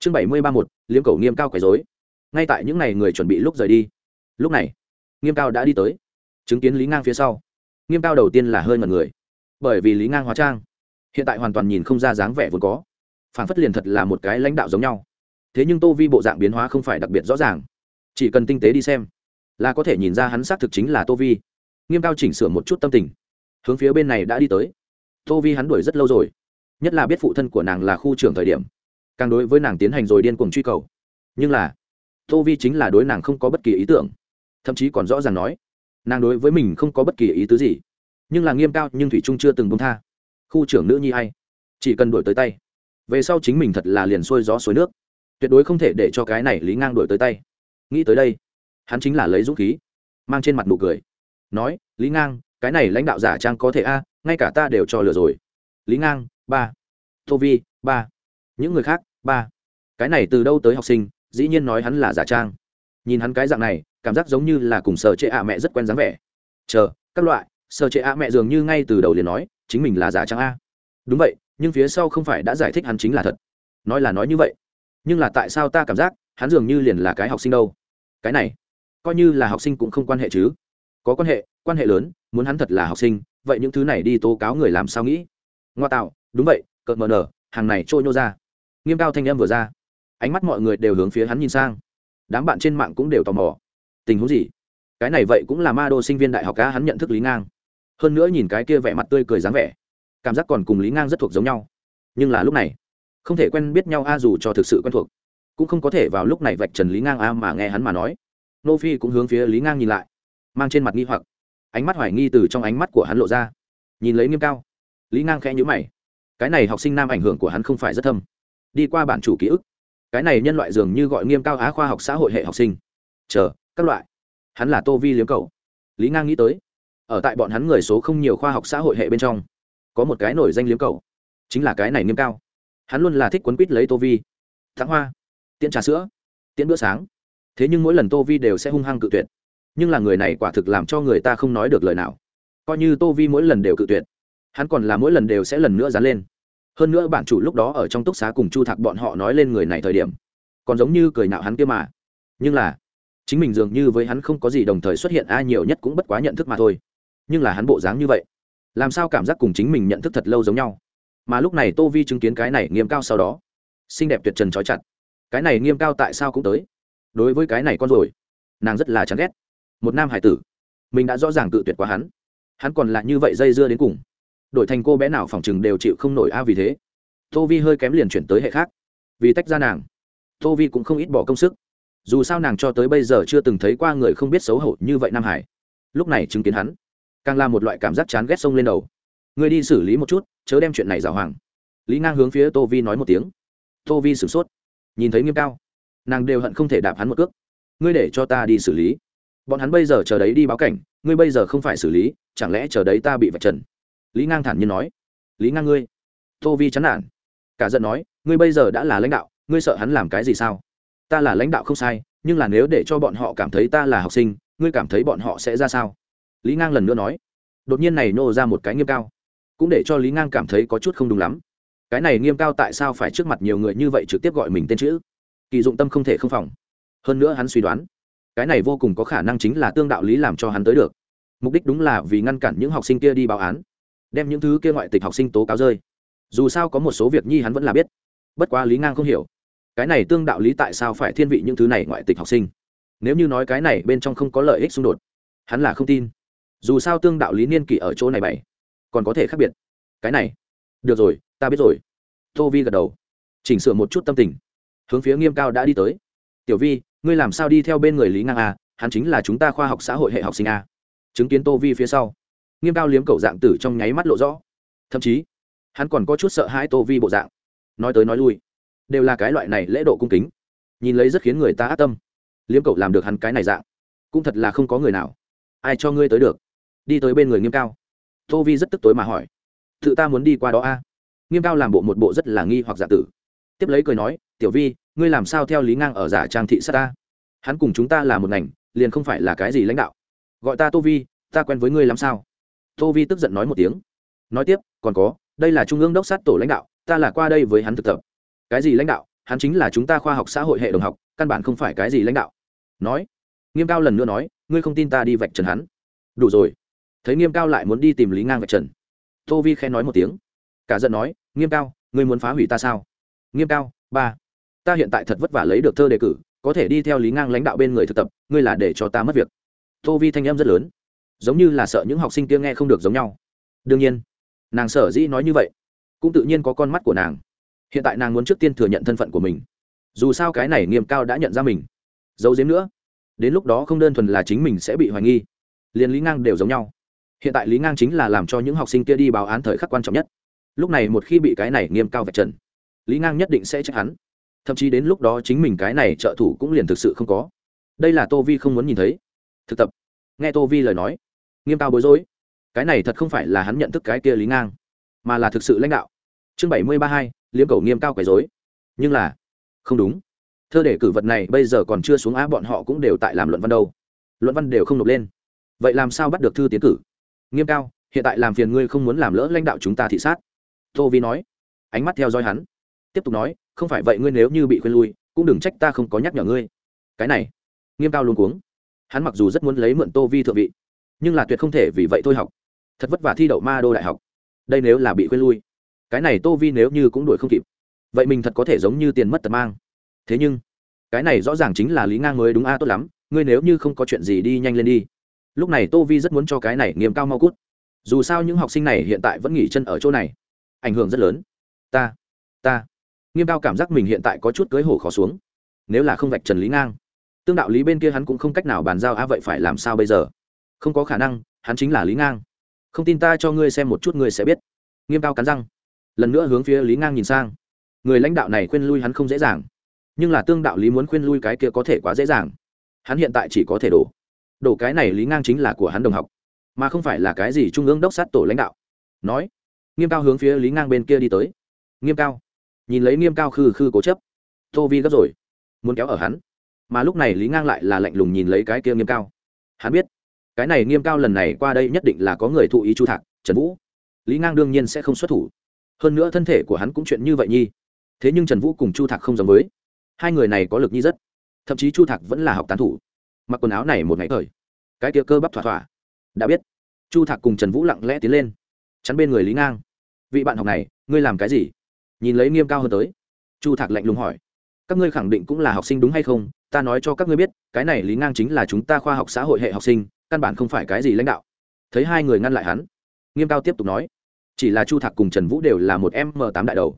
chương bảy mươi ba một liếm cầu nghiêm cao quấy dối ngay tại những ngày người chuẩn bị lúc rời đi. Lúc này, nghiêm cao đã đi tới. Chứng kiến lý ngang phía sau, nghiêm cao đầu tiên là hơi mật người. Bởi vì lý ngang hóa trang, hiện tại hoàn toàn nhìn không ra dáng vẻ vốn có. Phản phất liền thật là một cái lãnh đạo giống nhau. Thế nhưng tô vi bộ dạng biến hóa không phải đặc biệt rõ ràng. Chỉ cần tinh tế đi xem, là có thể nhìn ra hắn xác thực chính là tô vi. Nghiêm cao chỉnh sửa một chút tâm tình, hướng phía bên này đã đi tới. Tô vi hắn đuổi rất lâu rồi, nhất là biết phụ thân của nàng là khu trưởng thời điểm càng đối với nàng tiến hành rồi điên cuồng truy cầu. Nhưng là, tô vi chính là đối nàng không có bất kỳ ý tưởng, thậm chí còn rõ ràng nói, nàng đối với mình không có bất kỳ ý tứ gì, nhưng là nghiêm cao nhưng thủy trung chưa từng bông tha. Khu trưởng nữ nhi hay chỉ cần đuổi tới tay. Về sau chính mình thật là liền xuôi gió suối nước. Tuyệt đối không thể để cho cái này lý ngang đuổi tới tay. Nghĩ tới đây, hắn chính là lấy dũng khí, mang trên mặt nụ cười, nói, lý ngang, cái này lãnh đạo giả trang có thể a, ngay cả ta đều cho lừa rồi. Lý ngang, ba. Tô vi, ba những người khác, ba. Cái này từ đâu tới học sinh, dĩ nhiên nói hắn là giả trang. Nhìn hắn cái dạng này, cảm giác giống như là cùng sở trệ ạ mẹ rất quen dáng vẻ. Chờ, các loại, sở trệ ạ mẹ dường như ngay từ đầu liền nói, chính mình là giả trang a. Đúng vậy, nhưng phía sau không phải đã giải thích hắn chính là thật. Nói là nói như vậy. Nhưng là tại sao ta cảm giác, hắn dường như liền là cái học sinh đâu? Cái này, coi như là học sinh cũng không quan hệ chứ. Có quan hệ quan hệ lớn, muốn hắn thật là học sinh, vậy những thứ này đi tố cáo người làm sao nghĩ? Ngoa tạo, đúng vậy, cợt mờ nở, hàng này trôi nhô ra nghiêm cao thanh âm vừa ra. Ánh mắt mọi người đều hướng phía hắn nhìn sang. Đám bạn trên mạng cũng đều tò mò. Tình huống gì? Cái này vậy cũng là ma đô sinh viên đại học cá hắn nhận thức lý ngang. Hơn nữa nhìn cái kia vẻ mặt tươi cười dáng vẻ, cảm giác còn cùng lý ngang rất thuộc giống nhau. Nhưng là lúc này, không thể quen biết nhau a dù cho thực sự quen thuộc, cũng không có thể vào lúc này vạch trần lý ngang a mà nghe hắn mà nói. Nô phi cũng hướng phía lý ngang nhìn lại, mang trên mặt nghi hoặc. Ánh mắt hoài nghi từ trong ánh mắt của hắn lộ ra. Nhìn lấy nghiêm cao, lý ngang khẽ nhữ mày. Cái này học sinh nam ảnh hưởng của hắn không phải rất thâm đi qua bản chủ ký ức. Cái này nhân loại dường như gọi nghiêm cao á khoa học xã hội hệ học sinh. Chờ, các loại. Hắn là tô vi liếm cầu lý ngang nghĩ tới, ở tại bọn hắn người số không nhiều khoa học xã hội hệ bên trong, có một cái nổi danh liếm cầu chính là cái này nghiêm cao. Hắn luôn là thích quấn quýt lấy tô vi. Thắng hoa, tiễn trà sữa, tiễn bữa sáng. Thế nhưng mỗi lần tô vi đều sẽ hung hăng cự tuyệt. Nhưng là người này quả thực làm cho người ta không nói được lời nào. Coi như tô vi mỗi lần đều cự tuyệt, hắn còn là mỗi lần đều sẽ lần nữa dán lên hơn nữa bản chủ lúc đó ở trong túc xá cùng chu thạc bọn họ nói lên người này thời điểm, còn giống như cười nạo hắn kia mà. Nhưng là, chính mình dường như với hắn không có gì đồng thời xuất hiện, ai nhiều nhất cũng bất quá nhận thức mà thôi. Nhưng là hắn bộ dáng như vậy, làm sao cảm giác cùng chính mình nhận thức thật lâu giống nhau? Mà lúc này tô vi chứng kiến cái này nghiêm cao sau đó, xinh đẹp tuyệt trần trói chặt. Cái này nghiêm cao tại sao cũng tới? Đối với cái này con rồi, nàng rất là chán ghét. Một nam hải tử, mình đã rõ ràng tự tuyệt quá hắn. Hắn còn lại như vậy dây dưa đến cùng đổi thành cô bé nào phỏng chừng đều chịu không nổi a vì thế. Tô vi hơi kém liền chuyển tới hệ khác. Vì tách ra nàng, tô vi cũng không ít bỏ công sức. Dù sao nàng cho tới bây giờ chưa từng thấy qua người không biết xấu hổ như vậy nam hải. Lúc này chứng kiến hắn, càng là một loại cảm giác chán ghét sông lên đầu. Người đi xử lý một chút, chớ đem chuyện này rào hoàng. Lý ngang hướng phía tô vi nói một tiếng. Tô vi sửng sốt, nhìn thấy nghiêm cao. Nàng đều hận không thể đạp hắn một cước. Ngươi để cho ta đi xử lý. Bọn hắn bây giờ chờ đấy đi báo cảnh, ngươi bây giờ không phải xử lý, chẳng lẽ chờ đấy ta bị vạch trần? Lý ngang thản nhiên nói, lý ngang ngươi, tô vi chán nản. Cả giận nói, ngươi bây giờ đã là lãnh đạo, ngươi sợ hắn làm cái gì sao? Ta là lãnh đạo không sai, nhưng là nếu để cho bọn họ cảm thấy ta là học sinh, ngươi cảm thấy bọn họ sẽ ra sao? Lý ngang lần nữa nói, đột nhiên này nô ra một cái nghiêm cao, cũng để cho lý ngang cảm thấy có chút không đúng lắm. Cái này nghiêm cao tại sao phải trước mặt nhiều người như vậy trực tiếp gọi mình tên chữ? Kỳ dụng tâm không thể không phòng. Hơn nữa hắn suy đoán, cái này vô cùng có khả năng chính là tương đạo lý làm cho hắn tới được. Mục đích đúng là vì ngăn cản những học sinh kia đi báo án đem những thứ kia ngoại tịch học sinh tố cáo rơi. Dù sao có một số việc nhi hắn vẫn là biết. Bất quá lý ngang không hiểu. Cái này tương đạo lý tại sao phải thiên vị những thứ này ngoại tịch học sinh? Nếu như nói cái này bên trong không có lợi ích xung đột, hắn là không tin. Dù sao tương đạo lý niên kỷ ở chỗ này bày còn có thể khác biệt. Cái này, được rồi, ta biết rồi. Tô vi gật đầu, chỉnh sửa một chút tâm tình, hướng phía nghiêm cao đã đi tới. Tiểu vi, ngươi làm sao đi theo bên người lý ngang a hắn chính là chúng ta khoa học xã hội hệ học sinh a chứng kiến tô vi phía sau nghiêm cao liếm cầu dạng tử trong nháy mắt lộ rõ. Thậm chí, hắn còn có chút sợ hãi tô vi bộ dạng. Nói tới nói lui, đều là cái loại này lễ độ cung kính. Nhìn lấy rất khiến người ta ác tâm. Liếm cầu làm được hắn cái này dạng, cũng thật là không có người nào. Ai cho ngươi tới được? Đi tới bên người nghiêm cao. Tô vi rất tức tối mà hỏi. Tự ta muốn đi qua đó a? Nghiêm cao làm bộ một bộ rất là nghi hoặc giả tử. Tiếp lấy cười nói, tiểu vi, ngươi làm sao theo lý ngang ở giả trang thị sát ta? Hắn cùng chúng ta là một ngành, liền không phải là cái gì lãnh đạo. Gọi ta tô vi, ta quen với ngươi làm sao? Tô vi tức giận nói một tiếng. Nói tiếp, còn có, đây là trung ương đốc sát tổ lãnh đạo, ta là qua đây với hắn thực tập. Cái gì lãnh đạo? Hắn chính là chúng ta khoa học xã hội hệ đồng học, căn bản không phải cái gì lãnh đạo. Nói, nghiêm cao lần nữa nói, ngươi không tin ta đi vạch trần hắn. Đủ rồi. Thấy nghiêm cao lại muốn đi tìm lý ngang vạch trần, tô vi khen nói một tiếng. Cả giận nói, nghiêm cao, ngươi muốn phá hủy ta sao? Nghiêm cao, ba, ta hiện tại thật vất vả lấy được thơ đề cử, có thể đi theo lý ngang lãnh đạo bên người thực tập, ngươi là để cho ta mất việc. Tô vi thanh em rất lớn giống như là sợ những học sinh kia nghe không được giống nhau. Đương nhiên, nàng sở dĩ nói như vậy, cũng tự nhiên có con mắt của nàng. Hiện tại nàng muốn trước tiên thừa nhận thân phận của mình. Dù sao cái này nghiêm cao đã nhận ra mình. Giấu giếm nữa, đến lúc đó không đơn thuần là chính mình sẽ bị hoài nghi, liền lý ngang đều giống nhau. Hiện tại lý ngang chính là làm cho những học sinh kia đi báo án thời khắc quan trọng nhất. Lúc này một khi bị cái này nghiêm cao vạch trần, lý ngang nhất định sẽ trách hắn. Thậm chí đến lúc đó chính mình cái này trợ thủ cũng liền thực sự không có. Đây là tô vi không muốn nhìn thấy. Thực tập. Nghe tô vi lời nói nghiêm cao bối rối. Cái này thật không phải là hắn nhận thức cái kia lý ngang, mà là thực sự lãnh đạo. Chương bảy mươi ba hai, liếm cầu nghiêm cao quấy dối nhưng là, không đúng. Thơ để cử vật này bây giờ còn chưa xuống á, bọn họ cũng đều tại làm luận văn đâu. Luận văn đều không nộp lên. Vậy làm sao bắt được thư tiến cử? Nghiêm cao hiện tại làm phiền ngươi không muốn làm lỡ lãnh đạo chúng ta thị sát. Tô vi nói. Ánh mắt theo dõi hắn. Tiếp tục nói, không phải vậy ngươi nếu như bị khuyên lui, cũng đừng trách ta không có nhắc nhở ngươi. Cái này, nghiêm cao luôn cuống. Hắn mặc dù rất muốn lấy mượn tô vi thượng vị nhưng là tuyệt không thể vì vậy thôi học. Thật vất vả thi đậu ma đô đại học. Đây nếu là bị khuyên lui, cái này tô vi nếu như cũng đuổi không kịp, vậy mình thật có thể giống như tiền mất tật mang. Thế nhưng, cái này rõ ràng chính là lý ngang mới đúng a, tốt lắm, ngươi nếu như không có chuyện gì đi nhanh lên đi. Lúc này tô vi rất muốn cho cái này nghiêm cao mau cút. Dù sao những học sinh này hiện tại vẫn nghỉ chân ở chỗ này. Ảnh hưởng rất lớn. Ta ta. Nghiêm cao cảm giác mình hiện tại có chút cưới hổ khó xuống. Nếu là không vạch trần lý ngang, tương đạo lý bên kia hắn cũng không cách nào bàn giao a, vậy phải làm sao bây giờ? Không có khả năng, hắn chính là lý ngang. Không tin ta cho ngươi xem một chút ngươi sẽ biết. Nghiêm cao cắn răng. Lần nữa hướng phía lý ngang nhìn sang. Người lãnh đạo này khuyên lui hắn không dễ dàng. Nhưng là tương đạo lý muốn khuyên lui cái kia có thể quá dễ dàng. Hắn hiện tại chỉ có thể đổ. Đổ cái này lý ngang chính là của hắn đồng học. Mà không phải là cái gì trung ương đốc sát tổ lãnh đạo. Nói. Nghiêm cao hướng phía lý ngang bên kia đi tới. Nghiêm cao. Nhìn lấy nghiêm cao khư khư cố chấp. Tô vi gấp rồi. Muốn kéo ở hắn. Mà lúc này lý ngang lại là lạnh lùng nhìn lấy cái kia nghiêm cao. Hắn biết cái này nghiêm cao lần này qua đây nhất định là có người thụ ý chu thạc, trần vũ. Lý ngang đương nhiên sẽ không xuất thủ. Hơn nữa thân thể của hắn cũng chuyện như vậy nhi. Thế nhưng trần vũ cùng chu thạc không giống với. Hai người này có lực nhi rất. Thậm chí chu thạc vẫn là học tán thủ. Mặc quần áo này một ngày thời, cái kia cơ bắp thỏa thỏa. Đã biết. Chu thạc cùng trần vũ lặng lẽ tiến lên. Chắn bên người lý ngang. Vị bạn học này, ngươi làm cái gì? Nhìn lấy nghiêm cao hơn tới. Chu thạc lạnh lùng hỏi. Các ngươi khẳng định cũng là học sinh đúng hay không? Ta nói cho các ngươi biết, cái này lý ngang chính là chúng ta khoa học xã hội hệ học sinh căn bản không phải cái gì lãnh đạo. Thấy hai người ngăn lại hắn, nghiêm cao tiếp tục nói, chỉ là chu thạc cùng trần vũ đều là một m tám đại đầu.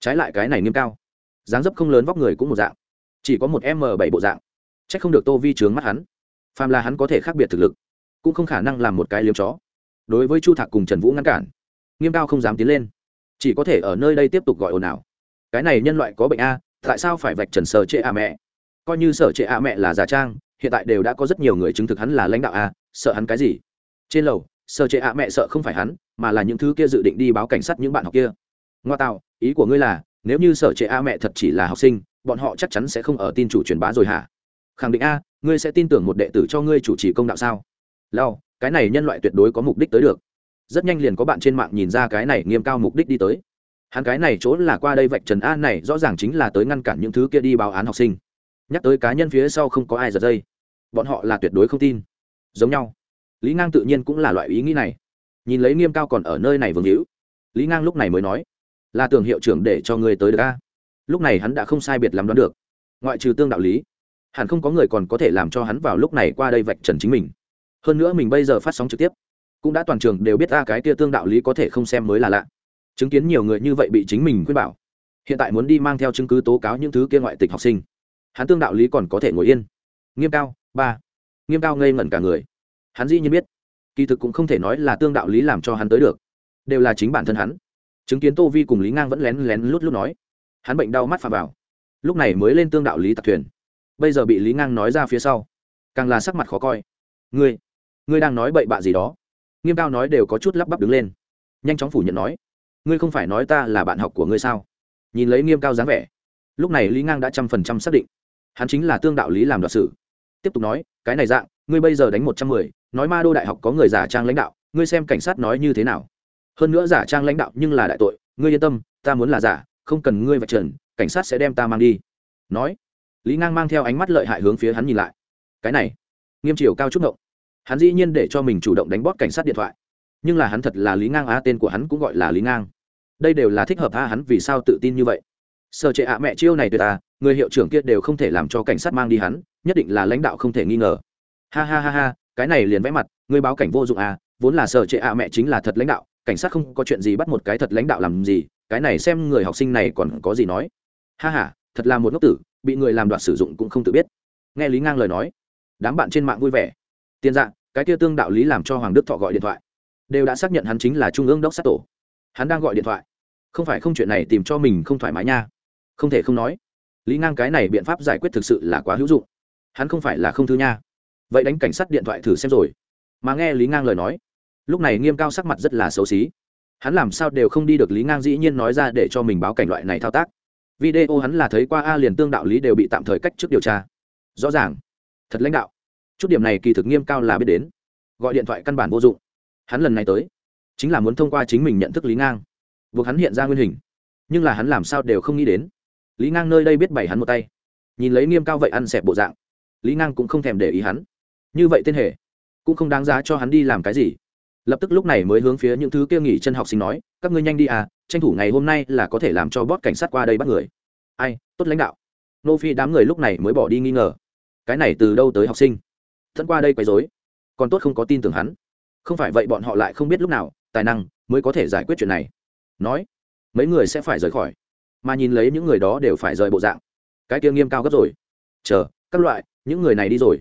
Trái lại cái này nghiêm cao, dáng dấp không lớn vóc người cũng một dạng, chỉ có một m bảy bộ dạng. C h ắ c không được tô vi trướng mắt hắn. Phàm là hắn có thể khác biệt thực lực, cũng không khả năng làm một cái liếm chó. Đối với chu thạc cùng trần vũ ngăn cản, nghiêm cao không dám tiến lên, chỉ có thể ở nơi đây tiếp tục gọi ồn ào. Cái này nhân loại có bệnh a, tại sao phải vạch trần sở trệ a mẹ? Coi như sở trệ a mẹ là giả trang hiện tại đều đã có rất nhiều người chứng thực hắn là lãnh đạo a, sợ hắn cái gì? Trên lầu, sở trệ a mẹ sợ không phải hắn, mà là những thứ kia dự định đi báo cảnh sát những bạn học kia. Ngoa tạo, ý của ngươi là, nếu như sở trệ a mẹ thật chỉ là học sinh, bọn họ chắc chắn sẽ không ở tin chủ truyền bá rồi hả? Khẳng định a, ngươi sẽ tin tưởng một đệ tử cho ngươi chủ trì công đạo sao? Lao cái này nhân loại tuyệt đối có mục đích tới được. Rất nhanh liền có bạn trên mạng nhìn ra cái này nghiêm cao mục đích đi tới. Hắn cái này chỗ là qua đây vạch trần a, này rõ ràng chính là tới ngăn cản những thứ kia đi báo án học sinh. Nhắc tới cá nhân phía sau không có ai giật dây bọn họ là tuyệt đối không tin. Giống nhau. Lý ngang tự nhiên cũng là loại ý nghĩ này. Nhìn lấy nghiêm cao còn ở nơi này vương hữu, lý ngang lúc này mới nói, là tưởng hiệu trưởng để cho người tới được a? Lúc này hắn đã không sai biệt làm đoán được. Ngoại trừ tương đạo lý, hẳn không có người còn có thể làm cho hắn vào lúc này qua đây vạch trần chính mình. Hơn nữa mình bây giờ phát sóng trực tiếp, cũng đã toàn trường đều biết ra cái kia tương đạo lý có thể không xem mới là lạ. Chứng kiến nhiều người như vậy bị chính mình khuyên bảo, hiện tại muốn đi mang theo chứng cứ tố cáo những thứ kia ngoại tịch học sinh, hắn tương đạo lý còn có thể ngồi yên. Nghiêm cao ba. Nghiêm cao ngây ngẩn cả người. Hắn dĩ nhiên biết, kỳ thực cũng không thể nói là tương đạo lý làm cho hắn tới được, đều là chính bản thân hắn. Chứng kiến tô vi cùng lý ngang vẫn lén lén lút lút nói, hắn bệnh đau mắt phà vào, lúc này mới lên tương đạo lý tặc thuyền. Bây giờ bị lý ngang nói ra phía sau, càng là sắc mặt khó coi. Ngươi ngươi đang nói bậy bạ gì đó? Nghiêm cao nói đều có chút lắp bắp đứng lên. Nhanh chóng phủ nhận nói, ngươi không phải nói ta là bạn học của ngươi sao? Nhìn lấy nghiêm cao dáng vẻ, lúc này lý ngang đã trăm phần trăm xác định, hắn chính là tương đạo lý làm đoạt sự tiếp tục nói cái này dạng ngươi bây giờ đánh một trăm mười nói ma đô đại học có người giả trang lãnh đạo ngươi xem cảnh sát nói như thế nào? Hơn nữa giả trang lãnh đạo nhưng là đại tội ngươi yên tâm ta muốn là giả không cần ngươi vạch trần cảnh sát sẽ đem ta mang đi. Nói lý ngang mang theo ánh mắt lợi hại hướng phía hắn nhìn lại. Cái này nghiêm triều cao chút ngộng. Hắn dĩ nhiên để cho mình chủ động đánh bót cảnh sát điện thoại. Nhưng là hắn thật là lý ngang á tên của hắn cũng gọi là lý ngang. Đây đều là thích hợp a hắn vì sao tự tin như vậy. Sợ trệ ạ mẹ chiêu này tuyệt à, người hiệu trưởng kia đều không thể làm cho cảnh sát mang đi hắn nhất định là lãnh đạo không thể nghi ngờ. Ha ha ha ha, cái này liền vẽ mặt người báo cảnh vô dụng à vốn là sợ trệ ạ mẹ chính là thật lãnh đạo, cảnh sát không có chuyện gì bắt một cái thật lãnh đạo làm gì, cái này xem người học sinh này còn có gì nói. Ha ha, thật là một ngốc tử, bị người làm đoạt sử dụng cũng không tự biết. Nghe lý ngang lời nói, đám bạn trên mạng vui vẻ. Tiền dạng cái kia tương đạo lý làm cho hoàng đức thọ gọi điện thoại. Đều đã xác nhận hắn chính là trung ương đốc sát tổ. Hắn đang gọi điện thoại. Không phải không chuyện này tìm cho mình không thoải mái nha. Không thể không nói. Lý ngang cái này biện pháp giải quyết thực sự là quá hữu dụng hắn không phải là không thư nha. Vậy đánh cảnh sát điện thoại thử xem rồi. Mà nghe lý ngang lời nói, lúc này nghiêm cao sắc mặt rất là xấu xí. Hắn làm sao đều không đi được lý ngang dĩ nhiên nói ra để cho mình báo cảnh loại này thao tác. Video hắn là thấy qua a liền tương đạo lý đều bị tạm thời cách trước điều tra. Rõ ràng, thật lãnh đạo. Chút điểm này kỳ thực nghiêm cao là biết đến. Gọi điện thoại căn bản vô dụng. Hắn lần này tới, chính là muốn thông qua chính mình nhận thức lý ngang. Buộc hắn hiện ra nguyên hình. Nhưng là hắn làm sao đều không nghĩ đến. Lý ngang nơi đây biết bày hắn một tay. Nhìn lấy nghiêm cao vậy ăn xẹp bộ dạng lý ngang cũng không thèm để ý hắn. Như vậy tên hệ cũng không đáng giá cho hắn đi làm cái gì. Lập tức lúc này mới hướng phía những thứ kia nghỉ chân học sinh nói, các ngươi nhanh đi à tranh thủ ngày hôm nay là có thể làm cho bót cảnh sát qua đây bắt người. Ai, tốt lãnh đạo. Nô phi đám người lúc này mới bỏ đi nghi ngờ. Cái này từ đâu tới học sinh? Thân qua đây quấy rối, còn tốt không có tin tưởng hắn. Không phải vậy bọn họ lại không biết lúc nào, tài năng mới có thể giải quyết chuyện này. Nói, mấy người sẽ phải rời khỏi, mà nhìn lấy những người đó đều phải rời bộ dạng. Cái kia nghiêm cao gấp rồi. Chờ, các loại những người này đi rồi.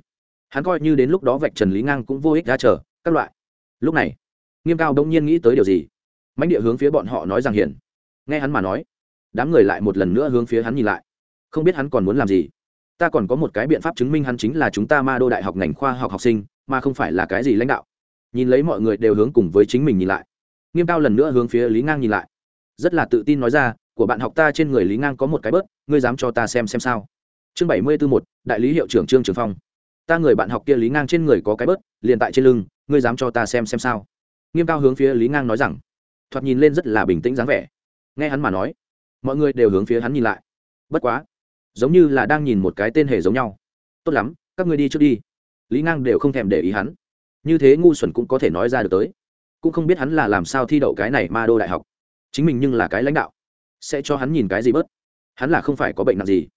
Hắn coi như đến lúc đó vạch trần lý ngang cũng vô ích ra chờ, các loại. Lúc này, nghiêm cao đông nhiên nghĩ tới điều gì? Mãnh địa hướng phía bọn họ nói rằng hiền nghe hắn mà nói, đám người lại một lần nữa hướng phía hắn nhìn lại. Không biết hắn còn muốn làm gì. Ta còn có một cái biện pháp chứng minh hắn chính là chúng ta ma đô đại học ngành khoa học học sinh, mà không phải là cái gì lãnh đạo. Nhìn lấy mọi người đều hướng cùng với chính mình nhìn lại. Nghiêm cao lần nữa hướng phía lý ngang nhìn lại. Rất là tự tin nói ra, của bạn học ta trên người lý ngang có một cái bớt, ngươi dám cho ta xem xem sao? Chương bảy mươi b ố một đại lý hiệu trưởng trương trường phong. Ta người bạn học kia lý ngang trên người có cái bớt, liền tại trên lưng, ngươi dám cho ta xem xem sao? Nghiêm cao hướng phía lý ngang nói rằng. Thoạt nhìn lên rất là bình tĩnh dáng vẻ. Nghe hắn mà nói, mọi người đều hướng phía hắn nhìn lại. Bất quá, giống như là đang nhìn một cái tên hề giống nhau. Tốt lắm, các ngươi đi trước đi. Lý ngang đều không thèm để ý hắn. Như thế ngu xuẩn cũng có thể nói ra được tới. Cũng không biết hắn là làm sao thi đậu cái này ma đô đại học. Chính mình nhưng là cái lãnh đạo. Sẽ cho hắn nhìn cái gì bớt? Hắn là không phải có bệnh nặng gì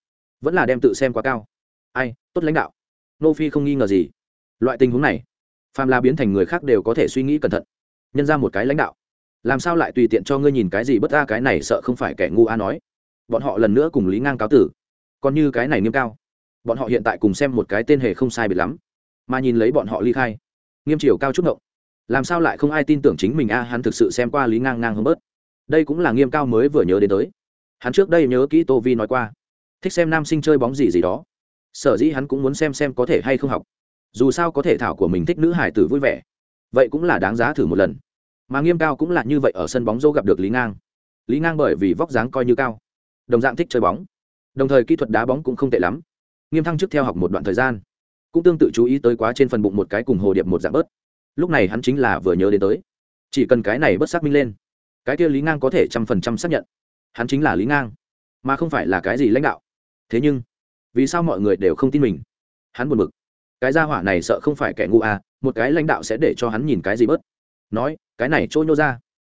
vẫn là đem tự xem quá cao. Ai, tốt lãnh đạo. Nô phi không nghi ngờ gì. Loại tình huống này, phàm là biến thành người khác đều có thể suy nghĩ cẩn thận. Nhân ra một cái lãnh đạo, làm sao lại tùy tiện cho ngươi nhìn cái gì bất ra cái này sợ không phải kẻ ngu a nói. Bọn họ lần nữa cùng lý ngang cáo tử. Còn như cái này nghiêm cao, bọn họ hiện tại cùng xem một cái tên hề không sai biệt lắm, mà nhìn lấy bọn họ ly khai, nghiêm triều cao chút ngộng. Làm sao lại không ai tin tưởng chính mình a, hắn thực sự xem qua lý ngang ngang hơn bớt. Đây cũng là nghiêm cao mới vừa nhớ đến tới. Hắn trước đây nhớ kỹ tô vi nói qua thích xem nam sinh chơi bóng gì gì đó. Sở dĩ hắn cũng muốn xem xem có thể hay không học. Dù sao có thể thảo của mình thích nữ hải tử vui vẻ. Vậy cũng là đáng giá thử một lần. Mà nghiêm cao cũng là như vậy ở sân bóng dô gặp được lý ngang. Lý ngang bởi vì vóc dáng coi như cao, đồng dạng thích chơi bóng. Đồng thời kỹ thuật đá bóng cũng không tệ lắm. Nghiêm thăng trước theo học một đoạn thời gian, cũng tương tự chú ý tới quá trên phần bụng một cái cùng hồ điệp một dạng bớt. Lúc này hắn chính là vừa nhớ đến tới. Chỉ cần cái này bớt xác minh lên, cái kia lý ngang có thể trăm phần trăm xác nhận. Hắn chính là lý ngang, mà không phải là cái gì lãnh đạo thế nhưng, vì sao mọi người đều không tin mình? Hắn buồn bực. Cái gia hỏa này sợ không phải kẻ ngu à một cái lãnh đạo sẽ để cho hắn nhìn cái gì bớt. Nói, cái này trôi nhô ra.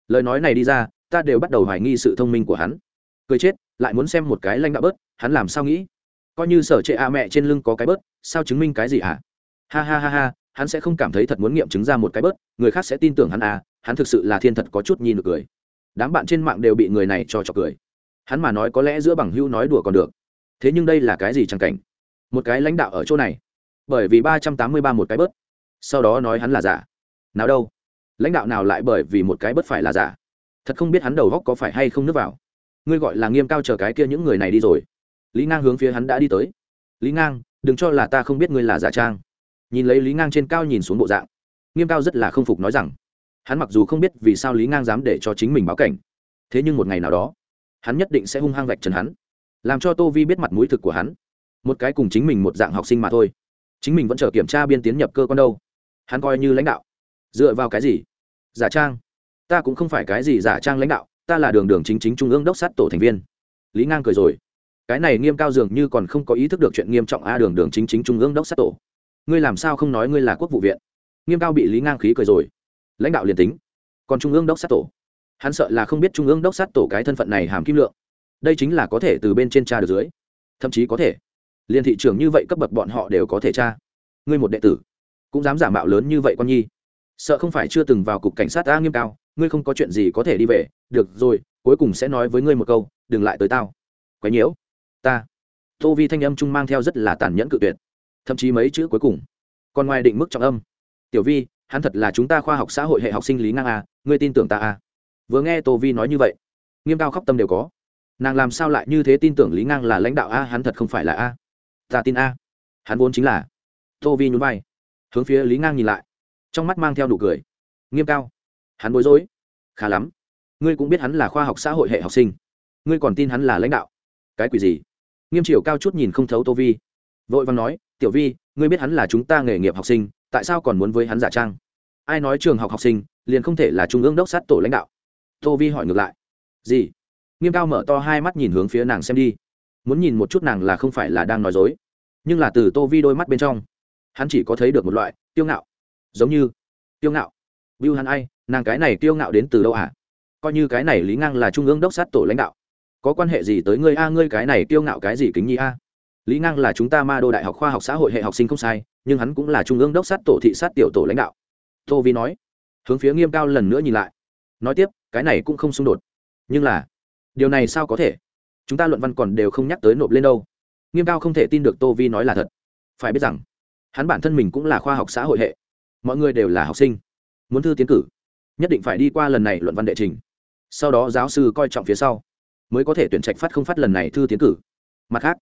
Lời nói này đi ra, ta đều bắt đầu hoài nghi sự thông minh của hắn. Cười chết, lại muốn xem một cái lãnh đạo bớt, hắn làm sao nghĩ? Coi như sở trệ a mẹ trên lưng có cái bớt, sao chứng minh cái gì hả ha ha ha ha, hắn sẽ không cảm thấy thật muốn nghiệm chứng ra một cái bớt, người khác sẽ tin tưởng hắn à hắn thực sự là thiên thật có chút nhìn được cười. Đám bạn trên mạng đều bị người này cho trọc cười. Hắn mà nói có lẽ giữa bằng hữu nói đùa còn được thế nhưng đây là cái gì chẳng cảnh? Một cái lãnh đạo ở chỗ này. Bởi vì ba trăm tám mươi ba một cái bớt. Sau đó nói hắn là giả. Nào đâu? Lãnh đạo nào lại bởi vì một cái bớt phải là giả? Thật không biết hắn đầu góc có phải hay không nước vào. Ngươi gọi là nghiêm cao chờ cái kia những người này đi rồi. Lý ngang hướng phía hắn đã đi tới. Lý ngang, đừng cho là ta không biết ngươi là giả trang. Nhìn lấy lý ngang trên cao nhìn xuống bộ dạng. Nghiêm cao rất là không phục nói rằng. Hắn mặc dù không biết vì sao lý ngang dám để cho chính mình báo cảnh. Thế nhưng một ngày nào đó, hắn nhất định sẽ hung hăng vạch trần hắn làm cho tô vi biết mặt mũi thực của hắn. Một cái cùng chính mình một dạng học sinh mà thôi. Chính mình vẫn chờ kiểm tra biên tiến nhập cơ quan đâu. Hắn coi như lãnh đạo. Dựa vào cái gì? Giả trang. Ta cũng không phải cái gì giả trang lãnh đạo, ta là đường đường chính chính trung ương đốc sát tổ thành viên. Lý ngang cười rồi. Cái này nghiêm cao dường như còn không có ý thức được chuyện nghiêm trọng a đường đường chính chính trung ương đốc sát tổ. Ngươi làm sao không nói ngươi là quốc vụ viện? Nghiêm cao bị lý ngang khí cười rồi. Lãnh đạo liền tính. Còn trung ương đốc sát tổ. Hắn sợ là không biết trung ương đốc sát tổ cái thân phận này hàm kim lượng đây chính là có thể từ bên trên cha được dưới. Thậm chí có thể. Liền thị trường như vậy cấp bậc bọn họ đều có thể tra. Ngươi một đệ tử, cũng dám giả mạo lớn như vậy con nhi. Sợ không phải chưa từng vào cục cảnh sát ta nghiêm cao, ngươi không có chuyện gì có thể đi về. Được rồi, cuối cùng sẽ nói với ngươi một câu, đừng lại tới tao. Quấy nhiễu. Ta. Tô vi thanh âm trung mang theo rất là tàn nhẫn cự tuyệt. Thậm chí mấy chữ cuối cùng. Còn ngoài định mức trọng âm. Tiểu vi, hắn thật là chúng ta khoa học xã hội hệ học sinh lý ngang a, ngươi tin tưởng ta a. Vừa nghe tô vi nói như vậy, nghiêm cao khóc tâm đều có nàng làm sao lại như thế tin tưởng lý ngang là lãnh đạo a, hắn thật không phải là a. Ta tin a. Hắn vốn chính là tô vi nhún vai. Hướng phía lý ngang nhìn lại. Trong mắt mang theo nụ cười. Nghiêm cao. Hắn bối rối. Khá lắm. Ngươi cũng biết hắn là khoa học xã hội hệ học sinh. Ngươi còn tin hắn là lãnh đạo. Cái quỷ gì? Nghiêm triều cao chút nhìn không thấu tô vi. Vội văn nói, tiểu vi, ngươi biết hắn là chúng ta nghề nghiệp học sinh, tại sao còn muốn với hắn giả trang? Ai nói trường học học sinh, liền không thể là trung ương đốc sát tổ lãnh đạo? Tô vi hỏi ngược lại. Gì? Nghiêm cao mở to hai mắt nhìn hướng phía nàng xem đi. Muốn nhìn một chút nàng là không phải là đang nói dối, nhưng là từ tô vi đôi mắt bên trong, hắn chỉ có thấy được một loại tiêu ngạo. Giống như tiêu ngạo. Bưu hắn ai, nàng cái này tiêu ngạo đến từ đâu à coi như cái này lý ngang là trung ương đốc sát tổ lãnh đạo, có quan hệ gì tới ngươi a? Ngươi cái này tiêu ngạo cái gì kính nhi a? Lý ngang là chúng ta ma đô đại học khoa học xã hội hệ học sinh không sai, nhưng hắn cũng là trung ương đốc sát tổ thị sát tiểu tổ lãnh đạo. Tô vi nói. Hướng phía nghiêm cao lần nữa nhìn lại. Nói tiếp, cái này cũng không xung đột. Nhưng là điều này sao có thể? Chúng ta luận văn còn đều không nhắc tới nộp lên đâu. Nghiêm cao không thể tin được tô vi nói là thật. Phải biết rằng, hắn bản thân mình cũng là khoa học xã hội hệ. Mọi người đều là học sinh. Muốn thư tiến cử, nhất định phải đi qua lần này luận văn đệ trình. Sau đó giáo sư coi trọng phía sau, mới có thể tuyển trạch phát không phát lần này thư tiến cử. Mặt khác,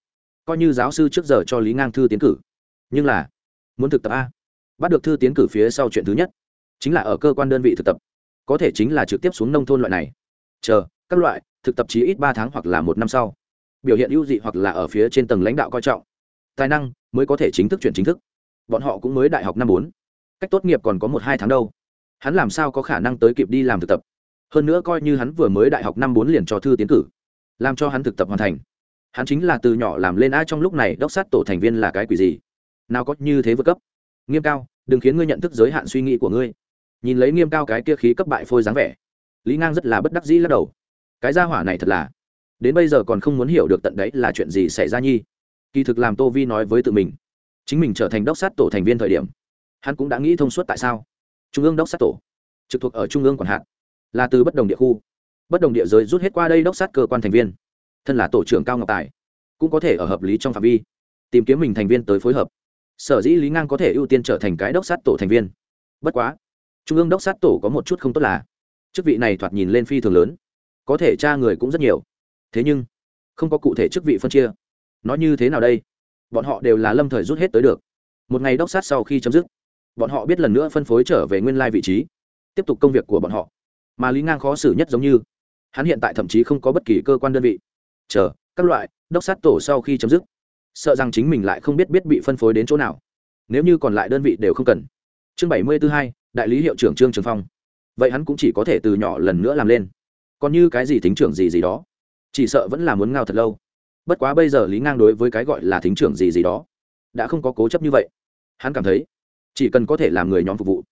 coi như giáo sư trước giờ cho lý ngang thư tiến cử, nhưng là muốn thực tập a, bắt được thư tiến cử phía sau chuyện thứ nhất, chính là ở cơ quan đơn vị thực tập, có thể chính là trực tiếp xuống nông thôn loại này. Chờ, các loại thực tập chí ít ba tháng hoặc là một năm sau. Biểu hiện ưu dị hoặc là ở phía trên tầng lãnh đạo coi trọng. Tài năng mới có thể chính thức chuyển chính thức. Bọn họ cũng mới đại học năm bốn. Cách tốt nghiệp còn có một hai tháng đâu. Hắn làm sao có khả năng tới kịp đi làm thực tập? Hơn nữa coi như hắn vừa mới đại học năm bốn liền cho thư tiến cử, làm cho hắn thực tập hoàn thành. Hắn chính là từ nhỏ làm lên a trong lúc này đốc sát tổ thành viên là cái quỷ gì? Nào có như thế vượt cấp. Nghiêm cao, đừng khiến ngươi nhận thức giới hạn suy nghĩ của ngươi. Nhìn lấy nghiêm cao cái kia khí cấp bại phôi dáng vẻ, lý ngang rất là bất đắc dĩ lắc đầu cái gia hỏa này thật là. Đến bây giờ còn không muốn hiểu được tận đấy là chuyện gì xảy ra nhi. Kỳ thực làm tô vi nói với tự mình, chính mình trở thành đốc sát tổ thành viên thời điểm, hắn cũng đã nghĩ thông suốt tại sao. Trung ương đốc sát tổ, trực thuộc ở trung ương còn hạn là từ bất đồng địa khu. Bất đồng địa giới rút hết qua đây đốc sát cơ quan thành viên. Thân là tổ trưởng cao ngọc tài, cũng có thể ở hợp lý trong phạm vi, tìm kiếm mình thành viên tới phối hợp. Sở dĩ lý ngang có thể ưu tiên trở thành cái đốc sát tổ thành viên. Bất quá, trung ương đốc sát tổ có một chút không tốt là, chức vị này thoạt nhìn lên phi thường lớn có thể tra người cũng rất nhiều. Thế nhưng, không có cụ thể chức vị phân chia. Nó như thế nào đây? Bọn họ đều là lâm thời rút hết tới được. Một ngày đốc sát sau khi chấm dứt, bọn họ biết lần nữa phân phối trở về nguyên lai vị trí, tiếp tục công việc của bọn họ. Mà lý ngang khó xử nhất giống như, hắn hiện tại thậm chí không có bất kỳ cơ quan đơn vị. Chờ, các loại đốc sát tổ sau khi chấm dứt, sợ rằng chính mình lại không biết biết bị phân phối đến chỗ nào. Nếu như còn lại đơn vị đều không cần. Chương bảy mươi thứ hai, đại lý hiệu trưởng trương trường phong. Vậy hắn cũng chỉ có thể từ nhỏ lần nữa làm lên còn như cái gì thính trưởng gì gì đó. Chỉ sợ vẫn là muốn ngao thật lâu. Bất quá bây giờ lý ngang đối với cái gọi là thính trưởng gì gì đó, đã không có cố chấp như vậy. Hắn cảm thấy, chỉ cần có thể làm người nhóm phục vụ,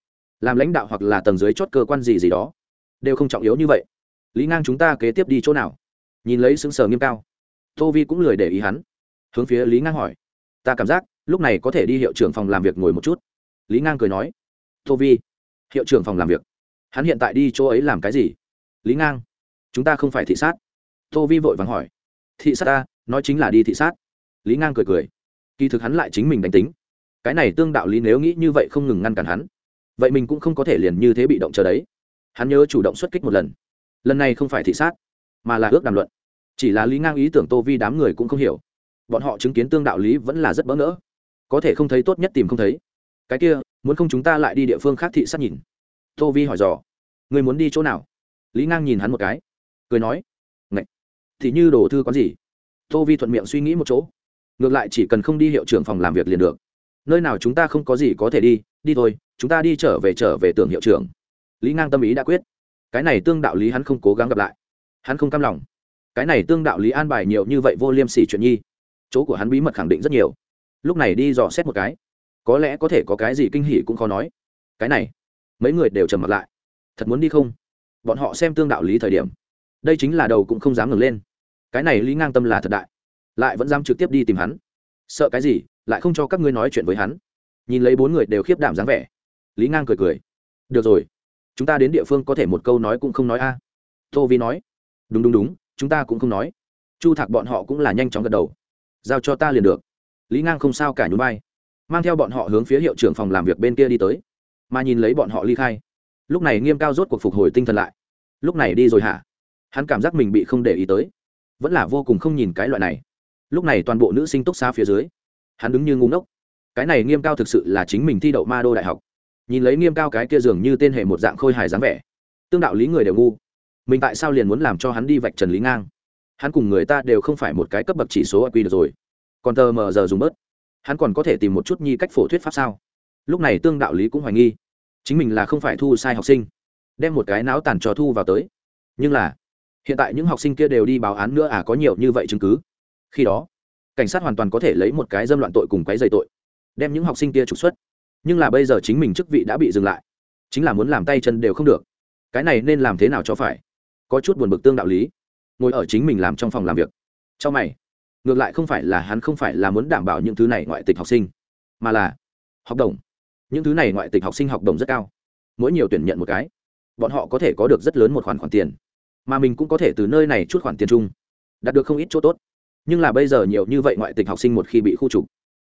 làm lãnh đạo hoặc là tầng dưới chốt cơ quan gì gì đó, đều không trọng yếu như vậy. Lý ngang chúng ta kế tiếp đi chỗ nào? Nhìn lấy xứng sờ nghiêm cao, tô vi cũng lười để ý hắn. Hướng phía lý ngang hỏi, ta cảm giác, lúc này có thể đi hiệu trưởng phòng làm việc ngồi một chút. Lý ngang cười nói, tô vi, hiệu trưởng phòng làm việc, hắn hiện tại đi chỗ ấy làm cái gì? Lý ngang chúng ta không phải thị sát. Tô vi vội vàng hỏi. Thị sát ta, nói chính là đi thị sát. Lý ngang cười cười. Kỳ thực hắn lại chính mình đánh tính. Cái này tương đạo lý nếu nghĩ như vậy không ngừng ngăn cản hắn. Vậy mình cũng không có thể liền như thế bị động chờ đấy. Hắn nhớ chủ động xuất kích một lần. Lần này không phải thị sát, mà là ước đàm luận. Chỉ là lý ngang ý tưởng tô vi đám người cũng không hiểu. Bọn họ chứng kiến tương đạo lý vẫn là rất bỡ ngỡ. Có thể không thấy tốt nhất tìm không thấy. Cái kia, muốn không chúng ta lại đi địa phương khác thị sát nhìn? Tô vi hỏi dò. Người muốn đi chỗ nào? Lý ngang nhìn hắn một cái cười nói, Ngậy! thì như đồ thư có gì? Tô vi thuận miệng suy nghĩ một chỗ, ngược lại chỉ cần không đi hiệu trưởng phòng làm việc liền được. Nơi nào chúng ta không có gì có thể đi đi thôi, chúng ta đi trở về trở về tưởng hiệu trưởng. Lý ngang tâm ý đã quyết. Cái này tương đạo lý hắn không cố gắng gặp lại. Hắn không cam lòng. Cái này tương đạo lý an bài nhiều như vậy vô liêm sỉ chuyện nhi. Chỗ của hắn bí mật khẳng định rất nhiều. Lúc này đi dò xét một cái. Có lẽ có thể có cái gì kinh hỉ cũng khó nói. Cái này, mấy người đều trầm mặt lại. Thật muốn đi không? Bọn họ xem tương đạo lý thời điểm đây chính là đầu cũng không dám ngẩng lên. Cái này lý ngang tâm là thật đại, lại vẫn dám trực tiếp đi tìm hắn. Sợ cái gì, lại không cho các ngươi nói chuyện với hắn. Nhìn lấy bốn người đều khiếp đảm dáng vẻ, lý ngang cười cười. Được rồi, chúng ta đến địa phương có thể một câu nói cũng không nói a. Tô vi nói. Đúng đúng đúng, chúng ta cũng không nói. Chu thạc bọn họ cũng là nhanh chóng gật đầu. Giao cho ta liền được. Lý ngang không sao cả nhún vai. Mang theo bọn họ hướng phía hiệu trưởng phòng làm việc bên kia đi tới. Mà nhìn lấy bọn họ ly khai. Lúc này nghiêm cao rốt cuộc phục hồi tinh thần lại. Lúc này đi rồi hả? Hắn cảm giác mình bị không để ý tới, vẫn là vô cùng không nhìn cái loại này. Lúc này toàn bộ nữ sinh túc xa phía dưới, hắn đứng như ngu ngốc. Cái này nghiêm cao thực sự là chính mình thi đậu ma đô đại học. Nhìn lấy nghiêm cao cái kia dường như tên hệ một dạng khôi hài dáng vẻ, tương đạo lý người đều ngu. Mình tại sao liền muốn làm cho hắn đi vạch trần lý ngang? Hắn cùng người ta đều không phải một cái cấp bậc chỉ số q được rồi. Còn tờ mờ giờ dùng bớt. Hắn còn có thể tìm một chút nhi cách phổ thuyết pháp sao? Lúc này tương đạo lý cũng hoài nghi. Chính mình là không phải thu sai học sinh, đem một cái não tàn trò thu vào tới. Nhưng là hiện tại những học sinh kia đều đi báo án nữa à có nhiều như vậy chứng cứ. Khi đó, cảnh sát hoàn toàn có thể lấy một cái dâm loạn tội cùng cái dày tội, đem những học sinh kia trục xuất. Nhưng là bây giờ chính mình chức vị đã bị dừng lại, chính là muốn làm tay chân đều không được. Cái này nên làm thế nào cho phải? Có chút buồn bực tương đạo lý. Ngồi ở chính mình làm trong phòng làm việc. Cho mày, ngược lại không phải là hắn không phải là muốn đảm bảo những thứ này ngoại tịch học sinh, mà là học đồng. Những thứ này ngoại tịch học sinh học đồng rất cao. Mỗi nhiều tuyển nhận một cái, bọn họ có thể có được rất lớn một khoản khoản tiền mà mình cũng có thể từ nơi này chút khoản tiền chung, đạt được không ít chỗ tốt. Nhưng là bây giờ nhiều như vậy ngoại tịch học sinh một khi bị khu trục,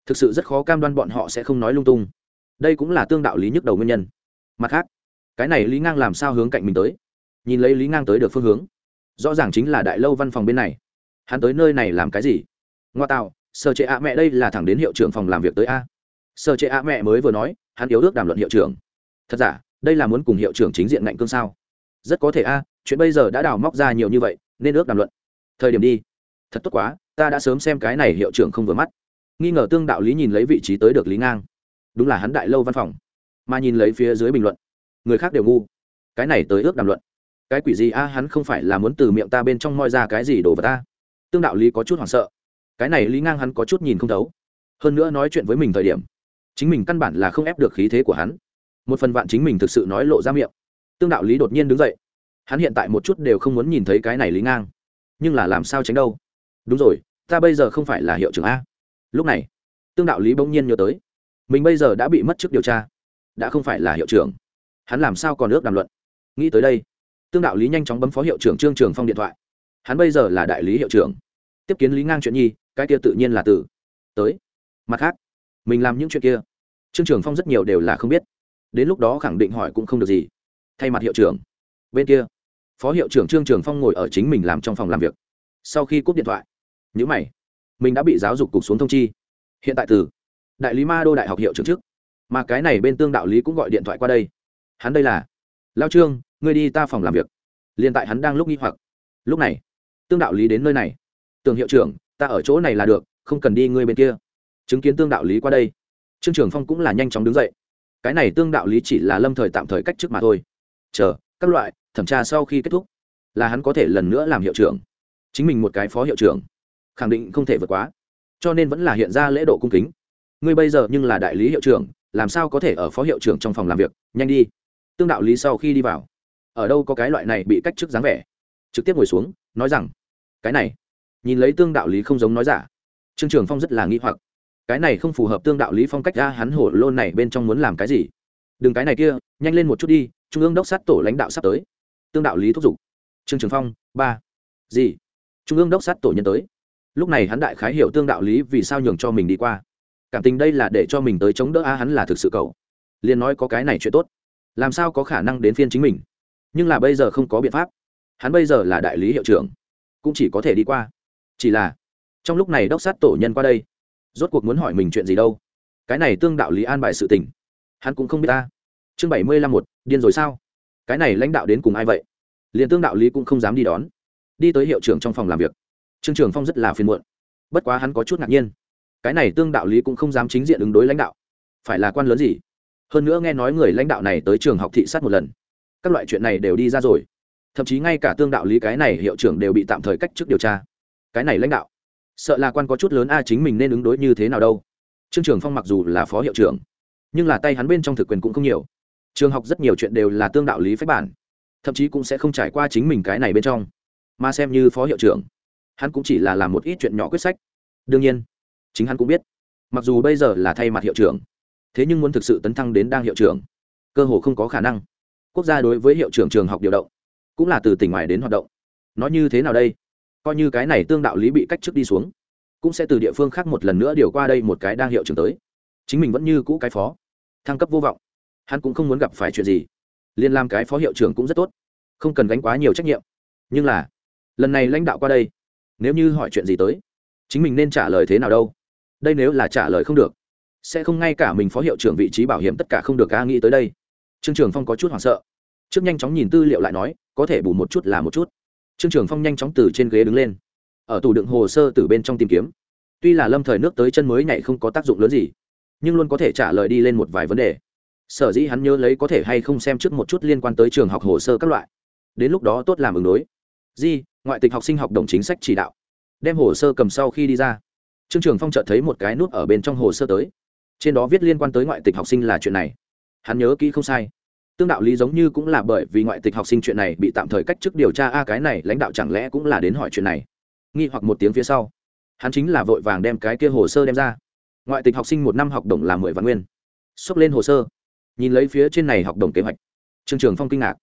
thực sự rất khó cam đoan bọn họ sẽ không nói lung tung. Đây cũng là tương đạo lý nhức đầu nguyên nhân. Mặt khác, cái này lý ngang làm sao hướng cạnh mình tới? Nhìn lấy lý ngang tới được phương hướng, rõ ràng chính là đại lâu văn phòng bên này. Hắn tới nơi này làm cái gì? Ngoa tạo, sở trệ ạ mẹ đây là thẳng đến hiệu trưởng phòng làm việc tới a. Sở trệ ạ mẹ mới vừa nói, hắn yếu ước đàm luận hiệu trưởng. Thật giả, đây là muốn cùng hiệu trưởng chính diện ngạnh cương sao? Rất có thể a chuyện bây giờ đã đào móc ra nhiều như vậy, nên ước đàm luận. Thời điểm đi. Thật tốt quá, ta đã sớm xem cái này hiệu trưởng không vừa mắt. Nghi ngờ tương đạo lý nhìn lấy vị trí tới được lý ngang. Đúng là hắn đại lâu văn phòng, mà nhìn lấy phía dưới bình luận. Người khác đều ngu. Cái này tới ước đàm luận. Cái quỷ gì a, hắn không phải là muốn từ miệng ta bên trong moi ra cái gì đổ vào ta? Tương đạo lý có chút hoảng sợ. Cái này lý ngang hắn có chút nhìn không thấu. Hơn nữa nói chuyện với mình thời điểm, chính mình căn bản là không ép được khí thế của hắn. Một phần vạn chính mình thực sự nói lộ ra miệng. Tương đạo lý đột nhiên đứng dậy hắn hiện tại một chút đều không muốn nhìn thấy cái này lý ngang. Nhưng là làm sao tránh đâu? Đúng rồi, ta bây giờ không phải là hiệu trưởng a. Lúc này, tương đạo lý bỗng nhiên nhớ tới, mình bây giờ đã bị mất chức điều tra, đã không phải là hiệu trưởng. Hắn làm sao còn ước đàm luận? Nghĩ tới đây, tương đạo lý nhanh chóng bấm phó hiệu trưởng trương trường phong điện thoại. Hắn bây giờ là đại lý hiệu trưởng. Tiếp kiến lý ngang chuyện nhi, cái kia tự nhiên là từ. Tới. Mặt khác, mình làm những chuyện kia. Trương trường phong rất nhiều đều là không biết. Đến lúc đó khẳng định hỏi cũng không được gì. Thay mặt hiệu trưởng bên kia. Phó hiệu trưởng trương trường phong ngồi ở chính mình làm trong phòng làm việc. Sau khi cúp điện thoại nhữ mày. Mình đã bị giáo dục cục xuống thông chi. Hiện tại từ đại lý ma đô đại học hiệu trưởng trước. Mà cái này bên tương đạo lý cũng gọi điện thoại qua đây. Hắn đây là lao trương, ngươi đi ta phòng làm việc. Liền tại hắn đang lúc nghi hoặc. Lúc này, tương đạo lý đến nơi này. Tường hiệu trưởng, ta ở chỗ này là được, không cần đi ngươi bên kia. Chứng kiến tương đạo lý qua đây, trương trường phong cũng là nhanh chóng đứng dậy. Cái này tương đạo lý chỉ là lâm thời tạm thời cách trước mà thôi. Chờ các loại, thẩm tra sau khi kết thúc, là hắn có thể lần nữa làm hiệu trưởng. Chính mình một cái phó hiệu trưởng, khẳng định không thể vượt quá. Cho nên vẫn là hiện ra lễ độ cung kính. Ngươi bây giờ nhưng là đại lý hiệu trưởng, làm sao có thể ở phó hiệu trưởng trong phòng làm việc? Nhanh đi. Tương đạo lý sau khi đi vào. Ở đâu có cái loại này bị cách chức dáng vẻ? Trực tiếp ngồi xuống, nói rằng, cái này. Nhìn lấy tương đạo lý không giống nói giả. Trương trường phong rất là nghi hoặc. Cái này không phù hợp tương đạo lý phong cách ra, hắn hổ lôn này bên trong muốn làm cái gì? Đừng cái này kia, nhanh lên một chút đi trung ương đốc sát tổ lãnh đạo sắp tới. Tương đạo lý thúc giục trương trường phong ba. Gì? Trung ương đốc sát tổ nhân tới. Lúc này hắn đại khái hiểu tương đạo lý vì sao nhường cho mình đi qua. Cảm tình đây là để cho mình tới chống đỡ a hắn là thực sự cậu, liền nói có cái này chuyện tốt. Làm sao có khả năng đến phiên chính mình? Nhưng là bây giờ không có biện pháp. Hắn bây giờ là đại lý hiệu trưởng. Cũng chỉ có thể đi qua. Chỉ là trong lúc này đốc sát tổ nhân qua đây rốt cuộc muốn hỏi mình chuyện gì đâu. Cái này tương đạo lý an bài sự tình. Hắn cũng không biết ta chương bảy mươi lăm một, điên rồi sao? Cái này lãnh đạo đến cùng ai vậy? Liền tương đạo lý cũng không dám đi đón. Đi tới hiệu trưởng trong phòng làm việc. Trương trường phong rất là phiền muộn. Bất quá hắn có chút ngạc nhiên. Cái này tương đạo lý cũng không dám chính diện ứng đối lãnh đạo. Phải là quan lớn gì? Hơn nữa nghe nói người lãnh đạo này tới trường học thị sát một lần. Các loại chuyện này đều đi ra rồi. Thậm chí ngay cả tương đạo lý cái này hiệu trưởng đều bị tạm thời cách chức điều tra. Cái này lãnh đạo, sợ là quan có chút lớn a, chính mình nên ứng đối như thế nào đâu? Trương trường phong mặc dù là phó hiệu trưởng, nhưng là tay hắn bên trong thực quyền cũng không nhiều trường học rất nhiều chuyện đều là tương đạo lý phép bản, thậm chí cũng sẽ không trải qua chính mình cái này bên trong. Mà xem như phó hiệu trưởng, hắn cũng chỉ là làm một ít chuyện nhỏ quyết sách. Đương nhiên, chính hắn cũng biết, mặc dù bây giờ là thay mặt hiệu trưởng, thế nhưng muốn thực sự tấn thăng đến đang hiệu trưởng, cơ hồ không có khả năng. Quốc gia đối với hiệu trưởng trường học điều động, cũng là từ tỉnh ngoài đến hoạt động. Nói như thế nào đây? Coi như cái này tương đạo lý bị cách chức đi xuống, cũng sẽ từ địa phương khác một lần nữa điều qua đây một cái đang hiệu trưởng tới. Chính mình vẫn như cũ cái phó, thăng cấp vô vọng hắn cũng không muốn gặp phải chuyện gì. Liên làm cái phó hiệu trưởng cũng rất tốt, không cần gánh quá nhiều trách nhiệm. Nhưng là, lần này lãnh đạo qua đây, nếu như hỏi chuyện gì tới, chính mình nên trả lời thế nào đâu? Đây nếu là trả lời không được, sẽ không ngay cả mình phó hiệu trưởng vị trí bảo hiểm tất cả không được ca nghĩ tới đây. Trương trường phong có chút hoảng sợ. Trước nhanh chóng nhìn tư liệu lại nói, có thể bù một chút là một chút. Trương trường phong nhanh chóng từ trên ghế đứng lên, ở tủ đựng hồ sơ từ bên trong tìm kiếm. Tuy là lâm thời nước tới chân mới nhảy không có tác dụng lớn gì, nhưng luôn có thể trả lời đi lên một vài vấn đề sở dĩ hắn nhớ lấy có thể hay không xem trước một chút liên quan tới trường học hồ sơ các loại. Đến lúc đó tốt làm ứng đối. Di, ngoại tịch học sinh học đồng chính sách chỉ đạo. Đem hồ sơ cầm sau khi đi ra. Trương trường phong chợt thấy một cái nút ở bên trong hồ sơ tới. Trên đó viết liên quan tới ngoại tịch học sinh là chuyện này. Hắn nhớ kỹ không sai. Tương đạo lý giống như cũng là bởi vì ngoại tịch học sinh chuyện này bị tạm thời cách chức điều tra, a, cái này lãnh đạo chẳng lẽ cũng là đến hỏi chuyện này. Nghi hoặc một tiếng phía sau, hắn chính là vội vàng đem cái kia hồ sơ đem ra. Ngoại tịch học sinh một năm học đồng là mười vạn nguyên. Xốc lên hồ sơ nhìn lấy phía trên này học đồng kế hoạch. Trương trường phong kinh ngạc.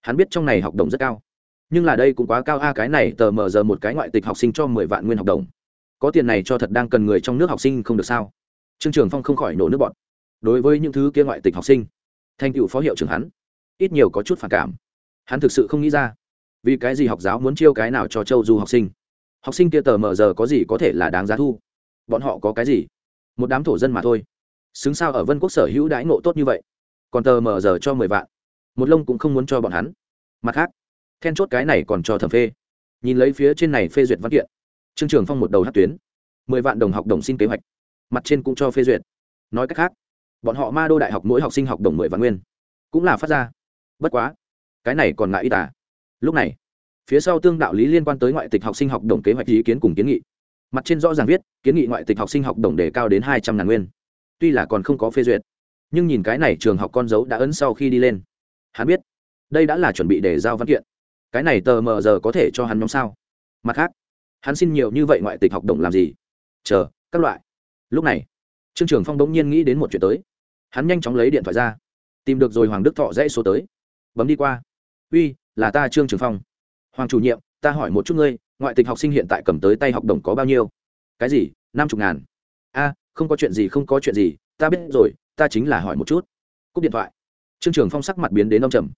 Hắn biết trong này học đồng rất cao. Nhưng là đây cũng quá cao a, cái này tờ mờ giờ một cái ngoại tịch học sinh cho mười vạn nguyên học đồng. Có tiền này cho thật đang cần người trong nước học sinh không được sao? Trương trường phong không khỏi nổ nước bọn đối với những thứ kia ngoại tịch học sinh, thành cựu phó hiệu trưởng hắn, ít nhiều có chút phản cảm. Hắn thực sự không nghĩ ra, vì cái gì học giáo muốn chiêu cái nào cho châu du học sinh. Học sinh kia tờ mờ giờ có gì có thể là đáng giá thu? Bọn họ có cái gì? Một đám thổ dân mà thôi. Xứng sao ở vân quốc sở hữu đãi ngộ tốt như vậy? Còn tờ mở giờ cho mười vạn. Một lông cũng không muốn cho bọn hắn. Mặt khác, then chốt cái này còn cho thẩm phê. Nhìn lấy phía trên này phê duyệt văn kiện, trương trường phong một đầu hát tuyến. Mười vạn đồng học đồng xin kế hoạch. Mặt trên cũng cho phê duyệt. Nói cách khác, bọn họ ma đô đại học mỗi học sinh học đồng mười vạn nguyên. Cũng là phát ra. Bất quá, cái này còn ngại y tả. Lúc này, phía sau tương đạo lý liên quan tới ngoại tịch học sinh học đồng kế hoạch ý kiến cùng kiến nghị. Mặt trên rõ ràng viết, kiến nghị ngoại tịch học sinh học đồng đề cao đến hai trăm ngàn nguyên. Tuy là còn không có phê duyệt nhưng nhìn cái này trường học con dấu đã ấn sau khi đi lên. Hắn biết, đây đã là chuẩn bị để giao văn kiện. Cái này tờ mờ giờ có thể cho hắn nhóm sao? Mặt khác, hắn xin nhiều như vậy ngoại tịch học đồng làm gì? Chờ, các loại. Lúc này, trương trường phong đ ỗ n g nhiên nghĩ đến một chuyện tới. Hắn nhanh chóng lấy điện thoại ra, tìm được rồi hoàng đức thọ dãy số tới. Bấm đi qua. Uy, là ta trương trường phong. Hoàng chủ nhiệm, ta hỏi một chút ngươi, ngoại tịch học sinh hiện tại cầm tới tay học đồng có bao nhiêu? Cái gì? năm chục ngàn. A, không có chuyện gì, không có chuyện gì, ta biết rồi ta chính là hỏi một chút. Cúp điện thoại. Trương trường phong sắc mặt biến đến ông trầm.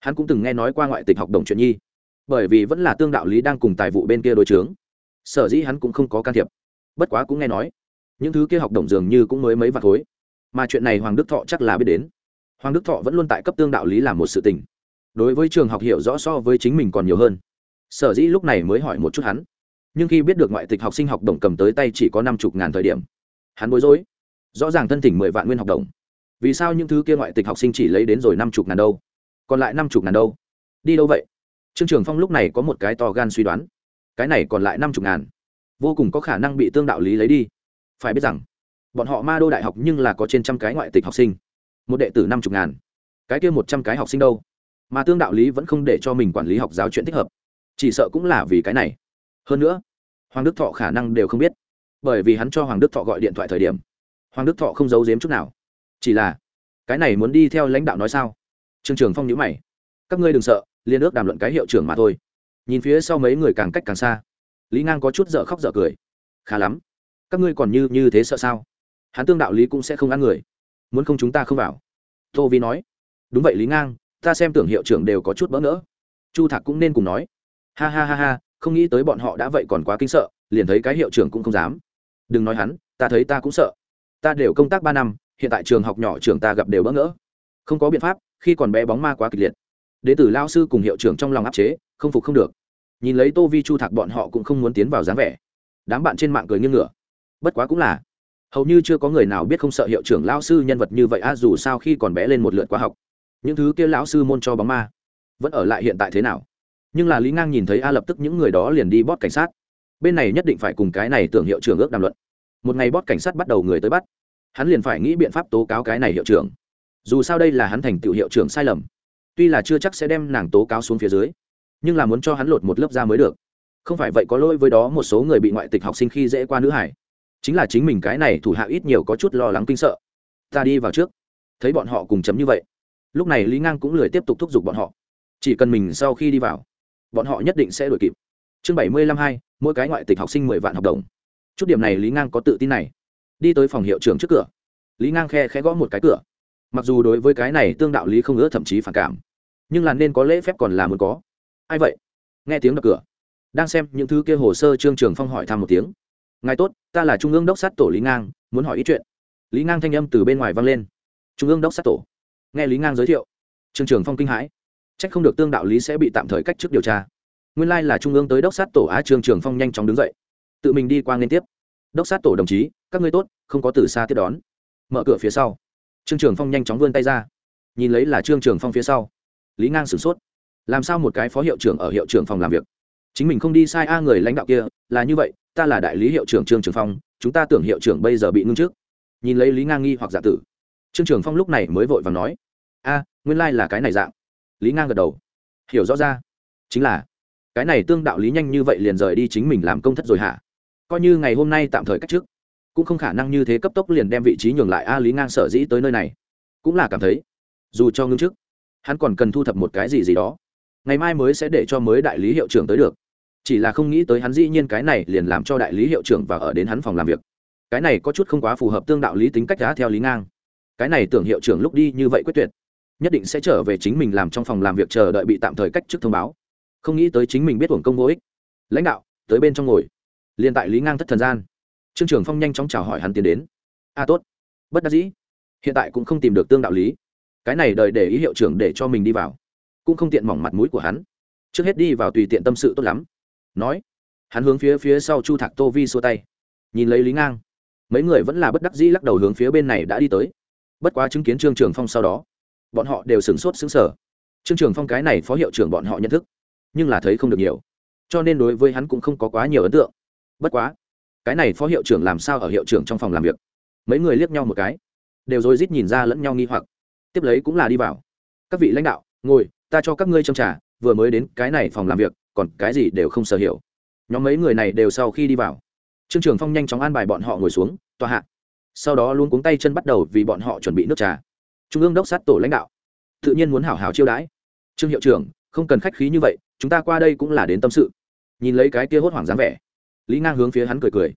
Hắn cũng từng nghe nói qua ngoại tịch học đồng chuyện nhi. Bởi vì vẫn là tương đạo lý đang cùng tài vụ bên kia đối chướng. Sở dĩ hắn cũng không có can thiệp. Bất quá cũng nghe nói, những thứ kia học đồng dường như cũng mới mấy vạt thối mà chuyện này hoàng đức thọ chắc là biết đến. Hoàng đức thọ vẫn luôn tại cấp tương đạo lý làm một sự tình. Đối với trường học hiểu rõ so với chính mình còn nhiều hơn. Sở dĩ lúc này mới hỏi một chút hắn. Nhưng khi biết được ngoại tịch học sinh học đồng cầm tới tay chỉ có năm chục ngàn thời điểm, hắn bối rối rõ ràng thân tỉnh mười vạn nguyên học đồng. Vì sao những thứ kia ngoại tịch học sinh chỉ lấy đến rồi năm chục ngàn đâu? Còn lại năm chục ngàn đâu? Đi đâu vậy? Trương trường phong lúc này có một cái to gan suy đoán. Cái này còn lại năm chục ngàn. Vô cùng có khả năng bị tương đạo lý lấy đi. Phải biết rằng, bọn họ ma đô đại học nhưng là có trên trăm cái ngoại tịch học sinh. Một đệ tử năm chục ngàn. Cái kia một trăm cái học sinh đâu? Mà tương đạo lý vẫn không để cho mình quản lý học giáo chuyện thích hợp. Chỉ sợ cũng là vì cái này. Hơn nữa, hoàng đức thọ khả năng đều không biết. Bởi vì hắn cho hoàng đức thọ gọi điện thoại thời điểm hoàng đức thọ không giấu giếm chút nào. Chỉ là, cái này muốn đi theo lãnh đạo nói sao? Trương trường phong nhữ mày. Các ngươi đừng sợ, liên ước đàm luận cái hiệu trưởng mà thôi. Nhìn phía sau mấy người càng cách càng xa. Lý ngang có chút dở khóc dở cười. Khá lắm. Các ngươi còn như như thế sợ sao? Hắn tương đạo lý cũng sẽ không ăn người. Muốn không chúng ta không vào. Tô vi nói. Đúng vậy lý ngang, ta xem tưởng hiệu trưởng đều có chút bỡ ngỡ. Chu thạc cũng nên cùng nói. Ha ha ha ha, không nghĩ tới bọn họ đã vậy còn quá kinh sợ, liền thấy cái hiệu trưởng cũng không dám. Đừng nói hắn, ta thấy ta cũng sợ ta đều công tác ba năm, hiện tại trường học nhỏ trường ta gặp đều bỡ ngỡ. Không có biện pháp, khi còn bé bóng ma quá kịch liệt. Đ ế tử lao sư cùng hiệu trưởng trong lòng áp chế, không phục không được. Nhìn lấy tô vi chu thạc bọn họ cũng không muốn tiến vào dáng vẻ. Đám bạn trên mạng cười nghiêng ngửa. Bất quá cũng là. Hầu như chưa có người nào biết không sợ hiệu trưởng lao sư nhân vật như vậy a dù sao khi còn bé lên một lượt quá học. Những thứ kia lão sư môn cho bóng ma. Vẫn ở lại hiện tại thế nào? Nhưng là lý ngang nhìn thấy a lập tức những người đó liền đi bót cảnh sát. Bên này nhất định phải cùng cái này tưởng hiệu trưởng ước đàm luận một ngày bót cảnh sát bắt đầu người tới bắt. Hắn liền phải nghĩ biện pháp tố cáo cái này hiệu trưởng. Dù sao đây là hắn thành tựu hiệu trưởng sai lầm. Tuy là chưa chắc sẽ đem nàng tố cáo xuống phía dưới, nhưng là muốn cho hắn lột một lớp da mới được. Không phải vậy có lỗi với đó một số người bị ngoại tịch học sinh khi dễ qua nữ hải. Chính là chính mình cái này thủ hạ ít nhiều có chút lo lắng kinh sợ. Ta đi vào trước. Thấy bọn họ cùng chấm như vậy, lúc này lý ngang cũng lười tiếp tục thúc giục bọn họ. Chỉ cần mình sau khi đi vào, bọn họ nhất định sẽ đuổi kịp. Chương bảy mươi lăm hai, mỗi cái ngoại tịch học sinh mười vạn học đồng chút điểm này lý ngang có tự tin này. Đi tới phòng hiệu trưởng trước cửa. Lý ngang khe khẽ gõ một cái cửa. Mặc dù đối với cái này tương đạo lý không ngỡ thậm chí phản cảm, nhưng là nên có lễ phép còn là muốn có. Ai vậy? Nghe tiếng đập cửa. Đang xem những thứ kia hồ sơ, trương trường phong hỏi thăm một tiếng. Ngài tốt, ta là trung ương đốc sát tổ lý ngang, muốn hỏi ý chuyện. Lý ngang thanh âm từ bên ngoài vang lên. Trung ương đốc sát tổ. Nghe lý ngang giới thiệu. Trương trường phong kinh hãi. C h ắ c không được tương đạo lý sẽ bị tạm thời cách chức điều tra. Nguyên lai là trung ương tới đốc sát tổ á, trương trường phong nhanh chóng đứng dậy tự mình đi qua liên tiếp. Đốc sát tổ đồng chí, các ngươi tốt, không có từ xa tiếp đón. Mở cửa phía sau. Trương trường phong nhanh chóng vươn tay ra. Nhìn lấy là trương trường phong phía sau. Lý ngang sửng sốt. Làm sao một cái phó hiệu trưởng ở hiệu trưởng phòng làm việc? Chính mình không đi sai a người lãnh đạo kia, là như vậy, ta là đại lý hiệu trưởng trương trường phong, chúng ta tưởng hiệu trưởng bây giờ bị ngưng trước. Nhìn lấy lý ngang nghi hoặc giả tử. Trương trường phong lúc này mới vội và nói. A, nguyên lai、like、là cái này dạng. Lý ngang gật đầu. Hiểu rõ ra. Chính là, cái này tương đạo lý nhanh như vậy liền rời đi chính mình làm công thất rồi hả? Coi như ngày hôm nay tạm thời cách trước cũng không khả năng như thế cấp tốc liền đem vị trí nhường lại a lý ngang sở dĩ tới nơi này. Cũng là cảm thấy, dù cho ngưng trước hắn còn cần thu thập một cái gì gì đó. Ngày mai mới sẽ để cho mới đại lý hiệu trưởng tới được. Chỉ là không nghĩ tới hắn dĩ nhiên cái này liền làm cho đại lý hiệu trưởng và ở đến hắn phòng làm việc. Cái này có chút không quá phù hợp tương đạo lý tính cách giá theo lý ngang. Cái này tưởng hiệu trưởng lúc đi như vậy quyết tuyệt, nhất định sẽ trở về chính mình làm trong phòng làm việc chờ đợi bị tạm thời cách chức thông báo. Không nghĩ tới chính mình biết uổng công vô ích. Lãnh đạo, tới bên trong ngồi liền tại lý ngang thất thần gian trương trường phong nhanh chóng chào hỏi hắn tiến đến a tốt bất đắc dĩ hiện tại cũng không tìm được tương đạo lý cái này đợi để ý hiệu trưởng để cho mình đi vào cũng không tiện mỏng mặt mũi của hắn trước hết đi vào tùy tiện tâm sự tốt lắm nói hắn hướng phía phía sau chu thạc tô vi xua tay nhìn lấy lý ngang mấy người vẫn là bất đắc dĩ lắc đầu hướng phía bên này đã đi tới bất quá chứng kiến trương trường phong sau đó bọn họ đều sửng sốt xứng sở trương trường phong cái này phó hiệu trưởng bọn họ nhận thức nhưng là thấy không được nhiều cho nên đối với hắn cũng không có quá nhiều ấn tượng bất quá, cái này phó hiệu trưởng làm sao ở hiệu trưởng trong phòng làm việc? Mấy người liếc nhau một cái, đều rồi rít nhìn ra lẫn nhau nghi hoặc. Tiếp lấy cũng là đi vào. Các vị lãnh đạo, ngồi, ta cho các ngươi châm trà, vừa mới đến cái này phòng làm việc, còn cái gì đều không sở hiểu. Nhóm mấy người này đều sau khi đi vào. Trương trường phong nhanh chóng an bài bọn họ ngồi xuống, tòa hạ. Sau đó luôn cuống tay chân bắt đầu vì bọn họ chuẩn bị nước trà. Trung ương đốc sát tổ lãnh đạo, tự nhiên muốn hảo hảo chiêu đãi. Trương hiệu trưởng, không cần khách khí như vậy, chúng ta qua đây cũng là đến tâm sự. Nhìn lấy cái kia hốt hoảng dáng vẻ lý ngang hướng phía hắn cười cười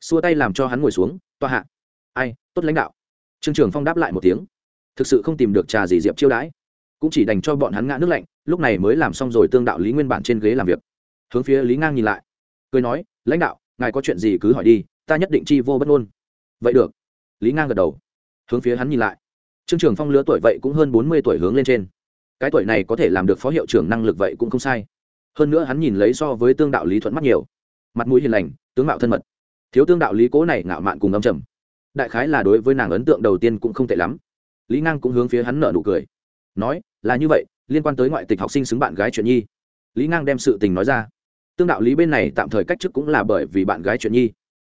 xua tay làm cho hắn ngồi xuống toa hạ ai tốt lãnh đạo trương trường phong đáp lại một tiếng thực sự không tìm được trà gì diệp chiêu đãi cũng chỉ dành cho bọn hắn ngã nước lạnh lúc này mới làm xong rồi tương đạo lý nguyên bản trên ghế làm việc hướng phía lý ngang nhìn lại cười nói lãnh đạo ngài có chuyện gì cứ hỏi đi ta nhất định chi vô bất ngôn vậy được lý ngang gật đầu hướng phía hắn nhìn lại trương trường phong lứa tuổi vậy cũng hơn bốn mươi tuổi hướng lên trên cái tuổi này có thể làm được phó hiệu trưởng năng lực vậy cũng không sai hơn nữa hắn nhìn lấy so với tương đạo lý thuận mắt nhiều mặt mũi hiền lành, tướng mạo thân mật. Thiếu tương đạo lý cố này ngạo mạn cùng âm trầm. Đại khái là đối với nàng ấn tượng đầu tiên cũng không tệ lắm. Lý ngang cũng hướng phía hắn nợ nụ cười. Nói, là như vậy, liên quan tới ngoại tịch học sinh xứng bạn gái chuyện nhi. Lý ngang đem sự tình nói ra. Tương đạo lý bên này tạm thời cách chức cũng là bởi vì bạn gái chuyện nhi.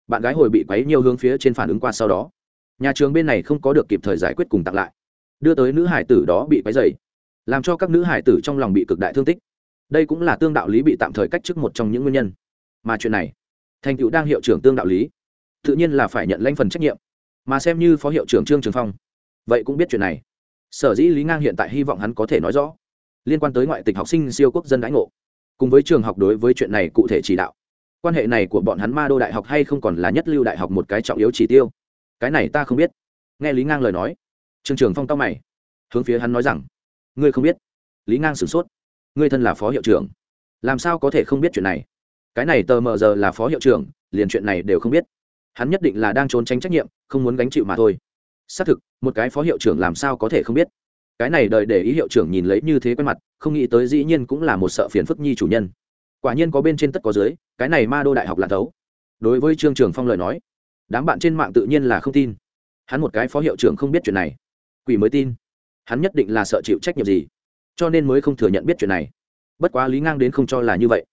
Bạn gái hồi bị quấy nhiều hướng phía trên phản ứng qua sau đó. Nhà trường bên này không có được kịp thời giải quyết cùng tặng lại. Đưa tới nữ hải tử đó bị quấy dày làm cho các nữ hải tử trong lòng bị cực đại thương tích. Đây cũng là tương đạo lý bị tạm thời cách chức một trong những nguyên nhân mà chuyện này, thành tựu đang hiệu trưởng tương đạo lý, tự nhiên là phải nhận lãnh phần trách nhiệm. Mà xem như phó hiệu trưởng trương trường phong, vậy cũng biết chuyện này. Sở dĩ lý ngang hiện tại hy vọng hắn có thể nói rõ, liên quan tới ngoại tịch học sinh siêu quốc dân đãi ngộ, cùng với trường học đối với chuyện này cụ thể chỉ đạo. Quan hệ này của bọn hắn ma đô đại học hay không còn là nhất lưu đại học một cái trọng yếu chỉ tiêu? Cái này ta không biết. Nghe lý ngang lời nói trường trường phong cao mày, hướng phía hắn nói rằng, ngươi không biết. Lý ngang sửng sốt, ngươi thân là phó hiệu trưởng, làm sao có thể không biết chuyện này? Cái này tờ mờ giờ là phó hiệu trưởng, liền chuyện này đều không biết. Hắn nhất định là đang trốn tránh trách nhiệm, không muốn gánh chịu mà thôi. Xác thực, một cái phó hiệu trưởng làm sao có thể không biết? Cái này đợi để ý hiệu trưởng nhìn lấy như thế quen mặt, không nghĩ tới dĩ nhiên cũng là một sợ phiền phức nhi chủ nhân. Quả nhiên có bên trên tất có dưới, cái này ma đô đại học là thấu. Đối với trương trường phong lời nói, đám bạn trên mạng tự nhiên là không tin. Hắn một cái phó hiệu trưởng không biết chuyện này, quỷ mới tin. Hắn nhất định là sợ chịu trách nhiệm gì, cho nên mới không thừa nhận biết chuyện này. Bất quá lý ngang đến không cho là như vậy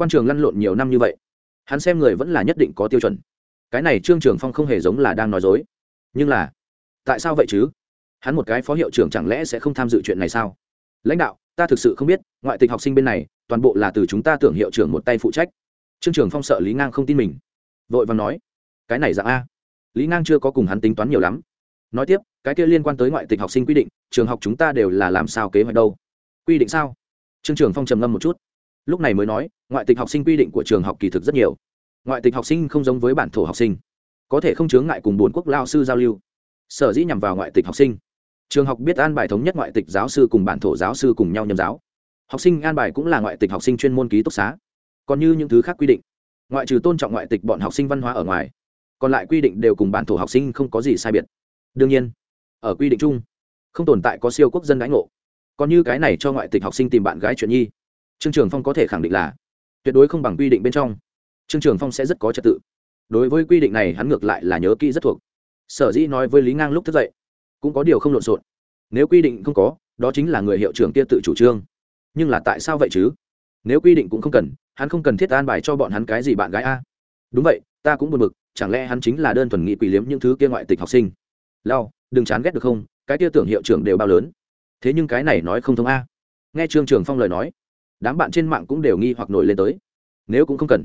quan trường lăn lộn nhiều năm như vậy, hắn xem người vẫn là nhất định có tiêu chuẩn. Cái này trương trường phong không hề giống là đang nói dối. Nhưng là, tại sao vậy chứ? Hắn một cái phó hiệu trưởng chẳng lẽ sẽ không tham dự chuyện này sao? Lãnh đạo, ta thực sự không biết, ngoại tịch học sinh bên này, toàn bộ là từ chúng ta tưởng hiệu trưởng một tay phụ trách. Trương trường phong sợ lý ngang không tin mình. Vội vàng nói, cái này dạng a. Lý ngang chưa có cùng hắn tính toán nhiều lắm. Nói tiếp, cái kia liên quan tới ngoại tịch học sinh quy định, trường học chúng ta đều là làm sao kế hoạch đâu? Quy định sao? Trương trường phong trầm ngâm một chút lúc này mới nói, ngoại tịch học sinh quy định của trường học kỳ thực rất nhiều. Ngoại tịch học sinh không giống với bản thổ học sinh. Có thể không chướng ngại cùng bốn quốc lao sư giao lưu. Sở dĩ nhằm vào ngoại tịch học sinh. Trường học biết an bài thống nhất ngoại tịch giáo sư cùng bản thổ giáo sư cùng nhau nhầm giáo. Học sinh an bài cũng là ngoại tịch học sinh chuyên môn ký túc xá. Còn như những thứ khác quy định. Ngoại trừ tôn trọng ngoại tịch bọn học sinh văn hóa ở ngoài, còn lại quy định đều cùng bản thổ học sinh không có gì sai biệt. Đương nhiên, ở quy định chung, không tồn tại có siêu quốc dân đãi ngộ. Còn như cái này cho ngoại tịch học sinh tìm bạn gái chuyện nhi trương trường phong có thể khẳng định là tuyệt đối không bằng quy định bên trong. Trương trường phong sẽ rất có trật tự. Đối với quy định này, hắn ngược lại là nhớ kỹ rất thuộc. Sở dĩ nói với lý ngang lúc thức dậy, cũng có điều không lộn xộn. Nếu quy định không có, đó chính là người hiệu trưởng kia tự chủ trương. Nhưng là tại sao vậy chứ? Nếu quy định cũng không cần, hắn không cần thiết an bài cho bọn hắn cái gì bạn gái a. Đúng vậy, ta cũng buồn bực, chẳng lẽ hắn chính là đơn thuần nghị quỷ liếm những thứ kia ngoại tịch học sinh? Lao, đừng chán ghét được không? Cái kia tưởng hiệu trưởng đều bao lớn. Thế nhưng cái này nói không thông a. Nghe trương trường phong lời nói đám bạn trên mạng cũng đều nghi hoặc nổi lên tới. Nếu cũng không cần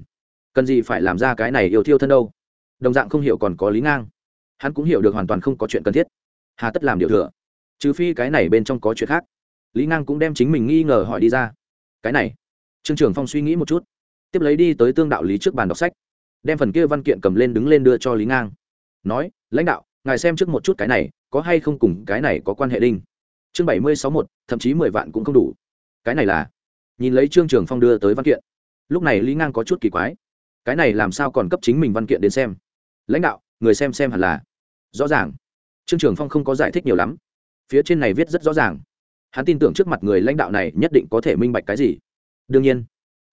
cần gì phải làm ra cái này yêu thiêu thân đâu? Đồng dạng không hiểu còn có lý ngang. Hắn cũng hiểu được hoàn toàn không có chuyện cần thiết. Hà tất làm điều thừa. Trừ phi cái này bên trong có chuyện khác. Lý ngang cũng đem chính mình nghi ngờ hỏi đi ra. Cái này, trương trường phong suy nghĩ một chút. Tiếp lấy đi tới tương đạo lý trước bàn đọc sách. Đem phần kia văn kiện cầm lên đứng lên đưa cho lý ngang. Nói, lãnh đạo, ngài xem trước một chút cái này, có hay không cùng cái này có quan hệ đinh? Chương bảy mươi sáu một thậm chí mười vạn cũng không đủ. Cái này là nhìn lấy trương trường phong đưa tới văn kiện lúc này lý ngang có chút kỳ quái cái này làm sao còn cấp chính mình văn kiện đến xem lãnh đạo người xem xem hẳn là rõ ràng trương trường phong không có giải thích nhiều lắm phía trên này viết rất rõ ràng hắn tin tưởng trước mặt người lãnh đạo này nhất định có thể minh bạch cái gì đương nhiên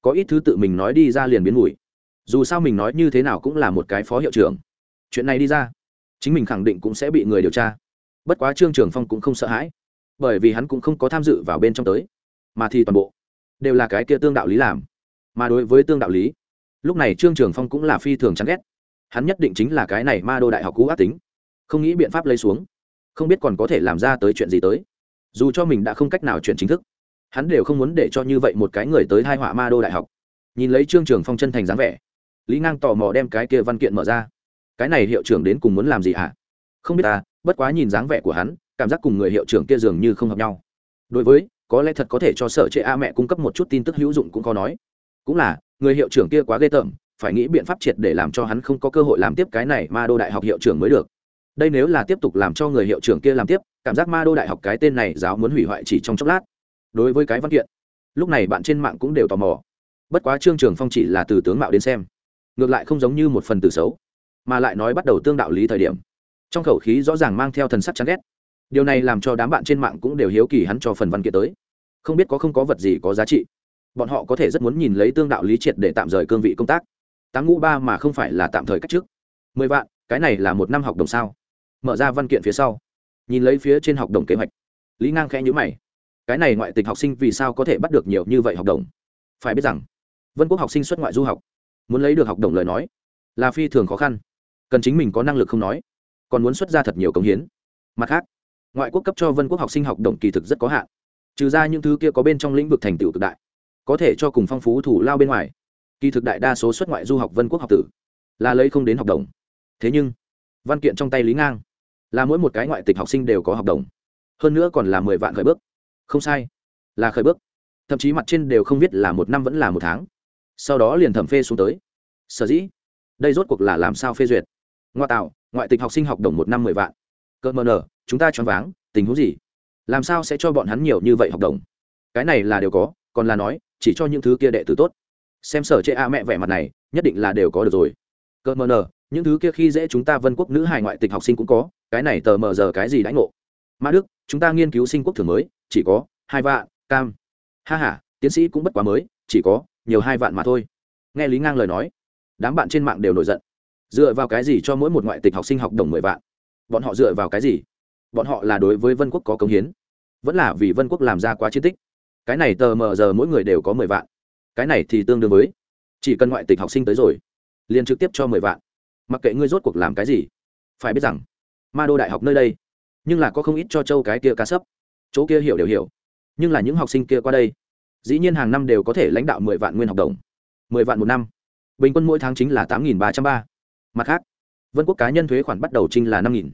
có ít thứ tự mình nói đi ra liền biến mùi dù sao mình nói như thế nào cũng là một cái phó hiệu trưởng chuyện này đi ra chính mình khẳng định cũng sẽ bị người điều tra bất quá trương trường phong cũng không sợ hãi bởi vì hắn cũng không có tham dự vào bên trong tới mà thì toàn bộ đều là cái kia tương đạo lý làm. Mà đối với tương đạo lý, lúc này trương trường phong cũng là phi thường chán ghét. Hắn nhất định chính là cái này ma đô đại học cũ ác tính. Không nghĩ biện pháp lấy xuống. Không biết còn có thể làm ra tới chuyện gì tới. Dù cho mình đã không cách nào chuyện chính thức, hắn đều không muốn để cho như vậy một cái người tới hai họa ma đô đại học. Nhìn lấy trương trường phong chân thành dáng vẻ, lý ngang tò mò đem cái kia văn kiện mở ra. Cái này hiệu trưởng đến cùng muốn làm gì hả? Không biết ta, bất quá nhìn dáng vẻ của hắn, cảm giác cùng người hiệu trưởng kia dường như không hợp nhau. Đối với có lẽ thật có thể cho sở trệ a mẹ cung cấp một chút tin tức hữu dụng cũng có nói. Cũng là, người hiệu trưởng kia quá ghê tởm, phải nghĩ biện pháp triệt để làm cho hắn không có cơ hội làm tiếp cái này ma đô đại học hiệu trưởng mới được. Đây nếu là tiếp tục làm cho người hiệu trưởng kia làm tiếp, cảm giác ma đô đại học cái tên này giáo muốn hủy hoại chỉ trong chốc lát. Đối với cái văn kiện, lúc này bạn trên mạng cũng đều tò mò. Bất quá trương trường phong chỉ là từ tướng mạo đến xem, ngược lại không giống như một phần từ xấu, mà lại nói bắt đầu tương đạo lý thời điểm. Trong khẩu khí rõ ràng mang theo thần sắc chán ghét. Điều này làm cho đám bạn trên mạng cũng đều hiếu kỳ hắn cho phần văn kiện tới không biết có không có vật gì có giá trị. Bọn họ có thể rất muốn nhìn lấy tương đạo lý triệt để tạm rời cương vị công tác. Tám ngũ ba mà không phải là tạm thời cách trước. Mười vạn, cái này là một năm học đồng sao? Mở ra văn kiện phía sau. Nhìn lấy phía trên học đồng kế hoạch. Lý ngang khẽ nhữ mày. Cái này ngoại tịch học sinh vì sao có thể bắt được nhiều như vậy học đồng? Phải biết rằng, vân quốc học sinh xuất ngoại du học. Muốn lấy được học đồng lời nói, là phi thường khó khăn. Cần chính mình có năng lực không nói, còn muốn xuất ra thật nhiều công hiến. Mặt khác, ngoại quốc cấp cho vân quốc học sinh học đồng kỳ thực rất có hạn trừ ra những thứ kia có bên trong lĩnh vực thành tựu cực đại, có thể cho cùng phong phú thủ lao bên ngoài, kỳ thực đại đa số xuất ngoại du học vân quốc học tử, là lấy không đến học đồng. Thế nhưng, văn kiện trong tay lý ngang, là mỗi một cái ngoại tịch học sinh đều có học đồng. Hơn nữa còn là mười vạn khởi bước. Không sai, là khởi bước. Thậm chí mặt trên đều không biết là một năm vẫn là một tháng. Sau đó liền thẩm phê xuống tới. Sở dĩ, đây rốt cuộc là làm sao phê duyệt? Ngoa tạo, ngoại tịch học sinh học đồng một năm mười vạn. Cỡ mờ nở, chúng ta choáng váng, tình huống gì? Làm sao sẽ cho bọn hắn nhiều như vậy học đồng? Cái này là đều có, còn là nói, chỉ cho những thứ kia đệ tử tốt. Xem sở chệ a mẹ vẻ mặt này, nhất định là đều có được rồi. Cơ mờ nờ, những thứ kia khi dễ chúng ta vân quốc nữ hải ngoại tịch học sinh cũng có, cái này tờ mờ giờ cái gì đãi ngộ? Mã đức, chúng ta nghiên cứu sinh quốc thưởng mới, chỉ có hai vạn, cam. Ha h a tiến sĩ cũng bất quá mới, chỉ có nhiều hai vạn mà thôi. Nghe lý ngang lời nói, đám bạn trên mạng đều nổi giận. Dựa vào cái gì cho mỗi một ngoại tịch học sinh học đồng mười vạn? Bọn họ dựa vào cái gì? Bọn họ là đối với vân quốc có công hiến. Vẫn là vì vân quốc làm ra quá chiến tích. Cái này tờ mờ giờ mỗi người đều có mười vạn. Cái này thì tương đương với chỉ cần ngoại tịch học sinh tới rồi, liền trực tiếp cho mười vạn. Mặc kệ ngươi rốt cuộc làm cái gì, phải biết rằng, ma đô đại học nơi đây, nhưng là có không ít cho châu cái kia cá sấp. Chỗ kia hiểu đều hiểu, nhưng là những học sinh kia qua đây, dĩ nhiên hàng năm đều có thể lãnh đạo mười vạn nguyên học đồng, mười vạn một năm. Bình quân mỗi tháng chính là tám nghìn ba trăm ba. Mặt khác, vân quốc cá nhân thuế khoản bắt đầu trinh là năm nghìn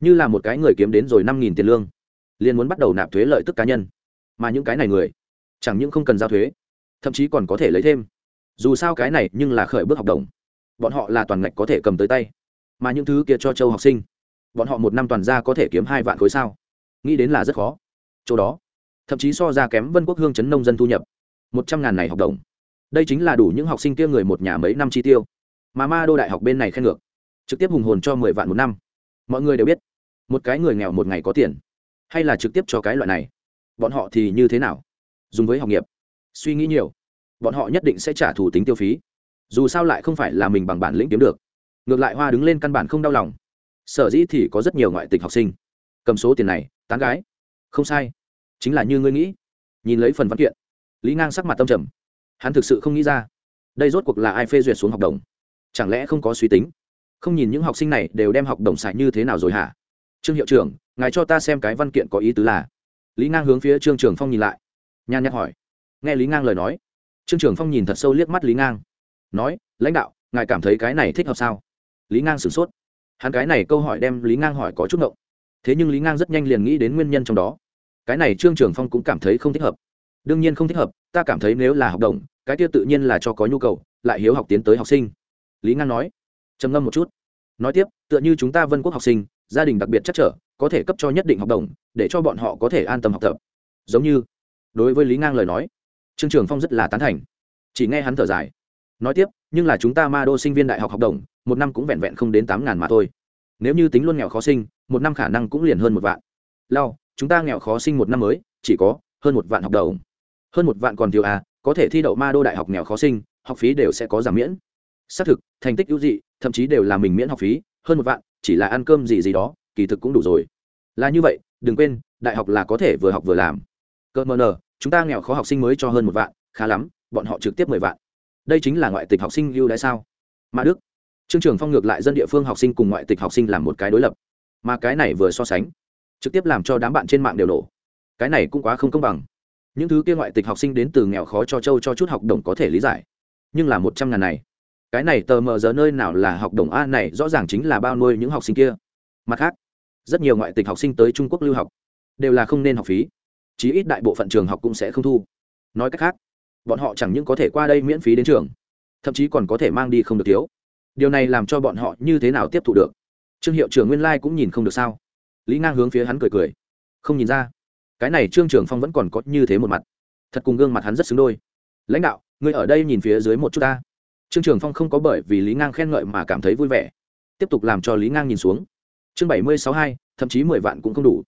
như là một cái người kiếm đến rồi năm nghìn tiền lương, liền muốn bắt đầu nạp thuế lợi tức cá nhân. Mà những cái này người, chẳng những không cần giao thuế, thậm chí còn có thể lấy thêm. Dù sao cái này nhưng là khởi bước học đồng. Bọn họ là toàn ngạch có thể cầm tới tay. Mà những thứ kia cho châu học sinh, bọn họ một năm toàn ra có thể kiếm hai vạn khối sao? Nghĩ đến là rất khó. Chỗ đó, thậm chí so ra kém vân quốc hương chấn nông dân thu nhập, một trăm ngàn này học đồng. Đây chính là đủ những học sinh kia người một nhà mấy năm chi tiêu. Mà ma đô đại học bên này khen ngược, trực tiếp hùng hồn cho mười vạn một năm. Mọi người đều biết một cái người nghèo một ngày có tiền, hay là trực tiếp cho cái loại này? Bọn họ thì như thế nào? Dùng với học nghiệp. Suy nghĩ nhiều, bọn họ nhất định sẽ trả thủ tính tiêu phí. Dù sao lại không phải là mình bằng bản lĩnh kiếm được. Ngược lại hoa đứng lên căn bản không đau lòng. Sở dĩ thì có rất nhiều ngoại tịch học sinh. Cầm số tiền này, tán gái. Không sai. Chính là như ngươi nghĩ. Nhìn lấy phần văn kiện, lý ngang sắc mặt tâm trầm. Hắn thực sự không nghĩ ra, đây rốt cuộc là ai phê duyệt xuống học đồng? Chẳng lẽ không có suy tính? Không nhìn những học sinh này đều đem học đồng xài như thế nào rồi hả? Trương hiệu trưởng, ngài cho ta xem cái văn kiện có ý tứ là. Lý ngang hướng phía trương trường phong nhìn lại. Nhàn nhạc hỏi. Nghe lý ngang lời nói, trương trường phong nhìn thật sâu liếc mắt lý ngang. Nói, lãnh đạo, ngài cảm thấy cái này thích hợp sao? Lý ngang sửng sốt. Hắn cái này câu hỏi đem lý ngang hỏi có chút ngộng. Thế nhưng lý ngang rất nhanh liền nghĩ đến nguyên nhân trong đó. Cái này trương trường phong cũng cảm thấy không thích hợp. Đương nhiên không thích hợp, ta cảm thấy nếu là học đồng, cái kia tự nhiên là cho có nhu cầu, lại hiếu học tiến tới học sinh. Lý ngang nói. Trầm ngâm một chút. Nói tiếp, tựa như chúng ta vân quốc học sinh gia đình đặc biệt chắc trở, có thể cấp cho nhất định học đồng, để cho bọn họ có thể an tâm học tập. Giống như, đối với lý ngang lời nói, trương trường phong rất là tán thành. Chỉ nghe hắn thở dài. Nói tiếp, nhưng là chúng ta ma đô sinh viên đại học học đồng, một năm cũng vẹn vẹn không đến tám ngàn mà thôi. Nếu như tính luôn nghèo khó sinh, một năm khả năng cũng liền hơn một vạn. Lao, chúng ta nghèo khó sinh một năm mới, chỉ có hơn một vạn học đồng. Hơn một vạn còn thiếu à có thể thi đậu ma đô đại học nghèo khó sinh, học phí đều sẽ có giảm miễn. Xác thực, thành tích ưu dị, thậm chí đều là mình miễn học phí, hơn một vạn chỉ là ăn cơm gì gì đó, kỳ thực cũng đủ rồi. Là như vậy, đừng quên, đại học là có thể vừa học vừa làm. Cơ mờ nờ, chúng ta nghèo khó học sinh mới cho hơn một vạn, khá lắm, bọn họ trực tiếp mười vạn. Đây chính là ngoại tịch học sinh ưu đãi sao? Mà đức. Trương trường phong ngược lại dân địa phương học sinh cùng ngoại tịch học sinh làm một cái đối lập. Mà cái này vừa so sánh, trực tiếp làm cho đám bạn trên mạng đều nổ. Cái này cũng quá không công bằng. Những thứ kia ngoại tịch học sinh đến từ nghèo khó cho châu cho chút học đồng có thể lý giải. Nhưng là một trăm ngàn này cái này tờ mờ giờ nơi nào là học đồng a này, rõ ràng chính là bao nuôi những học sinh kia. Mặt khác, rất nhiều ngoại tịch học sinh tới trung quốc lưu học, đều là không nên học phí. Chí ít đại bộ phận trường học cũng sẽ không thu. Nói cách khác, bọn họ chẳng những có thể qua đây miễn phí đến trường, thậm chí còn có thể mang đi không được thiếu. Điều này làm cho bọn họ như thế nào tiếp thụ được? Trương hiệu trưởng nguyên lai、like、cũng nhìn không được sao? Lý ngang hướng phía hắn cười cười. Không nhìn ra. Cái này trương trường phong vẫn còn có như thế một mặt. Thật cùng gương mặt hắn rất xứng đôi. Lãnh đạo người ở đây nhìn phía dưới một chút ta trương trường phong không có bởi vì lý ngang khen ngợi mà cảm thấy vui vẻ. Tiếp tục làm cho lý ngang nhìn xuống. Chương bảy mươi sáu hai, thậm chí mười vạn cũng không đủ.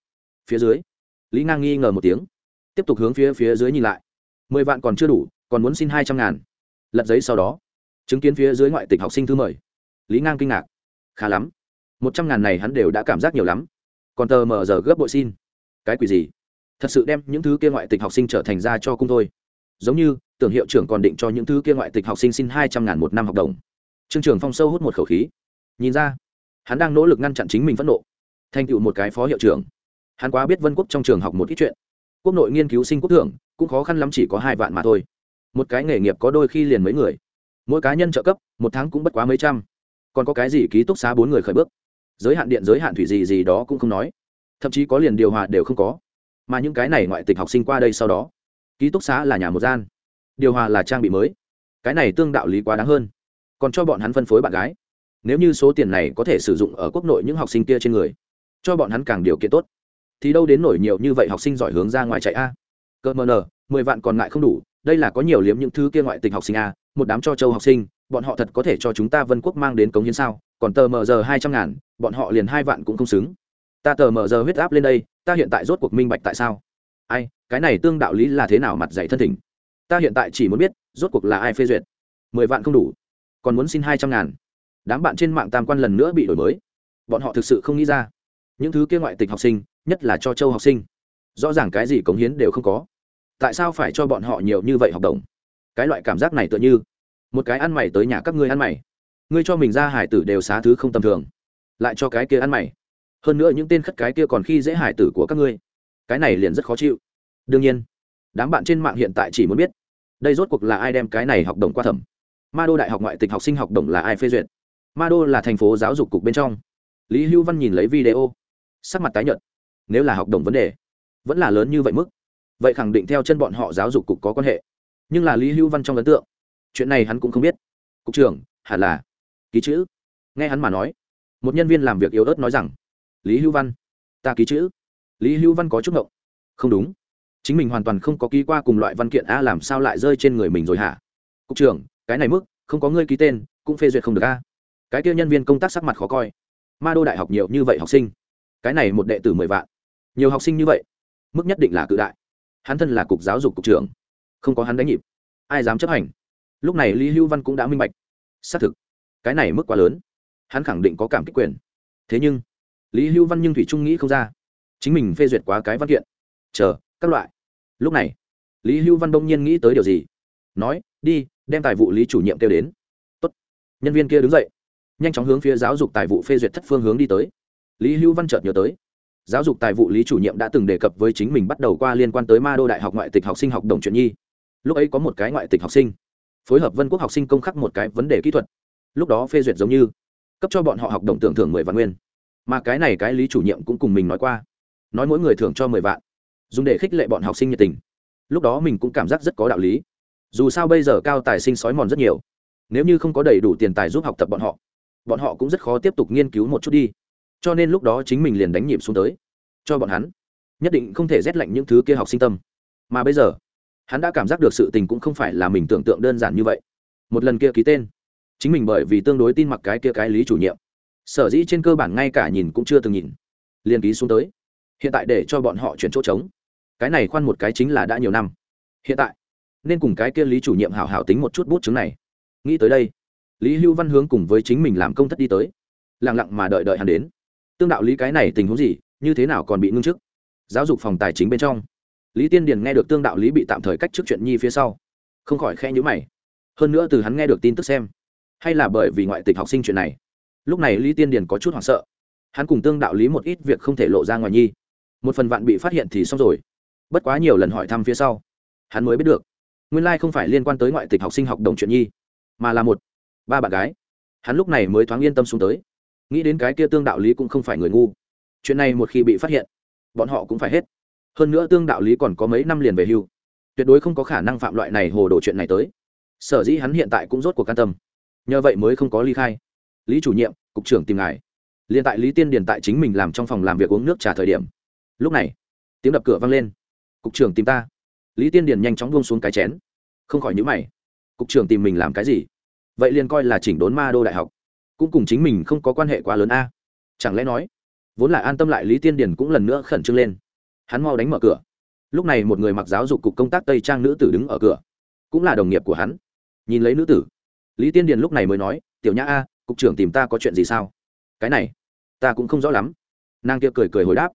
Phía dưới, lý ngang nghi ngờ một tiếng. Tiếp tục hướng phía phía dưới nhìn lại. Mười vạn còn chưa đủ, còn muốn xin hai trăm ngàn. Lật giấy sau đó, chứng kiến phía dưới ngoại tịch học sinh thư mời lý ngang kinh ngạc. Khá lắm. Một trăm ngàn này hắn đều đã cảm giác nhiều lắm. Còn tờ mờ giờ gấp bội xin. Cái quỷ gì? Thật sự đem những thứ kia ngoại tịch học sinh trở thành ra cho cung thôi. Giống như tưởng hiệu trưởng còn định cho những thứ kia ngoại tịch học sinh xin hai trăm ngàn một năm học đồng. Trương trường phong sâu hút một khẩu khí. Nhìn ra, hắn đang nỗ lực ngăn chặn chính mình phẫn nộ. Thành tựu một cái phó hiệu trưởng. Hắn quá biết vân quốc trong trường học một ít chuyện. Quốc nội nghiên cứu sinh quốc thưởng, cũng khó khăn lắm chỉ có hai vạn mà thôi. Một cái nghề nghiệp có đôi khi liền mấy người. Mỗi cá nhân trợ cấp, một tháng cũng bất quá mấy trăm. Còn có cái gì ký túc xá bốn người khởi bước? Giới hạn điện, giới hạn thủy gì gì đó cũng không nói. Thậm chí có liền điều hòa đều không có. Mà những cái này ngoại tịch học sinh qua đây sau đó. Ký túc xá là nhà một gian điều hòa là trang bị mới. Cái này tương đạo lý quá đáng hơn. Còn cho bọn hắn phân phối bạn gái. Nếu như số tiền này có thể sử dụng ở quốc nội những học sinh kia trên người, cho bọn hắn càng điều kiện tốt. Thì đâu đến nổi nhiều như vậy học sinh giỏi hướng ra ngoài chạy a. Cơ mờ nờ, mười vạn còn ngại không đủ, đây là có nhiều liếm những thứ kia ngoại tình học sinh a, một đám cho châu học sinh, bọn họ thật có thể cho chúng ta vân quốc mang đến cống hiến sao? Còn tờ mờ giờ hai trăm ngàn, bọn họ liền hai vạn cũng không xứng. Ta tờ mờ giờ huyết áp lên đây, ta hiện tại rốt cuộc minh bạch tại sao. Ai, cái này tương đạo lý là thế nào mặt dạy thân thỉnh? Ta hiện tại chỉ muốn biết, rốt cuộc là ai phê duyệt. Mười vạn không đủ, còn muốn xin hai trăm ngàn. Đám bạn trên mạng tam quan lần nữa bị đổi mới. Bọn họ thực sự không nghĩ ra. Những thứ kia ngoại tịch học sinh, nhất là cho châu học sinh, rõ ràng cái gì cống hiến đều không có. Tại sao phải cho bọn họ nhiều như vậy học đồng? Cái loại cảm giác này tựa như, một cái ăn mày tới nhà các ngươi ăn mày. Ngươi cho mình ra hải tử đều xá thứ không tầm thường, lại cho cái kia ăn mày. Hơn nữa những tên khất cái kia còn khi dễ hải tử của các ngươi. Cái này liền rất khó chịu. Đương nhiên, đám bạn trên mạng hiện tại chỉ muốn biết đây rốt cuộc là ai đem cái này học đồng qua thẩm? Ma đô đại học ngoại tịch học sinh học đồng là ai phê duyệt? Ma đô là thành phố giáo dục cục bên trong. Lý Hưu văn nhìn lấy video, sắc mặt tái nhợt. Nếu là học đồng vấn đề, vẫn là lớn như vậy mức. Vậy khẳng định theo chân bọn họ giáo dục cục có quan hệ. Nhưng là lý Hưu văn trong ấn tượng, chuyện này hắn cũng không biết. Cục trưởng, hẳn là ký chữ. Nghe hắn mà nói, một nhân viên làm việc yếu ớt nói rằng, lý Hưu văn, ta ký chữ. Lý Hưu văn có chút ngộng. Không đúng chính mình hoàn toàn không có ký qua cùng loại văn kiện, a, làm sao lại rơi trên người mình rồi hả? Cục trưởng, cái này mức, không có ngươi ký tên, cũng phê duyệt không được, a. Cái kia nhân viên công tác sắc mặt khó coi. Ma đô đại học nhiều như vậy học sinh. Cái này một đệ tử mười vạn. Nhiều học sinh như vậy. Mức nhất định là cự đại. Hắn thân là cục giáo dục cục trưởng. Không có hắn đánh nhịp. Ai dám chấp hành? Lúc này lý hữu văn cũng đã minh bạch. Xác thực, cái này mức quá lớn. Hắn khẳng định có cảm kích quyền. Thế nhưng, lý hữu văn nhưng thủy trung nghĩ không ra. Chính mình phê duyệt quá cái văn kiện. Chờ các loại. Lúc này, lý hưu văn đông nhiên nghĩ tới điều gì. Nói, đi, đem tài vụ lý chủ nhiệm kêu đến. Tốt. nhân viên kia đứng dậy, nhanh chóng hướng phía giáo dục tài vụ phê duyệt thất phương hướng đi tới. Lý hưu văn chợt nhớ tới, giáo dục tài vụ lý chủ nhiệm đã từng đề cập với chính mình bắt đầu qua liên quan tới ma đô đại học ngoại tịch học sinh học đồng chuyện nhi. Lúc ấy có một cái ngoại tịch học sinh, phối hợp vân quốc học sinh công khắc một cái vấn đề kỹ thuật. Lúc đó phê duyệt giống như, cấp cho bọn họ học đồng tưởng thưởng mười vạn nguyên. Mà cái này cái lý chủ nhiệm cũng cùng mình nói qua, nói mỗi người thưởng cho mười vạn dùng để khích lệ bọn học sinh nhiệt tình. Lúc đó mình cũng cảm giác rất có đạo lý. Dù sao bây giờ cao tài sinh sói mòn rất nhiều. Nếu như không có đầy đủ tiền tài giúp học tập bọn họ bọn họ cũng rất khó tiếp tục nghiên cứu một chút đi. Cho nên lúc đó chính mình liền đánh nhịp xuống tới. Cho bọn hắn, nhất định không thể rét lạnh những thứ kia học sinh tâm. Mà bây giờ, hắn đã cảm giác được sự tình cũng không phải là mình tưởng tượng đơn giản như vậy. Một lần kia ký tên, chính mình bởi vì tương đối tin mặc cái kia cái lý chủ nhiệm. Sở dĩ trên cơ bản ngay cả nhìn cũng chưa từng nhìn, liền ký xuống tới. Hiện tại để cho bọn họ chuyển chỗ trống cái này khoan một cái chính là đã nhiều năm. Hiện tại, nên cùng cái kia lý chủ nhiệm hảo hảo tính một chút bút chứng này. Nghĩ tới đây, lý hưu văn hướng cùng với chính mình làm công thất đi tới lẳng lặng mà đợi đợi hắn đến. Tương đạo lý cái này tình huống gì, như thế nào còn bị ngưng chức giáo dục phòng tài chính bên trong, lý tiên điền nghe được tương đạo lý bị tạm thời cách trước chuyện nhi phía sau, không khỏi khe nhữ mày. Hơn nữa từ hắn nghe được tin tức xem, hay là bởi vì ngoại tịch học sinh chuyện này, lúc này lý tiên điền có chút hoảng sợ. Hắn cùng tương đạo lý một ít việc không thể lộ ra ngoài nhi. Một phần vạn bị phát hiện thì xong rồi bất quá nhiều lần hỏi thăm phía sau, hắn mới biết được, nguyên lai không phải liên quan tới ngoại tịch học sinh học đồng chuyện nhi, mà là một, ba bạn gái. Hắn lúc này mới thoáng yên tâm xuống tới, nghĩ đến cái kia tương đạo lý cũng không phải người ngu. Chuyện này một khi bị phát hiện, bọn họ cũng phải hết. Hơn nữa tương đạo lý còn có mấy năm liền về hưu, tuyệt đối không có khả năng phạm loại này hồ đồ chuyện này tới. Sở dĩ hắn hiện tại cũng rốt cuộc can tâm. Nhờ vậy mới không có ly khai. Lý chủ nhiệm, cục trưởng tìm ngài. Liền tại lý tiên điền tại chính mình làm trong phòng làm việc uống nước trả thời điểm. Lúc này, tiếng đập cửa vang lên cục trưởng tìm ta. Lý tiên điền nhanh chóng buông xuống cái chén. Không khỏi nhữ mày. Cục trưởng tìm mình làm cái gì? Vậy liền coi là chỉnh đốn ma đô đại học. Cũng cùng chính mình không có quan hệ quá lớn a. Chẳng lẽ nói, vốn là an tâm lại lý tiên điền cũng lần nữa khẩn trương lên. Hắn mau đánh mở cửa. Lúc này một người mặc giáo dục cục công tác tây trang nữ tử đứng ở cửa. Cũng là đồng nghiệp của hắn. Nhìn lấy nữ tử. Lý tiên điền lúc này mới nói, tiểu nhã a, cục trưởng tìm ta có chuyện gì sao? Cái này, ta cũng không rõ lắm. Nàng kia cười cười hồi đáp.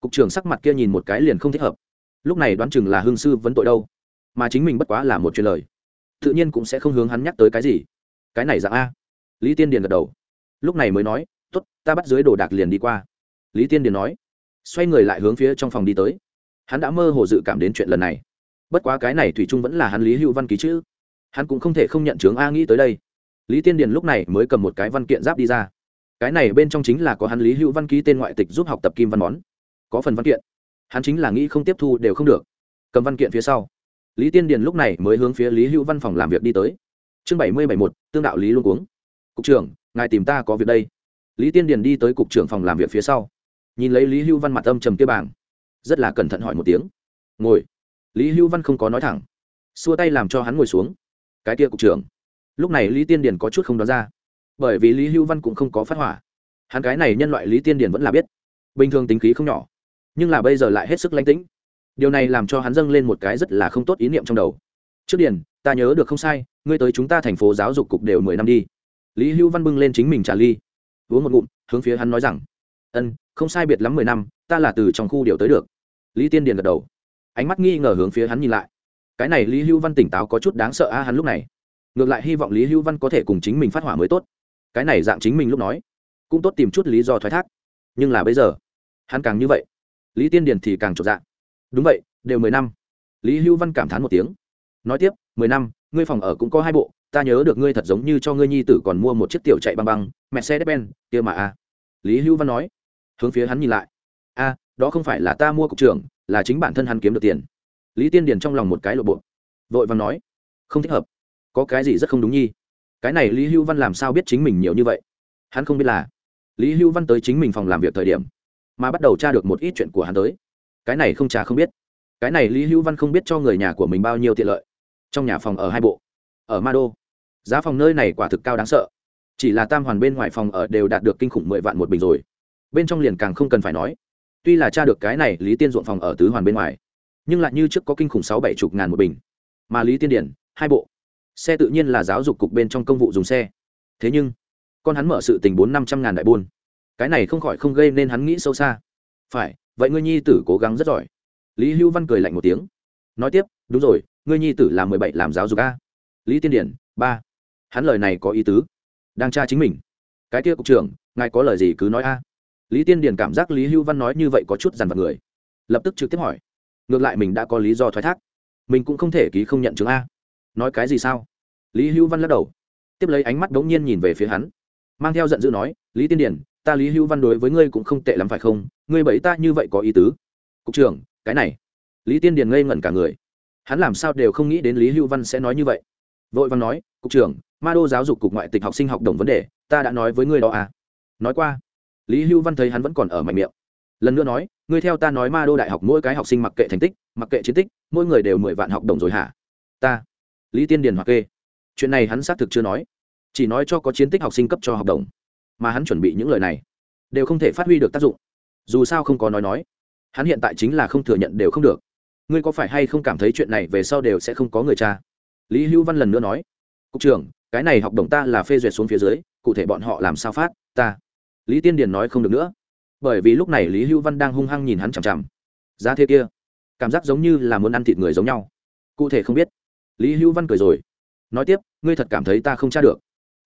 Cục trưởng sắc mặt kia nhìn một cái liền không thích hợp lúc này đoán chừng là hương sư vấn tội đâu. Mà chính mình bất quá là một chuyện lời. Tự nhiên cũng sẽ không hướng hắn nhắc tới cái gì. Cái này dạng a. Lý tiên điền gật đầu. Lúc này mới nói t ố t ta bắt dưới đồ đạc liền đi qua. Lý tiên điền nói. Xoay người lại hướng phía trong phòng đi tới. Hắn đã mơ hồ dự cảm đến chuyện lần này. Bất quá cái này thủy trung vẫn là hắn lý hữu văn ký chữ. Hắn cũng không thể không nhận chướng a nghĩ tới đây. Lý tiên điền lúc này mới cầm một cái văn kiện giáp đi ra. Cái này bên trong chính là có hắn lý hữu văn ký tên ngoại tịch giúp học tập kim văn món. Có phần văn kiện hắn chính là nghĩ không tiếp thu đều không được. Cầm văn kiện phía sau, lý tiên điền lúc này mới hướng phía lý hữu văn phòng làm việc đi tới. Chương bảy mươi bảy một tương đạo lý luôn cuống. Cục trưởng, ngài tìm ta có việc đây. Lý tiên điền đi tới cục trưởng phòng làm việc phía sau, nhìn lấy lý hữu văn mặt âm trầm kia bảng, rất là cẩn thận hỏi một tiếng. Ngồi. Lý hữu văn không có nói thẳng, xua tay làm cho hắn ngồi xuống. Cái kia cục trưởng. Lúc này lý tiên điền có chút không đoán ra, bởi vì lý hữu văn cũng không có phát hỏa. Hắn cái này nhân loại lý tiên điền vẫn là biết. Bình thường tính khí không nhỏ nhưng là bây giờ lại hết sức lánh tĩnh. Điều này làm cho hắn dâng lên một cái rất là không tốt ý niệm trong đầu. Trước điền, ta nhớ được không sai, ngươi tới chúng ta thành phố giáo dục cục đều mười năm đi. Lý hữu văn bưng lên chính mình trả ly. Uống một ngụm, hướng phía hắn nói rằng, ân, không sai biệt lắm mười năm, ta là từ trong khu điều tới được. Lý tiên điền gật đầu. Ánh mắt nghi ngờ hướng phía hắn nhìn lại. Cái này lý hữu văn tỉnh táo có chút đáng sợ a hắn lúc này. Ngược lại hy vọng lý hữu văn có thể cùng chính mình phát hỏa mới tốt. Cái này dạng chính mình lúc nói, cũng tốt tìm chút lý do thoái thác. Nhưng là bây giờ, hắn càng như vậy lý tiên điền thì càng trột dạ. Đúng vậy, đều mười năm. Lý hữu văn cảm thán một tiếng. Nói tiếp, mười năm, ngươi phòng ở cũng có hai bộ, ta nhớ được ngươi thật giống như cho ngươi nhi tử còn mua một chiếc tiểu chạy băng băng mẹ xe đép ben kia mà a. Lý hữu văn nói. Hướng phía hắn nhìn lại. A, đó không phải là ta mua cục trưởng, là chính bản thân hắn kiếm được tiền. Lý tiên điền trong lòng một cái lộ bộ. Vội vàng nói. Không thích hợp. Có cái gì rất không đúng nhi? Cái này lý hữu văn làm sao biết chính mình nhiều như vậy? Hắn không biết là lý hữu văn tới chính mình phòng làm việc thời điểm mà bắt đầu tra được một ít chuyện của hắn tới. Cái này không trà không biết. Cái này lý hữu văn không biết cho người nhà của mình bao nhiêu tiện lợi. Trong nhà phòng ở hai bộ. Ở ma đô. Giá phòng nơi này quả thực cao đáng sợ. Chỉ là tam hoàn bên ngoài phòng ở đều đạt được kinh khủng mười vạn một bình rồi. Bên trong liền càng không cần phải nói. Tuy là tra được cái này, lý tiên ruộng phòng ở tứ hoàn bên ngoài. Nhưng lại như trước có kinh khủng sáu bảy chục ngàn một bình. Mà lý tiên điển, hai bộ. Xe tự nhiên là giáo dục cục bên trong công vụ dùng xe. Thế nhưng, con hắn mở sự tình bốn năm trăm ngàn đại buôn cái này không khỏi không gây nên hắn nghĩ sâu xa. Phải, vậy ngươi nhi tử cố gắng rất giỏi. Lý hữu văn cười lạnh một tiếng. Nói tiếp, đúng rồi, ngươi nhi tử là mười bảy làm giáo dục a. Lý tiên điển, ba. Hắn lời này có ý tứ. Đang tra chính mình. Cái kia cục trưởng, ngài có lời gì cứ nói a. Lý tiên điển cảm giác lý hữu văn nói như vậy có chút dằn vặt người. Lập tức trực tiếp hỏi. Ngược lại mình đã có lý do thoái thác. Mình cũng không thể ký không nhận chứng a. Nói cái gì sao? Lý hữu văn lắc đầu. Tiếp lấy ánh mắt đ ố n g nhiên nhìn về phía hắn. Mang theo giận dữ nói, lý tiên điển ta lý hữu văn đối với ngươi cũng không tệ lắm phải không? Ngươi bẫy ta như vậy có ý tứ? Cục trưởng, cái này. Lý tiên điền ngây ngẩn cả người. Hắn làm sao đều không nghĩ đến lý hữu văn sẽ nói như vậy. Vội văn nói, cục trưởng, ma đô giáo dục cục ngoại tịch học sinh học đồng vấn đề, ta đã nói với ngươi đó à? Nói qua. Lý hữu văn thấy hắn vẫn còn ở mạnh miệng. Lần nữa nói, ngươi theo ta nói ma đô đại học mỗi cái học sinh mặc kệ thành tích, mặc kệ chiến tích, mỗi người đều mười vạn học đồng rồi hả? Ta. Lý tiên điền hoặc kê. Chuyện này hắn xác thực chưa nói. Chỉ nói cho có chiến tích học sinh cấp cho học đồng mà hắn chuẩn bị những lời này đều không thể phát huy được tác dụng. Dù sao không có nói nói, hắn hiện tại chính là không thừa nhận đều không được. Ngươi có phải hay không cảm thấy chuyện này về sau đều sẽ không có người cha? Lý hữu văn lần nữa nói, cục trưởng, cái này học đồng ta là phê duyệt xuống phía dưới, cụ thể bọn họ làm sao phát, ta? Lý tiên điền nói không được nữa. Bởi vì lúc này lý hữu văn đang hung hăng nhìn hắn chằm chằm. Giá thế kia, cảm giác giống như là muốn ăn thịt người giống nhau. Cụ thể không biết. Lý hữu văn cười rồi, nói tiếp, ngươi thật cảm thấy ta không tra được.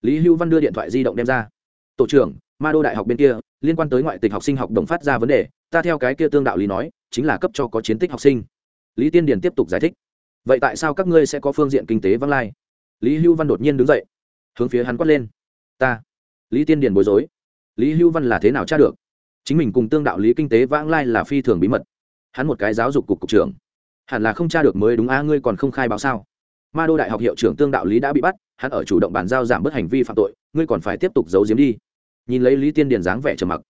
Lý hữu văn đưa điện thoại di động đem ra tổ trưởng, ma đô đại học bên kia, liên quan tới ngoại tịch học sinh học đồng phát ra vấn đề, ta theo cái kia tương đạo lý nói, chính là cấp cho có chiến tích học sinh. Lý tiên điền tiếp tục giải thích. Vậy tại sao các ngươi sẽ có phương diện kinh tế văng lai? Lý hưu văn đột nhiên đứng dậy, hướng phía hắn quát lên. Ta. Lý tiên điền bối rối. Lý hưu văn là thế nào tra được? Chính mình cùng tương đạo lý kinh tế vãng lai là phi thường bí mật. Hắn một cái giáo dục cục cục trưởng. Hẳn là không tra được mới đúng à? ngươi còn không khai báo sao? Ma đô đại học hiệu trưởng tương đạo lý đã bị bắt hắn ở chủ động bàn giao giảm bớt hành vi phạm tội, ngươi còn phải tiếp tục giấu giếm đi. Nhìn lấy lý tiên điền dáng vẻ trầm mặc,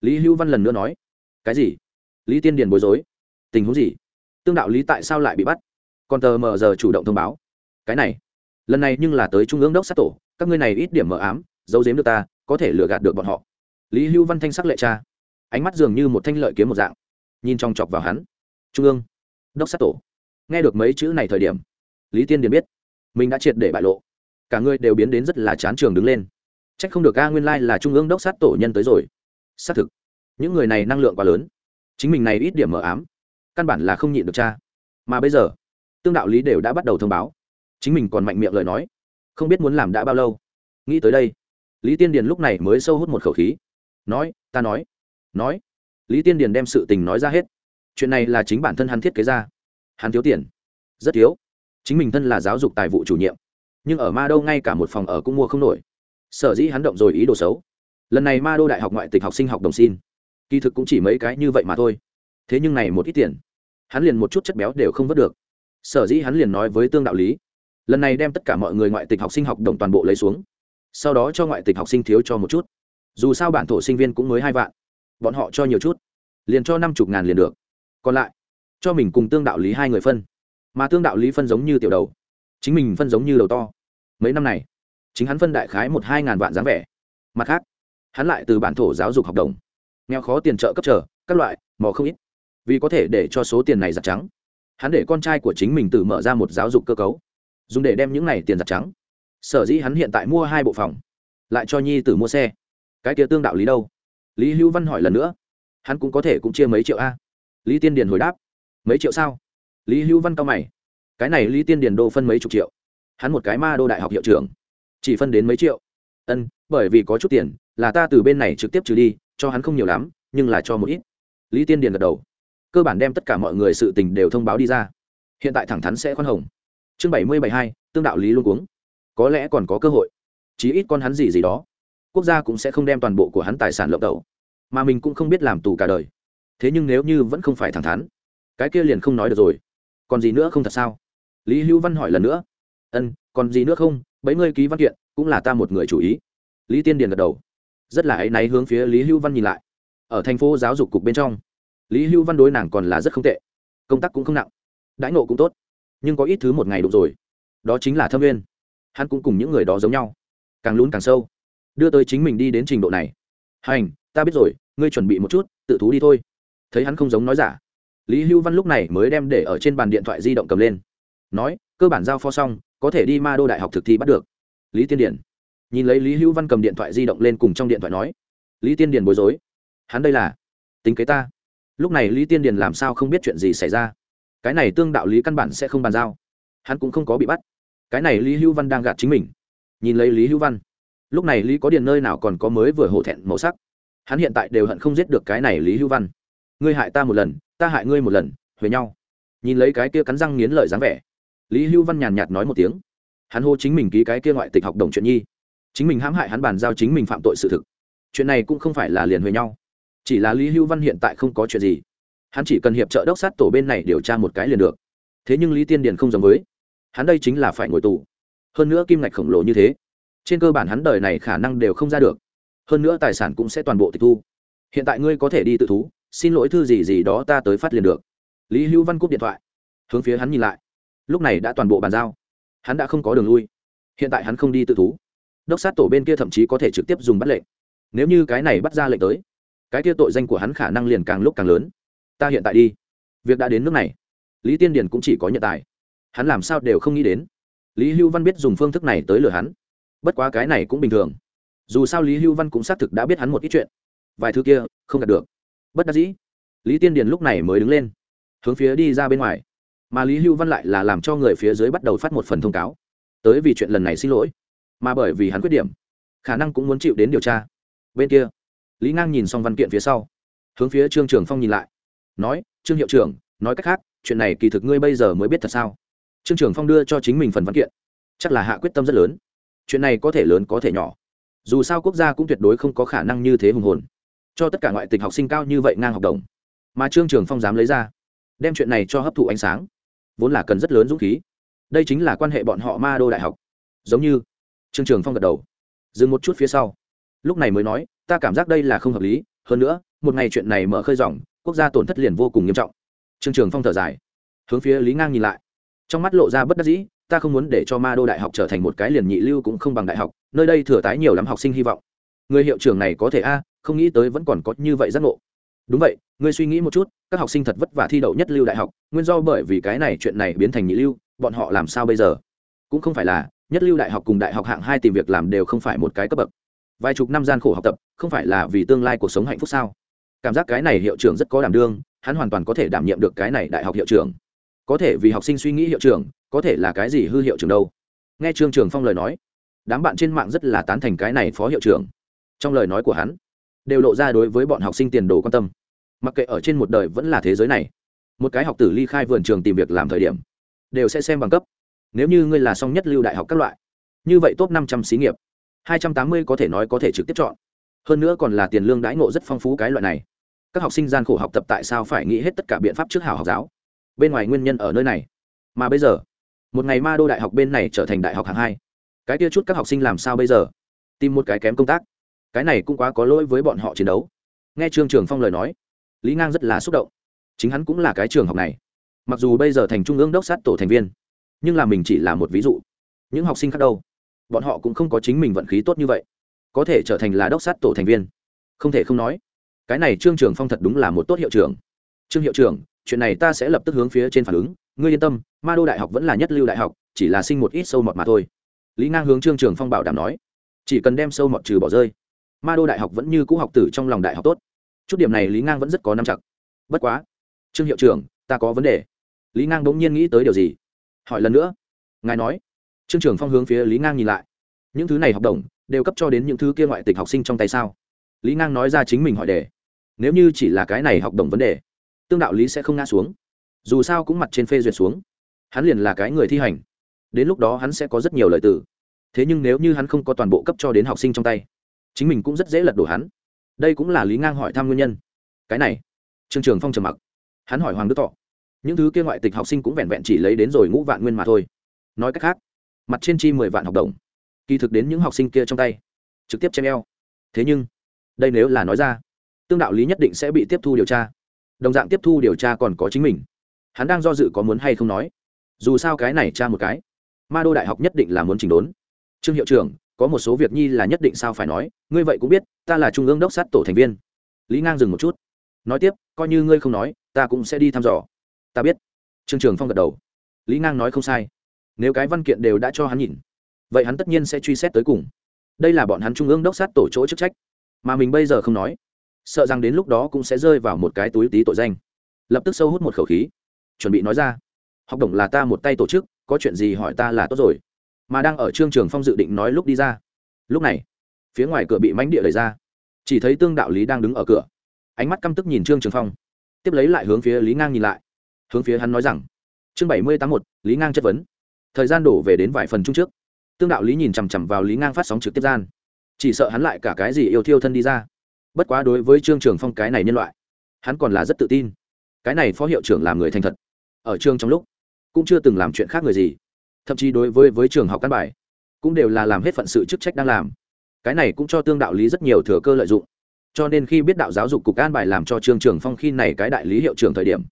lý hữu văn lần nữa nói, cái gì? Lý tiên điền bối rối? Tình huống gì? Tương đạo lý tại sao lại bị bắt? Còn tờ mờ giờ chủ động thông báo, cái này, lần này nhưng là tới trung ương đốc sát tổ, các ngươi này ít điểm mờ ám, giấu giếm được ta, có thể lừa gạt được bọn họ. Lý hữu văn thanh sắc lệ cha ánh mắt dường như một thanh lợi kiếm một dạng, nhìn trong chọc vào hắn. Trung ương đốc sát tổ. Nghe được mấy chữ này thời điểm, lý tiên điền biết, mình đã triệt để bại lộ cả người đều biến đến rất là chán trường đứng lên. C h ắ c không được a nguyên lai、like、là trung ương đốc sát tổ nhân tới rồi. Xác thực, những người này năng lượng quá lớn. Chính mình này ít điểm mờ ám, căn bản là không nhịn được cha. Mà bây giờ, tương đạo lý đều đã bắt đầu thông báo. Chính mình còn mạnh miệng lời nói, không biết muốn làm đã bao lâu. Nghĩ tới đây, lý tiên điền lúc này mới sâu hút một khẩu khí. Nói, ta nói nói. Lý tiên điền đem sự tình nói ra hết. Chuyện này là chính bản thân hắn thiết kế ra. Hắn thiếu tiền, rất thiếu. Chính mình thân là giáo dục tài vụ chủ nhiệm nhưng ở ma đô ngay cả một phòng ở cũng mua không nổi. Sở dĩ hắn động rồi ý đồ xấu. Lần này ma đô đại học ngoại tịch học sinh học đồng xin. Kỳ thực cũng chỉ mấy cái như vậy mà thôi. Thế nhưng này một ít tiền, hắn liền một chút chất béo đều không vớt được. Sở dĩ hắn liền nói với tương đạo lý. Lần này đem tất cả mọi người ngoại tịch học sinh học đồng toàn bộ lấy xuống. Sau đó cho ngoại tịch học sinh thiếu cho một chút. Dù sao bản thổ sinh viên cũng mới hai vạn. Bọn họ cho nhiều chút. Liền cho năm chục ngàn liền được. Còn lại, cho mình cùng tương đạo lý hai người phân. Mà tương đạo lý phân giống như tiểu đầu chính mình phân giống như đầu to. Mấy năm này, chính hắn phân đại khái một hai ngàn vạn dáng vẻ. Mặt khác, hắn lại từ bản thổ giáo dục học đồng. Nghèo khó tiền trợ cấp trở, các loại, mò không ít. Vì có thể để cho số tiền này giặt trắng, hắn để con trai của chính mình tự mở ra một giáo dục cơ cấu. Dùng để đem những này tiền giặt trắng. Sở dĩ hắn hiện tại mua hai bộ phòng, lại cho nhi tử mua xe. Cái kia tương đạo lý đâu? Lý hữu văn hỏi lần nữa. Hắn cũng có thể cũng chia mấy triệu a. Lý tiên điền hồi đáp. Mấy triệu sao? Lý hữu văn cao mày cái này lý tiên điền đô phân mấy chục triệu. Hắn một cái ma đô đại học hiệu trưởng. Chỉ phân đến mấy triệu. Ân, bởi vì có chút tiền, là ta từ bên này trực tiếp trừ đi, cho hắn không nhiều lắm, nhưng là cho một ít. Lý tiên điền gật đầu. Cơ bản đem tất cả mọi người sự tình đều thông báo đi ra. Hiện tại thẳng thắn sẽ khoan hồng. Chương bảy mươi bảy hai, tương đạo lý luôn uống có lẽ còn có cơ hội. Chí ít con hắn gì gì đó. Quốc gia cũng sẽ không đem toàn bộ của hắn tài sản lộng tẩu. Mà mình cũng không biết làm tù cả đời. Thế nhưng nếu như vẫn không phải thẳng thắn, cái kia liền không nói được rồi. Còn gì nữa không thật sao? Lý hữu văn hỏi lần nữa. Ân, còn gì nữa không? Bấy ngươi ký văn kiện, cũng là ta một người chủ ý. Lý tiên điền gật đầu. Rất là áy náy hướng phía lý hữu văn nhìn lại. Ở thành phố giáo dục cục bên trong, lý hữu văn đối nàng còn là rất không tệ, công tác cũng không nặng, đãi nộ cũng tốt, nhưng có ít thứ một ngày đủ rồi, đó chính là thâm viên hắn cũng cùng những người đó giống nhau, càng lún càng sâu, đưa tới chính mình đi đến trình độ này. Hành, ta biết rồi, ngươi chuẩn bị một chút, tự thú đi thôi. Thấy hắn không giống nói giả, lý hữu văn lúc này mới đem để ở trên bàn điện thoại di động cầm lên nói, cơ bản giao phó xong, có thể đi ma đô đại học thực thi bắt được. Lý tiên điển. Nhìn lấy lý hữu văn cầm điện thoại di động lên cùng trong điện thoại nói, lý tiên điển bối rối. Hắn đây là tính kế ta. Lúc này lý tiên điển làm sao không biết chuyện gì xảy ra? Cái này tương đạo lý căn bản sẽ không bàn giao. Hắn cũng không có bị bắt. Cái này lý hữu văn đang gạt chính mình. Nhìn lấy lý hữu văn, lúc này lý có điền nơi nào còn có mới vừa hổ thẹn màu sắc. Hắn hiện tại đều hận không giết được cái này lý hữu văn. Ngươi hại ta một lần, ta hại ngươi một lần, huề nhau. Nhìn lấy cái kia cắn răng nghiến lợi dáng vẻ lý Hưu văn nhàn nhạt nói một tiếng. Hắn hô chính mình ký cái kia ngoại tịch học đồng chuyện nhi. Chính mình hãm hại hắn bàn giao chính mình phạm tội sự thực. Chuyện này cũng không phải là liền huề nhau. Chỉ là lý Hưu văn hiện tại không có chuyện gì. Hắn chỉ cần hiệp trợ đốc sát tổ bên này điều tra một cái liền được. Thế nhưng lý tiên điền không giống với. Hắn đây chính là phải ngồi tù. Hơn nữa kim ngạch khổng lồ như thế, trên cơ bản hắn đời này khả năng đều không ra được. Hơn nữa tài sản cũng sẽ toàn bộ tịch thu. Hiện tại ngươi có thể đi tự thú, xin lỗi thư gì gì đó ta tới phát liền được. Lý hữu văn cúp điện thoại. Hướng phía hắn nhìn lại lúc này đã toàn bộ bàn giao. Hắn đã không có đường lui. Hiện tại hắn không đi tự thú. Đốc sát tổ bên kia thậm chí có thể trực tiếp dùng bắt lệnh. Nếu như cái này bắt ra lệnh tới, cái kia tội danh của hắn khả năng liền càng lúc càng lớn. Ta hiện tại đi. Việc đã đến nước này. Lý tiên điền cũng chỉ có nhận tài. Hắn làm sao đều không nghĩ đến. Lý hưu văn biết dùng phương thức này tới lừa hắn. Bất quá cái này cũng bình thường. Dù sao lý hưu văn cũng xác thực đã biết hắn một ít chuyện. Vài thứ kia, không đạt được. Bất đắc dĩ. Lý tiên điền lúc này mới đứng lên. Hướng phía đi ra bên ngoài mà lý hưu văn lại là làm cho người phía dưới bắt đầu phát một phần thông cáo tới vì chuyện lần này xin lỗi mà bởi vì hắn khuyết điểm khả năng cũng muốn chịu đến điều tra bên kia lý ngang nhìn xong văn kiện phía sau hướng phía trương trường phong nhìn lại nói trương hiệu trưởng nói cách khác chuyện này kỳ thực ngươi bây giờ mới biết thật sao trương trường phong đưa cho chính mình phần văn kiện chắc là hạ quyết tâm rất lớn chuyện này có thể lớn có thể nhỏ dù sao quốc gia cũng tuyệt đối không có khả năng như thế hùng hồn cho tất cả ngoại tịch học sinh cao như vậy ngang học đồng mà trương trường phong dám lấy ra đem chuyện này cho hấp thụ ánh sáng vốn là cần rất lớn dũng khí. Đây chính là quan hệ bọn họ ma đô đại học. Giống như, trương trường phong gật đầu. Dừng một chút phía sau. Lúc này mới nói, ta cảm giác đây là không hợp lý. Hơn nữa, một ngày chuyện này mở khơi dòng, quốc gia tổn thất liền vô cùng nghiêm trọng. Trương trường phong thở dài. Hướng phía lý ngang nhìn lại. Trong mắt lộ ra bất đắc dĩ, ta không muốn để cho ma đô đại học trở thành một cái liền nhị lưu cũng không bằng đại học, nơi đây thừa tái nhiều lắm học sinh hy vọng. Người hiệu trưởng này có thể a, không nghĩ tới vẫn còn có như vậy giác ngộ. Đúng vậy, ngươi suy nghĩ một chút các học sinh thật vất vả thi đậu nhất lưu đại học, nguyên do bởi vì cái này chuyện này biến thành nhị lưu, bọn họ làm sao bây giờ? Cũng không phải là, nhất lưu đại học cùng đại học hạng hai tìm việc làm đều không phải một cái cấp bậc. Vài chục năm gian khổ học tập, không phải là vì tương lai cuộc sống hạnh phúc sao? Cảm giác cái này hiệu trưởng rất có đảm đương, hắn hoàn toàn có thể đảm nhiệm được cái này đại học hiệu trưởng. Có thể vì học sinh suy nghĩ hiệu trưởng, có thể là cái gì hư hiệu trưởng đâu? Nghe trương trường phong lời nói, đám bạn trên mạng rất là tán thành cái này phó hiệu trưởng. Trong lời nói của hắn, đều lộ ra đối với bọn học sinh tiền đồ quan tâm mặc kệ ở trên một đời vẫn là thế giới này, một cái học tử ly khai vườn trường tìm việc làm thời điểm, đều sẽ xem bằng cấp. Nếu như ngươi là song nhất lưu đại học các loại, như vậy top năm trăm xí nghiệp, hai trăm tám mươi có thể nói có thể trực tiếp chọn. Hơn nữa còn là tiền lương đãi ngộ rất phong phú cái loại này. Các học sinh gian khổ học tập tại sao phải nghĩ hết tất cả biện pháp trước hảo học giáo? Bên ngoài nguyên nhân ở nơi này. Mà bây giờ, một ngày ma đô đại học bên này trở thành đại học hàng hai. Cái kia chút các học sinh làm sao bây giờ? Tìm một cái kém công tác. Cái này cũng quá có lỗi với bọn họ chiến đấu. Nghe trương trường phong lời nói lý ngang rất là xúc động chính hắn cũng là cái trường học này mặc dù bây giờ thành trung ương đốc sát tổ thành viên nhưng là mình chỉ là một ví dụ những học sinh khác đâu bọn họ cũng không có chính mình vận khí tốt như vậy có thể trở thành là đốc sát tổ thành viên không thể không nói cái này trương trường phong thật đúng là một tốt hiệu trưởng trương hiệu trưởng chuyện này ta sẽ lập tức hướng phía trên phản ứng ngươi yên tâm ma đô đại học vẫn là nhất lưu đại học chỉ là sinh một ít sâu mọt mà thôi lý ngang hướng trương trường phong bảo đảm nói chỉ cần đem sâu mọt trừ bỏ rơi ma đô đại học vẫn như cũ học tử trong lòng đại học tốt chút điểm này lý ngang vẫn rất có năm chặt. Bất quá, trương hiệu trưởng, ta có vấn đề. Lý ngang bỗng nhiên nghĩ tới điều gì? Hỏi lần nữa. Ngài nói. Trương trưởng phong hướng phía lý ngang nhìn lại. Những thứ này học đồng, đều cấp cho đến những thứ kia ngoại tịch học sinh trong tay sao? Lý ngang nói ra chính mình hỏi đề. Nếu như chỉ là cái này học đồng vấn đề, tương đạo lý sẽ không ngã xuống. Dù sao cũng mặt trên phê duyệt xuống. Hắn liền là cái người thi hành. Đến lúc đó hắn sẽ có rất nhiều lời từ. Thế nhưng nếu như hắn không có toàn bộ cấp cho đến học sinh trong tay, chính mình cũng rất dễ lật đổ hắn đây cũng là lý ngang hỏi thăm nguyên nhân. Cái này, trương trường phong trầm mặc. Hắn hỏi hoàng đức thọ, những thứ kia ngoại tịch học sinh cũng vẹn vẹn chỉ lấy đến rồi ngũ vạn nguyên mà thôi. Nói cách khác, mặt trên chi mười vạn học đồng, kỳ thực đến những học sinh kia trong tay, trực tiếp chém eo. Thế nhưng, đây nếu là nói ra, tương đạo lý nhất định sẽ bị tiếp thu điều tra. Đồng dạng tiếp thu điều tra còn có chính mình. Hắn đang do dự có muốn hay không nói. Dù sao cái này tra một cái, ma đô đại học nhất định là muốn chỉnh đốn. Trương hiệu trưởng có một số việc nhi là nhất định sao phải nói, ngươi vậy cũng biết, ta là trung ương đốc sát tổ thành viên. Lý ngang dừng một chút. Nói tiếp, coi như ngươi không nói, ta cũng sẽ đi thăm dò. Ta biết. Trương trường phong gật đầu. Lý ngang nói không sai. Nếu cái văn kiện đều đã cho hắn nhìn, vậy hắn tất nhiên sẽ truy xét tới cùng. Đây là bọn hắn trung ương đốc sát tổ chỗ chức trách. Mà mình bây giờ không nói, sợ rằng đến lúc đó cũng sẽ rơi vào một cái túi tí tội danh. Lập tức sâu hút một khẩu khí. Chuẩn bị nói ra. Học đồng là ta một tay tổ chức, có chuyện gì hỏi ta là tốt rồi mà đang ở trương trường phong dự định nói lúc đi ra. Lúc này, phía ngoài cửa bị mánh địa đẩy ra. Chỉ thấy tương đạo lý đang đứng ở cửa. Ánh mắt căm tức nhìn trương trường phong. Tiếp lấy lại hướng phía lý ngang nhìn lại. Hướng phía hắn nói rằng, chương bảy mươi tám một, lý ngang chất vấn. Thời gian đổ về đến vài phần chung trước. Tương đạo lý nhìn chằm chằm vào lý ngang phát sóng trực tiếp gian. Chỉ sợ hắn lại cả cái gì yêu thiêu thân đi ra. Bất quá đối với trương trường phong cái này nhân loại, hắn còn là rất tự tin. Cái này phó hiệu trưởng làm người thành thật. Ở trương trong lúc, cũng chưa từng làm chuyện khác người gì thậm chí đối với với trường học căn bài, cũng đều là làm hết phận sự chức trách đang làm. Cái này cũng cho tương đạo lý rất nhiều thừa cơ lợi dụng. Cho nên khi biết đạo giáo dục cục an bài làm cho trương trường phong khi này cái đại lý hiệu trưởng thời điểm,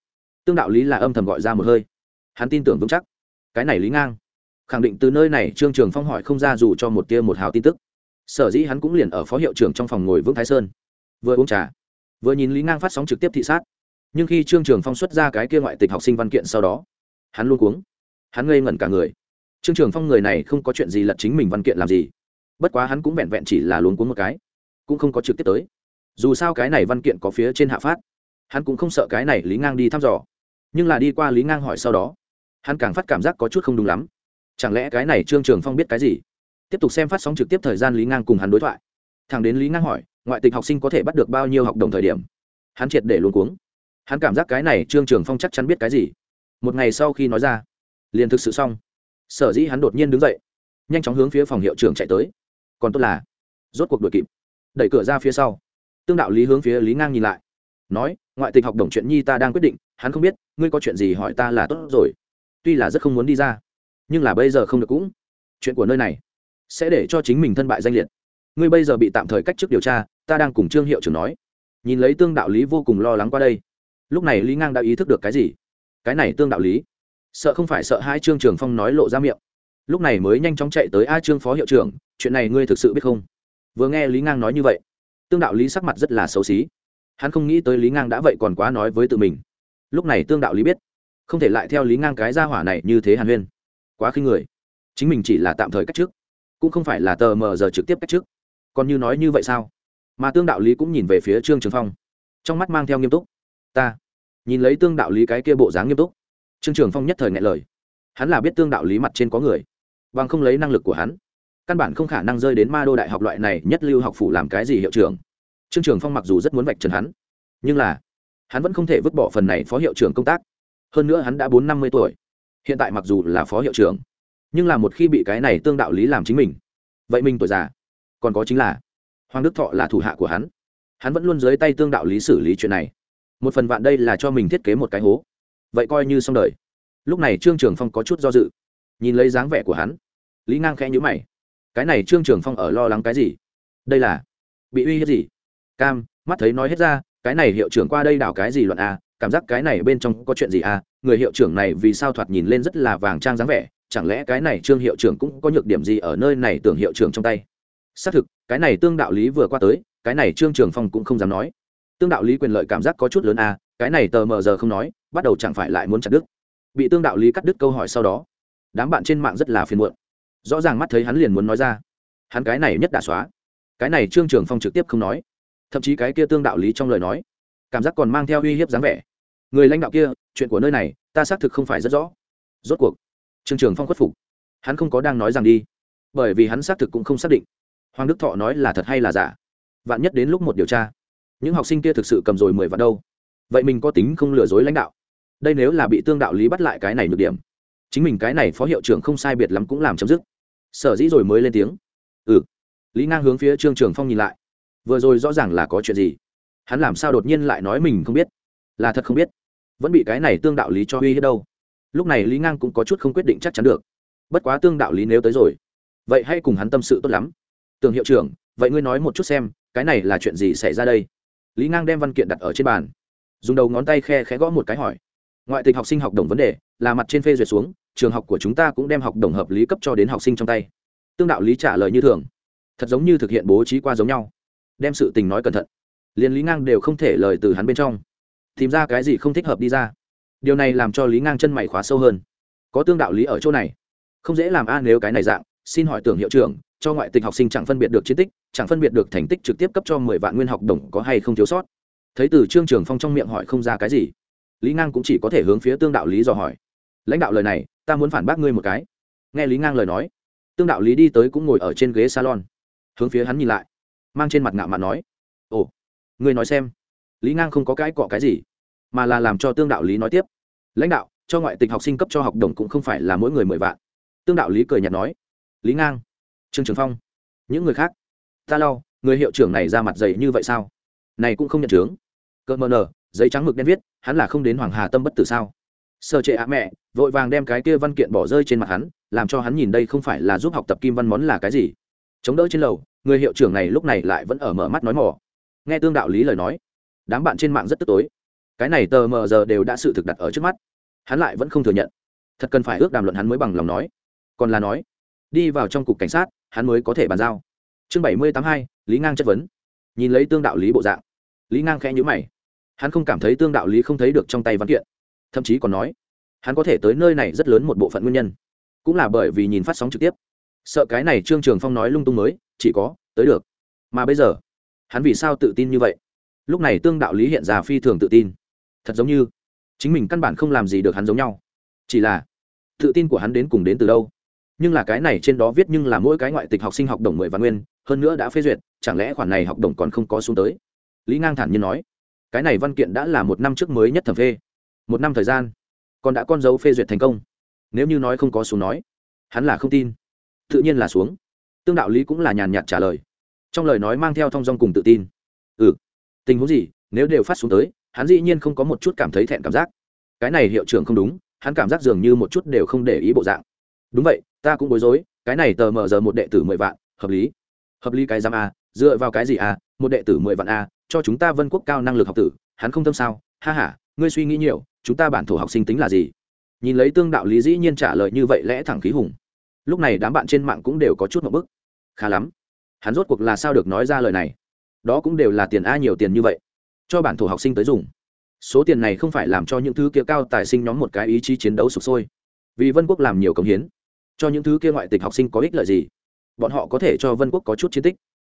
tương đạo lý là âm thầm gọi ra một hơi. Hắn tin tưởng vững chắc. Cái này lý ngang. Khẳng định từ nơi này trương trường phong hỏi không ra dù cho một tia một hào tin tức. Sở dĩ hắn cũng liền ở phó hiệu trưởng trong phòng ngồi vững thái sơn. Vừa uống trà, vừa nhìn lý ngang phát sóng trực tiếp thị sát. Nhưng khi trương trường phong xuất ra cái kia ngoại tịch học sinh văn kiện sau đó, hắn luôn cuống. Hắn ngây ngẩn cả người trương trường phong người này không có chuyện gì lật chính mình văn kiện làm gì. Bất quá hắn cũng vẹn vẹn chỉ là luống cuống một cái, cũng không có trực tiếp tới. Dù sao cái này văn kiện có phía trên hạ phát, hắn cũng không sợ cái này lý ngang đi thăm dò. Nhưng là đi qua lý ngang hỏi sau đó, hắn càng phát cảm giác có chút không đúng lắm. Chẳng lẽ cái này trương trường phong biết cái gì? Tiếp tục xem phát sóng trực tiếp thời gian lý ngang cùng hắn đối thoại. Thằng đến lý ngang hỏi, ngoại tịch học sinh có thể bắt được bao nhiêu học đồng thời điểm? Hắn triệt để luôn cuống. Hắn cảm giác cái này trương trường phong chắc chắn biết cái gì. Một ngày sau khi nói ra, liền thực sự xong sở dĩ hắn đột nhiên đứng dậy, nhanh chóng hướng phía phòng hiệu trưởng chạy tới. Còn tốt là, rốt cuộc đuổi kịp. Đẩy cửa ra phía sau, tương đạo lý hướng phía lý ngang nhìn lại, nói, ngoại tịch học đồng chuyện nhi ta đang quyết định, hắn không biết, ngươi có chuyện gì hỏi ta là tốt rồi. Tuy là rất không muốn đi ra, nhưng là bây giờ không được cũng. Chuyện của nơi này sẽ để cho chính mình thân bại danh liệt. Ngươi bây giờ bị tạm thời cách chức điều tra, ta đang cùng trương hiệu trưởng nói. Nhìn lấy tương đạo lý vô cùng lo lắng qua đây, lúc này lý ngang đã ý thức được cái gì? Cái này tương đạo lý sợ không phải sợ hai trương trường phong nói lộ ra miệng. Lúc này mới nhanh chóng chạy tới a trương phó hiệu trưởng, chuyện này ngươi thực sự biết không? Vừa nghe lý ngang nói như vậy, tương đạo lý sắc mặt rất là xấu xí. Hắn không nghĩ tới lý ngang đã vậy còn quá nói với tự mình. Lúc này tương đạo lý biết, không thể lại theo lý ngang cái gia hỏa này như thế hàn huyên. Quá khinh người. Chính mình chỉ là tạm thời cách trước, cũng không phải là tờ mờ giờ trực tiếp cách trước. Còn như nói như vậy sao? Mà tương đạo lý cũng nhìn về phía trương trường phong, trong mắt mang theo nghiêm túc. Ta. Nhìn lấy tương đạo lý cái kia bộ dáng nghiêm túc trương trường phong nhất thời ngại lời. Hắn là biết tương đạo lý mặt trên có người, bằng không lấy năng lực của hắn, căn bản không khả năng rơi đến ma đô đại học loại này nhất lưu học phủ làm cái gì hiệu trưởng. Trương trường phong mặc dù rất muốn vạch trần hắn, nhưng là, hắn vẫn không thể vứt bỏ phần này phó hiệu trưởng công tác. Hơn nữa hắn đã bốn năm mươi tuổi, hiện tại mặc dù là phó hiệu trưởng, nhưng là một khi bị cái này tương đạo lý làm chính mình, vậy mình tuổi già, còn có chính là hoàng đức thọ là thủ hạ của hắn. Hắn vẫn luôn dưới tay tương đạo lý xử lý chuyện này. Một phần vạn đây là cho mình thiết kế một cái hố vậy coi như xong đời. Lúc này trương trường phong có chút do dự. Nhìn lấy dáng vẻ của hắn, lý ngang khẽ nhữ mày. Cái này trương trường phong ở lo lắng cái gì? Đây là bị uy hiếp gì? Cam, mắt thấy nói hết ra, cái này hiệu trưởng qua đây đảo cái gì luận a? À? cảm giác cái này bên trong có chuyện gì à người hiệu trưởng này vì sao thoạt nhìn lên rất là vàng trang dáng vẻ, chẳng lẽ cái này trương hiệu trưởng cũng có nhược điểm gì ở nơi này tưởng hiệu trưởng trong tay? Xác thực, cái này tương đạo lý vừa qua tới, cái này trương trường phong cũng không dám nói. Tương đạo lý quyền lợi cảm giác có chút lớn à cái này tờ mờ giờ không nói bắt đầu chẳng phải lại muốn chặt đứt. Bị tương đạo lý cắt đứt câu hỏi sau đó, đám bạn trên mạng rất là phiền muộn. Rõ ràng mắt thấy hắn liền muốn nói ra. Hắn cái này nhất đã xóa. Cái này trương trường phong trực tiếp không nói. Thậm chí cái kia tương đạo lý trong lời nói, cảm giác còn mang theo uy hiếp dáng vẻ. Người lãnh đạo kia, chuyện của nơi này, ta xác thực không phải rất rõ. Rốt cuộc, trương trường phong khuất phục. Hắn không có đang nói rằng đi, bởi vì hắn xác thực cũng không xác định. Hoàng đức thọ nói là thật hay là giả. Vạn nhất đến lúc một điều tra, những học sinh kia thực sự cầm rồi mười vạn đâu. Vậy mình có tính không lừa dối lãnh đạo? Đây nếu là bị tương đạo lý bắt lại cái này nhược điểm, chính mình cái này phó hiệu trưởng không sai biệt lắm cũng làm chấm dứt. Sở dĩ rồi mới lên tiếng. Ừ. Lý ngang hướng phía trương trường phong nhìn lại. Vừa rồi rõ ràng là có chuyện gì? Hắn làm sao đột nhiên lại nói mình không biết? Là thật không biết. Vẫn bị cái này tương đạo lý cho uy hết đâu. Lúc này lý ngang cũng có chút không quyết định chắc chắn được. Bất quá tương đạo lý nếu tới rồi, vậy hãy cùng hắn tâm sự tốt lắm. Tường hiệu trưởng, vậy ngươi nói một chút xem, cái này là chuyện gì xảy ra đây? Lý ngang đem văn kiện đặt ở trên bàn. Dùng đầu ngón tay khe khẽ gõ một cái hỏi ngoại tịch học sinh học đồng vấn đề là mặt trên phê duyệt xuống, trường học của chúng ta cũng đem học đồng hợp lý cấp cho đến học sinh trong tay. Tương đạo lý trả lời như thường. Thật giống như thực hiện bố trí qua giống nhau. Đem sự tình nói cẩn thận. Liền lý ngang đều không thể lời từ hắn bên trong. Tìm ra cái gì không thích hợp đi ra. Điều này làm cho lý ngang chân mày khóa sâu hơn. Có tương đạo lý ở chỗ này. Không dễ làm a nếu cái này dạng, xin hỏi tưởng hiệu trưởng, cho ngoại tịch học sinh chẳng phân biệt được chiến tích, chẳng phân biệt được thành tích trực tiếp cấp cho mười vạn nguyên học đồng có hay không thiếu sót. Thấy từ trương trường phong trong miệng hỏi không ra cái gì lý ngang cũng chỉ có thể hướng phía tương đạo lý dò hỏi. Lãnh đạo lời này, ta muốn phản bác ngươi một cái. Nghe lý ngang lời nói, tương đạo lý đi tới cũng ngồi ở trên ghế salon. Hướng phía hắn nhìn lại, mang trên mặt ngạo mạn nói, ồ, ngươi nói xem. Lý ngang không có cái cọ cái gì, mà là làm cho tương đạo lý nói tiếp, lãnh đạo, cho ngoại tịch học sinh cấp cho học đồng cũng không phải là mỗi người mười vạn. Tương đạo lý cười nhạt nói, lý ngang, trương trường phong, những người khác, ta lau người hiệu trưởng này ra mặt dày như vậy sao? Này cũng không nhận chướng. Cỡ mờ nờ giấy trắng mực đen viết, hắn là không đến hoàng hà tâm bất tử sao? Sơ trệ ạ mẹ, vội vàng đem cái kia văn kiện bỏ rơi trên mặt hắn, làm cho hắn nhìn đây không phải là giúp học tập kim văn món là cái gì. Chống đỡ trên lầu, người hiệu trưởng này lúc này lại vẫn ở mở mắt nói mỏ. Nghe tương đạo lý lời nói, đám bạn trên mạng rất tức tối. Cái này tờ mờ giờ đều đã sự thực đặt ở trước mắt. Hắn lại vẫn không thừa nhận. Thật cần phải ước đàm luận hắn mới bằng lòng nói. Còn là nói, đi vào trong cục cảnh sát, hắn mới có thể bàn giao. Chương bảy mươi tám hai, lý ngang chất vấn. Nhìn lấy tương đạo lý bộ dạng, lý ngang khẽ nhữ mày hắn không cảm thấy tương đạo lý không thấy được trong tay văn kiện. Thậm chí còn nói, hắn có thể tới nơi này rất lớn một bộ phận nguyên nhân. Cũng là bởi vì nhìn phát sóng trực tiếp. Sợ cái này trương trường phong nói lung tung mới, chỉ có, tới được. Mà bây giờ, hắn vì sao tự tin như vậy? Lúc này tương đạo lý hiện ra phi thường tự tin. Thật giống như, chính mình căn bản không làm gì được hắn giống nhau. Chỉ là, tự tin của hắn đến cùng đến từ đâu? Nhưng là cái này trên đó viết nhưng là mỗi cái ngoại tịch học sinh học đồng mười văn nguyên, hơn nữa đã phê duyệt, chẳng lẽ khoản này học đồng còn không có xuống tới? Lý ngang thản nhiên nói cái này văn kiện đã là một năm trước mới nhất thẩm phê. Một năm thời gian, còn đã con dấu phê duyệt thành công. Nếu như nói không có xuống nói, hắn là không tin. Tự nhiên là xuống. Tương đạo lý cũng là nhàn nhạt trả lời. Trong lời nói mang theo thong dong cùng tự tin. Ừ tình huống gì, nếu đều phát xuống tới, hắn dĩ nhiên không có một chút cảm thấy thẹn cảm giác. Cái này hiệu trưởng không đúng, hắn cảm giác dường như một chút đều không để ý bộ dạng. Đúng vậy, ta cũng bối rối, cái này tờ mờ giờ một đệ tử mười vạn, hợp lý. Hợp lý cái giam a, dựa vào cái gì a, một đệ tử mười vạn a cho chúng ta vân quốc cao năng lực học tử, hắn không tâm sao? Ha h a ngươi suy nghĩ nhiều, chúng ta bản thổ học sinh tính là gì? Nhìn lấy tương đạo lý dĩ nhiên trả lời như vậy lẽ thẳng khí hùng. Lúc này đám bạn trên mạng cũng đều có chút một bức. Khá lắm. Hắn rốt cuộc là sao được nói ra lời này? Đó cũng đều là tiền a nhiều tiền như vậy. Cho bản thổ học sinh tới dùng. Số tiền này không phải làm cho những thứ kia cao tài sinh nhóm một cái ý chí chiến đấu sụp sôi. Vì vân quốc làm nhiều công hiến. Cho những thứ kia ngoại tịch học sinh có ích lợi gì? Bọn họ có thể cho vân quốc có chút chiến tích.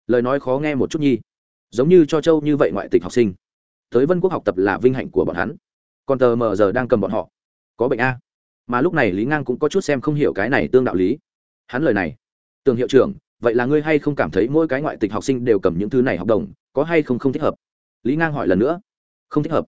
Lời nói khó nghe một chút nhi giống như cho châu như vậy ngoại tịch học sinh. Tới vân quốc học tập là vinh hạnh của bọn hắn. Còn tờ mờ giờ đang cầm bọn họ. Có bệnh a. Mà lúc này lý ngang cũng có chút xem không hiểu cái này tương đạo lý. Hắn lời này. Tường hiệu trưởng, vậy là ngươi hay không cảm thấy mỗi cái ngoại tịch học sinh đều cầm những thứ này học đồng, có hay không không thích hợp? Lý ngang hỏi lần nữa. Không thích hợp.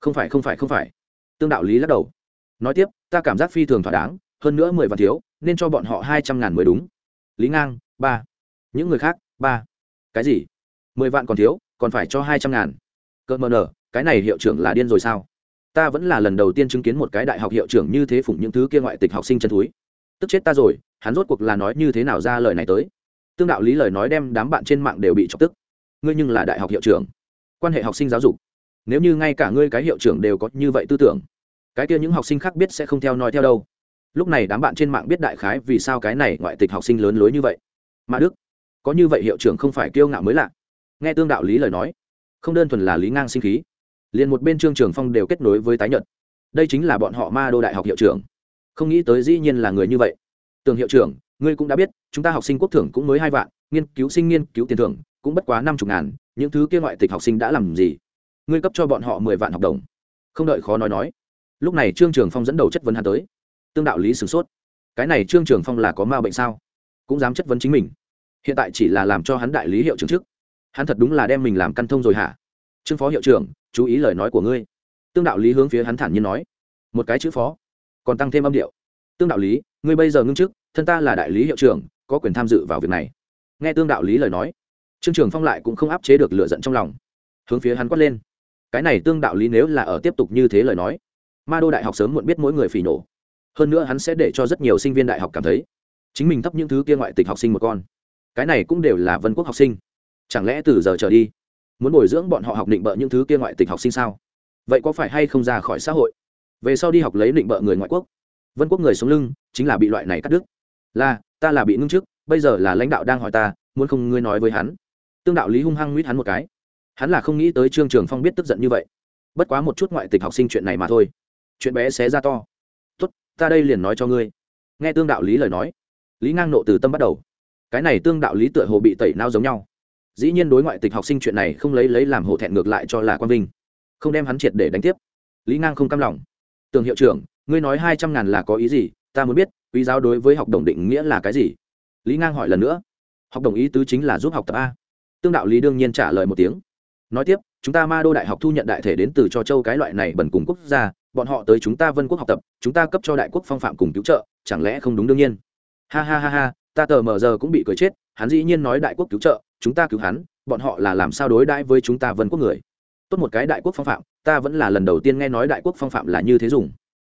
Không phải không phải không phải. Tương đạo lý lắc đầu. Nói tiếp, ta cảm giác phi thường thỏa đáng, hơn nữa mười vạn thiếu, nên cho bọn họ hai trăm ngàn mới đúng. Lý ngang, ba. Những người khác, ba. Cái gì? Mười vạn còn thiếu, còn phải cho hai trăm ngàn. Cơn mờ nở cái này hiệu trưởng là điên rồi sao? Ta vẫn là lần đầu tiên chứng kiến một cái đại học hiệu trưởng như thế phụng những thứ kia ngoại tịch học sinh chân túi tức chết ta rồi, hắn rốt cuộc là nói như thế nào ra lời này tới? Tương đạo lý lời nói đem đám bạn trên mạng đều bị chọc tức. Ngươi nhưng là đại học hiệu trưởng. Quan hệ học sinh giáo dục. Nếu như ngay cả ngươi cái hiệu trưởng đều có như vậy tư tưởng, cái kia những học sinh khác biết sẽ không theo nói theo đâu. Lúc này đám bạn trên mạng biết đại khái vì sao cái này ngoại tịch học sinh lớn lối như vậy. Mà đức, có như vậy hiệu trưởng không phải kiêu ngạo mới lạ nghe tương đạo lý lời nói, không đơn thuần là lý ngang sinh khí, liền một bên trương trường phong đều kết nối với tái nhật. Đây chính là bọn họ ma đô đại học hiệu trưởng. Không nghĩ tới dĩ nhiên là người như vậy. Tường hiệu trưởng, ngươi cũng đã biết, chúng ta học sinh quốc thưởng cũng mới hai vạn, nghiên cứu sinh nghiên cứu tiền thưởng cũng bất quá năm chục ngàn, những thứ kia ngoại tịch học sinh đã làm gì? Ngươi cấp cho bọn họ mười vạn học đồng. Không đợi khó nói nói, lúc này trương trường phong dẫn đầu chất vấn hắn tới. Tương đạo lý sửng sốt. Cái này trương trường phong là có ma bệnh sao? Cũng dám chất vấn chính mình. Hiện tại chỉ là làm cho hắn đại lý hiệu trưởng trước hắn thật đúng là đem mình làm căn thông rồi hả? Trương phó hiệu trưởng, chú ý lời nói của ngươi. Tương đạo lý hướng phía hắn thản nhiên nói. Một cái chữ phó, còn tăng thêm âm điệu. Tương đạo lý, ngươi bây giờ ngưng chức, thân ta là đại lý hiệu trưởng, có quyền tham dự vào việc này. Nghe tương đạo lý lời nói, trương trường phong lại cũng không áp chế được lựa giận trong lòng. Hướng phía hắn quát lên. Cái này tương đạo lý nếu là ở tiếp tục như thế lời nói, ma đô đại học sớm muộn biết mỗi người phỉ nổ. Hơn nữa hắn sẽ để cho rất nhiều sinh viên đại học cảm thấy, chính mình thấp những thứ kia ngoại tịch học sinh một con. Cái này cũng đều là vân quốc học sinh chẳng lẽ từ giờ trở đi, muốn bồi dưỡng bọn họ học định bợ những thứ kia ngoại tịch học sinh sao? Vậy có phải hay không ra khỏi xã hội? Về sau đi học lấy định bợ người ngoại quốc. Vân quốc người sống lưng chính là bị loại này cắt đứt. Là, ta là bị ngưng trước bây giờ là lãnh đạo đang hỏi ta, muốn không ngươi nói với hắn. Tương đạo lý hung hăng nguyết hắn một cái. Hắn là không nghĩ tới trương trường phong biết tức giận như vậy. Bất quá một chút ngoại tịch học sinh chuyện này mà thôi. Chuyện bé xé ra to. Tốt, ta đây liền nói cho ngươi. Nghe tương đạo lý lời nói, lý ngang nộ từ tâm bắt đầu. Cái này tương đạo lý tựa hồ bị tẩy nao giống nhau dĩ nhiên đối ngoại tịch học sinh chuyện này không lấy lấy làm hổ thẹn ngược lại cho là quan vinh. Không đem hắn triệt để đánh tiếp. Lý ngang không cam lòng. Tường hiệu trưởng, ngươi nói hai trăm ngàn là có ý gì? Ta muốn biết, quý giáo đối với học đồng định nghĩa là cái gì? Lý ngang hỏi lần nữa. Học đồng ý tứ chính là giúp học tập a. Tương đạo lý đương nhiên trả lời một tiếng. Nói tiếp, chúng ta ma đô đại học thu nhận đại thể đến từ cho châu cái loại này bẩn cùng quốc gia. Bọn họ tới chúng ta vân quốc học tập, chúng ta cấp cho đại quốc phong phạm cùng cứu trợ, chẳng lẽ không đúng đương nhiên? Ha ha ha ha, ta tờ mờ giờ cũng bị cười chết, hắn dĩ nhiên nói đại quốc cứu trợ chúng ta cứu hắn, bọn họ là làm sao đối đãi với chúng ta vân quốc người? Tốt một cái đại quốc phong phạm, ta vẫn là lần đầu tiên nghe nói đại quốc phong phạm là như thế dùng.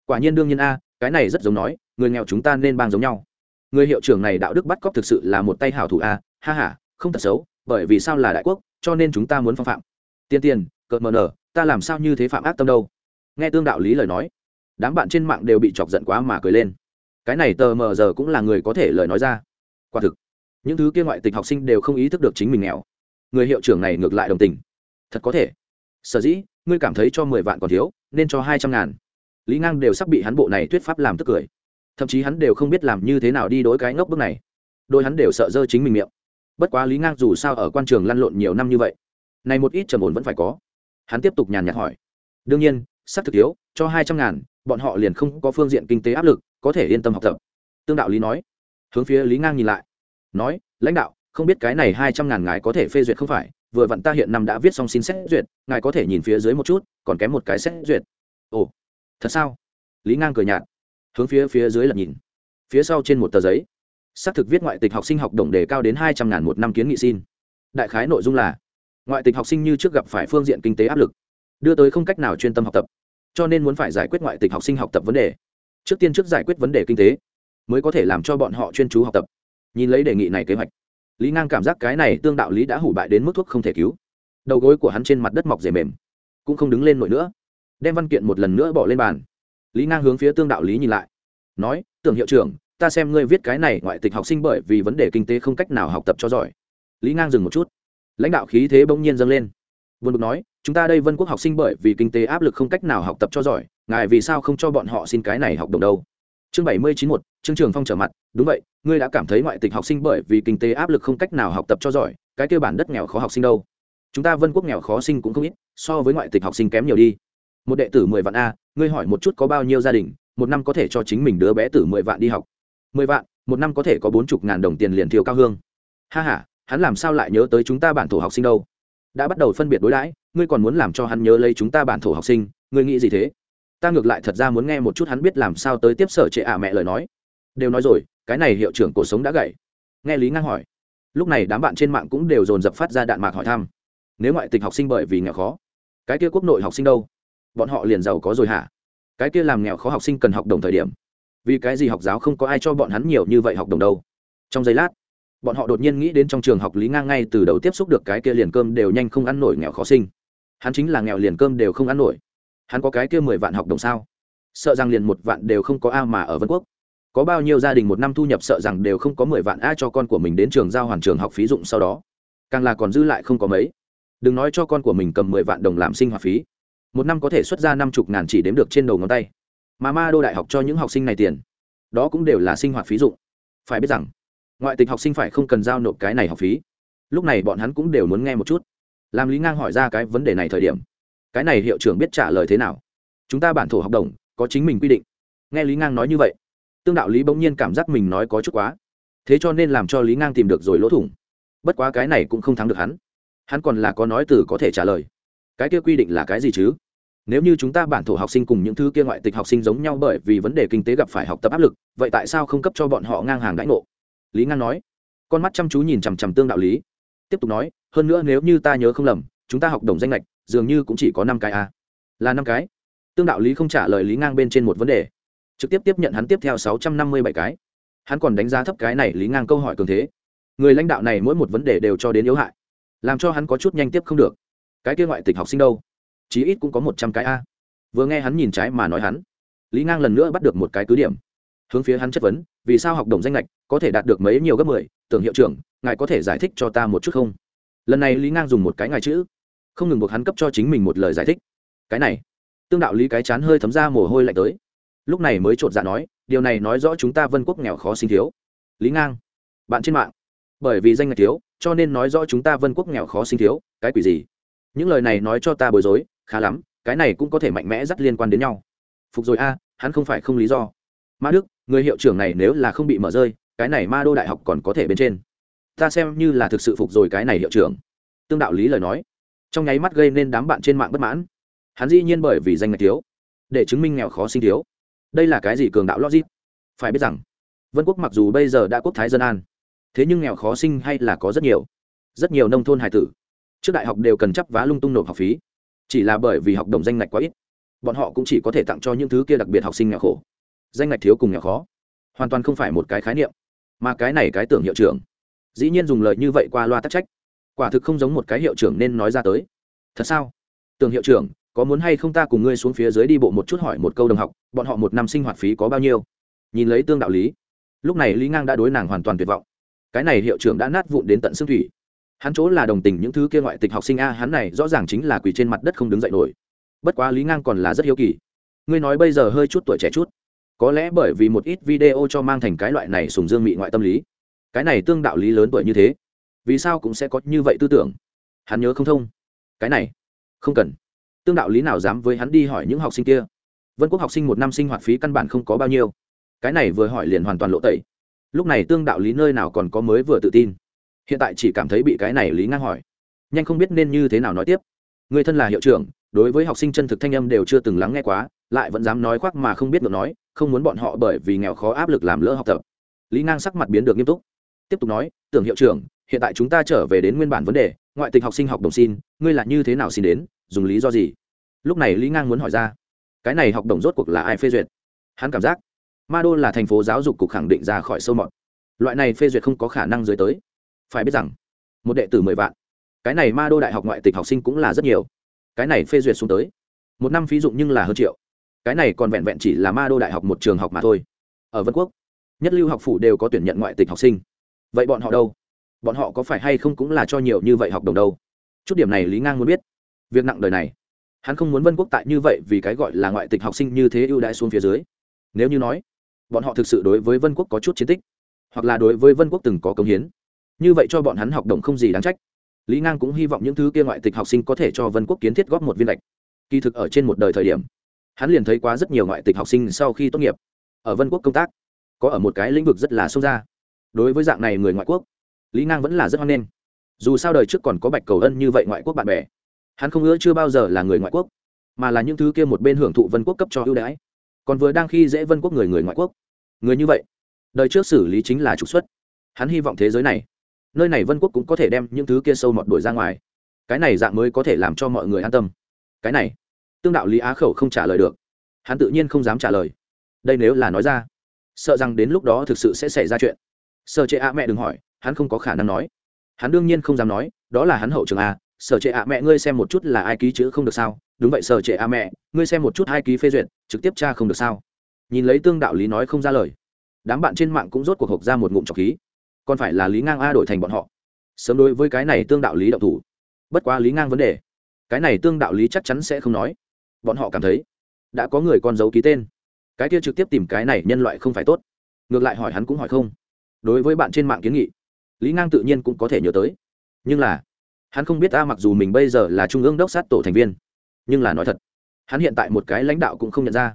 Quả nhiên đương nhiên a, cái này rất giống nói, người nghèo chúng ta nên bang giống nhau. Người hiệu trưởng này đạo đức bắt cóc thực sự là một tay hảo thủ a, ha ha, không thật xấu, bởi vì sao là đại quốc, cho nên chúng ta muốn phong phạm. Tiên tiền cợt mờ nở, ta làm sao như thế phạm ác tâm đâu? Nghe tương đạo lý lời nói, đám bạn trên mạng đều bị chọc giận quá mà cười lên. Cái này tờ mờ giờ cũng là người có thể lời nói ra. Quả thực những thứ kia ngoại tịch học sinh đều không ý thức được chính mình nghèo. Người hiệu trưởng này ngược lại đồng tình. Thật có thể. Sở dĩ, ngươi cảm thấy cho mười vạn còn thiếu, nên cho hai trăm ngàn. Lý ngang đều sắp bị hắn bộ này thuyết pháp làm tức cười. Thậm chí hắn đều không biết làm như thế nào đi đối cái ngốc bước này. Đôi hắn đều sợ dơ chính mình miệng. Bất quá lý ngang dù sao ở quan trường lăn lộn nhiều năm như vậy, này một ít trầm ổn vẫn phải có. Hắn tiếp tục nhàn nhạt hỏi. Đương nhiên, sắp thực thiếu, cho hai trăm ngàn, bọn họ liền không có phương diện kinh tế áp lực, có thể yên tâm học tập. Tương đạo lý nói. Hướng phía lý ngang nhìn lại nói, lãnh đạo, không biết cái này hai trăm ngàn ngài có thể phê duyệt không phải? Vừa vặn ta hiện năm đã viết xong xin xét duyệt, ngài có thể nhìn phía dưới một chút, còn kém một cái xét duyệt. Ồ, thật sao? Lý ngang cười nhạt, hướng phía phía dưới là nhìn. Phía sau trên một tờ giấy, xác thực viết ngoại tịch học sinh học đồng đề cao đến hai trăm ngàn một năm kiến nghị xin. Đại khái nội dung là, ngoại tịch học sinh như trước gặp phải phương diện kinh tế áp lực, đưa tới không cách nào chuyên tâm học tập, cho nên muốn phải giải quyết ngoại tịch học sinh học tập vấn đề. Trước tiên trước giải quyết vấn đề kinh tế, mới có thể làm cho bọn họ chuyên chú học tập nhìn lấy đề nghị này kế hoạch, lý ngang cảm giác cái này tương đạo lý đã hủ bại đến mức thuốc không thể cứu. Đầu gối của hắn trên mặt đất mọc dề mềm, cũng không đứng lên nổi nữa. Đem văn kiện một lần nữa bỏ lên bàn. Lý ngang hướng phía tương đạo lý nhìn lại, nói, tưởng hiệu trưởng, ta xem ngươi viết cái này ngoại tịch học sinh bởi vì vấn đề kinh tế không cách nào học tập cho giỏi. Lý ngang dừng một chút. Lãnh đạo khí thế bỗng nhiên dâng lên. Vân bực nói, chúng ta đây vân quốc học sinh bởi vì kinh tế áp lực không cách nào học tập cho giỏi, ngài vì sao không cho bọn họ xin cái này học đồng đâu? Chương bảy mươi chín một chương trường phong trở mặt. Đúng vậy, ngươi đã cảm thấy ngoại tịch học sinh bởi vì kinh tế áp lực không cách nào học tập cho giỏi, cái kêu bản đất nghèo khó học sinh đâu. Chúng ta vân quốc nghèo khó sinh cũng không ít, so với ngoại tịch học sinh kém nhiều đi. Một đệ tử mười vạn a, ngươi hỏi một chút có bao nhiêu gia đình, một năm có thể cho chính mình đứa bé tử mười vạn đi học. Mười vạn, một năm có thể có bốn chục ngàn đồng tiền liền thiêu cao hương. Ha h a hắn làm sao lại nhớ tới chúng ta bản thổ học sinh đâu? Đã bắt đầu phân biệt đối đãi, ngươi còn muốn làm cho hắn nhớ lấy chúng ta bản thổ học sinh, ngươi nghĩ gì thế? Ta ngược lại thật ra muốn nghe một chút hắn biết làm sao tới tiếp sở trệ à mẹ lời nói. Đều nói rồi, cái này hiệu trưởng cuộc sống đã gậy. Nghe lý ngang hỏi, lúc này đám bạn trên mạng cũng đều dồn dập phát ra đạn mạc hỏi thăm. Nếu ngoại tịch học sinh bởi vì nghèo khó, cái kia quốc nội học sinh đâu? Bọn họ liền giàu có rồi hả? Cái kia làm nghèo khó học sinh cần học đồng thời điểm. Vì cái gì học giáo không có ai cho bọn hắn nhiều như vậy học đồng đâu? Trong giây lát, bọn họ đột nhiên nghĩ đến trong trường học lý ngang ngay từ đầu tiếp xúc được cái kia liền cơm đều nhanh không ăn nổi nghèo khó sinh. Hắn chính là nghèo liền cơm đều không ăn nổi hắn có cái kia mười vạn học đồng sao? Sợ rằng liền một vạn đều không có a mà ở vân quốc. Có bao nhiêu gia đình một năm thu nhập sợ rằng đều không có mười vạn a cho con của mình đến trường giao hoàn trường học phí dụng sau đó. Càng là còn dư lại không có mấy. Đừng nói cho con của mình cầm mười vạn đồng làm sinh hoạt phí. Một năm có thể xuất ra năm chục ngàn chỉ đếm được trên đầu ngón tay. Mà ma đô đại học cho những học sinh này tiền, đó cũng đều là sinh hoạt phí dụng. Phải biết rằng, ngoại tịch học sinh phải không cần giao nộp cái này học phí. Lúc này bọn hắn cũng đều muốn nghe một chút. Làm lý ngang hỏi ra cái vấn đề này thời điểm cái này hiệu trưởng biết trả lời thế nào? Chúng ta bản thổ học đồng, có chính mình quy định. Nghe lý ngang nói như vậy, tương đạo lý bỗng nhiên cảm giác mình nói có chút quá. Thế cho nên làm cho lý ngang tìm được rồi lỗ thủng. Bất quá cái này cũng không thắng được hắn. Hắn còn là có nói từ có thể trả lời. Cái kia quy định là cái gì chứ? Nếu như chúng ta bản thổ học sinh cùng những thứ kia ngoại tịch học sinh giống nhau bởi vì vấn đề kinh tế gặp phải học tập áp lực, vậy tại sao không cấp cho bọn họ ngang hàng đãi ngộ? Lý ngang nói. Con mắt chăm chú nhìn chằm chằm tương đạo lý. Tiếp tục nói, hơn nữa nếu như ta nhớ không lầm, chúng ta học đồng danh lệch dường như cũng chỉ có năm cái a. À. là năm cái. Tương đạo lý không trả lời lý ngang bên trên một vấn đề. Trực tiếp tiếp nhận hắn tiếp theo sáu trăm năm mươi bảy cái. Hắn còn đánh giá thấp cái này lý ngang câu hỏi cường thế. Người lãnh đạo này mỗi một vấn đề đều cho đến yếu hại. Làm cho hắn có chút nhanh tiếp không được. Cái kia ngoại tịch học sinh đâu? Chí ít cũng có một trăm cái a. Vừa nghe hắn nhìn trái mà nói hắn, lý ngang lần nữa bắt được một cái cứ điểm. Hướng phía hắn chất vấn, vì sao học đồng danh lệch có thể đạt được mấy nhiều gấp mười? Tưởng hiệu trưởng, ngài có thể giải thích cho ta một chút không? Lần này lý ngang dùng một cái ngài chữ không ngừng buộc hắn cấp cho chính mình một lời giải thích. Cái này, tương đạo lý cái chán hơi thấm ra mồ hôi lạnh tới. Lúc này mới chột dạ nói, điều này nói rõ chúng ta vân quốc nghèo khó sinh thiếu. Lý ngang, bạn trên mạng. Bởi vì danh ngạch thiếu, cho nên nói rõ chúng ta vân quốc nghèo khó sinh thiếu, cái quỷ gì? Những lời này nói cho ta bối rối, khá lắm, cái này cũng có thể mạnh mẽ dắt liên quan đến nhau. Phục rồi a, hắn không phải không lý do. Ma đức, người hiệu trưởng này nếu là không bị mở rơi, cái này ma đô đại học còn có thể bên trên. Ta xem như là thực sự phục rồi cái này hiệu trưởng. Tương đạo lý lời nói trong nháy mắt gây nên đám bạn trên mạng bất mãn. Hắn dĩ nhiên bởi vì danh ngạch thiếu, để chứng minh nghèo khó sinh thiếu. Đây là cái gì cường đạo logic? Phải biết rằng, vân quốc mặc dù bây giờ đã quốc thái dân an, thế nhưng nghèo khó sinh hay là có rất nhiều. Rất nhiều nông thôn hải tử, trước đại học đều cần chấp vá lung tung nộp học phí. Chỉ là bởi vì học đồng danh ngạch quá ít, bọn họ cũng chỉ có thể tặng cho những thứ kia đặc biệt học sinh nghèo khổ. Danh ngạch thiếu cùng nghèo khó, hoàn toàn không phải một cái khái niệm, mà cái này cái tưởng hiệu trưởng. Dĩ nhiên dùng lời như vậy qua loa tắc trách quả thực không giống một cái hiệu trưởng nên nói ra tới. Thật sao? Tường hiệu trưởng, có muốn hay không ta cùng ngươi xuống phía dưới đi bộ một chút hỏi một câu đồng học, bọn họ một năm sinh hoạt phí có bao nhiêu? Nhìn lấy tương đạo lý. Lúc này lý ngang đã đối nàng hoàn toàn tuyệt vọng. Cái này hiệu trưởng đã nát vụn đến tận xương thủy. Hắn chỗ là đồng tình những thứ kia ngoại tịch học sinh a, hắn này rõ ràng chính là quỳ trên mặt đất không đứng dậy nổi. Bất quá lý ngang còn là rất hiếu kỳ. Ngươi nói bây giờ hơi chút tuổi trẻ chút. Có lẽ bởi vì một ít video cho mang thành cái loại này sùng dương mị ngoại tâm lý. Cái này tương đạo lý lớn tuổi như thế vì sao cũng sẽ có như vậy tư tưởng? Hắn nhớ không thông. Cái này, không cần. Tương đạo lý nào dám với hắn đi hỏi những học sinh kia? Vân quốc học sinh một năm sinh hoạt phí căn bản không có bao nhiêu. Cái này vừa hỏi liền hoàn toàn lộ tẩy. Lúc này tương đạo lý nơi nào còn có mới vừa tự tin? Hiện tại chỉ cảm thấy bị cái này lý ngang hỏi. Nhanh không biết nên như thế nào nói tiếp. Người thân là hiệu trưởng, đối với học sinh chân thực thanh âm đều chưa từng lắng nghe quá, lại vẫn dám nói khoác mà không biết được nói, không muốn bọn họ bởi vì nghèo khó áp lực làm lỡ học tập. Lý ngang sắc mặt biến được nghiêm túc. Tiếp tục nói, tưởng hiệu trưởng hiện tại chúng ta trở về đến nguyên bản vấn đề, ngoại tịch học sinh học đồng xin, ngươi là như thế nào xin đến, dùng lý do gì? Lúc này lý ngang muốn hỏi ra. Cái này học đồng rốt cuộc là ai phê duyệt? Hắn cảm giác, ma đô là thành phố giáo dục cục khẳng định ra khỏi sâu mọt. Loại này phê duyệt không có khả năng dưới tới. Phải biết rằng, một đệ tử mười vạn, cái này ma đô đại học ngoại tịch học sinh cũng là rất nhiều. Cái này phê duyệt xuống tới, một năm phí dụng nhưng là hơn triệu. Cái này còn vẹn vẹn chỉ là ma đô đại học một trường học mà thôi. Ở vân quốc, nhất lưu học phủ đều có tuyển nhận ngoại tịch học sinh. Vậy bọn họ đâu? Bọn họ có phải hay không cũng là cho nhiều như vậy học đồng đâu. Chút điểm này lý ngang muốn biết. Việc nặng đời này, hắn không muốn vân quốc tại như vậy vì cái gọi là ngoại tịch học sinh như thế ưu đãi xuống phía dưới. Nếu như nói, bọn họ thực sự đối với vân quốc có chút chiến tích, hoặc là đối với vân quốc từng có công hiến, như vậy cho bọn hắn học đồng không gì đáng trách. Lý ngang cũng hy vọng những thứ kia ngoại tịch học sinh có thể cho vân quốc kiến thiết góp một viên lệch. Kỳ thực ở trên một đời thời điểm, hắn liền thấy quá rất nhiều ngoại tịch học sinh sau khi tốt nghiệp, ở vân quốc công tác, có ở một cái lĩnh vực rất là sâu ra đối với dạng này người ngoại quốc lý ngang vẫn là rất hoan nghênh. Dù sao đời trước còn có bạch cầu ân như vậy ngoại quốc bạn bè, hắn không ngỡ chưa bao giờ là người ngoại quốc, mà là những thứ kia một bên hưởng thụ vân quốc cấp cho ưu đãi. Còn vừa đang khi dễ vân quốc người người ngoại quốc, người như vậy, đời trước xử lý chính là trục xuất. Hắn hy vọng thế giới này, nơi này vân quốc cũng có thể đem những thứ kia sâu mọt đuổi ra ngoài. Cái này dạng mới có thể làm cho mọi người an tâm. Cái này, tương đạo lý á khẩu không trả lời được. Hắn tự nhiên không dám trả lời. Đây nếu là nói ra, sợ rằng đến lúc đó thực sự sẽ xảy ra chuyện. Sợ chệ ạ mẹ đừng hỏi hắn không có khả năng nói. Hắn đương nhiên không dám nói, đó là hắn hậu trường a, sở trệ ạ mẹ ngươi xem một chút là ai ký chữ không được sao? Đúng vậy sở trệ ạ mẹ, ngươi xem một chút hai ký phê duyệt, trực tiếp tra không được sao? Nhìn lấy tương đạo lý nói không ra lời. Đám bạn trên mạng cũng rốt cuộc hộp ra một ngụm trọc khí. Còn phải là lý ngang a đổi thành bọn họ. Sớm đối với cái này tương đạo lý đậu thủ. Bất quá lý ngang vấn đề. Cái này tương đạo lý chắc chắn sẽ không nói. Bọn họ cảm thấy, đã có người con dấu ký tên. Cái kia trực tiếp tìm cái này nhân loại không phải tốt. Ngược lại hỏi hắn cũng hỏi không. Đối với bạn trên mạng kiến nghị lý ngang tự nhiên cũng có thể nhớ tới. Nhưng là, hắn không biết ta mặc dù mình bây giờ là trung ương đốc sát tổ thành viên, nhưng là nói thật, hắn hiện tại một cái lãnh đạo cũng không nhận ra.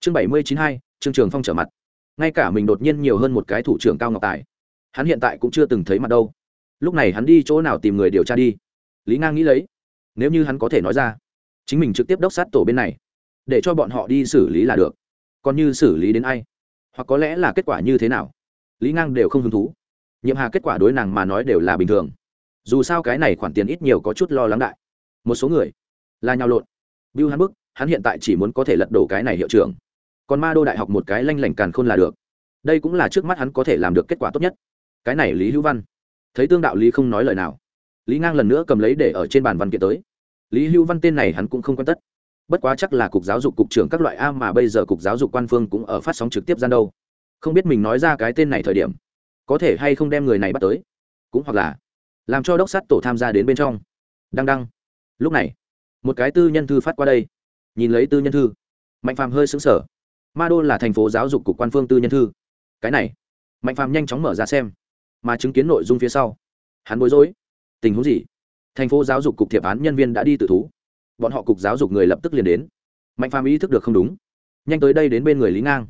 Chương bảy mươi chín hai, trương trường phong trở mặt. Ngay cả mình đột nhiên nhiều hơn một cái thủ trưởng cao ngọc tài, hắn hiện tại cũng chưa từng thấy mặt đâu. Lúc này hắn đi chỗ nào tìm người điều tra đi? Lý ngang nghĩ lấy, nếu như hắn có thể nói ra, chính mình trực tiếp đốc sát tổ bên này, để cho bọn họ đi xử lý là được. Còn như xử lý đến ai? Hoặc có lẽ là kết quả như thế nào? Lý ngang đều không hứng thú nhiệm hà kết quả đối nàng mà nói đều là bình thường. Dù sao cái này khoản tiền ít nhiều có chút lo lắng đại. Một số người là nhau lộn. Bill hắn bức hắn hiện tại chỉ muốn có thể lật đổ cái này hiệu trưởng. Còn ma đô đại học một cái lanh lảnh càn khôn là được. Đây cũng là trước mắt hắn có thể làm được kết quả tốt nhất. Cái này lý hữu văn. Thấy tương đạo lý không nói lời nào. Lý ngang lần nữa cầm lấy để ở trên bàn văn kiện tới. Lý hữu văn tên này hắn cũng không quan tất. Bất quá chắc là cục giáo dục cục trưởng các loại a mà bây giờ cục giáo dục quan phương cũng ở phát sóng trực tiếp gian đâu. Không biết mình nói ra cái tên này thời điểm có thể hay không đem người này bắt tới? Cũng hoặc là làm cho đốc sát tổ tham gia đến bên trong. Đăng đăng. Lúc này, một cái tư nhân thư phát qua đây. Nhìn lấy tư nhân thư, mạnh phàm hơi xứng sở ma đô là thành phố giáo dục cục quan phương tư nhân thư. Cái này, mạnh phàm nhanh chóng mở ra xem, mà chứng kiến nội dung phía sau. Hắn bối rối. Tình huống gì? Thành phố giáo dục cục thiệp án nhân viên đã đi tự thú. Bọn họ cục giáo dục người lập tức liền đến. Mạnh phàm ý thức được không đúng. Nhanh tới đây đến bên người lý ngang.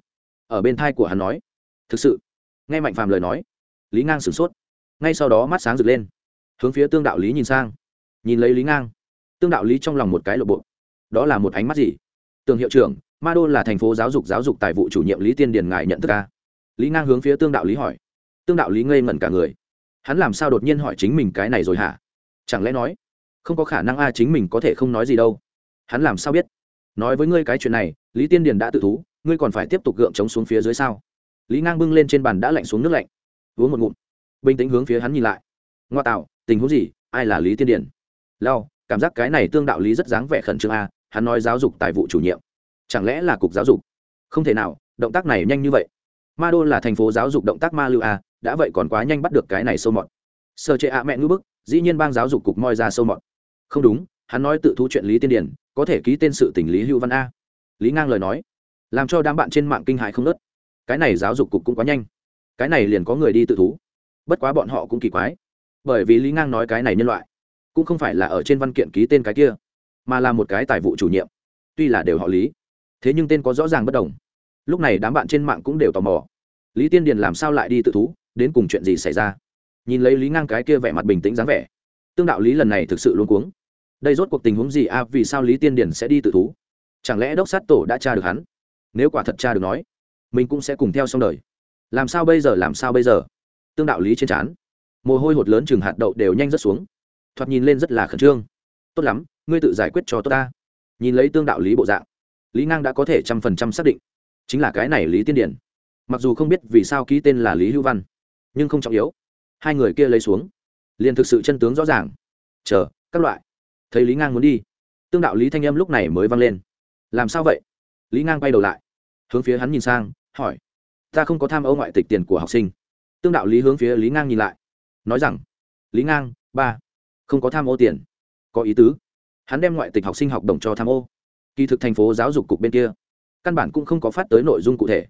Ở bên thai của hắn nói, thực sự. Nghe mạnh phàm lời nói lý ngang sửng sốt. Ngay sau đó mắt sáng rực lên. Hướng phía tương đạo lý nhìn sang. Nhìn lấy lý ngang, tương đạo lý trong lòng một cái lộ bộ. Đó là một ánh mắt gì? Tường hiệu trưởng, ma đô là thành phố giáo dục giáo dục tài vụ chủ nhiệm lý tiên điền ngài nhận thức ca lý ngang hướng phía tương đạo lý hỏi. Tương đạo lý ngây ngẩn cả người. Hắn làm sao đột nhiên hỏi chính mình cái này rồi hả? Chẳng lẽ nói, không có khả năng a à chính mình có thể không nói gì đâu. Hắn làm sao biết? Nói với ngươi cái chuyện này, lý tiên điền đã tự thú, ngươi còn phải tiếp tục gượng chống xuống phía dưới sao? Lý ngang bưng lên trên bàn đã lạnh xuống nước lạnh uống một ngụm. Bình tĩnh hướng phía hắn nhìn lại. Ngoa tạo, tình huống gì? Ai là lý tiên điển? Lao cảm giác cái này tương đạo lý rất dáng vẻ khẩn trương a, hắn nói giáo dục tài vụ chủ nhiệm. Chẳng lẽ là cục giáo dục? Không thể nào, động tác này nhanh như vậy. Ma đô là thành phố giáo dục động tác ma lưu a, đã vậy còn quá nhanh bắt được cái này sâu mọt. Sơ chế a mẹ ngữ bức, dĩ nhiên bang giáo dục cục moi ra sâu mọt. Không đúng, hắn nói tự thú chuyện lý tiên điển, có thể ký tên sự tỉnh lý hữu văn a. Lý ngang lời nói. Làm cho đám bạn trên mạng kinh hại không nớt cái này giáo dục cục cũng quá nhanh cái này liền có người đi tự thú. Bất quá bọn họ cũng kỳ quái. Bởi vì lý ngang nói cái này nhân loại, cũng không phải là ở trên văn kiện ký tên cái kia, mà là một cái tài vụ chủ nhiệm. Tuy là đều họ lý, thế nhưng tên có rõ ràng bất đồng. Lúc này đám bạn trên mạng cũng đều tò mò. Lý tiên điền làm sao lại đi tự thú, đến cùng chuyện gì xảy ra? Nhìn lấy lý ngang cái kia vẻ mặt bình tĩnh dáng vẻ, tương đạo lý lần này thực sự luôn cuống. Đây rốt cuộc tình huống gì? A vì sao lý tiên điền sẽ đi tự thú? Chẳng lẽ đốc sát tổ đã tra được hắn? Nếu quả thật tra được nói, mình cũng sẽ cùng theo xong đời làm sao bây giờ, làm sao bây giờ? Tương đạo lý trên trán. Mồ hôi hột lớn chừng hạt đậu đều nhanh rất xuống. Thoạt nhìn lên rất là khẩn trương. Tốt lắm, ngươi tự giải quyết cho tốt ta. Nhìn lấy tương đạo lý bộ dạng, lý ngang đã có thể trăm phần trăm xác định. Chính là cái này lý tiên điển. Mặc dù không biết vì sao ký tên là lý hữu văn, nhưng không trọng yếu. Hai người kia lấy xuống. Liền thực sự chân tướng rõ ràng. Chờ, các loại. Thấy lý ngang muốn đi, tương đạo lý thanh âm lúc này mới vang lên. Làm sao vậy? Lý ngang quay đầu lại, hướng phía hắn nhìn sang, hỏi ta không có tham ô ngoại tịch tiền của học sinh. Tương đạo lý hướng phía lý ngang nhìn lại. Nói rằng, lý ngang, ba, không có tham ô tiền. Có ý tứ. Hắn đem ngoại tịch học sinh học đồng cho tham ô. Kỳ thực thành phố giáo dục cục bên kia, căn bản cũng không có phát tới nội dung cụ thể.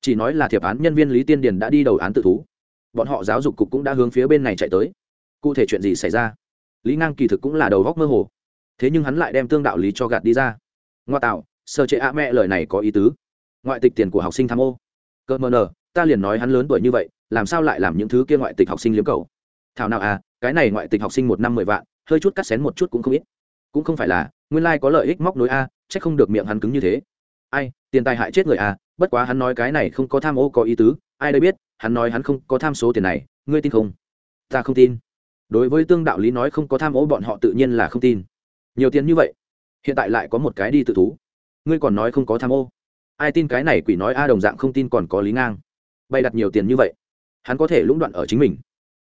Chỉ nói là thiệp án nhân viên lý tiên điền đã đi đầu án tự thú. Bọn họ giáo dục cục cũng đã hướng phía bên này chạy tới. Cụ thể chuyện gì xảy ra? Lý ngang kỳ thực cũng là đầu góc mơ hồ. Thế nhưng hắn lại đem tương đạo lý cho gạt đi ra. Ngoa tạo, sơ chế a mẹ lời này có ý tứ. Ngoại tịch tiền của học sinh tham ô cơ mờ nờ, ta liền nói hắn lớn tuổi như vậy, làm sao lại làm những thứ kia ngoại tịch học sinh liếm cầu thảo nào à cái này ngoại tịch học sinh một năm mười vạn, hơi chút cắt xén một chút cũng không ít. Cũng không phải là, nguyên lai có lợi ích móc nối a c h ắ c không được miệng hắn cứng như thế. Ai, tiền tài hại chết người a bất quá hắn nói cái này không có tham ô có ý tứ, ai đây biết, hắn nói hắn không có tham số tiền này, ngươi tin không? Ta không tin. Đối với tương đạo lý nói không có tham ô bọn họ tự nhiên là không tin. Nhiều tiền như vậy, hiện tại lại có một cái đi tự thú. Ngươi còn nói không có tham ô ai tin cái này quỷ nói a đồng dạng không tin còn có lý ngang. Bày đặt nhiều tiền như vậy, hắn có thể lũng đoạn ở chính mình.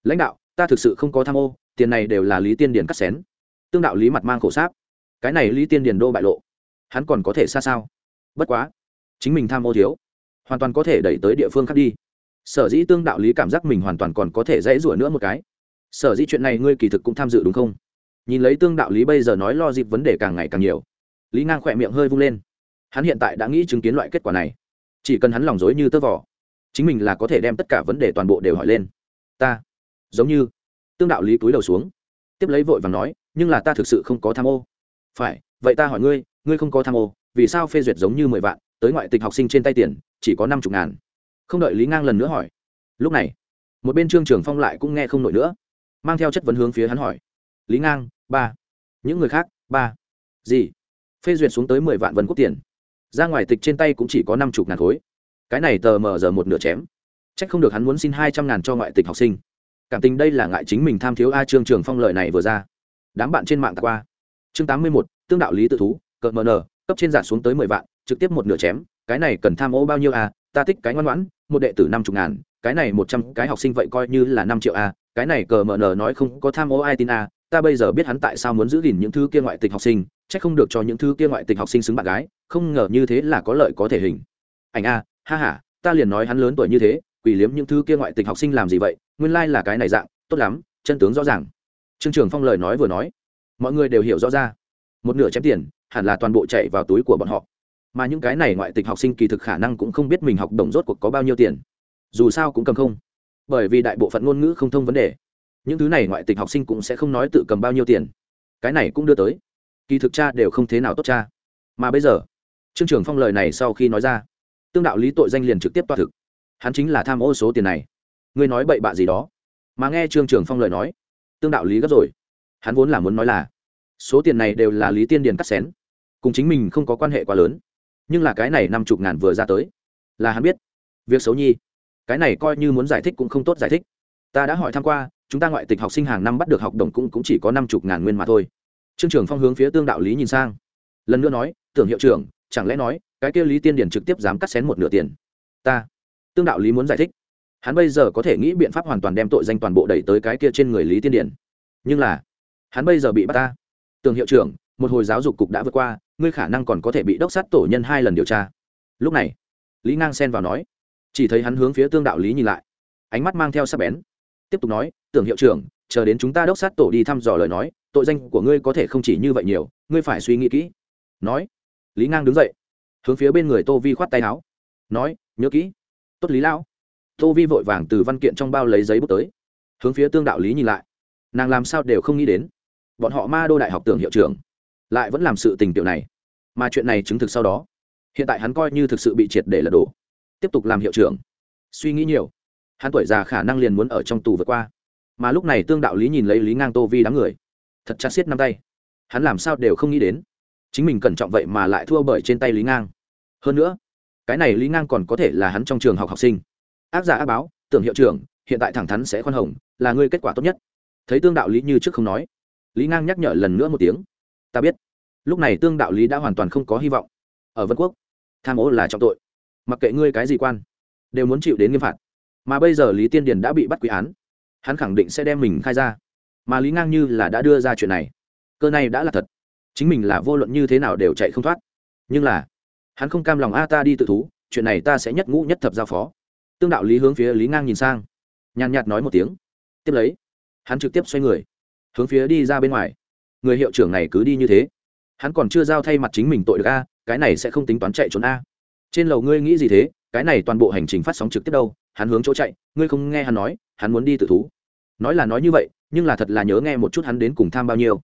Lãnh đạo, ta thực sự không có tham ô, tiền này đều là lý tiên điền cắt xén. Tương đạo lý mặt mang khổ sáp. Cái này lý tiên điền đô bại lộ, hắn còn có thể xa sao? Bất quá, chính mình tham ô thiếu, hoàn toàn có thể đẩy tới địa phương khác đi. Sở dĩ tương đạo lý cảm giác mình hoàn toàn còn có thể dễ rủa nữa một cái. Sở dĩ chuyện này ngươi kỳ thực cũng tham dự đúng không? Nhìn lấy tương đạo lý bây giờ nói lo dịp vấn đề càng ngày càng nhiều, lý ngang khỏe miệng hơi vung lên hắn hiện tại đã nghĩ chứng kiến loại kết quả này. Chỉ cần hắn lòng dối như tơ vỏ chính mình là có thể đem tất cả vấn đề toàn bộ đều hỏi lên. Ta, giống như, tương đạo lý túi đầu xuống, tiếp lấy vội và nói, nhưng là ta thực sự không có tham ô. Phải, vậy ta hỏi ngươi ngươi không có tham ô, vì sao phê duyệt giống như mười vạn, tới ngoại tịch học sinh trên tay tiền, chỉ có năm chục ngàn? Không đợi lý ngang lần nữa hỏi. Lúc này, một bên trương trường phong lại cũng nghe không nổi nữa, mang theo chất vấn hướng phía hắn hỏi. Lý ngang, ba. Những người khác, ba. Gì? Phê duyệt xuống tới mười vạn vân quốc tiền ra ngoài tịch trên tay cũng chỉ có năm chục ngàn khối. Cái này tờ mờ giờ một nửa chém. C h ắ c không được hắn muốn xin hai trăm ngàn cho ngoại tịch học sinh. Cảm tình đây là ngại chính mình tham thiếu a trương trường phong lợi này vừa ra. Đám bạn trên mạng qua. Chương tám mươi một tương đạo lý tự thú, cợt mờ nờ, cấp trên giạt xuống tới mười vạn, trực tiếp một nửa chém. Cái này cần tham ô bao nhiêu a? Ta thích cái ngoan ngoãn, một đệ tử năm chục ngàn, cái này một trăm cái học sinh vậy coi như là năm triệu a. Cái này cờ mờ nờ nói không có tham ô ai tin a. Ta bây giờ biết hắn tại sao muốn giữ gìn những thứ kia ngoại tịch học sinh. Chắc không được cho những thứ kia ngoại tịch học sinh xứng bạn gái không ngờ như thế là có lợi có thể hình. Ảnh a ha ha, ta liền nói hắn lớn tuổi như thế quỷ liếm những thứ kia ngoại tịch học sinh làm gì vậy nguyên lai là cái này dạng tốt lắm chân tướng rõ ràng. Trương trường phong lời nói vừa nói mọi người đều hiểu rõ ra. Một nửa chém tiền hẳn là toàn bộ chạy vào túi của bọn họ. Mà những cái này ngoại tịch học sinh kỳ thực khả năng cũng không biết mình học đồng rốt cuộc có bao nhiêu tiền. Dù sao cũng cầm không. Bởi vì đại bộ phận ngôn ngữ không thông vấn đề. Những thứ này ngoại tịch học sinh cũng sẽ không nói tự cầm bao nhiêu tiền. Cái này cũng đưa tới kỳ thực cha đều không thế nào tốt cha. Mà bây giờ trương trưởng phong lời này sau khi nói ra tương đạo lý tội danh liền trực tiếp toa thực. Hắn chính là tham ô số tiền này. Ngươi nói bậy bạ gì đó? Mà nghe trương trưởng phong lời nói tương đạo lý gấp rồi. Hắn vốn là muốn nói là số tiền này đều là lý tiên điền cắt xén cùng chính mình không có quan hệ quá lớn. Nhưng là cái này năm chục ngàn vừa ra tới là hắn biết. Việc xấu nhi cái này coi như muốn giải thích cũng không tốt giải thích. Ta đã hỏi tham q u a chúng ta ngoại tịch học sinh hàng năm bắt được học đồng cũng, cũng chỉ có năm chục ngàn nguyên mà thôi trương trưởng phong hướng phía tương đạo lý nhìn sang. Lần nữa nói, tưởng hiệu trưởng, chẳng lẽ nói, cái kia lý tiên điển trực tiếp dám cắt xén một nửa tiền? Ta. Tương đạo lý muốn giải thích. Hắn bây giờ có thể nghĩ biện pháp hoàn toàn đem tội danh toàn bộ đẩy tới cái kia trên người lý tiên điển nhưng là, hắn bây giờ bị bắt ta. Tưởng hiệu trưởng, một hồi giáo dục cục đã vượt qua, ngươi khả năng còn có thể bị đốc sát tổ nhân hai lần điều tra. Lúc này, lý ngang xen vào nói. Chỉ thấy hắn hướng phía tương đạo lý nhìn lại. Ánh mắt mang theo sắc bén. Tiếp tục nói, tưởng hiệu trưởng, chờ đến chúng ta đốc sát tổ đi thăm dò lời nói tội danh của ngươi có thể không chỉ như vậy nhiều, ngươi phải suy nghĩ kỹ. Nói, lý ngang đứng dậy, hướng phía bên người tô vi khoát tay áo. Nói, nhớ kỹ, tốt lý lão. Tô vi vội vàng từ văn kiện trong bao lấy giấy bút tới, hướng phía tương đạo lý nhìn lại. Nàng làm sao đều không nghĩ đến, bọn họ ma đô đại học tưởng hiệu trưởng lại vẫn làm sự tình tiểu này, mà chuyện này chứng thực sau đó, hiện tại hắn coi như thực sự bị triệt để lật đổ, tiếp tục làm hiệu trưởng. Suy nghĩ nhiều, hắn tuổi già khả năng liền muốn ở trong tù vượt qua, mà lúc này tương đạo lý nhìn lấy lý ngang tô vi đám người thật chặt xiết năm tay. Hắn làm sao đều không nghĩ đến. Chính mình cẩn trọng vậy mà lại thua bởi trên tay lý ngang. Hơn nữa, cái này lý ngang còn có thể là hắn trong trường học học sinh. Ác giả ác báo, tưởng hiệu trưởng, hiện tại thẳng thắn sẽ khoan hồng, là ngươi kết quả tốt nhất. Thấy tương đạo lý như trước không nói, lý ngang nhắc nhở lần nữa một tiếng. Ta biết. Lúc này tương đạo lý đã hoàn toàn không có hy vọng. Ở vân quốc, tham ô là trọng tội. Mặc kệ ngươi cái gì quan, đều muốn chịu đến nghiêm phạt. Mà bây giờ lý tiên điền đã bị bắt quy án, hắn khẳng định sẽ đem mình khai ra mà lý ngang như là đã đưa ra chuyện này. Cơ này đã là thật. Chính mình là vô luận như thế nào đều chạy không thoát. Nhưng là, hắn không cam lòng, a, ta đi tự thú, chuyện này ta sẽ nhất ngũ nhất thập giao phó. Tương đạo lý hướng phía lý ngang nhìn sang. Nhàn nhạt nói một tiếng. Tiếp lấy, hắn trực tiếp xoay người, hướng phía đi ra bên ngoài. Người hiệu trưởng này cứ đi như thế. Hắn còn chưa giao thay mặt chính mình tội được, a, cái này sẽ không tính toán chạy trốn, a. Trên lầu ngươi nghĩ gì thế? Cái này toàn bộ hành trình phát sóng trực tiếp đâu? Hắn hướng chỗ chạy. Ngươi không nghe hắn nói, hắn muốn đi tự thú. Nói là nói như vậy nhưng là thật là nhớ nghe một chút hắn đến cùng tham bao nhiêu.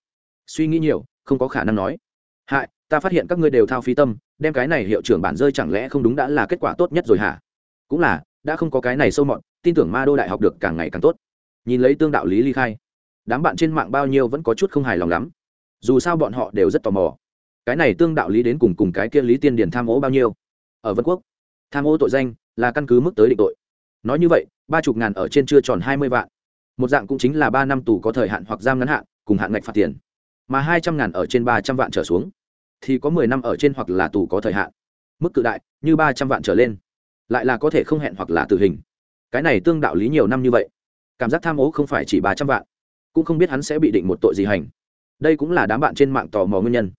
Suy nghĩ nhiều, không có khả năng nói. Hại, ta phát hiện các ngươi đều thao phí tâm, đem cái này hiệu trưởng bản rơi chẳng lẽ không đúng đã là kết quả tốt nhất rồi hả? Cũng là, đã không có cái này sâu mọn tin tưởng ma đô đại học được càng ngày càng tốt. Nhìn lấy tương đạo lý ly khai, đám bạn trên mạng bao nhiêu vẫn có chút không hài lòng lắm. Dù sao bọn họ đều rất tò mò. Cái này tương đạo lý đến cùng cùng cái kia lý tiên điền tham ô bao nhiêu? Ở vân quốc, tham ô tội danh là căn cứ mức tới định tội. Nói như vậy, ba chục ngàn ở trên chưa tròn hai mươi vạn một dạng cũng chính là ba năm tù có thời hạn hoặc giam ngắn hạn, cùng hạn ngạch phạt tiền. Mà hai trăm ngàn ở trên ba trăm vạn trở xuống, thì có mười năm ở trên hoặc là tù có thời hạn. Mức cự đại, như ba trăm vạn trở lên. Lại là có thể không hẹn hoặc là tử hình. Cái này tương đạo lý nhiều năm như vậy. Cảm giác tham ô không phải chỉ ba trăm vạn. Cũng không biết hắn sẽ bị định một tội gì hành. Đây cũng là đám bạn trên mạng tò mò nguyên nhân.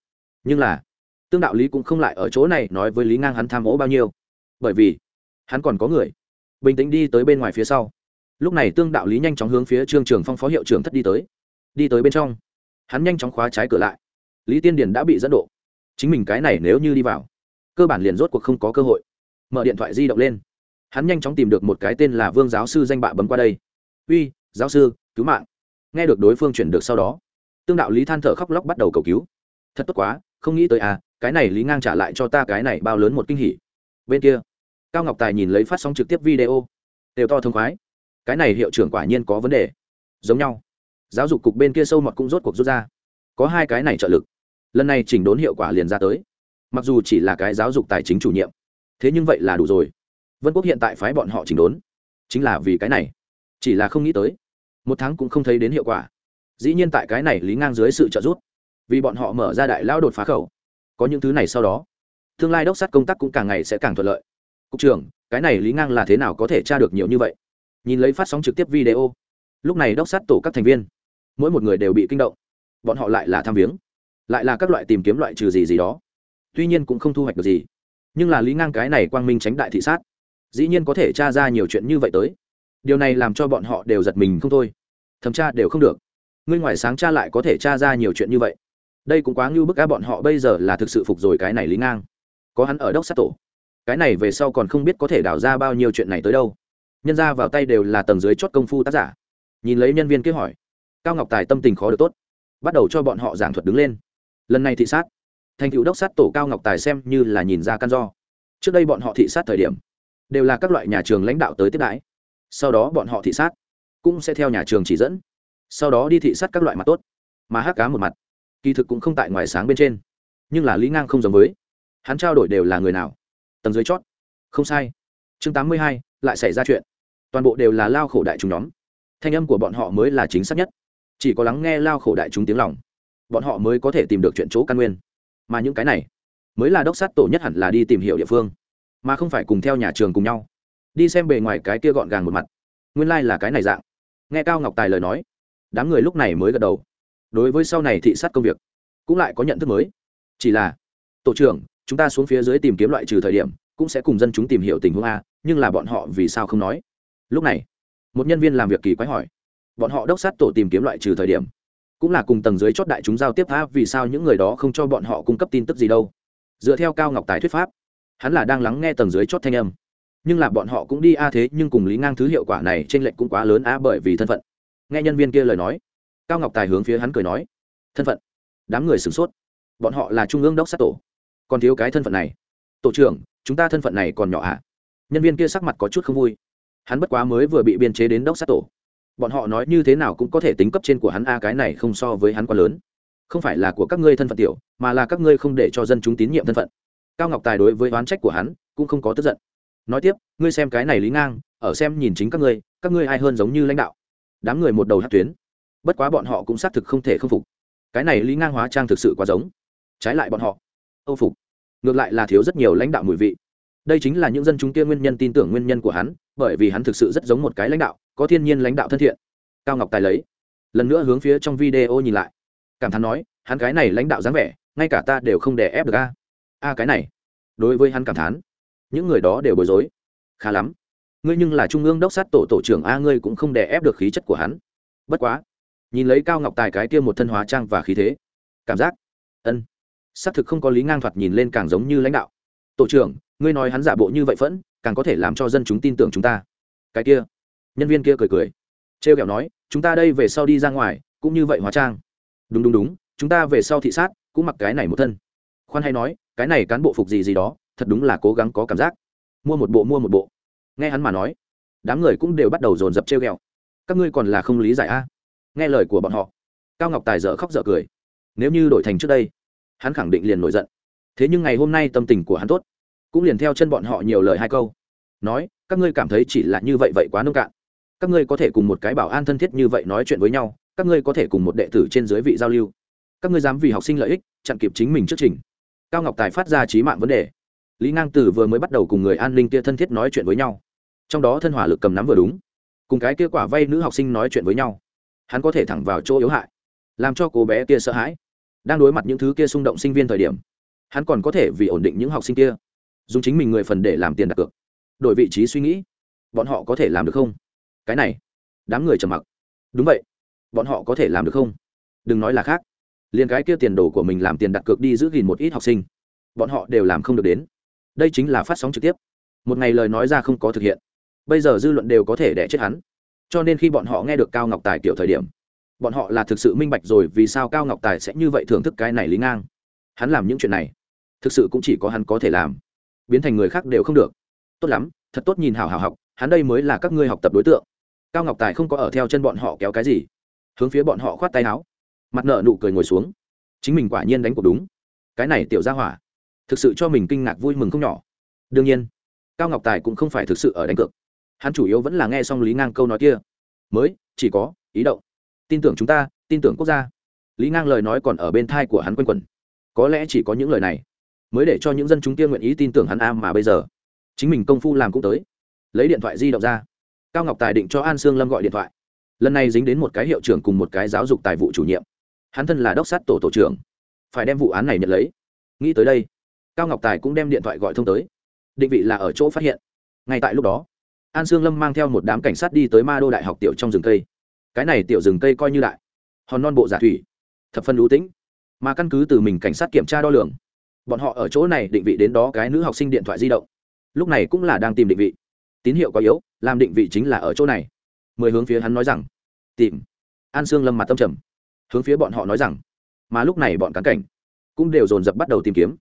Nhưng là, tương đạo lý cũng không lại ở chỗ này nói với lý ngang hắn tham ô bao nhiêu. Bởi vì, hắn còn có người. Bình tĩnh đi tới bên ngoài phía sau lúc này tương đạo lý nhanh chóng hướng phía trương trường phong phó hiệu trưởng thất đi tới. Đi tới bên trong, hắn nhanh chóng khóa trái cửa lại. Lý tiên điền đã bị dẫn độ. Chính mình cái này nếu như đi vào, cơ bản liền rốt cuộc không có cơ hội. Mở điện thoại di động lên. Hắn nhanh chóng tìm được một cái tên là vương giáo sư danh bạ bấm qua đây. Uy, giáo sư, cứu mạng. Nghe được đối phương chuyển được sau đó, tương đạo lý than thở khóc lóc bắt đầu cầu cứu. Thật tốt quá, không nghĩ tới à cái này lý ngang trả lại cho ta cái này bao lớn một kinh hỉ. Bên kia, cao ngọc tài nhìn lấy phát sóng trực tiếp video. Đều to thông khoái cái này hiệu trưởng quả nhiên có vấn đề. Giống nhau. Giáo dục cục bên kia sâu mọt cũng rốt cuộc rút ra. Có hai cái này trợ lực. Lần này chỉnh đốn hiệu quả liền ra tới. Mặc dù chỉ là cái giáo dục tài chính chủ nhiệm, thế nhưng vậy là đủ rồi. Vân quốc hiện tại phái bọn họ chỉnh đốn. Chính là vì cái này. Chỉ là không nghĩ tới. Một tháng cũng không thấy đến hiệu quả. Dĩ nhiên tại cái này lý ngang dưới sự trợ giúp. Vì bọn họ mở ra đại lao đột phá khẩu. Có những thứ này sau đó, tương lai đốc sát công tác cũng càng ngày sẽ càng thuận lợi. Cục trưởng, cái này lý ngang là thế nào có thể tra được nhiều như vậy? Nhìn lấy phát sóng trực tiếp video. Lúc này đốc sát tổ các thành viên, mỗi một người đều bị kinh động. Bọn họ lại là tham viếng, lại là các loại tìm kiếm loại trừ gì gì đó. Tuy nhiên cũng không thu hoạch được gì. Nhưng là lý ngang cái này quang minh tránh đại thị sát, dĩ nhiên có thể tra ra nhiều chuyện như vậy tới. Điều này làm cho bọn họ đều giật mình không thôi. Thẩm tra đều không được. Ngươi ngoài sáng tra lại có thể tra ra nhiều chuyện như vậy. Đây cũng quá ngưu bức á, bọn họ bây giờ là thực sự phục rồi cái này lý ngang. Có hắn ở đốc sát tổ. Cái này về sau còn không biết có thể đào ra bao nhiêu chuyện này tới đâu nhân ra vào tay đều là tầng dưới chót công phu tác giả. Nhìn lấy nhân viên kế hỏi, cao ngọc tài tâm tình khó được tốt, bắt đầu cho bọn họ giảng thuật đứng lên. Lần này thị sát, thành cựu đốc sát tổ cao ngọc tài xem như là nhìn ra căn do. Trước đây bọn họ thị sát thời điểm, đều là các loại nhà trường lãnh đạo tới tiếp đãi. Sau đó bọn họ thị sát, cũng sẽ theo nhà trường chỉ dẫn. Sau đó đi thị sát các loại mặt tốt, mà hát cá một mặt, kỳ thực cũng không tại ngoài sáng bên trên. Nhưng là lý ngang không giống với. Hắn trao đổi đều là người nào? Tầng dưới chót không sai. Chương tám mươi hai, lại xảy ra chuyện toàn bộ đều là lao khổ đại chúng nhóm. Thanh âm của bọn họ mới là chính xác nhất. Chỉ có lắng nghe lao khổ đại chúng tiếng lòng, bọn họ mới có thể tìm được chuyện chỗ căn nguyên. Mà những cái này, mới là đốc sát tổ nhất hẳn là đi tìm hiểu địa phương, mà không phải cùng theo nhà trường cùng nhau. Đi xem bề ngoài cái kia gọn gàng một mặt. Nguyên lai、like、là cái này dạng. Nghe cao ngọc tài lời nói, đám người lúc này mới gật đầu. Đối với sau này thị sát công việc, cũng lại có nhận thức mới. Chỉ là, tổ trưởng, chúng ta xuống phía dưới tìm kiếm loại trừ thời điểm, cũng sẽ cùng dân chúng tìm hiểu tình huống a, nhưng là bọn họ vì sao không nói? Lúc này, một nhân viên làm việc kỳ quái hỏi, bọn họ đốc sát tổ tìm kiếm loại trừ thời điểm, cũng là cùng tầng dưới chót đại chúng giao tiếp tha vì sao những người đó không cho bọn họ cung cấp tin tức gì đâu? Dựa theo cao ngọc tài thuyết pháp, hắn là đang lắng nghe tầng dưới chót thanh âm. Nhưng là bọn họ cũng đi a thế, nhưng cùng lý ngang thứ hiệu quả này trên lệnh cũng quá lớn a bởi vì thân phận. Nghe nhân viên kia lời nói, cao ngọc tài hướng phía hắn cười nói, thân phận? Đám người sửng sốt. Bọn họ là trung ương đốc sát tổ. Còn thiếu cái thân phận này. Tổ trưởng, chúng ta thân phận này còn nhỏ ạ à? nhân viên kia sắc mặt có chút không vui hắn bất quá mới vừa bị biên chế đến đốc sát tổ. Bọn họ nói như thế nào cũng có thể tính cấp trên của hắn a, cái này không so với hắn quá lớn. Không phải là của các ngươi thân phận tiểu, mà là các ngươi không để cho dân chúng tín nhiệm thân phận. Cao ngọc tài đối với oán trách của hắn cũng không có tức giận. Nói tiếp, ngươi xem cái này lý ngang, ở xem nhìn chính các ngươi các ngươi ai hơn giống như lãnh đạo? Đám người một đầu hát tuyến. Bất quá bọn họ cũng xác thực không thể không phục. Cái này lý ngang hóa trang thực sự quá giống. Trái lại bọn họ. Âu phục. Ngược lại là thiếu rất nhiều lãnh đạo mùi vị đây chính là những dân chúng kia nguyên nhân tin tưởng nguyên nhân của hắn, bởi vì hắn thực sự rất giống một cái lãnh đạo, có thiên nhiên lãnh đạo thân thiện. Cao ngọc tài lấy, lần nữa hướng phía trong video nhìn lại. Cảm thán nói, hắn cái này lãnh đạo dáng vẻ, ngay cả ta đều không đè ép được a. A cái này, đối với hắn cảm thán, những người đó đều bối rối. Khá lắm. Ngươi nhưng là trung ương đốc sát tổ tổ trưởng a, ngươi cũng không đè ép được khí chất của hắn. Bất quá, nhìn lấy cao ngọc tài cái kia một thân hóa trang và khí thế, cảm giác, ân, xác thực không có lý ngang thoạt nhìn lên càng giống như lãnh đạo. Tổ trưởng ngươi nói hắn giả bộ như vậy phẫn, càng có thể làm cho dân chúng tin tưởng chúng ta. Cái kia, nhân viên kia cười cười, trêu kẹo nói, chúng ta đây về sau đi ra ngoài, cũng như vậy hóa trang. Đúng đúng đúng, chúng ta về sau thị sát, cũng mặc cái này một thân. Khoan hay nói, cái này cán bộ phục gì gì đó, thật đúng là cố gắng có cảm giác. Mua một bộ, mua một bộ. Nghe hắn mà nói, đám người cũng đều bắt đầu dồn dập trêu ghẹo các ngươi còn là không lý giải a? Nghe lời của bọn họ, cao ngọc tài dở khóc dở cười. Nếu như đổi thành trước đây, hắn khẳng định liền nổi giận. Thế nhưng ngày hôm nay tâm tình của hắn tốt cũng liền theo chân bọn họ nhiều lời hai câu. Nói, các ngươi cảm thấy chỉ là như vậy vậy quá nông cạn. Các ngươi có thể cùng một cái bảo an thân thiết như vậy nói chuyện với nhau, các ngươi có thể cùng một đệ tử trên dưới vị giao lưu. Các ngươi dám vì học sinh lợi ích, chặn kịp chính mình trước trình. Cao ngọc tài phát ra trí mạng vấn đề. Lý ngang tử vừa mới bắt đầu cùng người an ninh kia thân thiết nói chuyện với nhau. Trong đó thân hỏa lực cầm nắm vừa đúng. Cùng cái kia quả vay nữ học sinh nói chuyện với nhau. Hắn có thể thẳng vào chỗ yếu hại, làm cho cô bé kia sợ hãi. Đang đối mặt những thứ kia xung động sinh viên thời điểm, hắn còn có thể vì ổn định những học sinh kia dùng chính mình người phần để làm tiền đặt cược. Đổi vị trí suy nghĩ. Bọn họ có thể làm được không? Cái này, đám người trầm mặc. Đúng vậy, bọn họ có thể làm được không? Đừng nói là khác. Liền cái kia tiền đồ của mình làm tiền đặt cược đi giữ gìn một ít học sinh, bọn họ đều làm không được đến. Đây chính là phát sóng trực tiếp. Một ngày lời nói ra không có thực hiện. Bây giờ dư luận đều có thể đẻ chết hắn. Cho nên khi bọn họ nghe được cao ngọc tài kiểu thời điểm, bọn họ là thực sự minh bạch rồi vì sao cao ngọc tài sẽ như vậy thưởng thức cái này lý ngang. Hắn làm những chuyện này, thực sự cũng chỉ có hắn có thể làm biến thành người khác đều không được. Tốt lắm, thật tốt nhìn hảo hảo học, hắn đây mới là các ngươi học tập đối tượng. Cao ngọc tài không có ở theo chân bọn họ kéo cái gì. Hướng phía bọn họ khoát tay áo. Mặt nợ nụ cười ngồi xuống. Chính mình quả nhiên đánh cuộc đúng. Cái này tiểu ra hỏa, thực sự cho mình kinh ngạc vui mừng không nhỏ. Đương nhiên, cao ngọc tài cũng không phải thực sự ở đánh cược. Hắn chủ yếu vẫn là nghe xong lý ngang câu nói kia. Mới, chỉ có, ý động. Tin tưởng chúng ta, tin tưởng quốc gia. Lý ngang lời nói còn ở bên thai của hắn quanh quẩn. Có lẽ chỉ có những lời này mới để cho những dân chúng kia nguyện ý tin tưởng hắn a mà bây giờ. Chính mình công phu làm cũng tới. Lấy điện thoại di động ra. Cao ngọc tài định cho an sương lâm gọi điện thoại. Lần này dính đến một cái hiệu trưởng cùng một cái giáo dục tài vụ chủ nhiệm. Hắn thân là đốc sát tổ tổ trưởng. Phải đem vụ án này nhận lấy. Nghĩ tới đây, cao ngọc tài cũng đem điện thoại gọi thông tới. Định vị là ở chỗ phát hiện. Ngay tại lúc đó, an sương lâm mang theo một đám cảnh sát đi tới ma đô đại học tiểu trong rừng cây. Cái này tiểu rừng cây coi như đại. Hòn non bộ giả thủy. Thập phân lũ tĩnh. Mà căn cứ từ mình cảnh sát kiểm tra đo lường bọn họ ở chỗ này định vị đến đó cái nữ học sinh điện thoại di động. Lúc này cũng là đang tìm định vị. Tín hiệu quá yếu, làm định vị chính là ở chỗ này. Mười hướng phía hắn nói rằng, tìm. An sương lâm mặt tâm trầm. Hướng phía bọn họ nói rằng, mà lúc này bọn cán cảnh cũng đều dồn dập bắt đầu tìm kiếm.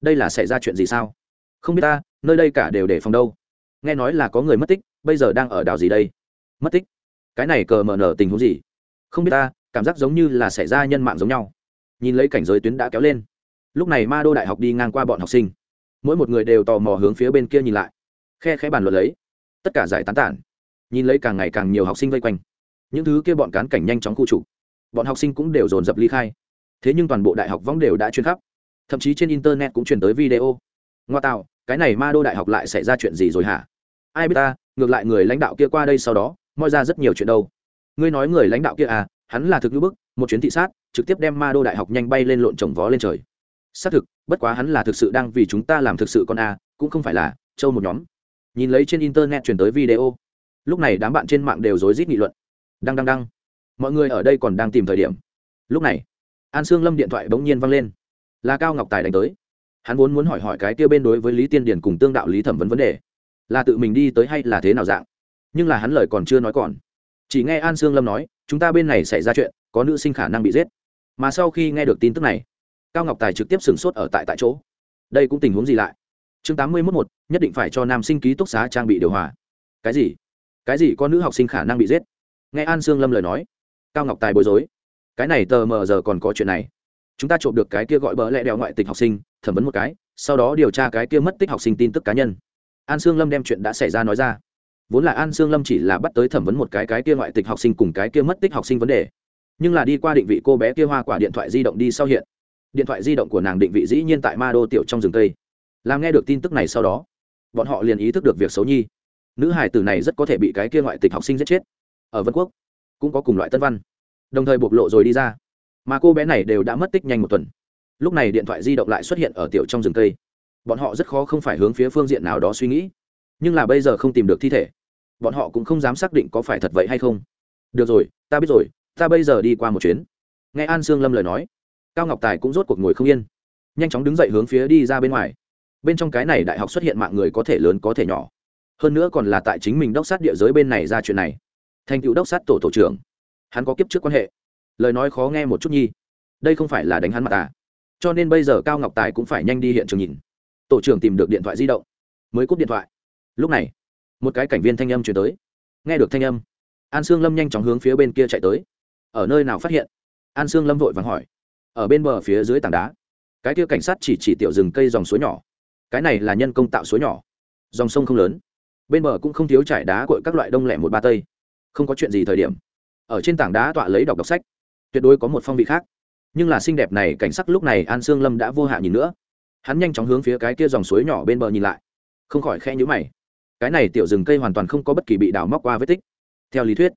Đây là xảy ra chuyện gì sao? Không biết ta, nơi đây cả đều để phòng đâu? Nghe nói là có người mất tích, bây giờ đang ở đảo gì đây? Mất tích? Cái này cờ mờ nở tình huống gì? Không biết ta, cảm giác giống như là xảy ra nhân mạng giống nhau. Nhìn lấy cảnh giới tuyến đã kéo lên lúc này ma đô đại học đi ngang qua bọn học sinh. Mỗi một người đều tò mò hướng phía bên kia nhìn lại. Khe khẽ bàn luận lấy. Tất cả giải tán tản. Nhìn lấy càng ngày càng nhiều học sinh vây quanh. Những thứ kia bọn cán cảnh nhanh chóng khu trục. Bọn học sinh cũng đều dồn dập ly khai. Thế nhưng toàn bộ đại học vong đều đã chuyên khắp. Thậm chí trên internet cũng truyền tới video. Ngoa tạo, cái này ma đô đại học lại xảy ra chuyện gì rồi hả? Ai biết ta, ngược lại người lãnh đạo kia qua đây sau đó, moi ra rất nhiều chuyện đâu. Ngươi nói người lãnh đạo kia à hắn là thực như bức, một chuyến thị sát, trực tiếp đem ma đô đại học nhanh bay lên lộn trồng vó lên trời xác thực, bất quá hắn là thực sự đang vì chúng ta làm thực sự con a, cũng không phải là, châu một nhóm. Nhìn lấy trên internet truyền tới video, lúc này đám bạn trên mạng đều rối rít nghị luận. Đăng đăng đăng. Mọi người ở đây còn đang tìm thời điểm. Lúc này, an sương lâm điện thoại bỗng nhiên văng lên. Là cao ngọc tài đánh tới. Hắn vốn muốn hỏi hỏi cái kia bên đối với lý tiên điển cùng tương đạo lý thẩm vấn vấn đề. Là tự mình đi tới hay là thế nào dạng? Nhưng là hắn lời còn chưa nói còn. Chỉ nghe an sương lâm nói, chúng ta bên này xảy ra chuyện, có nữ sinh khả năng bị giết. Mà sau khi nghe được tin tức này cao ngọc tài trực tiếp sửng sốt ở tại tại chỗ. Đây cũng tình huống gì lại? Chương tám mươi mốt một, nhất định phải cho nam sinh ký túc xá trang bị điều hòa. Cái gì? Cái gì có nữ học sinh khả năng bị giết? Nghe an sương lâm lời nói, cao ngọc tài bối rối. Cái này tờ mờ giờ còn có chuyện này. Chúng ta trộm được cái kia gọi bỡ lẽ đeo ngoại tịch học sinh, thẩm vấn một cái, sau đó điều tra cái kia mất tích học sinh tin tức cá nhân. An sương lâm đem chuyện đã xảy ra nói ra. Vốn là an sương lâm chỉ là bắt tới thẩm vấn một cái cái kia ngoại tịch học sinh cùng cái kia mất tích học sinh vấn đề. Nhưng là đi qua định vị cô bé kia hoa quả điện thoại di động đi sau hiện điện thoại di động của nàng định vị dĩ nhiên tại ma đô tiểu trong rừng tây làm nghe được tin tức này sau đó bọn họ liền ý thức được việc xấu nhi. Nữ hải tử này rất có thể bị cái kia ngoại tịch học sinh giết chết. Ở vân quốc cũng có cùng loại tân văn. Đồng thời bộc lộ rồi đi ra. Mà cô bé này đều đã mất tích nhanh một tuần. Lúc này điện thoại di động lại xuất hiện ở tiểu trong rừng tây, bọn họ rất khó không phải hướng phía phương diện nào đó suy nghĩ. Nhưng là bây giờ không tìm được thi thể. Bọn họ cũng không dám xác định có phải thật vậy hay không. Được rồi ta biết rồi ta bây giờ đi qua một chuyến. Nghe an sương lâm lời nói cao ngọc tài cũng rốt cuộc ngồi không yên. Nhanh chóng đứng dậy hướng phía đi ra bên ngoài. Bên trong cái này đại học xuất hiện mạng người có thể lớn có thể nhỏ. Hơn nữa còn là tại chính mình đốc sát địa giới bên này ra chuyện này. Thành cựu đốc sát tổ tổ trưởng. Hắn có kiếp trước quan hệ. Lời nói khó nghe một chút nhi. Đây không phải là đánh hắn mặt à cho nên bây giờ cao ngọc tài cũng phải nhanh đi hiện trường nhìn. Tổ trưởng tìm được điện thoại di động. Mới cúp điện thoại. Lúc này, một cái cảnh viên thanh âm chuyển tới. Nghe được thanh âm, an sương lâm nhanh chóng hướng phía bên kia chạy tới. Ở nơi nào phát hiện? An sương lâm vội vàng hỏi ở bên bờ phía dưới tảng đá. Cái kia cảnh sát chỉ chỉ tiểu rừng cây dòng suối nhỏ. Cái này là nhân công tạo suối nhỏ. Dòng sông không lớn. Bên bờ cũng không thiếu trải đá cội các loại đông lẻ một ba tây. Không có chuyện gì thời điểm. Ở trên tảng đá tọa lấy đọc đọc sách. Tuyệt đối có một phong vị khác. Nhưng là xinh đẹp này, cảnh sắc lúc này an sương lâm đã vô hạ nhìn nữa. Hắn nhanh chóng hướng phía cái kia dòng suối nhỏ bên bờ nhìn lại. Không khỏi khe nhữ mày. Cái này tiểu rừng cây hoàn toàn không có bất kỳ bị đào móc qua vết tích. Theo lý thuyết,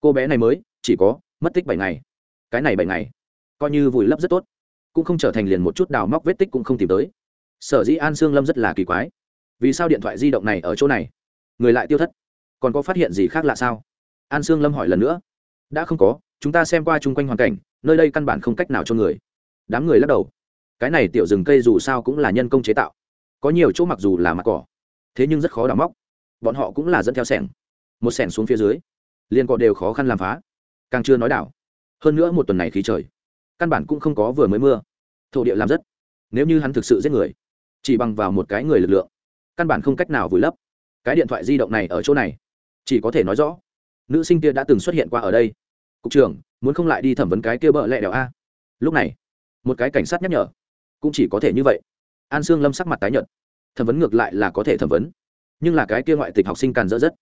cô bé này mới chỉ có mất tích bảy ngày. Cái này bảy ngày coi như vùi lấp rất tốt. Cũng không trở thành liền một chút đào móc vết tích cũng không tìm tới. Sở dĩ an sương lâm rất là kỳ quái. Vì sao điện thoại di động này ở chỗ này? Người lại tiêu thất. Còn có phát hiện gì khác lạ sao? An sương lâm hỏi lần nữa. Đã không có, chúng ta xem qua chung quanh hoàn cảnh, nơi đây căn bản không cách nào cho người. Đám người lắc đầu. Cái này tiểu rừng cây dù sao cũng là nhân công chế tạo. Có nhiều chỗ mặc dù là mặt cỏ, thế nhưng rất khó đào móc. Bọn họ cũng là dẫn theo sẻng. Một sẻng xuống phía dưới, liền cọ đều khó khăn làm phá. Càng chưa nói đảo. Hơn nữa một tuần này khí trời căn bản cũng không có vừa mới mưa. Thổ địa làm rất. Nếu như hắn thực sự giết người, chỉ bằng vào một cái người lực lượng, căn bản không cách nào vùi lấp. Cái điện thoại di động này ở chỗ này, chỉ có thể nói rõ. Nữ sinh kia đã từng xuất hiện qua ở đây. Cục trưởng, muốn không lại đi thẩm vấn cái kia bợ lẹ đèo a? Lúc này, một cái cảnh sát nhắc nhở, cũng chỉ có thể như vậy. An sương lâm sắc mặt tái nhợt. Thẩm vấn ngược lại là có thể thẩm vấn, nhưng là cái kia ngoại tịch học sinh càn dỡ rất.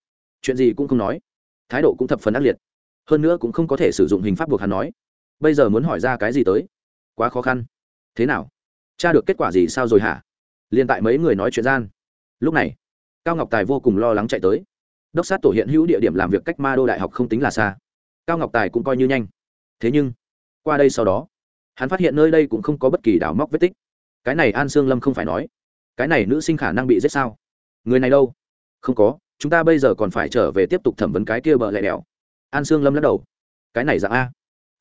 Chuyện gì cũng không nói. Thái độ cũng thập phần ác liệt. Hơn nữa cũng không có thể sử dụng hình pháp buộc hắn nói bây giờ muốn hỏi ra cái gì tới? Quá khó khăn. Thế nào? Cha được kết quả gì sao rồi hả? Liền tại mấy người nói chuyện gian. Lúc này, cao ngọc tài vô cùng lo lắng chạy tới. Đốc sát tổ hiện hữu địa điểm làm việc cách ma đô đại học không tính là xa. Cao ngọc tài cũng coi như nhanh. Thế nhưng, qua đây sau đó, hắn phát hiện nơi đây cũng không có bất kỳ đảo móc vết tích. Cái này an sương lâm không phải nói. Cái này nữ sinh khả năng bị giết sao? Người này đâu? Không có, chúng ta bây giờ còn phải trở về tiếp tục thẩm vấn cái kia bờ lẹ đèo an sương lâm lắc đầu. Cái này dạng a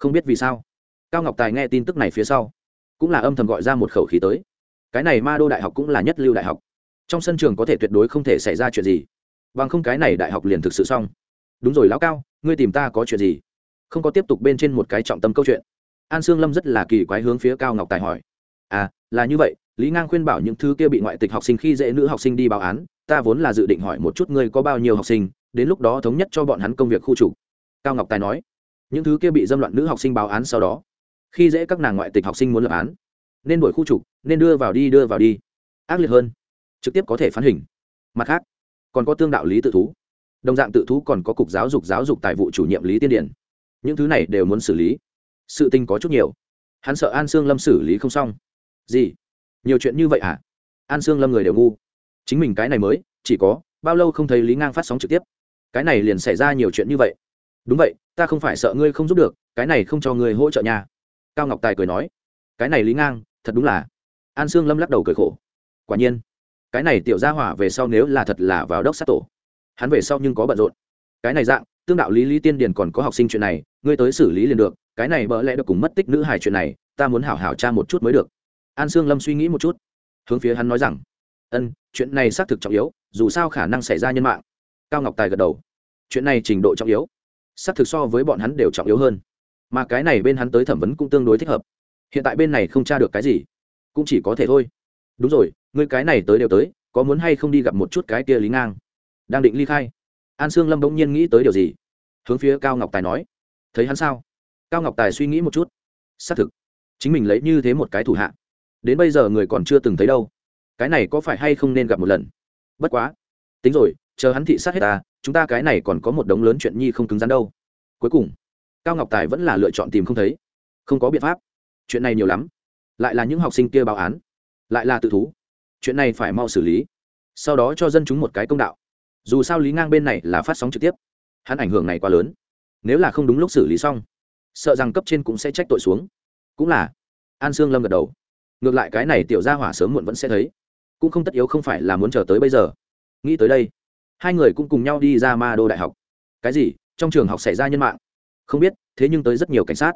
không biết vì sao. Cao ngọc tài nghe tin tức này phía sau, cũng là âm thầm gọi ra một khẩu khí tới. Cái này ma đô đại học cũng là nhất lưu đại học. Trong sân trường có thể tuyệt đối không thể xảy ra chuyện gì. Bằng không cái này đại học liền thực sự xong. Đúng rồi lão cao, ngươi tìm ta có chuyện gì? Không có tiếp tục bên trên một cái trọng tâm câu chuyện. An sương lâm rất là kỳ quái hướng phía cao ngọc tài hỏi. À là như vậy, lý ngang khuyên bảo những thứ kia bị ngoại tịch học sinh khi dễ nữ học sinh đi báo án, ta vốn là dự định hỏi một chút ngươi có bao nhiêu học sinh, đến lúc đó thống nhất cho bọn hắn công việc khu chủ cao ngọc tài nói những thứ kia bị dâm loạn nữ học sinh báo án sau đó, khi dễ các nàng ngoại tịch học sinh muốn lập án, nên đổi khu trục, nên đưa vào đi, đưa vào đi. Ác liệt hơn, trực tiếp có thể phán hình. Mặt khác, còn có tương đạo lý tự thú. Đồng dạng tự thú còn có cục giáo dục giáo dục tài vụ chủ nhiệm lý tiên điển những thứ này đều muốn xử lý. Sự tình có chút nhiều. Hắn sợ an sương lâm xử lý không xong. Gì? Nhiều chuyện như vậy à? an sương lâm người đều ngu. Chính mình cái này mới, chỉ có, bao lâu không thấy lý ngang phát sóng trực tiếp. Cái này liền xảy ra nhiều chuyện như vậy đúng vậy, ta không phải sợ ngươi không giúp được, cái này không cho ngươi hỗ trợ nhà cao ngọc tài cười nói, cái này lý ngang, thật đúng là. An sương lâm lắc đầu cười khổ. Quả nhiên, cái này tiểu gia hỏa về sau nếu là thật là vào đốc sát tổ, hắn về sau nhưng có bận rộn. Cái này dạng, tương đạo lý lý tiên điền còn có học sinh chuyện này, ngươi tới xử lý liền được, cái này bỡ lẽ được cùng mất tích nữ hài chuyện này, ta muốn hảo hảo tra một chút mới được. An sương lâm suy nghĩ một chút, hướng phía hắn nói rằng, ân, chuyện này xác thực trọng yếu, dù sao khả năng xảy ra nhân mạng. Cao ngọc tài gật đầu, chuyện này trình độ trọng yếu xác thực so với bọn hắn đều trọng yếu hơn. Mà cái này bên hắn tới thẩm vấn cũng tương đối thích hợp. Hiện tại bên này không tra được cái gì, cũng chỉ có thể thôi. Đúng rồi, người cái này tới đều tới, có muốn hay không đi gặp một chút cái kia lý ngang? Đang định ly khai. An sương lâm bỗng nhiên nghĩ tới điều gì? Hướng phía cao ngọc tài nói. Thấy hắn sao? Cao ngọc tài suy nghĩ một chút. Xác thực, chính mình lấy như thế một cái thủ hạ. Đến bây giờ người còn chưa từng thấy đâu. Cái này có phải hay không nên gặp một lần? Bất quá. Tính rồi chờ hắn thị sát hết ta, chúng ta cái này còn có một đống lớn chuyện nhi không cứng rắn đâu. Cuối cùng, cao ngọc tài vẫn là lựa chọn tìm không thấy. Không có biện pháp. Chuyện này nhiều lắm. Lại là những học sinh kia báo án. Lại là tự thú. Chuyện này phải mau xử lý. Sau đó cho dân chúng một cái công đạo. Dù sao lý ngang bên này là phát sóng trực tiếp. Hắn ảnh hưởng này quá lớn. Nếu là không đúng lúc xử lý xong, sợ rằng cấp trên cũng sẽ trách tội xuống. Cũng là, an sương lâm gật đầu. Ngược lại cái này tiểu ra hỏa sớm muộn vẫn sẽ thấy. Cũng không tất yếu không phải là muốn chờ tới bây giờ. Nghĩ tới đây hai người cũng cùng nhau đi ra ma đô đại học. Cái gì? Trong trường học xảy ra nhân mạng? Không biết, thế nhưng tới rất nhiều cảnh sát.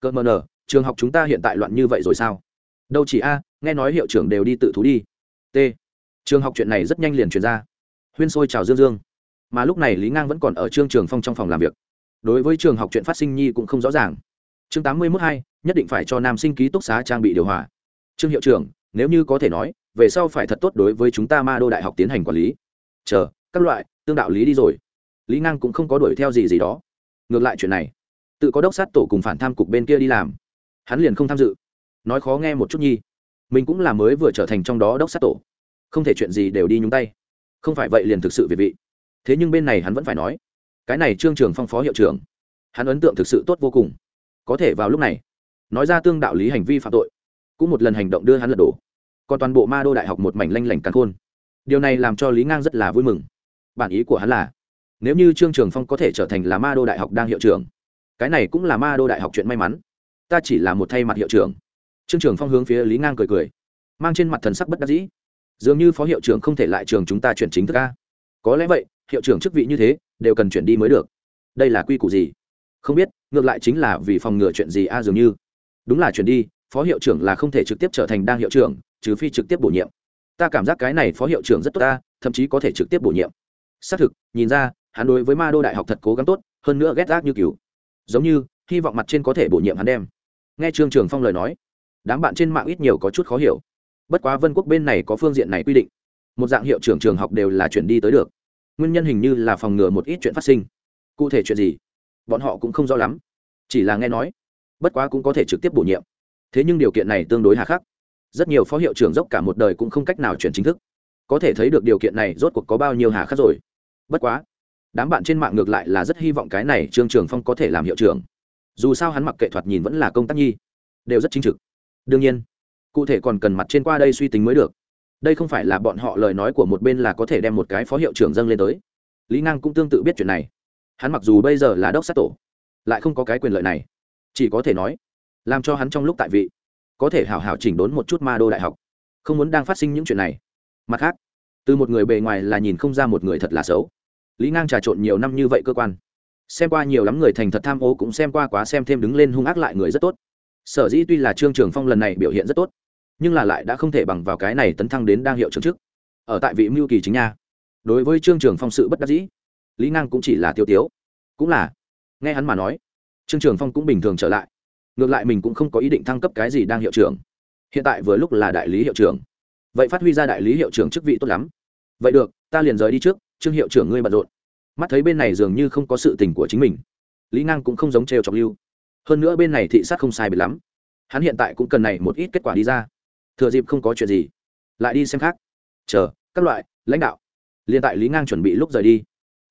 Cợt mờ nở trường học chúng ta hiện tại loạn như vậy rồi sao? Đâu chỉ a, nghe nói hiệu trưởng đều đi tự thú đi. T. Trường học chuyện này rất nhanh liền truyền ra. Huyên sôi chào dương dương. Mà lúc này lý ngang vẫn còn ở trương trường phong trong phòng làm việc. Đối với trường học chuyện phát sinh nhi cũng không rõ ràng. Chương tám mươi mốt hai, nhất định phải cho nam sinh ký túc xá trang bị điều hòa. Trương hiệu trưởng, nếu như có thể nói, về sau phải thật tốt đối với chúng ta ma đô đại học tiến hành quản lý. Chờ các loại, tương đạo lý đi rồi. Lý ngang cũng không có đuổi theo gì gì đó. Ngược lại chuyện này, tự có đốc sát tổ cùng phản tham cục bên kia đi làm. Hắn liền không tham dự. Nói khó nghe một chút nhi. Mình cũng là mới vừa trở thành trong đó đốc sát tổ. Không thể chuyện gì đều đi nhúng tay. Không phải vậy liền thực sự việt vị. Thế nhưng bên này hắn vẫn phải nói, cái này trương trường phong phó hiệu trưởng, hắn ấn tượng thực sự tốt vô cùng. Có thể vào lúc này, nói ra tương đạo lý hành vi phạm tội, cũng một lần hành động đưa hắn lật đổ. Còn toàn bộ ma đô đại học một mảnh lanh lảnh cắn khôn. Điều này làm cho lý ngang rất là vui mừng bản ý của hắn là, nếu như trương trường phong có thể trở thành là ma đô đại học đang hiệu trưởng, cái này cũng là ma đô đại học chuyện may mắn. Ta chỉ là một thay mặt hiệu trưởng. Trương trường phong hướng phía lý ngang cười cười, mang trên mặt thần sắc bất đắc dĩ. Dường như phó hiệu trưởng không thể lại trường chúng ta chuyển chính thức ca có lẽ vậy, hiệu trưởng chức vị như thế, đều cần chuyển đi mới được. Đây là quy củ gì? Không biết, ngược lại chính là vì phòng ngừa chuyện gì a dường như. Đúng là chuyển đi, phó hiệu trưởng là không thể trực tiếp trở thành đang hiệu trưởng, trừ phi trực tiếp bổ nhiệm. Ta cảm giác cái này phó hiệu trưởng rất tốt ta thậm chí có thể trực tiếp bổ nhiệm xác thực, nhìn ra, hắn đối với ma đô đại học thật cố gắng tốt, hơn nữa ghét gác như cứu giống như, hy vọng mặt trên có thể bổ nhiệm hắn đem. Nghe trương trường phong lời nói, đám bạn trên mạng ít nhiều có chút khó hiểu. Bất quá vân quốc bên này có phương diện này quy định. Một dạng hiệu trưởng trường học đều là chuyển đi tới được. Nguyên nhân hình như là phòng ngừa một ít chuyện phát sinh. Cụ thể chuyện gì? Bọn họ cũng không rõ lắm. Chỉ là nghe nói, bất quá cũng có thể trực tiếp bổ nhiệm. Thế nhưng điều kiện này tương đối hà khắc. Rất nhiều phó hiệu trưởng dốc cả một đời cũng không cách nào chuyển chính thức có thể thấy được điều kiện này rốt cuộc có bao nhiêu hà khắc rồi. Bất quá, đám bạn trên mạng ngược lại là rất hy vọng cái này trương trường phong có thể làm hiệu trưởng. Dù sao hắn mặc kệ thuật nhìn vẫn là công tác nhi, đều rất chính trực. Đương nhiên, cụ thể còn cần mặt trên qua đây suy tính mới được. Đây không phải là bọn họ lời nói của một bên là có thể đem một cái phó hiệu trưởng dâng lên tới. Lý ngang cũng tương tự biết chuyện này. Hắn mặc dù bây giờ là đốc sát tổ, lại không có cái quyền lợi này. Chỉ có thể nói, làm cho hắn trong lúc tại vị, có thể hảo hảo chỉnh đốn một chút ma đô đại học. Không muốn đang phát sinh những chuyện này mặt khác, từ một người bề ngoài là nhìn không ra một người thật là xấu. Lý ngang trà trộn nhiều năm như vậy cơ quan. Xem qua nhiều lắm người thành thật tham ô cũng xem qua quá xem thêm đứng lên hung ác lại người rất tốt. Sở dĩ tuy là trương trường phong lần này biểu hiện rất tốt, nhưng là lại đã không thể bằng vào cái này tấn thăng đến đang hiệu trưởng chức. ở tại vị mưu kỳ chính nha. Đối với trương trường phong sự bất đắc dĩ, lý ngang cũng chỉ là tiêu tiếu. Cũng là, nghe hắn mà nói, trương trường phong cũng bình thường trở lại. Ngược lại mình cũng không có ý định thăng cấp cái gì đang hiệu trưởng. Hiện tại vừa lúc là đại lý hiệu trưởng vậy phát huy ra đại lý hiệu trưởng chức vị tốt lắm. Vậy được, ta liền rời đi trước, trương hiệu trưởng ngươi bận rộn. Mắt thấy bên này dường như không có sự tình của chính mình. Lý ngang cũng không giống trêu trọng lưu. Hơn nữa bên này thị sát không sai biệt lắm. Hắn hiện tại cũng cần này một ít kết quả đi ra. Thừa dịp không có chuyện gì, lại đi xem khác. Chờ, các loại, lãnh đạo. Liền tại lý ngang chuẩn bị lúc rời đi.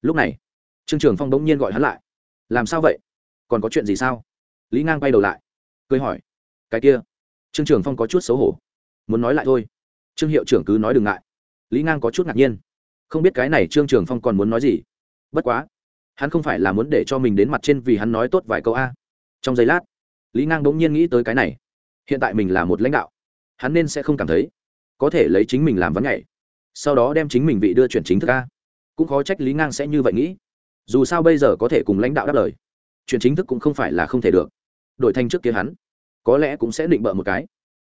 Lúc này, trương trường phong bỗng nhiên gọi hắn lại. Làm sao vậy? Còn có chuyện gì sao? Lý ngang quay đầu lại, cười hỏi. Cái kia, trương trường phong có chút xấu hổ. Muốn nói lại thôi trương hiệu trưởng cứ nói đừng ngại. Lý ngang có chút ngạc nhiên. Không biết cái này trương trường phong còn muốn nói gì. Bất quá, hắn không phải là muốn để cho mình đến mặt trên vì hắn nói tốt vài câu a. Trong giây lát, lý ngang bỗng nhiên nghĩ tới cái này. Hiện tại mình là một lãnh đạo, hắn nên sẽ không cảm thấy có thể lấy chính mình làm vấn ngày sau đó đem chính mình vị đưa chuyển chính thức a. Cũng khó trách lý ngang sẽ như vậy nghĩ. Dù sao bây giờ có thể cùng lãnh đạo đáp lời chuyện chính thức cũng không phải là không thể được. Đổi thành trước kia hắn, có lẽ cũng sẽ định bợ một cái.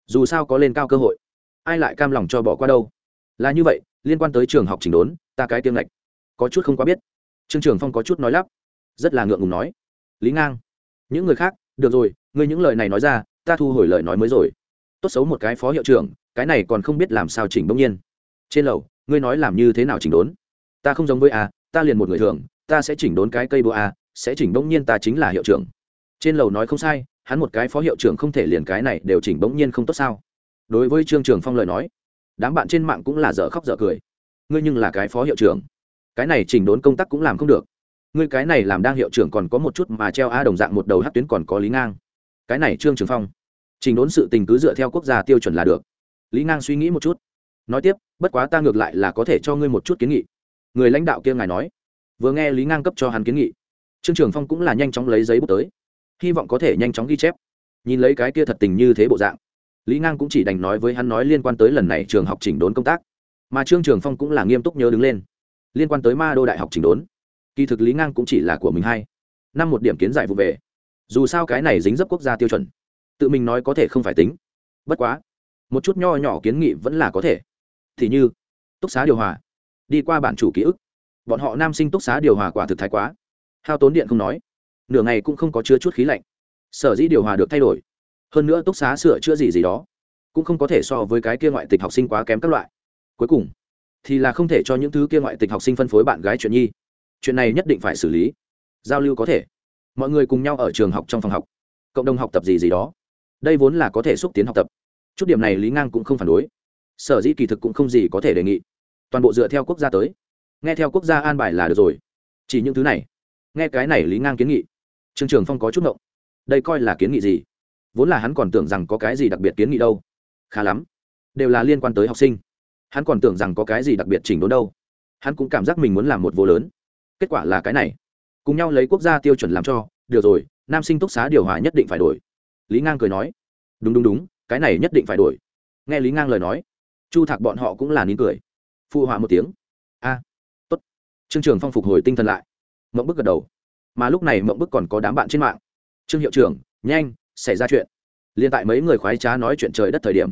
Dù sao có lên cao cơ hội ai lại cam lòng cho bỏ qua đâu? Là như vậy, liên quan tới trường học chỉnh đốn, ta cái tiêm lệch. Có chút không quá biết. Trương trường phong có chút nói lắp. Rất là ngượng ngùng nói. Lý ngang, những người khác, được rồi, ngươi những lời này nói ra, ta thu hồi lời nói mới rồi. Tốt xấu một cái phó hiệu trưởng, cái này còn không biết làm sao chỉnh bỗng nhiên. Trên lầu, ngươi nói làm như thế nào chỉnh đốn? Ta không giống với a, ta liền một người thường, ta sẽ chỉnh đốn cái cây búa a, sẽ chỉnh bỗng nhiên ta chính là hiệu trưởng. Trên lầu nói không sai, hắn một cái phó hiệu trưởng không thể liền cái này đều chỉnh bỗng nhiên không tốt sao? Đối với trương trường phong lời nói, đám bạn trên mạng cũng là dở khóc dở cười. Ngươi nhưng là cái phó hiệu trưởng. Cái này chỉnh đốn công tác cũng làm không được. Ngươi cái này làm đang hiệu trưởng còn có một chút mà treo a đồng dạng một đầu hát tuyến còn có lý ngang. Cái này trương trường phong. Chỉnh đốn sự tình cứ dựa theo quốc gia tiêu chuẩn là được. Lý ngang suy nghĩ một chút. Nói tiếp, bất quá ta ngược lại là có thể cho ngươi một chút kiến nghị. Người lãnh đạo kia ngài nói. Vừa nghe lý ngang cấp cho hắn kiến nghị, trương trường phong cũng là nhanh chóng lấy giấy bút tới. Hy vọng có thể nhanh chóng ghi chép. Nhìn lấy cái kia thật tình như thế bộ dạng lý ngang cũng chỉ đành nói với hắn nói liên quan tới lần này trường học chỉnh đốn công tác. Mà trương trường phong cũng là nghiêm túc nhớ đứng lên. Liên quan tới ma đô đại học chỉnh đốn. Kỳ thực lý ngang cũng chỉ là của mình hay. Năm một điểm kiến giải vụ về. Dù sao cái này dính dấp quốc gia tiêu chuẩn. Tự mình nói có thể không phải tính. Bất quá, một chút nho nhỏ kiến nghị vẫn là có thể. Thì như, túc xá điều hòa. Đi qua bản chủ ký ức. Bọn họ nam sinh túc xá điều hòa quả thực thái quá. Hao tốn điện không nói. Nửa ngày cũng không có chứa chút khí lạnh. Sở dĩ điều hòa được thay đổi hơn nữa túc xá sửa chữa gì gì đó, cũng không có thể so với cái kia ngoại tịch học sinh quá kém các loại. Cuối cùng, thì là không thể cho những thứ kia ngoại tịch học sinh phân phối bạn gái chuyện nhi. Chuyện này nhất định phải xử lý. Giao lưu có thể. Mọi người cùng nhau ở trường học trong phòng học. Cộng đồng học tập gì gì đó. Đây vốn là có thể xúc tiến học tập. Chút điểm này lý ngang cũng không phản đối. Sở dĩ kỳ thực cũng không gì có thể đề nghị. Toàn bộ dựa theo quốc gia tới. Nghe theo quốc gia an bài là được rồi. Chỉ những thứ này. Nghe cái này lý ngang kiến nghị. Trương trường phong có chút ngộng. Đây coi là kiến nghị gì? Vốn là hắn còn tưởng rằng có cái gì đặc biệt kiến nghị đâu. Khá lắm. Đều là liên quan tới học sinh. Hắn còn tưởng rằng có cái gì đặc biệt chỉnh đốn đâu. Hắn cũng cảm giác mình muốn làm một vô lớn. Kết quả là cái này. Cùng nhau lấy quốc gia tiêu chuẩn làm cho, được rồi, nam sinh túc xá điều hòa nhất định phải đổi. Lý ngang cười nói. Đúng đúng đúng, cái này nhất định phải đổi. Nghe lý ngang lời nói, chu thạc bọn họ cũng là nín cười. Phụ họa một tiếng. A. Tốt. Trương trường phong phục hồi tinh thần lại. Mộng bức gật đầu. Mà lúc này mộng bức còn có đám bạn trên mạng. Trương hiệu trưởng, nhanh xảy ra chuyện. Liền tại mấy người khoái trá nói chuyện trời đất thời điểm,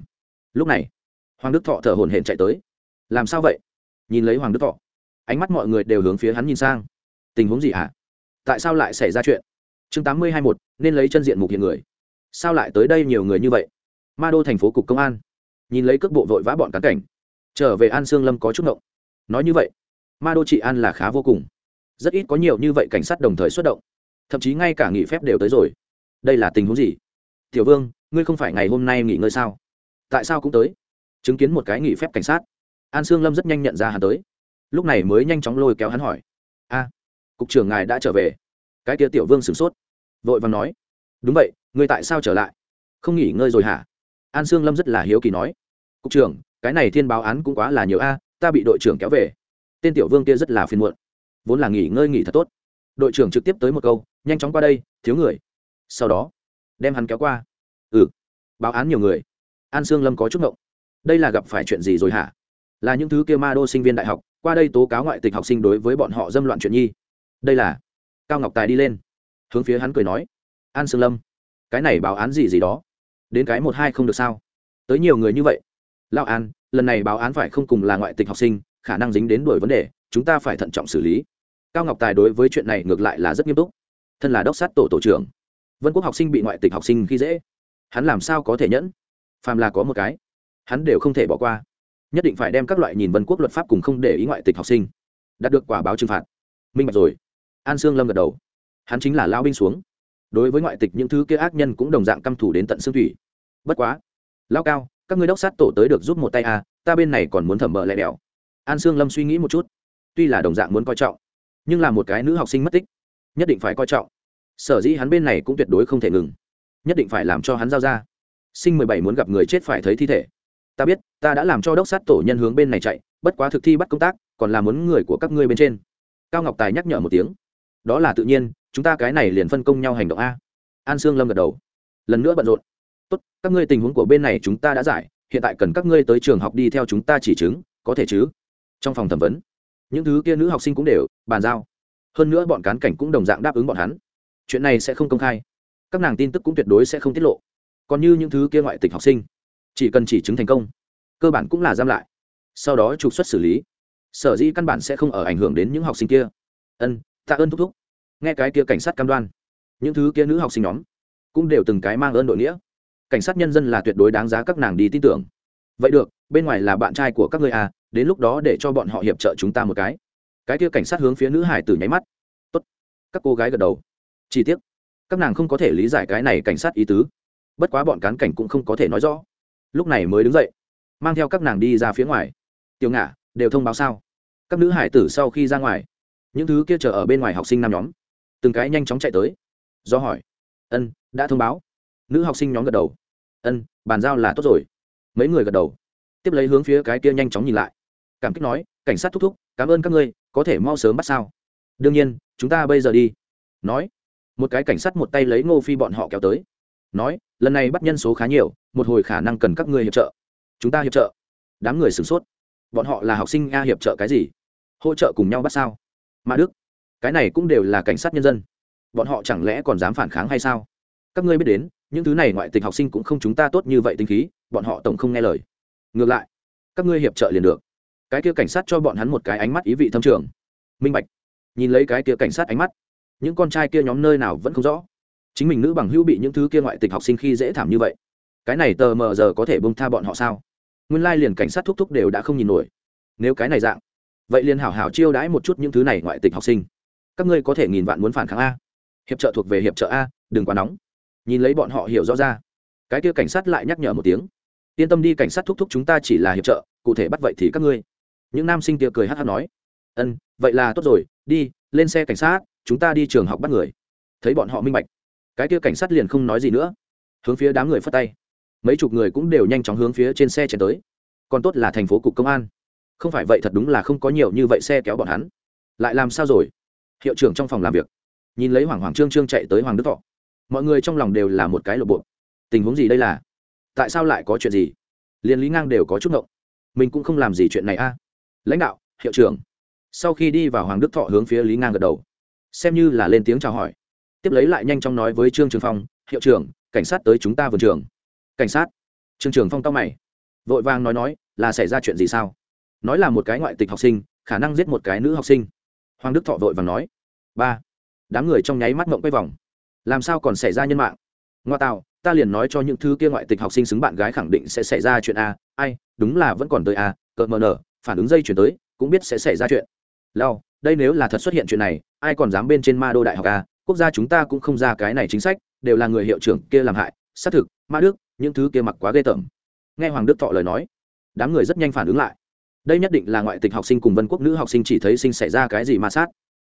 lúc này, hoàng đức thọ thở hổn hển chạy tới. Làm sao vậy? Nhìn lấy hoàng đức thọ, ánh mắt mọi người đều hướng phía hắn nhìn sang. Tình huống gì hả? Tại sao lại xảy ra chuyện? Chương tám mươi hai một nên lấy chân diện mục hiện người. Sao lại tới đây nhiều người như vậy? Ma đô thành phố cục công an. Nhìn lấy cước bộ vội vã bọn cán cảnh. Trở về an sương lâm có chút ngộng. Nói như vậy, ma đô trị an là khá vô cùng. Rất ít có nhiều như vậy cảnh sát đồng thời xuất động. Thậm chí ngay cả nghỉ phép đều tới rồi đây là tình huống gì? Tiểu vương, ngươi không phải ngày hôm nay nghỉ ngơi sao? Tại sao cũng tới? Chứng kiến một cái nghỉ phép cảnh sát. An sương lâm rất nhanh nhận ra hắn tới. Lúc này mới nhanh chóng lôi kéo hắn hỏi. A, cục trưởng ngài đã trở về? Cái kia tiểu vương sửng sốt. Vội vàng nói. Đúng vậy, ngươi tại sao trở lại? Không nghỉ ngơi rồi hả? An sương lâm rất là hiếu kỳ nói. Cục trưởng, cái này thiên báo án cũng quá là nhiều a, ta bị đội trưởng kéo về. Tên tiểu vương kia rất là phiền muộn. Vốn là nghỉ ngơi nghỉ thật tốt. Đội trưởng trực tiếp tới một câu, nhanh chóng qua đây, thiếu người sau đó, đem hắn kéo qua. Ừ báo án nhiều người. An sương lâm có chút ngộng. Đây là gặp phải chuyện gì rồi hả? Là những thứ kia ma đô sinh viên đại học, qua đây tố cáo ngoại tịch học sinh đối với bọn họ dâm loạn chuyện nhi. Đây là cao ngọc tài đi lên. Hướng phía hắn cười nói. An sương lâm, cái này báo án gì gì đó? Đến cái một hai không được sao? Tới nhiều người như vậy. Lão an, lần này báo án phải không cùng là ngoại tịch học sinh, khả năng dính đến đổi vấn đề, chúng ta phải thận trọng xử lý. Cao ngọc tài đối với chuyện này ngược lại là rất nghiêm túc. Thân là đốc sát tổ tổ trưởng vân quốc học sinh bị ngoại tịch học sinh khi dễ. Hắn làm sao có thể nhẫn? Phàm là có một cái, hắn đều không thể bỏ qua. Nhất định phải đem các loại nhìn vân quốc luật pháp cùng không để ý ngoại tịch học sinh. Đạt được quả báo trừng phạt. Minh bạch rồi. An sương lâm gật đầu. Hắn chính là lao binh xuống. Đối với ngoại tịch những thứ kia ác nhân cũng đồng dạng căm thủ đến tận xương thủy. Bất quá, lao cao, các ngươi đốc sát tổ tới được giúp một tay à ta bên này còn muốn thẩm mợ lẹ đèo an sương lâm suy nghĩ một chút. Tuy là đồng dạng muốn coi trọng, nhưng là một cái nữ học sinh mất tích, nhất định phải coi trọng sở dĩ hắn bên này cũng tuyệt đối không thể ngừng. Nhất định phải làm cho hắn giao ra. Sinh mười bảy muốn gặp người chết phải thấy thi thể. Ta biết, ta đã làm cho đốc sát tổ nhân hướng bên này chạy, bất quá thực thi bắt công tác, còn là muốn người của các ngươi bên trên. Cao ngọc tài nhắc nhở một tiếng. Đó là tự nhiên, chúng ta cái này liền phân công nhau hành động a. An sương lâm gật đầu. Lần nữa bận rộn. Tốt, các ngươi tình huống của bên này chúng ta đã giải, hiện tại cần các ngươi tới trường học đi theo chúng ta chỉ chứng, có thể chứ? Trong phòng thẩm vấn, những thứ kia nữ học sinh cũng đều, bàn giao. Hơn nữa bọn cán cảnh cũng đồng dạng đáp ứng bọn hắn chuyện này sẽ không công khai. Các nàng tin tức cũng tuyệt đối sẽ không tiết lộ. Còn như những thứ kia ngoại tịch học sinh, chỉ cần chỉ chứng thành công, cơ bản cũng là giam lại. Sau đó trục xuất xử lý. Sở dĩ căn bản sẽ không ở ảnh hưởng đến những học sinh kia. Ân, tạ ơn thúc thúc. Nghe cái kia cảnh sát cam đoan, những thứ kia nữ học sinh nhóm cũng đều từng cái mang ơn đội nghĩa. Cảnh sát nhân dân là tuyệt đối đáng giá các nàng đi tin tưởng. Vậy được, bên ngoài là bạn trai của các ngươi à đến lúc đó để cho bọn họ hiệp trợ chúng ta một cái. Cái kia cảnh sát hướng phía nữ hải tử nháy mắt. Tốt. Các cô gái gật đầu chi tiết. Các nàng không có thể lý giải cái này cảnh sát ý tứ. Bất quá bọn cán cảnh cũng không có thể nói rõ. Lúc này mới đứng dậy, mang theo các nàng đi ra phía ngoài. Tiểu ngả đều thông báo sao? Các nữ hải tử sau khi ra ngoài, những thứ kia chờ ở bên ngoài học sinh năm nhóm, từng cái nhanh chóng chạy tới. Do hỏi, ân, đã thông báo. Nữ học sinh nhóm gật đầu, ân, bàn giao là tốt rồi. Mấy người gật đầu, tiếp lấy hướng phía cái kia nhanh chóng nhìn lại. Cảm kích nói, cảnh sát thúc thúc, cảm ơn các ngươi, có thể mau sớm bắt sao. Đương nhiên, chúng ta bây giờ đi. Nói một cái cảnh sát một tay lấy ngô phi bọn họ kéo tới. Nói, lần này bắt nhân số khá nhiều, một hồi khả năng cần các ngươi hiệp trợ. Chúng ta hiệp trợ. Đám người sửng sốt. Bọn họ là học sinh a hiệp trợ cái gì? Hỗ trợ cùng nhau bắt sao? Mà đức, cái này cũng đều là cảnh sát nhân dân. Bọn họ chẳng lẽ còn dám phản kháng hay sao? Các ngươi biết đến, những thứ này ngoại tịch học sinh cũng không chúng ta tốt như vậy tinh khí, bọn họ tổng không nghe lời. Ngược lại, các ngươi hiệp trợ liền được. Cái kia cảnh sát cho bọn hắn một cái ánh mắt ý vị thâm trường. Minh bạch, nhìn lấy cái kia cảnh sát ánh mắt những con trai kia nhóm nơi nào vẫn không rõ. Chính mình nữ bằng hữu bị những thứ kia ngoại tịch học sinh khi dễ thảm như vậy, cái này tờ mờ giờ có thể bông tha bọn họ sao? Nguyên lai liền cảnh sát thúc thúc đều đã không nhìn nổi. Nếu cái này dạng, vậy liền hảo hảo chiêu đãi một chút những thứ này ngoại tịch học sinh. Các ngươi có thể nghìn vạn muốn phản kháng a. Hiệp trợ thuộc về hiệp trợ a, đừng quá nóng. Nhìn lấy bọn họ hiểu rõ ra. Cái kia cảnh sát lại nhắc nhở một tiếng. Yên tâm đi, cảnh sát thúc thúc chúng ta chỉ là hiệp trợ, cụ thể bắt vậy thì các ngươi. Những nam sinh kia cười hát hát nói. Ân, vậy là tốt rồi, đi, lên xe cảnh sát chúng ta đi trường học bắt người. Thấy bọn họ minh bạch, cái kia cảnh sát liền không nói gì nữa. Hướng phía đám người phất tay. Mấy chục người cũng đều nhanh chóng hướng phía trên xe chạy tới. Còn tốt là thành phố cục công an. Không phải vậy thật đúng là không có nhiều như vậy xe kéo bọn hắn. Lại làm sao rồi? Hiệu trưởng trong phòng làm việc. Nhìn lấy hoàng hoàng trương trương chạy tới hoàng đức thọ. Mọi người trong lòng đều là một cái lộ bộ. Tình huống gì đây là? Tại sao lại có chuyện gì? Liền lý ngang đều có chút ngộng. Mình cũng không làm gì chuyện này a. Lãnh đạo, hiệu trưởng. Sau khi đi vào hoàng đức thọ hướng phía lý ngang gật đầu xem như là lên tiếng chào hỏi. Tiếp lấy lại nhanh chóng nói với trương trường phong, hiệu trưởng, cảnh sát tới chúng ta vườn trường. Cảnh sát? Trương trường phong tao mày. Vội vàng nói nói, là xảy ra chuyện gì sao? Nói là một cái ngoại tịch học sinh, khả năng giết một cái nữ học sinh. Hoàng đức thọ vội vàng nói. Ba, đám người trong nháy mắt mộng quay vòng. Làm sao còn xảy ra nhân mạng? Ngoa tạo, ta liền nói cho những thứ kia ngoại tịch học sinh xứng bạn gái khẳng định sẽ xảy ra chuyện a. Ai, đúng là vẫn còn tới a cợt mờ nở, phản ứng dây chuyển tới, cũng biết sẽ xảy ra chuyện. Lao đây nếu là thật xuất hiện chuyện này, ai còn dám bên trên ma đô đại học à? Quốc gia chúng ta cũng không ra cái này chính sách, đều là người hiệu trưởng kia làm hại. Xác thực, ma đức, những thứ kia mặc quá ghê tởm. Nghe hoàng đức thọ lời nói, đám người rất nhanh phản ứng lại. Đây nhất định là ngoại tịch học sinh cùng vân quốc nữ học sinh chỉ thấy sinh xảy ra cái gì ma sát.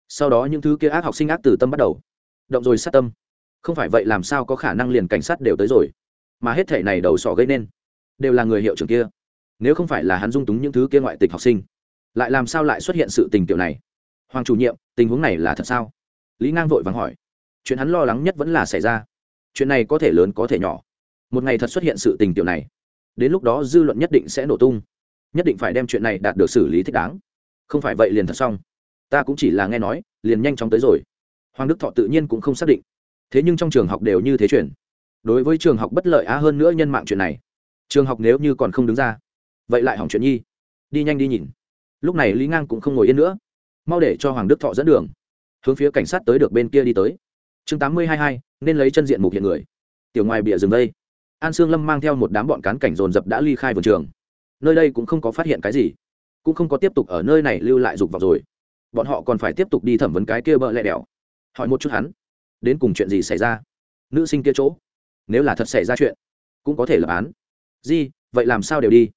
Sau đó những thứ kia ác học sinh ác từ tâm bắt đầu. Động rồi sát tâm. Không phải vậy làm sao có khả năng liền cảnh sát đều tới rồi? Mà hết thể này đầu sọ gây nên, đều là người hiệu trưởng kia. Nếu không phải là hắn dung túng những thứ kia ngoại tịch học sinh, lại làm sao lại xuất hiện sự tình kiểu này? Hoàng chủ nhiệm, tình huống này là thật sao? Lý ngang vội vàng hỏi. Chuyện hắn lo lắng nhất vẫn là xảy ra. Chuyện này có thể lớn có thể nhỏ. Một ngày thật xuất hiện sự tình tiểu này, đến lúc đó dư luận nhất định sẽ nổ tung. Nhất định phải đem chuyện này đạt được xử lý thích đáng. Không phải vậy liền thật xong. Ta cũng chỉ là nghe nói, liền nhanh chóng tới rồi. Hoàng đức thọ tự nhiên cũng không xác định. Thế nhưng trong trường học đều như thế chuyển. Đối với trường học bất lợi á hơn nữa nhân mạng chuyện này. Trường học nếu như còn không đứng ra, vậy lại hỏng chuyện nhi. Đi nhanh đi nhìn. Lúc này lý ngang cũng không ngồi yên nữa mau để cho hoàng đức thọ dẫn đường. Hướng phía cảnh sát tới được bên kia đi tới. Chương tám mươi hai hai, nên lấy chân diện mục hiện người. Tiểu ngoài bịa rừng đây. An sương lâm mang theo một đám bọn cán cảnh dồn dập đã ly khai vườn trường. Nơi đây cũng không có phát hiện cái gì. Cũng không có tiếp tục ở nơi này lưu lại dục vào rồi. Bọn họ còn phải tiếp tục đi thẩm vấn cái kia bợ lẹ đèo hỏi một chút hắn. Đến cùng chuyện gì xảy ra? Nữ sinh kia chỗ. Nếu là thật xảy ra chuyện, cũng có thể lập án. Di, vậy làm sao đều đi?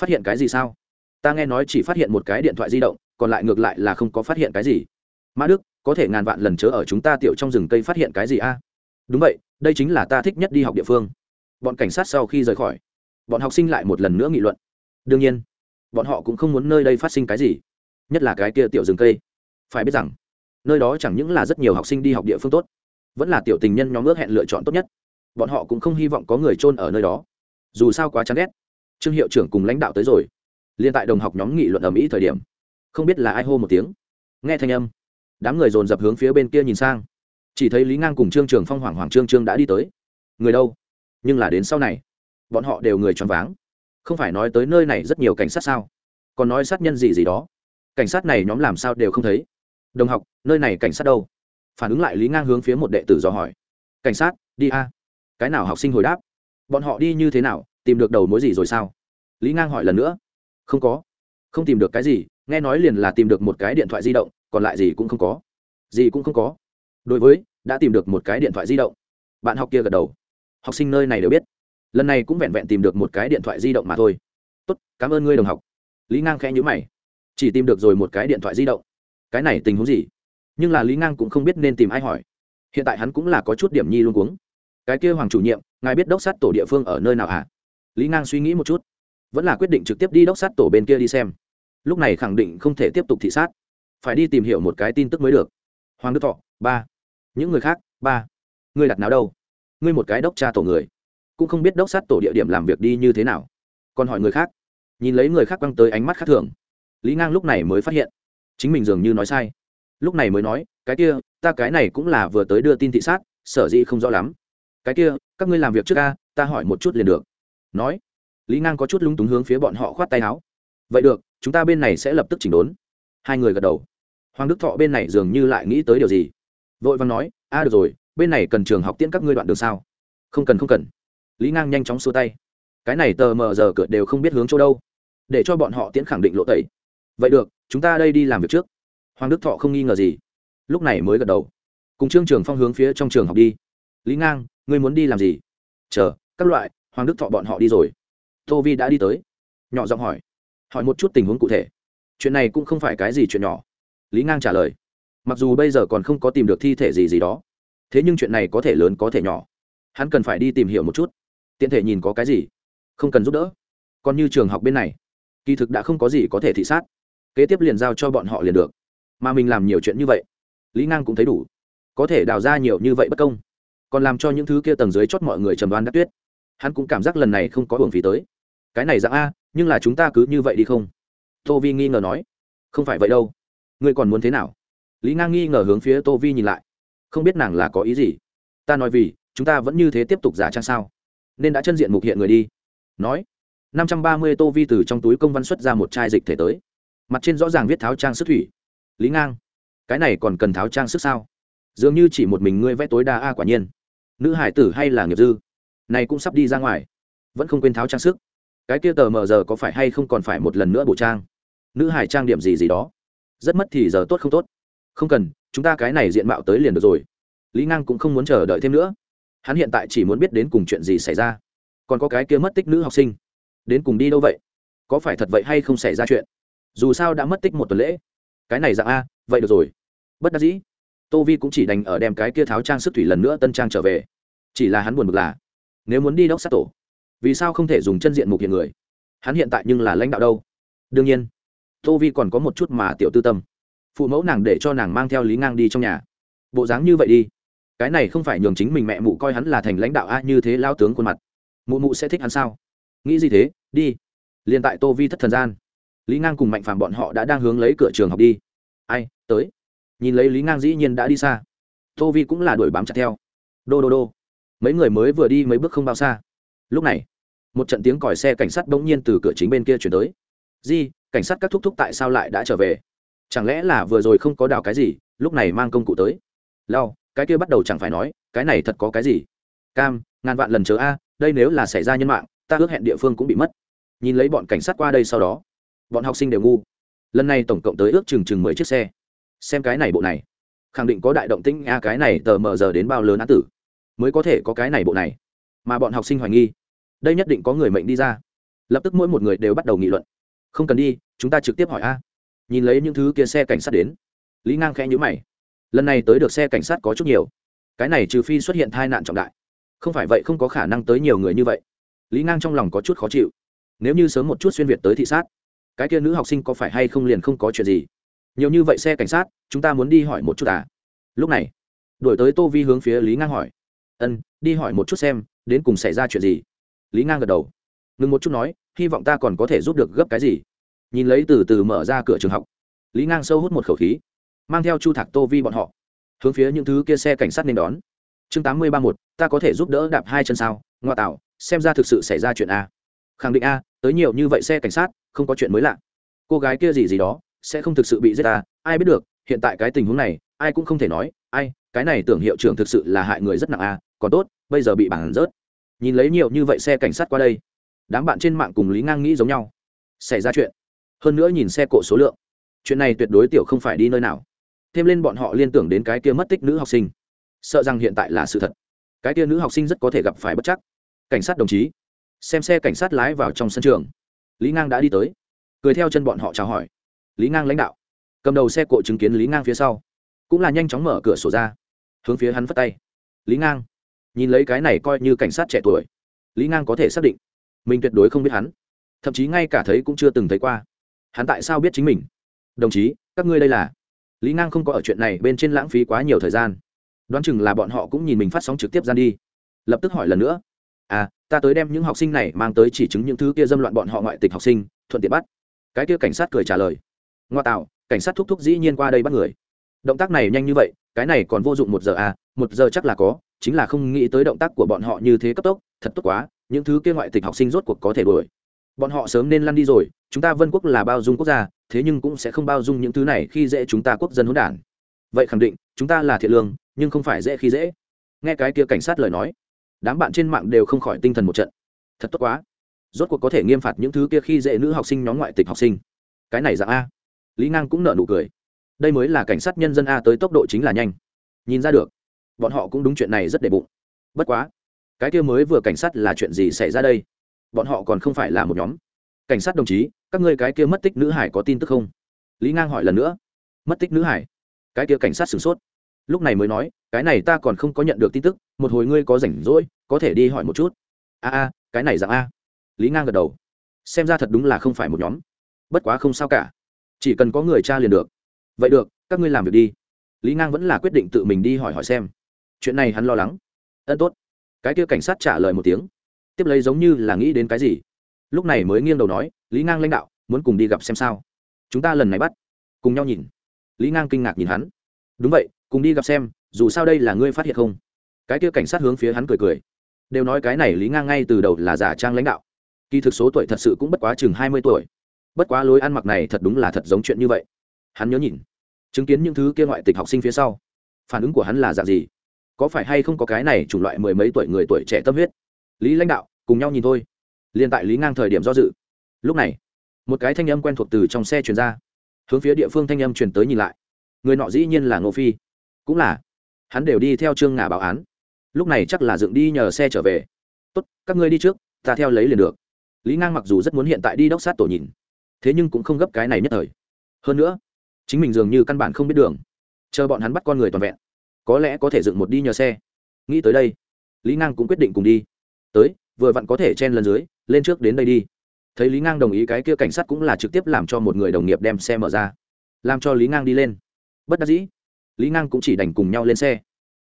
Phát hiện cái gì sao? Ta nghe nói chỉ phát hiện một cái điện thoại di động còn lại ngược lại là không có phát hiện cái gì. Mã đức, có thể ngàn vạn lần chớ ở chúng ta tiểu trong rừng cây phát hiện cái gì a? Đúng vậy, đây chính là ta thích nhất đi học địa phương. Bọn cảnh sát sau khi rời khỏi, bọn học sinh lại một lần nữa nghị luận. Đương nhiên, bọn họ cũng không muốn nơi đây phát sinh cái gì, nhất là cái kia tiểu rừng cây. Phải biết rằng, nơi đó chẳng những là rất nhiều học sinh đi học địa phương tốt, vẫn là tiểu tình nhân nhóm ước hẹn lựa chọn tốt nhất. Bọn họ cũng không hy vọng có người trôn ở nơi đó. Dù sao quá chán ghét. Trương hiệu trưởng cùng lãnh đạo tới rồi. Liên tại đồng học nhóm nghị luận ở mỹ thời điểm không biết là ai hô một tiếng. Nghe thanh âm, đám người dồn dập hướng phía bên kia nhìn sang. Chỉ thấy lý ngang cùng trương trường phong hoảng hoảng trương trương đã đi tới. Người đâu? Nhưng là đến sau này, bọn họ đều người choáng váng. Không phải nói tới nơi này rất nhiều cảnh sát sao? Còn nói sát nhân gì gì đó? Cảnh sát này nhóm làm sao đều không thấy. Đồng học, nơi này cảnh sát đâu? Phản ứng lại lý ngang hướng phía một đệ tử dò hỏi. Cảnh sát, đi a. Cái nào học sinh hồi đáp? Bọn họ đi như thế nào? Tìm được đầu mối gì rồi sao? Lý ngang hỏi lần nữa. Không có không tìm được cái gì, nghe nói liền là tìm được một cái điện thoại di động, còn lại gì cũng không có. Gì cũng không có. Đối với, đã tìm được một cái điện thoại di động. Bạn học kia gật đầu. Học sinh nơi này đều biết. Lần này cũng vẹn vẹn tìm được một cái điện thoại di động mà thôi. Tốt, cảm ơn ngươi đồng học. Lý ngang khẽ nhữ mày. Chỉ tìm được rồi một cái điện thoại di động. Cái này tình huống gì? Nhưng là lý ngang cũng không biết nên tìm ai hỏi. Hiện tại hắn cũng là có chút điểm nhi luôn cuống. Cái kia hoàng chủ nhiệm, ngài biết đốc sát tổ địa phương ở nơi nào hả? À? lý ngang suy nghĩ một chút vẫn là quyết định trực tiếp đi đốc sát tổ bên kia đi xem. Lúc này khẳng định không thể tiếp tục thị sát. Phải đi tìm hiểu một cái tin tức mới được. Hoàng đức thọ, ba. Những người khác, ba. Ngươi đặt nào đâu? Ngươi một cái đốc cha tổ người. Cũng không biết đốc sát tổ địa điểm làm việc đi như thế nào. Còn hỏi người khác. Nhìn lấy người khác quăng tới ánh mắt khác thường. Lý ngang lúc này mới phát hiện. Chính mình dường như nói sai. Lúc này mới nói, cái kia, ta cái này cũng là vừa tới đưa tin thị sát, sở dĩ không rõ lắm. Cái kia, các ngươi làm việc trước ca ta hỏi một chút liền được. Nói lý ngang có chút lúng túng hướng phía bọn họ khoát tay áo. Vậy được, chúng ta bên này sẽ lập tức chỉnh đốn. Hai người gật đầu. Hoàng đức thọ bên này dường như lại nghĩ tới điều gì. Vội văn nói, a, được rồi, bên này cần trường học tiễn các ngươi đoạn đường sao? Không cần không cần. Lý ngang nhanh chóng xua tay. Cái này tờ mờ giờ cửa đều không biết hướng chỗ đâu. Để cho bọn họ tiễn khẳng định lộ tẩy. Vậy được, chúng ta đây đi làm việc trước. Hoàng đức thọ không nghi ngờ gì. Lúc này mới gật đầu. Cùng trương trường phong hướng phía trong trường học đi. Lý ngang, ngươi muốn đi làm gì? Chờ, các loại, hoàng đức thọ bọn họ đi rồi tô vi đã đi tới. Nhỏ giọng hỏi. Hỏi một chút tình huống cụ thể. Chuyện này cũng không phải cái gì chuyện nhỏ. Lý ngang trả lời. Mặc dù bây giờ còn không có tìm được thi thể gì gì đó, thế nhưng chuyện này có thể lớn có thể nhỏ. Hắn cần phải đi tìm hiểu một chút. Tiện thể nhìn có cái gì, không cần giúp đỡ. Còn như trường học bên này, kỳ thực đã không có gì có thể thị sát. Kế tiếp liền giao cho bọn họ liền được. Mà mình làm nhiều chuyện như vậy, lý ngang cũng thấy đủ. Có thể đào ra nhiều như vậy bất công, còn làm cho những thứ kia tầng dưới chót mọi người trầm đoan đắc tuyết. Hắn cũng cảm giác lần này không có hưởng phí tới cái này dạng a, nhưng là chúng ta cứ như vậy đi không? Tô vi nghi ngờ nói. Không phải vậy đâu. Ngươi còn muốn thế nào? Lý ngang nghi ngờ hướng phía tô vi nhìn lại. Không biết nàng là có ý gì. Ta nói vì, chúng ta vẫn như thế tiếp tục giả trang sao? Nên đã chân diện mục hiện người đi. Nói. Năm trăm ba mươi tô vi từ trong túi công văn xuất ra một chai dịch thể tới. Mặt trên rõ ràng viết tháo trang sức thủy. Lý ngang. Cái này còn cần tháo trang sức sao? Dường như chỉ một mình ngươi vẽ tối đa a, quả nhiên. Nữ hải tử hay là nghiệp dư? Này cũng sắp đi ra ngoài. Vẫn không quên tháo trang sức cái kia tờ mờ giờ có phải hay không còn phải một lần nữa bổ trang? Nữ hải trang điểm gì gì đó? Rất mất thì giờ tốt không tốt? Không cần, chúng ta cái này diện mạo tới liền được rồi. Lý ngang cũng không muốn chờ đợi thêm nữa. Hắn hiện tại chỉ muốn biết đến cùng chuyện gì xảy ra. Còn có cái kia mất tích nữ học sinh. Đến cùng đi đâu vậy? Có phải thật vậy hay không xảy ra chuyện? Dù sao đã mất tích một tuần lễ. Cái này dạng a, vậy được rồi. Bất đắc dĩ. Tô vi cũng chỉ đành ở đem cái kia tháo trang sức thủy lần nữa tân trang trở về. Chỉ là hắn buồn bực là, nếu muốn đi đốc sát tổ vì sao không thể dùng chân diện mục hiện người? Hắn hiện tại nhưng là lãnh đạo đâu? Đương nhiên, tô vi còn có một chút mà tiểu tư tâm. Phụ mẫu nàng để cho nàng mang theo lý ngang đi trong nhà. Bộ dáng như vậy đi. Cái này không phải nhường chính mình mẹ mụ coi hắn là thành lãnh đạo a, như thế lao tướng khuôn mặt. Mụ mụ sẽ thích hắn sao? Nghĩ gì thế? Đi. Liền tại tô vi thất thần gian, lý ngang cùng mạnh phàm bọn họ đã đang hướng lấy cửa trường học đi. Ai, tới. Nhìn lấy lý ngang dĩ nhiên đã đi xa. Tô vi cũng là đuổi bám chặt theo. Đô đô đô. Mấy người mới vừa đi mấy bước không bao xa lúc này, một trận tiếng còi xe cảnh sát bỗng nhiên từ cửa chính bên kia chuyển tới. Di, cảnh sát các thúc thúc tại sao lại đã trở về? Chẳng lẽ là vừa rồi không có đào cái gì, lúc này mang công cụ tới? Lao cái kia bắt đầu chẳng phải nói, cái này thật có cái gì? Cam, ngàn vạn lần chờ a, đây nếu là xảy ra nhân mạng, ta ước hẹn địa phương cũng bị mất. Nhìn lấy bọn cảnh sát qua đây sau đó, bọn học sinh đều ngu. Lần này tổng cộng tới ước chừng chừng mười chiếc xe. Xem cái này bộ này, khẳng định có đại động tĩnh, a, cái này tờ mờ giờ đến bao lớn án tử, mới có thể có cái này bộ này mà bọn học sinh hoài nghi. Đây nhất định có người mệnh đi ra. Lập tức mỗi một người đều bắt đầu nghị luận. Không cần đi, chúng ta trực tiếp hỏi a. Nhìn lấy những thứ kia xe cảnh sát đến, lý ngang khẽ nhữ mày. Lần này tới được xe cảnh sát có chút nhiều. Cái này trừ phi xuất hiện tai nạn trọng đại. Không phải vậy không có khả năng tới nhiều người như vậy. Lý ngang trong lòng có chút khó chịu. Nếu như sớm một chút xuyên việt tới thị sát, cái kia nữ học sinh có phải hay không liền không có chuyện gì? Nhiều như vậy xe cảnh sát, chúng ta muốn đi hỏi một chút à? Lúc này, đổi tới tô vi hướng phía lý ngang hỏi. Ân, đi hỏi một chút xem đến cùng xảy ra chuyện gì? Lý ngang gật đầu. Ngừng một chút nói, hy vọng ta còn có thể giúp được gấp cái gì? Nhìn lấy từ từ mở ra cửa trường học. Lý ngang sâu hút một khẩu khí, mang theo chu thạc tô vi bọn họ, hướng phía những thứ kia xe cảnh sát nên đón. Chương tám mươi ba một ta có thể giúp đỡ đạp hai chân sao? Ngoa tạo, xem ra thực sự xảy ra chuyện a. Khẳng định a, tới nhiều như vậy xe cảnh sát, không có chuyện mới lạ. Cô gái kia gì gì đó, sẽ không thực sự bị giết ta, ai biết được, hiện tại cái tình huống này, ai cũng không thể nói, ai, cái này tưởng hiệu trưởng thực sự là hại người rất nặng a, còn tốt, bây giờ bị bản rớt nhìn lấy nhiều như vậy xe cảnh sát qua đây, đám bạn trên mạng cùng lý ngang nghĩ giống nhau. Xảy ra chuyện. Hơn nữa nhìn xe cộ số lượng. Chuyện này tuyệt đối tiểu không phải đi nơi nào. Thêm lên bọn họ liên tưởng đến cái kia mất tích nữ học sinh. Sợ rằng hiện tại là sự thật. Cái kia nữ học sinh rất có thể gặp phải bất chắc. Cảnh sát đồng chí. Xem xe cảnh sát lái vào trong sân trường. Lý ngang đã đi tới. Cười theo chân bọn họ chào hỏi. Lý ngang lãnh đạo. Cầm đầu xe cộ chứng kiến lý ngang phía sau. Cũng là nhanh chóng mở cửa sổ ra. Hướng phía hắn phất tay. Lý ngang nhìn lấy cái này coi như cảnh sát trẻ tuổi, lý ngang có thể xác định, mình tuyệt đối không biết hắn. Thậm chí ngay cả thấy cũng chưa từng thấy qua. Hắn tại sao biết chính mình? Đồng chí, các ngươi đây là? Lý ngang không có ở chuyện này bên trên lãng phí quá nhiều thời gian. Đoán chừng là bọn họ cũng nhìn mình phát sóng trực tiếp gian đi. Lập tức hỏi lần nữa. À ta tới đem những học sinh này mang tới chỉ chứng những thứ kia dâm loạn bọn họ ngoại tịch học sinh, thuận tiện bắt. Cái kia cảnh sát cười trả lời. Ngoa tạo, cảnh sát thúc thúc dĩ nhiên qua đây bắt người. Động tác này nhanh như vậy, cái này còn vô dụng một giờ à một giờ chắc là có chính là không nghĩ tới động tác của bọn họ như thế cấp tốc, thật tốt quá, những thứ kia ngoại tịch học sinh rốt cuộc có thể đuổi. Bọn họ sớm nên lăn đi rồi, chúng ta vân quốc là bao dung quốc gia, thế nhưng cũng sẽ không bao dung những thứ này khi dễ chúng ta quốc dân hỗn đản. Vậy khẳng định, chúng ta là thiện lương, nhưng không phải dễ khi dễ. Nghe cái kia cảnh sát lời nói, đám bạn trên mạng đều không khỏi tinh thần một trận. Thật tốt quá. Rốt cuộc có thể nghiêm phạt những thứ kia khi dễ nữ học sinh nhóm ngoại tịch học sinh. Cái này dạng a. Lý ngang cũng nợ nụ cười. Đây mới là cảnh sát nhân dân a tới tốc độ chính là nhanh. Nhìn ra được bọn họ cũng đúng chuyện này rất đệ bụng. Bất quá, cái kia mới vừa cảnh sát là chuyện gì xảy ra đây? Bọn họ còn không phải là một nhóm. Cảnh sát đồng chí, các ngươi cái kia mất tích nữ hải có tin tức không? Lý ngang hỏi lần nữa. Mất tích nữ hải? Cái kia cảnh sát sửng sốt. Lúc này mới nói, cái này ta còn không có nhận được tin tức, một hồi ngươi có rảnh rỗi, có thể đi hỏi một chút. A a, cái này dạng a. Lý ngang gật đầu. Xem ra thật đúng là không phải một nhóm. Bất quá không sao cả. Chỉ cần có người cha liền được. Vậy được, các ngươi làm việc đi. Lý ngang vẫn là quyết định tự mình đi hỏi hỏi xem chuyện này hắn lo lắng. Ân tốt. Cái kia cảnh sát trả lời một tiếng. Tiếp lấy giống như là nghĩ đến cái gì. Lúc này mới nghiêng đầu nói, lý ngang lãnh đạo, muốn cùng đi gặp xem sao? Chúng ta lần này bắt. Cùng nhau nhìn. Lý ngang kinh ngạc nhìn hắn. Đúng vậy, cùng đi gặp xem, dù sao đây là ngươi phát hiện không? Cái kia cảnh sát hướng phía hắn cười cười. Đều nói cái này lý ngang ngay từ đầu là giả trang lãnh đạo. Kỳ thực số tuổi thật sự cũng bất quá chừng hai mươi tuổi. Bất quá lối ăn mặc này thật đúng là thật giống chuyện như vậy. Hắn nhớ nhìn, chứng kiến những thứ kia ngoại tịch học sinh phía sau. Phản ứng của hắn là dạng gì? Có phải hay không có cái này chủng loại mười mấy tuổi người tuổi trẻ tâm huyết? Lý lãnh đạo, cùng nhau nhìn thôi. Liền tại lý ngang thời điểm do dự. Lúc này, một cái thanh âm quen thuộc từ trong xe chuyển ra. Hướng phía địa phương thanh âm chuyển tới nhìn lại. Người nọ dĩ nhiên là ngô phi. Cũng là. Hắn đều đi theo trương ngà báo án. Lúc này chắc là dựng đi nhờ xe trở về. Tốt, các ngươi đi trước, ta theo lấy liền được. Lý ngang mặc dù rất muốn hiện tại đi đốc sát tổ nhìn, thế nhưng cũng không gấp cái này nhất thời. Hơn nữa, chính mình dường như căn bản không biết đường. Chờ bọn hắn bắt con người toàn vẹn có lẽ có thể dựng một đi nhờ xe. Nghĩ tới đây, lý ngang cũng quyết định cùng đi. Tới, vừa vặn có thể chen lần dưới, lên trước đến đây đi. Thấy lý ngang đồng ý cái kia cảnh sát cũng là trực tiếp làm cho một người đồng nghiệp đem xe mở ra. Làm cho lý ngang đi lên. Bất đắc dĩ, lý ngang cũng chỉ đành cùng nhau lên xe.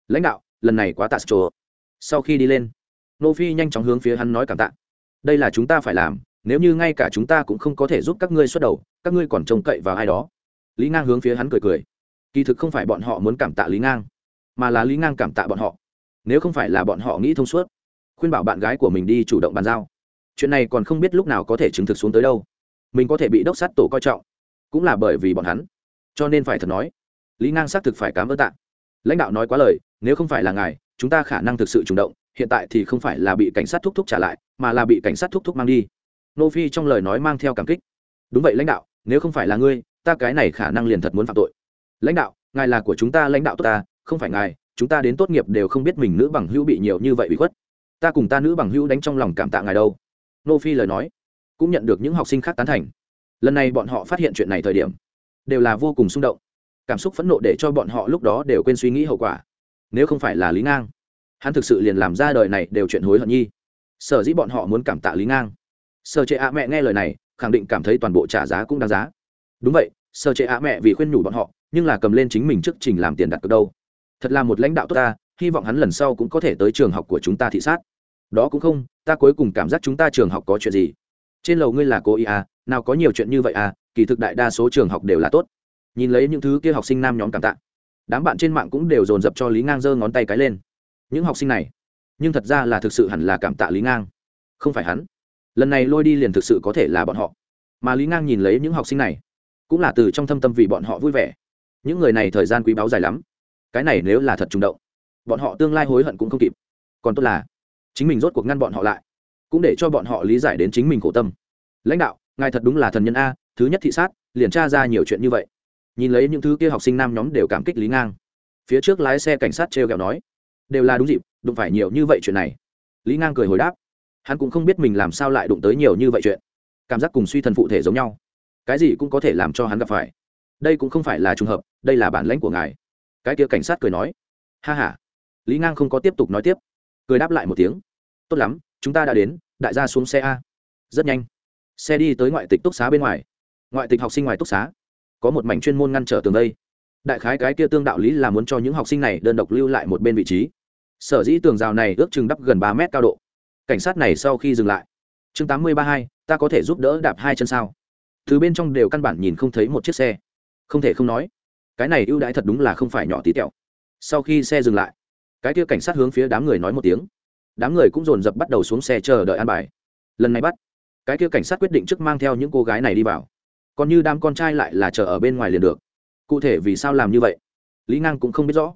Lãnh đạo, lần này quá tạ trồ sau khi đi lên, nô phi nhanh chóng hướng phía hắn nói cảm tạ. Đây là chúng ta phải làm, nếu như ngay cả chúng ta cũng không có thể giúp các ngươi xuất đầu, các ngươi còn trông cậy vào ai đó. Lý ngang hướng phía hắn cười cười. Kỳ thực không phải bọn họ muốn cảm tạ lý ngang mà là lý ngang cảm tạ bọn họ. Nếu không phải là bọn họ nghĩ thông suốt, khuyên bảo bạn gái của mình đi chủ động bàn giao. Chuyện này còn không biết lúc nào có thể chứng thực xuống tới đâu. Mình có thể bị đốc sát tổ coi trọng, cũng là bởi vì bọn hắn. Cho nên phải thật nói, lý ngang xác thực phải cảm ơn tạ. Lãnh đạo nói quá lời, nếu không phải là ngài, chúng ta khả năng thực sự chủ động, hiện tại thì không phải là bị cảnh sát thúc thúc trả lại, mà là bị cảnh sát thúc thúc mang đi. Nô phi trong lời nói mang theo cảm kích. Đúng vậy lãnh đạo, nếu không phải là ngươi, ta cái này khả năng liền thật muốn phạm tội. Lãnh đạo, ngài là của chúng ta lãnh đạo tốt ta không phải ngài, chúng ta đến tốt nghiệp đều không biết mình nữ bằng hữu bị nhiều như vậy bị khuất. Ta cùng ta nữ bằng hữu đánh trong lòng cảm tạ ngài đâu. Nô phi lời nói, cũng nhận được những học sinh khác tán thành. Lần này bọn họ phát hiện chuyện này thời điểm, đều là vô cùng xung động. Cảm xúc phẫn nộ để cho bọn họ lúc đó đều quên suy nghĩ hậu quả. Nếu không phải là lý ngang, hắn thực sự liền làm ra đời này đều chuyện hối hận nhi. Sở dĩ bọn họ muốn cảm tạ lý ngang. Sở trệ ạ mẹ nghe lời này, khẳng định cảm thấy toàn bộ trả giá cũng đáng giá. Đúng vậy, sở trệ ạ mẹ vì khuyên nhủ bọn họ, nhưng là cầm lên chính mình trước trình làm tiền đặt cược đâu thật là một lãnh đạo tốt ta, hy vọng hắn lần sau cũng có thể tới trường học của chúng ta thị sát. Đó cũng không, ta cuối cùng cảm giác chúng ta trường học có chuyện gì. Trên lầu ngươi là cô ý à nào có nhiều chuyện như vậy à kỳ thực đại đa số trường học đều là tốt. Nhìn lấy những thứ kia học sinh nam nhóm cảm tạ, đám bạn trên mạng cũng đều dồn dập cho lý ngang giơ ngón tay cái lên. Những học sinh này, nhưng thật ra là thực sự hẳn là cảm tạ lý ngang. Không phải hắn. Lần này lôi đi liền thực sự có thể là bọn họ. Mà lý ngang nhìn lấy những học sinh này, cũng là từ trong thâm tâm vì bọn họ vui vẻ. Những người này thời gian quý báu dài lắm cái này nếu là thật trùng động, bọn họ tương lai hối hận cũng không kịp. Còn tốt là, chính mình rốt cuộc ngăn bọn họ lại, cũng để cho bọn họ lý giải đến chính mình khổ tâm. Lãnh đạo, ngài thật đúng là thần nhân a, thứ nhất thị sát, liền tra ra nhiều chuyện như vậy. Nhìn lấy những thứ kia học sinh nam nhóm đều cảm kích lý ngang. Phía trước lái xe cảnh sát trêu ghẹo kẹo nói, đều là đúng dịp, đụng phải nhiều như vậy chuyện này. Lý ngang cười hồi đáp, hắn cũng không biết mình làm sao lại đụng tới nhiều như vậy chuyện. Cảm giác cùng suy thần phụ thể giống nhau. Cái gì cũng có thể làm cho hắn gặp phải. Đây cũng không phải là trùng hợp, đây là bản lãnh của ngài cái kia cảnh sát cười nói, ha h a lý ngang không có tiếp tục nói tiếp, cười đáp lại một tiếng, tốt lắm, chúng ta đã đến, đại gia xuống xe a. Rất nhanh, xe đi tới ngoại tịch túc xá bên ngoài. Ngoại tịch học sinh ngoài túc xá, có một mảnh chuyên môn ngăn trở tường đây. Đại khái cái kia tương đạo lý là muốn cho những học sinh này đơn độc lưu lại một bên vị trí. Sở dĩ tường rào này ước chừng đắp gần ba mét cao độ. Cảnh sát này sau khi dừng lại, chương tám mươi ba hai, ta có thể giúp đỡ đạp hai chân sao? Thứ bên trong đều căn bản nhìn không thấy một chiếc xe. Không thể không nói cái này ưu đãi thật đúng là không phải nhỏ tí tẹo. Sau khi xe dừng lại, cái kia cảnh sát hướng phía đám người nói một tiếng. Đám người cũng dồn dập bắt đầu xuống xe chờ đợi an bài. Lần này bắt, cái kia cảnh sát quyết định trước mang theo những cô gái này đi vào. Còn như đám con trai lại là chờ ở bên ngoài liền được. Cụ thể vì sao làm như vậy, lý ngang cũng không biết rõ.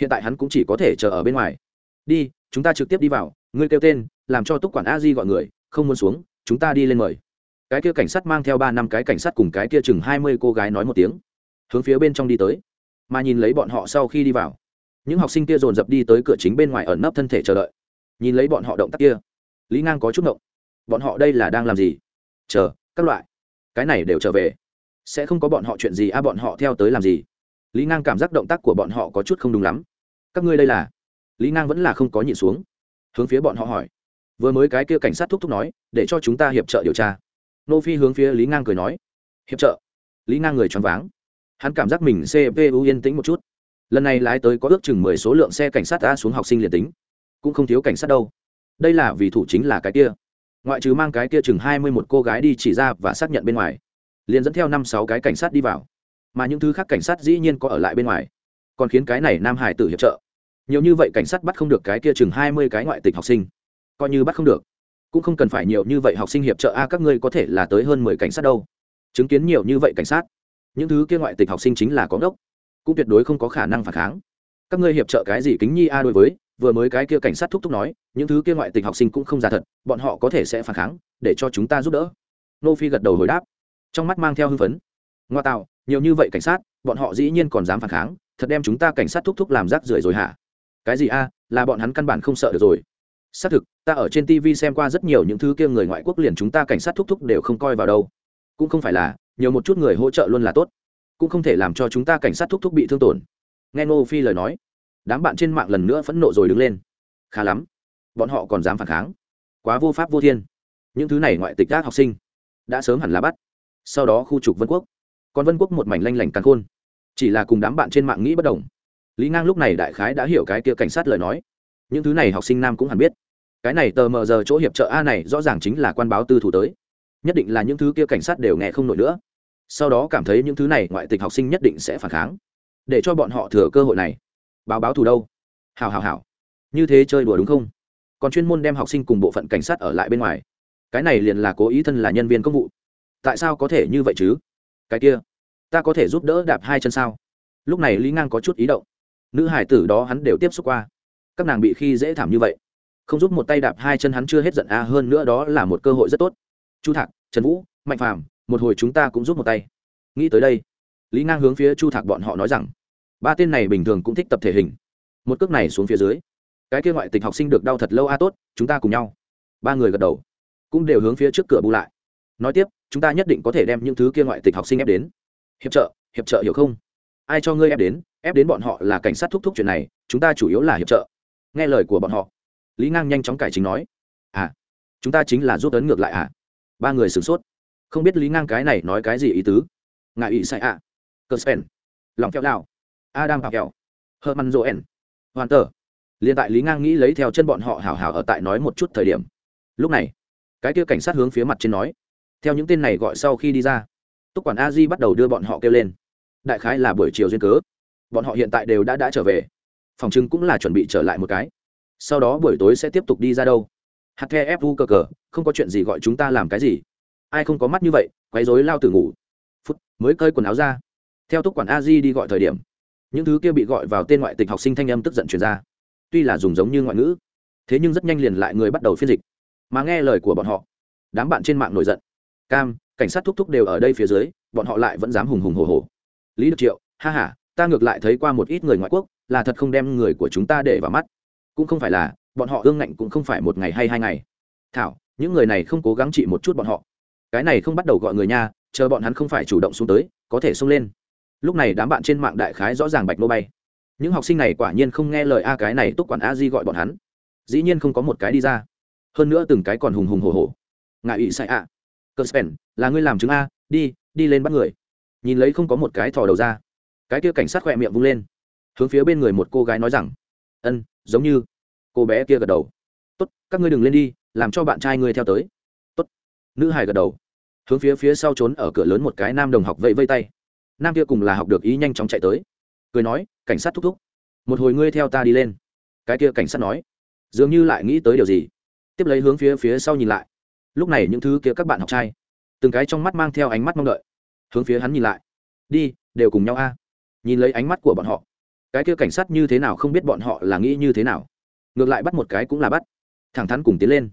Hiện tại hắn cũng chỉ có thể chờ ở bên ngoài. Đi, chúng ta trực tiếp đi vào, ngươi kêu tên, làm cho túc quản a di gọi người, không muốn xuống, chúng ta đi lên mời. Cái kia cảnh sát mang theo ba năm cái cảnh sát cùng cái kia chừng hai mươi cô gái nói một tiếng hướng phía bên trong đi tới, mà nhìn lấy bọn họ sau khi đi vào, những học sinh kia dồn dập đi tới cửa chính bên ngoài ẩn nấp thân thể chờ đợi. Nhìn lấy bọn họ động tác kia, lý ngang có chút động bọn họ đây là đang làm gì? Chờ, các loại. Cái này đều trở về. Sẽ không có bọn họ chuyện gì a bọn họ theo tới làm gì? Lý ngang cảm giác động tác của bọn họ có chút không đúng lắm. Các ngươi đây là? Lý ngang vẫn là không có nhịn xuống. Hướng phía bọn họ hỏi. Vừa mới cái kia cảnh sát thúc thúc nói, để cho chúng ta hiệp trợ điều tra. Nô phi hướng phía lý ngang cười nói. Hiệp trợ. Lý ngang người choáng váng hắn cảm giác mình cpu yên tĩnh một chút. Lần này lái tới có ước chừng mười số lượng xe cảnh sát đã xuống học sinh liền tính. Cũng không thiếu cảnh sát đâu. Đây là vì thủ chính là cái kia. Ngoại trừ mang cái kia chừng hai mươi một cô gái đi chỉ ra và xác nhận bên ngoài, liền dẫn theo năm sáu cái cảnh sát đi vào. Mà những thứ khác cảnh sát dĩ nhiên có ở lại bên ngoài. Còn khiến cái này nam hải tử hiệp trợ. Nhiều như vậy cảnh sát bắt không được cái kia chừng hai mươi cái ngoại tịch học sinh. Coi như bắt không được. Cũng không cần phải nhiều như vậy học sinh hiệp trợ a, các ngươi có thể là tới hơn mười cảnh sát đâu. Chứng kiến nhiều như vậy cảnh sát những thứ kia ngoại tịch học sinh chính là có ngốc. Cũng tuyệt đối không có khả năng phản kháng. Các ngươi hiệp trợ cái gì kính nhi a đối với, vừa mới cái kia cảnh sát thúc thúc nói, những thứ kia ngoại tịch học sinh cũng không ra thật, bọn họ có thể sẽ phản kháng, để cho chúng ta giúp đỡ. Nô phi gật đầu hồi đáp. Trong mắt mang theo hưng phấn. Ngoa tạo, nhiều như vậy cảnh sát, bọn họ dĩ nhiên còn dám phản kháng, thật đem chúng ta cảnh sát thúc thúc làm rác rưởi rồi hả? Cái gì a, là bọn hắn căn bản không sợ được rồi. Xác thực, ta ở trên tv xem qua rất nhiều những thứ kia người ngoại quốc liền chúng ta cảnh sát thúc thúc đều không coi vào đâu. Cũng không phải là nhiều một chút người hỗ trợ luôn là tốt, cũng không thể làm cho chúng ta cảnh sát thúc thúc bị thương tổn. Nghe ngô phi lời nói, đám bạn trên mạng lần nữa phẫn nộ rồi đứng lên. Khá lắm, bọn họ còn dám phản kháng. Quá vô pháp vô thiên. Những thứ này ngoại tịch các học sinh đã sớm hẳn là bắt. Sau đó khu trục vân quốc. Còn vân quốc một mảnh lanh lảnh càng khôn. Chỉ là cùng đám bạn trên mạng nghĩ bất đồng. Lý ngang lúc này đại khái đã hiểu cái kia cảnh sát lời nói. Những thứ này học sinh nam cũng hẳn biết. Cái này tờ mờ giờ chỗ hiệp trợ a này rõ ràng chính là quan báo tư thủ tới. Nhất định là những thứ kia cảnh sát đều nghe không nổi nữa sau đó cảm thấy những thứ này ngoại tịch học sinh nhất định sẽ phản kháng, để cho bọn họ thừa cơ hội này. Báo báo thù đâu? Hào hào hào như thế chơi đùa đúng không? Còn chuyên môn đem học sinh cùng bộ phận cảnh sát ở lại bên ngoài. Cái này liền là cố ý thân là nhân viên công vụ. Tại sao có thể như vậy chứ? Cái kia, ta có thể giúp đỡ đạp hai chân sao? Lúc này lý ngang có chút ý động. Nữ hải tử đó hắn đều tiếp xúc qua. Các nàng bị khi dễ thảm như vậy. Không giúp một tay đạp hai chân hắn chưa hết giận a, hơn nữa đó là một cơ hội rất tốt. Chu thạc, trần vũ, mạnh phàm một hồi chúng ta cũng giúp một tay. Nghĩ tới đây, lý ngang hướng phía chu thạc bọn họ nói rằng, ba tên này bình thường cũng thích tập thể hình. Một cước này xuống phía dưới, cái kia ngoại tịch học sinh được đau thật lâu, a, tốt, chúng ta cùng nhau. Ba người gật đầu, cũng đều hướng phía trước cửa bu lại. Nói tiếp, chúng ta nhất định có thể đem những thứ kia ngoại tịch học sinh ép đến. Hiệp trợ hiệp trợ hiểu không? Ai cho ngươi ép đến ép đến bọn họ là cảnh sát thúc thúc chuyện này, chúng ta chủ yếu là hiệp trợ. Nghe lời của bọn họ, lý ngang nhanh chóng cải chính nói à chúng ta chính là rút ấn ngược lại à? Ba người sửng sốt không biết lý ngang cái này nói cái gì ý tứ. Ngài ý sai à cờ spen. Lòng kẹo đào adam bảo kẹo. Hơ măn joen. Hoàn tờ liền tại lý ngang nghĩ lấy theo chân bọn họ hảo hảo ở tại nói một chút thời điểm. Lúc này, cái kia cảnh sát hướng phía mặt trên nói. Theo những tên này gọi sau khi đi ra, túc quản a di bắt đầu đưa bọn họ kêu lên. Đại khái là buổi chiều duyên cớ. Bọn họ hiện tại đều đã đã trở về. Phòng chứng cũng là chuẩn bị trở lại một cái. Sau đó buổi tối sẽ tiếp tục đi ra đâu. Hạt the fu cờ cờ, không có chuyện gì gọi chúng ta làm cái gì ai không có mắt như vậy, quấy rối lao tử ngủ. Phút, mới cơi quần áo ra. Theo túc quản a di đi gọi thời điểm, những thứ kia bị gọi vào tên ngoại tịch học sinh thanh âm tức giận truyền ra. Tuy là dùng giống như ngoại ngữ, thế nhưng rất nhanh liền lại người bắt đầu phiên dịch. Mà nghe lời của bọn họ, đám bạn trên mạng nổi giận. Cam, cảnh sát thúc thúc đều ở đây phía dưới, bọn họ lại vẫn dám hùng hùng hồ hồ lý đức triệu, ha h a ta ngược lại thấy qua một ít người ngoại quốc, là thật không đem người của chúng ta để vào mắt. Cũng không phải là, bọn họ ương ngạnh cũng không phải một ngày hay hai ngày. Thảo, những người này không cố gắng trị một chút bọn họ cái này không bắt đầu gọi người nha, chờ bọn hắn không phải chủ động xuống tới, có thể xông lên. Lúc này đám bạn trên mạng đại khái rõ ràng bạch nô bay. Những học sinh này quả nhiên không nghe lời a cái này túc quản a di gọi bọn hắn. Dĩ nhiên không có một cái đi ra. Hơn nữa từng cái còn hùng hùng hồ hồ ngại ị sai a cờ spen, là ngươi làm chứng a, đi đi lên bắt người. Nhìn lấy không có một cái thò đầu ra. Cái kia cảnh sát khỏe miệng vung lên. Hướng phía bên người một cô gái nói rằng, ân, giống như. Cô bé kia gật đầu. Tốt, các ngươi đừng lên đi, làm cho bạn trai ngươi theo tới. Tốt. Nữ hải gật đầu hướng phía phía sau trốn ở cửa lớn một cái nam đồng học vẫy vây tay. Nam kia cùng là học được ý nhanh chóng chạy tới. Cười nói, cảnh sát thúc thúc, một hồi ngươi theo ta đi lên. Cái kia cảnh sát nói, dường như lại nghĩ tới điều gì. Tiếp lấy hướng phía phía sau nhìn lại. Lúc này những thứ kia các bạn học trai, từng cái trong mắt mang theo ánh mắt mong đợi. Hướng phía hắn nhìn lại. Đi, đều cùng nhau a. Nhìn lấy ánh mắt của bọn họ, cái kia cảnh sát như thế nào không biết bọn họ là nghĩ như thế nào. Ngược lại bắt một cái cũng là bắt. Thẳng thắn cùng tiến lên.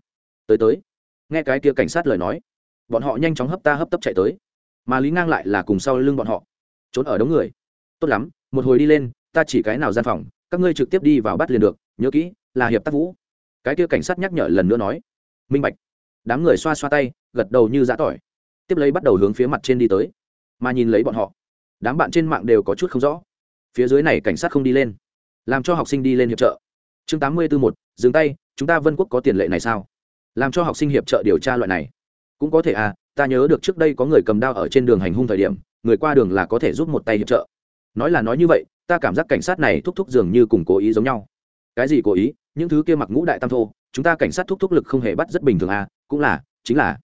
Tới tới. Nghe cái kia cảnh sát lời nói bọn họ nhanh chóng hấp ta hấp tấp chạy tới. Mà lý ngang lại là cùng sau lưng bọn họ. Trốn ở đống người. Tốt lắm, một hồi đi lên, ta chỉ cái nào gian phòng, các ngươi trực tiếp đi vào bắt liền được, nhớ kỹ, là hiệp tác vũ. Cái kia cảnh sát nhắc nhở lần nữa nói. Minh bạch. Đám người xoa xoa tay, gật đầu như giã tỏi. Tiếp lấy bắt đầu hướng phía mặt trên đi tới. Mà nhìn lấy bọn họ, đám bạn trên mạng đều có chút không rõ. Phía dưới này cảnh sát không đi lên. Làm cho học sinh đi lên hiệp trợ. Chương tám mươi b ố một, dừng tay, chúng ta vân quốc có tiền lệ này sao? Làm cho học sinh hiệp trợ điều tra loại này cũng có thể à ta nhớ được trước đây có người cầm đao ở trên đường hành hung thời điểm, người qua đường là có thể giúp một tay hiệp trợ. Nói là nói như vậy, ta cảm giác cảnh sát này thúc thúc dường như cùng cố ý giống nhau. Cái gì cố ý? Những thứ kia mặc ngũ đại tam thô, chúng ta cảnh sát thúc thúc lực không hề bắt rất bình thường à cũng là, chính là.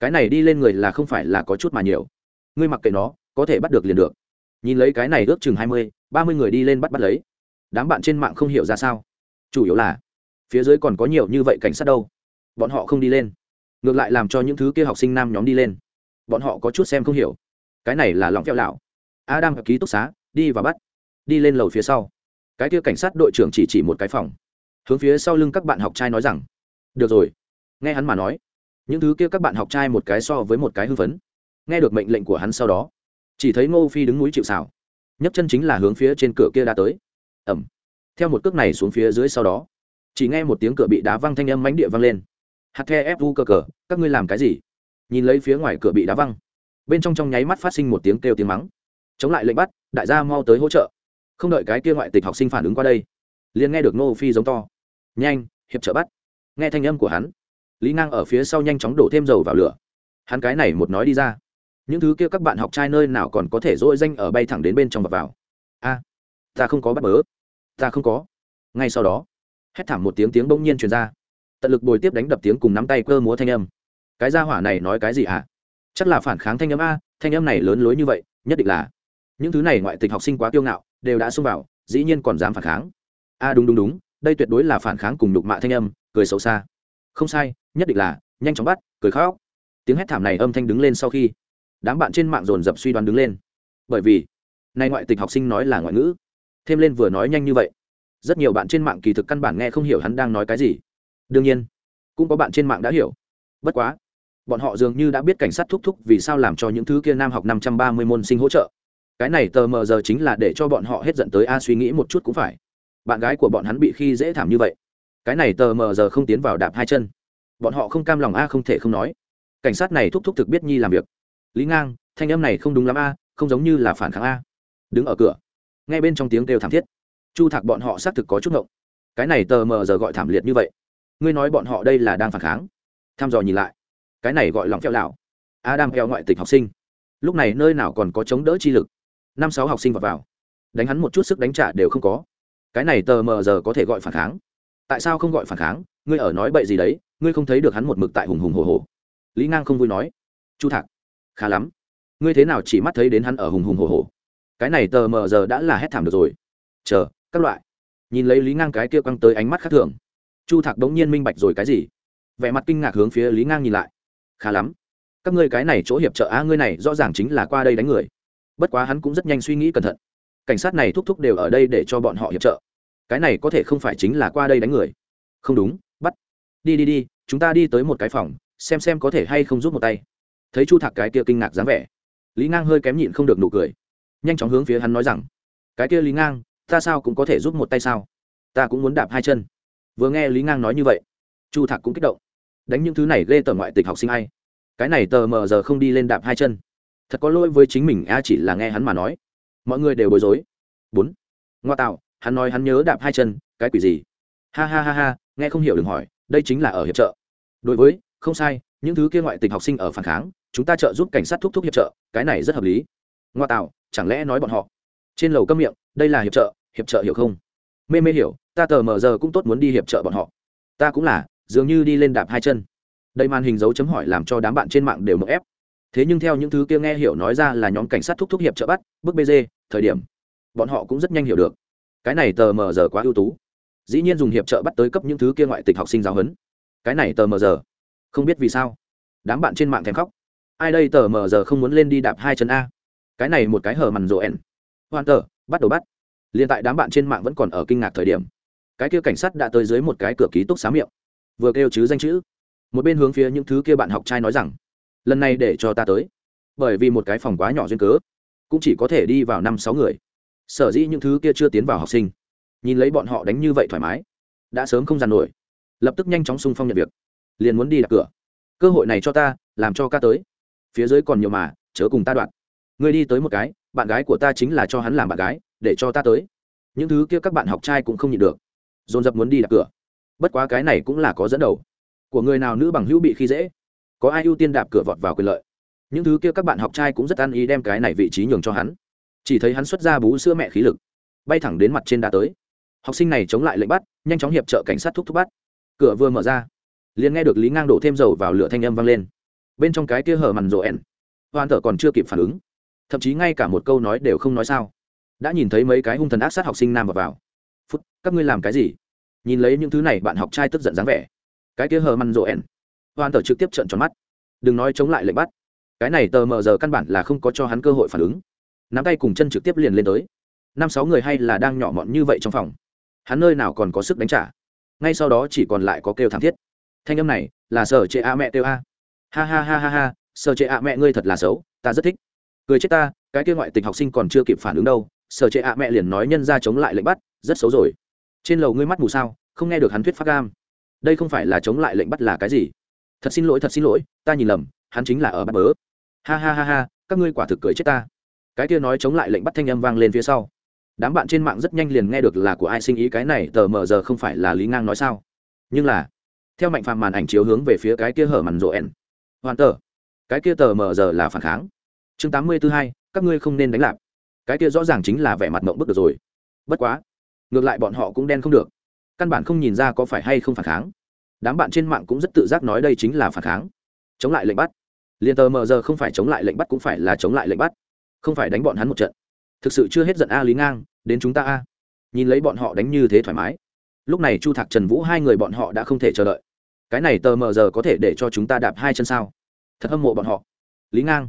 Cái này đi lên người là không phải là có chút mà nhiều. Ngươi mặc kệ nó, có thể bắt được liền được. Nhìn lấy cái này ước chừng hai mươi, ba mươi người đi lên bắt bắt lấy. Đám bạn trên mạng không hiểu ra sao. Chủ yếu là, phía dưới còn có nhiều như vậy cảnh sát đâu? Bọn họ không đi lên ngược lại làm cho những thứ kia học sinh nam nhóm đi lên. Bọn họ có chút xem không hiểu. Cái này là lòng kẹo lão. Adam ký túc xá, đi và bắt. Đi lên lầu phía sau. Cái kia cảnh sát đội trưởng chỉ chỉ một cái phòng. Hướng phía sau lưng các bạn học trai nói rằng, được rồi. Nghe hắn mà nói, những thứ kia các bạn học trai một cái so với một cái hưng phấn. Nghe được mệnh lệnh của hắn sau đó, chỉ thấy ngô phi đứng núi chịu xào nhấc chân chính là hướng phía trên cửa kia đã tới. Ẩm. Theo một cước này xuống phía dưới sau đó, chỉ nghe một tiếng cửa bị đá văng thanh âm mánh địa văng lên hạt the ép vu cờ cờ, các ngươi làm cái gì? Nhìn lấy phía ngoài cửa bị đá văng. Bên trong trong nháy mắt phát sinh một tiếng kêu tiếng mắng. Chống lại lệnh bắt, đại gia mau tới hỗ trợ. Không đợi cái kia ngoại tịch học sinh phản ứng qua đây, liền nghe được nô phi giống to. Nhanh, hiệp trợ bắt. Nghe thanh âm của hắn, lý ngang ở phía sau nhanh chóng đổ thêm dầu vào lửa. Hắn cái này một nói đi ra. Những thứ kia các bạn học trai nơi nào còn có thể dỗi danh ở bay thẳng đến bên trong và vào? A, ta không có bắt bớ. Ta không có. Ngay sau đó, hét thảm một tiếng tiếng bỗng nhiên truyền ra tận lực bồi tiếp đánh đập tiếng cùng nắm tay cơ múa thanh âm. Cái gia hỏa này nói cái gì à? chắc là phản kháng thanh âm a, thanh âm này lớn lối như vậy, nhất định là những thứ này ngoại tịch học sinh quá kiêu ngạo, đều đã xông vào, dĩ nhiên còn dám phản kháng. A, đúng đúng đúng, đây tuyệt đối là phản kháng cùng nhục mạ thanh âm, cười xấu xa. Không sai, nhất định là, nhanh chóng bắt, cười khóc. Tiếng hét thảm này âm thanh đứng lên sau khi, đám bạn trên mạng dồn dập suy đoán đứng lên. Bởi vì nay ngoại tịch học sinh nói là ngoại ngữ. Thêm lên vừa nói nhanh như vậy, rất nhiều bạn trên mạng kỳ thực căn bản nghe không hiểu hắn đang nói cái gì đương nhiên, cũng có bạn trên mạng đã hiểu. Bất quá, bọn họ dường như đã biết cảnh sát thúc thúc vì sao làm cho những thứ kia nam học năm trăm ba mươi môn sinh hỗ trợ. Cái này tờ mờ giờ chính là để cho bọn họ hết giận tới a suy nghĩ một chút cũng phải. Bạn gái của bọn hắn bị khi dễ thảm như vậy. Cái này tờ mờ giờ không tiến vào đạp hai chân. Bọn họ không cam lòng a không thể không nói. Cảnh sát này thúc thúc thực biết nhi làm việc. Lý ngang, thanh âm này không đúng lắm a, không giống như là phản kháng a. Đứng ở cửa. Ngay bên trong tiếng kêu thảm thiết. Chu thạc bọn họ xác thực có chút ngộng. Cái này tờ mờ giờ gọi thảm liệt như vậy ngươi nói bọn họ đây là đang phản kháng. Tham dò nhìn lại. Cái này gọi lòng phèo lạo adam phèo ngoại tịch học sinh. Lúc này nơi nào còn có chống đỡ chi lực? Năm sáu học sinh vào vào. Đánh hắn một chút sức đánh trả đều không có. Cái này tờ mờ giờ có thể gọi phản kháng. Tại sao không gọi phản kháng? Ngươi ở nói bậy gì đấy? Ngươi không thấy được hắn một mực tại hùng hùng hồ hồ lý ngang không vui nói. Chu thạc, khá lắm. Ngươi thế nào chỉ mắt thấy đến hắn ở hùng hùng hồ hồ cái này tờ mờ giờ đã là hét thảm được rồi. Chờ, các loại. Nhìn lấy lý ngang cái kia quăng tới ánh mắt khác thường chu thạc đống nhiên minh bạch rồi cái gì? Vẻ mặt kinh ngạc hướng phía lý ngang nhìn lại. Khá lắm. Các ngươi cái này chỗ hiệp trợ á, ngươi này rõ ràng chính là qua đây đánh người. Bất quá hắn cũng rất nhanh suy nghĩ cẩn thận. Cảnh sát này thúc thúc đều ở đây để cho bọn họ hiệp trợ. Cái này có thể không phải chính là qua đây đánh người. Không đúng, bắt. Đi đi đi, chúng ta đi tới một cái phòng, xem xem có thể hay không giúp một tay. Thấy chu thạc cái kia kinh ngạc dáng vẻ, lý ngang hơi kém nhịn không được nụ cười. Nhanh chóng hướng phía hắn nói rằng, cái kia lý ngang, ta sao cũng có thể giúp một tay sao? Ta cũng muốn đạp hai chân vừa nghe lý ngang nói như vậy, chu thạc cũng kích động. Đánh những thứ này ghê tởm ngoại tịch học sinh ai? Cái này tờ mờ giờ không đi lên đạp hai chân. Thật có lỗi với chính mình, a, chỉ là nghe hắn mà nói. Mọi người đều bối rối. Bốn. Ngoa tạo, hắn nói hắn nhớ đạp hai chân, cái quỷ gì? Ha ha ha ha, nghe không hiểu đừng hỏi, đây chính là ở hiệp trợ. Đối với, không sai, những thứ kia ngoại tịch học sinh ở phản kháng, chúng ta trợ giúp cảnh sát thúc thúc hiệp trợ, cái này rất hợp lý. Ngoa tạo, chẳng lẽ nói bọn họ? Trên lầu cấm miệng, đây là hiệp trợ hiệp trợ hiểu không? Mê mê hiểu ta tờ mờ giờ cũng tốt muốn đi hiệp trợ bọn họ. Ta cũng là, dường như đi lên đạp hai chân. Đây màn hình dấu chấm hỏi làm cho đám bạn trên mạng đều mậu ép. Thế nhưng theo những thứ kia nghe hiểu nói ra là nhóm cảnh sát thúc thúc hiệp trợ bắt bức bg thời điểm, bọn họ cũng rất nhanh hiểu được. Cái này tờ mờ giờ quá ưu tú. Dĩ nhiên dùng hiệp trợ bắt tới cấp những thứ kia ngoại tịch học sinh giáo huấn. Cái này tờ mờ giờ, không biết vì sao, đám bạn trên mạng thèm khóc. Ai đây tờ mờ giờ không muốn lên đi đạp hai chân a? Cái này một cái hở mằn rộ ẻn. Hoàn tờ, bắt đầu bắt. Liền tại đám bạn trên mạng vẫn còn ở kinh ngạc thời điểm cái kia cảnh sát đã tới dưới một cái cửa ký túc xá miệng. Vừa kêu chứ danh chữ. Một bên hướng phía những thứ kia bạn học trai nói rằng, lần này để cho ta tới. Bởi vì một cái phòng quá nhỏ duyên cớ, cũng chỉ có thể đi vào năm sáu người. Sở dĩ những thứ kia chưa tiến vào học sinh. Nhìn lấy bọn họ đánh như vậy thoải mái, đã sớm không dàn nổi. Lập tức nhanh chóng sung phong nhận việc. Liền muốn đi đặt cửa. Cơ hội này cho ta, làm cho ca tới. Phía dưới còn nhiều mà, chớ cùng ta đoạn. Ngươi đi tới một cái, bạn gái của ta chính là cho hắn làm bạn gái, để cho ta tới. Những thứ kia các bạn học trai cũng không nhịn được dồn dập muốn đi đặt cửa. Bất quá cái này cũng là có dẫn đầu. Của người nào nữ bằng hữu bị khi dễ, có ai ưu tiên đạp cửa vọt vào quyền lợi? Những thứ kia các bạn học trai cũng rất ăn ý đem cái này vị trí nhường cho hắn. Chỉ thấy hắn xuất ra bú sữa mẹ khí lực, bay thẳng đến mặt trên đá tới. Học sinh này chống lại lệnh bắt, nhanh chóng hiệp trợ cảnh sát thúc thúc bắt. Cửa vừa mở ra, liền nghe được lý ngang đổ thêm dầu vào lửa thanh âm vang lên. Bên trong cái kia hở mằn rộ ẻn hoàn thở còn chưa kịp phản ứng, thậm chí ngay cả một câu nói đều không nói sao. Đã nhìn thấy mấy cái hung thần ác sát học sinh nam vào vào các ngươi làm cái gì? Nhìn lấy những thứ này, bạn học trai tức giận dáng vẻ. Cái kia hờ măn rộ ẻn hoàn tờ trực tiếp trợn tròn mắt. Đừng nói chống lại lệnh bắt. Cái này tờ mờ giờ căn bản là không có cho hắn cơ hội phản ứng. Nắm tay cùng chân trực tiếp liền lên tới. Năm sáu người hay là đang nhỏ mọn như vậy trong phòng. Hắn nơi nào còn có sức đánh trả? Ngay sau đó chỉ còn lại có kêu thảm thiết. Thanh âm này là sở trệ a mẹ kêu a. Ha ha ha ha ha, sở trệ a mẹ, ngươi thật là xấu, ta rất thích. Cười chết ta, cái kia ngoại tình học sinh còn chưa kịp phản ứng đâu, sở trệ a mẹ liền nói nhân ra chống lại lệnh bắt, rất xấu rồi trên lầu ngươi mắt mù sao, không nghe được hắn thuyết phát cam đây không phải là chống lại lệnh bắt là cái gì? Thật xin lỗi, thật xin lỗi, ta nhìn lầm, hắn chính là ở bắt bớ. Ha ha ha ha, các ngươi quả thực cười chết ta. Cái kia nói chống lại lệnh bắt thanh âm vang lên phía sau. Đám bạn trên mạng rất nhanh liền nghe được là của ai sinh ý cái này, tờ mờ giờ không phải là lý ngang nói sao? Nhưng là, theo mạnh phàm màn ảnh chiếu hướng về phía cái kia hở màn rộ ẻn. Hoàn tờ, cái kia tờ mờ giờ là phản kháng. Chương tám mươi thứ hai, các ngươi không nên đánh lạc. cái kia rõ ràng chính là vẻ mặt mộng bức được rồi. Bất quá ngược lại bọn họ cũng đen không được. Căn bản không nhìn ra có phải hay không phản kháng. Đám bạn trên mạng cũng rất tự giác nói đây chính là phản kháng. Chống lại lệnh bắt. Liền tờ mờ giờ không phải chống lại lệnh bắt cũng phải là chống lại lệnh bắt. Không phải đánh bọn hắn một trận. Thực sự chưa hết giận a lý ngang, đến chúng ta a. Nhìn lấy bọn họ đánh như thế thoải mái. Lúc này chu thạc trần vũ hai người bọn họ đã không thể chờ đợi. Cái này tờ mờ giờ có thể để cho chúng ta đạp hai chân sao? Thật hâm mộ bọn họ. Lý ngang,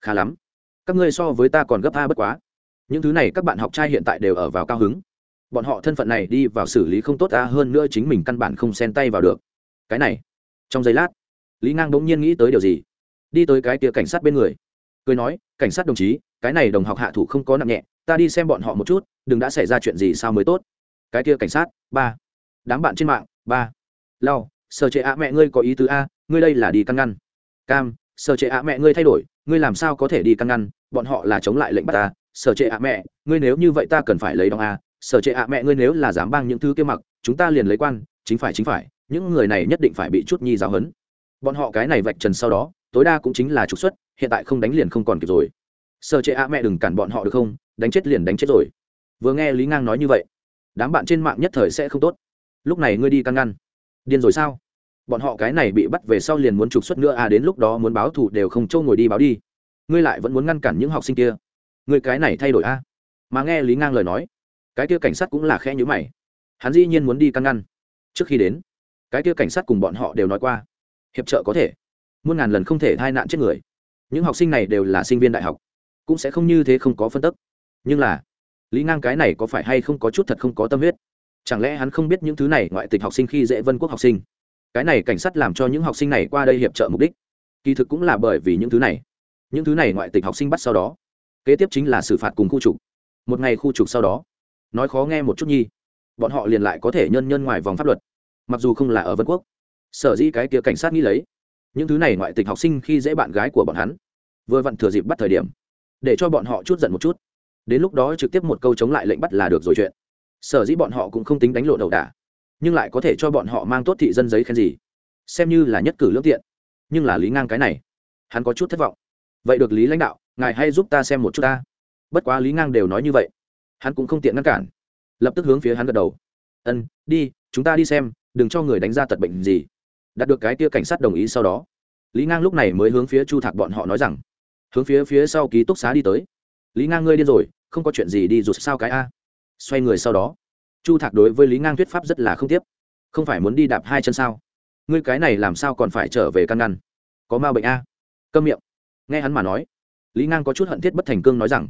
khá lắm. Các ngươi so với ta còn gấp a bất quá. Những thứ này các bạn học trai hiện tại đều ở vào cao hứng bọn họ thân phận này đi vào xử lý không tốt ta hơn nữa chính mình căn bản không xen tay vào được. Cái này, trong giây lát, lý ngang bỗng nhiên nghĩ tới điều gì? Đi tới cái tia cảnh sát bên người. Cười nói, cảnh sát đồng chí, cái này đồng học hạ thủ không có nặng nhẹ, ta đi xem bọn họ một chút, đừng đã xảy ra chuyện gì sao mới tốt. Cái kia cảnh sát, ba, đám bạn trên mạng, ba, lau sơ chế ạ mẹ ngươi có ý tứ a, ngươi đây là đi căn ngăn. Cam sơ chế ạ mẹ ngươi thay đổi, ngươi làm sao có thể đi căn ngăn, bọn họ là chống lại lệnh bắt ta sơ chế ạ mẹ, ngươi nếu như vậy ta cần phải lấy đong a sở trệ ạ, mẹ ngươi nếu là dám băng những thứ kia mặc, chúng ta liền lấy quan, chính phải chính phải, những người này nhất định phải bị chút nhi giáo hấn bọn họ cái này vạch trần sau đó, tối đa cũng chính là trục xuất, hiện tại không đánh liền không còn kịp rồi. Sở trệ ạ, mẹ đừng cản bọn họ được không, đánh chết liền đánh chết rồi. Vừa nghe lý ngang nói như vậy, đám bạn trên mạng nhất thời sẽ không tốt. Lúc này ngươi đi căn ngăn. Điên rồi sao? Bọn họ cái này bị bắt về sau liền muốn trục xuất nữa à đến lúc đó muốn báo thù đều không trâu ngồi đi báo đi. Ngươi lại vẫn muốn ngăn cản những học sinh kia. Ngươi cái này thay đổi a. À? mà nghe lý ngang lời nói cái kia cảnh sát cũng là khe nhữ mày. Hắn dĩ nhiên muốn đi căn ngăn. Trước khi đến, cái kia cảnh sát cùng bọn họ đều nói qua, hiệp trợ có thể, muôn ngàn lần không thể tai nạn chết người. Những học sinh này đều là sinh viên đại học, cũng sẽ không như thế không có phân tức nhưng là, lý ngang cái này có phải hay không có chút thật không có tâm huyết? Chẳng lẽ hắn không biết những thứ này ngoại tịch học sinh khi dễ vân quốc học sinh? Cái này cảnh sát làm cho những học sinh này qua đây hiệp trợ mục đích. Kỳ thực cũng là bởi vì những thứ này. Những thứ này ngoại tịch học sinh bắt sau đó. Kế tiếp chính là xử phạt cùng khu trục. Một ngày khu trục sau đó nói khó nghe một chút nhi. Bọn họ liền lại có thể nhân nhân ngoài vòng pháp luật. Mặc dù không là ở vân quốc, sở dĩ cái kia cảnh sát nghĩ lấy. Những thứ này ngoại tịch học sinh khi dễ bạn gái của bọn hắn, vừa vặn thừa dịp bắt thời điểm, để cho bọn họ chút giận một chút. Đến lúc đó trực tiếp một câu chống lại lệnh bắt là được rồi chuyện. Sở dĩ bọn họ cũng không tính đánh lộ đầu đà, nhưng lại có thể cho bọn họ mang tốt thị dân giấy khen gì. Xem như là nhất cử lương tiện, nhưng là lý ngang cái này, hắn có chút thất vọng. Vậy được lý lãnh đạo, ngài hay giúp ta xem một chút ta. Bất quá lý ngang đều nói như vậy hắn cũng không tiện ngăn cản. Lập tức hướng phía hắn gật đầu. Ân, đi, chúng ta đi xem, đừng cho người đánh ra tật bệnh gì. Đạt được cái tia cảnh sát đồng ý sau đó, lý ngang lúc này mới hướng phía chu thạc bọn họ nói rằng, hướng phía phía sau ký túc xá đi tới. Lý ngang ngươi điên rồi, không có chuyện gì đi rụt sao cái a? Xoay người sau đó, chu thạc đối với lý ngang thuyết pháp rất là không tiếp. Không phải muốn đi đạp hai chân sao? Ngươi cái này làm sao còn phải trở về căn ngăn? Có ma bệnh a? Câm miệng. Nghe hắn mà nói, lý ngang có chút hận thiết bất thành cương nói rằng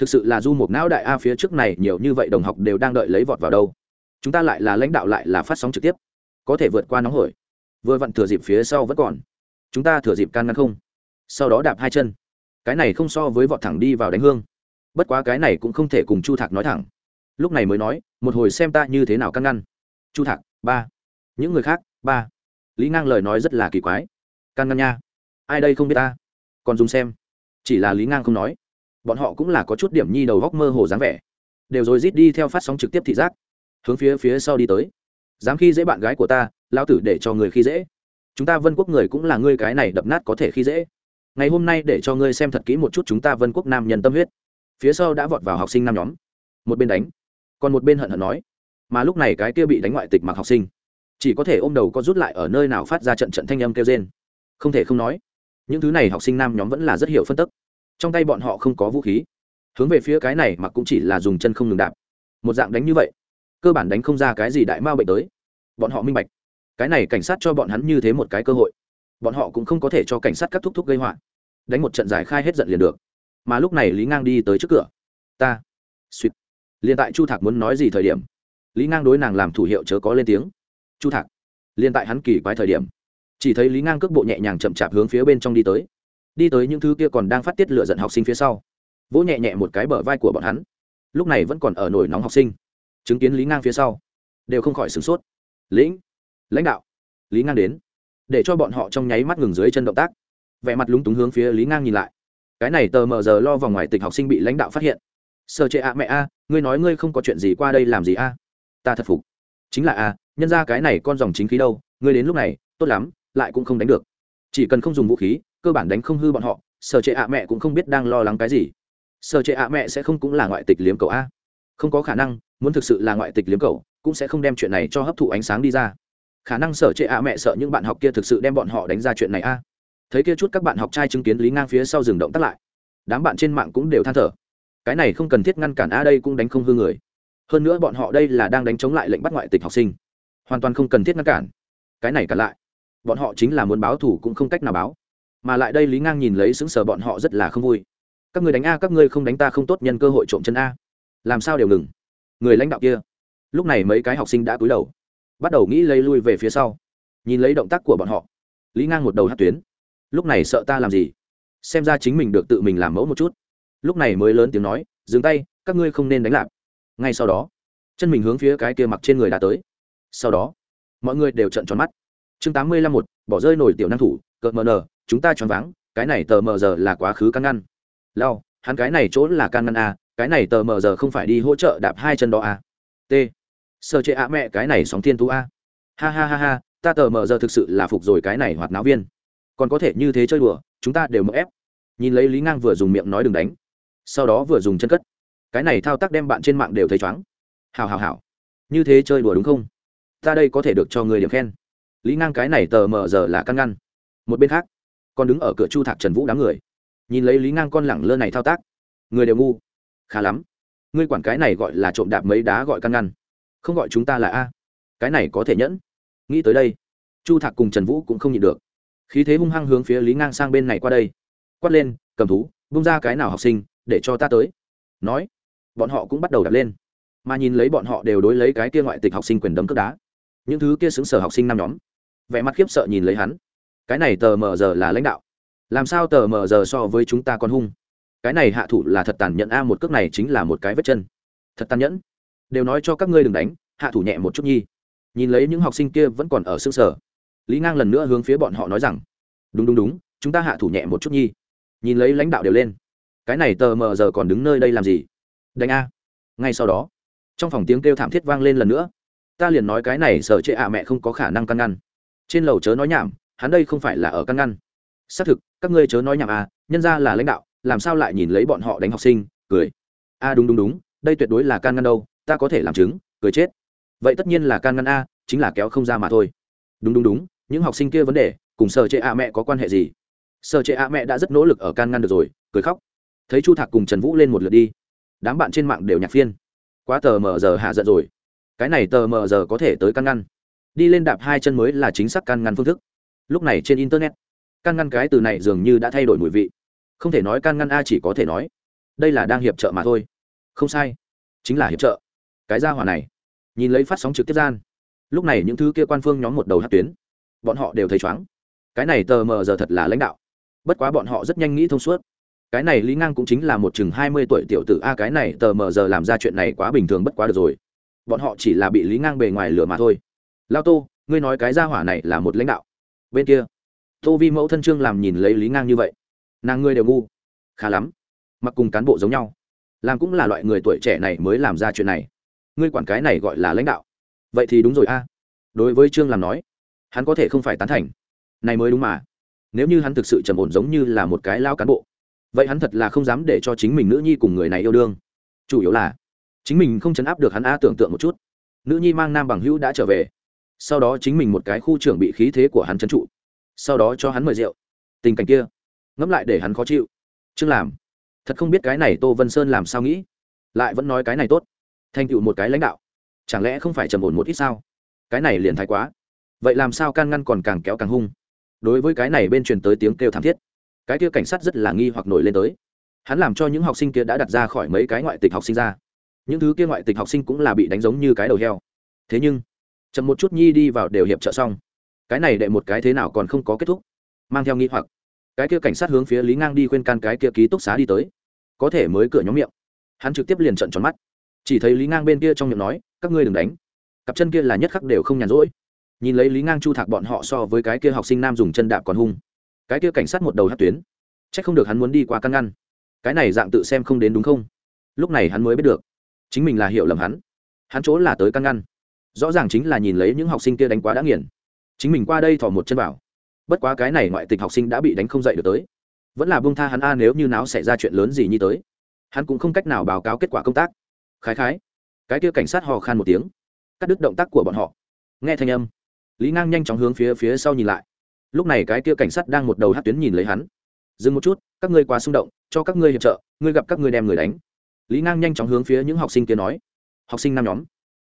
thực sự là du một não đại a phía trước này nhiều như vậy đồng học đều đang đợi lấy vọt vào đâu. Chúng ta lại là lãnh đạo lại là phát sóng trực tiếp. Có thể vượt qua nóng hổi. Vừa vặn thừa dịp phía sau vẫn còn. Chúng ta thừa dịp can ngăn không. Sau đó đạp hai chân. Cái này không so với vọt thẳng đi vào đánh hương. Bất quá cái này cũng không thể cùng chu thạc nói thẳng. Lúc này mới nói, một hồi xem ta như thế nào căn ngăn. Chu thạc, ba. Những người khác? Ba. Lý ngang lời nói rất là kỳ quái. Căn ngăn nha. Ai đây không biết ta? Còn dùng xem. Chỉ là lý ngang không nói bọn họ cũng là có chút điểm nhi đầu góc mơ hồ dáng vẻ. Đều rồi rít đi theo phát sóng trực tiếp thị giác, hướng phía phía sau đi tới. Dám khi dễ bạn gái của ta lao tử để cho người khi dễ. Chúng ta vân quốc người cũng là ngươi cái này đập nát có thể khi dễ. Ngày hôm nay để cho ngươi xem thật kỹ một chút chúng ta vân quốc nam nhân tâm huyết. Phía sau đã vọt vào học sinh năm nhóm. Một bên đánh, còn một bên hận hận nói, mà lúc này cái kia bị đánh ngoại tịch mặc học sinh, chỉ có thể ôm đầu có rút lại ở nơi nào phát ra trận trận thanh âm kêu trên không thể không nói, những thứ này học sinh nam nhóm vẫn là rất hiểu phân tức trong tay bọn họ không có vũ khí. Hướng về phía cái này mà cũng chỉ là dùng chân không ngừng đạp. Một dạng đánh như vậy, cơ bản đánh không ra cái gì đại mao bệnh tới. Bọn họ minh bạch, cái này cảnh sát cho bọn hắn như thế một cái cơ hội. Bọn họ cũng không có thể cho cảnh sát các thúc thúc gây họa. Đánh một trận giải khai hết giận liền được. Mà lúc này lý ngang đi tới trước cửa. Ta. Suýt. Liền tại chu thạc muốn nói gì thời điểm, lý ngang đối nàng làm thủ hiệu chớ có lên tiếng. Chu thạc. Liên tại hắn kỳ quái thời điểm, chỉ thấy lý ngang cước bộ nhẹ nhàng chậm chạp hướng phía bên trong đi tới đi tới những thứ kia còn đang phát tiết lựa giận học sinh phía sau. Vỗ nhẹ nhẹ một cái bờ vai của bọn hắn. Lúc này vẫn còn ở nổi nóng học sinh. Chứng kiến lý ngang phía sau, đều không khỏi sửng sốt. Lĩnh, lãnh đạo. Lý ngang đến, để cho bọn họ trong nháy mắt ngừng dưới chân động tác. Vẻ mặt lúng túng hướng phía lý ngang nhìn lại. Cái này tờ mờ giờ lo vào ngoài tịch học sinh bị lãnh đạo phát hiện. Sơ chế ạ, mẹ a, ngươi nói ngươi không có chuyện gì qua đây làm gì a? Ta thật phục. Chính là a, nhân ra cái này con dòng chính khí đâu, ngươi đến lúc này, tốt lắm, lại cũng không đánh được. Chỉ cần không dùng vũ khí cơ bản đánh không hư bọn họ, sở trệ ạ mẹ cũng không biết đang lo lắng cái gì. Sở trệ ạ mẹ sẽ không cũng là ngoại tịch liếm cầu a. Không có khả năng, muốn thực sự là ngoại tịch liếm cầu cũng sẽ không đem chuyện này cho hấp thụ ánh sáng đi ra. Khả năng sở trệ ạ mẹ sợ những bạn học kia thực sự đem bọn họ đánh ra chuyện này a. Thấy kia chút các bạn học trai chứng kiến lý ngang phía sau rừng động tắt lại. Đám bạn trên mạng cũng đều than thở. Cái này không cần thiết ngăn cản a đây cũng đánh không hư người. Hơn nữa bọn họ đây là đang đánh chống lại lệnh bắt ngoại tịch học sinh. Hoàn toàn không cần thiết ngăn cản. Cái này cả lại. Bọn họ chính là muốn báo thủ cũng không cách nào báo mà lại đây lý ngang nhìn lấy xứng sờ bọn họ rất là không vui. Các người đánh a, các ngươi không đánh ta không tốt nhân cơ hội trộm chân a. Làm sao đều ngừng. Người lãnh đạo kia. Lúc này mấy cái học sinh đã cúi đầu. Bắt đầu nghĩ lấy lui về phía sau. Nhìn lấy động tác của bọn họ. Lý ngang một đầu hát tuyến. Lúc này sợ ta làm gì? Xem ra chính mình được tự mình làm mẫu một chút. Lúc này mới lớn tiếng nói, dừng tay, các ngươi không nên đánh lạp ngay sau đó, chân mình hướng phía cái kia mặc trên người đã tới. Sau đó, mọi người đều trận tròn mắt. Chương tám mươi lăm một, bỏ rơi nổi tiểu năng thủ, cợt mờ nờ chúng ta choáng váng, cái này tờ mờ giờ là quá khứ căn ngăn. Lao hắn cái này chỗ là can ngăn a, cái này tờ mờ giờ không phải đi hỗ trợ đạp hai chân đó a. T. Sơ chế ạ mẹ, cái này sóng thiên tú a. Ha ha ha ha, ta tờ mờ giờ thực sự là phục rồi cái này hoạt náo viên. Còn có thể như thế chơi đùa, chúng ta đều mậu ép. Nhìn lấy lý ngang vừa dùng miệng nói đừng đánh. Sau đó vừa dùng chân cất. Cái này thao tác đem bạn trên mạng đều thấy chóng hào hào hào như thế chơi đùa đúng không? Ta đây có thể được cho người điểm khen. Lý ngang cái này tờ mờ giờ là căn ngăn. Một bên khác còn đứng ở cửa chu thạc trần vũ đám người nhìn lấy lý ngang con lẳng lơ này thao tác người đều ngu khá lắm ngươi quản cái này gọi là trộm đạp mấy đá gọi căn ngăn không gọi chúng ta là a cái này có thể nhẫn nghĩ tới đây chu thạc cùng trần vũ cũng không nhịn được khí thế hung hăng hướng phía lý ngang sang bên này qua đây quát lên cầm thú bung ra cái nào học sinh để cho ta tới nói bọn họ cũng bắt đầu đập lên mà nhìn lấy bọn họ đều đối lấy cái kia ngoại tịch học sinh quyền đấm cướp đá những thứ kia xứng sở học sinh năm nhóm vẻ mặt khiếp sợ nhìn lấy hắn cái này tờ mờ giờ là lãnh đạo. Làm sao tờ mờ giờ so với chúng ta còn hung? Cái này hạ thủ là thật tàn nhẫn a, một cước này chính là một cái vết chân. Thật tàn nhẫn. Đều nói cho các ngươi đừng đánh, hạ thủ nhẹ một chút nhi. Nhìn lấy những học sinh kia vẫn còn ở xương sở lý ngang lần nữa hướng phía bọn họ nói rằng, đúng đúng đúng, chúng ta hạ thủ nhẹ một chút nhi. Nhìn lấy lãnh đạo đều lên. Cái này tờ mờ giờ còn đứng nơi đây làm gì? Đánh a. Ngay sau đó, trong phòng tiếng kêu thảm thiết vang lên lần nữa. Ta liền nói cái này sở chệ ạ, mẹ không có khả năng căn ngăn. Trên lầu chớ nói nhảm hắn đây không phải là ở căn ngăn. Xác thực, các ngươi chớ nói nhảm à nhân ra là lãnh đạo, làm sao lại nhìn lấy bọn họ đánh học sinh, cười. A đúng đúng đúng, đây tuyệt đối là can ngăn đâu, ta có thể làm chứng, cười chết. Vậy tất nhiên là can ngăn a, chính là kéo không ra mà thôi. Đúng đúng đúng, những học sinh kia vấn đề, cùng sở trệ a mẹ có quan hệ gì? Sở trệ a mẹ đã rất nỗ lực ở can ngăn được rồi, cười khóc. Thấy chu thạc cùng trần vũ lên một lượt đi, đám bạn trên mạng đều nhạc phiên. Quá tờ mờ giờ hạ giận rồi. Cái này tờ mờ giờ có thể tới can ngăn. Đi lên đạp hai chân mới là chính xác can ngăn phương thức lúc này trên internet. Can ngăn cái từ này dường như đã thay đổi mùi vị. Không thể nói can ngăn a chỉ có thể nói, đây là đang hiệp trợ mà thôi. Không sai, chính là hiệp trợ. Cái gia hỏa này, nhìn lấy phát sóng trực tiếp gian. Lúc này những thứ kia quan phương nhóm một đầu hát tuyến, bọn họ đều thấy chóng cái này tờ mờ giờ thật là lãnh đạo. Bất quá bọn họ rất nhanh nghĩ thông suốt. Cái này lý ngang cũng chính là một chừng hai mươi tuổi tiểu tử a, cái này tờ mờ giờ làm ra chuyện này quá bình thường bất quá được rồi. Bọn họ chỉ là bị lý ngang bề ngoài lửa mà thôi. Lao tô, ngươi nói cái gia hỏa này là một lãnh đạo bên kia. Tô vi mẫu thân trương làm nhìn lấy lý ngang như vậy. Nàng ngươi đều ngu. Khá lắm. Mặc cùng cán bộ giống nhau. Làm cũng là loại người tuổi trẻ này mới làm ra chuyện này. Ngươi quản cái này gọi là lãnh đạo. Vậy thì đúng rồi a. Đối với trương làm nói, hắn có thể không phải tán thành. Này mới đúng mà. Nếu như hắn thực sự trầm ổn giống như là một cái lao cán bộ, vậy hắn thật là không dám để cho chính mình nữ nhi cùng người này yêu đương. Chủ yếu là, chính mình không chấn áp được hắn a tưởng tượng một chút. Nữ nhi mang nam bằng hữu đã trở về sau đó chính mình một cái khu trưởng bị khí thế của hắn trấn trụ. Sau đó cho hắn mời rượu. Tình cảnh kia, ngẫm lại để hắn khó chịu. Chương làm thật không biết cái này tô vân sơn làm sao nghĩ. Lại vẫn nói cái này tốt. Thành tựu một cái lãnh đạo. Chẳng lẽ không phải trầm ổn một ít sao? Cái này liền thái quá. Vậy làm sao can ngăn còn càng kéo càng hung? Đối với cái này bên truyền tới tiếng kêu thảm thiết. Cái kia cảnh sát rất là nghi hoặc nổi lên tới. Hắn làm cho những học sinh kia đã đặt ra khỏi mấy cái ngoại tịch học sinh ra. Những thứ kia ngoại tịch học sinh cũng là bị đánh giống như cái đầu heo. Thế nhưng chậm một chút nhi đi vào đều hiệp trợ xong. Cái này đệ một cái thế nào còn không có kết thúc. Mang theo nghĩ hoặc. Cái kia cảnh sát hướng phía lý ngang đi khuyên can cái kia ký túc xá đi tới. Có thể mới cửa nhóm miệng. Hắn trực tiếp liền trận tròn mắt. Chỉ thấy lý ngang bên kia trong miệng nói, các ngươi đừng đánh. Cặp chân kia là nhất khắc đều không nhàn rỗi. Nhìn lấy lý ngang chu thạc bọn họ so với cái kia học sinh nam dùng chân đạp còn hung. Cái kia cảnh sát một đầu hát tuyến. C h ắ c không được hắn muốn đi qua căn ngăn. Cái này dạng tự xem không đến đúng không? Lúc này hắn mới biết được. Chính mình là hiểu lầm hắn. Hắn chỗ là tới căn ngăn rõ ràng chính là nhìn lấy những học sinh kia đánh quá đã nghiền. Chính mình qua đây thỏ một chân vào. Bất quá cái này ngoại tịch học sinh đã bị đánh không dậy được tới. Vẫn là bông tha hắn a à, nếu như náo xảy ra chuyện lớn gì như tới. Hắn cũng không cách nào báo cáo kết quả công tác. Khái khái. Cái kia cảnh sát hò khan một tiếng. Cắt đứt động tác của bọn họ. Nghe thanh âm. Lý ngang nhanh chóng hướng phía phía sau nhìn lại. Lúc này cái kia cảnh sát đang một đầu hát tuyến nhìn lấy hắn. Dừng một chút, các ngươi quá xung động, cho các ngươi hiệp trợ, ngươi gặp các ngươi đem người đánh. Lý ngang nhanh chóng hướng phía những học sinh kia nói. Học sinh năm nhóm.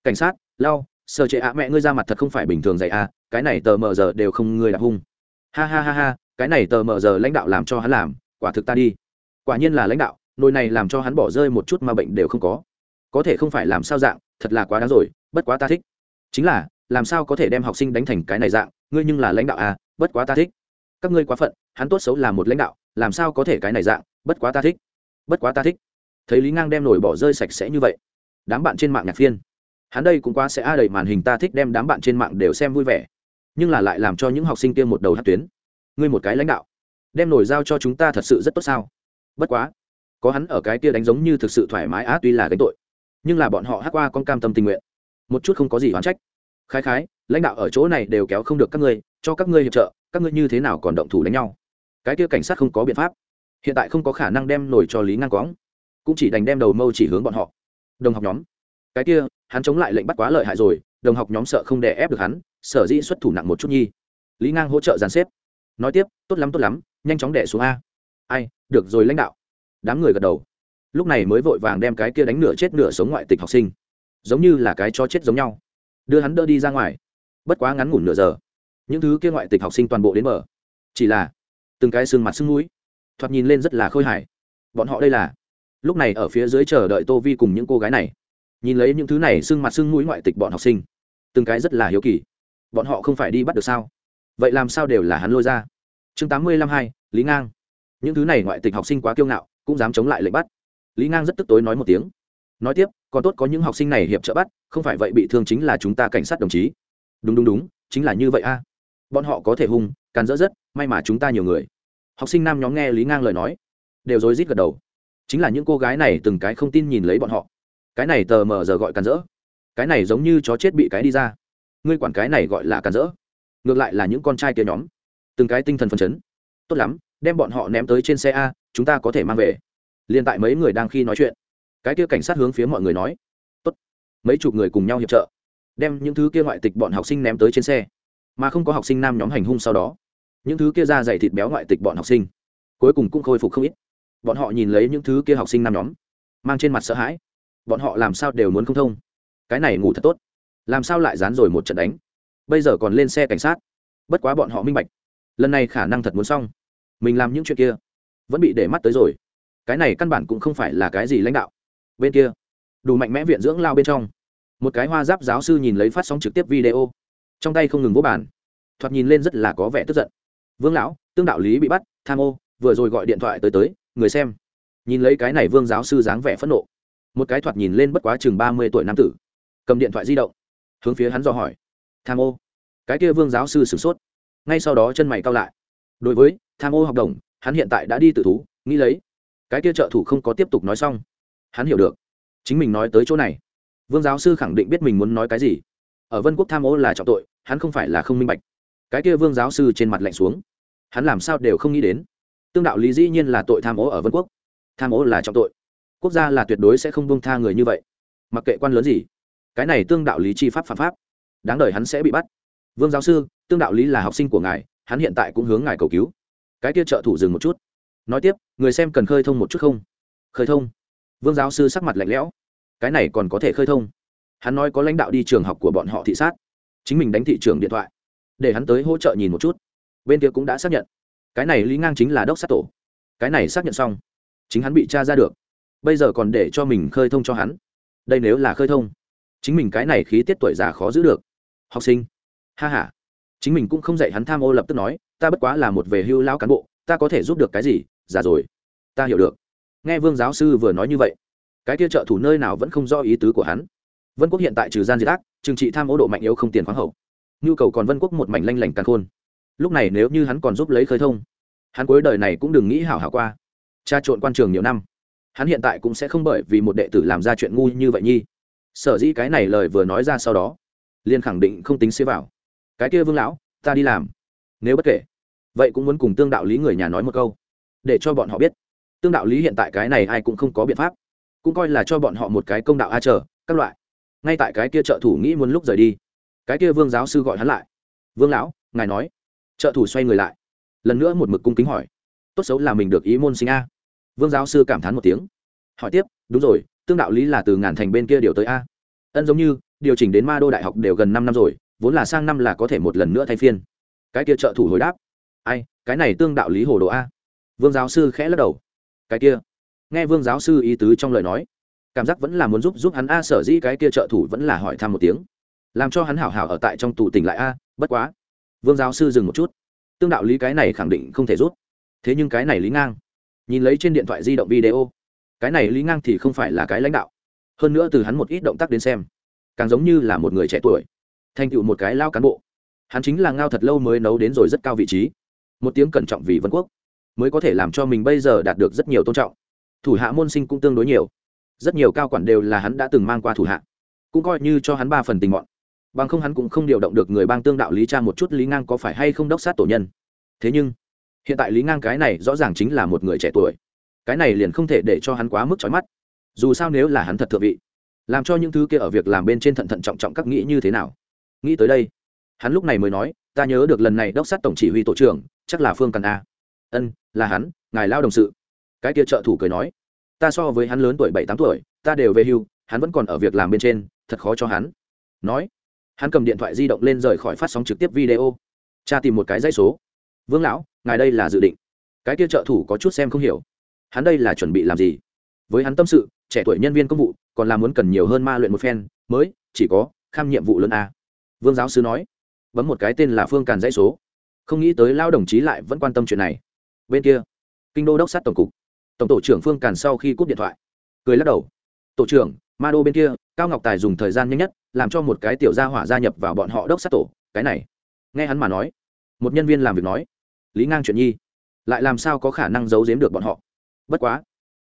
Cảnh sát lau sợ chế ạ, mẹ ngươi ra mặt thật không phải bình thường dạy à cái này tờ mờ giờ đều không ngươi đạp hung. Ha ha ha ha, cái này tờ mờ giờ lãnh đạo làm cho hắn làm, quả thực ta đi. Quả nhiên là lãnh đạo, nồi này làm cho hắn bỏ rơi một chút mà bệnh đều không có. Có thể không phải làm sao dạng, thật là quá đáng rồi, bất quá ta thích. Chính là, làm sao có thể đem học sinh đánh thành cái này dạng, ngươi nhưng là lãnh đạo à bất quá ta thích. Các ngươi quá phận, hắn tốt xấu là một lãnh đạo, làm sao có thể cái này dạng, bất quá ta thích. Bất quá ta thích. Thấy lý ngang đem nổi bỏ rơi sạch sẽ như vậy. Đám bạn trên mạng nhạc phiên hắn đây cũng quá sẽ a đầy màn hình ta thích đem đám bạn trên mạng đều xem vui vẻ. Nhưng là lại làm cho những học sinh kia một đầu hát tuyến. Ngươi một cái lãnh đạo, đem nổi giao cho chúng ta thật sự rất tốt sao? Bất quá, có hắn ở cái kia đánh giống như thực sự thoải mái á, tuy là gánh tội. Nhưng là bọn họ hát qua con cam tâm tình nguyện. Một chút không có gì oán trách. Khái khái, lãnh đạo ở chỗ này đều kéo không được các ngươi, cho các ngươi hiệp trợ, các ngươi như thế nào còn động thủ đánh nhau? Cái kia cảnh sát không có biện pháp. Hiện tại không có khả năng đem nổi cho lý ngang quõng cũng chỉ đành đem đầu mâu chỉ hướng bọn họ. Đồng học nhóm cái kia, hắn chống lại lệnh bắt quá lợi hại rồi, đồng học nhóm sợ không đè ép được hắn, sở dĩ xuất thủ nặng một chút nhi. Lý ngang hỗ trợ dàn xếp. Nói tiếp, tốt lắm tốt lắm, nhanh chóng đẻ xuống a. Ai, được rồi lãnh đạo. Đám người gật đầu. Lúc này mới vội vàng đem cái kia đánh nửa chết nửa sống ngoại tịch học sinh. Giống như là cái cho chết giống nhau. Đưa hắn đỡ đi ra ngoài. Bất quá ngắn ngủn nửa giờ. Những thứ kia ngoại tịch học sinh toàn bộ đến mở chỉ là, từng cái xương mặt xương núi. Thoạt nhìn lên rất là khôi hài. Bọn họ đây là. Lúc này ở phía dưới chờ đợi tô vi cùng những cô gái này nhìn lấy những thứ này xương mặt xương mũi ngoại tịch bọn học sinh, từng cái rất là hiếu kỳ. Bọn họ không phải đi bắt được sao? Vậy làm sao đều là hắn lôi ra? Chương tám mươi lăm hai, lý ngang. Những thứ này ngoại tịch học sinh quá kiêu ngạo, cũng dám chống lại lệnh bắt. Lý ngang rất tức tối nói một tiếng. Nói tiếp, còn tốt có những học sinh này hiệp trợ bắt, không phải vậy bị thương chính là chúng ta cảnh sát đồng chí. Đúng đúng đúng, chính là như vậy a. Bọn họ có thể hung, càn rỡ rất, may mà chúng ta nhiều người. Học sinh nam nhóm nghe lý ngang lời nói, đều rối rít gật đầu. Chính là những cô gái này từng cái không tin nhìn lấy bọn họ cái này tờ mờ giờ gọi càn rỡ. Cái này giống như chó chết bị cái đi ra. Ngươi quản cái này gọi là càn rỡ. Ngược lại là những con trai kia nhóm. Từng cái tinh thần phấn chấn. Tốt lắm, đem bọn họ ném tới trên xe a, chúng ta có thể mang về. Liền tại mấy người đang khi nói chuyện, cái kia cảnh sát hướng phía mọi người nói, tốt, mấy chục người cùng nhau hiệp trợ, đem những thứ kia ngoại tịch bọn học sinh ném tới trên xe, mà không có học sinh nam nhóm hành hung sau đó. Những thứ kia ra dày thịt béo ngoại tịch bọn học sinh, cuối cùng cũng khôi phục không ít. Bọn họ nhìn lấy những thứ kia học sinh nam nhóm, mang trên mặt sợ hãi bọn họ làm sao đều muốn không thông. Cái này ngủ thật tốt. Làm sao lại dán rồi một trận đánh? Bây giờ còn lên xe cảnh sát. Bất quá bọn họ minh bạch. Lần này khả năng thật muốn xong. Mình làm những chuyện kia, vẫn bị để mắt tới rồi. Cái này căn bản cũng không phải là cái gì lãnh đạo. Bên kia, đủ mạnh mẽ viện dưỡng lao bên trong. Một cái hoa giáp giáo sư nhìn lấy phát sóng trực tiếp video. Trong tay không ngừng vỗ bàn. Thoạt nhìn lên rất là có vẻ tức giận. Vương lão, tương đạo lý bị bắt, tham ô, vừa rồi gọi điện thoại tới tới, người xem. Nhìn lấy cái này vương giáo sư dáng vẻ phẫn nộ một cái thoạt nhìn lên bất quá chừng ba mươi tuổi nam tử, cầm điện thoại di động, hướng phía hắn dò hỏi, tham ô, cái kia vương giáo sư sửng sốt. Ngay sau đó chân mày cao lại. Đối với tham ô học đồng, hắn hiện tại đã đi tự thú, nghĩ lấy, cái kia trợ thủ không có tiếp tục nói xong. Hắn hiểu được, chính mình nói tới chỗ này. Vương giáo sư khẳng định biết mình muốn nói cái gì. Ở vân quốc tham ô là trọng tội, hắn không phải là không minh bạch. Cái kia vương giáo sư trên mặt lạnh xuống. Hắn làm sao đều không nghĩ đến. Tương đạo lý dĩ nhiên là tội tham ô ở vân quốc. Tham ô là trọng tội quốc gia là tuyệt đối sẽ không buông tha người như vậy. Mặc kệ quan lớn gì, cái này tương đạo lý chi pháp phạm pháp, đáng đời hắn sẽ bị bắt. Vương giáo sư, tương đạo lý là học sinh của ngài, hắn hiện tại cũng hướng ngài cầu cứu. Cái kia trợ thủ dừng một chút. Nói tiếp, người xem cần khơi thông một chút không? Khơi thông. Vương giáo sư sắc mặt lạnh lẽo. Cái này còn có thể khơi thông. Hắn nói có lãnh đạo đi trường học của bọn họ thị sát. Chính mình đánh thị trường điện thoại. Để hắn tới hỗ trợ nhìn một chút. Bên kia cũng đã xác nhận. Cái này lý ngang chính là đốc sát tổ. Cái này xác nhận xong. Chính hắn bị t r a ra được bây giờ còn để cho mình khơi thông cho hắn. Đây nếu là khơi thông, chính mình cái này khí tiết tuổi già khó giữ được. Học sinh, ha h a chính mình cũng không dạy hắn tham ô lập tức nói, ta bất quá là một về hưu lao cán bộ, ta có thể giúp được cái gì? Già rồi, ta hiểu được. Nghe vương giáo sư vừa nói như vậy, cái kia trợ thủ nơi nào vẫn không do ý tứ của hắn. Vân quốc hiện tại trừ gian diệt ác, trừng trị tham ô độ mạnh yếu không tiền khoáng hậu. Nhu cầu còn vân quốc một mảnh lanh lảnh càng khôn. Lúc này nếu như hắn còn giúp lấy khơi thông, hắn cuối đời này cũng đừng nghĩ hảo hảo qua. Cha trộn quan trường nhiều năm hắn hiện tại cũng sẽ không bởi vì một đệ tử làm ra chuyện ngu như vậy nhi. Sở dĩ cái này lời vừa nói ra sau đó liên khẳng định không tính xế vào. Cái kia vương lão, ta đi làm. Nếu bất kể, vậy cũng muốn cùng tương đạo lý người nhà nói một câu, để cho bọn họ biết. Tương đạo lý hiện tại cái này ai cũng không có biện pháp. Cũng coi là cho bọn họ một cái công đạo a chờ, các loại. Ngay tại cái kia trợ thủ nghĩ muốn lúc rời đi, cái kia vương giáo sư gọi hắn lại. Vương lão, ngài nói. Trợ thủ xoay người lại, lần nữa một mực cung kính hỏi. Tốt xấu là mình được ý môn sinh a vương giáo sư cảm thán một tiếng. Hỏi tiếp, đúng rồi, tương đạo lý là từ ngàn thành bên kia điều tới a. Ân giống như, điều chỉnh đến ma đô đại học đều gần năm năm rồi, vốn là sang năm là có thể một lần nữa thay phiên. Cái kia trợ thủ hồi đáp, ai, cái này tương đạo lý hồ đồ a. Vương giáo sư khẽ lắc đầu, cái kia. Nghe vương giáo sư ý tứ trong lời nói, cảm giác vẫn là muốn giúp giúp hắn a, sở dĩ cái kia trợ thủ vẫn là hỏi thăm một tiếng. Làm cho hắn hảo hảo ở tại trong tù tỉnh lại a, bất quá. Vương giáo sư dừng một chút, tương đạo lý cái này khẳng định không thể rút thế nhưng cái này lý ngang nhìn lấy trên điện thoại di động video. Cái này lý ngang thì không phải là cái lãnh đạo. Hơn nữa từ hắn một ít động tác đến xem, càng giống như là một người trẻ tuổi, thành tựu một cái lao cán bộ. Hắn chính là ngao thật lâu mới nấu đến rồi rất cao vị trí. Một tiếng cẩn trọng vì vân quốc mới có thể làm cho mình bây giờ đạt được rất nhiều tôn trọng. Thủ hạ môn sinh cũng tương đối nhiều. Rất nhiều cao quản đều là hắn đã từng mang qua thủ hạ, cũng coi như cho hắn ba phần tình mọn bằng không hắn cũng không điều động được người bang tương đạo lý cha một chút lý ngang có phải hay không đốc sát tổ nhân. Thế nhưng hiện tại lý ngang cái này rõ ràng chính là một người trẻ tuổi. Cái này liền không thể để cho hắn quá mức trói mắt. Dù sao nếu là hắn thật thượng vị, làm cho những thứ kia ở việc làm bên trên thận thận trọng trọng các nghĩ như thế nào? Nghĩ tới đây, hắn lúc này mới nói, ta nhớ được lần này đốc sát tổng chỉ huy tổ trưởng, chắc là phương cần a. Ân, là hắn, ngài lao đồng sự. Cái kia trợ thủ cười nói, ta so với hắn lớn tuổi bảy tám tuổi, ta đều về hưu, hắn vẫn còn ở việc làm bên trên, thật khó cho hắn. Nói, hắn cầm điện thoại di động lên rời khỏi phát sóng trực tiếp video. Cha tìm một cái dãy số vương lão, ngài đây là dự định. Cái kia trợ thủ có chút xem không hiểu. Hắn đây là chuẩn bị làm gì? Với hắn tâm sự, trẻ tuổi nhân viên công vụ, còn là muốn cần nhiều hơn ma luyện một phen, mới chỉ có kham nhiệm vụ lớn a. Vương giáo sư nói, bấm một cái tên là phương càn dãy số. Không nghĩ tới lao đồng chí lại vẫn quan tâm chuyện này. Bên kia, kinh đô đốc sát tổng cục. Tổng tổ trưởng phương càn sau khi cúp điện thoại, cười lắc đầu. Tổ trưởng, ma đô bên kia, cao ngọc tài dùng thời gian nhanh nhất, làm cho một cái tiểu gia hỏa gia nhập vào bọn họ đốc sát tổ, cái này. Nghe hắn mà nói, một nhân viên làm việc nói lý ngang chuyện nhi. Lại làm sao có khả năng giấu giếm được bọn họ? Bất quá,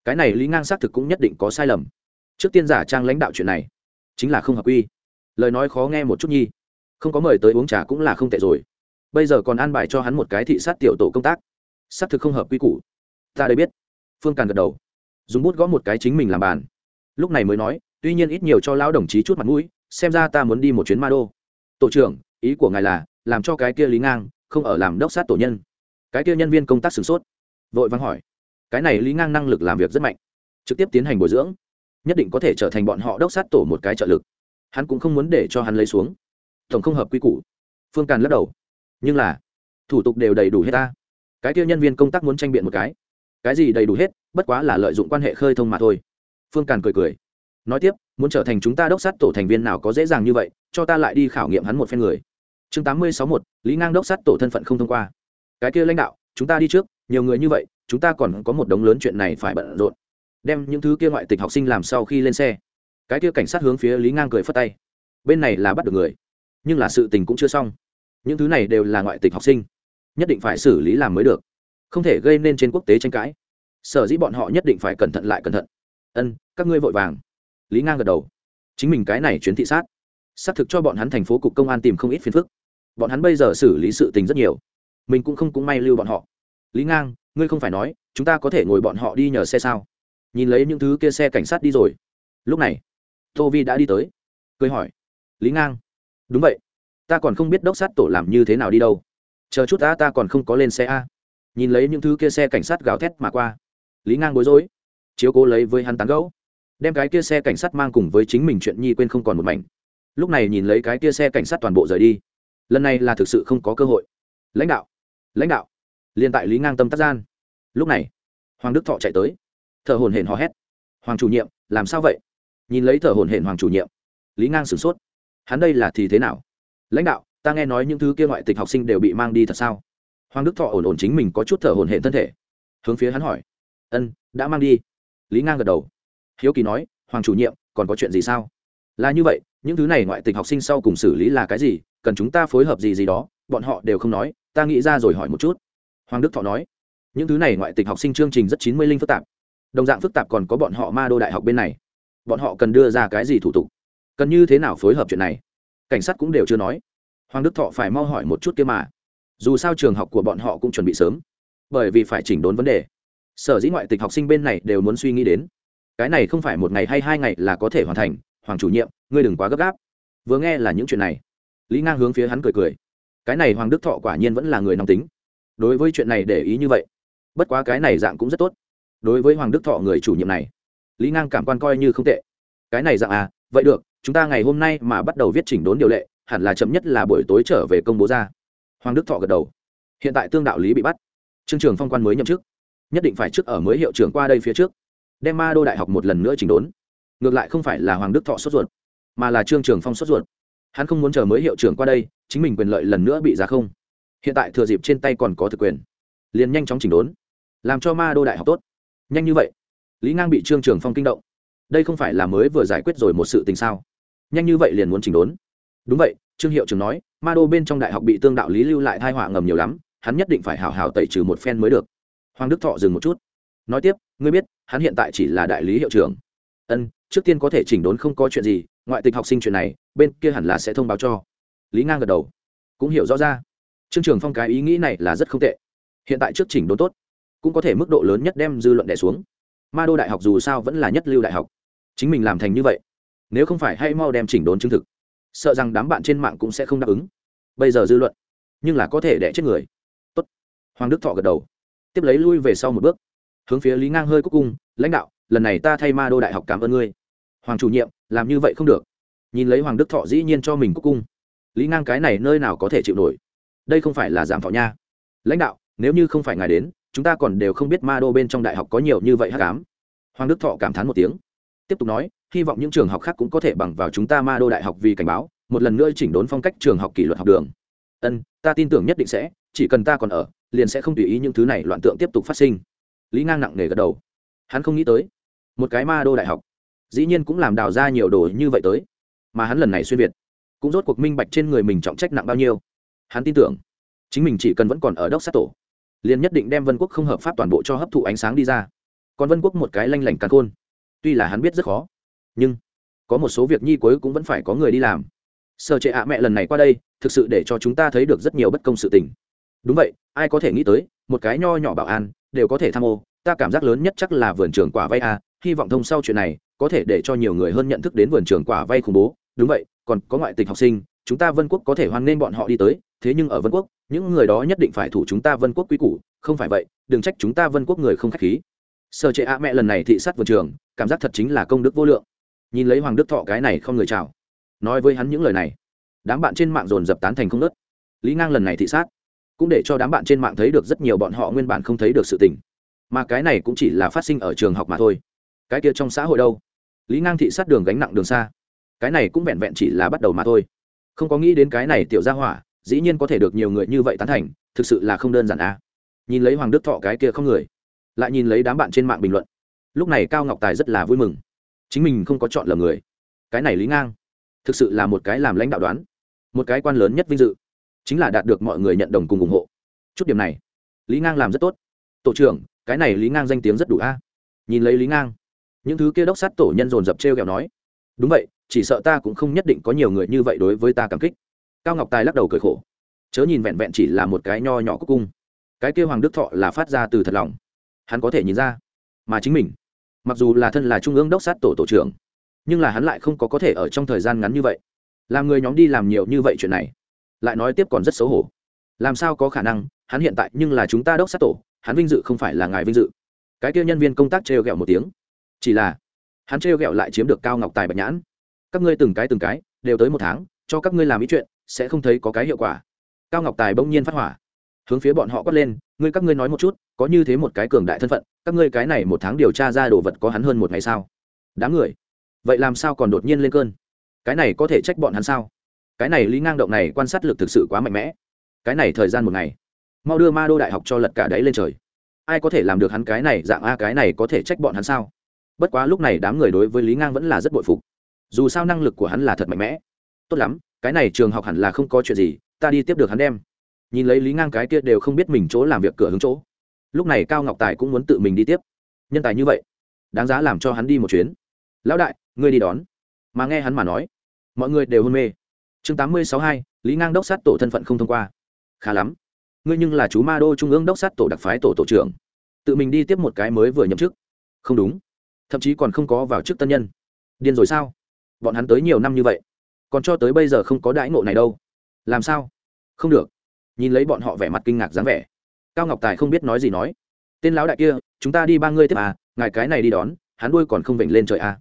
cái này lý ngang xác thực cũng nhất định có sai lầm. Trước tiên giả trang lãnh đạo chuyện này, chính là không hợp quy. Lời nói khó nghe một chút nhi. Không có mời tới uống trà cũng là không tệ rồi. Bây giờ còn an bài cho hắn một cái thị sát tiểu tổ công tác. Xác thực không hợp quy củ. Ta đây biết. Phương càn gật đầu. Dùng bút gõ một cái chính mình làm bàn. Lúc này mới nói, tuy nhiên ít nhiều cho lão đồng chí chút mặt mũi, xem ra ta muốn đi một chuyến ma đô. Tổ trưởng, ý của ngài là, làm cho cái kia lý ngang không ở làm đốc sát tổ nhân cái kia nhân viên công tác sửng sốt, vội vắng hỏi, cái này lý ngang năng lực làm việc rất mạnh, trực tiếp tiến hành bồi dưỡng, nhất định có thể trở thành bọn họ đốc sát tổ một cái trợ lực. Hắn cũng không muốn để cho hắn lấy xuống. Tổng không hợp quy củ. Phương càn lắc đầu. Nhưng là, thủ tục đều đầy đủ hết ta. Cái kia nhân viên công tác muốn tranh biện một cái. Cái gì đầy đủ hết, bất quá là lợi dụng quan hệ khơi thông mà thôi. Phương càn cười cười. Nói tiếp, muốn trở thành chúng ta đốc sát tổ thành viên nào có dễ dàng như vậy, cho ta lại đi khảo nghiệm hắn một phen người. Chương tám mươi sáu một lý ngang đốc sát tổ thân phận không thông qua cái kia lãnh đạo, chúng ta đi trước, nhiều người như vậy, chúng ta còn có một đống lớn chuyện này phải bận rộn. Đem những thứ kia ngoại tịch học sinh làm sau khi lên xe. Cái kia cảnh sát hướng phía lý ngang cười phất tay. Bên này là bắt được người, nhưng là sự tình cũng chưa xong. Những thứ này đều là ngoại tịch học sinh, nhất định phải xử lý làm mới được, không thể gây nên trên quốc tế tranh cãi. Sở dĩ bọn họ nhất định phải cẩn thận lại cẩn thận. Ân, các ngươi vội vàng. Lý ngang gật đầu. Chính mình cái này chuyến thị sát, xác thực cho bọn hắn thành phố cục công an tìm không ít phiền phức. Bọn hắn bây giờ xử lý sự tình rất nhiều mình cũng không cũng may lưu bọn họ. Lý ngang, ngươi không phải nói, chúng ta có thể ngồi bọn họ đi nhờ xe sao? Nhìn lấy những thứ kia xe cảnh sát đi rồi. Lúc này, tô vi đã đi tới. Cười hỏi, lý ngang, đúng vậy. Ta còn không biết đốc sát tổ làm như thế nào đi đâu. Chờ chút ta ta còn không có lên xe a. Nhìn lấy những thứ kia xe cảnh sát gào thét mà qua. Lý ngang bối rối, chiếu cố lấy với hắn tán gẫu. Đem cái kia xe cảnh sát mang cùng với chính mình chuyện nhi quên không còn một mảnh. Lúc này nhìn lấy cái kia xe cảnh sát toàn bộ rời đi. Lần này là thực sự không có cơ hội. Lãnh đạo lãnh đạo. Liên tại lý ngang tâm tác gian. Lúc này, hoàng đức thọ chạy tới. Thợ hồn hển hò hét. Hoàng chủ nhiệm, làm sao vậy? Nhìn lấy thợ hồn hển hoàng chủ nhiệm, lý ngang sửng sốt. Hắn đây là thì thế nào? Lãnh đạo, ta nghe nói những thứ kia ngoại tịch học sinh đều bị mang đi thật sao? Hoàng đức thọ ổn ổn chính mình có chút thở hổn hển thân thể. Hướng phía hắn hỏi. Ân, đã mang đi. Lý ngang gật đầu. Hiếu kỳ nói, hoàng chủ nhiệm, còn có chuyện gì sao? Là như vậy, những thứ này ngoại tịch học sinh sau cùng xử lý là cái gì? Cần chúng ta phối hợp gì gì đó? Bọn họ đều không nói ta nghĩ ra rồi hỏi một chút. Hoàng đức thọ nói, những thứ này ngoại tịch học sinh chương trình rất chín mươi linh phức tạp. Đồng dạng phức tạp còn có bọn họ ma đô đại học bên này. Bọn họ cần đưa ra cái gì thủ tục? Cần như thế nào phối hợp chuyện này? Cảnh sát cũng đều chưa nói. Hoàng đức thọ phải mau hỏi một chút kia mà. Dù sao trường học của bọn họ cũng chuẩn bị sớm. Bởi vì phải chỉnh đốn vấn đề. Sở dĩ ngoại tịch học sinh bên này đều muốn suy nghĩ đến. Cái này không phải một ngày hay hai ngày là có thể hoàn thành. Hoàng chủ nhiệm, ngươi đừng quá gấp gáp. Vừa nghe là những chuyện này. Lý ngang hướng phía hắn cười cười cái này hoàng đức thọ quả nhiên vẫn là người nóng tính. Đối với chuyện này để ý như vậy, bất quá cái này dạng cũng rất tốt. Đối với hoàng đức thọ người chủ nhiệm này, lý ngang cảm quan coi như không tệ. Cái này dạng à vậy được, chúng ta ngày hôm nay mà bắt đầu viết chỉnh đốn điều lệ, hẳn là chậm nhất là buổi tối trở về công bố ra. Hoàng đức thọ gật đầu. Hiện tại tương đạo lý bị bắt. Trương trường phong quan mới nhậm chức. Nhất định phải trước ở mới hiệu trưởng qua đây phía trước, đem ma đô đại học một lần nữa chỉnh đốn. Ngược lại không phải là hoàng đức thọ sốt ruột, mà là trương trường phong sốt ruột. Hắn không muốn chờ mới hiệu trưởng qua đây chính mình quyền lợi lần nữa bị giá không? Hiện tại thừa dịp trên tay còn có thực quyền, liền nhanh chóng chỉnh đốn, làm cho ma đô đại học tốt. Nhanh như vậy, lý ngang bị trương trường phong kinh động. Đây không phải là mới vừa giải quyết rồi một sự tình sao? Nhanh như vậy liền muốn chỉnh đốn. Đúng vậy, trương hiệu trưởng nói, ma đô bên trong đại học bị tương đạo lý lưu lại thai họa ngầm nhiều lắm, hắn nhất định phải hào hào tẩy trừ một phen mới được. Hoàng đức thọ dừng một chút. Nói tiếp, ngươi biết, hắn hiện tại chỉ là đại lý hiệu trưởng. Ân, trước tiên có thể chỉnh đốn không có chuyện gì, ngoại tịch học sinh chuyện này, bên kia hẳn là sẽ thông báo cho lý ngang gật đầu. Cũng hiểu rõ ra. Trương trường phong cái ý nghĩ này là rất không tệ. Hiện tại trước chỉnh đốn tốt, cũng có thể mức độ lớn nhất đem dư luận đẻ xuống. Ma đô đại học dù sao vẫn là nhất lưu đại học. Chính mình làm thành như vậy, nếu không phải hay mau đem chỉnh đốn chứng thực, sợ rằng đám bạn trên mạng cũng sẽ không đáp ứng. Bây giờ dư luận, nhưng là có thể đẻ chết người. Tốt. Hoàng đức thọ gật đầu. Tiếp lấy lui về sau một bước, hướng phía lý ngang hơi cúc cung, lãnh đạo, lần này ta thay ma đô đại học cảm ơn ngươi. Hoàng chủ nhiệm, làm như vậy không được. Nhìn lấy hoàng đức thọ dĩ nhiên cho mình cúc cung lý ngang cái này nơi nào có thể chịu nổi đây không phải là giảm thọ nha lãnh đạo nếu như không phải ngài đến chúng ta còn đều không biết ma đô bên trong đại học có nhiều như vậy hát cám hoàng đức thọ cảm thán một tiếng tiếp tục nói hy vọng những trường học khác cũng có thể bằng vào chúng ta ma đô đại học vì cảnh báo một lần nữa chỉnh đốn phong cách trường học kỷ luật học đường ân ta tin tưởng nhất định sẽ chỉ cần ta còn ở liền sẽ không tùy ý những thứ này loạn tượng tiếp tục phát sinh lý ngang nặng nề gật đầu hắn không nghĩ tới một cái ma đô đại học dĩ nhiên cũng làm đào ra nhiều đồ như vậy tới mà hắn lần này xuyên việt cũng rốt cuộc minh bạch trên người mình trọng trách nặng bao nhiêu. Hắn tin tưởng, chính mình chỉ cần vẫn còn ở đốc sát tổ, liền nhất định đem vân quốc không hợp pháp toàn bộ cho hấp thụ ánh sáng đi ra. Còn vân quốc một cái lanh lảnh càn khôn, tuy là hắn biết rất khó, nhưng có một số việc nhi cuối cũng vẫn phải có người đi làm. Sở trệ ạ, mẹ lần này qua đây, thực sự để cho chúng ta thấy được rất nhiều bất công sự tình. Đúng vậy, ai có thể nghĩ tới, một cái nho nhỏ bảo an, đều có thể tham ô, ta cảm giác lớn nhất chắc là vườn trường quả vay a, hy vọng thông sau chuyện này, có thể để cho nhiều người hơn nhận thức đến vườn trường quả vay khủng bố. Đúng vậy còn có ngoại tịch học sinh, chúng ta vân quốc có thể hoan nghênh bọn họ đi tới, thế nhưng ở vân quốc, những người đó nhất định phải thủ chúng ta vân quốc quy củ, không phải vậy, đừng trách chúng ta vân quốc người không k h á c h khí. Sở trệ ạ, mẹ lần này thị sát vườn trường, cảm giác thật chính là công đức vô lượng. Nhìn lấy hoàng đức thọ cái này không người chào. Nói với hắn những lời này, đám bạn trên mạng dồn dập tán thành không nớt lý ngang lần này thị sát, cũng để cho đám bạn trên mạng thấy được rất nhiều bọn họ nguyên bản không thấy được sự tình. Mà cái này cũng chỉ là phát sinh ở trường học mà thôi. Cái kia trong xã hội đâu? Lý ngang thị sát đường gánh nặng đường xa cái này cũng vẹn vẹn chỉ là bắt đầu mà thôi. Không có nghĩ đến cái này tiểu gia hỏa, dĩ nhiên có thể được nhiều người như vậy tán thành, thực sự là không đơn giản à. Nhìn lấy hoàng đức thọ cái kia không người, lại nhìn lấy đám bạn trên mạng bình luận. Lúc này cao ngọc tài rất là vui mừng. Chính mình không có chọn lầm người. Cái này lý ngang, thực sự là một cái làm lãnh đạo đoán, một cái quan lớn nhất vinh dự. Chính là đạt được mọi người nhận đồng cùng ủng hộ. Chút điểm này, lý ngang làm rất tốt. Tổ trưởng, cái này lý ngang danh tiếng rất đủ a. Nhìn lấy lý ngang, những thứ kia đốc sát tổ nhân dồn dập t r e o kẹo nói. Đúng vậy chỉ sợ ta cũng không nhất định có nhiều người như vậy đối với ta cảm kích. Cao ngọc tài lắc đầu cười khổ. Chớ nhìn vẹn vẹn chỉ là một cái nho nhỏ cúc cung. Cái kêu hoàng đức thọ là phát ra từ thật lòng. Hắn có thể nhìn ra, mà chính mình, mặc dù là thân là trung ương đốc sát tổ tổ trưởng, nhưng là hắn lại không có có thể ở trong thời gian ngắn như vậy, làm người nhóm đi làm nhiều như vậy chuyện này, lại nói tiếp còn rất xấu hổ. Làm sao có khả năng, hắn hiện tại nhưng là chúng ta đốc sát tổ, hắn vinh dự không phải là ngài vinh dự. Cái kia nhân viên công tác trêu ghẹo một tiếng. Chỉ là, hắn trêu ghẹo lại chiếm được cao ngọc tài bạch nhãn các ngươi từng cái từng cái, đều tới một tháng, cho các ngươi làm ý chuyện, sẽ không thấy có cái hiệu quả. Cao ngọc tài bỗng nhiên phát hỏa, hướng phía bọn họ quát lên, ngươi các ngươi nói một chút, có như thế một cái cường đại thân phận, các ngươi cái này một tháng điều tra ra đồ vật có hắn hơn một ngày sao? Đám người. Vậy làm sao còn đột nhiên lên cơn? Cái này có thể trách bọn hắn sao? Cái này lý ngang động này quan sát lực thực sự quá mạnh mẽ. Cái này thời gian một ngày, mau đưa ma đô đại học cho lật cả đáy lên trời. Ai có thể làm được hắn cái này dạng a, cái này có thể trách bọn hắn sao? Bất quá lúc này đám người đối với lý ngang vẫn là rất bội phục dù sao năng lực của hắn là thật mạnh mẽ. Tốt lắm, cái này trường học hẳn là không có chuyện gì, ta đi tiếp được hắn đem. Nhìn lấy lý ngang cái kia đều không biết mình chỗ làm việc cửa hướng chỗ. Lúc này cao ngọc tài cũng muốn tự mình đi tiếp. Nhân tài như vậy, đáng giá làm cho hắn đi một chuyến. Lão đại, ngươi đi đón. Mà nghe hắn mà nói, mọi người đều hôn mê. Chương tám mươi sáu hai, lý ngang đốc sát tổ thân phận không thông qua. Khá lắm. Ngươi nhưng là chú ma đô trung ương đốc sát tổ đặc phái tổ tổ trưởng. Tự mình đi tiếp một cái mới vừa nhậm chức. Không đúng. Thậm chí còn không có vào chức tân nhân. Điên rồi sao? Bọn hắn tới nhiều năm như vậy, còn cho tới bây giờ không có đãi ngộ này đâu. Làm sao? Không được. Nhìn lấy bọn họ vẻ mặt kinh ngạc dáng vẻ, cao ngọc tài không biết nói gì nói. Tên lão đại kia, chúng ta đi ba ngươi tiếp à ngài cái này đi đón, hắn đuôi còn không vểnh lên trời à.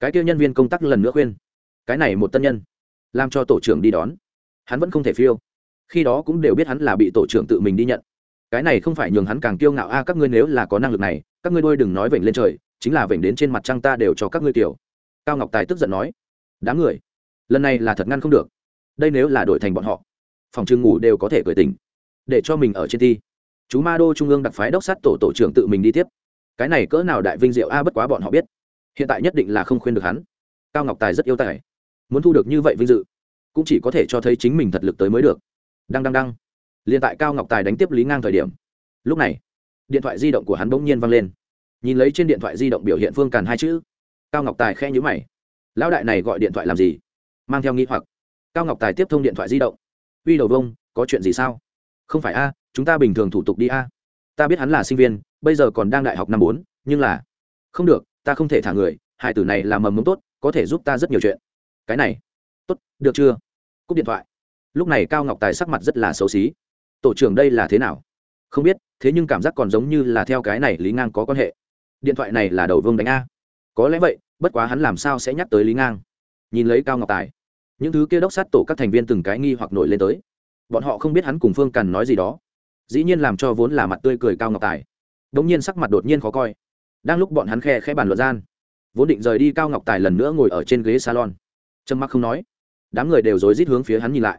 Cái kia nhân viên công tác lần nữa khuyên. Cái này một tân nhân, làm cho tổ trưởng đi đón. Hắn vẫn không thể phiêu. Khi đó cũng đều biết hắn là bị tổ trưởng tự mình đi nhận. Cái này không phải nhường hắn càng kiêu ngạo a các ngươi nếu là có năng lực này, các ngươi đôi đừng nói vểnh lên trời, chính là vểnh đến trên mặt trăng ta đều cho các ngươi tiểu. Cao ngọc tài tức giận nói đám người, lần này là thật ngăn không được. Đây nếu là đổi thành bọn họ, phòng trường ngủ đều có thể cười tỉnh. Để cho mình ở trên thi. Chú ma đô trung ương đặc phái đốc sát tổ tổ trưởng tự mình đi tiếp. Cái này cỡ nào đại vinh diệu a, bất quá bọn họ biết. Hiện tại nhất định là không khuyên được hắn. Cao ngọc tài rất yêu tài. Muốn thu được như vậy vinh dự, cũng chỉ có thể cho thấy chính mình thật lực tới mới được. Đăng đăng đăng. Liền tại cao ngọc tài đánh tiếp lý ngang thời điểm, lúc này, điện thoại di động của hắn bỗng nhiên văng lên. Nhìn lấy trên điện thoại di động biểu hiện phương càn hai chữ, cao ngọc tài khe nhữ mày lão đại này gọi điện thoại làm gì? Mang theo nghi hoặc. Cao ngọc tài tiếp thông điện thoại di động. Uy đầu vông, có chuyện gì sao? Không phải a, chúng ta bình thường thủ tục đi a. Ta biết hắn là sinh viên, bây giờ còn đang đại học năm bốn, nhưng là không được, ta không thể thả người, hải tử này là mầm mống tốt, có thể giúp ta rất nhiều chuyện. Cái này. Tốt, được chưa? Cúp điện thoại. Lúc này cao ngọc tài sắc mặt rất là xấu xí. Tổ trưởng đây là thế nào? Không biết, thế nhưng cảm giác còn giống như là theo cái này lý ngang có quan hệ. Điện thoại này là đầu vương đánh a có lẽ vậy, bất quá hắn làm sao sẽ nhắc tới lý ngang? Nhìn lấy cao ngọc tài, những thứ kia đốc sát tổ các thành viên từng cái nghi hoặc nổi lên tới. Bọn họ không biết hắn cùng phương cằn nói gì đó. Dĩ nhiên làm cho vốn là mặt tươi cười cao ngọc tài. Đ ỗ n g nhiên sắc mặt đột nhiên khó coi. Đang lúc bọn hắn khe khẽ bàn luận gian, vốn định rời đi, cao ngọc tài lần nữa ngồi ở trên ghế salon. Trâm mắc không nói, đám người đều rối rít hướng phía hắn nhìn lại.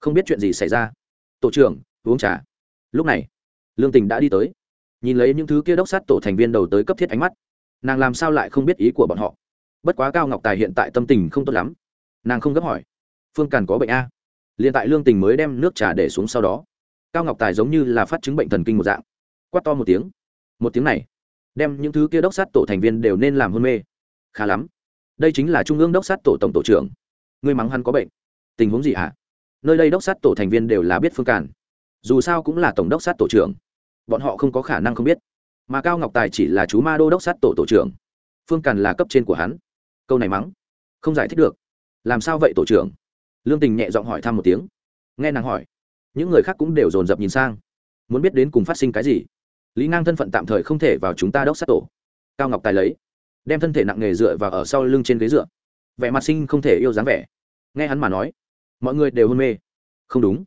Không biết chuyện gì xảy ra. Tổ trưởng, uống trà. Lúc này, lương tình đã đi tới. Nhìn lấy những thứ kia đốc sát tổ thành viên đầu tới cấp thiết ánh mắt nàng làm sao lại không biết ý của bọn họ? Bất quá cao ngọc tài hiện tại tâm tình không tốt lắm. Nàng không gấp hỏi. Phương càn có bệnh a? Liền tại lương tình mới đem nước trà để xuống sau đó, cao ngọc tài giống như là phát chứng bệnh thần kinh một dạng. Quát to một tiếng. Một tiếng này, đem những thứ kia đốc sát tổ thành viên đều nên làm hôn mê. Khá lắm. Đây chính là trung ương đốc sát tổ tổng tổ trưởng. Ngươi mắng hắn có bệnh. Tình huống gì hả? Nơi đây đốc sát tổ thành viên đều là biết phương càn. Dù sao cũng là tổng đốc sát tổ trưởng. Bọn họ không có khả năng không biết mà cao ngọc tài chỉ là chú ma đô đốc sát tổ tổ trưởng. Phương càn là cấp trên của hắn. Câu này mắng. Không giải thích được. Làm sao vậy tổ trưởng? Lương tình nhẹ giọng hỏi thăm một tiếng. Nghe nàng hỏi, những người khác cũng đều dồn dập nhìn sang. Muốn biết đến cùng phát sinh cái gì? Lý ngang thân phận tạm thời không thể vào chúng ta đốc sát tổ. Cao ngọc tài lấy, đem thân thể nặng nề dựa vào ở sau lưng trên ghế dựa. Vẻ mặt sinh không thể yêu dáng vẻ. Nghe hắn mà nói, mọi người đều hôn mê. Không đúng.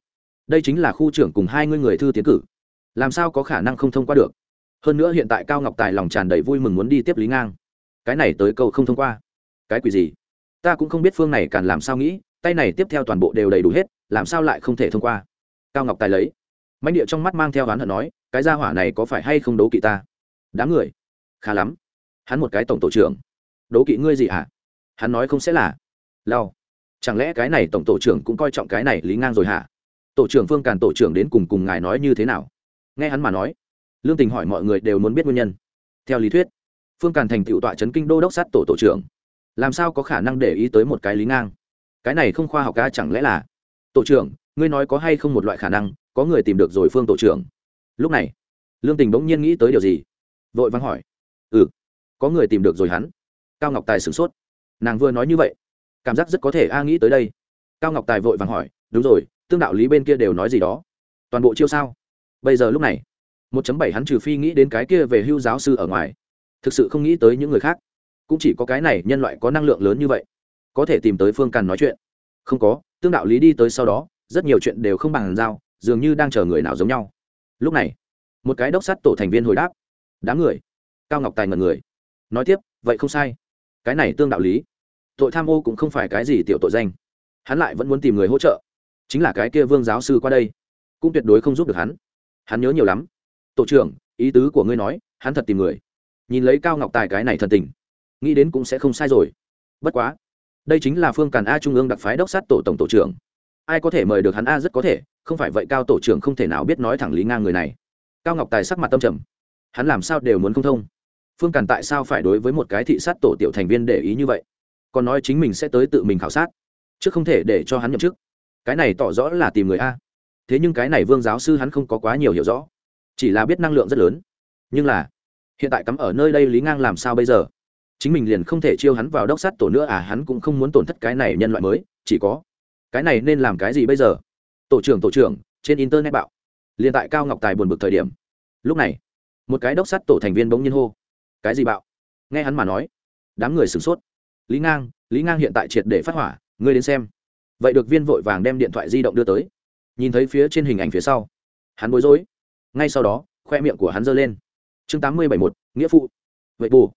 Đây chính là khu trưởng cùng hai người người thư tiến cử. Làm sao có khả năng không thông qua được? Hơn nữa hiện tại cao ngọc tài lòng tràn đầy vui mừng muốn đi tiếp lý ngang. Cái này tới câu không thông qua. Cái quỷ gì? Ta cũng không biết phương này càn làm sao nghĩ, tay này tiếp theo toàn bộ đều đầy đủ hết, làm sao lại không thể thông qua? Cao ngọc tài lấy. Manh địa trong mắt mang theo hắn hận nói, cái gia hỏa này có phải hay không đấu kỵ ta? Đáng người. Khá lắm. Hắn một cái tổng tổ trưởng. Đấu kỵ ngươi gì hả? Hắn nói không sẽ là. Lao chẳng lẽ cái này tổng tổ trưởng cũng coi trọng cái này lý ngang rồi hả? Tổ trưởng phương càn tổ trưởng đến cùng cùng ngài nói như thế nào? Nghe hắn mà nói lương tình hỏi mọi người đều muốn biết nguyên nhân. Theo lý thuyết, phương càn thành tựu tọa trấn kinh đô đốc sát tổ tổ trưởng. Làm sao có khả năng để ý tới một cái lý ngang? Cái này không khoa học ca chẳng lẽ là? Tổ trưởng, ngươi nói có hay không một loại khả năng, có người tìm được rồi phương tổ trưởng. Lúc này, lương tình bỗng nhiên nghĩ tới điều gì? Vội vắng hỏi. Ừ có người tìm được rồi hắn. Cao ngọc tài sửng sốt. Nàng vừa nói như vậy, cảm giác rất có thể a nghĩ tới đây. Cao ngọc tài vội vàng hỏi. Đúng rồi, tương đạo lý bên kia đều nói gì đó. Toàn bộ chiêu sao? Bây giờ lúc này một chấm bảy hắn trừ phi nghĩ đến cái kia về hưu giáo sư ở ngoài. Thực sự không nghĩ tới những người khác. Cũng chỉ có cái này nhân loại có năng lượng lớn như vậy, có thể tìm tới phương càn nói chuyện. Không có, tương đạo lý đi tới sau đó, rất nhiều chuyện đều không bằng giao, dường như đang chờ người nào giống nhau. Lúc này, một cái đốc sát tổ thành viên hồi đáp. Đám người, cao ngọc tài ngần người. Nói tiếp, vậy không sai. Cái này tương đạo lý. Tội tham ô cũng không phải cái gì tiểu tội danh. Hắn lại vẫn muốn tìm người hỗ trợ. Chính là cái kia vương giáo sư qua đây. Cũng tuyệt đối không giúp được hắn. Hắn nhớ nhiều lắm tổ trưởng, ý tứ của ngươi nói, hắn thật tìm người. Nhìn lấy cao ngọc tài cái này thần tình, nghĩ đến cũng sẽ không sai rồi. Bất quá, đây chính là phương càn a trung ương đặc phái đốc sát tổ tổng tổ trưởng. Ai có thể mời được hắn a rất có thể, không phải vậy cao tổ trưởng không thể nào biết nói thẳng lý ngang người này. Cao ngọc tài sắc mặt tâm trầm. Hắn làm sao đều muốn không thông? Phương càn tại sao phải đối với một cái thị sát tổ tiểu thành viên để ý như vậy? Còn nói chính mình sẽ tới tự mình khảo sát, chứ không thể để cho hắn nhậm chức. Cái này tỏ rõ là tìm người a. Thế nhưng cái này vương giáo sư hắn không có quá nhiều hiểu rõ chỉ là biết năng lượng rất lớn. Nhưng là, hiện tại cắm ở nơi đây lý ngang làm sao bây giờ? Chính mình liền không thể chiêu hắn vào đốc sát tổ nữa à hắn cũng không muốn tổn thất cái này nhân loại mới, chỉ có, cái này nên làm cái gì bây giờ? Tổ trưởng tổ trưởng, trên internet bạo. Liền tại cao ngọc tài buồn bực thời điểm. Lúc này, một cái đốc sát tổ thành viên bỗng nhiên hô, cái gì bạo? Nghe hắn mà nói, đám người sửng sốt. Lý ngang lý ngang hiện tại triệt để phát hỏa, ngươi đến xem. Vậy được viên vội vàng đem điện thoại di động đưa tới. Nhìn thấy phía trên hình ảnh phía sau, hắn bối rối ngay sau đó, khoe miệng của hắn giơ lên. Chương tám mươi bảy một nghĩa phụ. Vậy bù.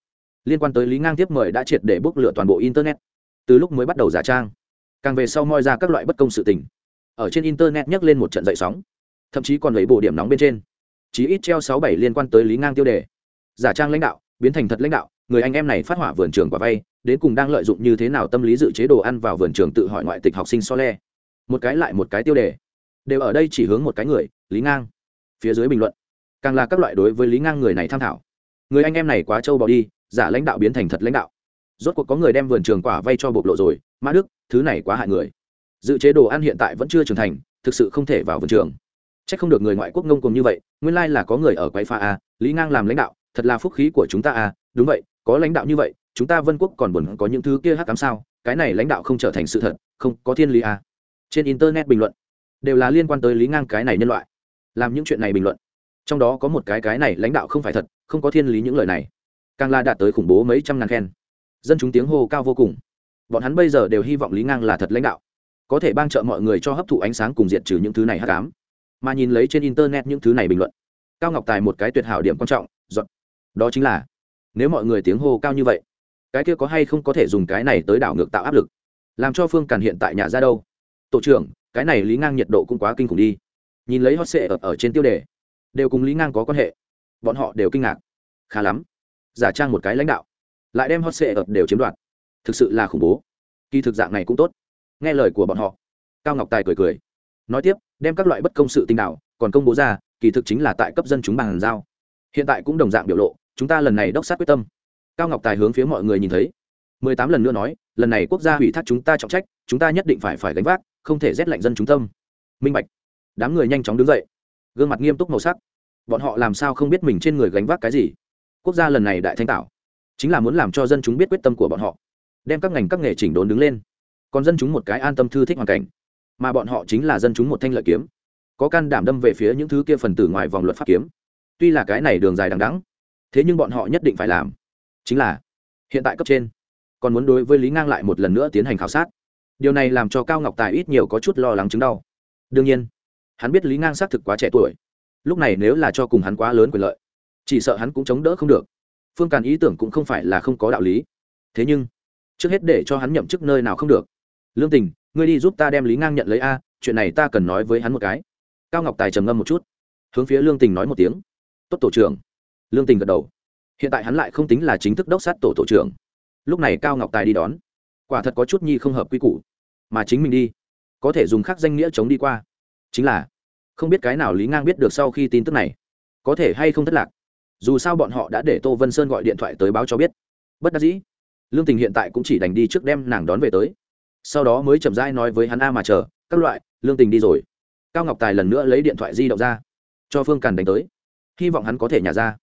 Liên quan tới lý ngang tiếp mời đã triệt để bốc lửa toàn bộ internet. Từ lúc mới bắt đầu giả trang, càng về sau moi ra các loại bất công sự tình. Ở trên internet nhắc lên một trận dậy sóng. Thậm chí còn lấy bộ điểm nóng bên trên. Chí ít treo sáu bảy liên quan tới lý ngang tiêu đề. Giả trang lãnh đạo, biến thành thật lãnh đạo, người anh em này phát hỏa vườn trường quả vay, đến cùng đang lợi dụng như thế nào tâm lý dự chế đồ ăn vào vườn trường tự hỏi ngoại tịch học sinh so le. Một cái lại một cái tiêu đề. Đều ở đây chỉ hướng một cái người, lý ngang phía dưới bình luận. Càng là các loại đối với lý ngang người này tham thảo. Người anh em này quá trâu bỏ đi, giả lãnh đạo biến thành thật lãnh đạo. Rốt cuộc có người đem vườn trường quả vay cho bộc lộ rồi, mã đức, thứ này quá hại người. Dự chế đồ ăn hiện tại vẫn chưa trưởng thành, thực sự không thể vào vườn trường. C h ắ c không được người ngoại quốc ngông cùng như vậy, nguyên lai là có người ở quay pha a, lý ngang làm lãnh đạo, thật là phúc khí của chúng ta a. Đúng vậy, có lãnh đạo như vậy, chúng ta vân quốc còn buồn có những thứ kia hát cám sao? Cái này lãnh đạo không trở thành sự thật, không có thiên lý a. Trên internet bình luận, đều là liên quan tới lý ngang cái này nhân loại làm những chuyện này bình luận. Trong đó có một cái cái này lãnh đạo không phải thật, không có thiên lý những lời này. Càng là đạt tới khủng bố mấy trăm ngàn khen. Dân chúng tiếng hô cao vô cùng. Bọn hắn bây giờ đều hy vọng lý ngang là thật lãnh đạo. Có thể ban trợ mọi người cho hấp thụ ánh sáng cùng diệt trừ những thứ này hát cám mà nhìn lấy trên internet những thứ này bình luận, cao ngọc tài một cái tuyệt hảo điểm quan trọng dọn đó chính là, nếu mọi người tiếng hô cao như vậy, cái kia có hay không có thể dùng cái này tới đảo ngược tạo áp lực? Làm cho phương càn hiện tại nhà ra đâu? Tổ trưởng, cái này lý ngang nhiệt độ cũng quá kinh khủng đi nhìn lấy hot sệ ở, ở trên tiêu đề. Đều cùng lý ngang có quan hệ. Bọn họ đều kinh ngạc. Khá lắm. Giả trang một cái lãnh đạo. Lại đem hot sệ ập đều chiếm đoạt. Thực sự là khủng bố. Kỳ thực dạng này cũng tốt. Nghe lời của bọn họ. Cao ngọc tài cười cười. Nói tiếp đem các loại bất công sự tình đạo còn công bố ra kỳ thực chính là tại cấp dân chúng bằng giao. Hiện tại cũng đồng dạng biểu lộ chúng ta lần này đốc sát quyết tâm. Cao ngọc tài hướng phía mọi người nhìn thấy. Mười tám lần nữa nói lần này quốc gia ủy thác chúng ta trọng trách chúng ta nhất định phải phải gánh vác không thể rét lạnh dân chúng tâm. Minh bạch đám người nhanh chóng đứng dậy. Gương mặt nghiêm túc màu sắc. Bọn họ làm sao không biết mình trên người gánh vác cái gì? Quốc gia lần này đại thanh tạo chính là muốn làm cho dân chúng biết quyết tâm của bọn họ. Đem các ngành các nghề chỉnh đốn đứng lên. Còn dân chúng một cái an tâm thư thích hoàn cảnh. Mà bọn họ chính là dân chúng một thanh lợi kiếm. Có can đảm đâm về phía những thứ kia phần tử ngoài vòng luật pháp kiếm. Tuy là cái này đường dài đằng đắng thế nhưng bọn họ nhất định phải làm. Chính là, hiện tại cấp trên, còn muốn đối với lý ngang lại một lần nữa tiến hành khảo sát. Điều này làm cho cao ngọc tài ít nhiều có chút lo lắng chứng đau. Đương nhiên hắn biết lý ngang xác thực quá trẻ tuổi. Lúc này nếu là cho cùng hắn quá lớn quyền lợi, chỉ sợ hắn cũng chống đỡ không được. Phương càn ý tưởng cũng không phải là không có đạo lý. Thế nhưng, trước hết để cho hắn nhậm chức nơi nào không được. Lương tình, ngươi đi giúp ta đem lý ngang nhận lấy a, chuyện này ta cần nói với hắn một cái. Cao ngọc tài trầm ngâm một chút. Hướng phía lương tình nói một tiếng. Tốt tổ trưởng. Lương tình gật đầu. Hiện tại hắn lại không tính là chính thức đốc sát tổ tổ trưởng. Lúc này cao ngọc tài đi đón. Quả thật có chút nhi không hợp quy củ. Mà chính mình đi. Có thể dùng khác danh nghĩa chống đi qua chính là, không biết cái nào lý ngang biết được sau khi tin tức này, có thể hay không thất lạc. Dù sao bọn họ đã để tô vân sơn gọi điện thoại tới báo cho biết. Bất đắc dĩ, lương tình hiện tại cũng chỉ đành đi trước đem nàng đón về tới. Sau đó mới chậm rãi nói với hắn, a mà chờ, các loại, lương tình đi rồi. Cao ngọc tài lần nữa lấy điện thoại di động ra, cho phương càn đánh tới. Hy vọng hắn có thể nhả ra,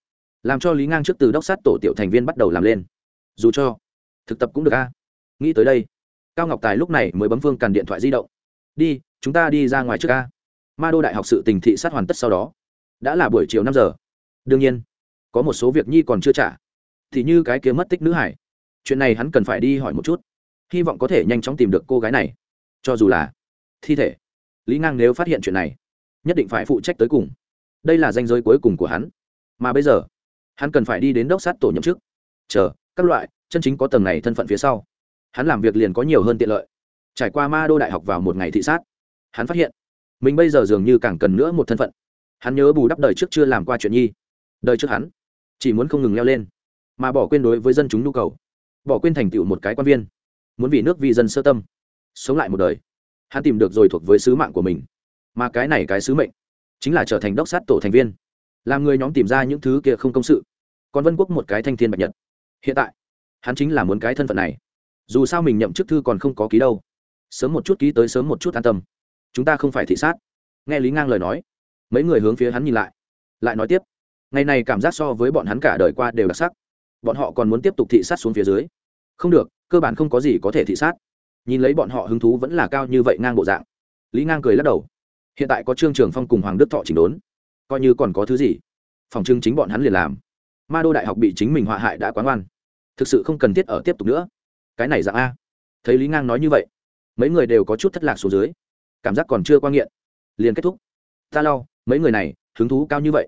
làm cho lý ngang trước từ đốc sát tổ tiểu thành viên bắt đầu làm lên. Dù cho, thực tập cũng được a. Nghĩ tới đây, cao ngọc tài lúc này mới bấm phương càn điện thoại di động. Đi, chúng ta đi ra ngoài trước a ma đô đại học sự tình thị sát hoàn tất sau đó. Đã là buổi chiều năm giờ. Đương nhiên, có một số việc nhi còn chưa trả. Thì như cái kia mất tích nữ hải. Chuyện này hắn cần phải đi hỏi một chút. Hy vọng có thể nhanh chóng tìm được cô gái này. Cho dù là thi thể. Lý ngang nếu phát hiện chuyện này, nhất định phải phụ trách tới cùng. Đây là danh giới cuối cùng của hắn. Mà bây giờ, hắn cần phải đi đến đốc sát tổ nhậm chức. Chờ, các loại, chân chính có tầng này thân phận phía sau. Hắn làm việc liền có nhiều hơn tiện lợi. Trải qua ma đô đại học vào một ngày thị sát, hắn phát hiện mình bây giờ dường như càng cần nữa một thân phận. Hắn nhớ bù đắp đời trước chưa làm qua chuyện nhi. Đời trước hắn chỉ muốn không ngừng leo lên, mà bỏ quên đối với dân chúng nhu cầu, bỏ quên thành tựu một cái quan viên, muốn vì nước vì dân sơ tâm, sống lại một đời. Hắn tìm được rồi thuộc với sứ mạng của mình, mà cái này cái sứ mệnh chính là trở thành đốc sát tổ thành viên, làm người nhóm tìm ra những thứ kia không công sự. Còn vân quốc một cái thanh thiên bạch nhật. Hiện tại, hắn chính là muốn cái thân phận này. Dù sao mình nhậm chức thư còn không có ký đâu. Sớm một chút ký tới sớm một chút an tâm chúng ta không phải thị sát. Nghe lý ngang lời nói, mấy người hướng phía hắn nhìn lại lại nói tiếp, ngày này cảm giác so với bọn hắn cả đời qua đều đặc sắc. Bọn họ còn muốn tiếp tục thị sát xuống phía dưới. Không được, cơ bản không có gì có thể thị sát. Nhìn lấy bọn họ hứng thú vẫn là cao như vậy ngang bộ dạng. Lý ngang cười lắc đầu. Hiện tại có trương trường phong cùng hoàng đức thọ chỉnh đốn. Coi như còn có thứ gì, phòng trưng chính bọn hắn liền làm. Ma đô đại học bị chính mình họa hại đã quán oan thực sự không cần thiết ở tiếp tục nữa. Cái này dạng a. Thấy lý ngang nói như vậy, mấy người đều có chút thất lạc xuống dưới cảm giác còn chưa qua nghiện. Liền kết thúc. Ta lau mấy người này, hứng thú cao như vậy.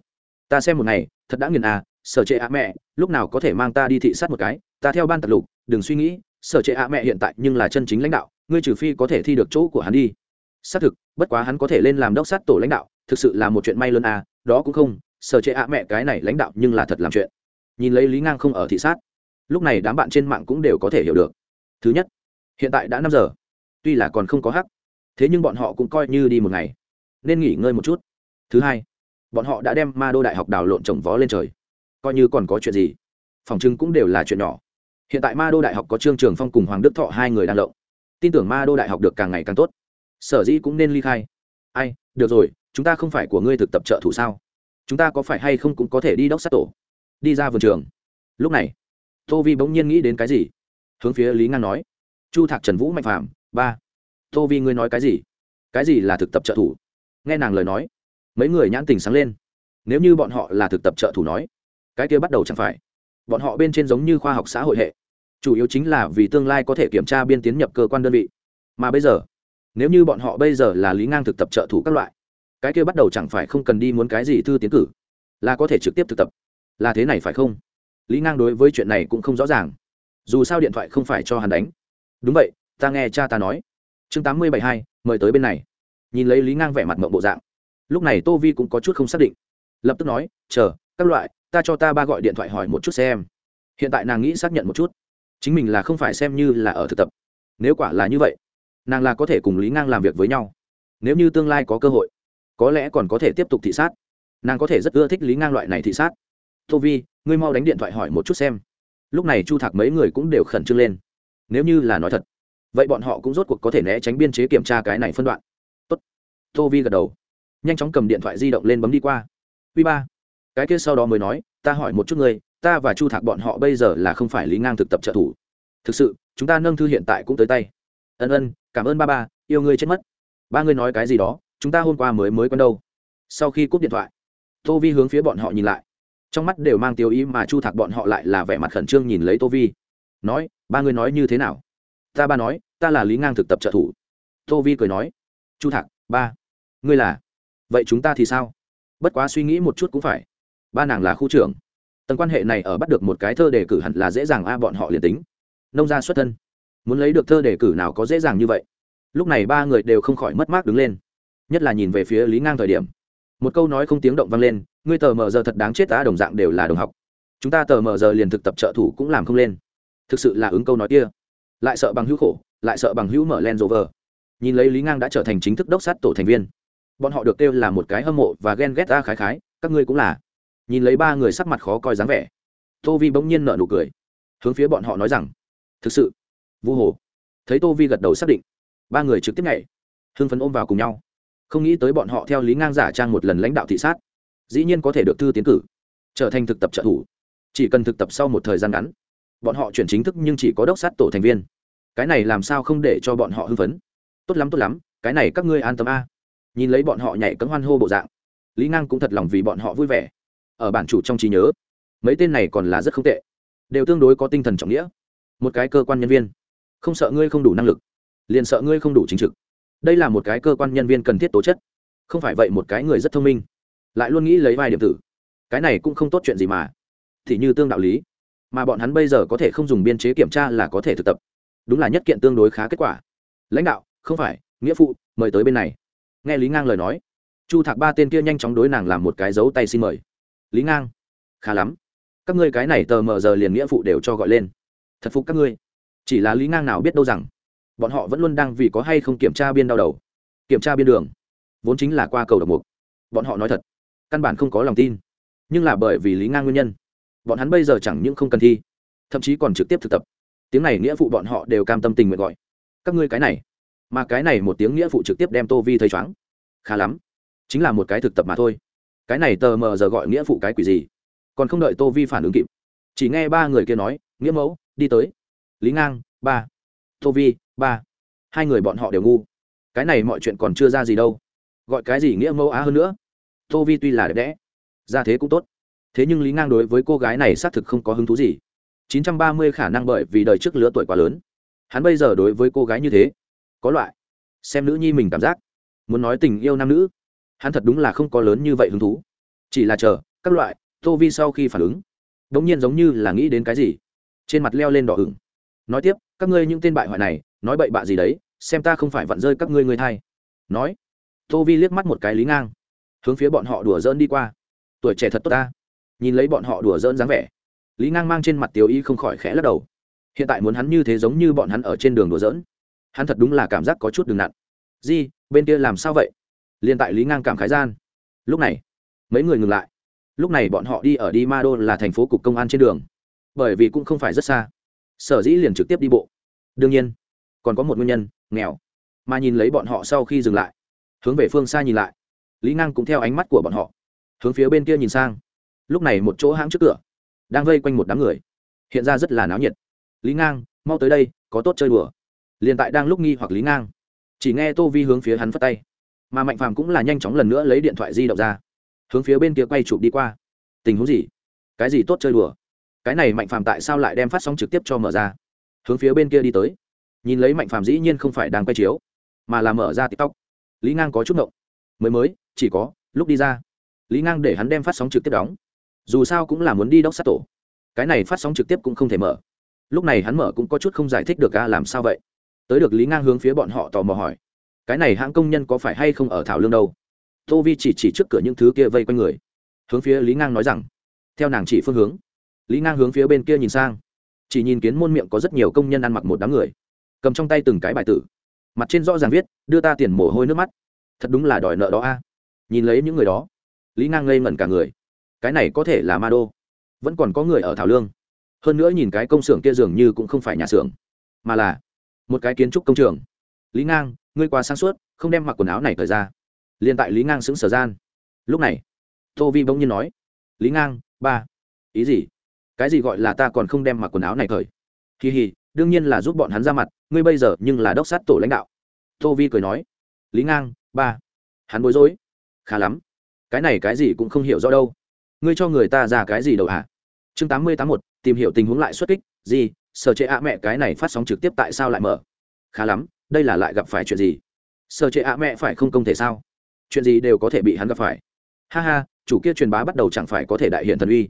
Ta xem một ngày, thật đã nghiền à sở trệ ạ mẹ, lúc nào có thể mang ta đi thị sát một cái, ta theo ban tập lục, đừng suy nghĩ, sở trệ ạ mẹ hiện tại nhưng là chân chính lãnh đạo, ngươi trừ phi có thể thi được chỗ của hắn đi. Xác thực, bất quá hắn có thể lên làm đốc sát tổ lãnh đạo, thực sự là một chuyện may lớn à đó cũng không, sở trệ ạ mẹ cái này lãnh đạo nhưng là thật làm chuyện. Nhìn lấy lý ngang không ở thị sát, lúc này đám bạn trên mạng cũng đều có thể hiểu được. Thứ nhất, hiện tại đã năm giờ, tuy là còn không có hắc thế nhưng bọn họ cũng coi như đi một ngày. Nên nghỉ ngơi một chút. Thứ hai, bọn họ đã đem ma đô đại học đào lộn trồng vó lên trời. Coi như còn có chuyện gì, phòng trưng cũng đều là chuyện nhỏ. Hiện tại ma đô đại học có trương trường phong cùng hoàng đức thọ hai người đang lộng. Tin tưởng ma đô đại học được càng ngày càng tốt. Sở dĩ cũng nên ly khai. Ai, được rồi, chúng ta không phải của ngươi thực tập trợ thủ sao? Chúng ta có phải hay không cũng có thể đi đốc sát tổ? Đi ra vườn trường. Lúc này, tô vi bỗng nhiên nghĩ đến cái gì? Hướng phía lý ngang nói. Chu thạc trần vũ mạnh phàm, ba tô vi ngươi nói cái gì? Cái gì là thực tập trợ thủ? Nghe nàng lời nói, mấy người nhãn tình sáng lên. Nếu như bọn họ là thực tập trợ thủ nói, cái kia bắt đầu chẳng phải. Bọn họ bên trên giống như khoa học xã hội hệ. Chủ yếu chính là vì tương lai có thể kiểm tra biên tiến nhập cơ quan đơn vị. Mà bây giờ, nếu như bọn họ bây giờ là lý ngang thực tập trợ thủ các loại, cái kia bắt đầu chẳng phải không cần đi muốn cái gì thư tiến cử, là có thể trực tiếp thực tập. Là thế này phải không? Lý ngang đối với chuyện này cũng không rõ ràng. Dù sao điện thoại không phải cho hắn đánh. Đúng vậy, ta nghe cha ta nói chương tám mươi bảy hai, mời tới bên này. Nhìn lấy lý ngang vẻ mặt mộng bộ dạng. Lúc này tô vi cũng có chút không xác định. Lập tức nói, chờ, các loại, ta cho ta ba gọi điện thoại hỏi một chút xem. Hiện tại nàng nghĩ xác nhận một chút. Chính mình là không phải xem như là ở thực tập. Nếu quả là như vậy, nàng là có thể cùng lý ngang làm việc với nhau. Nếu như tương lai có cơ hội, có lẽ còn có thể tiếp tục thị sát. Nàng có thể rất ưa thích lý ngang loại này thị sát. Tô vi, ngươi mau đánh điện thoại hỏi một chút xem. Lúc này chu thạc mấy người cũng đều khẩn trương lên. Nếu như là nói thật vậy bọn họ cũng rốt cuộc có thể né tránh biên chế kiểm tra cái này phân đoạn. Tốt. tô vi gật đầu. Nhanh chóng cầm điện thoại di động lên bấm đi qua. Uy ba. Cái kia sau đó mới nói, ta hỏi một chút ngươi, ta và chu thạc bọn họ bây giờ là không phải lý ngang thực tập trợ thủ. Thực sự, chúng ta nâng thư hiện tại cũng tới tay. Ân ân, cảm ơn ba ba, yêu ngươi chết mất. Ba ngươi nói cái gì đó, chúng ta hôm qua mới mới quen đâu. Sau khi cúp điện thoại, tô vi hướng phía bọn họ nhìn lại. Trong mắt đều mang tiêu ý mà chu thạc bọn họ lại là vẻ mặt khẩn trương nhìn lấy tô vi. Nói, ba ngươi nói như thế nào? Ta ba nói, ta là lý ngang thực tập trợ thủ. Tô vi cười nói, chu thạc, ba, ngươi là? Vậy chúng ta thì sao? Bất quá suy nghĩ một chút cũng phải. Ba nàng là khu trưởng. Tầng quan hệ này ở bắt được một cái thơ đề cử hẳn là dễ dàng a, bọn họ liền tính. Nông gia xuất thân. Muốn lấy được thơ đề cử nào có dễ dàng như vậy? Lúc này ba người đều không khỏi mất mát đứng lên. Nhất là nhìn về phía lý ngang thời điểm. Một câu nói không tiếng động vang lên, ngươi tờ mờ giờ thật đáng chết ta đồng dạng đều là đồng học. Chúng ta tờ mờ giờ liền thực tập trợ thủ cũng làm không lên. Thực sự là ứng câu nói kia lại sợ bằng hữu khổ, lại sợ bằng hữu mở len rover. Nhìn lấy lý ngang đã trở thành chính thức đốc sát tổ thành viên. Bọn họ được kêu là một cái hâm mộ và ghen ghét ta khái khái, các ngươi cũng là. Nhìn lấy ba người sắc mặt khó coi dáng vẻ, tô vi bỗng nhiên nợ nụ cười. Hướng phía bọn họ nói rằng, thực sự? Vu hồ. Thấy tô vi gật đầu xác định, ba người trực tiếp nhảy, hưng phấn ôm vào cùng nhau. Không nghĩ tới bọn họ theo lý ngang giả trang một lần lãnh đạo thị sát, dĩ nhiên có thể được thư tiến cử, trở thành thực tập trợ thủ. Chỉ cần thực tập sau một thời gian ngắn bọn họ chuyển chính thức nhưng chỉ có đốc sát tổ thành viên. Cái này làm sao không để cho bọn họ hưng phấn? Tốt lắm tốt lắm, cái này các ngươi an tâm a. Nhìn lấy bọn họ nhảy cấm hoan hô bộ dạng, lý ngang cũng thật lòng vì bọn họ vui vẻ. Ở bản chủ trong trí nhớ, mấy tên này còn là rất không tệ, đều tương đối có tinh thần trọng nghĩa. Một cái cơ quan nhân viên, không sợ ngươi không đủ năng lực, liền sợ ngươi không đủ chính trực. Đây là một cái cơ quan nhân viên cần thiết tố chất, không phải vậy một cái người rất thông minh, lại luôn nghĩ lấy vai điểm tử. Cái này cũng không tốt chuyện gì mà. Thì như tương đạo lý mà bọn hắn bây giờ có thể không dùng biên chế kiểm tra là có thể thực tập. Đúng là nhất kiện tương đối khá kết quả. Lãnh đạo, không phải, nghĩa phụ, mời tới bên này. Nghe lý ngang lời nói, chu thạc ba tên kia nhanh chóng đối nàng làm một cái dấu tay xin mời. Lý ngang, khá lắm. Các ngươi cái này tờ mờ giờ liền nghĩa phụ đều cho gọi lên. Thật phục các ngươi. Chỉ là lý ngang nào biết đâu rằng, bọn họ vẫn luôn đang vì có hay không kiểm tra biên đau đầu. Kiểm tra biên đường, vốn chính là qua cầu độc mục. Bọn họ nói thật, căn bản không có lòng tin. Nhưng là bởi vì lý ngang nguyên nhân bọn hắn bây giờ chẳng những không cần thi, thậm chí còn trực tiếp thực tập. Tiếng này nghĩa phụ bọn họ đều cam tâm tình nguyện gọi. Các ngươi cái này, mà cái này một tiếng nghĩa phụ trực tiếp đem tô vi thấy chóng khá lắm, chính là một cái thực tập mà thôi. Cái này tờ mờ giờ gọi nghĩa phụ cái quỷ gì? Còn không đợi tô vi phản ứng kịp, chỉ nghe ba người kia nói, nghĩa mẫu, đi tới. Lý ngang, ba. Tô vi, ba. Hai người bọn họ đều ngu. Cái này mọi chuyện còn chưa ra gì đâu. Gọi cái gì nghĩa mẫu á hơn nữa? Tô vi tuy là đẹp đẽ, ra thế cũng tốt thế nhưng lý ngang đối với cô gái này xác thực không có hứng thú gì. 930 khả năng bởi vì đời trước lứa tuổi quá lớn. Hắn bây giờ đối với cô gái như thế, có loại xem nữ nhi mình cảm giác, muốn nói tình yêu nam nữ, hắn thật đúng là không có lớn như vậy hứng thú. Chỉ là chờ, các loại, tô vi sau khi phản ứng đ ỗ n g nhiên giống như là nghĩ đến cái gì, trên mặt leo lên đỏ hửng nói tiếp, các ngươi những tên bại hoại này, nói bậy bạ gì đấy, xem ta không phải vặn rơi các ngươi người thay. Nói, tô vi liếc mắt một cái lý ngang, hướng phía bọn họ đùa dỡn đi qua. Tuổi trẻ thật tốt ta nhìn lấy bọn họ đùa dỡn dáng vẻ. Lý ngang mang trên mặt tiểu y không khỏi khẽ lắc đầu. Hiện tại muốn hắn như thế giống như bọn hắn ở trên đường đùa dỡn hắn thật đúng là cảm giác có chút đường nặn di, bên kia làm sao vậy? Liên tại lý ngang cảm khái gian. Lúc này, mấy người ngừng lại. Lúc này bọn họ đi ở đi ma đô là thành phố cục công an trên đường. Bởi vì cũng không phải rất xa. Sở dĩ liền trực tiếp đi bộ. Đương nhiên, còn có một nguyên nhân, nghèo. Mà nhìn lấy bọn họ sau khi dừng lại, hướng về phương xa nhìn lại, lý ngang cũng theo ánh mắt của bọn họ, hướng phía bên kia nhìn sang lúc này một chỗ hãng trước cửa, đang vây quanh một đám người. Hiện ra rất là náo nhiệt. Lý ngang, mau tới đây, có tốt chơi đùa. Liền tại đang lúc nghi hoặc lý ngang, chỉ nghe tô vi hướng phía hắn phất tay. Mà mạnh phàm cũng là nhanh chóng lần nữa lấy điện thoại di động ra, hướng phía bên kia quay chụp đi qua. Tình huống gì? Cái gì tốt chơi đùa? Cái này mạnh phàm tại sao lại đem phát sóng trực tiếp cho mở ra? Hướng phía bên kia đi tới. Nhìn lấy mạnh phàm dĩ nhiên không phải đang quay chiếu, mà là mở ra tiktok. Lý ngang có chút ngộng. Mới mới, chỉ có, lúc đi ra. Lý ngang để hắn đem phát sóng trực tiếp đóng dù sao cũng là muốn đi đốc sát tổ. Cái này phát sóng trực tiếp cũng không thể mở. Lúc này hắn mở cũng có chút không giải thích được ca làm sao vậy? Tới được lý ngang hướng phía bọn họ tò mò hỏi. Cái này hãng công nhân có phải hay không ở thảo lương đâu? Tô vi chỉ chỉ trước cửa những thứ kia vây quanh người. Hướng phía lý ngang nói rằng, theo nàng chỉ phương hướng. Lý ngang hướng phía bên kia nhìn sang. Chỉ nhìn kiến môn miệng có rất nhiều công nhân ăn mặc một đám người. Cầm trong tay từng cái bài tử. Mặt trên rõ ràng viết, đưa ta tiền mồ hôi nước mắt. Thật đúng là đòi nợ đó a. Nhìn lấy những người đó, lý ngang ngây ngẩn cả người cái này có thể là ma đô. Vẫn còn có người ở thảo lương. Hơn nữa nhìn cái công xưởng kia dường như cũng không phải nhà xưởng, mà là một cái kiến trúc công trường. Lý ngang, ngươi quá sáng suốt, không đem mặc quần áo này thời ra. Liền tại lý ngang xứng sở gian. Lúc này, tô vi bỗng nhiên nói, lý ngang, ba, ý gì? Cái gì gọi là ta còn không đem mặc quần áo này thời kỳ hì đương nhiên là giúp bọn hắn ra mặt, ngươi bây giờ nhưng là đốc sát tổ lãnh đạo. Tô vi cười nói, lý ngang, ba, hắn bối rối, khá lắm. Cái này cái gì cũng không hiểu rõ đâu ngươi cho người ta ra cái gì đâu hả? Chương tám mươi tám một, tìm hiểu tình huống lại xuất kích. Gì? Sở chế ạ mẹ cái này phát sóng trực tiếp tại sao lại mở? Khá lắm, đây là lại gặp phải chuyện gì? Sở chế ạ mẹ phải không công thể sao? Chuyện gì đều có thể bị hắn gặp phải. Ha ha, chủ kia truyền bá bắt đầu chẳng phải có thể đại hiện thần uy.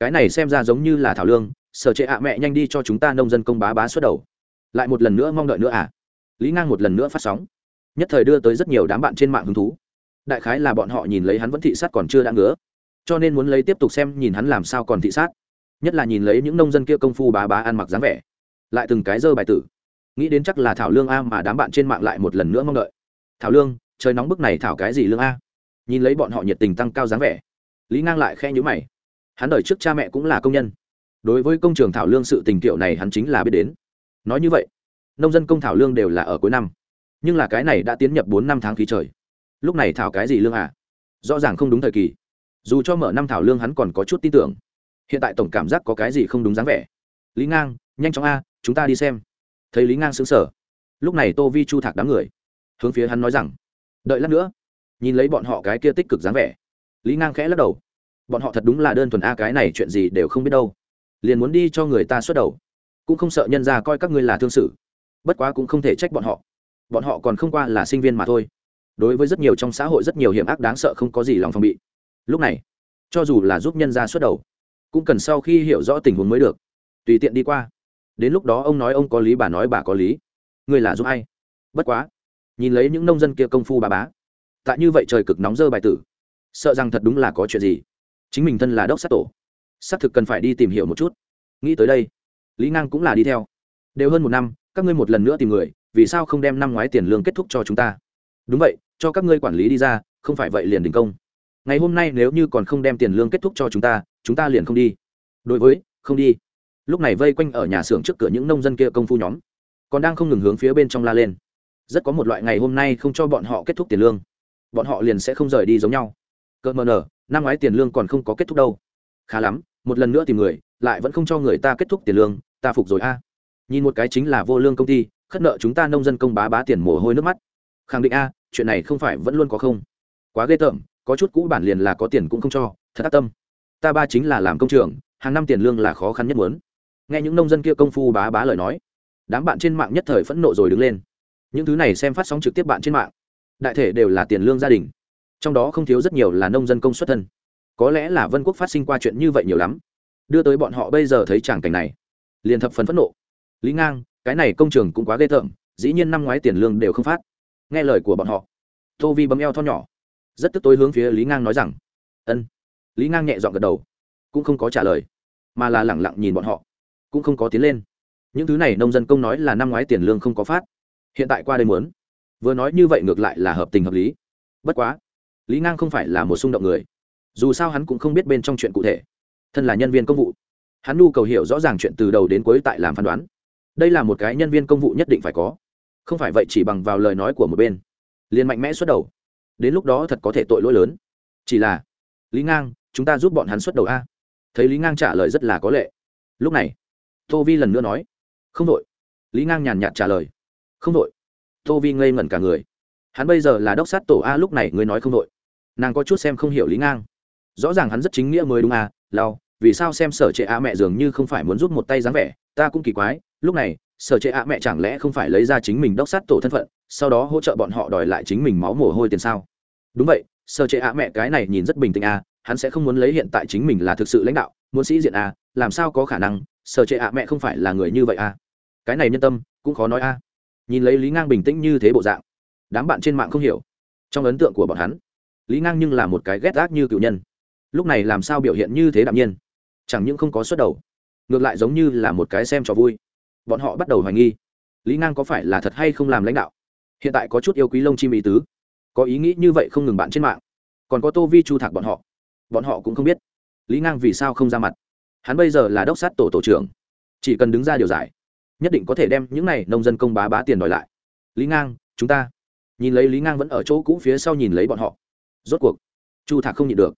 Cái này xem ra giống như là thảo lương. Sở chế ạ mẹ nhanh đi cho chúng ta nông dân công bá bá xuất đầu. Lại một lần nữa mong đợi nữa à? Lý ngang một lần nữa phát sóng. Nhất thời đưa tới rất nhiều đám bạn trên mạng hứng thú. Đại khái là bọn họ nhìn lấy hắn vẫn thị sát còn chưa đã ngứa cho nên muốn lấy tiếp tục xem nhìn hắn làm sao còn thị sát. Nhất là nhìn lấy những nông dân kia công phu bá bá ăn mặc dáng vẻ. Lại từng cái dơ bài tử. Nghĩ đến chắc là thảo lương a mà đám bạn trên mạng lại một lần nữa mong đợi. Thảo lương, trời nóng bức này thảo cái gì lương a? Nhìn lấy bọn họ nhiệt tình tăng cao dáng vẻ. Lý ngang lại khe nhữ mày. Hắn đời trước cha mẹ cũng là công nhân. Đối với công trường thảo lương sự tình kiệu này hắn chính là biết đến. Nói như vậy, nông dân công thảo lương đều là ở cuối năm. Nhưng là cái này đã tiến nhập bốn năm tháng khí trời. Lúc này thảo cái gì lương à rõ ràng không đúng thời kỳ dù cho mở năm thảo lương hắn còn có chút tin tưởng. Hiện tại tổng cảm giác có cái gì không đúng dáng vẻ. Lý ngang, nhanh chóng a, chúng ta đi xem. Thấy lý ngang xứng sở lúc này tô vi chu thạc đám người. Hướng phía hắn nói rằng, đợi lát nữa. Nhìn lấy bọn họ cái kia tích cực dáng vẻ, lý ngang khẽ lắc đầu. Bọn họ thật đúng là đơn thuần a, cái này chuyện gì đều không biết đâu. Liền muốn đi cho người ta xuất đầu. Cũng không sợ nhân ra coi các ngươi là thương sự. Bất quá cũng không thể trách bọn họ. Bọn họ còn không qua là sinh viên mà thôi. Đối với rất nhiều trong xã hội rất nhiều hiểm ác đáng sợ không có gì lòng phòng bị lúc này, cho dù là giúp nhân ra xuất đầu, cũng cần sau khi hiểu rõ tình huống mới được. Tùy tiện đi qua. Đến lúc đó ông nói ông có lý, bà nói bà có lý. Người là giúp ai? Bất quá, nhìn lấy những nông dân kia công phu bà bá, tại như vậy trời cực nóng dơ bài tử, sợ rằng thật đúng là có chuyện gì. Chính mình thân là đốc sát tổ, xác thực cần phải đi tìm hiểu một chút. Nghĩ tới đây, lý ngang cũng là đi theo. Đều hơn một năm, các ngươi một lần nữa tìm người, vì sao không đem năm ngoái tiền lương kết thúc cho chúng ta? Đúng vậy, cho các ngươi quản lý đi ra, không phải vậy liền đình công ngày hôm nay nếu như còn không đem tiền lương kết thúc cho chúng ta chúng ta liền không đi. Đối với, không đi. Lúc này vây quanh ở nhà xưởng trước cửa những nông dân kia công phu nhóm, còn đang không ngừng hướng phía bên trong la lên. Rất có một loại ngày hôm nay không cho bọn họ kết thúc tiền lương. Bọn họ liền sẽ không rời đi giống nhau. Cỡ mờ nở, năm ngoái tiền lương còn không có kết thúc đâu. Khá lắm, một lần nữa tìm người, lại vẫn không cho người ta kết thúc tiền lương, ta phục rồi a. Nhìn một cái chính là vô lương công ty, khất nợ chúng ta nông dân công bá bá tiền mồ hôi nước mắt. Khẳng định a, chuyện này không phải vẫn luôn có không? Quá ghê tởm có chút cũ bản liền là có tiền cũng không cho, thật ác tâm. Ta ba chính là làm công trường, hàng năm tiền lương là khó khăn nhất muốn. Nghe những nông dân kia công phu bá bá lời nói, đám bạn trên mạng nhất thời phẫn nộ rồi đứng lên. Những thứ này xem phát sóng trực tiếp bạn trên mạng, đại thể đều là tiền lương gia đình. Trong đó không thiếu rất nhiều là nông dân công xuất thân. Có lẽ là vân quốc phát sinh qua chuyện như vậy nhiều lắm, đưa tới bọn họ bây giờ thấy tràng cảnh này, liền thập phần phẫn nộ. Lý ngang, cái này công trường cũng quá ghê tởm, dĩ nhiên năm ngoái tiền lương đều không phát. Nghe lời của bọn họ, tô vi bấm eo tho nhỏ rất tức tối hướng phía lý ngang nói rằng, ân. Lý ngang nhẹ dọn gật đầu, cũng không có trả lời, mà là lẳng lặng nhìn bọn họ, cũng không có tiến lên. Những thứ này nông dân công nói là năm ngoái tiền lương không có phát, hiện tại qua đây muốn. Vừa nói như vậy ngược lại là hợp tình hợp lý. Bất quá, lý ngang không phải là một xung động người, dù sao hắn cũng không biết bên trong chuyện cụ thể, thân là nhân viên công vụ. Hắn nhu cầu hiểu rõ ràng chuyện từ đầu đến cuối tại làm phán đoán. Đây là một cái nhân viên công vụ nhất định phải có, không phải vậy chỉ bằng vào lời nói của một bên. Liền mạnh mẽ xuất đầu đến lúc đó thật có thể tội lỗi lớn. Chỉ là, lý ngang, chúng ta giúp bọn hắn xuất đầu a. Thấy lý ngang trả lời rất là có lệ. Lúc này, tô vi lần nữa nói, không đội. Lý ngang nhàn nhạt trả lời, không đội. Tô vi ngây ngẩn cả người. Hắn bây giờ là đốc sát tổ a, lúc này ngươi nói không đội. Nàng có chút xem không hiểu lý ngang. Rõ ràng hắn rất chính nghĩa mới đúng à lao vì sao xem sở trệ a mẹ dường như không phải muốn giúp một tay dáng vẻ, ta cũng kỳ quái, lúc này, sở trệ a mẹ chẳng lẽ không phải lấy ra chính mình đốc sát tổ thân phận, sau đó hỗ trợ bọn họ đòi lại chính mình máu mồ hôi tiền sao? Đúng vậy, sở trệ a mẹ cái này nhìn rất bình tĩnh à hắn sẽ không muốn lấy hiện tại chính mình là thực sự lãnh đạo, muốn sĩ diện à làm sao có khả năng, sở trệ a mẹ không phải là người như vậy à. Cái này nhân tâm, cũng khó nói à. Nhìn lấy lý ngang bình tĩnh như thế bộ dạng, đám bạn trên mạng không hiểu. Trong ấn tượng của bọn hắn, lý ngang nhưng là một cái ghét ác như cựu nhân. Lúc này làm sao biểu hiện như thế đạm nhiên? Chẳng những không có xuất đầu, ngược lại giống như là một cái xem trò vui. Bọn họ bắt đầu hoài nghi, lý ngang có phải là thật hay không làm lãnh đạo? Hiện tại có chút yêu quý lông chim ý tứ có ý nghĩ như vậy không ngừng bạn trên mạng. Còn có tô vi chu thạc bọn họ. Bọn họ cũng không biết lý ngang vì sao không ra mặt. Hắn bây giờ là đốc sát tổ tổ trưởng. Chỉ cần đứng ra điều giải, nhất định có thể đem những này nông dân công bá bá tiền đòi lại. Lý ngang, chúng ta. Nhìn lấy lý ngang vẫn ở chỗ cũ phía sau nhìn lấy bọn họ. Rốt cuộc, chu thạc không nhịn được.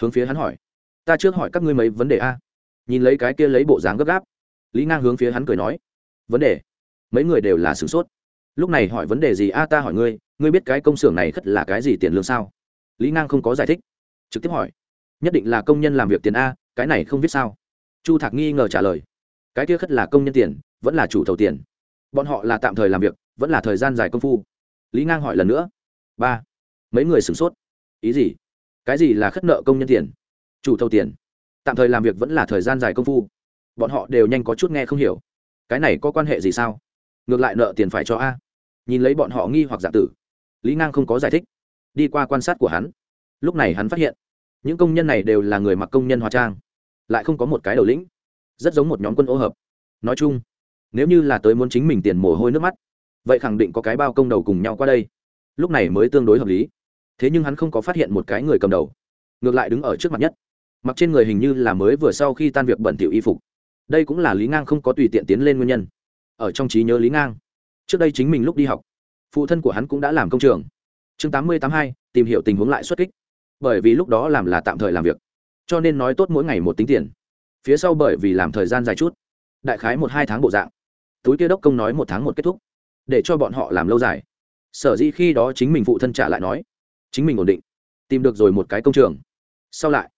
Hướng phía hắn hỏi, ta trước hỏi các ngươi mấy vấn đề a? Nhìn lấy cái kia lấy bộ dáng gấp gáp, lý ngang hướng phía hắn cười nói, vấn đề, mấy người đều là sửng sốt lúc này hỏi vấn đề gì? A, ta hỏi ngươi ngươi biết cái công xưởng này khất là cái gì tiền lương sao? Lý ngang không có giải thích. Trực tiếp hỏi. Nhất định là công nhân làm việc tiền a, cái này không biết sao. Chu thạc nghi ngờ trả lời. Cái kia khất là công nhân tiền, vẫn là chủ thầu tiền. Bọn họ là tạm thời làm việc, vẫn là thời gian dài công phu. Lý ngang hỏi lần nữa. Ba. Mấy người sửng sốt? Ý gì? Cái gì là khất nợ công nhân tiền? Chủ thầu tiền. Tạm thời làm việc vẫn là thời gian dài công phu. Bọn họ đều nhanh có chút nghe không hiểu. Cái này có quan hệ gì sao? Ngược lại nợ tiền phải cho a nhìn lấy bọn họ nghi hoặc giả tử. Lý ngang không có giải thích. Đi qua quan sát của hắn, lúc này hắn phát hiện, những công nhân này đều là người mặc công nhân hóa trang, lại không có một cái đầu lĩnh, rất giống một nhóm quân ô hợp. Nói chung, nếu như là tới muốn chính mình tiền mồ hôi nước mắt, vậy khẳng định có cái bao công đầu cùng nhau qua đây. Lúc này mới tương đối hợp lý. Thế nhưng hắn không có phát hiện một cái người cầm đầu, ngược lại đứng ở trước mặt nhất. Mặc trên người hình như là mới vừa sau khi tan việc bẩn thỉu y phục. Đây cũng là lý ngang không có tùy tiện tiến lên nguyên nhân. Ở trong trí nhớ lý ngang trước đây chính mình lúc đi học, phụ thân của hắn cũng đã làm công trường. Chương tám mươi tám hai, tìm hiểu tình huống lại xuất kích. Bởi vì lúc đó làm là tạm thời làm việc, cho nên nói tốt mỗi ngày một tính tiền. Phía sau bởi vì làm thời gian dài chút, đại khái một hai tháng bộ dạng. Túi kia đốc công nói một tháng một kết thúc, để cho bọn họ làm lâu dài. Sở dĩ khi đó chính mình phụ thân trả lại nói, chính mình ổn định, tìm được rồi một cái công trường. Sau lại,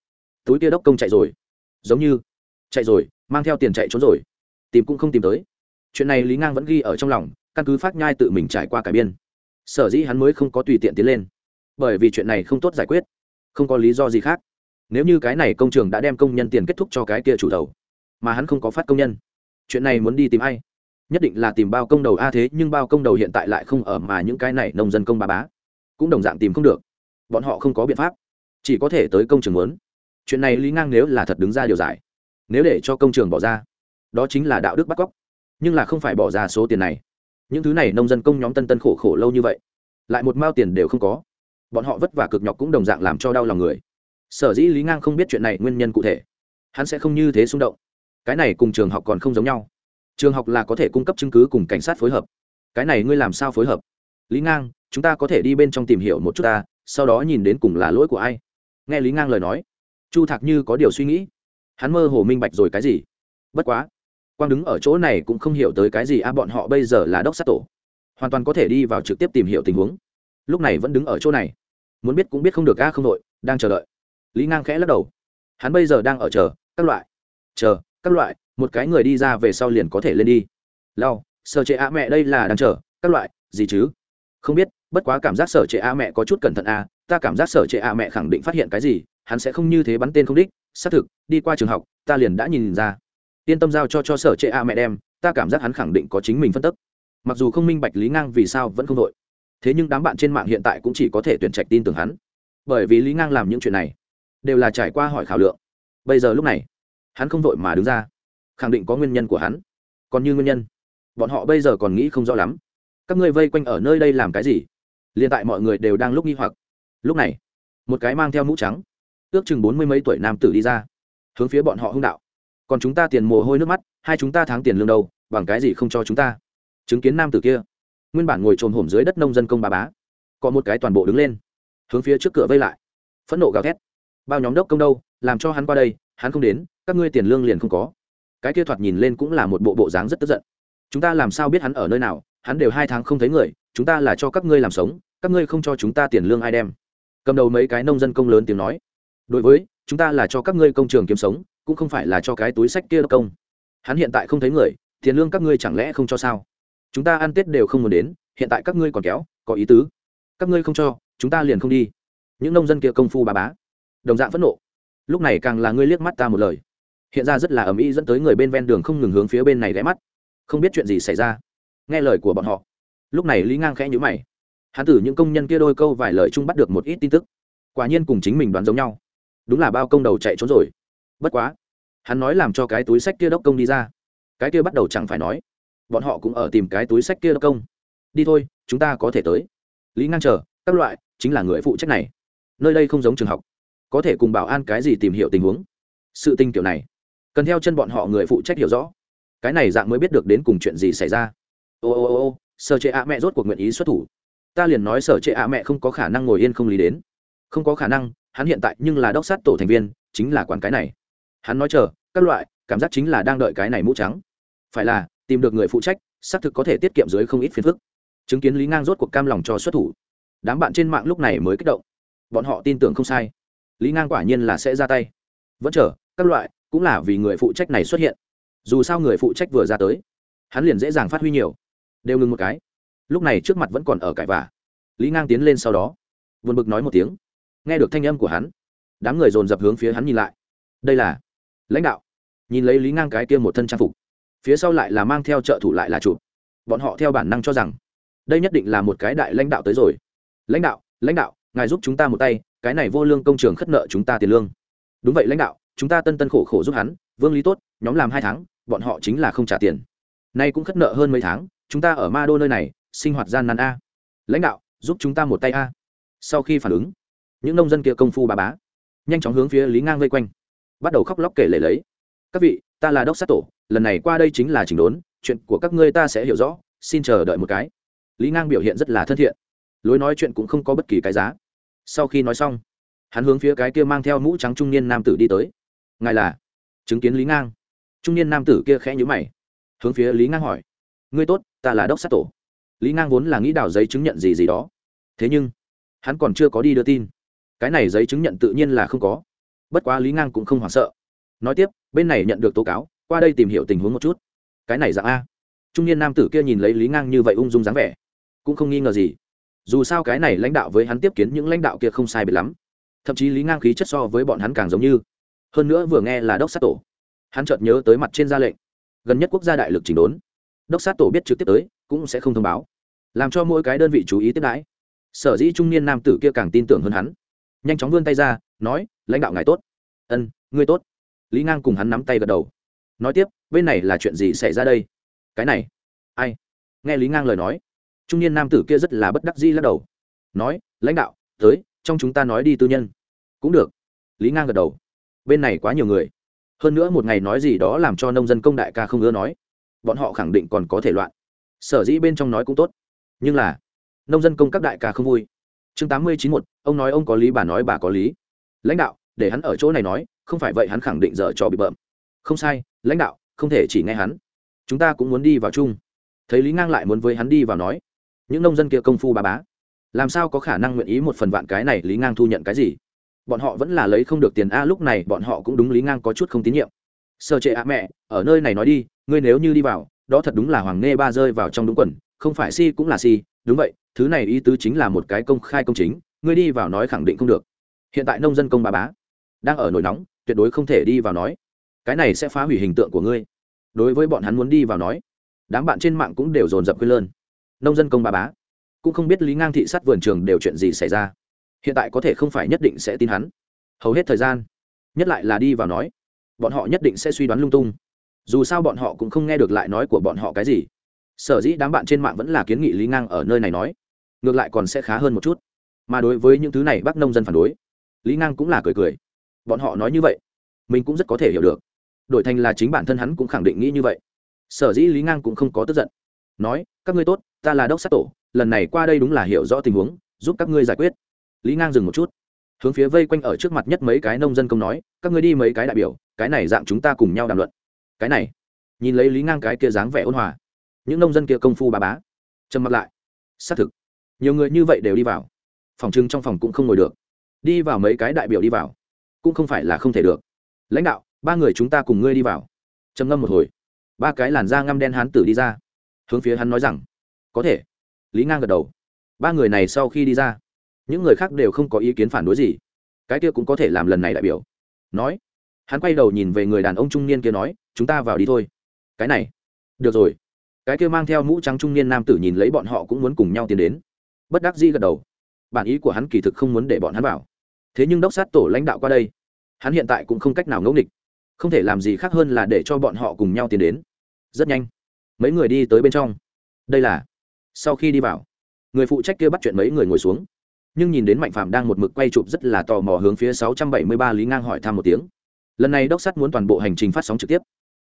túi kia đốc công chạy rồi, giống như chạy rồi, mang theo tiền chạy trốn rồi, tìm cũng không tìm tới. Chuyện này lý ngang vẫn ghi ở trong lòng căn cứ phát nhai tự mình trải qua cải biên. Sở dĩ hắn mới không có tùy tiện tiến lên. Bởi vì chuyện này không tốt giải quyết. Không có lý do gì khác. Nếu như cái này công trường đã đem công nhân tiền kết thúc cho cái kia chủ đầu, mà hắn không có phát công nhân, chuyện này muốn đi tìm ai? Nhất định là tìm bao công đầu a thế, nhưng bao công đầu hiện tại lại không ở mà những cái này nông dân công bà bá, cũng đồng dạng tìm không được. Bọn họ không có biện pháp, chỉ có thể tới công trường muốn. Chuyện này lý ngang nếu là thật đứng ra điều giải, nếu để cho công trường bỏ ra, đó chính là đạo đức bắt cóc. Nhưng là không phải bỏ ra số tiền này những thứ này nông dân công nhóm tân tân khổ khổ lâu như vậy, lại một mao tiền đều không có. Bọn họ vất vả cực nhọc cũng đồng dạng làm cho đau lòng người. Sở dĩ lý ngang không biết chuyện này nguyên nhân cụ thể, hắn sẽ không như thế xung động. Cái này cùng trường học còn không giống nhau. Trường học là có thể cung cấp chứng cứ cùng cảnh sát phối hợp. Cái này ngươi làm sao phối hợp? Lý ngang, chúng ta có thể đi bên trong tìm hiểu một chút ta, sau đó nhìn đến cùng là lỗi của ai. Nghe lý ngang lời nói, chu thạc như có điều suy nghĩ. Hắn mơ hồ minh bạch rồi cái gì? Bất quá quang đứng ở chỗ này cũng không hiểu tới cái gì a bọn họ bây giờ là đốc sát tổ. Hoàn toàn có thể đi vào trực tiếp tìm hiểu tình huống. Lúc này vẫn đứng ở chỗ này. Muốn biết cũng biết không được a không đội đang chờ đợi. Lý ngang khẽ lắc đầu. Hắn bây giờ đang ở chờ các loại. Chờ các loại một cái người đi ra về sau liền có thể lên đi. Lau, sở trệ a mẹ đây là đang chờ các loại gì chứ? Không biết bất quá cảm giác sở trệ a mẹ có chút cẩn thận a ta cảm giác sở trệ a mẹ khẳng định phát hiện cái gì hắn sẽ không như thế bắn tên không đích. Xác thực đi qua trường học ta liền đã nhìn ra yên tâm giao cho cho sở trệ a mẹ đem, ta cảm giác hắn khẳng định có chính mình phân tức. Mặc dù không minh bạch lý ngang vì sao vẫn không đội, thế nhưng đám bạn trên mạng hiện tại cũng chỉ có thể tuyển trạch tin tưởng hắn. Bởi vì lý ngang làm những chuyện này, đều là trải qua hỏi khảo lượng. Bây giờ lúc này, hắn không vội mà đứng ra, khẳng định có nguyên nhân của hắn. Còn như nguyên nhân, bọn họ bây giờ còn nghĩ không rõ lắm. Các ngươi vây quanh ở nơi đây làm cái gì? Liền tại mọi người đều đang lúc nghi hoặc. Lúc này, một cái mang theo mũ trắng, ước chừng bốn mươi mấy tuổi nam tử đi ra, hướng phía bọn họ hung đạo còn chúng ta tiền mồ hôi nước mắt, hai chúng ta tháng tiền lương đâu, bằng cái gì không cho chúng ta? Chứng kiến nam tử kia, nguyên bản ngồi trồm hổm dưới đất nông dân công bà bá, có một cái toàn bộ đứng lên, hướng phía trước cửa vây lại. Phẫn nộ gào thét. Bao nhóm đốc công đâu, làm cho hắn qua đây, hắn không đến, các ngươi tiền lương liền không có. Cái kia thoạt nhìn lên cũng là một bộ bộ dáng rất tức giận. Chúng ta làm sao biết hắn ở nơi nào, hắn đều hai tháng không thấy người, chúng ta là cho các ngươi làm sống, các ngươi không cho chúng ta tiền lương ai đem. Cầm đầu mấy cái nông dân công lớn tiếng nói. Đối với, chúng ta là cho các ngươi công trường kiếm sống cũng không phải là cho cái túi sách kia đốc công. Hắn hiện tại không thấy người, tiền lương các ngươi chẳng lẽ không cho sao? Chúng ta ăn tết đều không muốn đến, hiện tại các ngươi còn kéo, có ý tứ. Các ngươi không cho, chúng ta liền không đi. Những nông dân kia công phu bà bá. Đồng dạng phẫn nộ. Lúc này càng là ngươi liếc mắt ta một lời. Hiện ra rất là ầm ĩ dẫn tới người bên ven đường không ngừng hướng phía bên này ghé mắt. Không biết chuyện gì xảy ra. Nghe lời của bọn họ. Lúc này lý ngang khẽ nhữ mày. Hắn tử những công nhân kia đôi câu vài lời chung bắt được một ít tin tức. Quả nhiên cùng chính mình đoán giống nhau. Đúng là bao công đầu chạy trốn rồi bất quá, hắn nói làm cho cái túi sách kia đốc công đi ra. Cái kia bắt đầu chẳng phải nói, bọn họ cũng ở tìm cái túi sách kia đốc công. Đi thôi, chúng ta có thể tới. Lý ngang chờ, các loại, chính là người phụ trách này. Nơi đây không giống trường học, có thể cùng bảo an cái gì tìm hiểu tình huống. Sự tinh kiểu này, cần theo chân bọn họ người phụ trách hiểu rõ. Cái này dạng mới biết được đến cùng chuyện gì xảy ra. Ô ô ô ô, sở trệ ạ mẹ rốt cuộc nguyện ý xuất thủ. Ta liền nói sở trệ ạ mẹ không có khả năng ngồi yên không lý đến. Không có khả năng, hắn hiện tại nhưng là đốc sát tổ thành viên, chính là quản cái này hắn nói chờ, các loại, cảm giác chính là đang đợi cái này mũ trắng. Phải là, tìm được người phụ trách, xác thực có thể tiết kiệm dưới không ít phiền phức. Chứng kiến lý ngang rốt cuộc cam lòng cho xuất thủ. Đám bạn trên mạng lúc này mới kích động. Bọn họ tin tưởng không sai. Lý ngang quả nhiên là sẽ ra tay. Vẫn chờ, các loại, cũng là vì người phụ trách này xuất hiện. Dù sao người phụ trách vừa ra tới, hắn liền dễ dàng phát huy nhiều. Đều ngừng một cái. Lúc này trước mặt vẫn còn ở cãi vả lý ngang tiến lên sau đó vượt bực nói một tiếng. Nghe được thanh âm của hắn, đám người dồn dập hướng phía hắn nhìn lại. Đây là lãnh đạo. Nhìn lấy lý ngang cái kia một thân trang phục, phía sau lại là mang theo trợ thủ lại là chụp. Bọn họ theo bản năng cho rằng, đây nhất định là một cái đại lãnh đạo tới rồi. Lãnh đạo lãnh đạo, ngài giúp chúng ta một tay, cái này vô lương công trường khất nợ chúng ta tiền lương. Đúng vậy lãnh đạo, chúng ta tân tân khổ khổ giúp hắn, vương lý tốt, nhóm làm hai tháng, bọn họ chính là không trả tiền. Nay cũng khất nợ hơn mấy tháng, chúng ta ở ma đô nơi này, sinh hoạt gian nan a. Lãnh đạo, giúp chúng ta một tay a. Sau khi phản ứng, những nông dân kia công phu bà bá, nhanh chóng hướng phía lý ngang vây quanh bắt đầu khóc lóc kể lể lấy. Các vị, ta là đốc sát tổ, lần này qua đây chính là chỉnh đốn, chuyện của các ngươi ta sẽ hiểu rõ, xin chờ đợi một cái. Lý ngang biểu hiện rất là thân thiện, lối nói chuyện cũng không có bất kỳ cái giá. Sau khi nói xong, hắn hướng phía cái kia mang theo mũ trắng trung niên nam tử đi tới. Ngài là? Chứng kiến lý ngang. Trung niên nam tử kia khẽ nhữ mày, hướng phía lý ngang hỏi, ngươi tốt, ta là đốc sát tổ. Lý ngang vốn là nghĩ đào giấy chứng nhận gì gì đó. Thế nhưng, hắn còn chưa có đi đưa tin. Cái này giấy chứng nhận tự nhiên là không có bất quá lý ngang cũng không hoảng sợ. Nói tiếp, bên này nhận được tố cáo, qua đây tìm hiểu tình huống một chút. Cái này dạng a. Trung niên nam tử kia nhìn lấy lý ngang như vậy ung dung dáng vẻ, cũng không nghi ngờ gì. Dù sao cái này lãnh đạo với hắn tiếp kiến những lãnh đạo kia không sai biệt lắm. Thậm chí lý ngang khí chất so với bọn hắn càng giống như. Hơn nữa vừa nghe là đốc sát tổ. Hắn chợt nhớ tới mặt trên ra lệnh. Gần nhất quốc gia đại lực chỉnh đốn. Đốc sát tổ biết trực tiếp tới, cũng sẽ không thông báo. Làm cho mỗi cái đơn vị chú ý tiếp đãi. Sở dĩ trung niên nam tử kia càng tin tưởng hơn hắn. Nhanh chóng vươn tay ra nói, lãnh đạo ngài tốt. Ân, ngươi tốt. Lý ngang cùng hắn nắm tay gật đầu. Nói tiếp, bên này là chuyện gì xảy ra đây? Cái này. Ai? Nghe lý ngang lời nói, trung niên nam tử kia rất là bất đắc dĩ lắc đầu. Nói, lãnh đạo, tới, trong chúng ta nói đi tư nhân. Cũng được. Lý ngang gật đầu. Bên này quá nhiều người. Hơn nữa một ngày nói gì đó làm cho nông dân công đại ca không ưa nói. Bọn họ khẳng định còn có thể loạn. Sở dĩ bên trong nói cũng tốt. Nhưng là, nông dân công các đại ca không vui. Chương tám mươi chín một ông nói ông có lý, bà nói bà có lý lãnh đạo, để hắn ở chỗ này nói, không phải vậy hắn khẳng định dở trò bị bợm. Không sai, lãnh đạo, không thể chỉ nghe hắn. Chúng ta cũng muốn đi vào chung. Thấy lý ngang lại muốn với hắn đi vào nói, những nông dân kia công phu bà bá, làm sao có khả năng nguyện ý một phần vạn cái này lý ngang thu nhận cái gì? Bọn họ vẫn là lấy không được tiền a, lúc này bọn họ cũng đúng lý ngang có chút không tín nhiệm. Sơ trệ ạ, mẹ, ở nơi này nói đi, ngươi nếu như đi vào, đó thật đúng là hoàng nghe ba rơi vào trong đúng quần, không phải si cũng là si, đúng vậy, thứ này ý tứ chính là một cái công khai công chính, ngươi đi vào nói khẳng định không được hiện tại nông dân công bà bá đang ở nổi nóng, tuyệt đối không thể đi vào nói. Cái này sẽ phá hủy hình tượng của ngươi. Đối với bọn hắn muốn đi vào nói, đám bạn trên mạng cũng đều dồn dập quên lơn. Nông dân công bà bá cũng không biết lý ngang thị sát vườn trường đều chuyện gì xảy ra. Hiện tại có thể không phải nhất định sẽ tin hắn. Hầu hết thời gian, nhất lại là đi vào nói, bọn họ nhất định sẽ suy đoán lung tung. Dù sao bọn họ cũng không nghe được lại nói của bọn họ cái gì. Sở dĩ đám bạn trên mạng vẫn là kiến nghị lý ngang ở nơi này nói, ngược lại còn sẽ khá hơn một chút. Mà đối với những thứ này, bác nông dân phản đối lý ngang cũng là cười cười. Bọn họ nói như vậy, mình cũng rất có thể hiểu được. Đổi thành là chính bản thân hắn cũng khẳng định nghĩ như vậy. Sở dĩ lý ngang cũng không có tức giận. Nói, các ngươi tốt, ta là đốc sát tổ, lần này qua đây đúng là hiểu rõ tình huống, giúp các ngươi giải quyết. Lý ngang dừng một chút. Hướng phía vây quanh ở trước mặt nhất mấy cái nông dân công nói, các ngươi đi mấy cái đại biểu, cái này dạng chúng ta cùng nhau đàm luận. Cái này, nhìn lấy lý ngang cái kia dáng vẻ ôn hòa. Những nông dân kia công phu bà bá, trầm mặt lại. Xác thực, nhiều người như vậy đều đi vào. Phòng trưng trong phòng cũng không ngồi được đi vào mấy cái đại biểu đi vào. Cũng không phải là không thể được. Lãnh đạo, ba người chúng ta cùng ngươi đi vào. Trầm ngâm một hồi. Ba cái làn da ngăm đen hán tử đi ra. Hướng phía hắn nói rằng, có thể. Lý ngang gật đầu. Ba người này sau khi đi ra, những người khác đều không có ý kiến phản đối gì. Cái kia cũng có thể làm lần này đại biểu. Nói, hắn quay đầu nhìn về người đàn ông trung niên kia nói, chúng ta vào đi thôi. Cái này. Được rồi. Cái kia mang theo mũ trắng trung niên nam tử nhìn lấy bọn họ cũng muốn cùng nhau tiến đến. Bất đắc dĩ gật đầu bản ý của hắn kỳ thực không muốn để bọn hắn vào. Thế nhưng đốc sát tổ lãnh đạo qua đây, hắn hiện tại cũng không cách nào ngẫu nghịch. Không thể làm gì khác hơn là để cho bọn họ cùng nhau tiến đến. Rất nhanh, mấy người đi tới bên trong. Đây là, sau khi đi vào, người phụ trách kia bắt chuyện mấy người ngồi xuống. Nhưng nhìn đến mạnh phạm đang một mực quay chụp rất là tò mò hướng phía 673 lý ngang hỏi thăm một tiếng. Lần này đốc sát muốn toàn bộ hành trình phát sóng trực tiếp.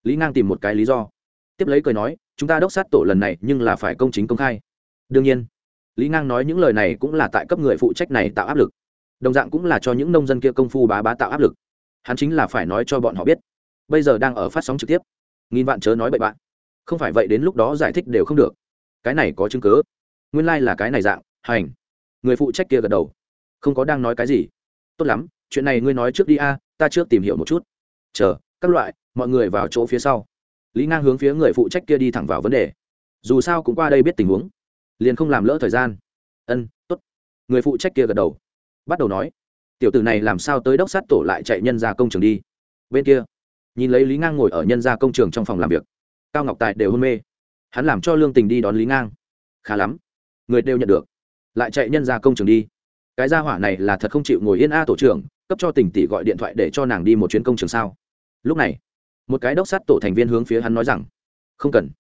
Lý ngang tìm một cái lý do. Tiếp lấy cười nói, chúng ta đốc sát tổ lần này nhưng là phải công chính công khai. Đương nhiên lý ngang nói những lời này cũng là tại cấp người phụ trách này tạo áp lực. Đồng dạng cũng là cho những nông dân kia công phu bá bá tạo áp lực. Hắn chính là phải nói cho bọn họ biết, bây giờ đang ở phát sóng trực tiếp. Nghìn vạn chớ nói bậy bạn. Không phải vậy đến lúc đó giải thích đều không được. Cái này có chứng cứ. nguyên lai、like、là cái này dạng, hành. Người phụ trách kia gật đầu. Không có đang nói cái gì. Tốt lắm, chuyện này ngươi nói trước đi a, ta trước tìm hiểu một chút. Chờ, các loại, mọi người vào chỗ phía sau. Lý ngang hướng phía người phụ trách kia đi thẳng vào vấn đề. Dù sao cũng qua đây biết tình huống liền không làm lỡ thời gian. Ân t ố t người phụ trách kia gật đầu. Bắt đầu nói, tiểu tử này làm sao tới đốc sát tổ lại chạy nhân ra công trường đi? Bên kia, nhìn lấy lý ngang ngồi ở nhân ra công trường trong phòng làm việc. Cao ngọc tài đều hôn mê. Hắn làm cho lương tình đi đón lý ngang. Khá lắm. Người đều nhận được. Lại chạy nhân ra công trường đi. Cái gia hỏa này là thật không chịu ngồi yên a tổ trưởng, cấp cho tỉnh tỷ gọi điện thoại để cho nàng đi một chuyến công trường sao? Lúc này, một cái đốc sát tổ thành viên hướng phía hắn nói rằng, không cần.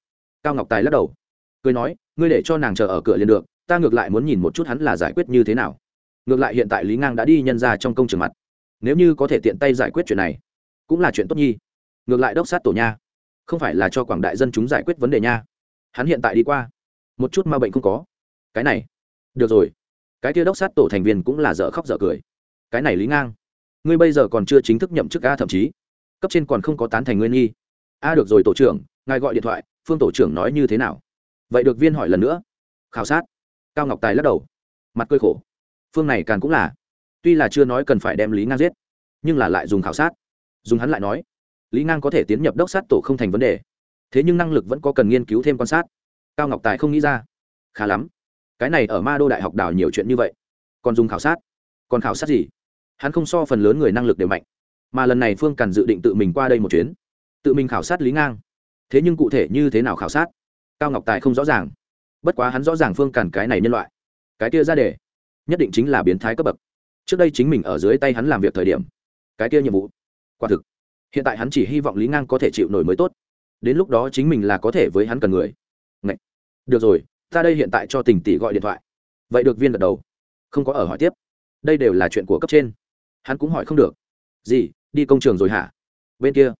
Cao ngọc tài lắc đầu, cười nói ngươi để cho nàng chờ ở cửa liền được, ta ngược lại muốn nhìn một chút hắn là giải quyết như thế nào. Ngược lại hiện tại lý ngang đã đi nhân ra trong công trường mặt. Nếu như có thể tiện tay giải quyết chuyện này, cũng là chuyện tốt nhi. Ngược lại đốc sát tổ nha, không phải là cho quảng đại dân chúng giải quyết vấn đề nha. Hắn hiện tại đi qua, một chút ma bệnh không có. Cái này, được rồi. Cái kia đốc sát tổ thành viên cũng là dở khóc dở cười. Cái này lý ngang, ngươi bây giờ còn chưa chính thức nhậm chức a thậm chí, cấp trên còn không có tán thành nguyên nghi a, được rồi, tổ trưởng, ngài gọi điện thoại, phương tổ trưởng nói như thế nào? Vậy được viên hỏi lần nữa. Khảo sát. Cao ngọc tài lắc đầu. Mặt cơi khổ. Phương này càng cũng là. Tuy là chưa nói cần phải đem lý ngang giết, nhưng là lại dùng khảo sát. Dùng hắn lại nói, lý ngang có thể tiến nhập đốc sát tổ không thành vấn đề. Thế nhưng năng lực vẫn có cần nghiên cứu thêm quan sát. Cao ngọc tài không nghĩ ra. Khá lắm. Cái này ở ma đô đại học đào nhiều chuyện như vậy. Còn dùng khảo sát. Còn khảo sát gì? Hắn không so phần lớn người năng lực đều mạnh. Mà lần này phương cần dự định tự mình qua đây một chuyến. Tự mình khảo sát lý ngang. Thế nhưng cụ thể như thế nào khảo sát? Cao ngọc tài không rõ ràng. Bất quá hắn rõ ràng phương càn cái này nhân loại. Cái kia ra đề, nhất định chính là biến thái cấp bậc. Trước đây chính mình ở dưới tay hắn làm việc thời điểm, cái kia nhiệm vụ, quả thực, hiện tại hắn chỉ hy vọng lý ngang có thể chịu nổi mới tốt. Đến lúc đó chính mình là có thể với hắn cần người. Ngậy. được rồi, ta đây hiện tại cho tình tỷ gọi điện thoại. Vậy được viên gật đầu. Không có ở hỏi tiếp. Đây đều là chuyện của cấp trên. Hắn cũng hỏi không được. Gì, đi công trường rồi hả? Bên kia,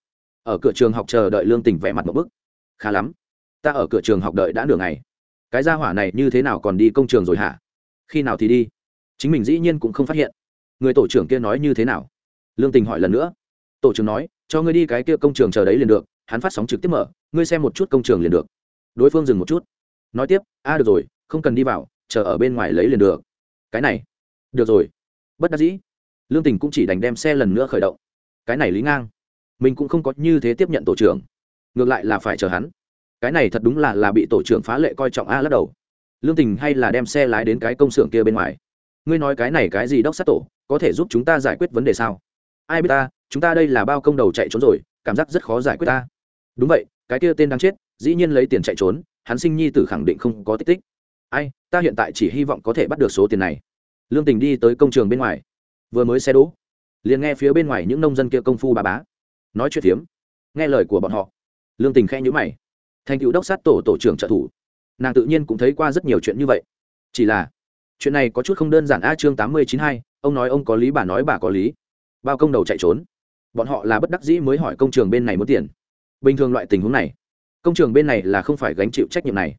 ở cửa trường học chờ đợi lương tình vẽ mặt một bức. Khá lắm ta ở cửa trường học đợi đã nửa ngày. Cái gia hỏa này như thế nào còn đi công trường rồi hả? Khi nào thì đi? Chính mình dĩ nhiên cũng không phát hiện. Người tổ trưởng kia nói như thế nào? Lương tình hỏi lần nữa. Tổ trưởng nói, cho ngươi đi cái kia công trường chờ đấy liền được, hắn phát sóng trực tiếp mở, ngươi xem một chút công trường liền được. Đối phương dừng một chút. Nói tiếp, a, được rồi, không cần đi vào, chờ ở bên ngoài lấy liền được. Cái này. Được rồi. Bất đắc dĩ. Lương tình cũng chỉ đành đem xe lần nữa khởi động. Cái này lý ngang. Mình cũng không có như thế tiếp nhận tổ trưởng. Ngược lại là phải chờ hắn cái này thật đúng là là bị tổ trưởng phá lệ coi trọng a lắc đầu. Lương tình hay là đem xe lái đến cái công xưởng kia bên ngoài? Ngươi nói cái này cái gì đốc sát tổ, có thể giúp chúng ta giải quyết vấn đề sao? Ai biết ta, chúng ta đây là bao công đầu chạy trốn rồi, cảm giác rất khó giải quyết ta. Đúng vậy, cái kia tên đang chết, dĩ nhiên lấy tiền chạy trốn, hắn sinh nhi tử khẳng định không có tích tích. Ai, ta hiện tại chỉ hy vọng có thể bắt được số tiền này. Lương tình đi tới công trường bên ngoài. Vừa mới xe đỗ, liền nghe phía bên ngoài những nông dân kia công phu bà bá. Nói chuyện phiếm, nghe lời của bọn họ. Lương tình khe nhữ mày thành cựu đốc sát tổ tổ trưởng trợ thủ. Nàng tự nhiên cũng thấy qua rất nhiều chuyện như vậy. Chỉ là, chuyện này có chút không đơn giản. A chương tám mươi chín hai, ông nói ông có lý, bà nói bà có lý. Bao công đầu chạy trốn. Bọn họ là bất đắc dĩ mới hỏi công trường bên này muốn tiền. Bình thường loại tình huống này, công trường bên này là không phải gánh chịu trách nhiệm này.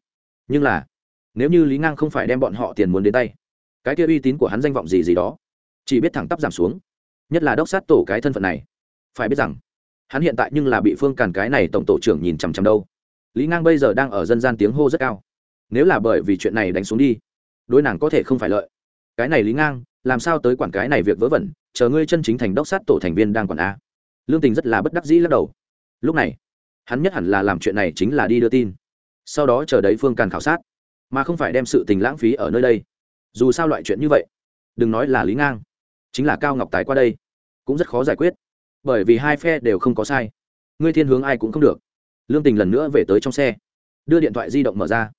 Nhưng là, nếu như lý ngang không phải đem bọn họ tiền muốn đến tay, cái kia uy tín của hắn danh vọng gì gì đó, chỉ biết thẳng tắp giảm xuống. Nhất là đốc sát tổ cái thân phận này. Phải biết rằng, hắn hiện tại nhưng là bị phương càn cái này tổng tổ trưởng nhìn chằm chằm đâu lý ngang bây giờ đang ở dân gian tiếng hô rất cao. Nếu là bởi vì chuyện này đánh xuống đi, đối nàng có thể không phải lợi. Cái này lý ngang, làm sao tới quản cái này việc vớ vẩn, chờ ngươi chân chính thành đốc sát tổ thành viên đang quản a. Lương tình rất là bất đắc dĩ lắc đầu. Lúc này, hắn nhất hẳn là làm chuyện này chính là đi đưa tin. Sau đó chờ đấy phương càn khảo sát. Mà không phải đem sự tình lãng phí ở nơi đây. Dù sao loại chuyện như vậy, đừng nói là lý ngang, chính là cao ngọc tài qua đây, cũng rất khó giải quyết. Bởi vì hai phe đều không có sai. Ngươi thiên hướng ai cũng không được lương tình lần nữa về tới trong xe. Đưa điện thoại di động mở ra.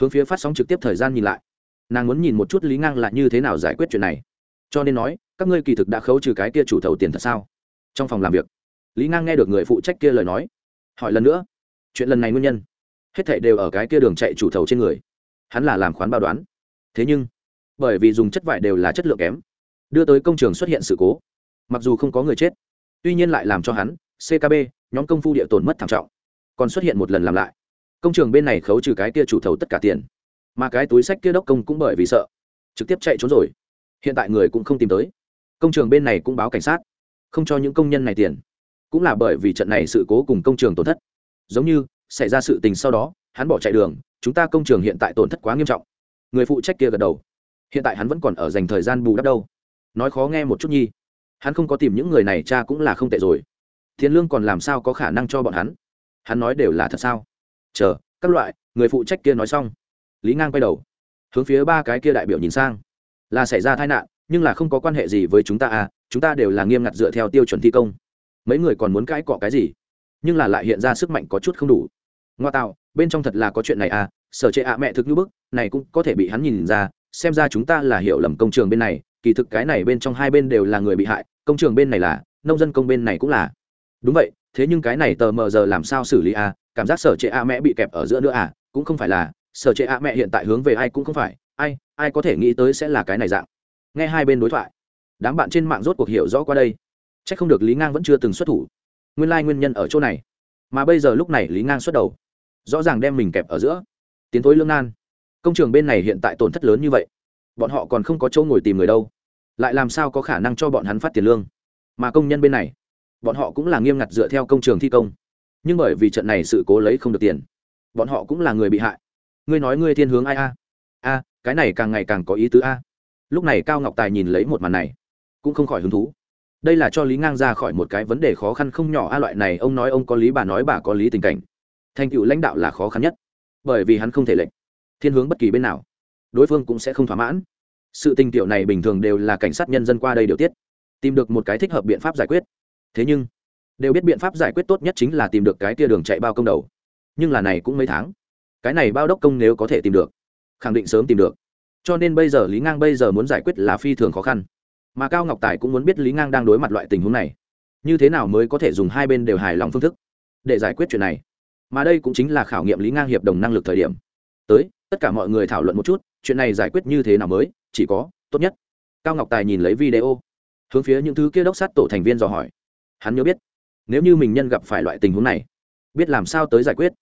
Hướng phía phát sóng trực tiếp thời gian nhìn lại. Nàng muốn nhìn một chút lý ngang là như thế nào giải quyết chuyện này. Cho nên nói, các ngươi kỳ thực đã khấu trừ cái kia chủ thầu tiền thật sao? Trong phòng làm việc, lý ngang nghe được người phụ trách kia lời nói. Hỏi lần nữa, chuyện lần này nguyên nhân? Hết thảy đều ở cái kia đường chạy chủ thầu trên người. Hắn là làm khoán bao đoán. Thế nhưng, bởi vì dùng chất vải đều là chất lượng kém, đưa tới công trường xuất hiện sự cố. Mặc dù không có người chết, tuy nhiên lại làm cho hắn ckb nhóm công phu địa tổn mất thảm trọng còn xuất hiện một lần làm lại. Công trường bên này khấu trừ cái kia chủ thầu tất cả tiền. Mà cái túi sách kia đốc công cũng bởi vì sợ, trực tiếp chạy trốn rồi. Hiện tại người cũng không tìm tới. Công trường bên này cũng báo cảnh sát, không cho những công nhân này tiền. Cũng là bởi vì trận này sự cố cùng công trường tổn thất. Giống như, xảy ra sự tình sau đó, hắn bỏ chạy đường, chúng ta công trường hiện tại tổn thất quá nghiêm trọng. Người phụ trách kia gật đầu. Hiện tại hắn vẫn còn ở dành thời gian bù đắp đâu. Nói khó nghe một chút nhi. Hắn không có tìm những người này, cha cũng là không tệ rồi. Tiền lương còn làm sao có khả năng cho bọn hắn? Hắn nói đều là thật sao? Chờ, các loại, người phụ trách kia nói xong. Lý ngang quay đầu, hướng phía ba cái kia đại biểu nhìn sang. Là xảy ra tai nạn, nhưng là không có quan hệ gì với chúng ta à chúng ta đều là nghiêm ngặt dựa theo tiêu chuẩn thi công. Mấy người còn muốn cãi cọ cái gì? Nhưng là lại hiện ra sức mạnh có chút không đủ. Ngoa tạo, bên trong thật là có chuyện này à sở chế ạ mẹ thực như bức, này cũng có thể bị hắn nhìn ra, xem ra chúng ta là hiểu lầm công trường bên này, kỳ thực cái này bên trong hai bên đều là người bị hại, công trường bên này là, nông dân công bên này cũng là đúng vậy, thế nhưng cái này tờ mờ giờ làm sao xử lý à? Cảm giác sở trệ a mẹ bị kẹp ở giữa nữa à? Cũng không phải là, sở trệ a mẹ hiện tại hướng về ai cũng không phải. Ai ai có thể nghĩ tới sẽ là cái này dạng? Nghe hai bên đối thoại, đám bạn trên mạng rốt cuộc hiểu rõ qua đây. C h ắ c không được lý ngang vẫn chưa từng xuất thủ. Nguyên lai、like、nguyên nhân ở chỗ này. Mà bây giờ lúc này lý ngang xuất đầu, rõ ràng đem mình kẹp ở giữa. Tiến thối lương nan. Công trường bên này hiện tại tổn thất lớn như vậy. Bọn họ còn không có chỗ ngồi tìm người đâu. Lại làm sao có khả năng cho bọn hắn phát tiền lương? Mà công nhân bên này bọn họ cũng là nghiêm ngặt dựa theo công trường thi công. Nhưng bởi vì trận này sự cố lấy không được tiền, bọn họ cũng là người bị hại. Ngươi nói ngươi thiên hướng ai a? A, cái này càng ngày càng có ý tứ a. Lúc này cao ngọc tài nhìn lấy một màn này, cũng không khỏi hứng thú. Đây là cho lý ngang ra khỏi một cái vấn đề khó khăn không nhỏ a, loại này ông nói ông có lý bà nói bà có lý tình cảnh. Thành tựu lãnh đạo là khó khăn nhất, bởi vì hắn không thể lệnh thiên hướng bất kỳ bên nào, đối phương cũng sẽ không thỏa mãn. Sự tình tiểu này bình thường đều là cảnh sát nhân dân qua đây điều tiết, tìm được một cái thích hợp biện pháp giải quyết thế nhưng, đều biết biện pháp giải quyết tốt nhất chính là tìm được cái tia đường chạy bao công đầu. Nhưng là này cũng mấy tháng. Cái này bao đốc công nếu có thể tìm được, khẳng định sớm tìm được. Cho nên bây giờ lý ngang bây giờ muốn giải quyết là phi thường khó khăn. Mà cao ngọc tài cũng muốn biết lý ngang đang đối mặt loại tình huống này. Như thế nào mới có thể dùng hai bên đều hài lòng phương thức để giải quyết chuyện này? Mà đây cũng chính là khảo nghiệm lý ngang hiệp đồng năng lực thời điểm. Tới, tất cả mọi người thảo luận một chút, chuyện này giải quyết như thế nào mới, chỉ có, tốt nhất. Cao ngọc tài nhìn lấy video, hướng phía những thứ kia đốc sát tổ thành viên dò hỏi hắn nhớ biết, nếu như mình nhân gặp phải loại tình huống này, biết làm sao tới giải quyết.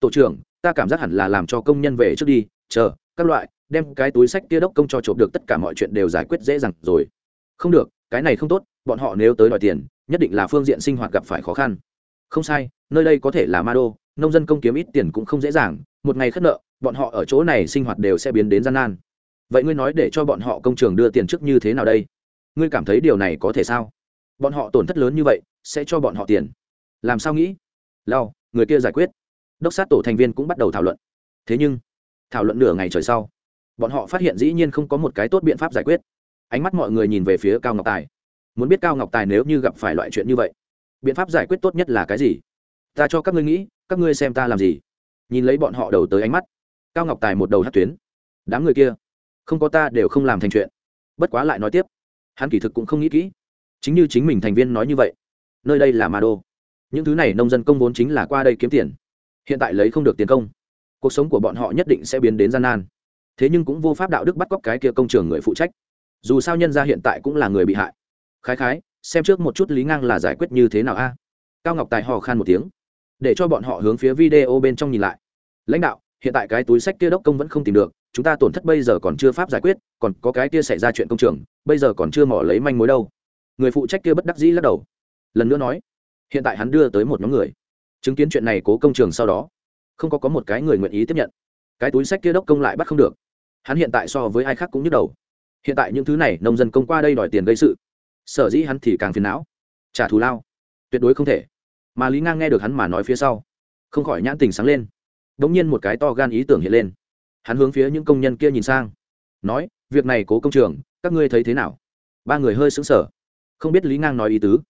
Tổ trưởng, ta cảm giác hẳn là làm cho công nhân về trước đi, chờ, các loại, đem cái túi sách kia đốc công cho trộm được tất cả mọi chuyện đều giải quyết dễ dàng rồi. Không được, cái này không tốt, bọn họ nếu tới đòi tiền, nhất định là phương diện sinh hoạt gặp phải khó khăn. Không sai, nơi đây có thể là ma đô, nông dân công kiếm ít tiền cũng không dễ dàng, một ngày khất nợ, bọn họ ở chỗ này sinh hoạt đều sẽ biến đến gian nan. Vậy ngươi nói để cho bọn họ công trường đưa tiền trước như thế nào đây? Ngươi cảm thấy điều này có thể sao? Bọn họ tổn thất lớn như vậy, sẽ cho bọn họ tiền. Làm sao nghĩ? Lao người kia giải quyết. Đốc sát tổ thành viên cũng bắt đầu thảo luận. Thế nhưng, thảo luận nửa ngày trời sau, bọn họ phát hiện dĩ nhiên không có một cái tốt biện pháp giải quyết. Ánh mắt mọi người nhìn về phía cao ngọc tài. Muốn biết cao ngọc tài nếu như gặp phải loại chuyện như vậy, biện pháp giải quyết tốt nhất là cái gì? Ta cho các ngươi nghĩ, các ngươi xem ta làm gì? Nhìn lấy bọn họ đầu tới ánh mắt, cao ngọc tài một đầu hát tuyến. Đám người kia, không có ta đều không làm thành chuyện. Bất quá lại nói tiếp, hắn kỳ thực cũng không nghĩ kỹ chính như chính mình thành viên nói như vậy, nơi đây là ma đô. Những thứ này nông dân công vốn chính là qua đây kiếm tiền. Hiện tại lấy không được tiền công, cuộc sống của bọn họ nhất định sẽ biến đến gian nan. Thế nhưng cũng vô pháp đạo đức bắt cóc cái kia công trường người phụ trách. Dù sao nhân gia hiện tại cũng là người bị hại. Khái khái, xem trước một chút lý ngang là giải quyết như thế nào a. Cao ngọc tài hò khan một tiếng, để cho bọn họ hướng phía video bên trong nhìn lại. Lãnh đạo, hiện tại cái túi sách kia đốc công vẫn không tìm được, chúng ta tổn thất bây giờ còn chưa pháp giải quyết, còn có cái kia xảy ra chuyện công trường, bây giờ còn chưa mỏ lấy manh mối đâu người phụ trách kia bất đắc dĩ lắc đầu. Lần nữa nói, hiện tại hắn đưa tới một nhóm người, chứng kiến chuyện này cố công trường sau đó, không có có một cái người nguyện ý tiếp nhận. Cái túi sách kia đốc công lại bắt không được. Hắn hiện tại so với ai khác cũng nhức đầu. Hiện tại những thứ này, nông dân công qua đây đòi tiền gây sự. Sở dĩ hắn thì càng phiền não. Trả thù lao. Tuyệt đối không thể. Mà lý ngang nghe được hắn mà nói phía sau, không khỏi nhãn tình sáng lên. Đ ỗ n g nhiên một cái to gan ý tưởng hiện lên. Hắn hướng phía những công nhân kia nhìn sang. Nói, việc này cố công trường, các ngươi thấy thế nào? Ba người hơi xứng sở không biết lý ngang nói ý tứ.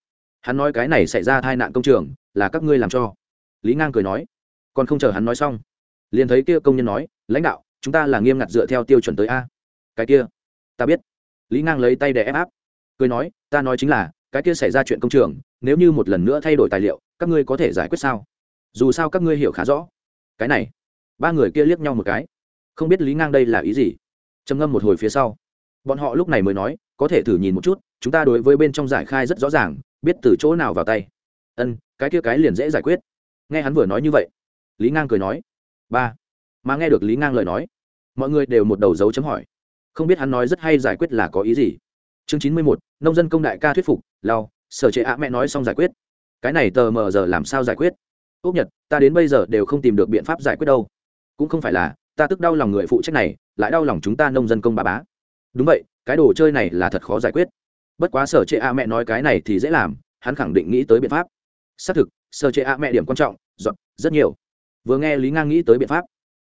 Hắn nói cái này xảy ra tai nạn công trường, là các ngươi làm cho. Lý ngang cười nói, còn không chờ hắn nói xong, liền thấy kia công nhân nói, lãnh đạo, chúng ta là nghiêm ngặt dựa theo tiêu chuẩn tới a. Cái kia, ta biết. Lý ngang lấy tay để ép áp, cười nói, ta nói chính là, cái kia xảy ra chuyện công trường, nếu như một lần nữa thay đổi tài liệu, các ngươi có thể giải quyết sao? Dù sao các ngươi hiểu khá rõ. Cái này, ba người kia liếc nhau một cái, không biết lý ngang đây là ý gì. Trầm ngâm một hồi phía sau, bọn họ lúc này mới nói có thể thử nhìn một chút, chúng ta đối với bên trong giải khai rất rõ ràng, biết từ chỗ nào vào tay. Ân, cái kia cái liền dễ giải quyết. Nghe hắn vừa nói như vậy, lý ngang cười nói, ba. Mà nghe được lý ngang lời nói, mọi người đều một đầu dấu chấm hỏi, không biết hắn nói rất hay giải quyết là có ý gì. Chương chín mươi một nông dân công đại ca thuyết phục, lao, sở chế ạ, mẹ nói xong giải quyết. Cái này tờ mờ giờ làm sao giải quyết? Úc nhật, ta đến bây giờ đều không tìm được biện pháp giải quyết đâu. Cũng không phải là, ta tức đau lòng người phụ trách này, lại đau lòng chúng ta nông dân công bà bá. Đúng vậy cái đồ chơi này là thật khó giải quyết. Bất quá sở chế a mẹ nói cái này thì dễ làm, hắn khẳng định nghĩ tới biện pháp. Xác thực, sở chế a mẹ điểm quan trọng, dọn, rất nhiều. Vừa nghe lý ngang nghĩ tới biện pháp,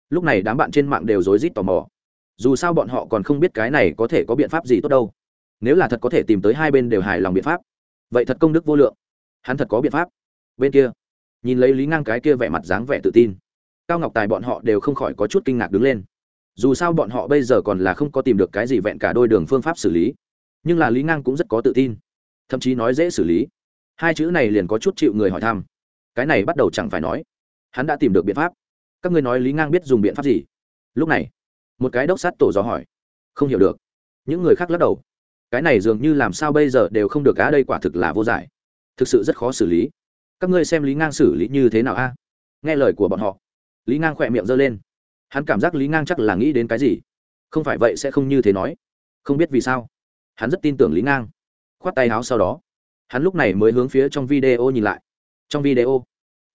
lúc này đám bạn trên mạng đều rối rít tò mò. Dù sao bọn họ còn không biết cái này có thể có biện pháp gì tốt đâu. Nếu là thật có thể tìm tới hai bên đều hài lòng biện pháp, vậy thật công đức vô lượng. Hắn thật có biện pháp. Bên kia, nhìn lấy lý ngang cái kia vẻ mặt dáng vẻ tự tin, cao ngọc tài bọn họ đều không khỏi có chút kinh ngạc đứng lên dù sao bọn họ bây giờ còn là không có tìm được cái gì vẹn cả đôi đường phương pháp xử lý. Nhưng là lý ngang cũng rất có tự tin. Thậm chí nói dễ xử lý. Hai chữ này liền có chút chịu người hỏi thăm. Cái này bắt đầu chẳng phải nói. Hắn đã tìm được biện pháp. Các ngươi nói lý ngang biết dùng biện pháp gì? Lúc này, một cái đốc sát tổ dò hỏi. Không hiểu được. Những người khác lắc đầu. Cái này dường như làm sao bây giờ đều không được cá đây quả thực là vô giải. Thực sự rất khó xử lý. Các ngươi xem lý ngang xử lý như thế nào a? Nghe lời của bọn họ. Lý ngang khỏe miệng giơ lên hắn cảm giác lý ngang chắc là nghĩ đến cái gì? Không phải vậy sẽ không như thế nói. Không biết vì sao. Hắn rất tin tưởng lý ngang. Khoát tay áo sau đó. Hắn lúc này mới hướng phía trong video nhìn lại. Trong video,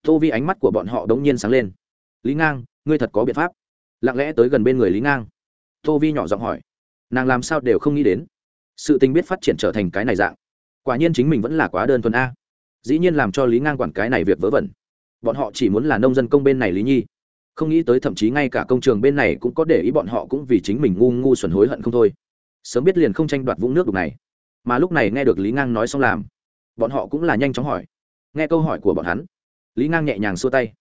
tô vi ánh mắt của bọn họ đ ố n g nhiên sáng lên. Lý ngang, ngươi thật có biện pháp. Lặng lẽ tới gần bên người lý ngang. Tô vi nhỏ giọng hỏi. Nàng làm sao đều không nghĩ đến. Sự tình biết phát triển trở thành cái này dạng. Quả nhiên chính mình vẫn là quá đơn thuần a. Dĩ nhiên làm cho lý ngang quản cái này việc vớ vẩn. Bọn họ chỉ muốn là nông dân công bên này lý nhi không nghĩ tới thậm chí ngay cả công trường bên này cũng có để ý bọn họ cũng vì chính mình ngu ngu xuẩn hối hận không thôi. Sớm biết liền không tranh đoạt vũng nước đục này. Mà lúc này nghe được lý ngang nói xong làm, bọn họ cũng là nhanh chóng hỏi. Nghe câu hỏi của bọn hắn, lý ngang nhẹ nhàng xua tay,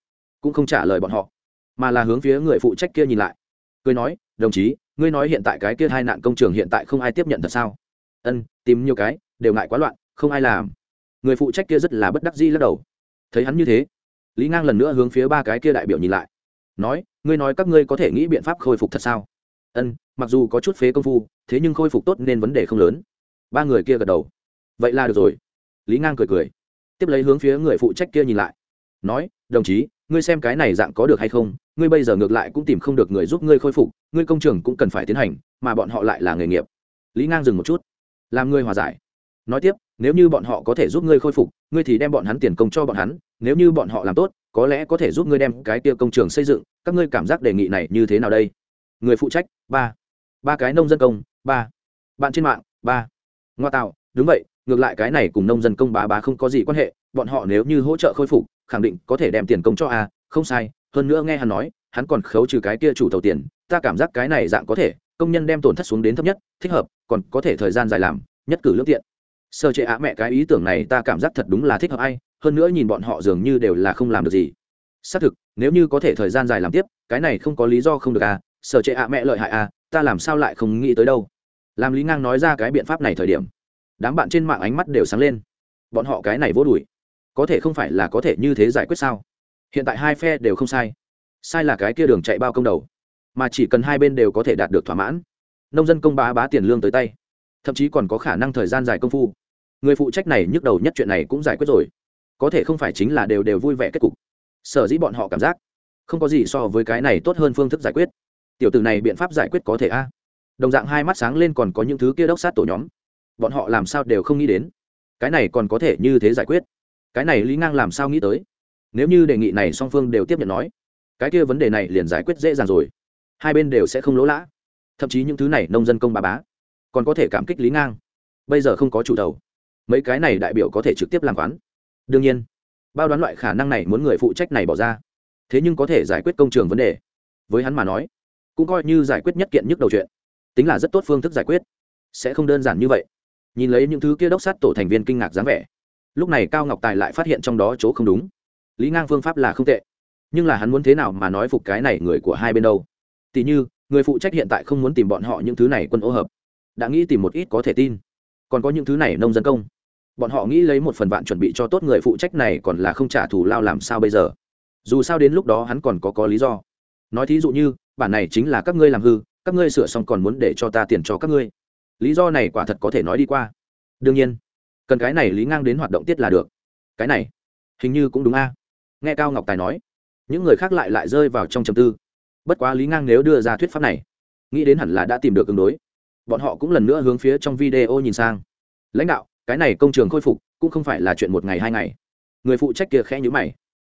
cũng không trả lời bọn họ, mà là hướng phía người phụ trách kia nhìn lại. Cười nói, đồng chí, ngươi nói hiện tại cái kia hai nạn công trường hiện tại không ai tiếp nhận thật sao? Ân, tìm nhiều cái, đều ngại quá loạn, không ai làm. Người phụ trách kia rất là bất đắc dĩ lắc đầu. Thấy hắn như thế, lý ngang lần nữa hướng phía ba cái kia đại biểu nhìn lại nói, ngươi nói các ngươi có thể nghĩ biện pháp khôi phục thật sao? Ân, mặc dù có chút phế công phu, thế nhưng khôi phục tốt nên vấn đề không lớn. Ba người kia gật đầu. Vậy là được rồi. Lý ngang cười cười. Tiếp lấy hướng phía người phụ trách kia nhìn lại. Nói, đồng chí, ngươi xem cái này dạng có được hay không? Ngươi bây giờ ngược lại cũng tìm không được người giúp ngươi khôi phục, ngươi công trường cũng cần phải tiến hành, mà bọn họ lại là nghề nghiệp. Lý ngang dừng một chút. Làm ngươi hòa giải. Nói tiếp, nếu như bọn họ có thể giúp ngươi khôi phục, ngươi thì đem bọn hắn tiền công cho bọn hắn, nếu như bọn họ làm tốt có lẽ có thể giúp ngươi đem cái kia công trường xây dựng, các ngươi cảm giác đề nghị này như thế nào đây? Người phụ trách, ba. Ba cái nông dân công, ba. Bạn trên mạng, ba. Ngoa tạo, đúng vậy, ngược lại cái này cùng nông dân công bá bá không có gì quan hệ, bọn họ nếu như hỗ trợ khôi phục, khẳng định có thể đem tiền công cho a, không sai, hơn nữa nghe hắn nói, hắn còn khấu trừ cái kia chủ tàu tiền, ta cảm giác cái này dạng có thể, công nhân đem tổn thất xuống đến thấp nhất, thích hợp, còn có thể thời gian dài làm, nhất cử lương tiện. Sơ chế á mẹ cái ý tưởng này ta cảm giác thật đúng là thích hợp ai hơn nữa nhìn bọn họ dường như đều là không làm được gì. Xác thực, nếu như có thể thời gian dài làm tiếp, cái này không có lý do không được à sở trệ ạ mẹ lợi hại à ta làm sao lại không nghĩ tới đâu. Làm lý ngang nói ra cái biện pháp này thời điểm, đám bạn trên mạng ánh mắt đều sáng lên. Bọn họ cái này vô đùi có thể không phải là có thể như thế giải quyết sao? Hiện tại hai phe đều không sai. Sai là cái kia đường chạy bao công đầu. Mà chỉ cần hai bên đều có thể đạt được thỏa mãn, nông dân công bá bá tiền lương tới tay. Thậm chí còn có khả năng thời gian dài công phu. Người phụ trách này nhức đầu nhất chuyện này cũng giải quyết rồi có thể không phải chính là đều đều vui vẻ kết cục. Sở dĩ bọn họ cảm giác không có gì so với cái này tốt hơn phương thức giải quyết. Tiểu tử này biện pháp giải quyết có thể a? Đồng dạng hai mắt sáng lên còn có những thứ kia đốc sát tổ nhóm. Bọn họ làm sao đều không nghĩ đến. Cái này còn có thể như thế giải quyết? Cái này lý ngang làm sao nghĩ tới? Nếu như đề nghị này song phương đều tiếp nhận nói, cái kia vấn đề này liền giải quyết dễ dàng rồi. Hai bên đều sẽ không lỗ lã. Thậm chí những thứ này nông dân công bà bá, còn có thể cảm kích lý ngang. Bây giờ không có chủ đầu. Mấy cái này đại biểu có thể trực tiếp làm quán đương nhiên, bao đoán loại khả năng này muốn người phụ trách này bỏ ra. Thế nhưng có thể giải quyết công trường vấn đề. Với hắn mà nói, cũng coi như giải quyết nhất kiện nhức đầu chuyện. Tính là rất tốt phương thức giải quyết. Sẽ không đơn giản như vậy. Nhìn lấy những thứ kia đốc sát tổ thành viên kinh ngạc dáng vẻ, lúc này cao ngọc tài lại phát hiện trong đó chỗ không đúng. Lý ngang phương pháp là không tệ, nhưng là hắn muốn thế nào mà nói phục cái này người của hai bên đâu? Tỉ như, người phụ trách hiện tại không muốn tìm bọn họ những thứ này quân ô hợp, đã nghĩ tìm một ít có thể tin. Còn có những thứ này nông dân công bọn họ nghĩ lấy một phần vạn chuẩn bị cho tốt người phụ trách này còn là không trả thù lao làm sao bây giờ? Dù sao đến lúc đó hắn còn có có lý do. Nói thí dụ như, bản này chính là các ngươi làm hư, các ngươi sửa xong còn muốn để cho ta tiền cho các ngươi. Lý do này quả thật có thể nói đi qua. Đương nhiên, cần cái này lý ngang đến hoạt động tiết là được. Cái này, hình như cũng đúng a. Nghe cao ngọc tài nói, những người khác lại lại rơi vào trong trầm tư. Bất quá lý ngang nếu đưa ra thuyết pháp này, nghĩ đến hẳn là đã tìm được ứng đối. Bọn họ cũng lần nữa hướng phía trong video nhìn sang. Lãnh đạo cái này công trường khôi phục cũng không phải là chuyện một ngày hai ngày. Người phụ trách kia khẽ nhữ mày.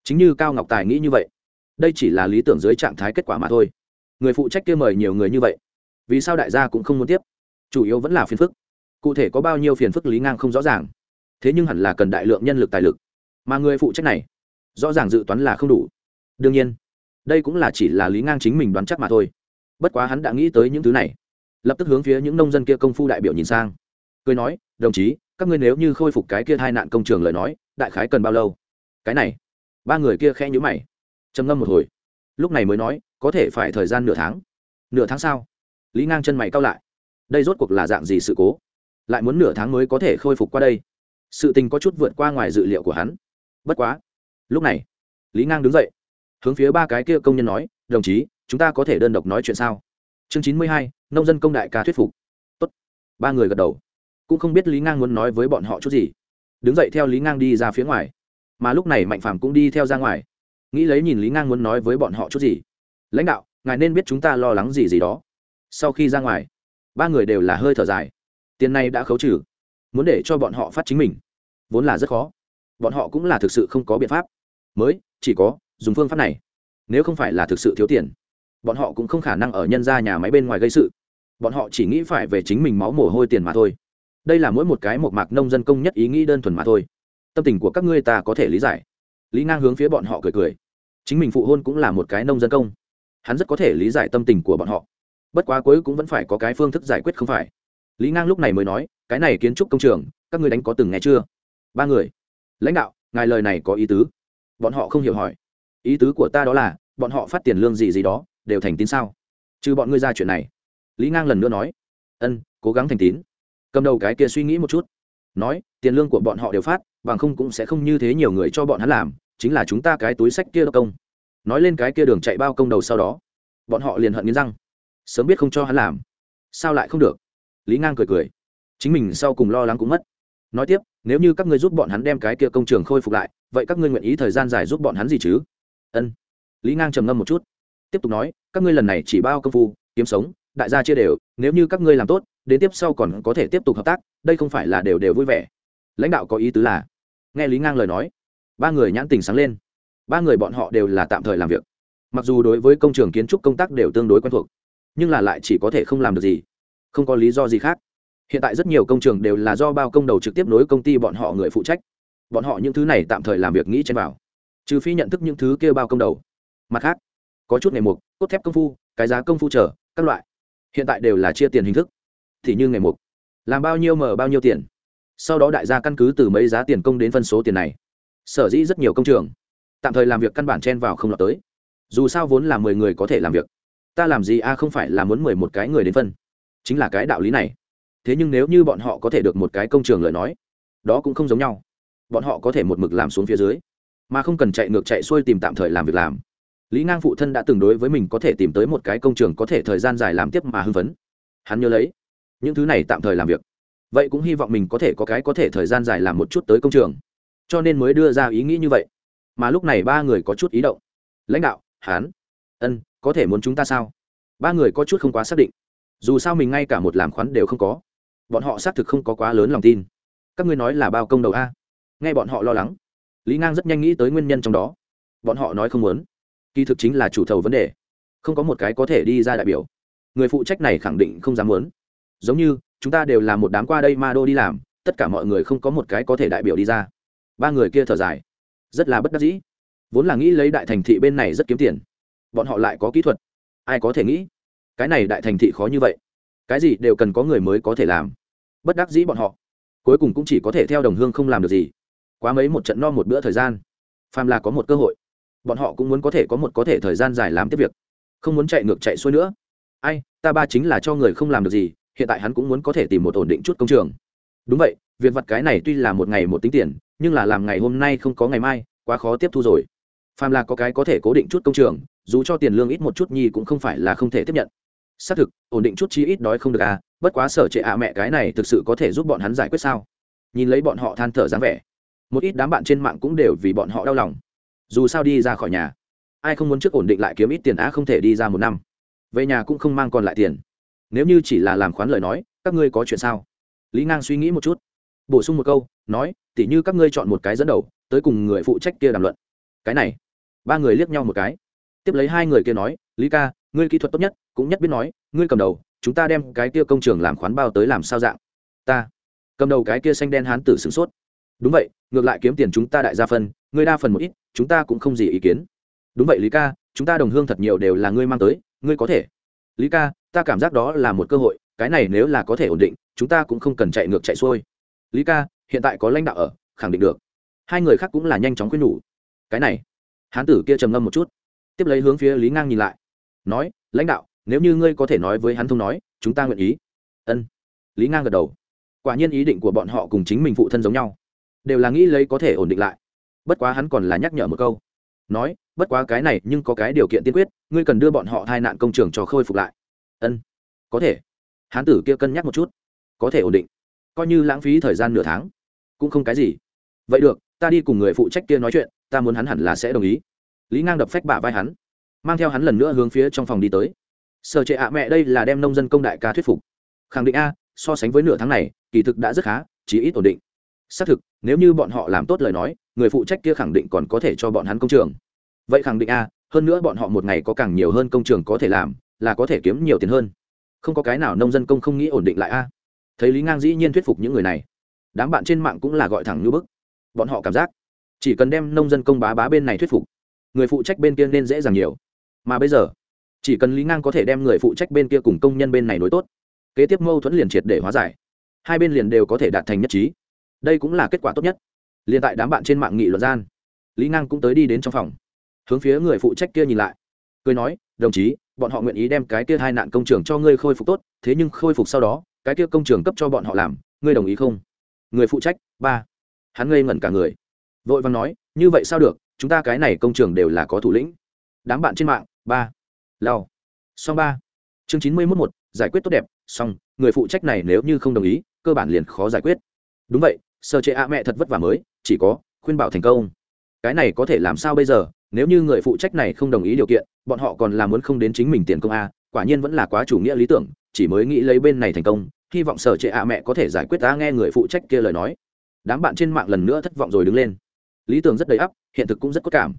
Chính như cao ngọc tài nghĩ như vậy, đây chỉ là lý tưởng dưới trạng thái kết quả mà thôi. Người phụ trách kia mời nhiều người như vậy, vì sao đại gia cũng không muốn tiếp? Chủ yếu vẫn là phiền phức. Cụ thể có bao nhiêu phiền phức lý ngang không rõ ràng. Thế nhưng hẳn là cần đại lượng nhân lực tài lực. Mà người phụ trách này, rõ ràng dự toán là không đủ. Đương nhiên, đây cũng là chỉ là lý ngang chính mình đoán chắc mà thôi. Bất quá hắn đã nghĩ tới những thứ này, lập tức hướng phía những nông dân kia công phu đại biểu nhìn sang. Cười nói, đồng chí các ngươi nếu như khôi phục cái kia hai nạn công trường lời nói, đại khái cần bao lâu? Cái này. Ba người kia khẽ nhữ mày. Trầm ngâm một hồi. Lúc này mới nói, có thể phải thời gian nửa tháng. Nửa tháng sau lý ngang chân mày cao lại. Đây rốt cuộc là dạng gì sự cố? Lại muốn nửa tháng mới có thể khôi phục qua đây? Sự tình có chút vượt qua ngoài dự liệu của hắn. Bất quá. Lúc này, lý ngang đứng dậy. Hướng phía ba cái kia công nhân nói, đồng chí, chúng ta có thể đơn độc nói chuyện sao? Chương chín mươi hai, nông dân công đại ca thuyết phục. Tốt. ba người gật đầu cũng không biết lý ngang muốn nói với bọn họ chút gì. Đứng dậy theo lý ngang đi ra phía ngoài. Mà lúc này mạnh phàm cũng đi theo ra ngoài. Nghĩ lấy nhìn lý ngang muốn nói với bọn họ chút gì. Lãnh đạo, ngài nên biết chúng ta lo lắng gì gì đó. Sau khi ra ngoài, ba người đều là hơi thở dài. Tiền này đã khấu trừ, muốn để cho bọn họ phát chính mình, vốn là rất khó. Bọn họ cũng là thực sự không có biện pháp. Mới, chỉ có dùng phương pháp này. Nếu không phải là thực sự thiếu tiền, bọn họ cũng không khả năng ở nhân ra nhà máy bên ngoài gây sự. Bọn họ chỉ nghĩ phải về chính mình máu mồ hôi tiền mà thôi đây là mỗi một cái một mạc nông dân công nhất ý nghĩ đơn thuần mà thôi. Tâm tình của các ngươi ta có thể lý giải. Lý ngang hướng phía bọn họ cười cười. Chính mình phụ hôn cũng là một cái nông dân công. Hắn rất có thể lý giải tâm tình của bọn họ. Bất quá cuối cũng vẫn phải có cái phương thức giải quyết không phải. Lý ngang lúc này mới nói, cái này kiến trúc công trường, các ngươi đánh có từng nghe chưa? Ba người. Lãnh đạo, ngài lời này có ý tứ. Bọn họ không hiểu hỏi. Ý tứ của ta đó là, bọn họ phát tiền lương gì gì đó, đều thành tín sao? Trừ bọn ngươi ra chuyện này. Lý ngang lần nữa nói. Ân, cố gắng thành tín cầm đầu cái kia suy nghĩ một chút. Nói, tiền lương của bọn họ đều phát, bằng không cũng sẽ không như thế nhiều người cho bọn hắn làm, chính là chúng ta cái túi sách kia đốc công. Nói lên cái kia đường chạy bao công đầu sau đó, bọn họ liền hận nghiến răng. Sớm biết không cho hắn làm, sao lại không được? Lý ngang cười cười. Chính mình sau cùng lo lắng cũng mất. Nói tiếp, nếu như các ngươi giúp bọn hắn đem cái kia công trường khôi phục lại, vậy các ngươi nguyện ý thời gian dài giúp bọn hắn gì chứ? Ân. Lý ngang trầm ngâm một chút. Tiếp tục nói, các ngươi lần này chỉ bao công phu, kiếm sống, đại gia chia đều, nếu như các ngươi làm tốt đến tiếp sau còn có thể tiếp tục hợp tác, đây không phải là đều đều vui vẻ. Lãnh đạo có ý tứ là, nghe lý ngang lời nói, ba người nhãn tình sáng lên. Ba người bọn họ đều là tạm thời làm việc. Mặc dù đối với công trường kiến trúc công tác đều tương đối quen thuộc, nhưng là lại chỉ có thể không làm được gì, không có lý do gì khác. Hiện tại rất nhiều công trường đều là do bao công đầu trực tiếp nối công ty bọn họ người phụ trách. Bọn họ những thứ này tạm thời làm việc nghĩ chen vào, trừ phi nhận thức những thứ kêu bao công đầu. Mặt khác, có chút nghề mục, cốt thép công phu, cái giá công phu trở các loại. Hiện tại đều là chia tiền hình thức thì như nghề mục. Làm bao nhiêu mở bao nhiêu tiền. Sau đó đại gia căn cứ từ mấy giá tiền công đến phân số tiền này. Sở dĩ rất nhiều công trường. Tạm thời làm việc căn bản chen vào không lọt tới. Dù sao vốn là mười người có thể làm việc. Ta làm gì a không phải là muốn mười một cái người đến phân. Chính là cái đạo lý này. Thế nhưng nếu như bọn họ có thể được một cái công trường lời nói, đó cũng không giống nhau. Bọn họ có thể một mực làm xuống phía dưới. Mà không cần chạy ngược chạy xuôi tìm tạm thời làm việc làm. Lý ngang phụ thân đã từng đối với mình có thể tìm tới một cái công trường có thể thời gian dài làm tiếp mà hưng phấn. Hắn nhớ lấy những thứ này tạm thời làm việc. Vậy cũng hy vọng mình có thể có cái có thể thời gian dài làm một chút tới công trường. Cho nên mới đưa ra ý nghĩ như vậy. Mà lúc này ba người có chút ý động. Lãnh đạo, hán. Ân, có thể muốn chúng ta sao? Ba người có chút không quá xác định. Dù sao mình ngay cả một làm khoán đều không có. Bọn họ xác thực không có quá lớn lòng tin. Các ngươi nói là bao công đầu a. Nghe bọn họ lo lắng. Lý ngang rất nhanh nghĩ tới nguyên nhân trong đó. Bọn họ nói không muốn. Kỳ thực chính là chủ thầu vấn đề. Không có một cái có thể đi ra đại biểu. Người phụ trách này khẳng định không dám muốn giống như, chúng ta đều là một đám qua đây ma đô đi làm, tất cả mọi người không có một cái có thể đại biểu đi ra. Ba người kia thở dài. Rất là bất đắc dĩ. Vốn là nghĩ lấy đại thành thị bên này rất kiếm tiền. Bọn họ lại có kỹ thuật. Ai có thể nghĩ? Cái này đại thành thị khó như vậy. Cái gì đều cần có người mới có thể làm. Bất đắc dĩ bọn họ. Cuối cùng cũng chỉ có thể theo đồng hương không làm được gì. Quá mấy một trận no một bữa thời gian. Phàm là có một cơ hội, bọn họ cũng muốn có thể có một có thể thời gian dài làm tiếp việc. Không muốn chạy ngược chạy xuôi nữa. Ai, ta ba chính là cho người không làm được gì hiện tại hắn cũng muốn có thể tìm một ổn định chút công trường. Đúng vậy, việc vặt cái này tuy là một ngày một tính tiền, nhưng là làm ngày hôm nay không có ngày mai, quá khó tiếp thu rồi. Phàm là có cái có thể cố định chút công trường, dù cho tiền lương ít một chút nhi cũng không phải là không thể tiếp nhận. Xác thực, ổn định chút chi ít đói không được à bất quá sở trệ ạ mẹ cái này thực sự có thể giúp bọn hắn giải quyết sao? Nhìn lấy bọn họ than thở dáng vẻ, một ít đám bạn trên mạng cũng đều vì bọn họ đau lòng. Dù sao đi ra khỏi nhà, ai không muốn trước ổn định lại kiếm ít tiền á không thể đi ra một năm. Về nhà cũng không mang còn lại tiền nếu như chỉ là làm khoán lời nói, các ngươi có chuyện sao? Lý ngang suy nghĩ một chút, bổ sung một câu, nói, tỉ như các ngươi chọn một cái dẫn đầu, tới cùng người phụ trách kia đàm luận. Cái này, ba người liếc nhau một cái. Tiếp lấy hai người kia nói, lý ca, ngươi kỹ thuật tốt nhất, cũng nhất biết nói, ngươi cầm đầu, chúng ta đem cái kia công trường làm khoán bao tới làm sao dạng? Ta, cầm đầu cái kia xanh đen hán tử sửng sốt. Đúng vậy, ngược lại kiếm tiền chúng ta đại gia phân, ngươi đa phần một ít, chúng ta cũng không gì ý kiến. Đúng vậy lý ca, chúng ta đồng hương thật nhiều đều là ngươi mang tới, ngươi có thể lý ca, ta cảm giác đó là một cơ hội, cái này nếu là có thể ổn định, chúng ta cũng không cần chạy ngược chạy xuôi. Lý ca, hiện tại có lãnh đạo ở, khẳng định được. Hai người khác cũng là nhanh chóng khuyên nhủ. Cái này, hán tử kia trầm ngâm một chút. Tiếp lấy hướng phía lý ngang nhìn lại. Nói, lãnh đạo, nếu như ngươi có thể nói với hắn thông nói, chúng ta nguyện ý. Ân. Lý ngang gật đầu. Quả nhiên ý định của bọn họ cùng chính mình phụ thân giống nhau. Đều là nghĩ lấy có thể ổn định lại. Bất quá hắn còn là nhắc nhở một câu nói, bất quá cái này nhưng có cái điều kiện tiên quyết, ngươi cần đưa bọn họ hai nạn công trường cho khôi phục lại. Ân, có thể. Hán tử kia cân nhắc một chút. Có thể ổn định. Coi như lãng phí thời gian nửa tháng, cũng không cái gì. Vậy được, ta đi cùng người phụ trách kia nói chuyện, ta muốn hắn hẳn là sẽ đồng ý. Lý ngang đập phách bả vai hắn, mang theo hắn lần nữa hướng phía trong phòng đi tới. Sở trệ ạ, mẹ, đây là đem nông dân công đại ca thuyết phục. Khẳng định a, so sánh với nửa tháng này, kỳ thực đã rất khá chỉ ít ổn định xác thực, nếu như bọn họ làm tốt lời nói, người phụ trách kia khẳng định còn có thể cho bọn hắn công trường. Vậy khẳng định a, hơn nữa bọn họ một ngày có càng nhiều hơn công trường có thể làm, là có thể kiếm nhiều tiền hơn. Không có cái nào nông dân công không nghĩ ổn định lại a. Thấy lý ngang dĩ nhiên thuyết phục những người này, đám bạn trên mạng cũng là gọi thẳng như bức. Bọn họ cảm giác, chỉ cần đem nông dân công bá bá bên này thuyết phục, người phụ trách bên kia nên dễ dàng nhiều. Mà bây giờ, chỉ cần lý ngang có thể đem người phụ trách bên kia cùng công nhân bên này nối tốt, kế tiếp mâu thuẫn liền triệt để hóa giải. Hai bên liền đều có thể đạt thành nhất trí đây cũng là kết quả tốt nhất. Liền tại đám bạn trên mạng nghị luận gian, lý ngang cũng tới đi đến trong phòng, hướng phía người phụ trách kia nhìn lại. Cười nói, đồng chí, bọn họ nguyện ý đem cái kia hai nạn công trường cho ngươi khôi phục tốt, thế nhưng khôi phục sau đó, cái kia công trường cấp cho bọn họ làm, ngươi đồng ý không? Người phụ trách, ba. Hắn ngây ngẩn cả người. Vội vàng nói, như vậy sao được, chúng ta cái này công trường đều là có thủ lĩnh. Đám bạn trên mạng, ba. Lao song ba. Chương chín mươi mốt một, giải quyết tốt đẹp. Song, người phụ trách này nếu như không đồng ý, cơ bản liền khó giải quyết. Đúng vậy sơ chế a mẹ thật vất vả mới, chỉ có khuyên bảo thành công. Cái này có thể làm sao bây giờ? Nếu như người phụ trách này không đồng ý điều kiện, bọn họ còn làm muốn không đến chính mình tiền công a, quả nhiên vẫn là quá chủ nghĩa lý tưởng, chỉ mới nghĩ lấy bên này thành công, hy vọng sở trệ ạ mẹ có thể giải quyết ta nghe người phụ trách kia lời nói. Đám bạn trên mạng lần nữa thất vọng rồi đứng lên. Lý tưởng rất đầy ắp, hiện thực cũng rất có cảm.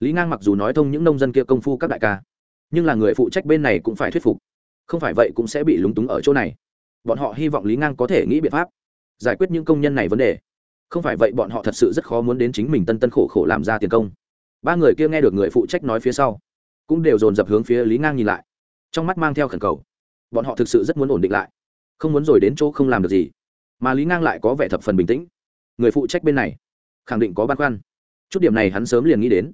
Lý ngang mặc dù nói thông những nông dân kia công phu các đại ca, nhưng là người phụ trách bên này cũng phải thuyết phục. Không phải vậy cũng sẽ bị lúng túng ở chỗ này. Bọn họ hy vọng lý ngang có thể nghĩ biện pháp giải quyết những công nhân này vấn đề. Không phải vậy bọn họ thật sự rất khó muốn đến chính mình tân tân khổ khổ làm ra tiền công. Ba người kia nghe được người phụ trách nói phía sau, cũng đều dồn dập hướng phía lý ngang nhìn lại. Trong mắt mang theo khẩn cầu. Bọn họ thực sự rất muốn ổn định lại. Không muốn rồi đến chỗ không làm được gì. Mà lý ngang lại có vẻ thập phần bình tĩnh. Người phụ trách bên này, khẳng định có băn khoăn. Chút điểm này hắn sớm liền nghĩ đến.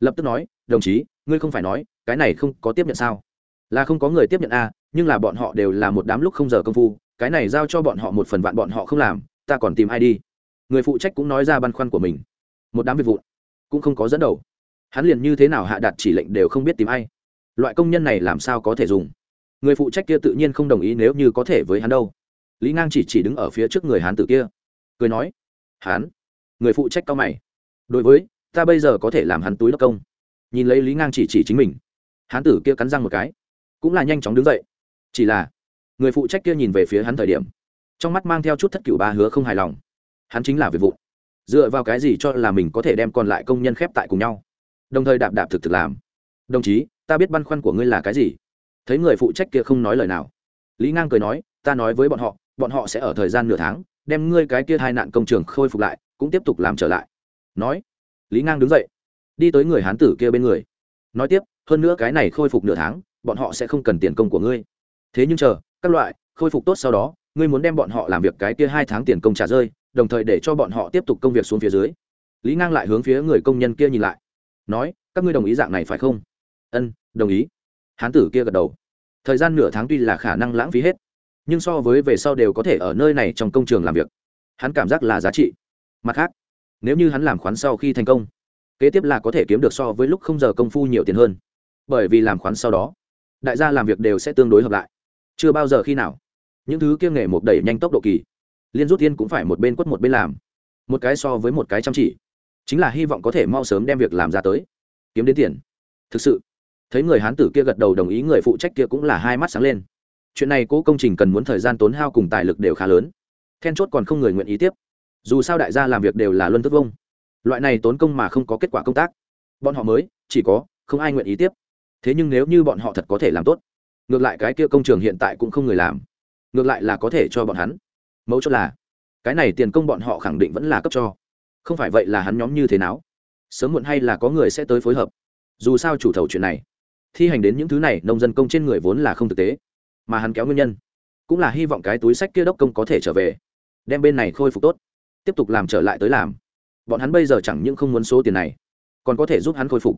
Lập tức nói, đồng chí, ngươi không phải nói, cái này không có tiếp nhận sao? Là không có người tiếp nhận a nhưng là bọn họ đều là một đám lúc không giờ công phu cái này giao cho bọn họ một phần vạn bọn họ không làm, ta còn tìm ai đi? Người phụ trách cũng nói ra băn khoăn của mình. Một đám việc vụn cũng không có dẫn đầu. Hắn liền như thế nào hạ đạt chỉ lệnh đều không biết tìm ai. Loại công nhân này làm sao có thể dùng? Người phụ trách kia tự nhiên không đồng ý nếu như có thể với hắn đâu. Lý ngang chỉ chỉ đứng ở phía trước người hán tử kia, cười nói hắn người phụ trách cao mày, đối với, ta bây giờ có thể làm hắn túi đốc công. Nhìn lấy lý ngang chỉ chỉ chính mình, hán tử kia cắn răng một cái, cũng là nhanh chóng đứng dậy. Chỉ là người phụ trách kia nhìn về phía hắn thời điểm, trong mắt mang theo chút thất cửu ba hứa không hài lòng. Hắn chính là việc vụ dựa vào cái gì cho là mình có thể đem còn lại công nhân khép tại cùng nhau? Đồng thời đạp đạp thực thực làm. Đồng chí, ta biết băn khoăn của ngươi là cái gì? Thấy người phụ trách kia không nói lời nào. Lý ngang cười nói, ta nói với bọn họ bọn họ sẽ ở thời gian nửa tháng, đem ngươi cái kia hai nạn công trường khôi phục lại, cũng tiếp tục làm trở lại. Nói, lý ngang đứng dậy, đi tới người hán tử kia bên người. Nói tiếp, hơn nữa cái này khôi phục nửa tháng, bọn họ sẽ không cần tiền công của ngươi. Thế nhưng chờ các loại, khôi phục tốt sau đó, ngươi muốn đem bọn họ làm việc cái kia hai tháng tiền công trả rơi, đồng thời để cho bọn họ tiếp tục công việc xuống phía dưới. Lý ngang lại hướng phía người công nhân kia nhìn lại. Nói, các ngươi đồng ý dạng này phải không? Ân, đồng ý. Hán tử kia gật đầu. Thời gian nửa tháng tuy là khả năng lãng phí hết, nhưng so với về sau đều có thể ở nơi này trong công trường làm việc. Hắn cảm giác là giá trị. Mặt khác, nếu như hắn làm khoán sau khi thành công, kế tiếp là có thể kiếm được so với lúc không giờ công phu nhiều tiền hơn. Bởi vì làm khoán sau đó, đại gia làm việc đều sẽ tương đối hợp lại chưa bao giờ khi nào. Những thứ kia nghề một đẩy nhanh tốc độ kỳ. Liên rút tiên cũng phải một bên quất một bên làm. Một cái so với một cái chăm chỉ. Chính là hy vọng có thể mau sớm đem việc làm ra tới. Kiếm đến tiền. Thực sự, thấy người hán tử kia gật đầu đồng ý người phụ trách kia cũng là hai mắt sáng lên. Chuyện này cố công trình cần muốn thời gian tốn hao cùng tài lực đều khá lớn. Then chốt còn không người nguyện ý tiếp. Dù sao đại gia làm việc đều là luân tức vông. Loại này tốn công mà không có kết quả công tác. Bọn họ mới, chỉ có, không ai nguyện ý tiếp. Thế nhưng nếu như bọn họ thật có thể làm tốt ngược lại cái kia công trường hiện tại cũng không người làm. Ngược lại là có thể cho bọn hắn. Mẫu chốt là, cái này tiền công bọn họ khẳng định vẫn là cấp cho. Không phải vậy là hắn nhóm như thế nào? Sớm muộn hay là có người sẽ tới phối hợp. Dù sao chủ thầu chuyện này, thi hành đến những thứ này, nông dân công trên người vốn là không thực tế. Mà hắn kéo nguyên nhân, cũng là hy vọng cái túi sách kia đốc công có thể trở về, đem bên này khôi phục tốt, tiếp tục làm trở lại tới làm. Bọn hắn bây giờ chẳng những không muốn số tiền này, còn có thể giúp hắn khôi phục.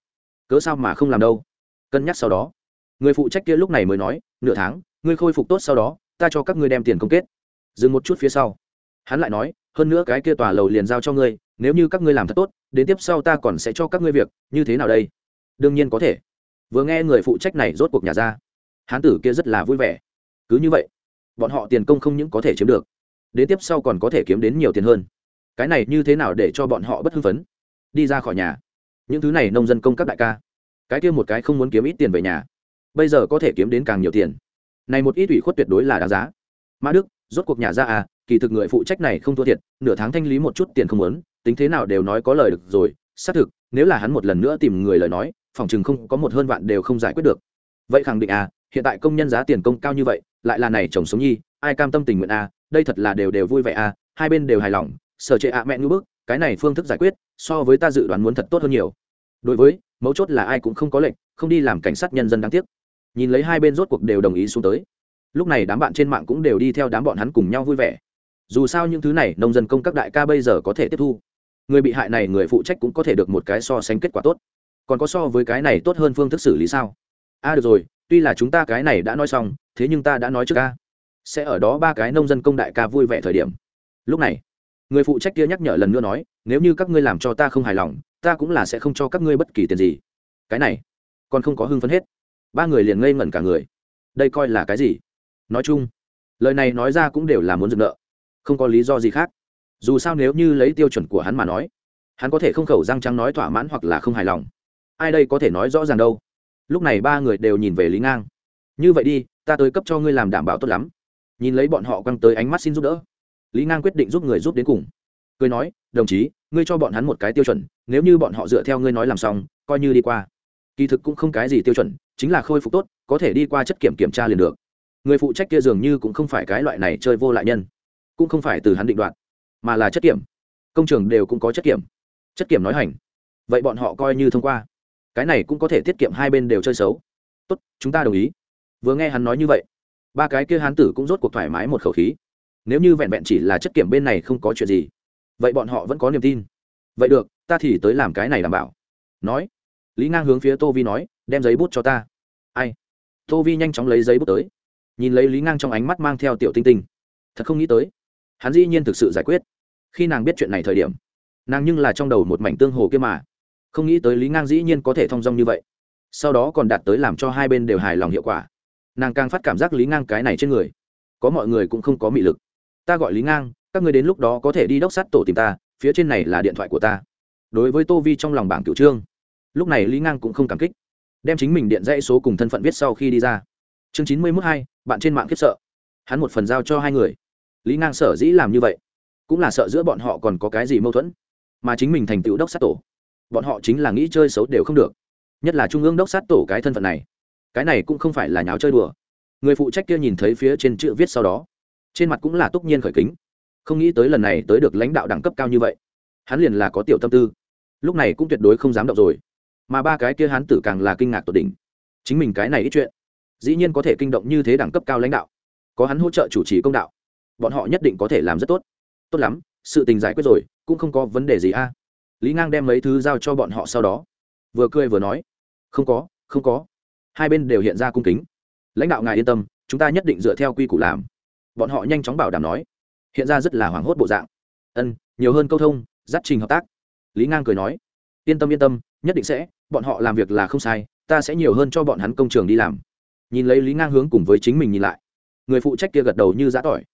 Cớ sao mà không làm đâu? Cân nhắc sau đó người phụ trách kia lúc này mới nói, nửa tháng, ngươi khôi phục tốt sau đó, ta cho các ngươi đem tiền công kết. Dừng một chút phía sau. Hắn lại nói, hơn nữa cái kia tòa lầu liền giao cho ngươi, nếu như các ngươi làm thật tốt, đến tiếp sau ta còn sẽ cho các ngươi việc, như thế nào đây? Đương nhiên có thể. Vừa nghe người phụ trách này rốt cuộc nhà ra. Hán tử kia rất là vui vẻ. Cứ như vậy, bọn họ tiền công không những có thể chiếm được, đến tiếp sau còn có thể kiếm đến nhiều tiền hơn. Cái này như thế nào để cho bọn họ bất hưng phấn? Đi ra khỏi nhà. Những thứ này nông dân công các đại ca. Cái kia một cái không muốn kiếm ít tiền về nhà bây giờ có thể kiếm đến càng nhiều tiền. Này một ít ủy khuất tuyệt đối là đáng giá. Mã đức, rốt cuộc nhà ra à kỳ thực người phụ trách này không thua thiệt, nửa tháng thanh lý một chút tiền không muốn, tính thế nào đều nói có lời được rồi, xác thực, nếu là hắn một lần nữa tìm người lời nói, phòng chừng không có một hơn vạn đều không giải quyết được. Vậy khẳng định à hiện tại công nhân giá tiền công cao như vậy, lại là này chồng sống nhi, ai cam tâm tình nguyện à đây thật là đều đều vui vẻ à hai bên đều hài lòng, sở trệ ạ mẹ ngữ bức, cái này phương thức giải quyết, so với ta dự đoán muốn thật tốt hơn nhiều. Đối với, mấu chốt là ai cũng không có lệnh, không đi làm cảnh sát nhân dân đáng tiếc nhìn lấy hai bên rốt cuộc đều đồng ý xuống tới. Lúc này đám bạn trên mạng cũng đều đi theo đám bọn hắn cùng nhau vui vẻ. Dù sao những thứ này, nông dân công các đại ca bây giờ có thể tiếp thu. Người bị hại này, người phụ trách cũng có thể được một cái so sánh kết quả tốt. Còn có so với cái này tốt hơn phương thức xử lý sao? A được rồi, tuy là chúng ta cái này đã nói xong, thế nhưng ta đã nói trước ca. Sẽ ở đó ba cái nông dân công đại ca vui vẻ thời điểm. Lúc này, người phụ trách kia nhắc nhở lần nữa nói, nếu như các ngươi làm cho ta không hài lòng, ta cũng là sẽ không cho các ngươi bất kỳ tiền gì. Cái này, còn không có hưng phấn hết ba người liền ngây ngẩn cả người. Đây coi là cái gì? Nói chung, lời này nói ra cũng đều là muốn dừng nợ, không có lý do gì khác. Dù sao nếu như lấy tiêu chuẩn của hắn mà nói, hắn có thể không khẩu răng trắng nói thỏa mãn hoặc là không hài lòng. Ai đây có thể nói rõ ràng đâu? Lúc này ba người đều nhìn về lý ngang. Như vậy đi, ta tới cấp cho ngươi làm đảm bảo tốt lắm. Nhìn lấy bọn họ quăng tới ánh mắt xin giúp đỡ, lý ngang quyết định giúp người giúp đến cùng. Cười nói, đồng chí, ngươi cho bọn hắn một cái tiêu chuẩn, nếu như bọn họ dựa theo ngươi nói làm xong, coi như đi qua. Kỳ thực cũng không cái gì tiêu chuẩn chính là khôi phục tốt, có thể đi qua chất kiểm kiểm tra liền được. Người phụ trách kia dường như cũng không phải cái loại này chơi vô lại nhân, cũng không phải từ hắn định đoạt, mà là chất kiểm. Công trường đều cũng có chất kiểm. Chất kiểm nói hành. Vậy bọn họ coi như thông qua. Cái này cũng có thể tiết kiệm hai bên đều chơi xấu. Tốt, chúng ta đồng ý. Vừa nghe hắn nói như vậy, ba cái kia hán tử cũng rốt cuộc thoải mái một khẩu khí. Nếu như vẹn vẹn chỉ là chất kiểm bên này không có chuyện gì, vậy bọn họ vẫn có niềm tin. Vậy được, ta thì tới làm cái này đảm bảo. Nói lý ngang hướng phía tô vi nói, đem giấy bút cho ta. Ai? Tô vi nhanh chóng lấy giấy bút tới. Nhìn lấy lý ngang trong ánh mắt mang theo tiểu tinh tinh. Thật không nghĩ tới, hắn dĩ nhiên thực sự giải quyết. Khi nàng biết chuyện này thời điểm, nàng nhưng là trong đầu một mảnh tương hồ kia mà. Không nghĩ tới lý ngang dĩ nhiên có thể thong dong như vậy. Sau đó còn đạt tới làm cho hai bên đều hài lòng hiệu quả. Nàng càng phát cảm giác lý ngang cái này trên người, có mọi người cũng không có mị lực. Ta gọi lý ngang, các người đến lúc đó có thể đi đốc sát tổ tìm ta, phía trên này là điện thoại của ta. Đối với tô vi trong lòng bảng cửu trương lúc này lý ngang cũng không cảm kích. Đem chính mình điện dãy số cùng thân phận viết sau khi đi ra. Chương chín mươi mốt hai, bạn trên mạng khiếp sợ. Hắn một phần giao cho hai người. Lý ngang sở dĩ làm như vậy, cũng là sợ giữa bọn họ còn có cái gì mâu thuẫn, mà chính mình thành tựu đốc sát tổ. Bọn họ chính là nghĩ chơi xấu đều không được, nhất là trung ương đốc sát tổ cái thân phận này. Cái này cũng không phải là nháo chơi đùa. Người phụ trách kia nhìn thấy phía trên chữ viết sau đó, trên mặt cũng là túc nhiên khởi kính. Không nghĩ tới lần này tới được lãnh đạo đẳng cấp cao như vậy, hắn liền là có tiểu tâm tư. Lúc này cũng tuyệt đối không dám động rồi mà ba cái kia hắn tử càng là kinh ngạc tột đỉnh. Chính mình cái này ít chuyện, dĩ nhiên có thể kinh động như thế đẳng cấp cao lãnh đạo. Có hắn hỗ trợ chủ trì công đạo, bọn họ nhất định có thể làm rất tốt. Tốt lắm, sự tình giải quyết rồi, cũng không có vấn đề gì a. Lý ngang đem mấy thứ giao cho bọn họ sau đó, vừa cười vừa nói, không có không có. Hai bên đều hiện ra cung kính. Lãnh đạo ngài yên tâm, chúng ta nhất định dựa theo quy củ làm. Bọn họ nhanh chóng bảo đảm nói, hiện ra rất là hoảng hốt bộ dạng. Ân, nhiều hơn câu thông, dắt trình hợp tác. Lý ngang cười nói, yên tâm yên tâm, nhất định sẽ bọn họ làm việc là không sai, ta sẽ nhiều hơn cho bọn hắn công trường đi làm. Nhìn lấy lý ngang hướng cùng với chính mình nhìn lại. Người phụ trách kia gật đầu như giã tỏi.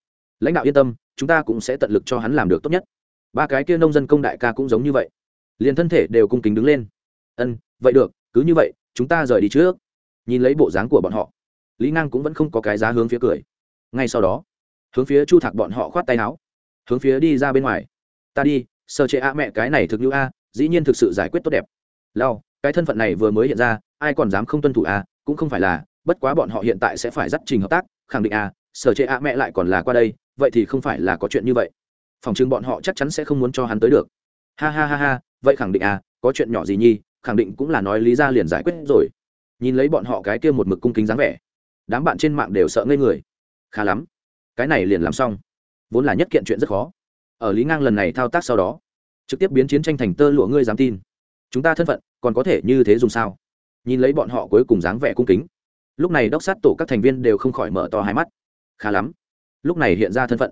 Lãnh đạo yên tâm, chúng ta cũng sẽ tận lực cho hắn làm được tốt nhất. Ba cái kia nông dân công đại ca cũng giống như vậy. Liền thân thể đều cung kính đứng lên. Ân, vậy được, cứ như vậy, chúng ta rời đi trước. Nhìn lấy bộ dáng của bọn họ, lý ngang cũng vẫn không có cái giá hướng phía cười. Ngay sau đó, hướng phía chu thạc bọn họ khoát tay áo. Hướng phía đi ra bên ngoài. Ta đi sơ chế a mẹ cái này thực như a, dĩ nhiên thực sự giải quyết tốt đẹp. Lao cái thân phận này vừa mới hiện ra ai còn dám không tuân thủ à? cũng không phải là bất quá bọn họ hiện tại sẽ phải dắt trình hợp tác khẳng định à, sở chế a mẹ lại còn là qua đây vậy thì không phải là có chuyện như vậy. Phòng chứng bọn họ chắc chắn sẽ không muốn cho hắn tới được. Ha ha ha ha vậy khẳng định à có chuyện nhỏ gì nhi khẳng định cũng là nói lý ra liền giải quyết rồi. Nhìn lấy bọn họ cái kia một mực cung kính dáng vẻ đám bạn trên mạng đều sợ ngây người. Khá lắm cái này liền làm xong. Vốn là nhất kiện chuyện rất khó. Ở lý ngang lần này thao tác sau đó trực tiếp biến chiến tranh thành tơ lụa ngươi dám tin. Chúng ta thân phận còn có thể như thế dùng sao? Nhìn lấy bọn họ cuối cùng dáng vẻ cung kính, lúc này đốc sát tổ các thành viên đều không khỏi mở to hai mắt. Khá lắm, lúc này hiện ra thân phận.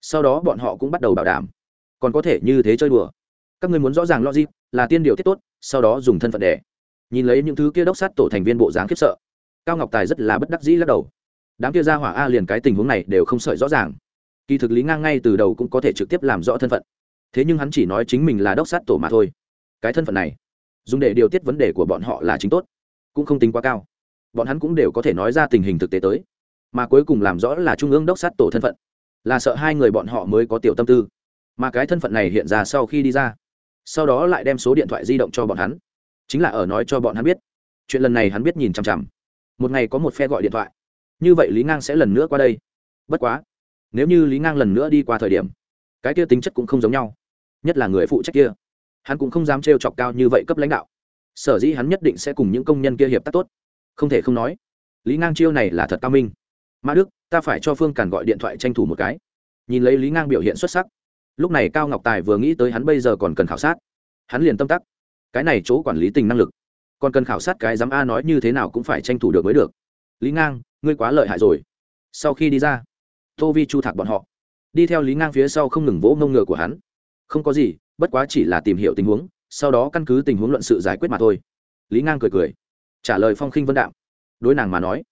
Sau đó bọn họ cũng bắt đầu bảo đảm, còn có thể như thế chơi đùa. Các người muốn rõ ràng logic, là tiên điều tiết tốt, sau đó dùng thân phận để. Nhìn lấy những thứ kia đốc sát tổ thành viên bộ dáng khiếp sợ, cao ngọc tài rất là bất đắc dĩ lắc đầu. Đám kia ra hỏa a liền cái tình huống này đều không sợi rõ ràng. Kỳ thực lý ngang ngay từ đầu cũng có thể trực tiếp làm rõ thân phận. Thế nhưng hắn chỉ nói chính mình là đốc sát tổ mà thôi. Cái thân phận này dùng để điều tiết vấn đề của bọn họ là chính tốt, cũng không tính quá cao. Bọn hắn cũng đều có thể nói ra tình hình thực tế tới, mà cuối cùng làm rõ là trung ương đốc sát tổ thân phận, là sợ hai người bọn họ mới có tiểu tâm tư. Mà cái thân phận này hiện ra sau khi đi ra, sau đó lại đem số điện thoại di động cho bọn hắn, chính là ở nói cho bọn hắn biết. Chuyện lần này hắn biết nhìn chằm chằm. Một ngày có một phe gọi điện thoại. Như vậy lý ngang sẽ lần nữa qua đây. Bất quá, nếu như lý ngang lần nữa đi qua thời điểm, cái kia tính chất cũng không giống nhau, nhất là người phụ trách kia hắn cũng không dám trêu chọc cao như vậy cấp lãnh đạo. Sở dĩ hắn nhất định sẽ cùng những công nhân kia hiệp tác tốt. Không thể không nói, lý ngang chiêu này là thật cao minh. Mã đức, ta phải cho phương càn gọi điện thoại tranh thủ một cái. Nhìn lấy lý ngang biểu hiện xuất sắc, lúc này cao ngọc tài vừa nghĩ tới hắn bây giờ còn cần khảo sát. Hắn liền tâm tắc, cái này chỗ quản lý tình năng lực, còn cần khảo sát cái dám a nói như thế nào cũng phải tranh thủ được mới được. Lý ngang, ngươi quá lợi hại rồi. Sau khi đi ra, tô vi chu thạc bọn họ. Đi theo lý ngang phía sau không ngừng vỗ ngông ngựa của hắn. Không có gì bất quá chỉ là tìm hiểu tình huống, sau đó căn cứ tình huống luận sự giải quyết mà thôi. Lý ngang cười cười, trả lời phong khinh vân đạm. Đối nàng mà nói,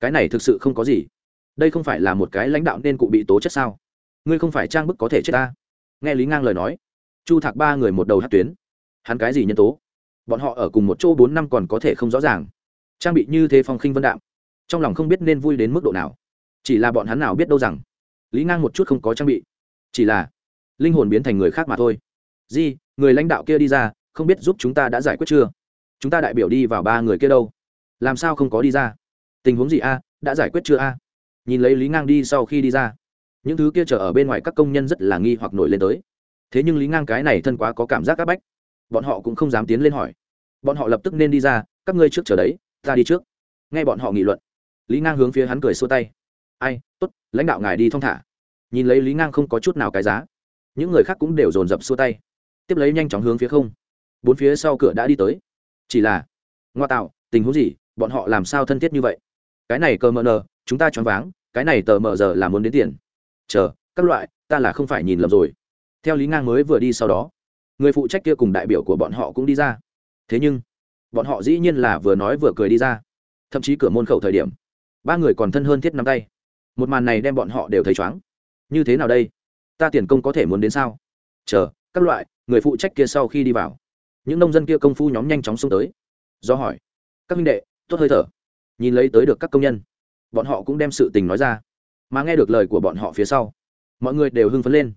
cái này thực sự không có gì. Đây không phải là một cái lãnh đạo nên cụ bị tố chất sao? Ngươi không phải trang bức có thể chết ta. Nghe lý ngang lời nói, chu thạc ba người một đầu hát tuyến. Hắn cái gì nhân tố? Bọn họ ở cùng một chỗ bốn năm còn có thể không rõ ràng. Trang bị như thế phong khinh vân đạm, trong lòng không biết nên vui đến mức độ nào. Chỉ là bọn hắn nào biết đâu rằng, lý ngang một chút không có trang bị. Chỉ là, linh hồn biến thành người khác mà thôi di, người lãnh đạo kia đi ra, không biết giúp chúng ta đã giải quyết chưa? Chúng ta đại biểu đi vào ba người kia đâu? Làm sao không có đi ra? Tình huống gì a? Đã giải quyết chưa a? Nhìn lấy lý ngang đi sau khi đi ra. Những thứ kia chờ ở bên ngoài các công nhân rất là nghi hoặc nổi lên tới. Thế nhưng lý ngang cái này thân quá có cảm giác áp bách. Bọn họ cũng không dám tiến lên hỏi. Bọn họ lập tức nên đi ra, các ngươi trước chờ đấy, ta đi trước. Nghe bọn họ nghị luận, lý ngang hướng phía hắn cười xua tay. Ai t ố t lãnh đạo ngài đi thong thả. Nhìn lấy lý ngang không có chút nào cái giá. Những người khác cũng đều dồn dập xua tay tiếp lấy nhanh chóng hướng phía không. Bốn phía sau cửa đã đi tới. Chỉ là, ngoa tạo, tình huống gì? Bọn họ làm sao thân thiết như vậy? Cái này cờ mờ nờ, chúng ta choáng váng, cái này tờ mờ giờ là muốn đến tiền. Chờ, các loại, ta là không phải nhìn lầm rồi. Theo lý ngang mới vừa đi sau đó, người phụ trách kia cùng đại biểu của bọn họ cũng đi ra. Thế nhưng, bọn họ dĩ nhiên là vừa nói vừa cười đi ra. Thậm chí cửa môn khẩu thời điểm, ba người còn thân hơn thiết nắm tay. Một màn này đem bọn họ đều thấy chóng như thế nào đây? Ta tiền công có thể muốn đến sao? Chờ, các loại người phụ trách kia sau khi đi vào. Những nông dân kia công phu nhóm nhanh chóng xông tới. Do hỏi, các minh đệ, tốt hơi thở. Nhìn lấy tới được các công nhân, bọn họ cũng đem sự tình nói ra. Mà nghe được lời của bọn họ phía sau, mọi người đều hưng phấn lên.